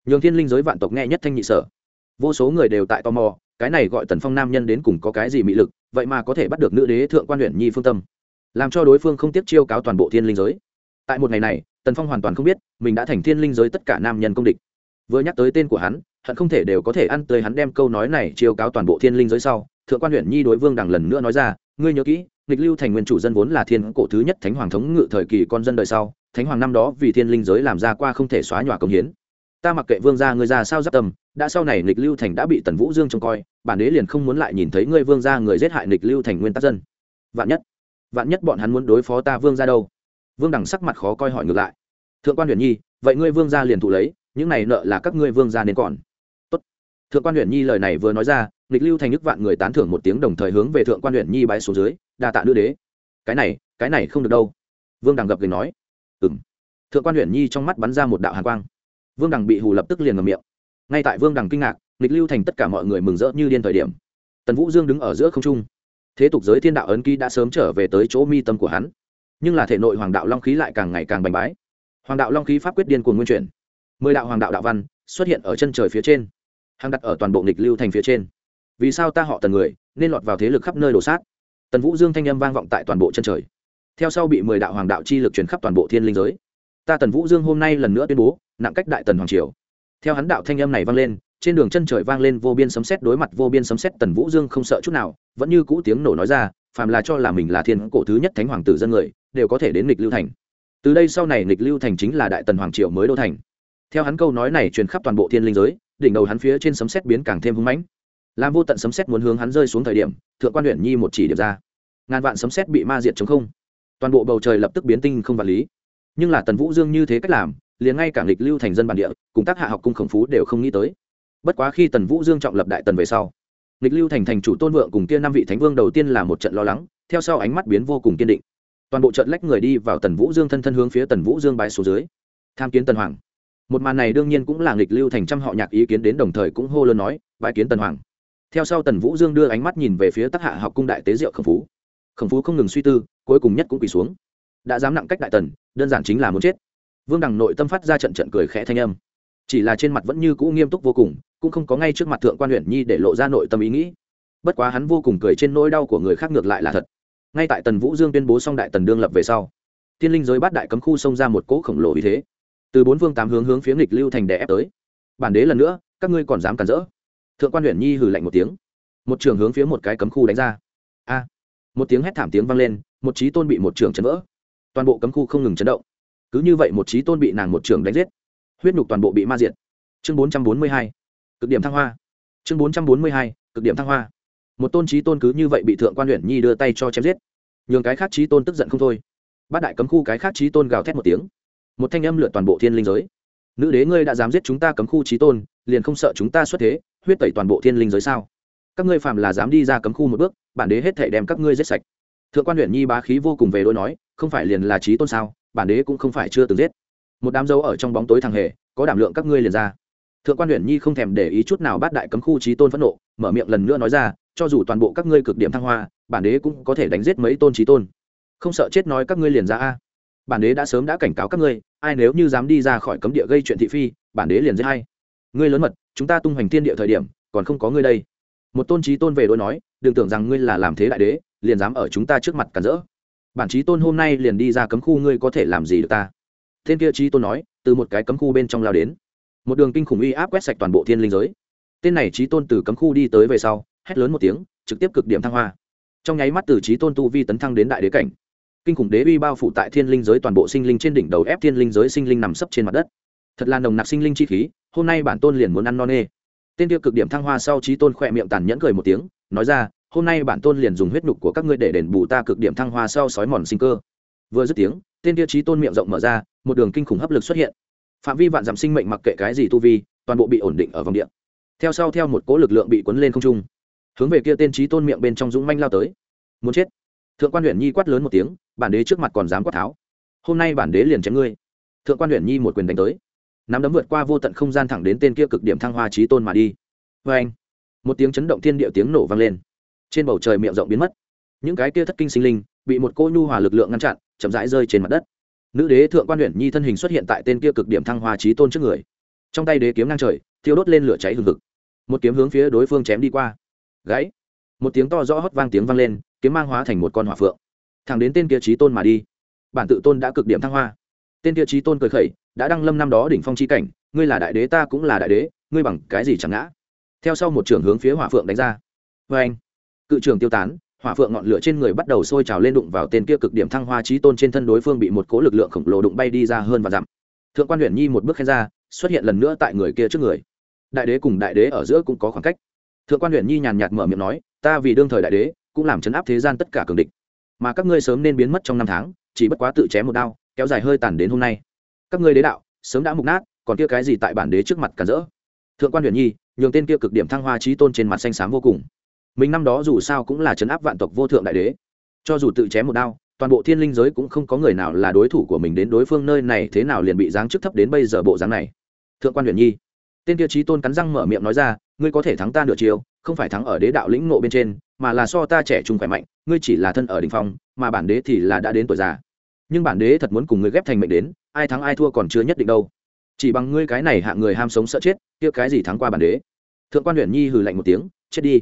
Nhường thiên linh giới vạn tộc nghe nhất thanh nhị sở. Vô số người đều tại tò mò, cái này gọi tần phong nam nhân đến cùng có cái gì mị lực, vậy mà có thể bắt được nữ đế thượng quan huyện nhi phương tâm. Làm cho đối phương không tiếp chiêu cáo toàn bộ thiên linh giới. Tại một ngày này tần phong hoàn toàn không biết, mình đã thành thiên linh giới tất cả nam nhân công địch. Vừa nhắc tới tên của hắn, hận không thể đều có thể ăn tới hắn đem câu nói này chiêu cáo toàn bộ thiên linh giới sau, thượng quan huyện nhi đối vương đằng lần nữa nói ra, ngươi nhớ kỹ, nghịch lưu thành nguyên chủ dân vốn là thiên cổ thứ nhất thánh hoàng thống ngự thời kỳ con dân đời sau, thánh hoàng năm đó vì thiên linh giới làm ra qua không thể xóa nhòa công hiến. Ta mặc kệ vương gia ngươi ra sao giáp tâm, đã sau này nghịch lưu thành đã bị tần vũ dương trông coi, bản đế liền không muốn lại nhìn thấy ngươi vương gia người giết hại nghịch lưu thành nguyên tắc dân. Vạn nhất vạn nhất bọn hắn muốn đối phó ta vương gia đâu? Vương đằng sắc mặt khó coi hỏi ngược lại. Thượng quan huyền nhi, vậy ngươi vương gia liền thụ lấy, những này nợ là các ngươi vương gia nên còn. Tốt. thượng quan huyền nhi lời này vừa nói ra, nghịch lưu thành nước vạn người tán thưởng một tiếng đồng thời hướng về thượng quan huyền nhi bái xuống dưới, đa tạ nữ đế. Cái này cái này không được đâu. Vương đằng gập gừng nói. Ừng thượng quan huyền nhi trong mắt bắn ra một đạo hàn quang. Vương đằng bị hù lập tức liền ngầm miệng. Ngay tại vương đằng kinh ngạc, nghịch lưu thành tất cả mọi người mừng rỡ như điên thời điểm. Tần vũ dương đứng ở giữa không trung. Thế tục giới thiên đạo ấn ký đã sớm trở về tới chỗ mi tâm của hắn nhưng là thể nội hoàng đạo long khí lại càng ngày càng bành bái. Hoàng đạo long khí pháp quyết điên cuồng nguyên chuyển. Mười đạo hoàng đạo đạo văn xuất hiện ở chân trời phía trên hàng đặt ở toàn bộ nghịch lưu thành phía trên. Vì sao ta họ tần người, nên lọt vào thế lực khắp nơi đổ sát? Tần vũ dương thanh âm vang vọng tại toàn bộ chân trời. Theo sau bị mười đạo hoàng đạo chi lực chuyển khắp toàn bộ thiên linh giới. Ta tần vũ dương hôm nay lần nữa tuyên bố, nặng cách đại tần hoàng triều. Theo hắn đạo thanh âm này vang lên, trên đường chân trời vang lên vô biên sấm sét, đối mặt vô biên sấm sét, tần vũ dương không sợ chút nào, vẫn như cũ tiếng nổ nói ra phàm là cho là mình là thiên cổ thứ nhất thánh hoàng tử dân người, đều có thể đến nghịch lưu thành. Từ đây sau này nghịch lưu thành chính là đại tần hoàng triều mới đô thành. Theo hắn câu nói này truyền khắp toàn bộ thiên linh giới, đỉnh đầu hắn phía trên sấm sét biến càng thêm hung mãnh. Làm vô tận sấm sét muốn hướng hắn rơi xuống thời điểm, thượng quan huyện nhi một chỉ điểm ra. Ngàn vạn sấm sét bị ma diệt chống không. Toàn bộ bầu trời lập tức biến tinh không vật lý. Nhưng là tần vũ dương như thế cách làm, liền ngay cả nghịch lưu thành dân bản địa, cùng tác hạ học cung khổng phú đều không nghĩ tới. Bất quá khi tần vũ dương trọng lập đại tần về sau nghịch lưu thành thành chủ tôn vượng cùng kia năm vị thánh vương đầu tiên là một trận lo lắng, theo sau ánh mắt biến vô cùng kiên định. Toàn bộ trận lách người đi vào tần vũ dương thân thân hướng phía tần vũ dương bái số dưới. Tham kiến tần hoàng. Một màn này đương nhiên cũng là nghịch lưu thành trăm họ nhạc ý kiến đến đồng thời cũng hô lớn nói, bái kiến tần hoàng. Theo sau tần vũ dương đưa ánh mắt nhìn về phía tác hạ học cung đại tế diệu khẩm phú. Khẩm phú không ngừng suy tư, cuối cùng nhất cũng quỳ xuống. Đã dám nặng cách đại tần, đơn giản chính là muốn chết. Vương đằng nội tâm phát ra trận trận cười khẽ thanh âm. Chỉ là trên mặt vẫn như cũ nghiêm túc vô cùng cũng không có ngay trước mặt thượng quan huyện nhi để lộ ra nội tâm ý nghĩ. Bất quá hắn vô cùng cười trên nỗi đau của người khác ngược lại là thật. Ngay tại tần vũ dương tuyên bố xong đại tần đương lập về sau, thiên linh giới bát đại cấm khu xông ra một cỗ khổng lồ ý thế. Từ bốn phương tám hướng hướng phía nghịch lưu thành đè ép tới. Bản đế lần nữa, các ngươi còn dám cản rỡ? Thượng quan huyện nhi hừ lạnh một tiếng. Một trường hướng phía một cái cấm khu đánh ra. A! Một tiếng hét thảm tiếng vang lên, một trí tôn bị một trường chấn vỡ. Toàn bộ cấm khu không ngừng chấn động. Cứ như vậy một trí tôn bị nàng một trường đánh giết. Huyết nhục toàn bộ bị ma diệt. Chương bốn trăm bốn mươi hai cực điểm thăng hoa. Chương bốn trăm bốn mươi hai, cực điểm thăng hoa. Một tôn trí tôn cứ như vậy bị thượng quan huyện nhi đưa tay cho chém giết. Nhường cái khác trí tôn tức giận không thôi. Bát đại cấm khu cái khác trí tôn gào thét một tiếng. Một thanh âm lượt toàn bộ thiên linh giới. Nữ đế ngươi đã dám giết chúng ta cấm khu trí tôn, liền không sợ chúng ta xuất thế, huyết tẩy toàn bộ thiên linh giới sao? Các ngươi phạm là dám đi ra cấm khu một bước, bản đế hết thể đem các ngươi giết sạch. Thượng quan huyện nhi bá khí vô cùng về đôi nói, không phải liền là trí tôn sao, bản đế cũng không phải chưa từng giết. Một đám dấu ở trong bóng tối thằng hề, có đảm lượng các ngươi liền ra thượng quan huyện nhi không thèm để ý chút nào bát đại cấm khu trí tôn phẫn nộ, mở miệng lần nữa nói ra, cho dù toàn bộ các ngươi cực điểm thăng hoa, bản đế cũng có thể đánh giết mấy tôn trí tôn. Không sợ chết nói các ngươi liền ra a. Bản đế đã sớm đã cảnh cáo các ngươi, ai nếu như dám đi ra khỏi cấm địa gây chuyện thị phi, bản đế liền giết hay ngươi lớn mật, chúng ta tung hoành thiên địa thời điểm, còn không có ngươi đây. Một tôn trí tôn về đôi nói, đừng tưởng rằng ngươi là làm thế đại đế, liền dám ở chúng ta trước mặt cản rỡ. Bản trí tôn hôm nay liền đi ra cấm khu, ngươi có thể làm gì được ta? Thiên kia trí tôn nói, từ một cái cấm khu bên trong lao đến một đường kinh khủng uy áp quét sạch toàn bộ thiên linh giới. Tên này trí tôn từ cấm khu đi tới về sau, hét lớn một tiếng, trực tiếp cực điểm thăng hoa. Trong nháy mắt từ trí tôn tu vi tấn thăng đến đại đế cảnh. Kinh khủng đế uy bao phủ tại thiên linh giới toàn bộ sinh linh trên đỉnh đầu ép thiên linh giới sinh linh nằm sấp trên mặt đất. Thật là nồng nặc sinh linh chi khí, hôm nay bản tôn liền muốn ăn no nê. Tên tiêu cực điểm thăng hoa sau trí tôn khỏe miệng tàn nhẫn cười một tiếng, nói ra, hôm nay bản tôn liền dùng huyết nhục của các ngươi để đền bù ta cực điểm thăng hoa sau sói mòn sinh cơ. Vừa dứt tiếng, tên tiêu trí tôn miệng rộng mở ra, một đường kinh khủng hấp lực xuất hiện phạm vi vạn giảm sinh mệnh mặc kệ cái gì tu vi, toàn bộ bị ổn định ở vòng điện theo sau theo một cỗ lực lượng bị cuốn lên không trung, hướng về kia tên trí tôn miệng bên trong dũng manh lao tới. Muốn chết. Thượng quan huyện nhi quát lớn một tiếng, bản đế trước mặt còn dám quát tháo. Hôm nay bản đế liền chém ngươi. Thượng quan huyện nhi một quyền đánh tới. Nắm đấm vượt qua vô tận không gian thẳng đến tên kia cực điểm thăng hoa trí tôn mà đi. Vê anh, một tiếng chấn động thiên địa tiếng nổ vang lên. Trên bầu trời miệng rộng biến mất. Những cái kia thất kinh sinh linh bị một cô nhu hòa lực lượng ngăn chặn, chậm rãi rơi trên mặt đất nữ đế thượng quan huyện nhi thân hình xuất hiện tại tên kia cực điểm thăng hoa trí tôn trước người. Trong tay đế kiếm ngang trời, thiêu đốt lên lửa cháy hừng hực. Một kiếm hướng phía đối phương chém đi qua. Gãy. Một tiếng to rõ hót vang tiếng vang lên, kiếm mang hóa thành một con hỏa phượng. Thẳng đến tên kia trí tôn mà đi. Bản tự tôn đã cực điểm thăng hoa. Tên kia trí tôn cười khẩy, đã đăng lâm năm đó đỉnh phong chi cảnh, ngươi là đại đế ta cũng là đại đế, ngươi bằng cái gì chẳng ngã? Theo sau một trường hướng phía hỏa phượng đánh ra. Vê anh cự trường tiêu tán hỏa phượng ngọn lửa trên người bắt đầu sôi trào lên đụng vào tên kia cực điểm thăng hoa trí tôn trên thân đối phương bị một cố lực lượng khổng lồ đụng bay đi ra hơn và dặm. Thượng quan huyện nhi một bước khen ra, xuất hiện lần nữa tại người kia trước người. Đại đế cùng đại đế ở giữa cũng có khoảng cách. Thượng quan huyện nhi nhàn nhạt mở miệng nói, ta vì đương thời đại đế, cũng làm chấn áp thế gian tất cả cường địch. Mà các ngươi sớm nên biến mất trong năm tháng, chỉ bất quá tự chém một đao, kéo dài hơi tàn đến hôm nay. Các ngươi đế đạo, sớm đã mục nát, còn kia cái gì tại bản đế trước mặt cản rỡ? Thượng quan huyền nhi, nhường tên kia cực điểm thăng hoa trí tôn trên mặt xanh xám vô cùng mình năm đó dù sao cũng là chấn áp vạn tộc vô thượng đại đế. Cho dù tự chém một đao, toàn bộ thiên linh giới cũng không có người nào là đối thủ của mình đến đối phương nơi này thế nào liền bị giáng chức thấp đến bây giờ bộ dáng này. Thượng quan huyền nhi, tên tiêu chí tôn cắn răng mở miệng nói ra, ngươi có thể thắng ta nửa chiều, không phải thắng ở đế đạo lĩnh ngộ bên trên, mà là so ta trẻ trung khỏe mạnh, ngươi chỉ là thân ở đình phong, mà bản đế thì là đã đến tuổi già. Nhưng bản đế thật muốn cùng ngươi ghép thành mệnh đến, ai thắng ai thua còn chưa nhất định đâu. Chỉ bằng ngươi cái này hạ người ham sống sợ chết, kia cái gì thắng qua bản đế? Thượng quan huyền nhi hừ lạnh một tiếng, chết đi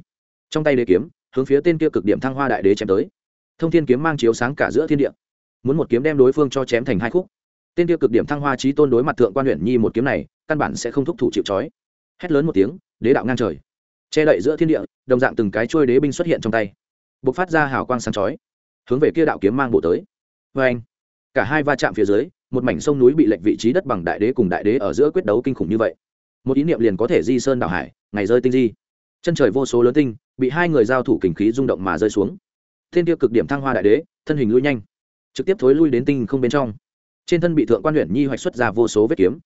trong tay đế kiếm, hướng phía tên kia cực điểm thăng hoa đại đế chém tới. Thông thiên kiếm mang chiếu sáng cả giữa thiên địa. Muốn một kiếm đem đối phương cho chém thành hai khúc. Tên kia cực điểm thăng hoa trí tôn đối mặt thượng quan huyện nhi một kiếm này, căn bản sẽ không thúc thủ chịu trói. Hét lớn một tiếng, đế đạo ngang trời. Che đậy giữa thiên địa, đồng dạng từng cái trôi đế binh xuất hiện trong tay. B ộ c phát ra hào quang sáng chói. Hướng về kia đạo kiếm mang bộ tới. Vê anh, cả hai va chạm phía dưới, một mảnh sông núi bị lệnh vị trí đất bằng đại đế cùng đại đế ở giữa quyết đấu kinh khủng như vậy. Một ý niệm liền có thể di sơn đảo hải, ngày rơi tinh di chân trời vô số lớn tinh, bị hai người giao thủ kình khí rung động mà rơi xuống. Thiên tiêu cực điểm thăng hoa đại đế, thân hình lui nhanh, trực tiếp thối lui đến tinh không bên trong. Trên thân bị thượng quan huyện nhi hoạch xuất ra vô số vết kiếm.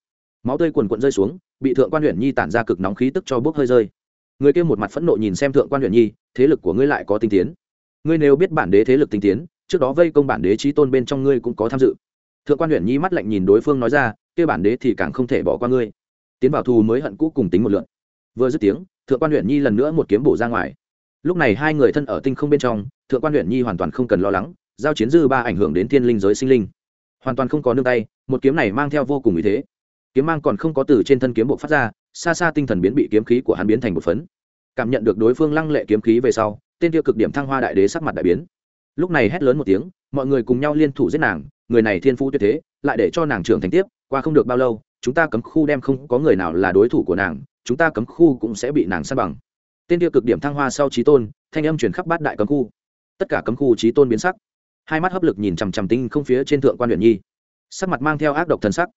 Máu tươi quần quận rơi xuống, bị thượng quan huyện nhi tản ra cực nóng khí tức cho bốc hơi rơi. Người kia một mặt phẫn nộ nhìn xem thượng quan huyện nhi, thế lực của ngươi lại có tinh tiến. Ngươi nếu biết bản đế thế lực tinh tiến, trước đó vây công bản đế trí tôn bên trong ngươi cũng có tham dự. Thượng quan huyện nhi mắt lạnh nhìn đối phương nói ra, kia bản đế thì càng không thể bỏ qua ngươi. Tiến vào thù mới hận cũ cùng tính một lượn. Vừa dứt tiếng thượng quan huyện nhi lần nữa một kiếm bổ ra ngoài. Lúc này hai người thân ở tinh không bên trong, thượng quan huyện nhi hoàn toàn không cần lo lắng, giao chiến dư ba ảnh hưởng đến thiên linh giới sinh linh. Hoàn toàn không có nương tay, một kiếm này mang theo vô cùng ý thế. Kiếm mang còn không có từ trên thân kiếm bộ phát ra, xa xa tinh thần biến bị kiếm khí của hắn biến thành một phấn. Cảm nhận được đối phương lăng lệ kiếm khí về sau, tên tiêu cực điểm thăng hoa đại đế sắc mặt đại biến. Lúc này hét lớn một tiếng, mọi người cùng nhau liên thủ giết nàng, người này thiên phú tuyệt thế, lại để cho nàng trưởng thành tiếp, qua không được bao lâu, chúng ta cấm khu đem không có người nào là đối thủ của nàng chúng ta cấm khu cũng sẽ bị nàng san bằng. Tên tiêu cực điểm thăng hoa sau trí tôn, thanh âm truyền khắp bát đại cấm khu. Tất cả cấm khu trí tôn biến sắc. Hai mắt hấp lực nhìn chằm chằm tinh không phía trên thượng quan huyện nhi. Sắc mặt mang theo ác độc thần sắc,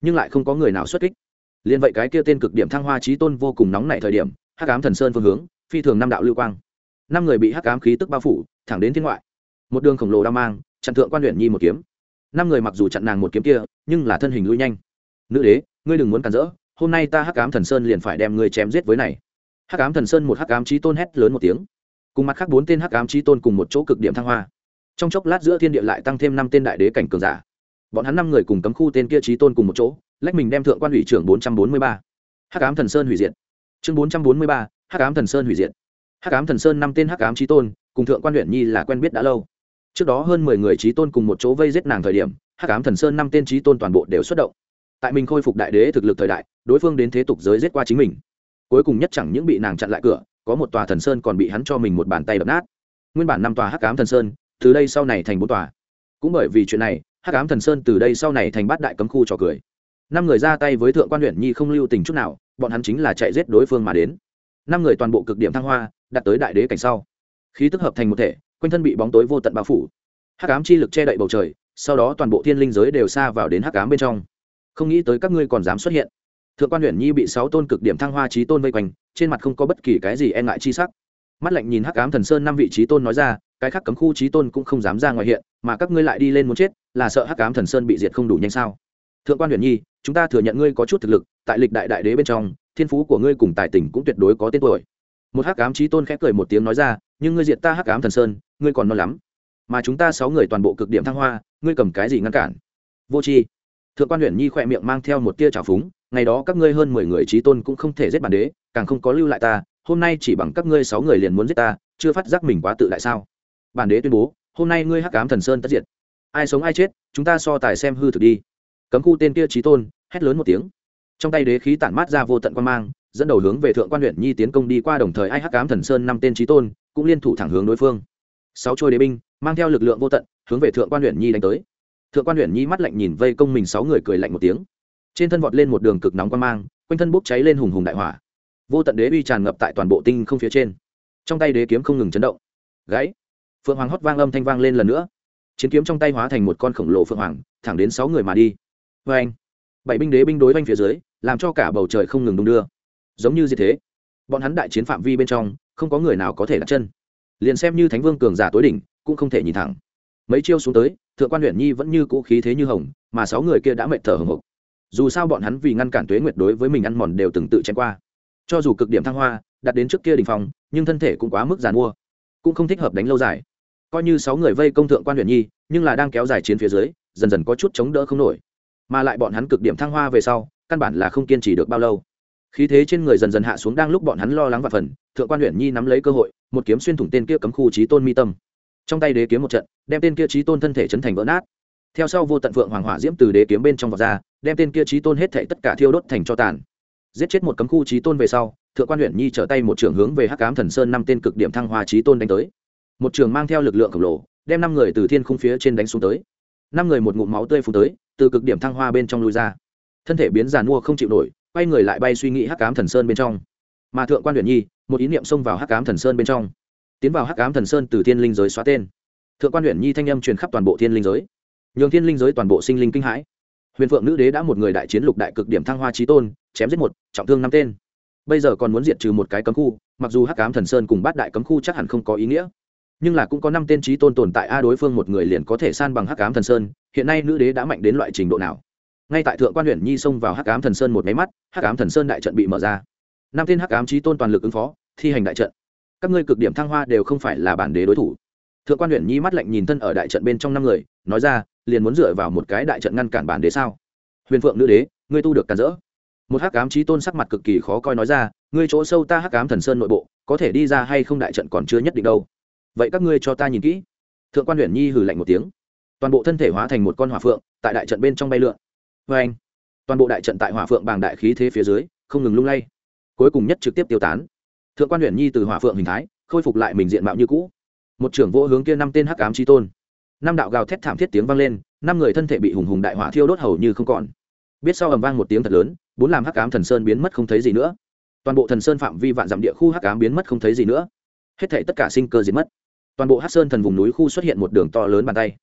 nhưng lại không có người nào xuất kích. Liền vậy cái kia tên cực điểm thăng hoa trí tôn vô cùng nóng nảy thời điểm, hắc ám thần sơn phương hướng, phi thường năm đạo lưu quang. Năm người bị hắc ám khí tức bao phủ, thẳng đến thiên ngoại. Một đường khổng lồ đao mang, chặn thượng quan huyện nhi một kiếm. Năm người mặc dù chặn nàng một kiếm kia, nhưng là thân hình lui nhanh. Nữ đế, ngươi đừng muốn cản rỡ hôm nay ta hắc ám thần sơn liền phải đem ngươi chém giết với này. Hắc ám thần sơn một hắc ám trí tôn hét lớn một tiếng. Cùng mặt khác bốn tên hắc ám trí tôn cùng một chỗ cực điểm thăng hoa. Trong chốc lát giữa thiên địa lại tăng thêm năm tên đại đế cảnh cường giả. Bọn hắn năm người cùng cấm khu tên kia trí tôn cùng một chỗ, lách mình đem thượng quan ủy trưởng bốn trăm bốn mươi ba. Hắc ám thần sơn hủy diệt. Chương bốn trăm bốn mươi ba, hắc ám thần sơn hủy diệt. Hắc ám thần sơn năm tên hắc ám trí tôn, cùng thượng quan huyện nhi là quen biết đã lâu. Trước đó hơn mười người trí tôn cùng một chỗ vây giết nàng thời điểm, hắc ám thần sơn năm tên trí tôn toàn bộ đều xuất động. Tại mình khôi phục đại đế thực lực thời đại đối phương đến thế tục giới giết qua chính mình. Cuối cùng nhất chẳng những bị nàng chặn lại cửa, có một tòa thần sơn còn bị hắn cho mình một bàn tay đập nát. Nguyên bản năm tòa hắc ám thần sơn, từ đây sau này thành bốn tòa. Cũng bởi vì chuyện này, hắc ám thần sơn từ đây sau này thành bát đại cấm khu trò cười. Năm người ra tay với thượng quan huyện nhi không lưu tình chút nào, bọn hắn chính là chạy giết đối phương mà đến. Năm người toàn bộ cực điểm thăng hoa, đạt tới đại đế cảnh sau. Khí tức hợp thành một thể, quanh thân bị bóng tối vô tận bao phủ. Hắc ám chi lực che đậy bầu trời, sau đó toàn bộ thiên linh giới đều xa vào đến hắc ám bên trong. Không nghĩ tới các ngươi còn dám xuất hiện thượng quan huyện nhi bị sáu tôn cực điểm thăng hoa trí tôn vây quanh, trên mặt không có bất kỳ cái gì e ngại chi sắc. Mắt lạnh nhìn hắc ám thần sơn năm vị trí tôn nói ra, cái khác cấm khu trí tôn cũng không dám ra ngoài hiện, mà các ngươi lại đi lên muốn chết, là sợ hắc ám thần sơn bị diệt không đủ nhanh sao? Thượng quan huyện nhi, chúng ta thừa nhận ngươi có chút thực lực, tại lịch đại đại đế bên trong, thiên phú của ngươi cùng tài tình cũng tuyệt đối có tên tuổi. Một hắc ám trí tôn khẽ cười một tiếng nói ra, nhưng ngươi diệt ta hắc ám thần sơn, ngươi còn non lắm. Mà chúng ta sáu người toàn bộ cực điểm thăng hoa, ngươi cầm cái gì ngăn cản? Vô tri. Thượng quan huyện nhi khỏe miệng mang theo một tia trào phúng ngày đó các ngươi hơn mười người trí tôn cũng không thể giết bản đế, càng không có lưu lại ta, hôm nay chỉ bằng các ngươi sáu người liền muốn giết ta, chưa phát giác mình quá tự đại sao? Bản đế tuyên bố, hôm nay ngươi hắc ám thần sơn tất diệt. Ai sống ai chết, chúng ta so tài xem hư thực đi. Cấm khu tên kia trí tôn, hét lớn một tiếng. Trong tay đế khí tản mát ra vô tận quan mang, dẫn đầu hướng về thượng quan huyện nhi tiến công đi qua đồng thời ai hắc ám thần sơn năm tên trí tôn cũng liên thủ thẳng hướng đối phương. Sáu trôi đế binh, mang theo lực lượng vô tận, hướng về thượng quan huyện nhi đánh tới. Thượng quan huyện nhi mắt lạnh nhìn vây công mình sáu người cười lạnh một tiếng trên thân vọt lên một đường cực nóng quan mang, quanh thân bốc cháy lên hùng hùng đại hỏa. Vô tận đế uy tràn ngập tại toàn bộ tinh không phía trên. Trong tay đế kiếm không ngừng chấn động. Gáy phượng hoàng hót vang âm thanh vang lên lần nữa. Chiến kiếm trong tay hóa thành một con khổng lồ phượng hoàng, thẳng đến sáu người mà đi. Vê anh bảy binh đế binh đối oanh phía dưới, làm cho cả bầu trời không ngừng đung đưa. Giống như gì thế. Bọn hắn đại chiến phạm vi bên trong, không có người nào có thể đặt chân. Liền xem như thánh vương cường giả tối đỉnh, cũng không thể nhìn thẳng. Mấy chiêu xuống tới, thượng quan huyện nhi vẫn như cũ khí thế như hồng, mà sáu người kia đã mệt thở hồng hộc dù sao bọn hắn vì ngăn cản tuế nguyệt đối với mình ăn mòn đều từng tự chém qua. Cho dù cực điểm thăng hoa, đặt đến trước kia đình phòng nhưng thân thể cũng quá mức giàn mua, cũng không thích hợp đánh lâu dài. Coi như sáu người vây công thượng quan huyện nhi, nhưng là đang kéo dài chiến phía dưới, dần dần có chút chống đỡ không nổi. Mà lại bọn hắn cực điểm thăng hoa về sau, căn bản là không kiên trì được bao lâu. Khí thế trên người dần dần hạ xuống đang lúc bọn hắn lo lắng và phần, thượng quan huyện nhi nắm lấy cơ hội, một kiếm xuyên thủng tên kia cấm khu trí tôn mi tâm. Trong tay đế kiếm một trận, đem tên kia trí tôn thân thể chấn thành vỡ nát theo sau vô tận phượng hoàng hỏa diễm từ đế kiếm bên trong vọt ra, đem tên kia trí tôn hết thảy tất cả thiêu đốt thành cho tàn. Giết chết một cấm khu trí tôn về sau, thượng quan huyện nhi trở tay một trường hướng về hắc cám thần sơn năm tên cực điểm thăng hoa trí tôn đánh tới. Một trường mang theo lực lượng khổng lồ, đem năm người từ thiên khung phía trên đánh xuống tới. Năm người một ngụm máu tươi phù tới, từ cực điểm thăng hoa bên trong lui ra. Thân thể biến giàn mua không chịu nổi, quay người lại bay suy nghĩ hắc cám thần sơn bên trong. Mà thượng quan huyện nhi, một ý niệm xông vào hắc cám thần sơn bên trong. Tiến vào hắc cám thần sơn từ thiên linh giới xóa tên. Thượng quan huyện nhi thanh âm truyền khắp toàn bộ thiên linh giới nhường thiên linh giới toàn bộ sinh linh kinh hãi. Huyền phượng nữ đế đã một người đại chiến lục đại cực điểm thăng hoa trí tôn, chém giết một, trọng thương năm tên. Bây giờ còn muốn diệt trừ một cái cấm khu, mặc dù hắc cám thần sơn cùng bát đại cấm khu chắc hẳn không có ý nghĩa, nhưng là cũng có năm tên trí tôn tồn tại, a, đối phương một người liền có thể san bằng hắc cám thần sơn, hiện nay nữ đế đã mạnh đến loại trình độ nào? Ngay tại thượng quan huyện nhi xông vào hắc cám thần sơn một máy mắt, hắc cám thần sơn đại trận bị mở ra. Năm tên hắc cám trí tôn toàn lực ứng phó, thi hành đại trận. Các ngươi cực điểm thăng hoa đều không phải là bản đế đối thủ. Thượng quan huyện nhi mắt lạnh nhìn thân ở đại trận bên trong năm người, nói ra liền muốn dựa vào một cái đại trận ngăn cản bản đế sao? Huyền phượng nữ đế, ngươi tu được cản rỡ. Một hắc ám trí tôn sắc mặt cực kỳ khó coi nói ra, ngươi chỗ sâu ta hắc ám thần sơn nội bộ, có thể đi ra hay không đại trận còn chưa nhất định đâu. Vậy các ngươi cho ta nhìn kỹ. Thượng quan Huyền nhi hừ lạnh một tiếng. Toàn bộ thân thể hóa thành một con hỏa phượng, tại đại trận bên trong bay lượn. Vê anh, toàn bộ đại trận tại hỏa phượng bàng đại khí thế phía dưới, không ngừng lung lay, cuối cùng nhất trực tiếp tiêu tán. Thượng quan Huyền nhi từ hỏa phượng hình thái, khôi phục lại mình diện mạo như cũ. Một trưởng vô hướng kia năm tên hắc ám trí tôn năm đạo gào thét thảm thiết tiếng vang lên, năm người thân thể bị hùng hùng đại hỏa thiêu đốt hầu như không còn. Biết sau ầm vang một tiếng thật lớn, bốn làm hắc ám thần sơn biến mất không thấy gì nữa. Toàn bộ thần sơn phạm vi vạn dặm địa khu hắc ám biến mất không thấy gì nữa. Hết thảy tất cả sinh cơ diệt mất. Toàn bộ hắc sơn thần vùng núi khu xuất hiện một đường to lớn bàn tay.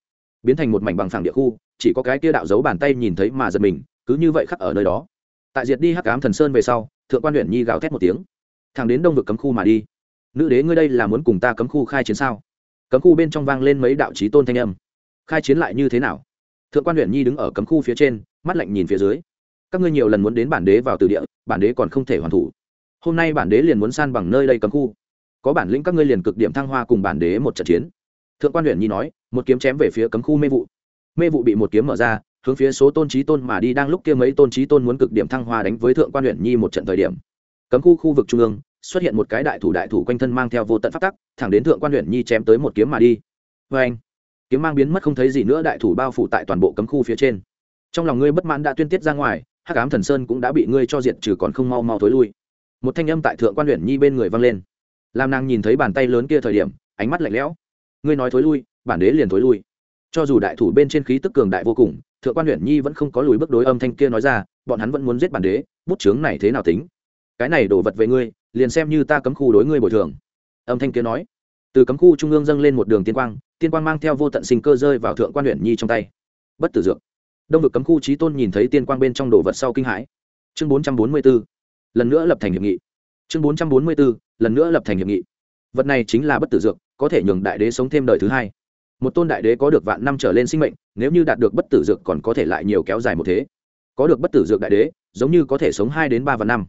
Biến thành một mảnh bằng phẳng địa khu, chỉ có cái kia đạo dấu bàn tay nhìn thấy mà giật mình, cứ như vậy khắc ở nơi đó. Tại diệt đi hắc ám thần sơn về sau, thượng quan huyện nhi gào thét một tiếng. Thẳng đến đông vực cấm khu mà đi. Nữ đế ngươi đây là muốn cùng ta cấm khu khai chiến sao? Cấm khu bên trong vang lên mấy đạo trí tôn thanh âm. Khai chiến lại như thế nào? Thượng quan huyện nhi đứng ở cấm khu phía trên, mắt lạnh nhìn phía dưới. Các ngươi nhiều lần muốn đến bản đế vào từ địa, bản đế còn không thể hoàn thủ. Hôm nay bản đế liền muốn san bằng nơi đây cấm khu. Có bản lĩnh các ngươi liền cực điểm thăng hoa cùng bản đế một trận chiến. Thượng quan huyện nhi nói, một kiếm chém về phía cấm khu mê vụ. Mê vụ bị một kiếm mở ra, hướng phía số tôn trí tôn mà đi. Đang lúc kia mấy tôn trí tôn muốn cực điểm thăng hoa đánh với thượng quan huyện nhi một trận thời điểm, cấm khu khu vực trung ương xuất hiện một cái đại thủ đại thủ quanh thân mang theo vô tận pháp tắc, thẳng đến thượng quan huyện nhi chém tới một kiếm mà đi. Vê anh, kiếm mang biến mất không thấy gì nữa, đại thủ bao phủ tại toàn bộ cấm khu phía trên. Trong lòng ngươi bất mãn đã tuyên tiết ra ngoài, hắc ám thần sơn cũng đã bị ngươi cho diệt, trừ còn không mau mau thối lui. Một thanh âm tại thượng quan huyện nhi bên người vang lên. Làm nàng nhìn thấy bàn tay lớn kia thời điểm, ánh mắt lạnh lẽo. Ngươi nói thối lui, bản đế liền thối lui. Cho dù đại thủ bên trên khí tức cường đại vô cùng, thượng quan huyện nhi vẫn không có lùi bước đối âm thanh kia nói ra, bọn hắn vẫn muốn giết bản đế, bút chướng này thế nào tính? Cái này đổ vật về ngươi, liền xem như ta cấm khu đối ngươi bồi thường. Âm thanh kia nói. Từ cấm khu trung ương dâng lên một đường tiên quang tiên quang mang theo vô tận sinh cơ rơi vào thượng quan huyện nhi trong tay. Bất tử dược. Đông vực cấm khu trí tôn nhìn thấy tiên quang bên trong đồ vật sau kinh hãi. Chương bốn trăm bốn mươi b ố lần nữa lập thành hiệp nghị. Chương bốn trăm bốn mươi b ố lần nữa lập thành hiệp nghị. Vật này chính là bất tử dược, có thể nhường đại đế sống thêm đời thứ hai. Một tôn đại đế có được vạn năm trở lên sinh mệnh, nếu như đạt được bất tử dược còn có thể lại nhiều kéo dài một thế. Có được bất tử dược đại đế, giống như có thể sống hai đến ba vạn năm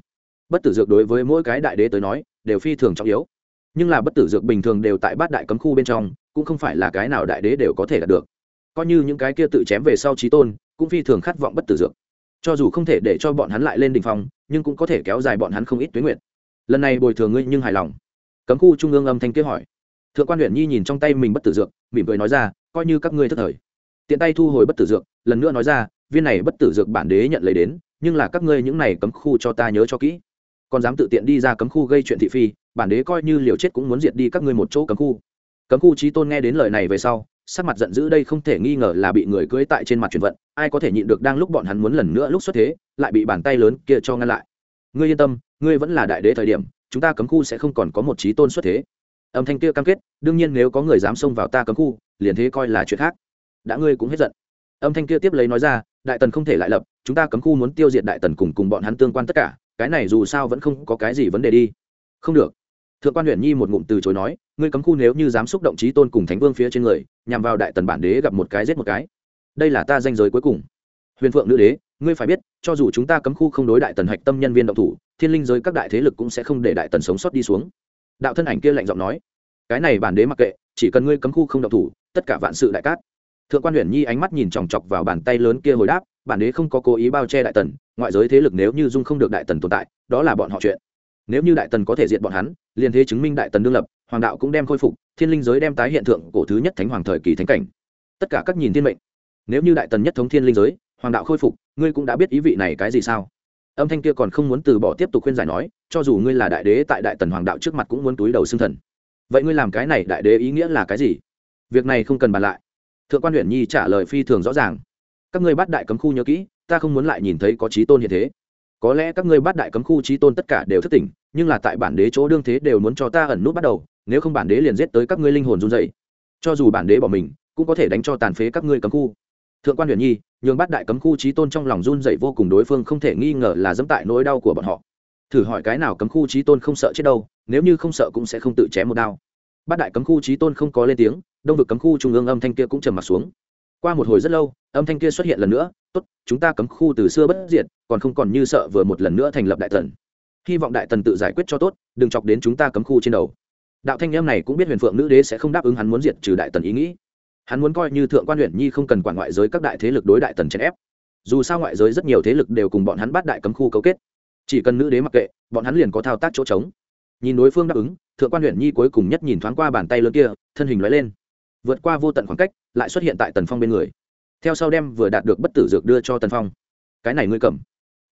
bất tử dược đối với mỗi cái đại đế tới nói đều phi thường trọng yếu. Nhưng là bất tử dược bình thường đều tại bát đại cấm khu bên trong, cũng không phải là cái nào đại đế đều có thể đạt được. Coi như những cái kia tự chém về sau trí tôn, cũng phi thường khát vọng bất tử dược. Cho dù không thể để cho bọn hắn lại lên đình phong, nhưng cũng có thể kéo dài bọn hắn không ít tuyến nguyện lần này bồi thường ngươi nhưng hài lòng. Cấm khu trung ương âm thanh kế hỏi. Thượng quan huyện nhi nhìn trong tay mình bất tử dược, mỉm cười nói ra, coi như các ngươi thất thời. Tiện tay thu hồi bất tử dược, lần nữa nói ra, viên này bất tử dược bản đế nhận lấy đến, nhưng là các ngươi những này cấm khu cho ta nhớ cho kỹ còn dám tự tiện đi ra cấm khu gây chuyện thị phi, bản đế coi như liều chết cũng muốn diệt đi các ngươi một chỗ cấm khu. Cấm khu trí tôn nghe đến lời này về sau, sắc mặt giận dữ đây không thể nghi ngờ là bị người cưỡi tại trên mặt chuyển vận, ai có thể nhịn được đang lúc bọn hắn muốn lần nữa lúc xuất thế, lại bị bàn tay lớn kia cho ngăn lại. Ngươi yên tâm, ngươi vẫn là đại đế thời điểm, chúng ta cấm khu sẽ không còn có một trí tôn xuất thế. Âm thanh kia cam kết, đương nhiên nếu có người dám xông vào ta cấm khu, liền thế coi là chuyện khác. Đã ngươi cũng hết giận. Âm thanh kia tiếp lấy nói ra, đại tần không thể lại lập, chúng ta cấm khu muốn tiêu diệt đại tần cùng cùng bọn hắn tương quan tất cả cái này dù sao vẫn không có cái gì vấn đề đi. Không được. Thượng quan huyện nhi một ngụm từ chối nói, ngươi cấm khu nếu như dám xúc động trí tôn cùng thánh vương phía trên người, nhằm vào đại tần bản đế gặp một cái giết một cái. Đây là ta danh giới cuối cùng. Huyền phượng nữ đế, ngươi phải biết, cho dù chúng ta cấm khu không đối đại tần hạch tâm nhân viên động thủ, thiên linh giới các đại thế lực cũng sẽ không để đại tần sống sót đi xuống. Đạo thân ảnh kia lạnh giọng nói, cái này bản đế mặc kệ, chỉ cần ngươi cấm khu không động thủ, tất cả vạn sự đại cát. Thượng quan huyền nhi ánh mắt nhìn chòng chọc vào bàn tay lớn kia hồi đáp bản đế không có cố ý bao che đại tần, ngoại giới thế lực nếu như dung không được đại tần tồn tại, đó là bọn họ chuyện. Nếu như đại tần có thể diện bọn hắn, liền thế chứng minh đại tần đương lập, hoàng đạo cũng đem khôi phục, thiên linh giới đem tái hiện tượng cổ thứ nhất thánh hoàng thời kỳ thánh cảnh. Tất cả các nhìn thiên mệnh. Nếu như đại tần nhất thống thiên linh giới, hoàng đạo khôi phục, ngươi cũng đã biết ý vị này cái gì sao? Âm thanh kia còn không muốn từ bỏ tiếp tục khuyên giải nói, cho dù ngươi là đại đế tại đại tần hoàng đạo trước mặt cũng muốn túi đầu xưng thần. Vậy ngươi làm cái này đại đế ý nghĩa là cái gì? Việc này không cần bàn lại. Thượng quan huyện nhi trả lời phi thường rõ ràng các ngươi bắt đại cấm khu nhớ kỹ, ta không muốn lại nhìn thấy có trí tôn hiện thế. Có lẽ các ngươi bắt đại cấm khu trí tôn tất cả đều thất tỉnh, nhưng là tại bản đế chỗ đương thế đều muốn cho ta ẩn nút bắt đầu, nếu không bản đế liền giết tới các ngươi linh hồn run dậy cho dù bản đế bỏ mình, cũng có thể đánh cho tàn phế các ngươi cấm khu. Thượng quan huyền nhi, nhường bắt đại cấm khu trí tôn trong lòng run dậy vô cùng đối phương không thể nghi ngờ là dẫm tại nỗi đau của bọn họ. Thử hỏi cái nào cấm khu trí tôn không sợ chết đâu, nếu như không sợ cũng sẽ không tự chém một đao. Bát đại cấm khu trí tôn không có lên tiếng, đông vực cấm khu trung ương âm thanh kia cũng trầm mặt xuống qua một hồi rất lâu, âm thanh kia xuất hiện lần nữa, tốt, chúng ta cấm khu từ xưa bất diệt, còn không còn như sợ vừa một lần nữa thành lập đại tần. Hy vọng đại tần tự giải quyết cho tốt, đừng chọc đến chúng ta cấm khu trên đầu. Đạo thanh em này cũng biết huyền phượng nữ đế sẽ không đáp ứng hắn muốn diệt trừ đại tần ý nghĩ. Hắn muốn coi như thượng quan huyện nhi không cần quản ngoại giới các đại thế lực đối đại tần chèn ép. Dù sao ngoại giới rất nhiều thế lực đều cùng bọn hắn bắt đại cấm khu cấu kết. Chỉ cần nữ đế mặc kệ, bọn hắn liền có thao tác chỗ trống. Nhìn đối phương đáp ứng, thượng quan huyện nhi cuối cùng nhất nhìn thoáng qua bàn tay lớn kia, thân hình lóe lên vượt qua vô tận khoảng cách, lại xuất hiện tại tần phong bên người. Theo sau đem vừa đạt được bất tử dược đưa cho tần phong. Cái này ngươi cầm.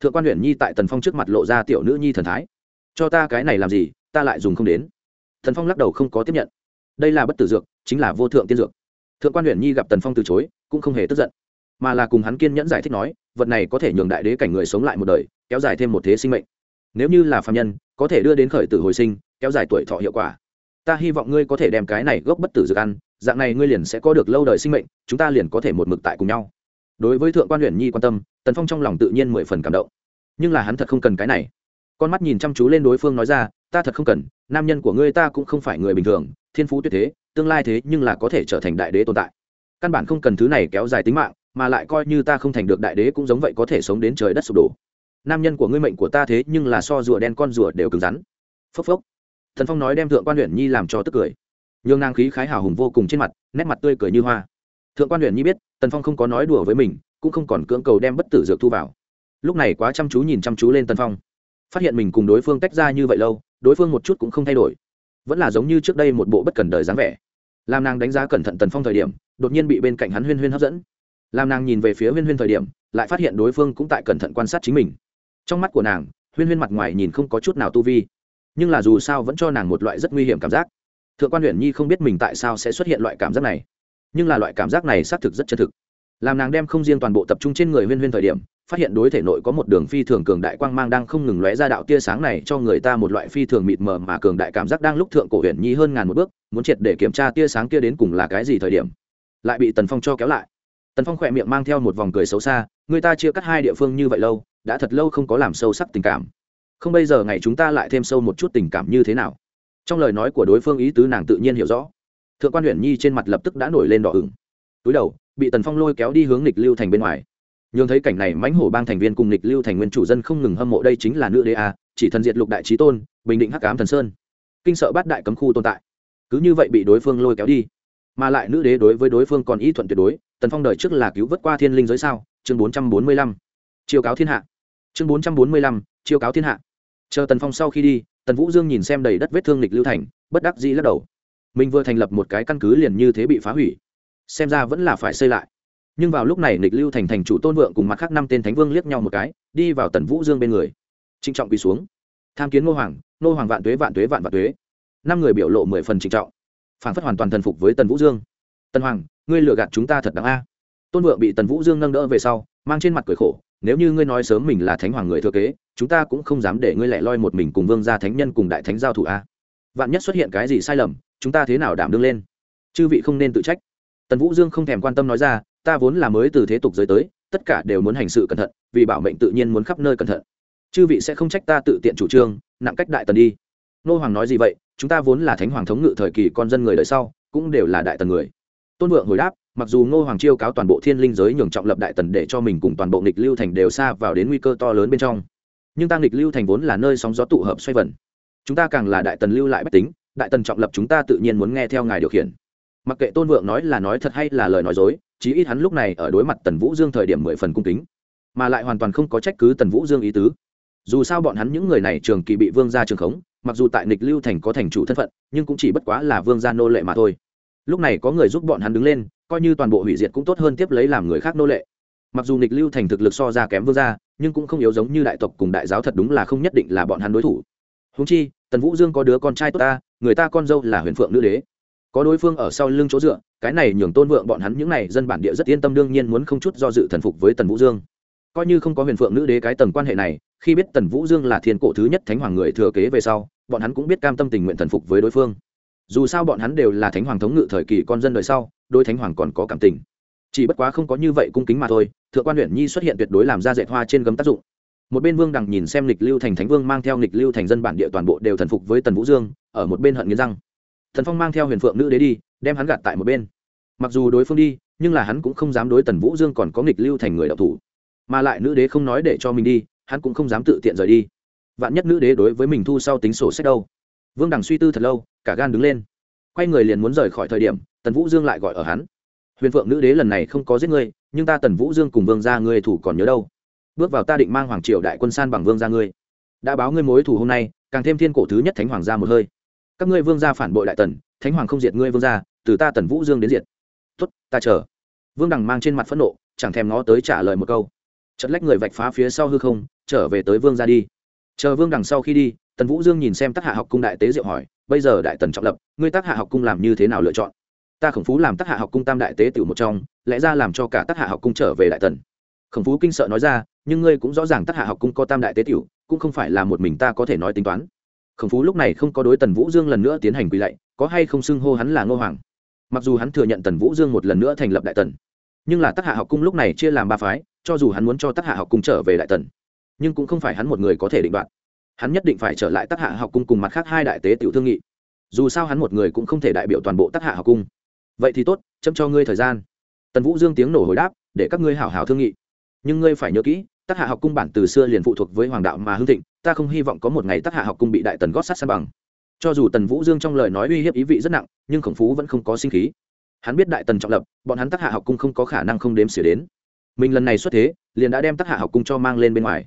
Thượng quan huyện nhi tại tần phong trước mặt lộ ra tiểu nữ nhi thần thái. Cho ta cái này làm gì, ta lại dùng không đến. Tần phong lắc đầu không có tiếp nhận. Đây là bất tử dược, chính là vô thượng tiên dược. Thượng quan huyện nhi gặp tần phong từ chối, cũng không hề tức giận. Mà là cùng hắn kiên nhẫn giải thích nói, vật này có thể nhường đại đế cảnh người sống lại một đời, kéo dài thêm một thế sinh mệnh. Nếu như là phạm nhân, có thể đưa đến khởi tử hồi sinh, kéo dài tuổi thọ hiệu quả. Ta hy vọng ngươi có thể đem cái này gốc bất tử dược ăn dạng này ngươi liền sẽ có được lâu đời sinh mệnh, chúng ta liền có thể một mực tại cùng nhau. Đối với thượng quan huyện nhi quan tâm, tần phong trong lòng tự nhiên mười phần cảm động. Nhưng là hắn thật không cần cái này. Con mắt nhìn chăm chú lên đối phương nói ra, ta thật không cần, nam nhân của ngươi ta cũng không phải người bình thường, thiên phú tuyệt thế, tương lai thế nhưng là có thể trở thành đại đế tồn tại. Căn bản không cần thứ này kéo dài tính mạng, mà lại coi như ta không thành được đại đế cũng giống vậy có thể sống đến trời đất sụp đổ. Nam nhân của ngươi mệnh của ta thế nhưng là so rùa đen con rùa đều cứng rắn. Phốc phốc. Thần phong nói đem thượng quan huyện nhi làm cho tức cười nhường nàng khí khái hào hùng vô cùng trên mặt, nét mặt tươi cười như hoa. Thượng quan huyện nhi biết, tần phong không có nói đùa với mình, cũng không còn cưỡng cầu đem bất tử dược thu vào. Lúc này quá chăm chú nhìn chăm chú lên tần phong. Phát hiện mình cùng đối phương tách ra như vậy lâu, đối phương một chút cũng không thay đổi. Vẫn là giống như trước đây một bộ bất cần đời dáng vẻ. Làm nàng đánh giá cẩn thận tần phong thời điểm, đột nhiên bị bên cạnh hắn huyên huyên hấp dẫn. Làm nàng nhìn về phía huyên huyên thời điểm, lại phát hiện đối phương cũng tại cẩn thận quan sát chính mình. Trong mắt của nàng, huyên huyên mặt ngoài nhìn không có chút nào tu vi. Nhưng là dù sao vẫn cho nàng một loại rất nguy hiểm cảm giác thượng quan huyện nhi không biết mình tại sao sẽ xuất hiện loại cảm giác này, nhưng là loại cảm giác này xác thực rất chân thực. Làm nàng đem không riêng toàn bộ tập trung trên người huyên huyên thời điểm, phát hiện đối thể nội có một đường phi thường cường đại quang mang đang không ngừng lóe ra đạo tia sáng này cho người ta một loại phi thường mịt mờ mà cường đại cảm giác đang lúc thượng cổ huyền nhi hơn ngàn một bước, muốn triệt để kiểm tra tia sáng kia đến cùng là cái gì thời điểm. Lại bị tần phong cho kéo lại. Tần phong khỏe miệng mang theo một vòng cười xấu xa, người ta chia cắt hai địa phương như vậy lâu, đã thật lâu không có làm sâu sắc tình cảm. Không bây giờ ngày chúng ta lại thêm sâu một chút tình cảm như thế nào? Trong lời nói của đối phương ý tứ nàng tự nhiên hiểu rõ. Thượng quan huyện nhi trên mặt lập tức đã nổi lên đỏ ửng. Túi đầu, bị tần phong lôi kéo đi hướng lịch lưu thành bên ngoài. Nhường thấy cảnh này mãnh hổ bang thành viên cùng lịch lưu thành nguyên chủ dân không ngừng hâm mộ đây chính là nữ đế a, chỉ thần diệt lục đại trí tôn, bình định hắc cám thần sơn. Kinh sợ bát đại cấm khu tồn tại. Cứ như vậy bị đối phương lôi kéo đi. Mà lại nữ đế đối với đối phương còn ý thuận tuyệt đối, tần phong đời trước là cứu vớt qua thiên linh giới sao? Chương bốn trăm bốn mươi lăm. Chiêu cáo thiên hạ. Chương bốn trăm bốn mươi lăm. Chiêu cáo thiên hạ. Chờ tần phong sau khi đi tần vũ dương nhìn xem đầy đất vết thương lịch lưu thành, bất đắc dĩ lắc đầu. Mình vừa thành lập một cái căn cứ liền như thế bị phá hủy. Xem ra vẫn là phải xây lại. Nhưng vào lúc này lịch lưu thành thành chủ tôn vượng cùng mặt khác năm tên thánh vương liếc nhau một cái, đi vào tần vũ dương bên người. Trịnh trọng quỳ xuống. Tham kiến ngô hoàng ngô hoàng vạn tuế vạn tuế, vạn vạn tuế. Năm người biểu lộ mười phần trịnh trọng. Phản phất hoàn toàn thần phục với tần vũ dương. Tần hoàng, ngươi lừa gạt chúng ta thật đáng a. Tôn vượng bị tần vũ dương nâng đỡ về sau, mang trên mặt cười khổ, nếu như ngươi nói sớm mình là thánh hoàng người thừa kế chúng ta cũng không dám để ngươi lẻ loi một mình cùng vương gia thánh nhân cùng đại thánh giao thủ a. Vạn nhất xuất hiện cái gì sai lầm, chúng ta thế nào đảm đương lên? Chư vị không nên tự trách. Tần vũ dương không thèm quan tâm nói ra, ta vốn là mới từ thế tục giới tới, tất cả đều muốn hành sự cẩn thận, vì bảo mệnh tự nhiên muốn khắp nơi cẩn thận. Chư vị sẽ không trách ta tự tiện chủ trương, nặng cách đại tần đi. Nô hoàng nói gì vậy, chúng ta vốn là thánh hoàng thống ngự thời kỳ con dân người đời sau, cũng đều là đại tần người. Tôn vượng hồi đáp, mặc dù ngô hoàng chiêu cáo toàn bộ thiên linh giới nhường trọng lập đại tần để cho mình cùng toàn bộ nghịch lưu thành đều xa vào đến nguy cơ to lớn bên trong nhưng ta nghịch lưu thành vốn là nơi sóng gió tụ hợp xoay vần. Chúng ta càng là đại tần lưu lại bách tính, đại tần trọng lập chúng ta tự nhiên muốn nghe theo ngài điều khiển. Mặc kệ tôn vượng nói là nói thật hay là lời nói dối, chí ít hắn lúc này ở đối mặt tần vũ dương thời điểm mười phần cung kính, mà lại hoàn toàn không có trách cứ tần vũ dương ý tứ. Dù sao bọn hắn những người này trường kỳ bị vương gia trường khống, mặc dù tại Nịch lưu thành có thành chủ thân phận, nhưng cũng chỉ bất quá là vương gia nô lệ mà thôi. Lúc này có người giúp bọn hắn đứng lên, coi như toàn bộ hủy diệt cũng tốt hơn tiếp lấy làm người khác nô lệ mặc dù nghịch lưu thành thực lực so ra kém vương gia, nhưng cũng không yếu giống như đại tộc cùng đại giáo thật đúng là không nhất định là bọn hắn đối thủ. Húng chi, tần vũ dương có đứa con trai tốt ta, người ta con dâu là huyền phượng nữ đế. Có đối phương ở sau lưng chỗ dựa, cái này nhường tôn vượng bọn hắn những n à y dân bản địa rất yên tâm đương nhiên muốn không chút do dự thần phục với tần vũ dương. Coi như không có huyền phượng nữ đế cái tầng quan hệ này, khi biết tần vũ dương là thiên cổ thứ nhất thánh hoàng người thừa kế về sau, bọn hắn cũng biết cam tâm tình nguyện thần phục với đối phương. Dù sao bọn hắn đều là thánh hoàng thống ngự thời kỳ con dân đời sau đôi thánh hoàng còn có cảm tình chỉ bất quá không có như vậy cung kính mà thôi, thượng quan huyện nhi xuất hiện tuyệt đối làm ra dạy hoa trên gấm tác dụng. Một bên vương đằng nhìn xem lịch lưu thành thánh vương mang theo lịch lưu thành dân bản địa toàn bộ đều thần phục với tần vũ dương, ở một bên hận nghiến răng. Thần phong mang theo huyền phượng nữ đế đi, đem hắn gạt tại một bên. Mặc dù đối phương đi, nhưng là hắn cũng không dám đối tần vũ dương còn có nghịch lưu thành người đạo thủ. Mà lại nữ đế không nói để cho mình đi, hắn cũng không dám tự tiện rời đi. Vạn nhất nữ đế đối với mình thu sau tính sổ sách đâu? Vương đằng suy tư thật lâu, cả gan đứng lên. Quay người liền muốn rời khỏi thời điểm, tần vũ dương lại gọi ở hắn huyền phượng nữ đế lần này không có giết ngươi, nhưng ta tần vũ dương cùng vương gia ngươi thủ còn nhớ đâu. Bước vào ta định mang hoàng triều đại quân san bằng vương gia ngươi. Đã báo ngươi mối thủ hôm nay, càng thêm thiên cổ thứ nhất thánh hoàng gia một hơi. Các ngươi vương gia phản bội đại tần, thánh hoàng không diệt ngươi vương gia, từ ta tần vũ dương đến diệt. Tuất ta chờ. Vương đằng mang trên mặt phẫn nộ, chẳng thèm ngó tới trả lời một câu. Chật lách người vạch phá phía sau hư không, trở về tới vương gia đi. Chờ vương đằng sau khi đi, tần vũ dương nhìn xem tác hạ học cung đại tế diệu hỏi, bây giờ đại tần trọng lập, ngươi tác hạ học cung làm như thế nào lựa chọn? Ta khổng phú làm tác hạ học cung tam đại tế tiểu một trong, lẽ ra làm cho cả tác hạ học cung trở về đại tần. Khổng phú kinh sợ nói ra, nhưng ngươi cũng rõ ràng tác hạ học cung có tam đại tế tiểu, cũng không phải là một mình ta có thể nói tính toán. Khổng phú lúc này không có đối tần vũ dương lần nữa tiến hành quỳ lạy, có hay không xưng hô hắn là ngô hoàng? Mặc dù hắn thừa nhận tần vũ dương một lần nữa thành lập đại tần, nhưng là tác hạ học cung lúc này chia làm ba phái, cho dù hắn muốn cho tác hạ học cung trở về đại tần, nhưng cũng không phải hắn một người có thể định đoạt. Hắn nhất định phải trở lại tác hạ học cung cùng mặt khác hai đại tế tiểu thương nghị. Dù sao hắn một người cũng không thể đại biểu toàn bộ tác hạ học cung vậy thì tốt, chấm cho ngươi thời gian. Tần vũ dương tiếng nổ hồi đáp, để các ngươi hảo hảo thương nghị. Nhưng ngươi phải nhớ kỹ tác hạ học cung bản từ xưa liền phụ thuộc với hoàng đạo mà hưng thịnh, ta không hy vọng có một ngày tác hạ học cung bị đại tần gót sát san bằng. Cho dù tần vũ dương trong lời nói uy hiếp ý vị rất nặng, nhưng khổng phú vẫn không có sinh khí. Hắn biết đại tần trọng lập, bọn hắn tác hạ học cung không có khả năng không đếm xỉa đến. Mình lần này xuất thế, liền đã đem tác hạ học cung cho mang lên bên ngoài.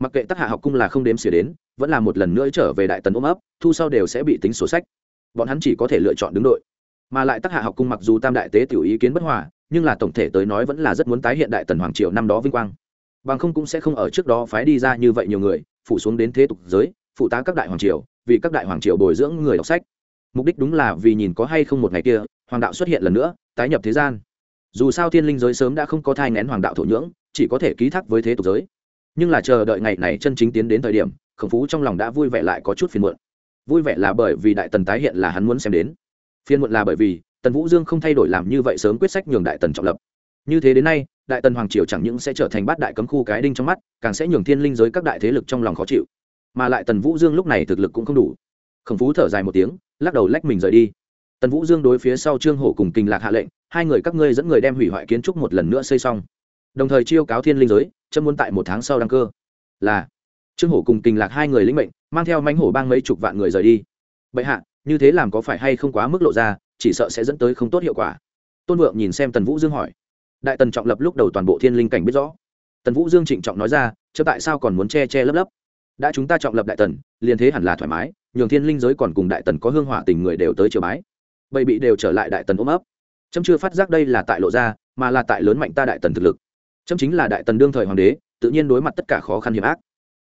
Mặc kệ tác hạ học cung là không đếm xỉa đến, vẫn là một lần nữa trở về đại tần ôm ấp, thu sau đều sẽ bị tính sổ sách. Bọn hắn chỉ có thể lựa chọn đứng đội mà lại tác hạ học cung mặc dù tam đại tế tiểu ý kiến bất hòa, nhưng là tổng thể tới nói vẫn là rất muốn tái hiện đại tần hoàng triều năm đó vinh quang. Bằng không cũng sẽ không ở trước đó phái đi ra như vậy nhiều người, phủ xuống đến thế tục giới, phụ tá các đại hoàng triều, vì các đại hoàng triều bồi dưỡng người đọc sách. Mục đích đúng là vì nhìn có hay không một ngày kia, hoàng đạo xuất hiện lần nữa, tái nhập thế gian. Dù sao thiên linh giới sớm đã không có thai ngén hoàng đạo thổ nhưỡng, chỉ có thể ký thác với thế tục giới. Nhưng là chờ đợi ngày này chân chính tiến đến thời điểm, khổng phú trong lòng đã vui vẻ lại có chút phiền muộn. Vui vẻ là bởi vì đại tần tái hiện là hắn muốn xem đến phiền muộn là bởi vì, tần vũ dương không thay đổi làm như vậy sớm quyết sách nhường đại tần trọng lập. Như thế đến nay, đại tần hoàng triều chẳng những sẽ trở thành bát đại cấm khu cái đinh trong mắt, càng sẽ nhường thiên linh giới các đại thế lực trong lòng khó chịu. Mà lại tần vũ dương lúc này thực lực cũng không đủ. Khổng phú thở dài một tiếng, lắc đầu lách mình rời đi. Tần vũ dương đối phía sau trương hổ cùng kinh lạc hạ lệnh, hai người các ngươi dẫn người đem hủy hoại kiến trúc một lần nữa xây xong. Đồng thời chiêu cáo thiên linh giới, chấm muốn tại một tháng sau đăng cơ. Là, trương hổ cùng kinh lạc hai người lĩnh mệnh, mang theo mánh hổ bang mấy chục vạn người rời đi. Bệ hạ như thế làm có phải hay không quá mức lộ ra, chỉ sợ sẽ dẫn tới không tốt hiệu quả. Tôn vượng nhìn xem tần vũ dương hỏi. Đại tần trọng lập lúc đầu toàn bộ thiên linh cảnh biết rõ. Tần vũ dương trịnh trọng nói ra, chớ tại sao còn muốn che che lấp lấp? Đã chúng ta trọng lập đại tần, liền thế hẳn là thoải mái, nhường thiên linh giới còn cùng đại tần có hương hỏa tình người đều tới chiều bái. Bầy bị đều trở lại đại tần ôm ấp. Trâm chưa phát giác đây là tại lộ ra, mà là tại lớn mạnh ta đại tần thực lực. Trâm chính là đại tần đương thời hoàng đế, tự nhiên đối mặt tất cả khó khăn hiểm ác.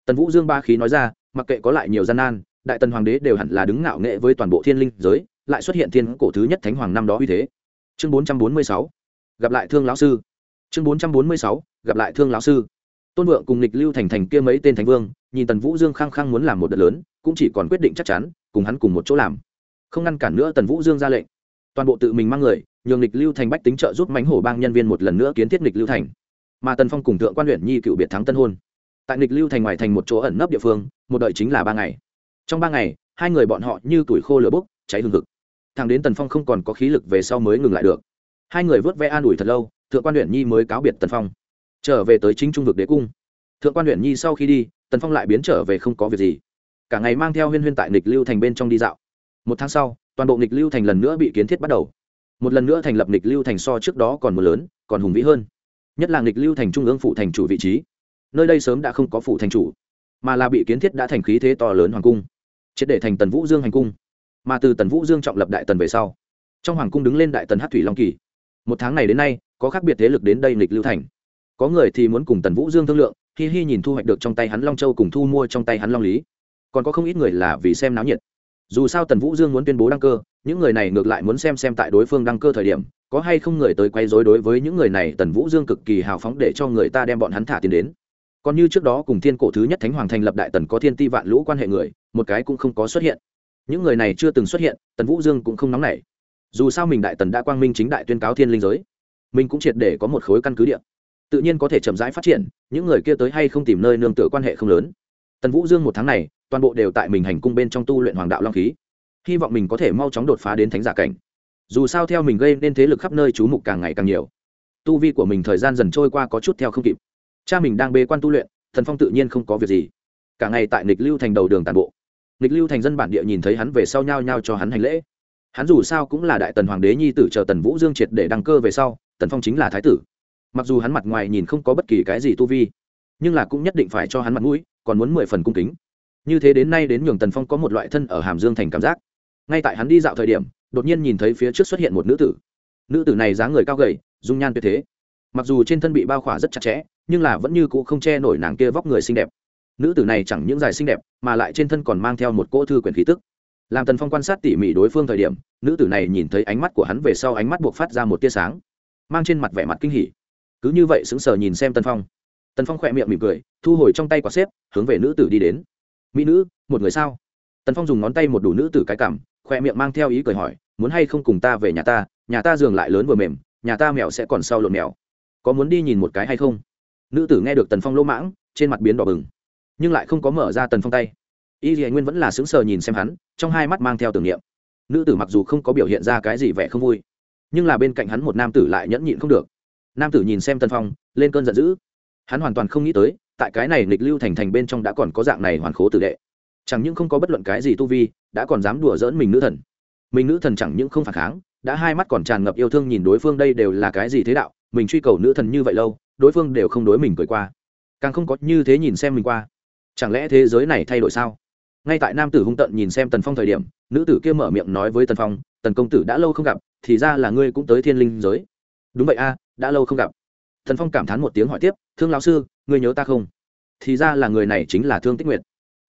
Tần vũ dương ba khí nói ra, mặc kệ có lại nhiều gian nan đại tần hoàng đế đều hẳn là đứng ngạo nghệ với toàn bộ thiên linh giới, lại xuất hiện thiên cổ thứ nhất thánh hoàng năm đó uy thế. Chương bốn trăm bốn mươi sáu, gặp lại thương lão sư. Chương bốn trăm bốn mươi sáu, gặp lại thương lão sư. Tôn vượng cùng Lịch lưu thành thành kia mấy tên thánh vương, nhìn tần vũ dương khăng khăng muốn làm một đợt lớn, cũng chỉ còn quyết định chắc chắn, cùng hắn cùng một chỗ làm. Không ngăn cản nữa tần vũ dương ra lệnh. Toàn bộ tự mình mang người, nhường Lịch lưu thành bách tính trợ giúp mánh hổ bang nhân viên một lần nữa kiến thiết Lịch lưu thành. Mà tần phong cùng thượng quan huyện nhi cựu biệt thắng tân hôn. Tại Lịch lưu thành ngoài thành một chỗ ẩn nấp địa phương, một đợi chính là ba ngày trong ba ngày, hai người bọn họ như tuổi khô lửa bốc, cháy hừng hực. Thằng đến tần phong không còn có khí lực về sau mới ngừng lại được. Hai người vớt ve an ủi thật lâu, thượng quan huyện nhi mới cáo biệt tần phong. Trở về tới chính trung vực đế cung. Thượng quan huyện nhi sau khi đi, tần phong lại biến trở về không có việc gì. Cả ngày mang theo huyên huyên tại nghịch lưu thành bên trong đi dạo. Một tháng sau, toàn bộ nghịch lưu thành lần nữa bị kiến thiết bắt đầu. Một lần nữa thành lập nghịch lưu thành so trước đó còn một lớn, còn hùng vĩ hơn. Nhất là nghịch lưu thành trung ương phụ thành chủ vị trí. Nơi đây sớm đã không có phụ thành chủ, mà là bị kiến thiết đã thành khí thế to lớn hoàng cung triệt để thành tần vũ dương hành cung. Mà từ tần vũ dương trọng lập đại tần về sau, trong hoàng cung đứng lên đại tần hát thủy long kỳ. Một tháng này đến nay, có khác biệt thế lực đến đây lịch lưu thành. Có người thì muốn cùng tần vũ dương thương lượng, hi hi nhìn thu hoạch được trong tay hắn long châu cùng thu mua trong tay hắn long lý. Còn có không ít người là vì xem náo nhiệt. Dù sao tần vũ dương muốn tuyên bố đăng cơ, những người này ngược lại muốn xem xem tại đối phương đăng cơ thời điểm, có hay không người tới quay dối đối với những người này tần vũ dương cực kỳ hào phóng để cho người ta đem bọn hắn thả tiền đến. Còn như trước đó cùng thiên cổ thứ nhất thánh hoàng thành lập đại tần có thiên ti vạn lũ quan hệ người một cái cũng không có xuất hiện. Những người này chưa từng xuất hiện, tần vũ dương cũng không nóng nảy. Dù sao mình đại tần đã quang minh chính đại tuyên cáo thiên linh giới, mình cũng triệt để có một khối căn cứ địa. Tự nhiên có thể chậm rãi phát triển, những người kia tới hay không tìm nơi nương tựa quan hệ không lớn. Tần vũ dương một tháng này, toàn bộ đều tại mình hành cung bên trong tu luyện hoàng đạo long khí. Hy vọng mình có thể mau chóng đột phá đến thánh giả cảnh. Dù sao theo mình gây nên thế lực khắp nơi chú mục càng ngày càng nhiều. Tu vi của mình thời gian dần trôi qua có chút theo không kịp. Cha mình đang bế quan tu luyện, thần phong tự nhiên không có việc gì. Cả ngày tại nịch lưu thành đầu đường tàn bộ nghịch lưu thành dân bản địa nhìn thấy hắn về sau nhao nhao cho hắn hành lễ. Hắn dù sao cũng là đại tần hoàng đế nhi tử chờ tần vũ dương triệt để đăng cơ về sau, tần phong chính là thái tử. Mặc dù hắn mặt ngoài nhìn không có bất kỳ cái gì tu vi, nhưng là cũng nhất định phải cho hắn mặt mũi, còn muốn mười phần cung kính. Như thế đến nay đến nhường tần phong có một loại thân ở hàm dương thành cảm giác. Ngay tại hắn đi dạo thời điểm, đột nhiên nhìn thấy phía trước xuất hiện một nữ tử. Nữ tử này dáng người cao gầy, dung nhan tuyệt thế. Mặc dù trên thân bị bao khỏa rất chặt chẽ, nhưng là vẫn như cũ không che nổi nàng kia vóc người xinh đẹp nữ tử này chẳng những dài xinh đẹp, mà lại trên thân còn mang theo một cỗ thư quyển khí tức. Làm tần phong quan sát tỉ mỉ đối phương thời điểm, nữ tử này nhìn thấy ánh mắt của hắn về sau ánh mắt buộc phát ra một tia sáng, mang trên mặt vẻ mặt kinh hỉ. Cứ như vậy sững sờ nhìn xem tần phong. Tần phong khỏe miệng mỉm cười, thu hồi trong tay quả xếp, hướng về nữ tử đi đến. Mỹ nữ, một người sao? Tần phong dùng ngón tay một đủ nữ tử cái cảm, khỏe miệng mang theo ý cười hỏi, muốn hay không cùng ta về nhà ta? Nhà ta giường lại lớn vừa mềm, nhà ta mèo sẽ còn sau lộn mèo. Có muốn đi nhìn một cái hay không? Nữ tử nghe được tần phong lỗ mãng, trên mặt biến đỏ bừng nhưng lại không có mở ra tần phong tay. Y dì nguyên vẫn là sững sờ nhìn xem hắn, trong hai mắt mang theo tưởng niệm. Nữ tử mặc dù không có biểu hiện ra cái gì vẻ không vui, nhưng là bên cạnh hắn một nam tử lại nhẫn nhịn không được. Nam tử nhìn xem tần phong, lên cơn giận dữ. Hắn hoàn toàn không nghĩ tới, tại cái này nghịch lưu thành thành bên trong đã còn có dạng này hoàn khố tử đệ. Chẳng những không có bất luận cái gì tu vi, đã còn dám đùa dỡn mình nữ thần. Mình nữ thần chẳng những không phản kháng, đã hai mắt còn tràn ngập yêu thương nhìn đối phương đây đều là cái gì thế đạo, mình truy cầu nữ thần như vậy lâu, đối phương đều không đối mình cười qua. Càng không có như thế nhìn xem mình qua chẳng lẽ thế giới này thay đổi sao? Ngay tại nam tử hung tận nhìn xem tần phong thời điểm, nữ tử kia mở miệng nói với tần phong, tần công tử đã lâu không gặp, thì ra là ngươi cũng tới thiên linh giới. Đúng vậy a, đã lâu không gặp. Tần phong cảm thán một tiếng hỏi tiếp, thương lão sư, ngươi nhớ ta không? Thì ra là người này chính là thương tích nguyệt.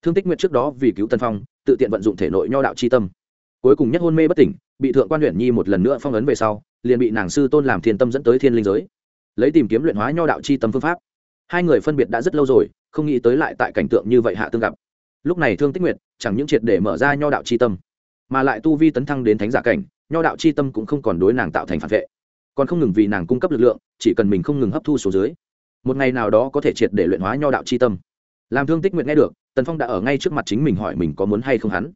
Thương tích nguyệt trước đó vì cứu tần phong, tự tiện vận dụng thể nội nho đạo c h i tâm. Cuối cùng nhất hôn mê bất tỉnh, bị thượng quan huyện nhi một lần nữa phong ấn về sau, liền bị nàng sư tôn làm thiên tâm dẫn tới thiên linh giới. Lấy tìm kiếm luyện hóa nho đạo c h i tâm phương pháp. Hai người phân biệt đã rất lâu rồi không nghĩ tới lại tại cảnh tượng như vậy hạ tương gặp. Lúc này thương tích nguyệt, chẳng những triệt để mở ra nho đạo c h i tâm, mà lại tu vi tấn thăng đến thánh giả cảnh, nho đạo c h i tâm cũng không còn đối nàng tạo thành phản vệ. Còn không ngừng vì nàng cung cấp lực lượng, chỉ cần mình không ngừng hấp thu số dưới, một ngày nào đó có thể triệt để luyện hóa nho đạo c tâm. Làm thương tích nguyệt nghe được, tần phong đã ở ngay trước mặt chính mình hỏi mình có muốn hay không hắn.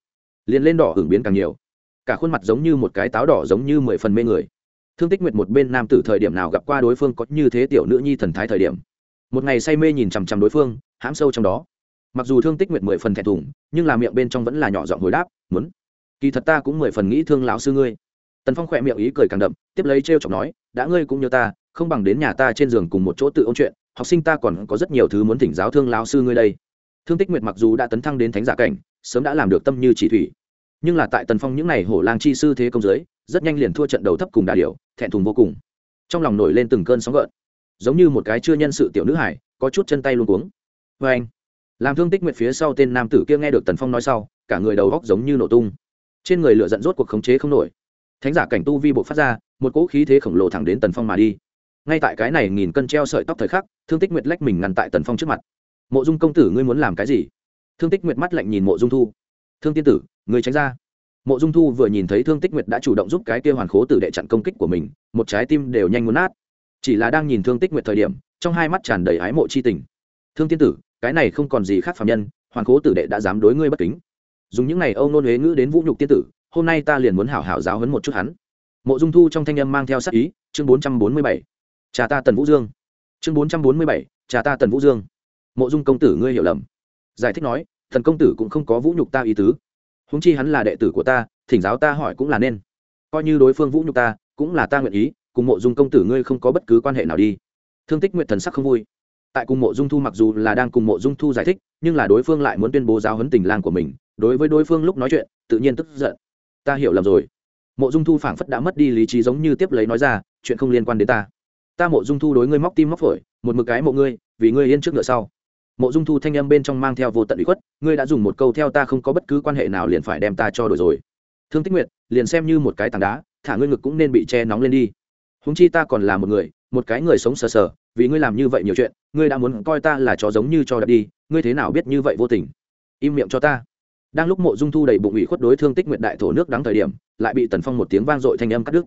Liền lên đỏ hưởng biến càng nhiều. Cả khuôn mặt giống như một cái táo đỏ giống như mười phần mê người. Thương tích nguyệt một bên nam tử thời điểm nào gặp qua đối phương có như thế tiểu nữ nhi thần thái thời điểm. Một ngày say mê nhìn chằm chằm đối phương hãm sâu trong đó. Mặc dù thương tích nguyệt mười phần thẹn thùng, nhưng là miệng bên trong vẫn là nhỏ giọng hồi đáp, muốn. Kỳ thật ta cũng mười phần nghĩ thương lão sư ngươi. Tần phong khỏe miệng ý cười càng đậm, tiếp lấy t r e o chọc nói, đã ngươi cũng như ta, không bằng đến nhà ta trên giường cùng một chỗ tự ôn chuyện, học sinh ta còn có rất nhiều thứ muốn thỉnh giáo thương lão sư ngươi đây. Thương tích nguyệt mặc dù đã tấn thăng đến thánh giả cảnh, sớm đã làm được tâm như chỉ thủy. Nhưng là tại tần phong những n à y hổ lang chi sư thế công giới rất nhanh liền thua trận đầu thấp cùng đà điều, thẹn thùng vô cùng. Trong lòng nổi lên từng cơn sóng gợn. Giống như một cái chưa nhân sự tiểu nữ hải, có chút chân tay luôn cuống vê anh. Làm thương tích nguyệt phía sau tên nam tử kia nghe được tần phong nói sau, cả người đầu góc giống như nổ tung. Trên người lựa giận rốt cuộc khống chế không nổi. Thánh giả cảnh tu vi bộ phát ra, một cỗ khí thế khổng lồ thẳng đến tần phong mà đi. Ngay tại cái này nghìn cân treo sợi tóc thời khắc, thương tích nguyệt lách mình ngăn tại tần phong trước mặt. Mộ dung công tử, ngươi muốn làm cái gì? Thương tích nguyệt mắt lạnh nhìn mộ dung thu. Thương tiên tử người tránh ra. Mộ dung thu vừa nhìn thấy thương tích nguyệt đã chủ động giúp cái kia hoàn khố tử đệ chặn công kích của mình, một trái tim đều nhanh muốn nát. Chỉ là đang nhìn thương tích nguyệt thời điểm, trong hai mắt tràn đầy ái mộ c h i tình. Thương tiên tử cái này không còn gì khác phạm nhân hoàn cố tử đệ đã dám đối ngươi bất kính. Dùng những n à y âu nôn huế ngữ đến vũ nhục tiên tử, hôm nay ta liền muốn hảo hảo giáo hấn một chút hắn. Mộ dung thu trong thanh âm mang theo sắc ý, chương bốn trăm bốn mươi bảy. Cha ta tần vũ dương. Chương bốn trăm bốn mươi bảy, cha ta tần vũ dương. Mộ dung công tử ngươi hiểu lầm. Giải thích nói thần công tử cũng không có vũ nhục ta ý tứ. Húng chi hắn là đệ tử của ta, thỉnh giáo ta hỏi cũng là nên. Coi như đối phương vũ nhục ta, cũng là ta nguyện ý, cùng mộ dung công tử ngươi không có bất cứ quan hệ nào đi. Thương tích nguyện thần sắc không vui tại cùng mộ dung thu mặc dù là đang cùng mộ dung thu giải thích, nhưng là đối phương lại muốn tuyên bố giáo huấn tình lang của mình, đối với đối phương lúc nói chuyện, tự nhiên tức giận. Ta hiểu lầm rồi. Mộ dung thu phảng phất đã mất đi lý trí giống như tiếp lấy nói ra, chuyện không liên quan đến ta. Ta mộ dung thu đối ngươi móc tim móc phổi, một mực cái mộ ngươi, vì ngươi yên trước ngựa sau. Mộ dung thu thanh âm bên trong mang theo vô tận ủy khuất, ngươi đã dùng một câu theo ta không có bất cứ quan hệ nào liền phải đem ta cho đổi rồi. Thương tích nguyệt, liền xem như một cái tảng đá, thả ngươi ngực cũng nên bị che nóng lên đi. Húng chi ta còn là một người, một cái người sống sờ sờ vì ngươi làm như vậy nhiều chuyện, ngươi đã muốn coi ta là chó giống như cho đập đi, ngươi thế nào biết như vậy vô tình? Im miệng cho ta. Đang lúc mộ dung thu đầy bụng ủy khuất đối thương tích nguyện đại thổ nước đáng thời điểm, lại bị tần phong một tiếng vang dội thanh âm cắt đứt.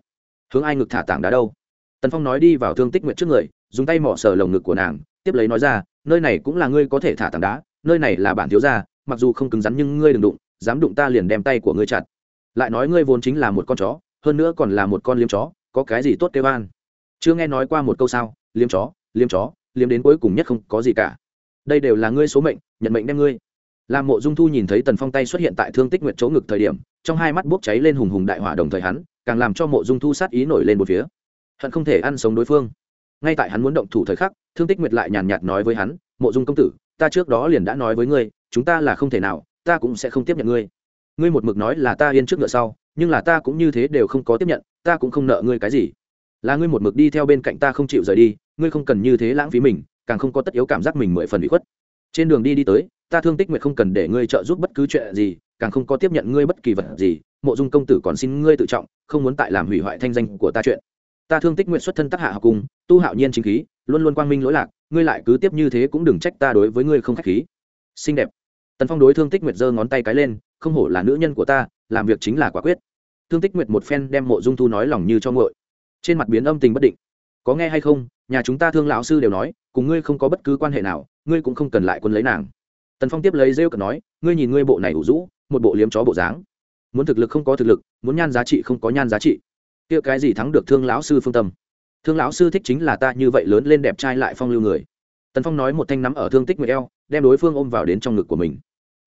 Hướng ai ngực thả tảng đá đâu? Tần phong nói đi vào thương tích nguyện trước người, dùng tay mỏ sờ lồng ngực của nàng, tiếp lấy nói ra, nơi này cũng là ngươi có thể thả tảng đá, nơi này là bản thiếu gia, mặc dù không cứng rắn nhưng ngươi đừng đụng, dám đụng ta liền đem tay của ngươi chặt. Lại nói ngươi vốn chính là một con chó, hơn nữa còn là một con liếm chó, có cái gì tốt kêu an? Chưa nghe nói qua một câu sao, liếm chó liếm chó, liếm đến cuối cùng nhất không có gì cả. Đây đều là ngươi số mệnh, nhận mệnh đem ngươi. Làm mộ dung thu nhìn thấy tần phong tay xuất hiện tại thương tích nguyệt chỗ ngực thời điểm, trong hai mắt bốc cháy lên hùng hùng đại hỏa đồng thời hắn, càng làm cho mộ dung thu sát ý nổi lên một phía. Hận không thể ăn sống đối phương. Ngay tại hắn muốn động thủ thời khắc, thương tích nguyệt lại nhàn nhạt nói với hắn, mộ dung công tử, ta trước đó liền đã nói với ngươi, chúng ta là không thể nào, ta cũng sẽ không tiếp nhận ngươi. Ngươi một mực nói là ta yên trước ngựa sau, nhưng là ta cũng như thế đều không có tiếp nhận, ta cũng không nợ ngươi cái gì. Là ngươi một mực đi theo bên cạnh ta không chịu rời đi ngươi không cần như thế lãng phí mình, càng không có tất yếu cảm giác mình mười phần bị khuất. Trên đường đi đi tới, ta thương tích nguyệt không cần để ngươi trợ giúp bất cứ chuyện gì, càng không có tiếp nhận ngươi bất kỳ vật gì, mộ dung công tử còn xin ngươi tự trọng, không muốn tại làm hủy hoại thanh danh của ta chuyện. Ta thương tích nguyện xuất thân tác hạ học cung tu hạo nhiên chính khí, luôn luôn quang minh lỗi lạc, ngươi lại cứ tiếp như thế cũng đừng trách ta đối với ngươi không k h á c h khí. Xinh đẹp. Tần phong đối thương tích nguyệt giơ ngón tay cái lên, không hổ là nữ nhân của ta, làm việc chính là quả quyết. Thương tích nguyệt một phen đem mộ dung thu nói lòng như cho ngội trên mặt biến âm tình bất định. Có nghe hay không nhà chúng ta thương lão sư đều nói, cùng ngươi không có bất cứ quan hệ nào, ngươi cũng không cần lại quân lấy nàng. Tần phong tiếp lấy rêu cờ nói, ngươi nhìn ngươi bộ này ủ rũ, một bộ liếm chó bộ dáng. Muốn thực lực không có thực lực, muốn nhan giá trị không có nhan giá trị. Kia cái gì thắng được thương lão sư phương tâm? Thương lão sư thích chính là ta như vậy lớn lên đẹp trai lại phong lưu người. Tần phong nói một thanh nắm ở thương tích nguyệt eo, đem đối phương ôm vào đến trong ngực của mình.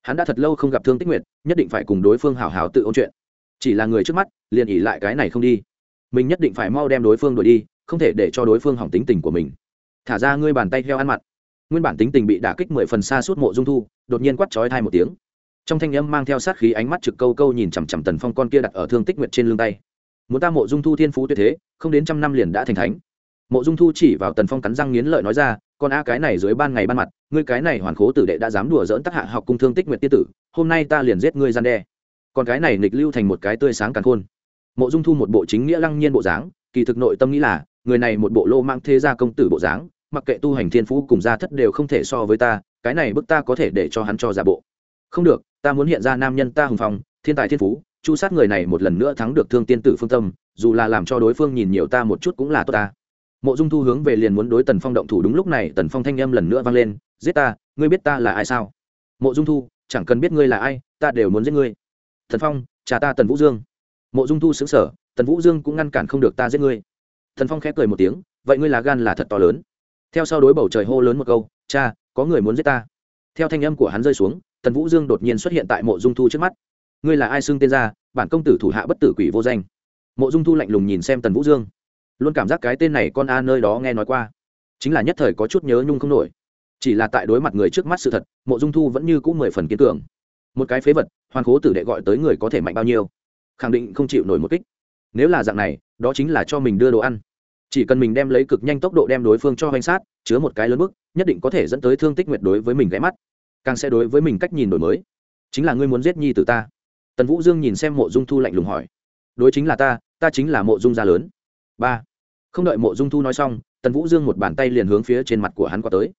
Hắn đã thật lâu không gặp thương tích nguyệt, nhất định phải cùng đối phương hào hào tự ôn chuyện. Chỉ là người trước mắt, liền ỉ lại cái này không đi. Mình nhất định phải mau đem đối phương đuổi đi không thể để cho đối phương hỏng tính tình của mình. Thả ra ngươi bàn tay heo ăn mặt nguyên bản tính tình bị đả kích mười phần xa suốt mộ dung thu, đột nhiên quắt chói thai một tiếng. Trong thanh âm mang theo sát khí ánh mắt trực câu câu nhìn chằm chằm tần phong con kia đặt ở thương tích nguyệt trên lưng tay. Muốn ta mộ dung thu thiên phú tuyệt thế, không đến trăm năm liền đã thành thánh. Mộ dung thu chỉ vào tần phong cắn răng nghiến lợi nói ra, con a cái này dưới ban ngày ban mặt, ngươi cái này hoàn khố tử đệ đã dám đùa dỡn tác hạ học cung thương tích nguyệt tiên tử, hôm nay ta liền giết ngươi gian đe. Còn cái này nghịch lưu thành một cái tươi sáng càng khôn. Mộ dung thu một bộ chính nghĩa lăng nhiên bộ dáng, kỳ thực nội tâm nghĩ là người này một bộ lô mang thế gia công tử bộ dáng, mặc kệ tu hành thiên phú cùng gia thất đều không thể so với ta, cái này bức ta có thể để cho hắn cho giả bộ. Không được, ta muốn hiện ra nam nhân ta hùng phong, thiên tài thiên phú, chu sát người này một lần nữa thắng được thương tiên tử phương tâm, dù là làm cho đối phương nhìn nhiều ta một chút cũng là tốt ta. Mộ dung thu hướng về liền muốn đối tần phong động thủ đúng lúc này tần phong thanh â m lần nữa vang lên, giết ta, ngươi biết ta là ai sao? Mộ dung thu, chẳng cần biết ngươi là ai, ta đều muốn giết ngươi. Thần phong cha ta tần vũ dương. Mộ dung thu xứng sở tần vũ dương cũng ngăn cản không được ta giết ngươi thần phong khép cười một tiếng, vậy ngươi là gan là thật to lớn. Theo sau đối bầu trời hô lớn một câu, cha, có người muốn giết ta. Theo thanh âm của hắn rơi xuống, tần vũ dương đột nhiên xuất hiện tại mộ dung thu trước mắt. Ngươi là ai xưng tên ra? Bản công tử thủ hạ bất tử quỷ vô danh. Mộ dung thu lạnh lùng nhìn xem tần vũ dương. Luôn cảm giác cái tên này con a nơi đó nghe nói qua. Chính là nhất thời có chút nhớ nhung không nổi. Chỉ là tại đối mặt người trước mắt sự thật, mộ dung thu vẫn như c ũ mười phần kiến tưởng một cái phế vật, hoàn cố tử đệ gọi tới người có thể mạnh bao nhiêu? Khẳng định không chịu nổi một kích. Nếu là dạng này đó chính là cho mình đưa đồ ăn. Chỉ cần mình đem lấy cực nhanh tốc độ đem đối phương cho hoành sát, chứa một cái lớn mức, nhất định có thể dẫn tới thương tích nguyệt đối với mình ghé mắt. Càng sẽ đối với mình cách nhìn đổi mới. Chính là ngươi muốn giết nhi từ ta. Tần vũ dương nhìn xem mộ dung thu lạnh lùng hỏi. Đối chính là ta ta chính là mộ dung gia lớn. Ba. Không đợi mộ dung thu nói xong, tần vũ dương một bàn tay liền hướng phía trên mặt của hắn qua tới.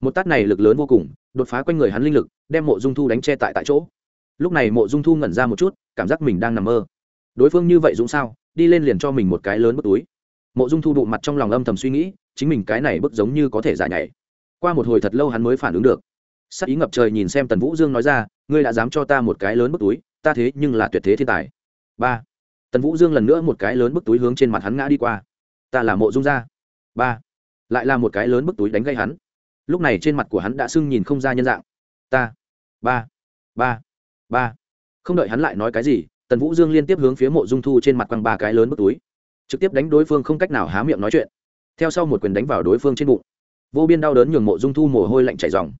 Một tát này lực lớn vô cùng, đột phá quanh người hắn linh lực, đem mộ dung thu đánh che tại tại chỗ. Lúc này mộ dung thu ngẩn ra một chút, cảm giác mình đang nằm mơ. Đối phương như vậy dũng sao? Đi lên liền cho mình một cái lớn bức túi. Mộ dung thu đụ mặt trong lòng âm thầm suy nghĩ, chính mình cái này bức giống như có thể giải nhảy. Qua một hồi thật lâu hắn mới phản ứng được. Sắc ý ngập trời nhìn xem tần vũ dương nói ra, ngươi đã dám cho ta một cái lớn bức túi, ta thế nhưng là tuyệt thế thiên tài. Ba. Tần vũ dương lần nữa một cái lớn bức túi hướng trên mặt hắn ngã đi qua. Ta là mộ dung gia. Ba. Lại là một cái lớn bức túi đánh gây hắn. Lúc này trên mặt của hắn đã sưng nhìn không ra nhân dạng. Ta. Ba. Ba. Ba. Không đợi hắn lại nói cái gì tần vũ dương liên tiếp hướng phía mộ dung thu trên mặt quăng ba cái lớn bức túi. Trực tiếp đánh đối phương không cách nào há miệng nói chuyện. Theo sau một quyền đánh vào đối phương trên bụng. Vô biên đau đớn nhường mộ dung thu mồ hôi lạnh chảy dòng.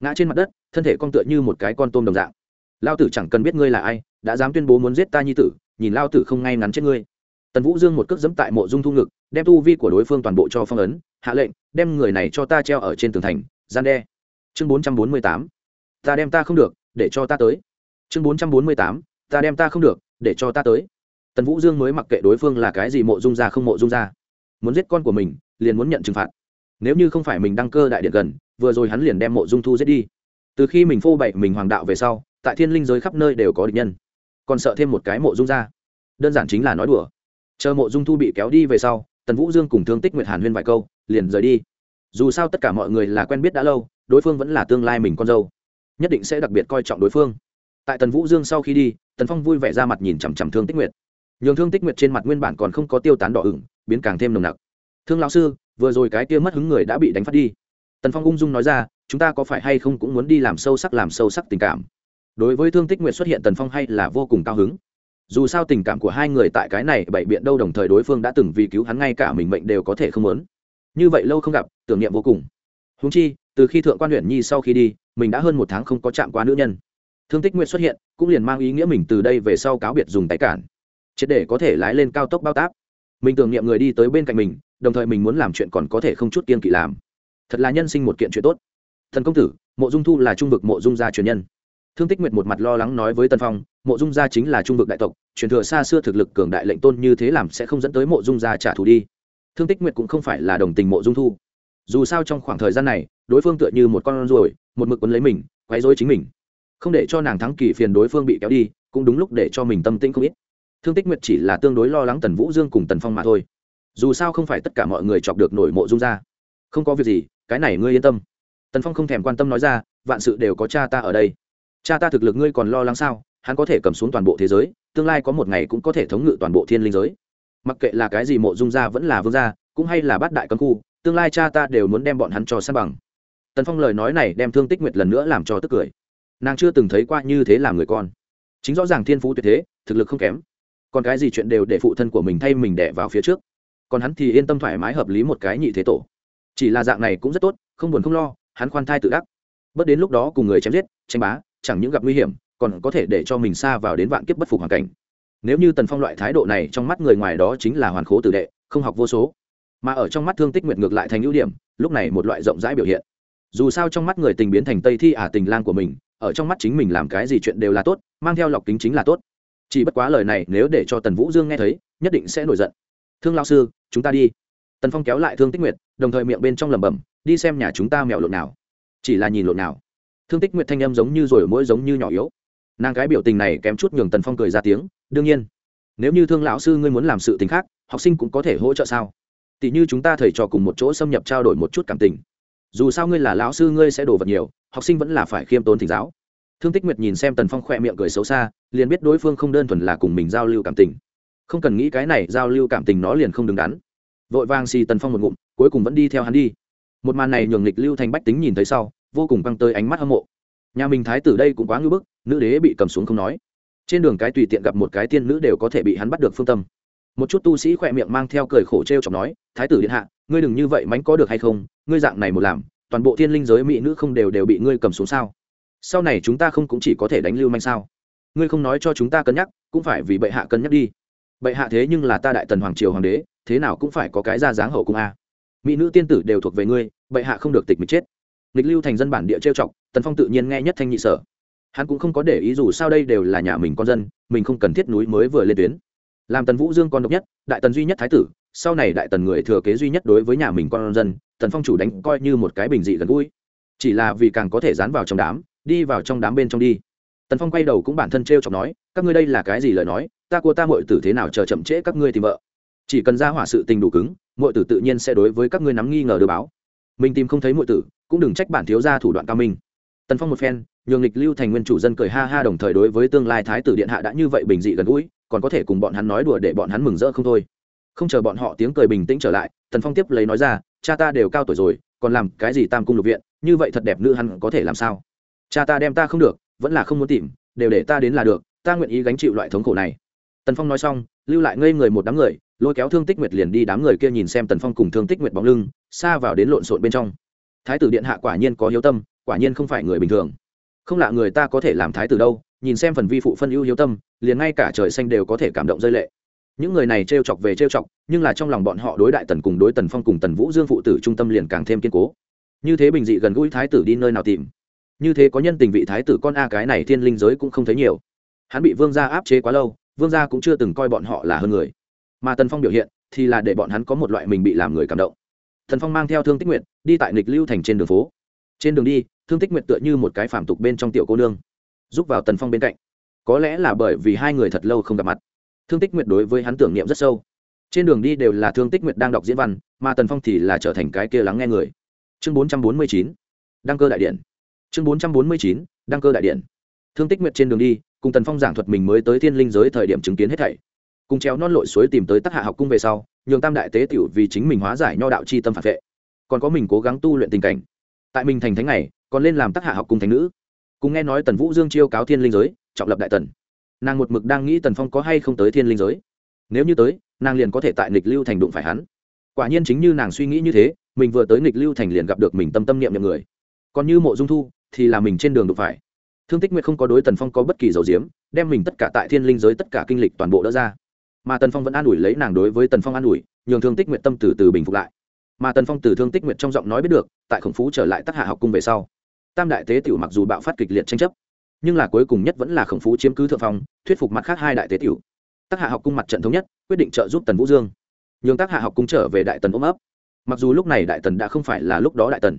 Ngã trên mặt đất, thân thể con tựa như một cái con tôm đồng dạng. Lao tử chẳng cần biết ngươi là ai, đã dám tuyên bố muốn giết ta nhi tử, nhìn lao tử không ngay ngắn chết ngươi. Tần vũ dương một cước dẫm tại mộ dung thu ngực, đem tu vi của đối phương toàn bộ cho phong ấn, hạ lệnh, đem người này cho ta treo ở trên tường thành, gian đe. Chương bốn trăm bốn mươi tám. Ta đem ta không được, để cho ta tới. Chương bốn trăm bốn mươi tám ta đem ta không được, để cho ta tới. Tần vũ dương mới mặc kệ đối phương là cái gì mộ dung ra không mộ dung ra. Muốn giết con của mình, liền muốn nhận trừng phạt. Nếu như không phải mình đăng cơ đại điện gần, vừa rồi hắn liền đem mộ dung thu giết đi. Từ khi mình phô bậy mình hoàng đạo về sau, tại thiên linh giới khắp nơi đều có địch nhân. Còn sợ thêm một cái mộ dung ra. Đơn giản chính là nói đùa. Chờ mộ dung thu bị kéo đi về sau, tần vũ dương cùng thương tích nguyệt hàn huyên vài câu, liền rời đi. Dù sao tất cả mọi người là quen biết đã lâu, đối phương vẫn là tương lai mình con dâu. Nhất định sẽ đặc biệt coi trọng đối phương. Tại tần vũ dương sau khi đi tần phong vui vẻ ra mặt nhìn chằm chằm thương tích nguyệt nhường thương tích nguyệt trên mặt nguyên bản còn không có tiêu tán đỏ ửng biến càng thêm nồng nặc thương lão sư vừa rồi cái kia mất hứng người đã bị đánh phát đi tần phong ung dung nói ra chúng ta có phải hay không cũng muốn đi làm sâu sắc làm sâu sắc tình cảm đối với thương tích nguyệt xuất hiện tần phong hay là vô cùng cao hứng dù sao tình cảm của hai người tại cái này bậy biện đâu đồng thời đối phương đã từng vì cứu hắn ngay cả mình mệnh đều có thể không muốn như vậy lâu không gặp tưởng niệm vô cùng húng chi từ khi thượng quan huyện nhi sau khi đi mình đã hơn một tháng không có chạm qua nữ nhân thương tích nguyện xuất hiện, cũng liền mang ý nghĩa mình từ đây về sau cáo biệt dùng tay cản. Triệt để có thể lái lên cao tốc bao táp. Mình tưởng niệm người đi tới bên cạnh mình, đồng thời mình muốn làm chuyện còn có thể không chút kiên kỵ làm. Thật là nhân sinh một kiện chuyện tốt. Thần công tử, mộ dung thu là trung vực mộ dung gia truyền nhân. Thương tích nguyệt một mặt lo lắng nói với tân phong, mộ dung gia chính là trung vực đại tộc, truyền thừa xa xưa thực lực cường đại lệnh tôn như thế làm sẽ không dẫn tới mộ dung gia trả thù đi. Thương tích nguyệt cũng không phải là đồng tình mộ dung thu. Dù sao trong khoảng thời gian này, đối phương tựa như một con ruồi, một mực quấn lấy mình, quấy dối chính mình không để cho nàng thắng kỳ phiền đối phương bị kéo đi, cũng đúng lúc để cho mình tâm tĩnh không ít. Thương tích nguyệt chỉ là tương đối lo lắng tần vũ dương cùng tần phong mà thôi. Dù sao không phải tất cả mọi người chọc được nổi mộ dung ra. Không có việc gì, cái này ngươi yên tâm. Tần phong không thèm quan tâm nói ra, vạn sự đều có cha ta ở đây. Cha ta thực lực ngươi còn lo lắng sao? Hắn có thể cầm xuống toàn bộ thế giới, tương lai có một ngày cũng có thể thống ngự toàn bộ thiên linh giới. Mặc kệ là cái gì mộ dung gia vẫn là vương gia, cũng hay là bát đại cấm khu, tương lai cha ta đều muốn đem bọn hắn cho sát bằng. Tần phong lời nói này đem thương tích nguyệt lần nữa làm cho tức cười nàng chưa từng thấy qua như thế làm người con. Chính rõ ràng thiên phú tuyệt thế, thực lực không kém. Còn cái gì chuyện đều để phụ thân của mình thay mình đẻ vào phía trước. Còn hắn thì yên tâm thoải mái hợp lý một cái nhị thế tổ. Chỉ là dạng này cũng rất tốt, không buồn không lo, hắn khoan thai tự đắc. Bất đến lúc đó cùng người chém giết, tranh bá, chẳng những gặp nguy hiểm, còn có thể để cho mình xa vào đến vạn kiếp bất phục hoàn cảnh. Nếu như tần phong loại thái độ này trong mắt người ngoài đó chính là hoàn khố tử đệ, không học vô số. Mà ở trong mắt thương tích nguyện ngược lại thành ưu điểm, lúc này một loại rộng rãi biểu hiện. Dù sao trong mắt người tình biến thành tây thi ả tình lang của mình ở trong mắt chính mình làm cái gì chuyện đều là tốt, mang theo lọc kính chính là tốt. Chỉ bất quá lời này nếu để cho tần vũ dương nghe thấy, nhất định sẽ nổi giận. Thương lao sư, chúng ta đi. Tần phong kéo lại thương tích nguyệt, đồng thời miệng bên trong lẩm bẩm, đi xem nhà chúng ta mèo lộn nào. Chỉ là nhìn lộn nào. Thương tích nguyệt thanh âm giống như rồi mỗi giống như nhỏ yếu. Nàng cái biểu tình này kém chút nhường tần phong cười ra tiếng, đương nhiên, nếu như thương lão sư ngươi muốn làm sự tình khác, học sinh cũng có thể hỗ trợ sao? Tỷ như chúng ta thầy trò cùng một chỗ xâm nhập trao đổi một chút cảm tình dù sao ngươi là lão sư, ngươi sẽ đổ vật nhiều, học sinh vẫn là phải khiêm tốn thỉnh giáo. Thương tích nguyệt nhìn xem tần phong khỏe miệng cười xấu xa, liền biết đối phương không đơn thuần là cùng mình giao lưu cảm tình. Không cần nghĩ cái này, giao lưu cảm tình nó liền không đứng đắn. Vội vàng xì tần phong một ngụm, cuối cùng vẫn đi theo hắn đi. Một màn này nhường lịch lưu thành bách tính nhìn thấy sau, vô cùng căng tới ánh mắt hâm mộ. Nhà mình thái tử đây cũng quá ngưỡng bức, nữ đế bị cầm xuống không nói. Trên đường cái tùy tiện gặp một cái tiên nữ đều có thể bị hắn bắt được phương tâm. Một chút tu sĩ khỏe miệng mang theo cười khổ t r e o chọc nói, thái tử điện hạ, ngươi đừng như vậy mánh có được hay không? Ngươi dạng này một làm, toàn bộ thiên linh giới mỹ nữ không đều đều bị ngươi cầm xuống sao? Sau này chúng ta không cũng chỉ có thể đánh lưu manh sao? Ngươi không nói cho chúng ta cân nhắc, cũng phải vì bệ hạ cân nhắc đi. Bệ hạ thế nhưng là ta đại tần hoàng triều hoàng đế, thế nào cũng phải có cái ra dáng hậu cung a. Mỹ nữ tiên tử đều thuộc về ngươi, bệ hạ không được tịch mịch chết. Nghịch lưu thành dân bản địa trêu chọc, tần phong tự nhiên nghe nhất thanh nhị sở. Hắn cũng không có để ý dù sao đây đều là nhà mình con dân, mình không cần thiết núi mới vừa lên tuyến. Làm tần vũ dương con độc nhất, đại tần duy nhất thái tử sau này đại tần người thừa kế duy nhất đối với nhà mình con dân, tần phong chủ đánh coi như một cái bình dị gần gũi. Chỉ là vì càng có thể dán vào trong đám, đi vào trong đám bên trong đi. Tần phong quay đầu cũng bản thân t r e o chọc nói, các ngươi đây là cái gì lời nói? Ta của ta mọi tử thế nào chờ chậm trễ các ngươi tìm vợ? Chỉ cần ra hỏa sự tình đủ cứng mọi tử tự nhiên sẽ đối với các ngươi nắm nghi ngờ đưa báo. Mình tìm không thấy mọi tử, cũng đừng trách bản thiếu ra thủ đoạn cao minh. Tần phong một phen, nhường lịch lưu thành nguyên chủ dân cười ha ha đồng thời đối với tương lai thái tử điện hạ đã như vậy bình dị gần gũi, còn có thể cùng bọn hắn nói đùa để bọn hắn mừng rỡ không thôi không chờ bọn họ tiếng cười bình tĩnh trở lại, tần phong tiếp lấy nói ra, cha ta đều cao tuổi rồi, còn làm cái gì tam cung lục viện, như vậy thật đẹp nữ hắn có thể làm sao? Cha ta đem ta không được, vẫn là không muốn tìm, đều để ta đến là được, ta nguyện ý gánh chịu loại thống khổ này. Tần phong nói xong, lưu lại ngây người một đám người, lôi kéo thương tích nguyệt liền đi đám người kia nhìn xem tần phong cùng thương tích nguyệt bóng lưng, xa vào đến lộn xộn bên trong. Thái tử điện hạ quả nhiên có hiếu tâm, quả nhiên không phải người bình thường. Không lạ người ta có thể làm thái tử đâu, nhìn xem phần vi phụ phân ưu hiếu tâm, liền ngay cả trời xanh đều có thể cảm động rơi lệ những người này trêu chọc về trêu chọc, nhưng là trong lòng bọn họ đối đại tần cùng đối tần phong cùng tần vũ dương phụ tử trung tâm liền càng thêm kiên cố. Như thế bình dị gần gũi thái tử đi nơi nào tìm? Như thế có nhân tình vị thái tử con a cái này thiên linh giới cũng không thấy nhiều. Hắn bị vương gia áp chế quá lâu, vương gia cũng chưa từng coi bọn họ là hơn người. Mà tần phong biểu hiện, thì là để bọn hắn có một loại mình bị làm người cảm động. Thần phong mang theo thương tích nguyện đi tại nghịch lưu thành trên đường phố. Trên đường đi, thương tích nguyện tựa như một cái phản tục bên trong tiểu cô nương, giúp vào tần phong bên cạnh. Có lẽ là bởi vì hai người thật lâu không gặp mặt thương tích Nguyệt đối với hắn tưởng niệm rất sâu. Trên đường đi đều là thương tích Nguyệt đang đọc diễn văn, mà tần phong thì là trở thành cái kia lắng nghe người. Chương bốn trăm bốn mươi chín, đăng cơ đại điện. Chương bốn trăm bốn mươi chín, đăng cơ đại điện. Thương tích Nguyệt trên đường đi, cùng tần phong giảng thuật mình mới tới thiên linh giới thời điểm chứng kiến hết thảy. Cùng treo non lội suối tìm tới tác hạ học cung về sau, nhường tam đại tế tiểu vì chính mình hóa giải nho đạo c h i tâm phản vệ. Còn có mình cố gắng tu luyện tình cảnh. Tại mình thành thánh này, còn lên làm tác hạ học cung thánh nữ. Cùng nghe nói tần vũ dương chiêu cáo thiên linh giới, trọng lập đại tần nàng một mực đang nghĩ tần phong có hay không tới thiên linh giới. Nếu như tới, nàng liền có thể tại nghịch lưu thành đụng phải hắn. Quả nhiên chính như nàng suy nghĩ như thế, mình vừa tới nghịch lưu thành liền gặp được mình tâm tâm niệm nhậm người. Còn như mộ dung thu, thì là mình trên đường đụng phải. Thương tích nguyệt không có đối tần phong có bất kỳ dầu diếm, đem mình tất cả tại thiên linh giới tất cả kinh lịch toàn bộ đỡ ra. Mà tần phong vẫn an ủi lấy nàng đối với tần phong an ủi, nhường thương tích nguyệt tâm từ từ bình phục lại. Mà tần phong từ thương tích nguyệt trong giọng nói biết được, tại khổng phú trở lại tác hạ học cung về sau, tam đại tế tiểu mặc dù bạo phát kịch liệt tranh chấp nhưng là cuối cùng nhất vẫn là khổng phú chiếm cứ thượng phong, thuyết phục mặt khác hai đại tế tiểu. Tác hạ học cung mặt trận thống nhất, quyết định trợ giúp tần vũ dương. Nhường tác hạ học cung trở về đại tần ôm ấp. Mặc dù lúc này đại tần đã không phải là lúc đó đại tần,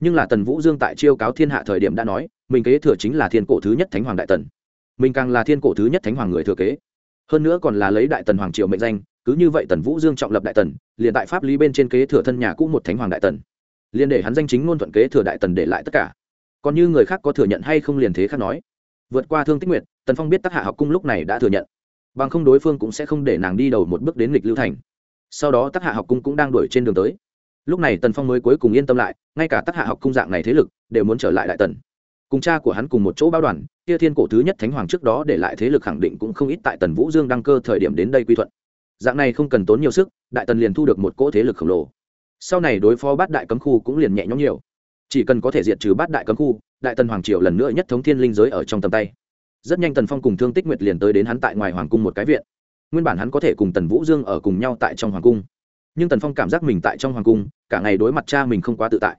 nhưng là tần vũ dương tại chiêu cáo thiên hạ thời điểm đã nói, mình kế thừa chính là thiên cổ thứ nhất thánh hoàng đại tần. Mình càng là thiên cổ thứ nhất thánh hoàng người thừa kế. Hơn nữa còn là lấy đại tần hoàng triều mệnh danh, cứ như vậy tần vũ dương trọng lập đại tần, liền tại pháp lý bên trên kế thừa thân nhà cũ một thánh hoàng đại tần. Liền để hắn danh chính ngôn thuận kế thừa đại tần để lại tất cả còn như người khác có thừa nhận hay không liền thế khác nói. Vượt qua thương tích nguyệt, tần phong biết tác hạ học cung lúc này đã thừa nhận. Bằng không đối phương cũng sẽ không để nàng đi đầu một bước đến lịch lưu thành. Sau đó tác hạ học cung cũng đang đuổi trên đường tới. Lúc này tần phong mới cuối cùng yên tâm lại, ngay cả tác hạ học cung dạng này thế lực, đều muốn trở lại đại tần. Cùng cha của hắn cùng một chỗ bao đoàn, kia thiên cổ thứ nhất thánh hoàng trước đó để lại thế lực khẳng định cũng không ít tại tần vũ dương đăng cơ thời điểm đến đây quy thuận. Dạng này không cần tốn nhiều sức, đại tần liền thu được một cỗ thế lực khổng lồ. Sau này đối phó bát đại cấm khu cũng liền nhẹ nhõm nhiều chỉ cần có thể diệt trừ bát đại cấm khu, đại tần hoàng triều lần nữa nhất thống thiên linh giới ở trong tầm tay. Rất nhanh tần phong cùng thương tích nguyệt liền tới đến hắn tại ngoài hoàng cung một cái viện. Nguyên bản hắn có thể cùng tần vũ dương ở cùng nhau tại trong hoàng cung. Nhưng tần phong cảm giác mình tại trong hoàng cung, cả ngày đối mặt cha mình không quá tự tại.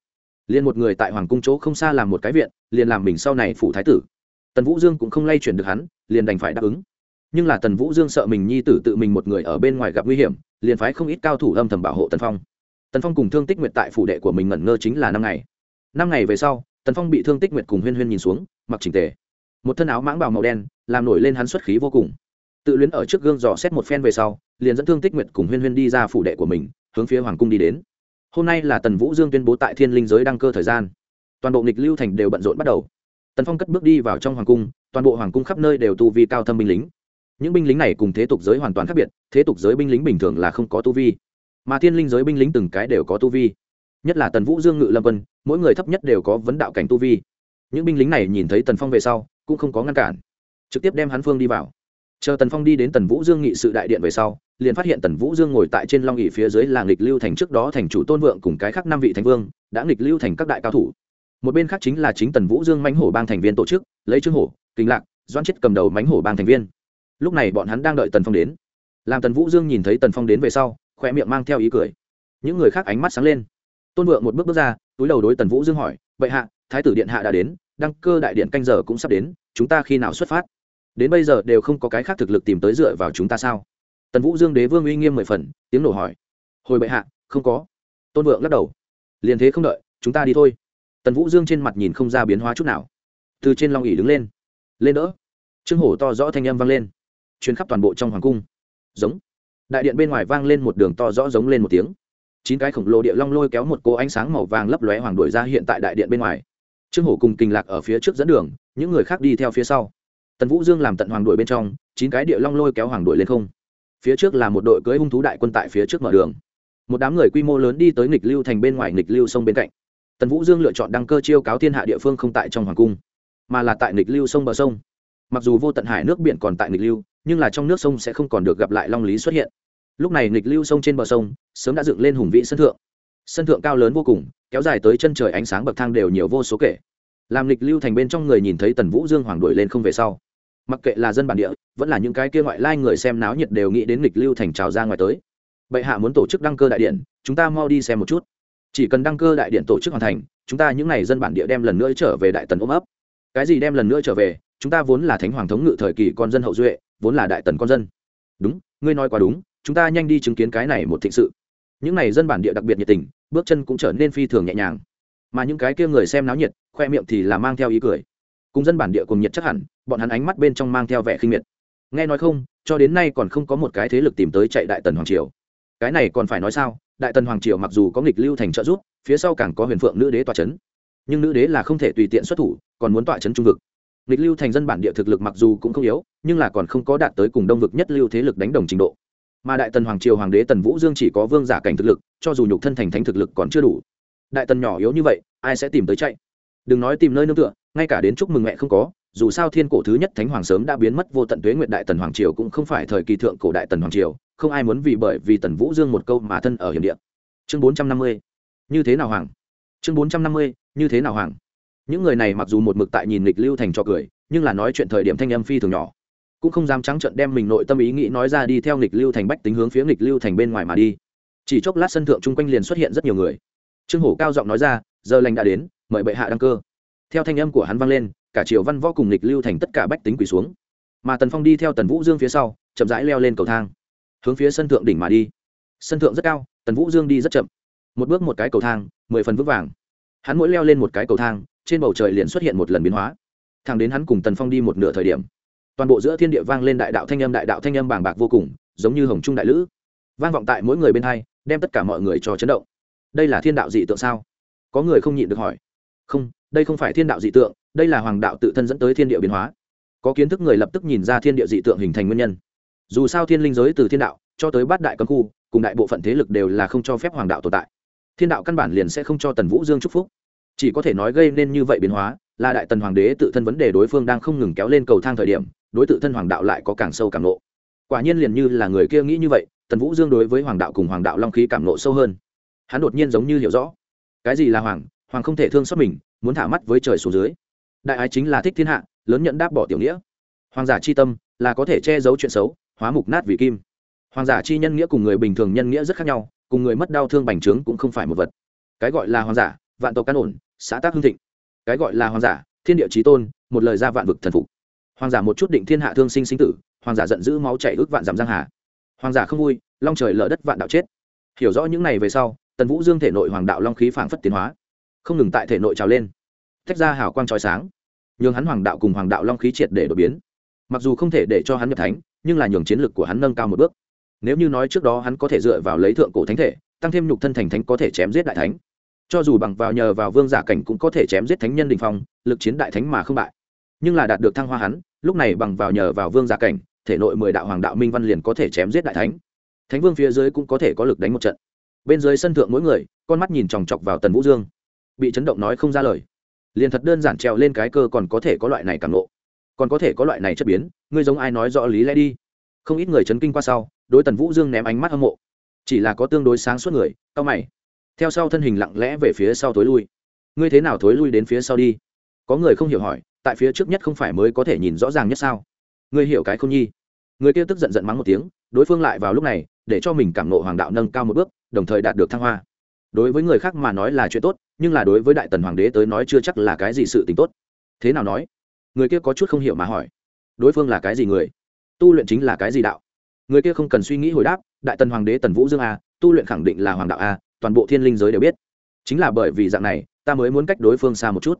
Liền một người tại hoàng cung chỗ không xa làm một cái viện, liền làm mình sau này phủ thái tử. Tần vũ dương cũng không lay chuyển được hắn, liền đành phải đáp ứng. Nhưng là tần vũ dương sợ mình nhi tử tự mình một người ở bên ngoài gặp nguy hiểm, liền phái không ít cao thủ âm thầm bảo hộ tần phong. Tần phong cùng thương tích nguyệt tại phủ đệ của mình ngẩn ngơ chính là năm ngày năm ngày về sau, tần phong bị thương tích nguyệt cùng huyên huyên nhìn xuống, mặc trình tề. Một thân áo mãng bào màu đen, làm nổi lên hắn xuất khí vô cùng. Tự luyến ở trước gương dò xét một phen về sau, liền dẫn thương tích nguyệt cùng huyên huyên đi ra phủ đệ của mình, hướng phía hoàng cung đi đến. Hôm nay là tần vũ dương tuyên bố tại thiên linh giới đăng cơ thời gian. Toàn bộ nghịch lưu thành đều bận rộn bắt đầu. Tần phong cất bước đi vào trong hoàng cung, toàn bộ hoàng cung khắp nơi đều tu vi cao thâm binh lính. Những binh lính này cùng thế tục giới hoàn toàn khác biệt, thế tục giới binh lính bình thường là không có tu vi, mà thiên linh giới binh lính từng cái đều có tu vi nhất là tần vũ dương ngự lâm quân, mỗi người thấp nhất đều có vấn đạo cảnh tu vi. Những binh lính này nhìn thấy tần phong về sau, cũng không có ngăn cản, trực tiếp đem hắn phương đi vào. Chờ tần phong đi đến tần vũ dương nghị sự đại điện về sau, liền phát hiện tần vũ dương ngồi tại trên long ỉ phía dưới là nghịch lưu thành trước đó thành chủ tôn vượng cùng cái khác năm vị thành vương, đã nghịch lưu thành các đại cao thủ. Một bên khác chính là chính tần vũ dương mánh hổ bang thành viên tổ chức, lấy trương hổ kinh lạc doan chết cầm đầu mánh hổ bang thành viên. Lúc này bọn hắn đang đợi tần phong đến. Làm tần vũ dương nhìn thấy tần phong đến về sau, khoe miệng mang theo ý cười. Những người khác ánh mắt sáng lên tôn vượng một bước bước ra, túi đầu đối tần vũ dương hỏi "Bệ hạ, thái tử điện hạ đã đến, đăng cơ đại điện canh giờ cũng sắp đến, chúng ta khi nào xuất phát? Đến bây giờ đều không có cái khác thực lực tìm tới dựa vào chúng ta sao? Tần vũ dương đế vương uy nghiêm mười phần, tiếng nổ hỏi. Hồi bệ hạ, không có. Tôn vượng lắc đầu. Liền thế không đợi, chúng ta đi thôi. Tần vũ dương trên mặt nhìn không ra biến hóa chút nào. Từ trên long ỉ đứng lên. Lên đỡ. Trương hổ to rõ thanh âm vang lên. Chuyến khắp toàn bộ trong hoàng cung. Giống. Đại điện bên ngoài vang lên một đường to rõ giống lên một tiếng chín cái khổng lồ địa long lôi kéo một cô ánh sáng màu vàng lấp lóe hoàng đuổi ra hiện tại đại điện bên ngoài. Trương hổ cùng kinh lạc ở phía trước dẫn đường, những người khác đi theo phía sau. Tần vũ dương làm tận hoàng đuổi bên trong, chín cái địa long lôi kéo hoàng đuổi lên không. Phía trước là một đội cưới hung thú đại quân tại phía trước mở đường. Một đám người quy mô lớn đi tới nghịch lưu thành bên ngoài nghịch lưu sông bên cạnh. Tần vũ dương lựa chọn đăng cơ chiêu cáo thiên hạ địa phương không tại trong hoàng cung, mà là tại nghịch lưu sông bờ sông. Mặc dù vô tận hải nước biển còn tại nghịch lưu, nhưng là trong nước sông sẽ không còn được gặp lại long lý xuất hiện lúc này nghịch lưu sông trên bờ sông, sớm đã dựng lên hùng vĩ sân thượng. Sân thượng cao lớn vô cùng, kéo dài tới chân trời ánh sáng bậc thang đều nhiều vô số kể. Làm nghịch lưu thành bên trong người nhìn thấy tần vũ dương hoàng đuổi lên không về sau. Mặc kệ là dân bản địa, vẫn là những cái kia ngoại lai người xem náo nhiệt đều nghĩ đến nghịch lưu thành trào ra ngoài tới. Bệ hạ muốn tổ chức đăng cơ đại điện, chúng ta mau đi xem một chút. Chỉ cần đăng cơ đại điện tổ chức hoàn thành, chúng ta những n à y dân bản địa đem lần nữa trở về đại tần ôm ấp. Cái gì đem lần nữa trở về, chúng ta vốn là thánh hoàng thống ngự thời kỳ con dân hậu duệ, vốn là đại tần con dân. Đúng, ngươi nói quá đúng chúng ta nhanh đi chứng kiến cái này một thịnh sự. Những n à y dân bản địa đặc biệt nhiệt tình, bước chân cũng trở nên phi thường nhẹ nhàng. Mà những cái kia người xem náo nhiệt, khoe miệng thì là mang theo ý cười. Cùng dân bản địa cùng nhiệt chắc hẳn, bọn hắn ánh mắt bên trong mang theo vẻ khinh miệt. Nghe nói không, cho đến nay còn không có một cái thế lực tìm tới chạy đại tần hoàng triều. Cái này còn phải nói sao? Đại tần hoàng triều mặc dù có nghịch lưu thành trợ giúp, phía sau càng có huyền phượng nữ đế tọa c h ấ n nhưng nữ đế là không thể tùy tiện xuất thủ, còn muốn tọa c h ấ n trung vực. Nghịch lưu thành dân bản địa thực lực mặc dù cũng không yếu, nhưng là còn không có đạt tới cùng đông vực nhất lưu thế lực đánh đồng trình độ mà đại tần hoàng triều hoàng đế tần vũ dương chỉ có vương giả cảnh thực lực, cho dù nhục thân thành thánh thực lực còn chưa đủ. Đại tần nhỏ yếu như vậy, ai sẽ tìm tới chạy? Đừng nói tìm nơi nương tựa, ngay cả đến chúc mừng mẹ không có, dù sao thiên cổ thứ nhất thánh hoàng sớm đã biến mất, vô tận tuế nguyện đại tần hoàng triều cũng không phải thời kỳ thượng cổ đại tần hoàng triều, không ai muốn vì bởi vì tần vũ dương một câu mà thân ở hiểm địa. Chương bốn trăm năm mươi, như thế nào hoàng? Chương bốn trăm năm mươi, như thế nào hoàng? Những người này mặc dù một mực tại nhìn lịch lưu thành cho cười, nhưng là nói chuyện thời điểm thanh âm phi thường nhỏ cũng không dám trắng trợn đem mình nội tâm ý nghĩ nói ra đi theo nghịch lưu thành bách tính hướng phía nghịch lưu thành bên ngoài mà đi. Chỉ chốc lát sân thượng chung quanh liền xuất hiện rất nhiều người. Trương hổ cao giọng nói ra, giờ lành đã đến, mời bệ hạ đăng cơ. Theo thanh âm của hắn vang lên, cả triều văn võ cùng nghịch lưu thành tất cả bách tính quỳ xuống. Mà tần phong đi theo tần vũ dương phía sau, chậm rãi leo lên cầu thang, hướng phía sân thượng đỉnh mà đi. Sân thượng rất cao, tần vũ dương đi rất chậm. Một bước một cái cầu thang, mười phần vững vàng. Hắn mỗi leo lên một cái cầu thang, trên bầu trời liền xuất hiện một lần biến hóa. Thẳng đến hắn cùng tần phong đi một nửa thời điểm toàn bộ giữa thiên địa vang lên đại đạo thanh âm, đại đạo thanh âm bàng bạc vô cùng, giống như hồng trung đại lữ, vang vọng tại mỗi người bên hai, đem tất cả mọi người cho chấn động. Đây là thiên đạo dị tượng sao? Có người không nhịn được hỏi. Không, đây không phải thiên đạo dị tượng, đây là hoàng đạo tự thân dẫn tới thiên địa biến hóa. Có kiến thức người lập tức nhìn ra thiên địa dị tượng hình thành nguyên nhân. Dù sao thiên linh giới từ thiên đạo cho tới bát đại cấm khu, cùng đại bộ phận thế lực đều là không cho phép hoàng đạo tồn tại. Thiên đạo căn bản liền sẽ không cho tần vũ dương chúc phúc. Chỉ có thể nói gây nên như vậy biến hóa, là đại tần hoàng đế tự thân vấn đề đối phương đang không ngừng kéo lên cầu thang thời điểm đối tự thân hoàng đạo lại có càng sâu càng nộ. Quả nhiên liền như là người kia nghĩ như vậy, tần vũ dương đối với hoàng đạo cùng hoàng đạo long khí cảm nộ sâu hơn. Hắn đột nhiên giống như hiểu rõ. Cái gì là hoàng? Hoàng không thể thương xót mình, muốn thả mắt với trời xuống dưới. Đại ái chính là thích thiên hạ, lớn nhận đáp bỏ tiểu nghĩa. Hoàng giả chi tâm, là có thể che giấu chuyện xấu, hóa mục nát vì kim. Hoàng giả chi nhân nghĩa cùng người bình thường nhân nghĩa rất khác nhau, cùng người mất đau thương bành trướng cũng không phải một vật. Cái gọi là hoàng giả, vạn tộc căn ổn, xã tác hương thịnh. Cái gọi là hoàng giả, thiên địa trí tôn, một lời ra vạn vực thần phục hoàng giả một chút định thiên hạ thương sinh sinh tử, hoàng giả giận dữ máu chảy ước vạn giảm giang hà. Hoàng giả không vui, long trời lở đất vạn đạo chết. Hiểu rõ những này về sau, tần vũ dương thể nội hoàng đạo long khí phảng phất tiến hóa, không ngừng tại thể nội trào lên, tách ra hào quang trói sáng, nhường hắn hoàng đạo cùng hoàng đạo long khí triệt để đột biến. Mặc dù không thể để cho hắn nhập thánh, nhưng là nhường chiến lực của hắn nâng cao một bước. Nếu như nói trước đó hắn có thể dựa vào lấy thượng cổ thánh thể, tăng thêm nhục thân thành thánh có thể chém giết đại thánh. Cho dù bằng vào nhờ vào vương giả cảnh cũng có thể chém giết thánh nhân đình phong, lực chiến đại thánh mà không bại nhưng là đạt được thăng hoa hắn, lúc này bằng vào nhờ vào vương giả cảnh, thể nội mười đạo hoàng đạo minh văn liền có thể chém giết đại thánh. Thánh vương phía dưới cũng có thể có lực đánh một trận. Bên dưới sân thượng mỗi người, con mắt nhìn chòng chọc vào tần vũ dương. Bị chấn động nói không ra lời. Liền thật đơn giản trèo lên cái cơ còn có thể có loại này càng nộ còn có thể có loại này chất biến, ngươi giống ai nói rõ lý lẽ đi. Không ít người chấn kinh qua sau, đối tần vũ dương ném ánh mắt hâm mộ. Chỉ là có tương đối sáng suốt người, cao mày. Theo sau thân hình lặng lẽ về phía sau thối lui. Ngươi thế nào thối lui đến phía sau đi? Có người không hiểu hỏi tại phía trước nhất không phải mới có thể nhìn rõ ràng nhất sao? Ngươi hiểu cái không nhi? Người kia tức giận giận mắng một tiếng, đối phương lại vào lúc này, để cho mình cảm nộ hoàng đạo nâng cao một bước, đồng thời đạt được thăng hoa. Đối với người khác mà nói là chuyện tốt, nhưng là đối với đại tần hoàng đế tới nói chưa chắc là cái gì sự t ì n h tốt. Thế nào nói? Người kia có chút không hiểu mà hỏi. Đối phương là cái gì người? Tu luyện chính là cái gì đạo? Người kia không cần suy nghĩ hồi đáp, đại tần hoàng đế tần vũ dương a, tu luyện khẳng định là hoàng đạo a, toàn bộ thiên linh giới đều biết. Chính là bởi vì dạng này, ta mới muốn cách đối phương xa một chút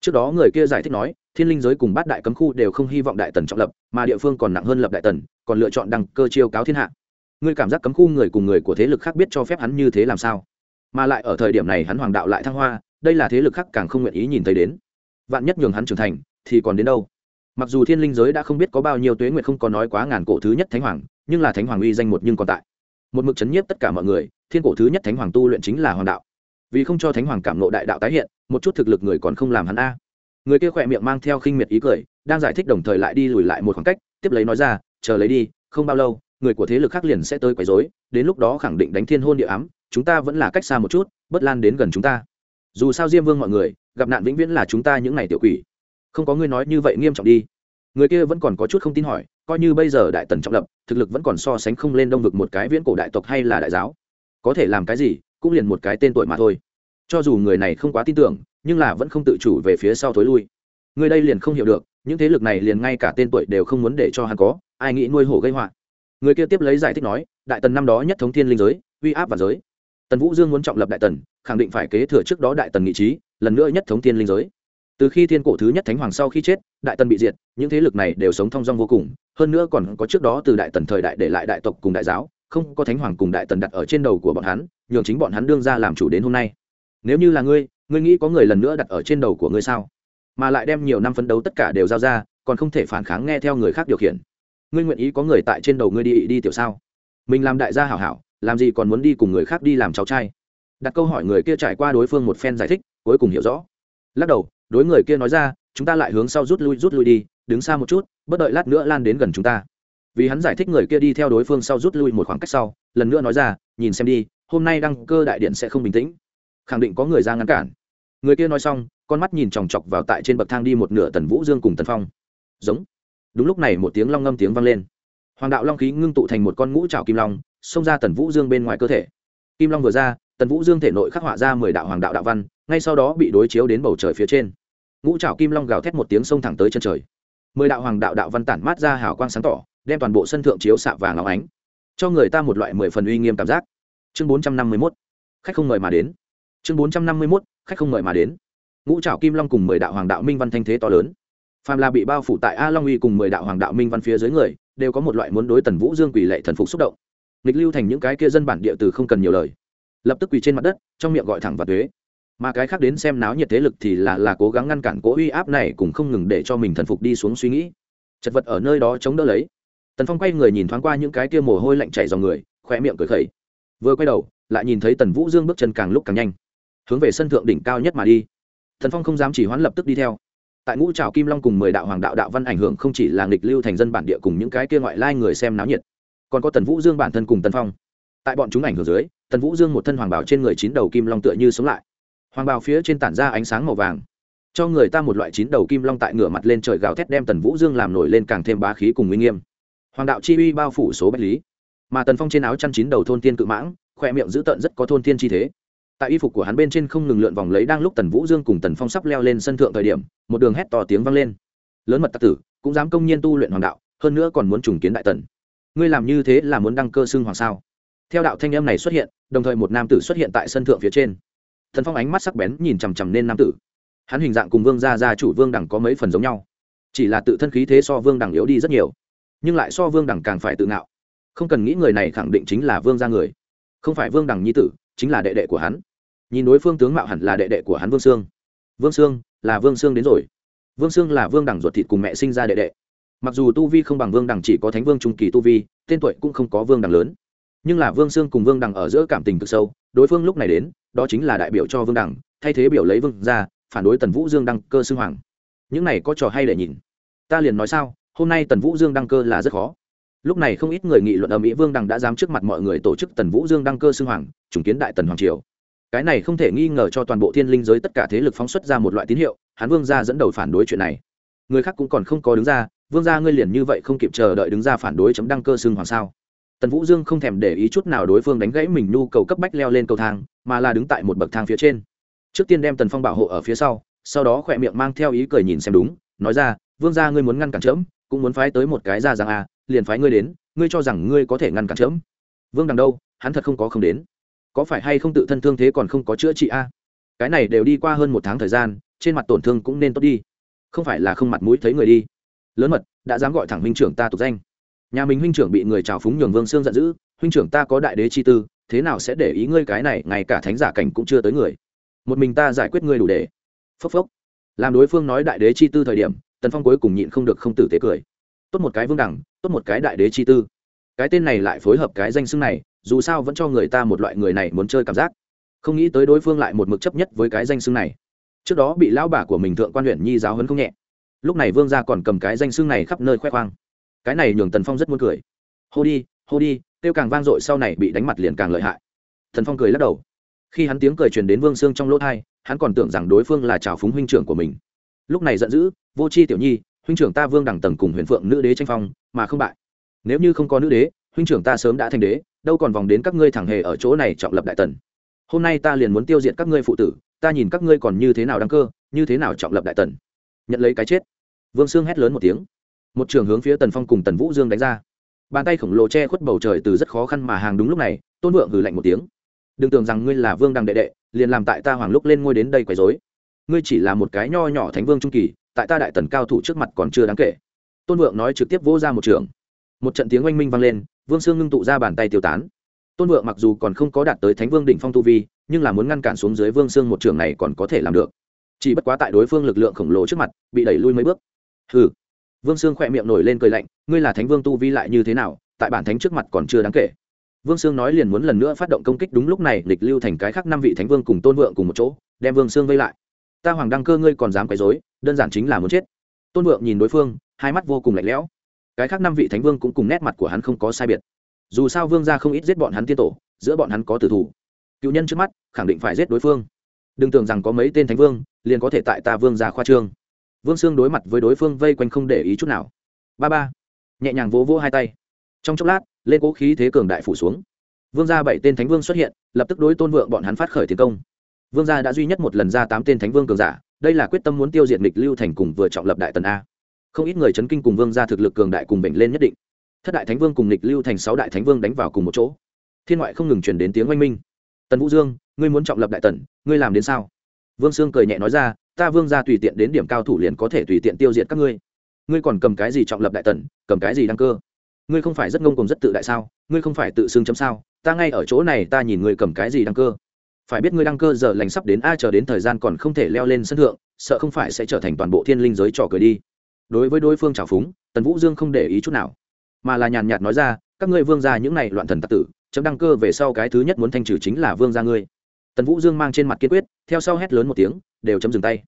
trước đó người kia giải thích nói, thiên linh giới cùng bát đại cấm khu đều không hy vọng đại tần trọng lập, mà địa phương còn nặng hơn lập đại tần, còn lựa chọn đăng cơ chiêu cáo thiên hạ. Ngươi cảm giác cấm khu người cùng người của thế lực khác biết cho phép hắn như thế làm sao? Mà lại ở thời điểm này hắn hoàng đạo lại thăng hoa, đây là thế lực khác càng không nguyện ý nhìn thấy đến. Vạn nhất nhường hắn trưởng thành, thì còn đến đâu? Mặc dù thiên linh giới đã không biết có bao nhiêu tuế nguyệt không có nói quá ngàn cổ thứ nhất thánh hoàng, nhưng là thánh hoàng uy danh một nhưng còn tại. Một mực chấn nhiếp tất cả mọi người, thiên cổ thứ nhất thánh hoàng tu luyện chính là hoàng đạo vì không cho thánh hoàng cảm nộ đại đạo tái hiện, một chút thực lực người còn không làm hắn a. Người kia khỏe miệng mang theo khinh miệt ý cười, đang giải thích đồng thời lại đi lùi lại một khoảng cách, tiếp lấy nói ra, chờ lấy đi, không bao lâu, người của thế lực khác liền sẽ tới quấy rối, đến lúc đó khẳng định đánh thiên hôn địa ám, chúng ta vẫn là cách xa một chút, bất lan đến gần chúng ta. Dù sao diêm vương mọi người, gặp nạn vĩnh viễn là chúng ta những n à y tiểu quỷ. Không có ngươi nói như vậy nghiêm trọng đi. Người kia vẫn còn có chút không tin hỏi, coi như bây giờ đại tần trọng lập, thực lực vẫn còn so sánh không lên đông vực một cái viễn cổ đại tộc hay là đại giáo. Có thể làm cái gì cũng liền một cái tên tuổi mà thôi. Cho dù người này không quá tin tưởng, nhưng là vẫn không tự chủ về phía sau thối lui. Người đây liền không hiểu được, những thế lực này liền ngay cả tên tuổi đều không muốn để cho hắn có, ai nghĩ nuôi hổ gây họa. Người kia tiếp lấy giải thích nói, đại tần năm đó nhất thống thiên linh giới, uy áp và giới. Tần vũ dương muốn trọng lập đại tần, khẳng định phải kế thừa trước đó đại tần nghị trí, lần nữa nhất thống thiên linh giới. Từ khi thiên cổ thứ nhất thánh hoàng sau khi chết, đại tần bị diệt, những thế lực này đều sống thong dong vô cùng, hơn nữa còn có trước đó từ đại tần thời đại để lại đại tộc cùng đại giáo, không có thánh hoàng cùng đại tần đặt ở trên đầu của bọn hắn nhường chính bọn hắn đương ra làm chủ đến hôm nay. Nếu như là ngươi ngươi nghĩ có người lần nữa đặt ở trên đầu của ngươi sao? Mà lại đem nhiều năm phấn đấu tất cả đều giao ra, còn không thể phản kháng nghe theo người khác điều khiển. Ngươi nguyện ý có người tại trên đầu ngươi đi đi tiểu sao? Mình làm đại gia hảo hảo, làm gì còn muốn đi cùng người khác đi làm cháu trai? Đặt câu hỏi người kia trải qua đối phương một phen giải thích, cuối cùng hiểu rõ. Lắc đầu, đối người kia nói ra, chúng ta lại hướng sau rút lui rút lui đi, đứng xa một chút, bất đợi lát nữa lan đến gần chúng ta. Vì hắn giải thích người kia đi theo đối phương sau rút lui một khoảng cách sau, lần nữa nói ra, nhìn xem đi hôm nay đăng cơ đại điện sẽ không bình tĩnh. Khẳng định có người ra ngăn cản. Người kia nói xong, con mắt nhìn chòng chọc vào tại trên bậc thang đi một nửa tần vũ dương cùng tần phong. Giống. Đúng lúc này một tiếng long ngâm tiếng vang lên. Hoàng đạo long khí ngưng tụ thành một con ngũ trào kim long, xông ra tần vũ dương bên ngoài cơ thể. Kim long vừa ra, tần vũ dương thể nội khắc họa ra mười đạo hoàng đạo đạo văn, ngay sau đó bị đối chiếu đến bầu trời phía trên. Ngũ trào kim long gào thét một tiếng xông thẳng tới chân trời. Mười đạo hoàng đạo đạo văn tản mát ra hào quang sáng tỏ, đem toàn bộ sân thượng chiếu xạ vàng óng ánh, cho người ta một loại mười phần uy nghiêm cảm giác chương bốn trăm năm mươi mốt, khách không mời mà đến. Chương bốn trăm năm mươi mốt, khách không mời mà đến. Ngũ trảo kim long cùng mười đạo hoàng đạo minh văn thanh thế to lớn. Phàm là bị bao phủ tại a long uy cùng mười đạo hoàng đạo minh văn phía dưới người, đều có một loại muốn đối tần vũ dương quỷ lệ thần phục xúc động. Nghịch lưu thành những cái kia dân bản địa từ không cần nhiều lời. Lập tức quỳ trên mặt đất, trong miệng gọi thẳng và thuế. Mà cái khác đến xem náo nhiệt thế lực thì là là cố gắng ngăn cản cố uy áp này cũng không ngừng để cho mình thần phục đi xuống suy nghĩ. Chật vật ở nơi đó chống đỡ lấy. Tần phong quay người nhìn thoáng qua những cái kia mồ hôi lạnh chảy dòng người khoe miệng cười khẩy vừa quay đầu, lại nhìn thấy tần vũ dương bước chân càng lúc càng nhanh, hướng về sân thượng đỉnh cao nhất mà đi. Thần phong không dám chỉ hoãn lập tức đi theo. Tại ngũ trào kim long cùng mười đạo hoàng đạo đạo văn ảnh hưởng không chỉ là nghịch lưu thành dân bản địa cùng những cái kia ngoại lai người xem náo nhiệt, còn có tần vũ dương bản thân cùng tần phong. Tại bọn chúng ảnh hưởng dưới, tần vũ dương một thân hoàng bảo trên người chín đầu kim long tựa như sống lại. Hoàng bào phía trên tản ra ánh sáng màu vàng, cho người ta một loại chín đầu kim long tại ngửa mặt lên trời gào thét đem tần vũ dương làm nổi lên càng thêm bá khí cùng uy nghiêm. Hoàng đạo chi uy bao phủ số bách lý mà tần phong trên áo chăn chín đầu thôn tiên cự mãng, khoe miệng giữ tợn rất có thôn tiên chi thế. Tại y phục của hắn bên trên không ngừng lượn vòng lấy đang lúc tần vũ dương cùng tần phong sắp leo lên sân thượng thời điểm, một đường hét to tiếng vang lên. Lớn mật tặc tử, cũng dám công nhiên tu luyện hoàng đạo, hơn nữa còn muốn trùng kiến đại tần. Ngươi làm như thế là muốn đăng cơ xưng hoàng sao? Theo đạo thanh em này xuất hiện, đồng thời một nam tử xuất hiện tại sân thượng phía trên. Thần phong ánh mắt sắc bén nhìn chằm chằm lên nam tử. Hắn hình dạng cùng vương gia gia chủ vương đẳng có mấy phần giống nhau. Chỉ là tự thân khí thế so vương đẳng yếu đi rất nhiều, nhưng lại so vương đẳng càng phải tự ngạo không cần nghĩ người này khẳng định chính là vương gia người. Không phải vương đẳng nhi tử, chính là đệ đệ của hắn. Nhìn đối phương tướng mạo hẳn là đệ đệ của hắn vương sương. Vương sương, là vương sương đến rồi. Vương sương là vương đẳng ruột thịt cùng mẹ sinh ra đệ đệ. Mặc dù tu vi không bằng vương đẳng chỉ có thánh vương trung kỳ tu vi, tên tuổi cũng không có vương đẳng lớn. Nhưng là vương sương cùng vương đẳng ở giữa cảm tình cực sâu, đối phương lúc này đến, đó chính là đại biểu cho vương đẳng thay thế biểu lấy vương ra phản đối tần vũ dương đăng cơ xưng hoàng. Những này có trò hay để nhìn. Ta liền nói sao, hôm nay tần vũ dương đăng cơ là rất khó lúc này không ít người nghị luận ở mỹ vương đằng đã dám trước mặt mọi người tổ chức tần vũ dương đăng cơ xưng hoàng chứng kiến đại tần hoàng triều. Cái này không thể nghi ngờ cho toàn bộ thiên linh giới tất cả thế lực phóng xuất ra một loại tín hiệu hắn vương gia dẫn đầu phản đối chuyện này. Người khác cũng còn không có đứng ra, vương gia ngươi liền như vậy không kịp chờ đợi đứng ra phản đối chấm đăng cơ xưng hoàng sao? Tần vũ dương không thèm để ý chút nào đối phương đánh gãy mình nhu cầu cấp bách leo lên cầu thang, mà là đứng tại một bậc thang phía trên. Trước tiên đem tần phong bảo hộ ở phía sau sau đó khỏe miệng mang theo ý cười nhìn xem đúng, nói ra, vương gia ngươi muốn ngăn cản chấm cũng muốn phái tới một cái ra rằng à liền phái ngươi đến, ngươi cho rằng ngươi có thể ngăn cản chớm? vương đằng đâu, hắn thật không có không đến. Có phải hay không tự thân thương thế còn không có chữa trị a à? cái này đều đi qua hơn một tháng thời gian, trên mặt tổn thương cũng nên tốt đi. Không phải là không mặt mũi thấy người đi. Lớn mật, đã dám gọi thẳng huynh trưởng ta tục danh. Nhà mình huynh trưởng bị người trào phúng nhường vương sương giận dữ, huynh trưởng ta có đại đế chi tư, thế nào sẽ để ý ngươi cái này, ngay cả thánh giả cảnh cũng chưa tới người. Một mình ta giải quyết ngươi đủ để. Phốc phốc. Làm đối phương nói đại đế chi tư thời điểm tần phong cuối cùng nhịn không được không tử tế cười. Tốt một cái vương đẳng, tốt một cái đại đế chi tư. Cái tên này lại phối hợp cái danh xưng này, dù sao vẫn cho người ta một loại người này muốn chơi cảm giác. Không nghĩ tới đối phương lại một mực chấp nhất với cái danh xưng này. Trước đó bị lão bà của mình thượng quan huyện nhi giáo hấn không nhẹ. Lúc này vương gia còn cầm cái danh xưng này khắp nơi khoe khoang. Cái này nhường tần phong rất muốn cười. Hô đi hô đi tiêu càng vang dội sau này bị đánh mặt liền càng lợi hại. Thần phong cười lắc đầu. Khi hắn tiếng cười truyền đến vương sương trong lỗ thai, hắn còn tưởng rằng đối phương là trào phúng huynh trưởng của mình lúc này giận dữ, vô c h i tiểu nhi, huynh trưởng ta vương đẳng tầng cùng huyền phượng nữ đế tranh phong, mà không bại. Nếu như không có nữ đế, huynh trưởng ta sớm đã thành đế, đâu còn vòng đến các ngươi thẳng hề ở chỗ này trọng lập đại tần. Hôm nay ta liền muốn tiêu diệt các ngươi phụ tử, ta nhìn các ngươi còn như thế nào đăng cơ, như thế nào trọng lập đại tần. Nhận lấy cái chết. Vương sương hét lớn một tiếng. Một trường hướng phía tần phong cùng tần vũ dương đánh ra. Bàn tay khổng lồ che khuất bầu trời từ rất khó khăn mà hàng đúng lúc này, tôn vượng hừ lạnh một tiếng. Đừng tưởng rằng ngươi là vương đằng đệ đệ, liền làm tại ta hoàng lúc lên ngôi đến đây quấy dối ngươi chỉ là một cái nho nhỏ thánh vương trung kỳ, tại ta đại tần cao thủ trước mặt còn chưa đáng kể. Tôn vượng nói trực tiếp vỗ ra một trường. Một trận tiếng oanh minh vang lên, vương sương ngưng tụ ra bàn tay tiêu tán. Tôn vượng mặc dù còn không có đạt tới thánh vương đỉnh phong tu vi, nhưng là muốn ngăn cản xuống dưới vương sương một trường này còn có thể làm được. Chỉ bất quá tại đối phương lực lượng khổng lồ trước mặt, bị đẩy lui mấy bước. Hừ. Vương sương khỏe miệng nổi lên cười lạnh, ngươi là thánh vương tu vi lại như thế nào, tại bản thánh trước mặt còn chưa đáng kể. Vương sương nói liền muốn lần nữa phát động công kích đúng lúc này lịch lưu thành cái khác năm vị thánh vương cùng tôn vượng cùng một chỗ, đem vương sương vây lại ta hoàng đăng cơ ngươi còn dám quấy dối đơn giản chính là muốn chết. Tôn vượng nhìn đối phương, hai mắt vô cùng lạnh lẽo. Cái khác năm vị thánh vương cũng cùng nét mặt của hắn không có sai biệt. Dù sao vương gia không ít giết bọn hắn tiên tổ, giữa bọn hắn có tử thủ. Cựu nhân trước mắt, khẳng định phải giết đối phương. Đừng tưởng rằng có mấy tên thánh vương, liền có thể tại ta vương gia khoa trương. Vương sương đối mặt với đối phương vây quanh không để ý chút nào. Ba ba. Nhẹ nhàng vỗ vỗ hai tay. Trong chốc lát, lên cố khí thế cường đại phủ xuống. Vương gia bảy tên thánh vương xuất hiện, lập tức đối tôn vượng bọn hắn phát khởi tiến công vương gia đã duy nhất một lần ra tám tên thánh vương cường giả, đây là quyết tâm muốn tiêu diệt nghịch lưu thành cùng vừa trọng lập đại tần a. Không ít người chấn kinh cùng vương gia thực lực cường đại cùng bệnh lên nhất định. Thất đại thánh vương cùng nghịch lưu thành sáu đại thánh vương đánh vào cùng một chỗ. Thiên ngoại không ngừng chuyển đến tiếng oanh minh. Tần vũ dương, ngươi muốn trọng lập đại tần, ngươi làm đến sao? Vương sương cười nhẹ nói ra, ta vương gia tùy tiện đến điểm cao thủ liền có thể tùy tiện tiêu diệt các ngươi. Ngươi còn cầm cái gì trọng lập đại tần, cầm cái gì đăng cơ? Ngươi không phải rất ngông cùng rất tự đại sao? Ngươi không phải tự xưng chấm sao? Ta ngay ở chỗ này ta nhìn ngươi cầm cái gì đăng cơ? Phải biết ngươi đăng cơ giờ lành sắp đến, a, chờ đến thời gian còn không thể leo lên sân thượng, sợ không phải sẽ trở thành toàn bộ thiên linh giới trò cười đi. Đối với đối phương trào phúng, tần vũ dương không để ý chút nào, mà là nhàn nhạt nói ra, các ngươi vương gia những này loạn thần tặc tử, chấm đăng cơ về sau cái thứ nhất muốn thanh trừ chính là vương gia ngươi. Tần vũ dương mang trên mặt kiên quyết, theo sau hét lớn một tiếng, đều chấm dừng tay.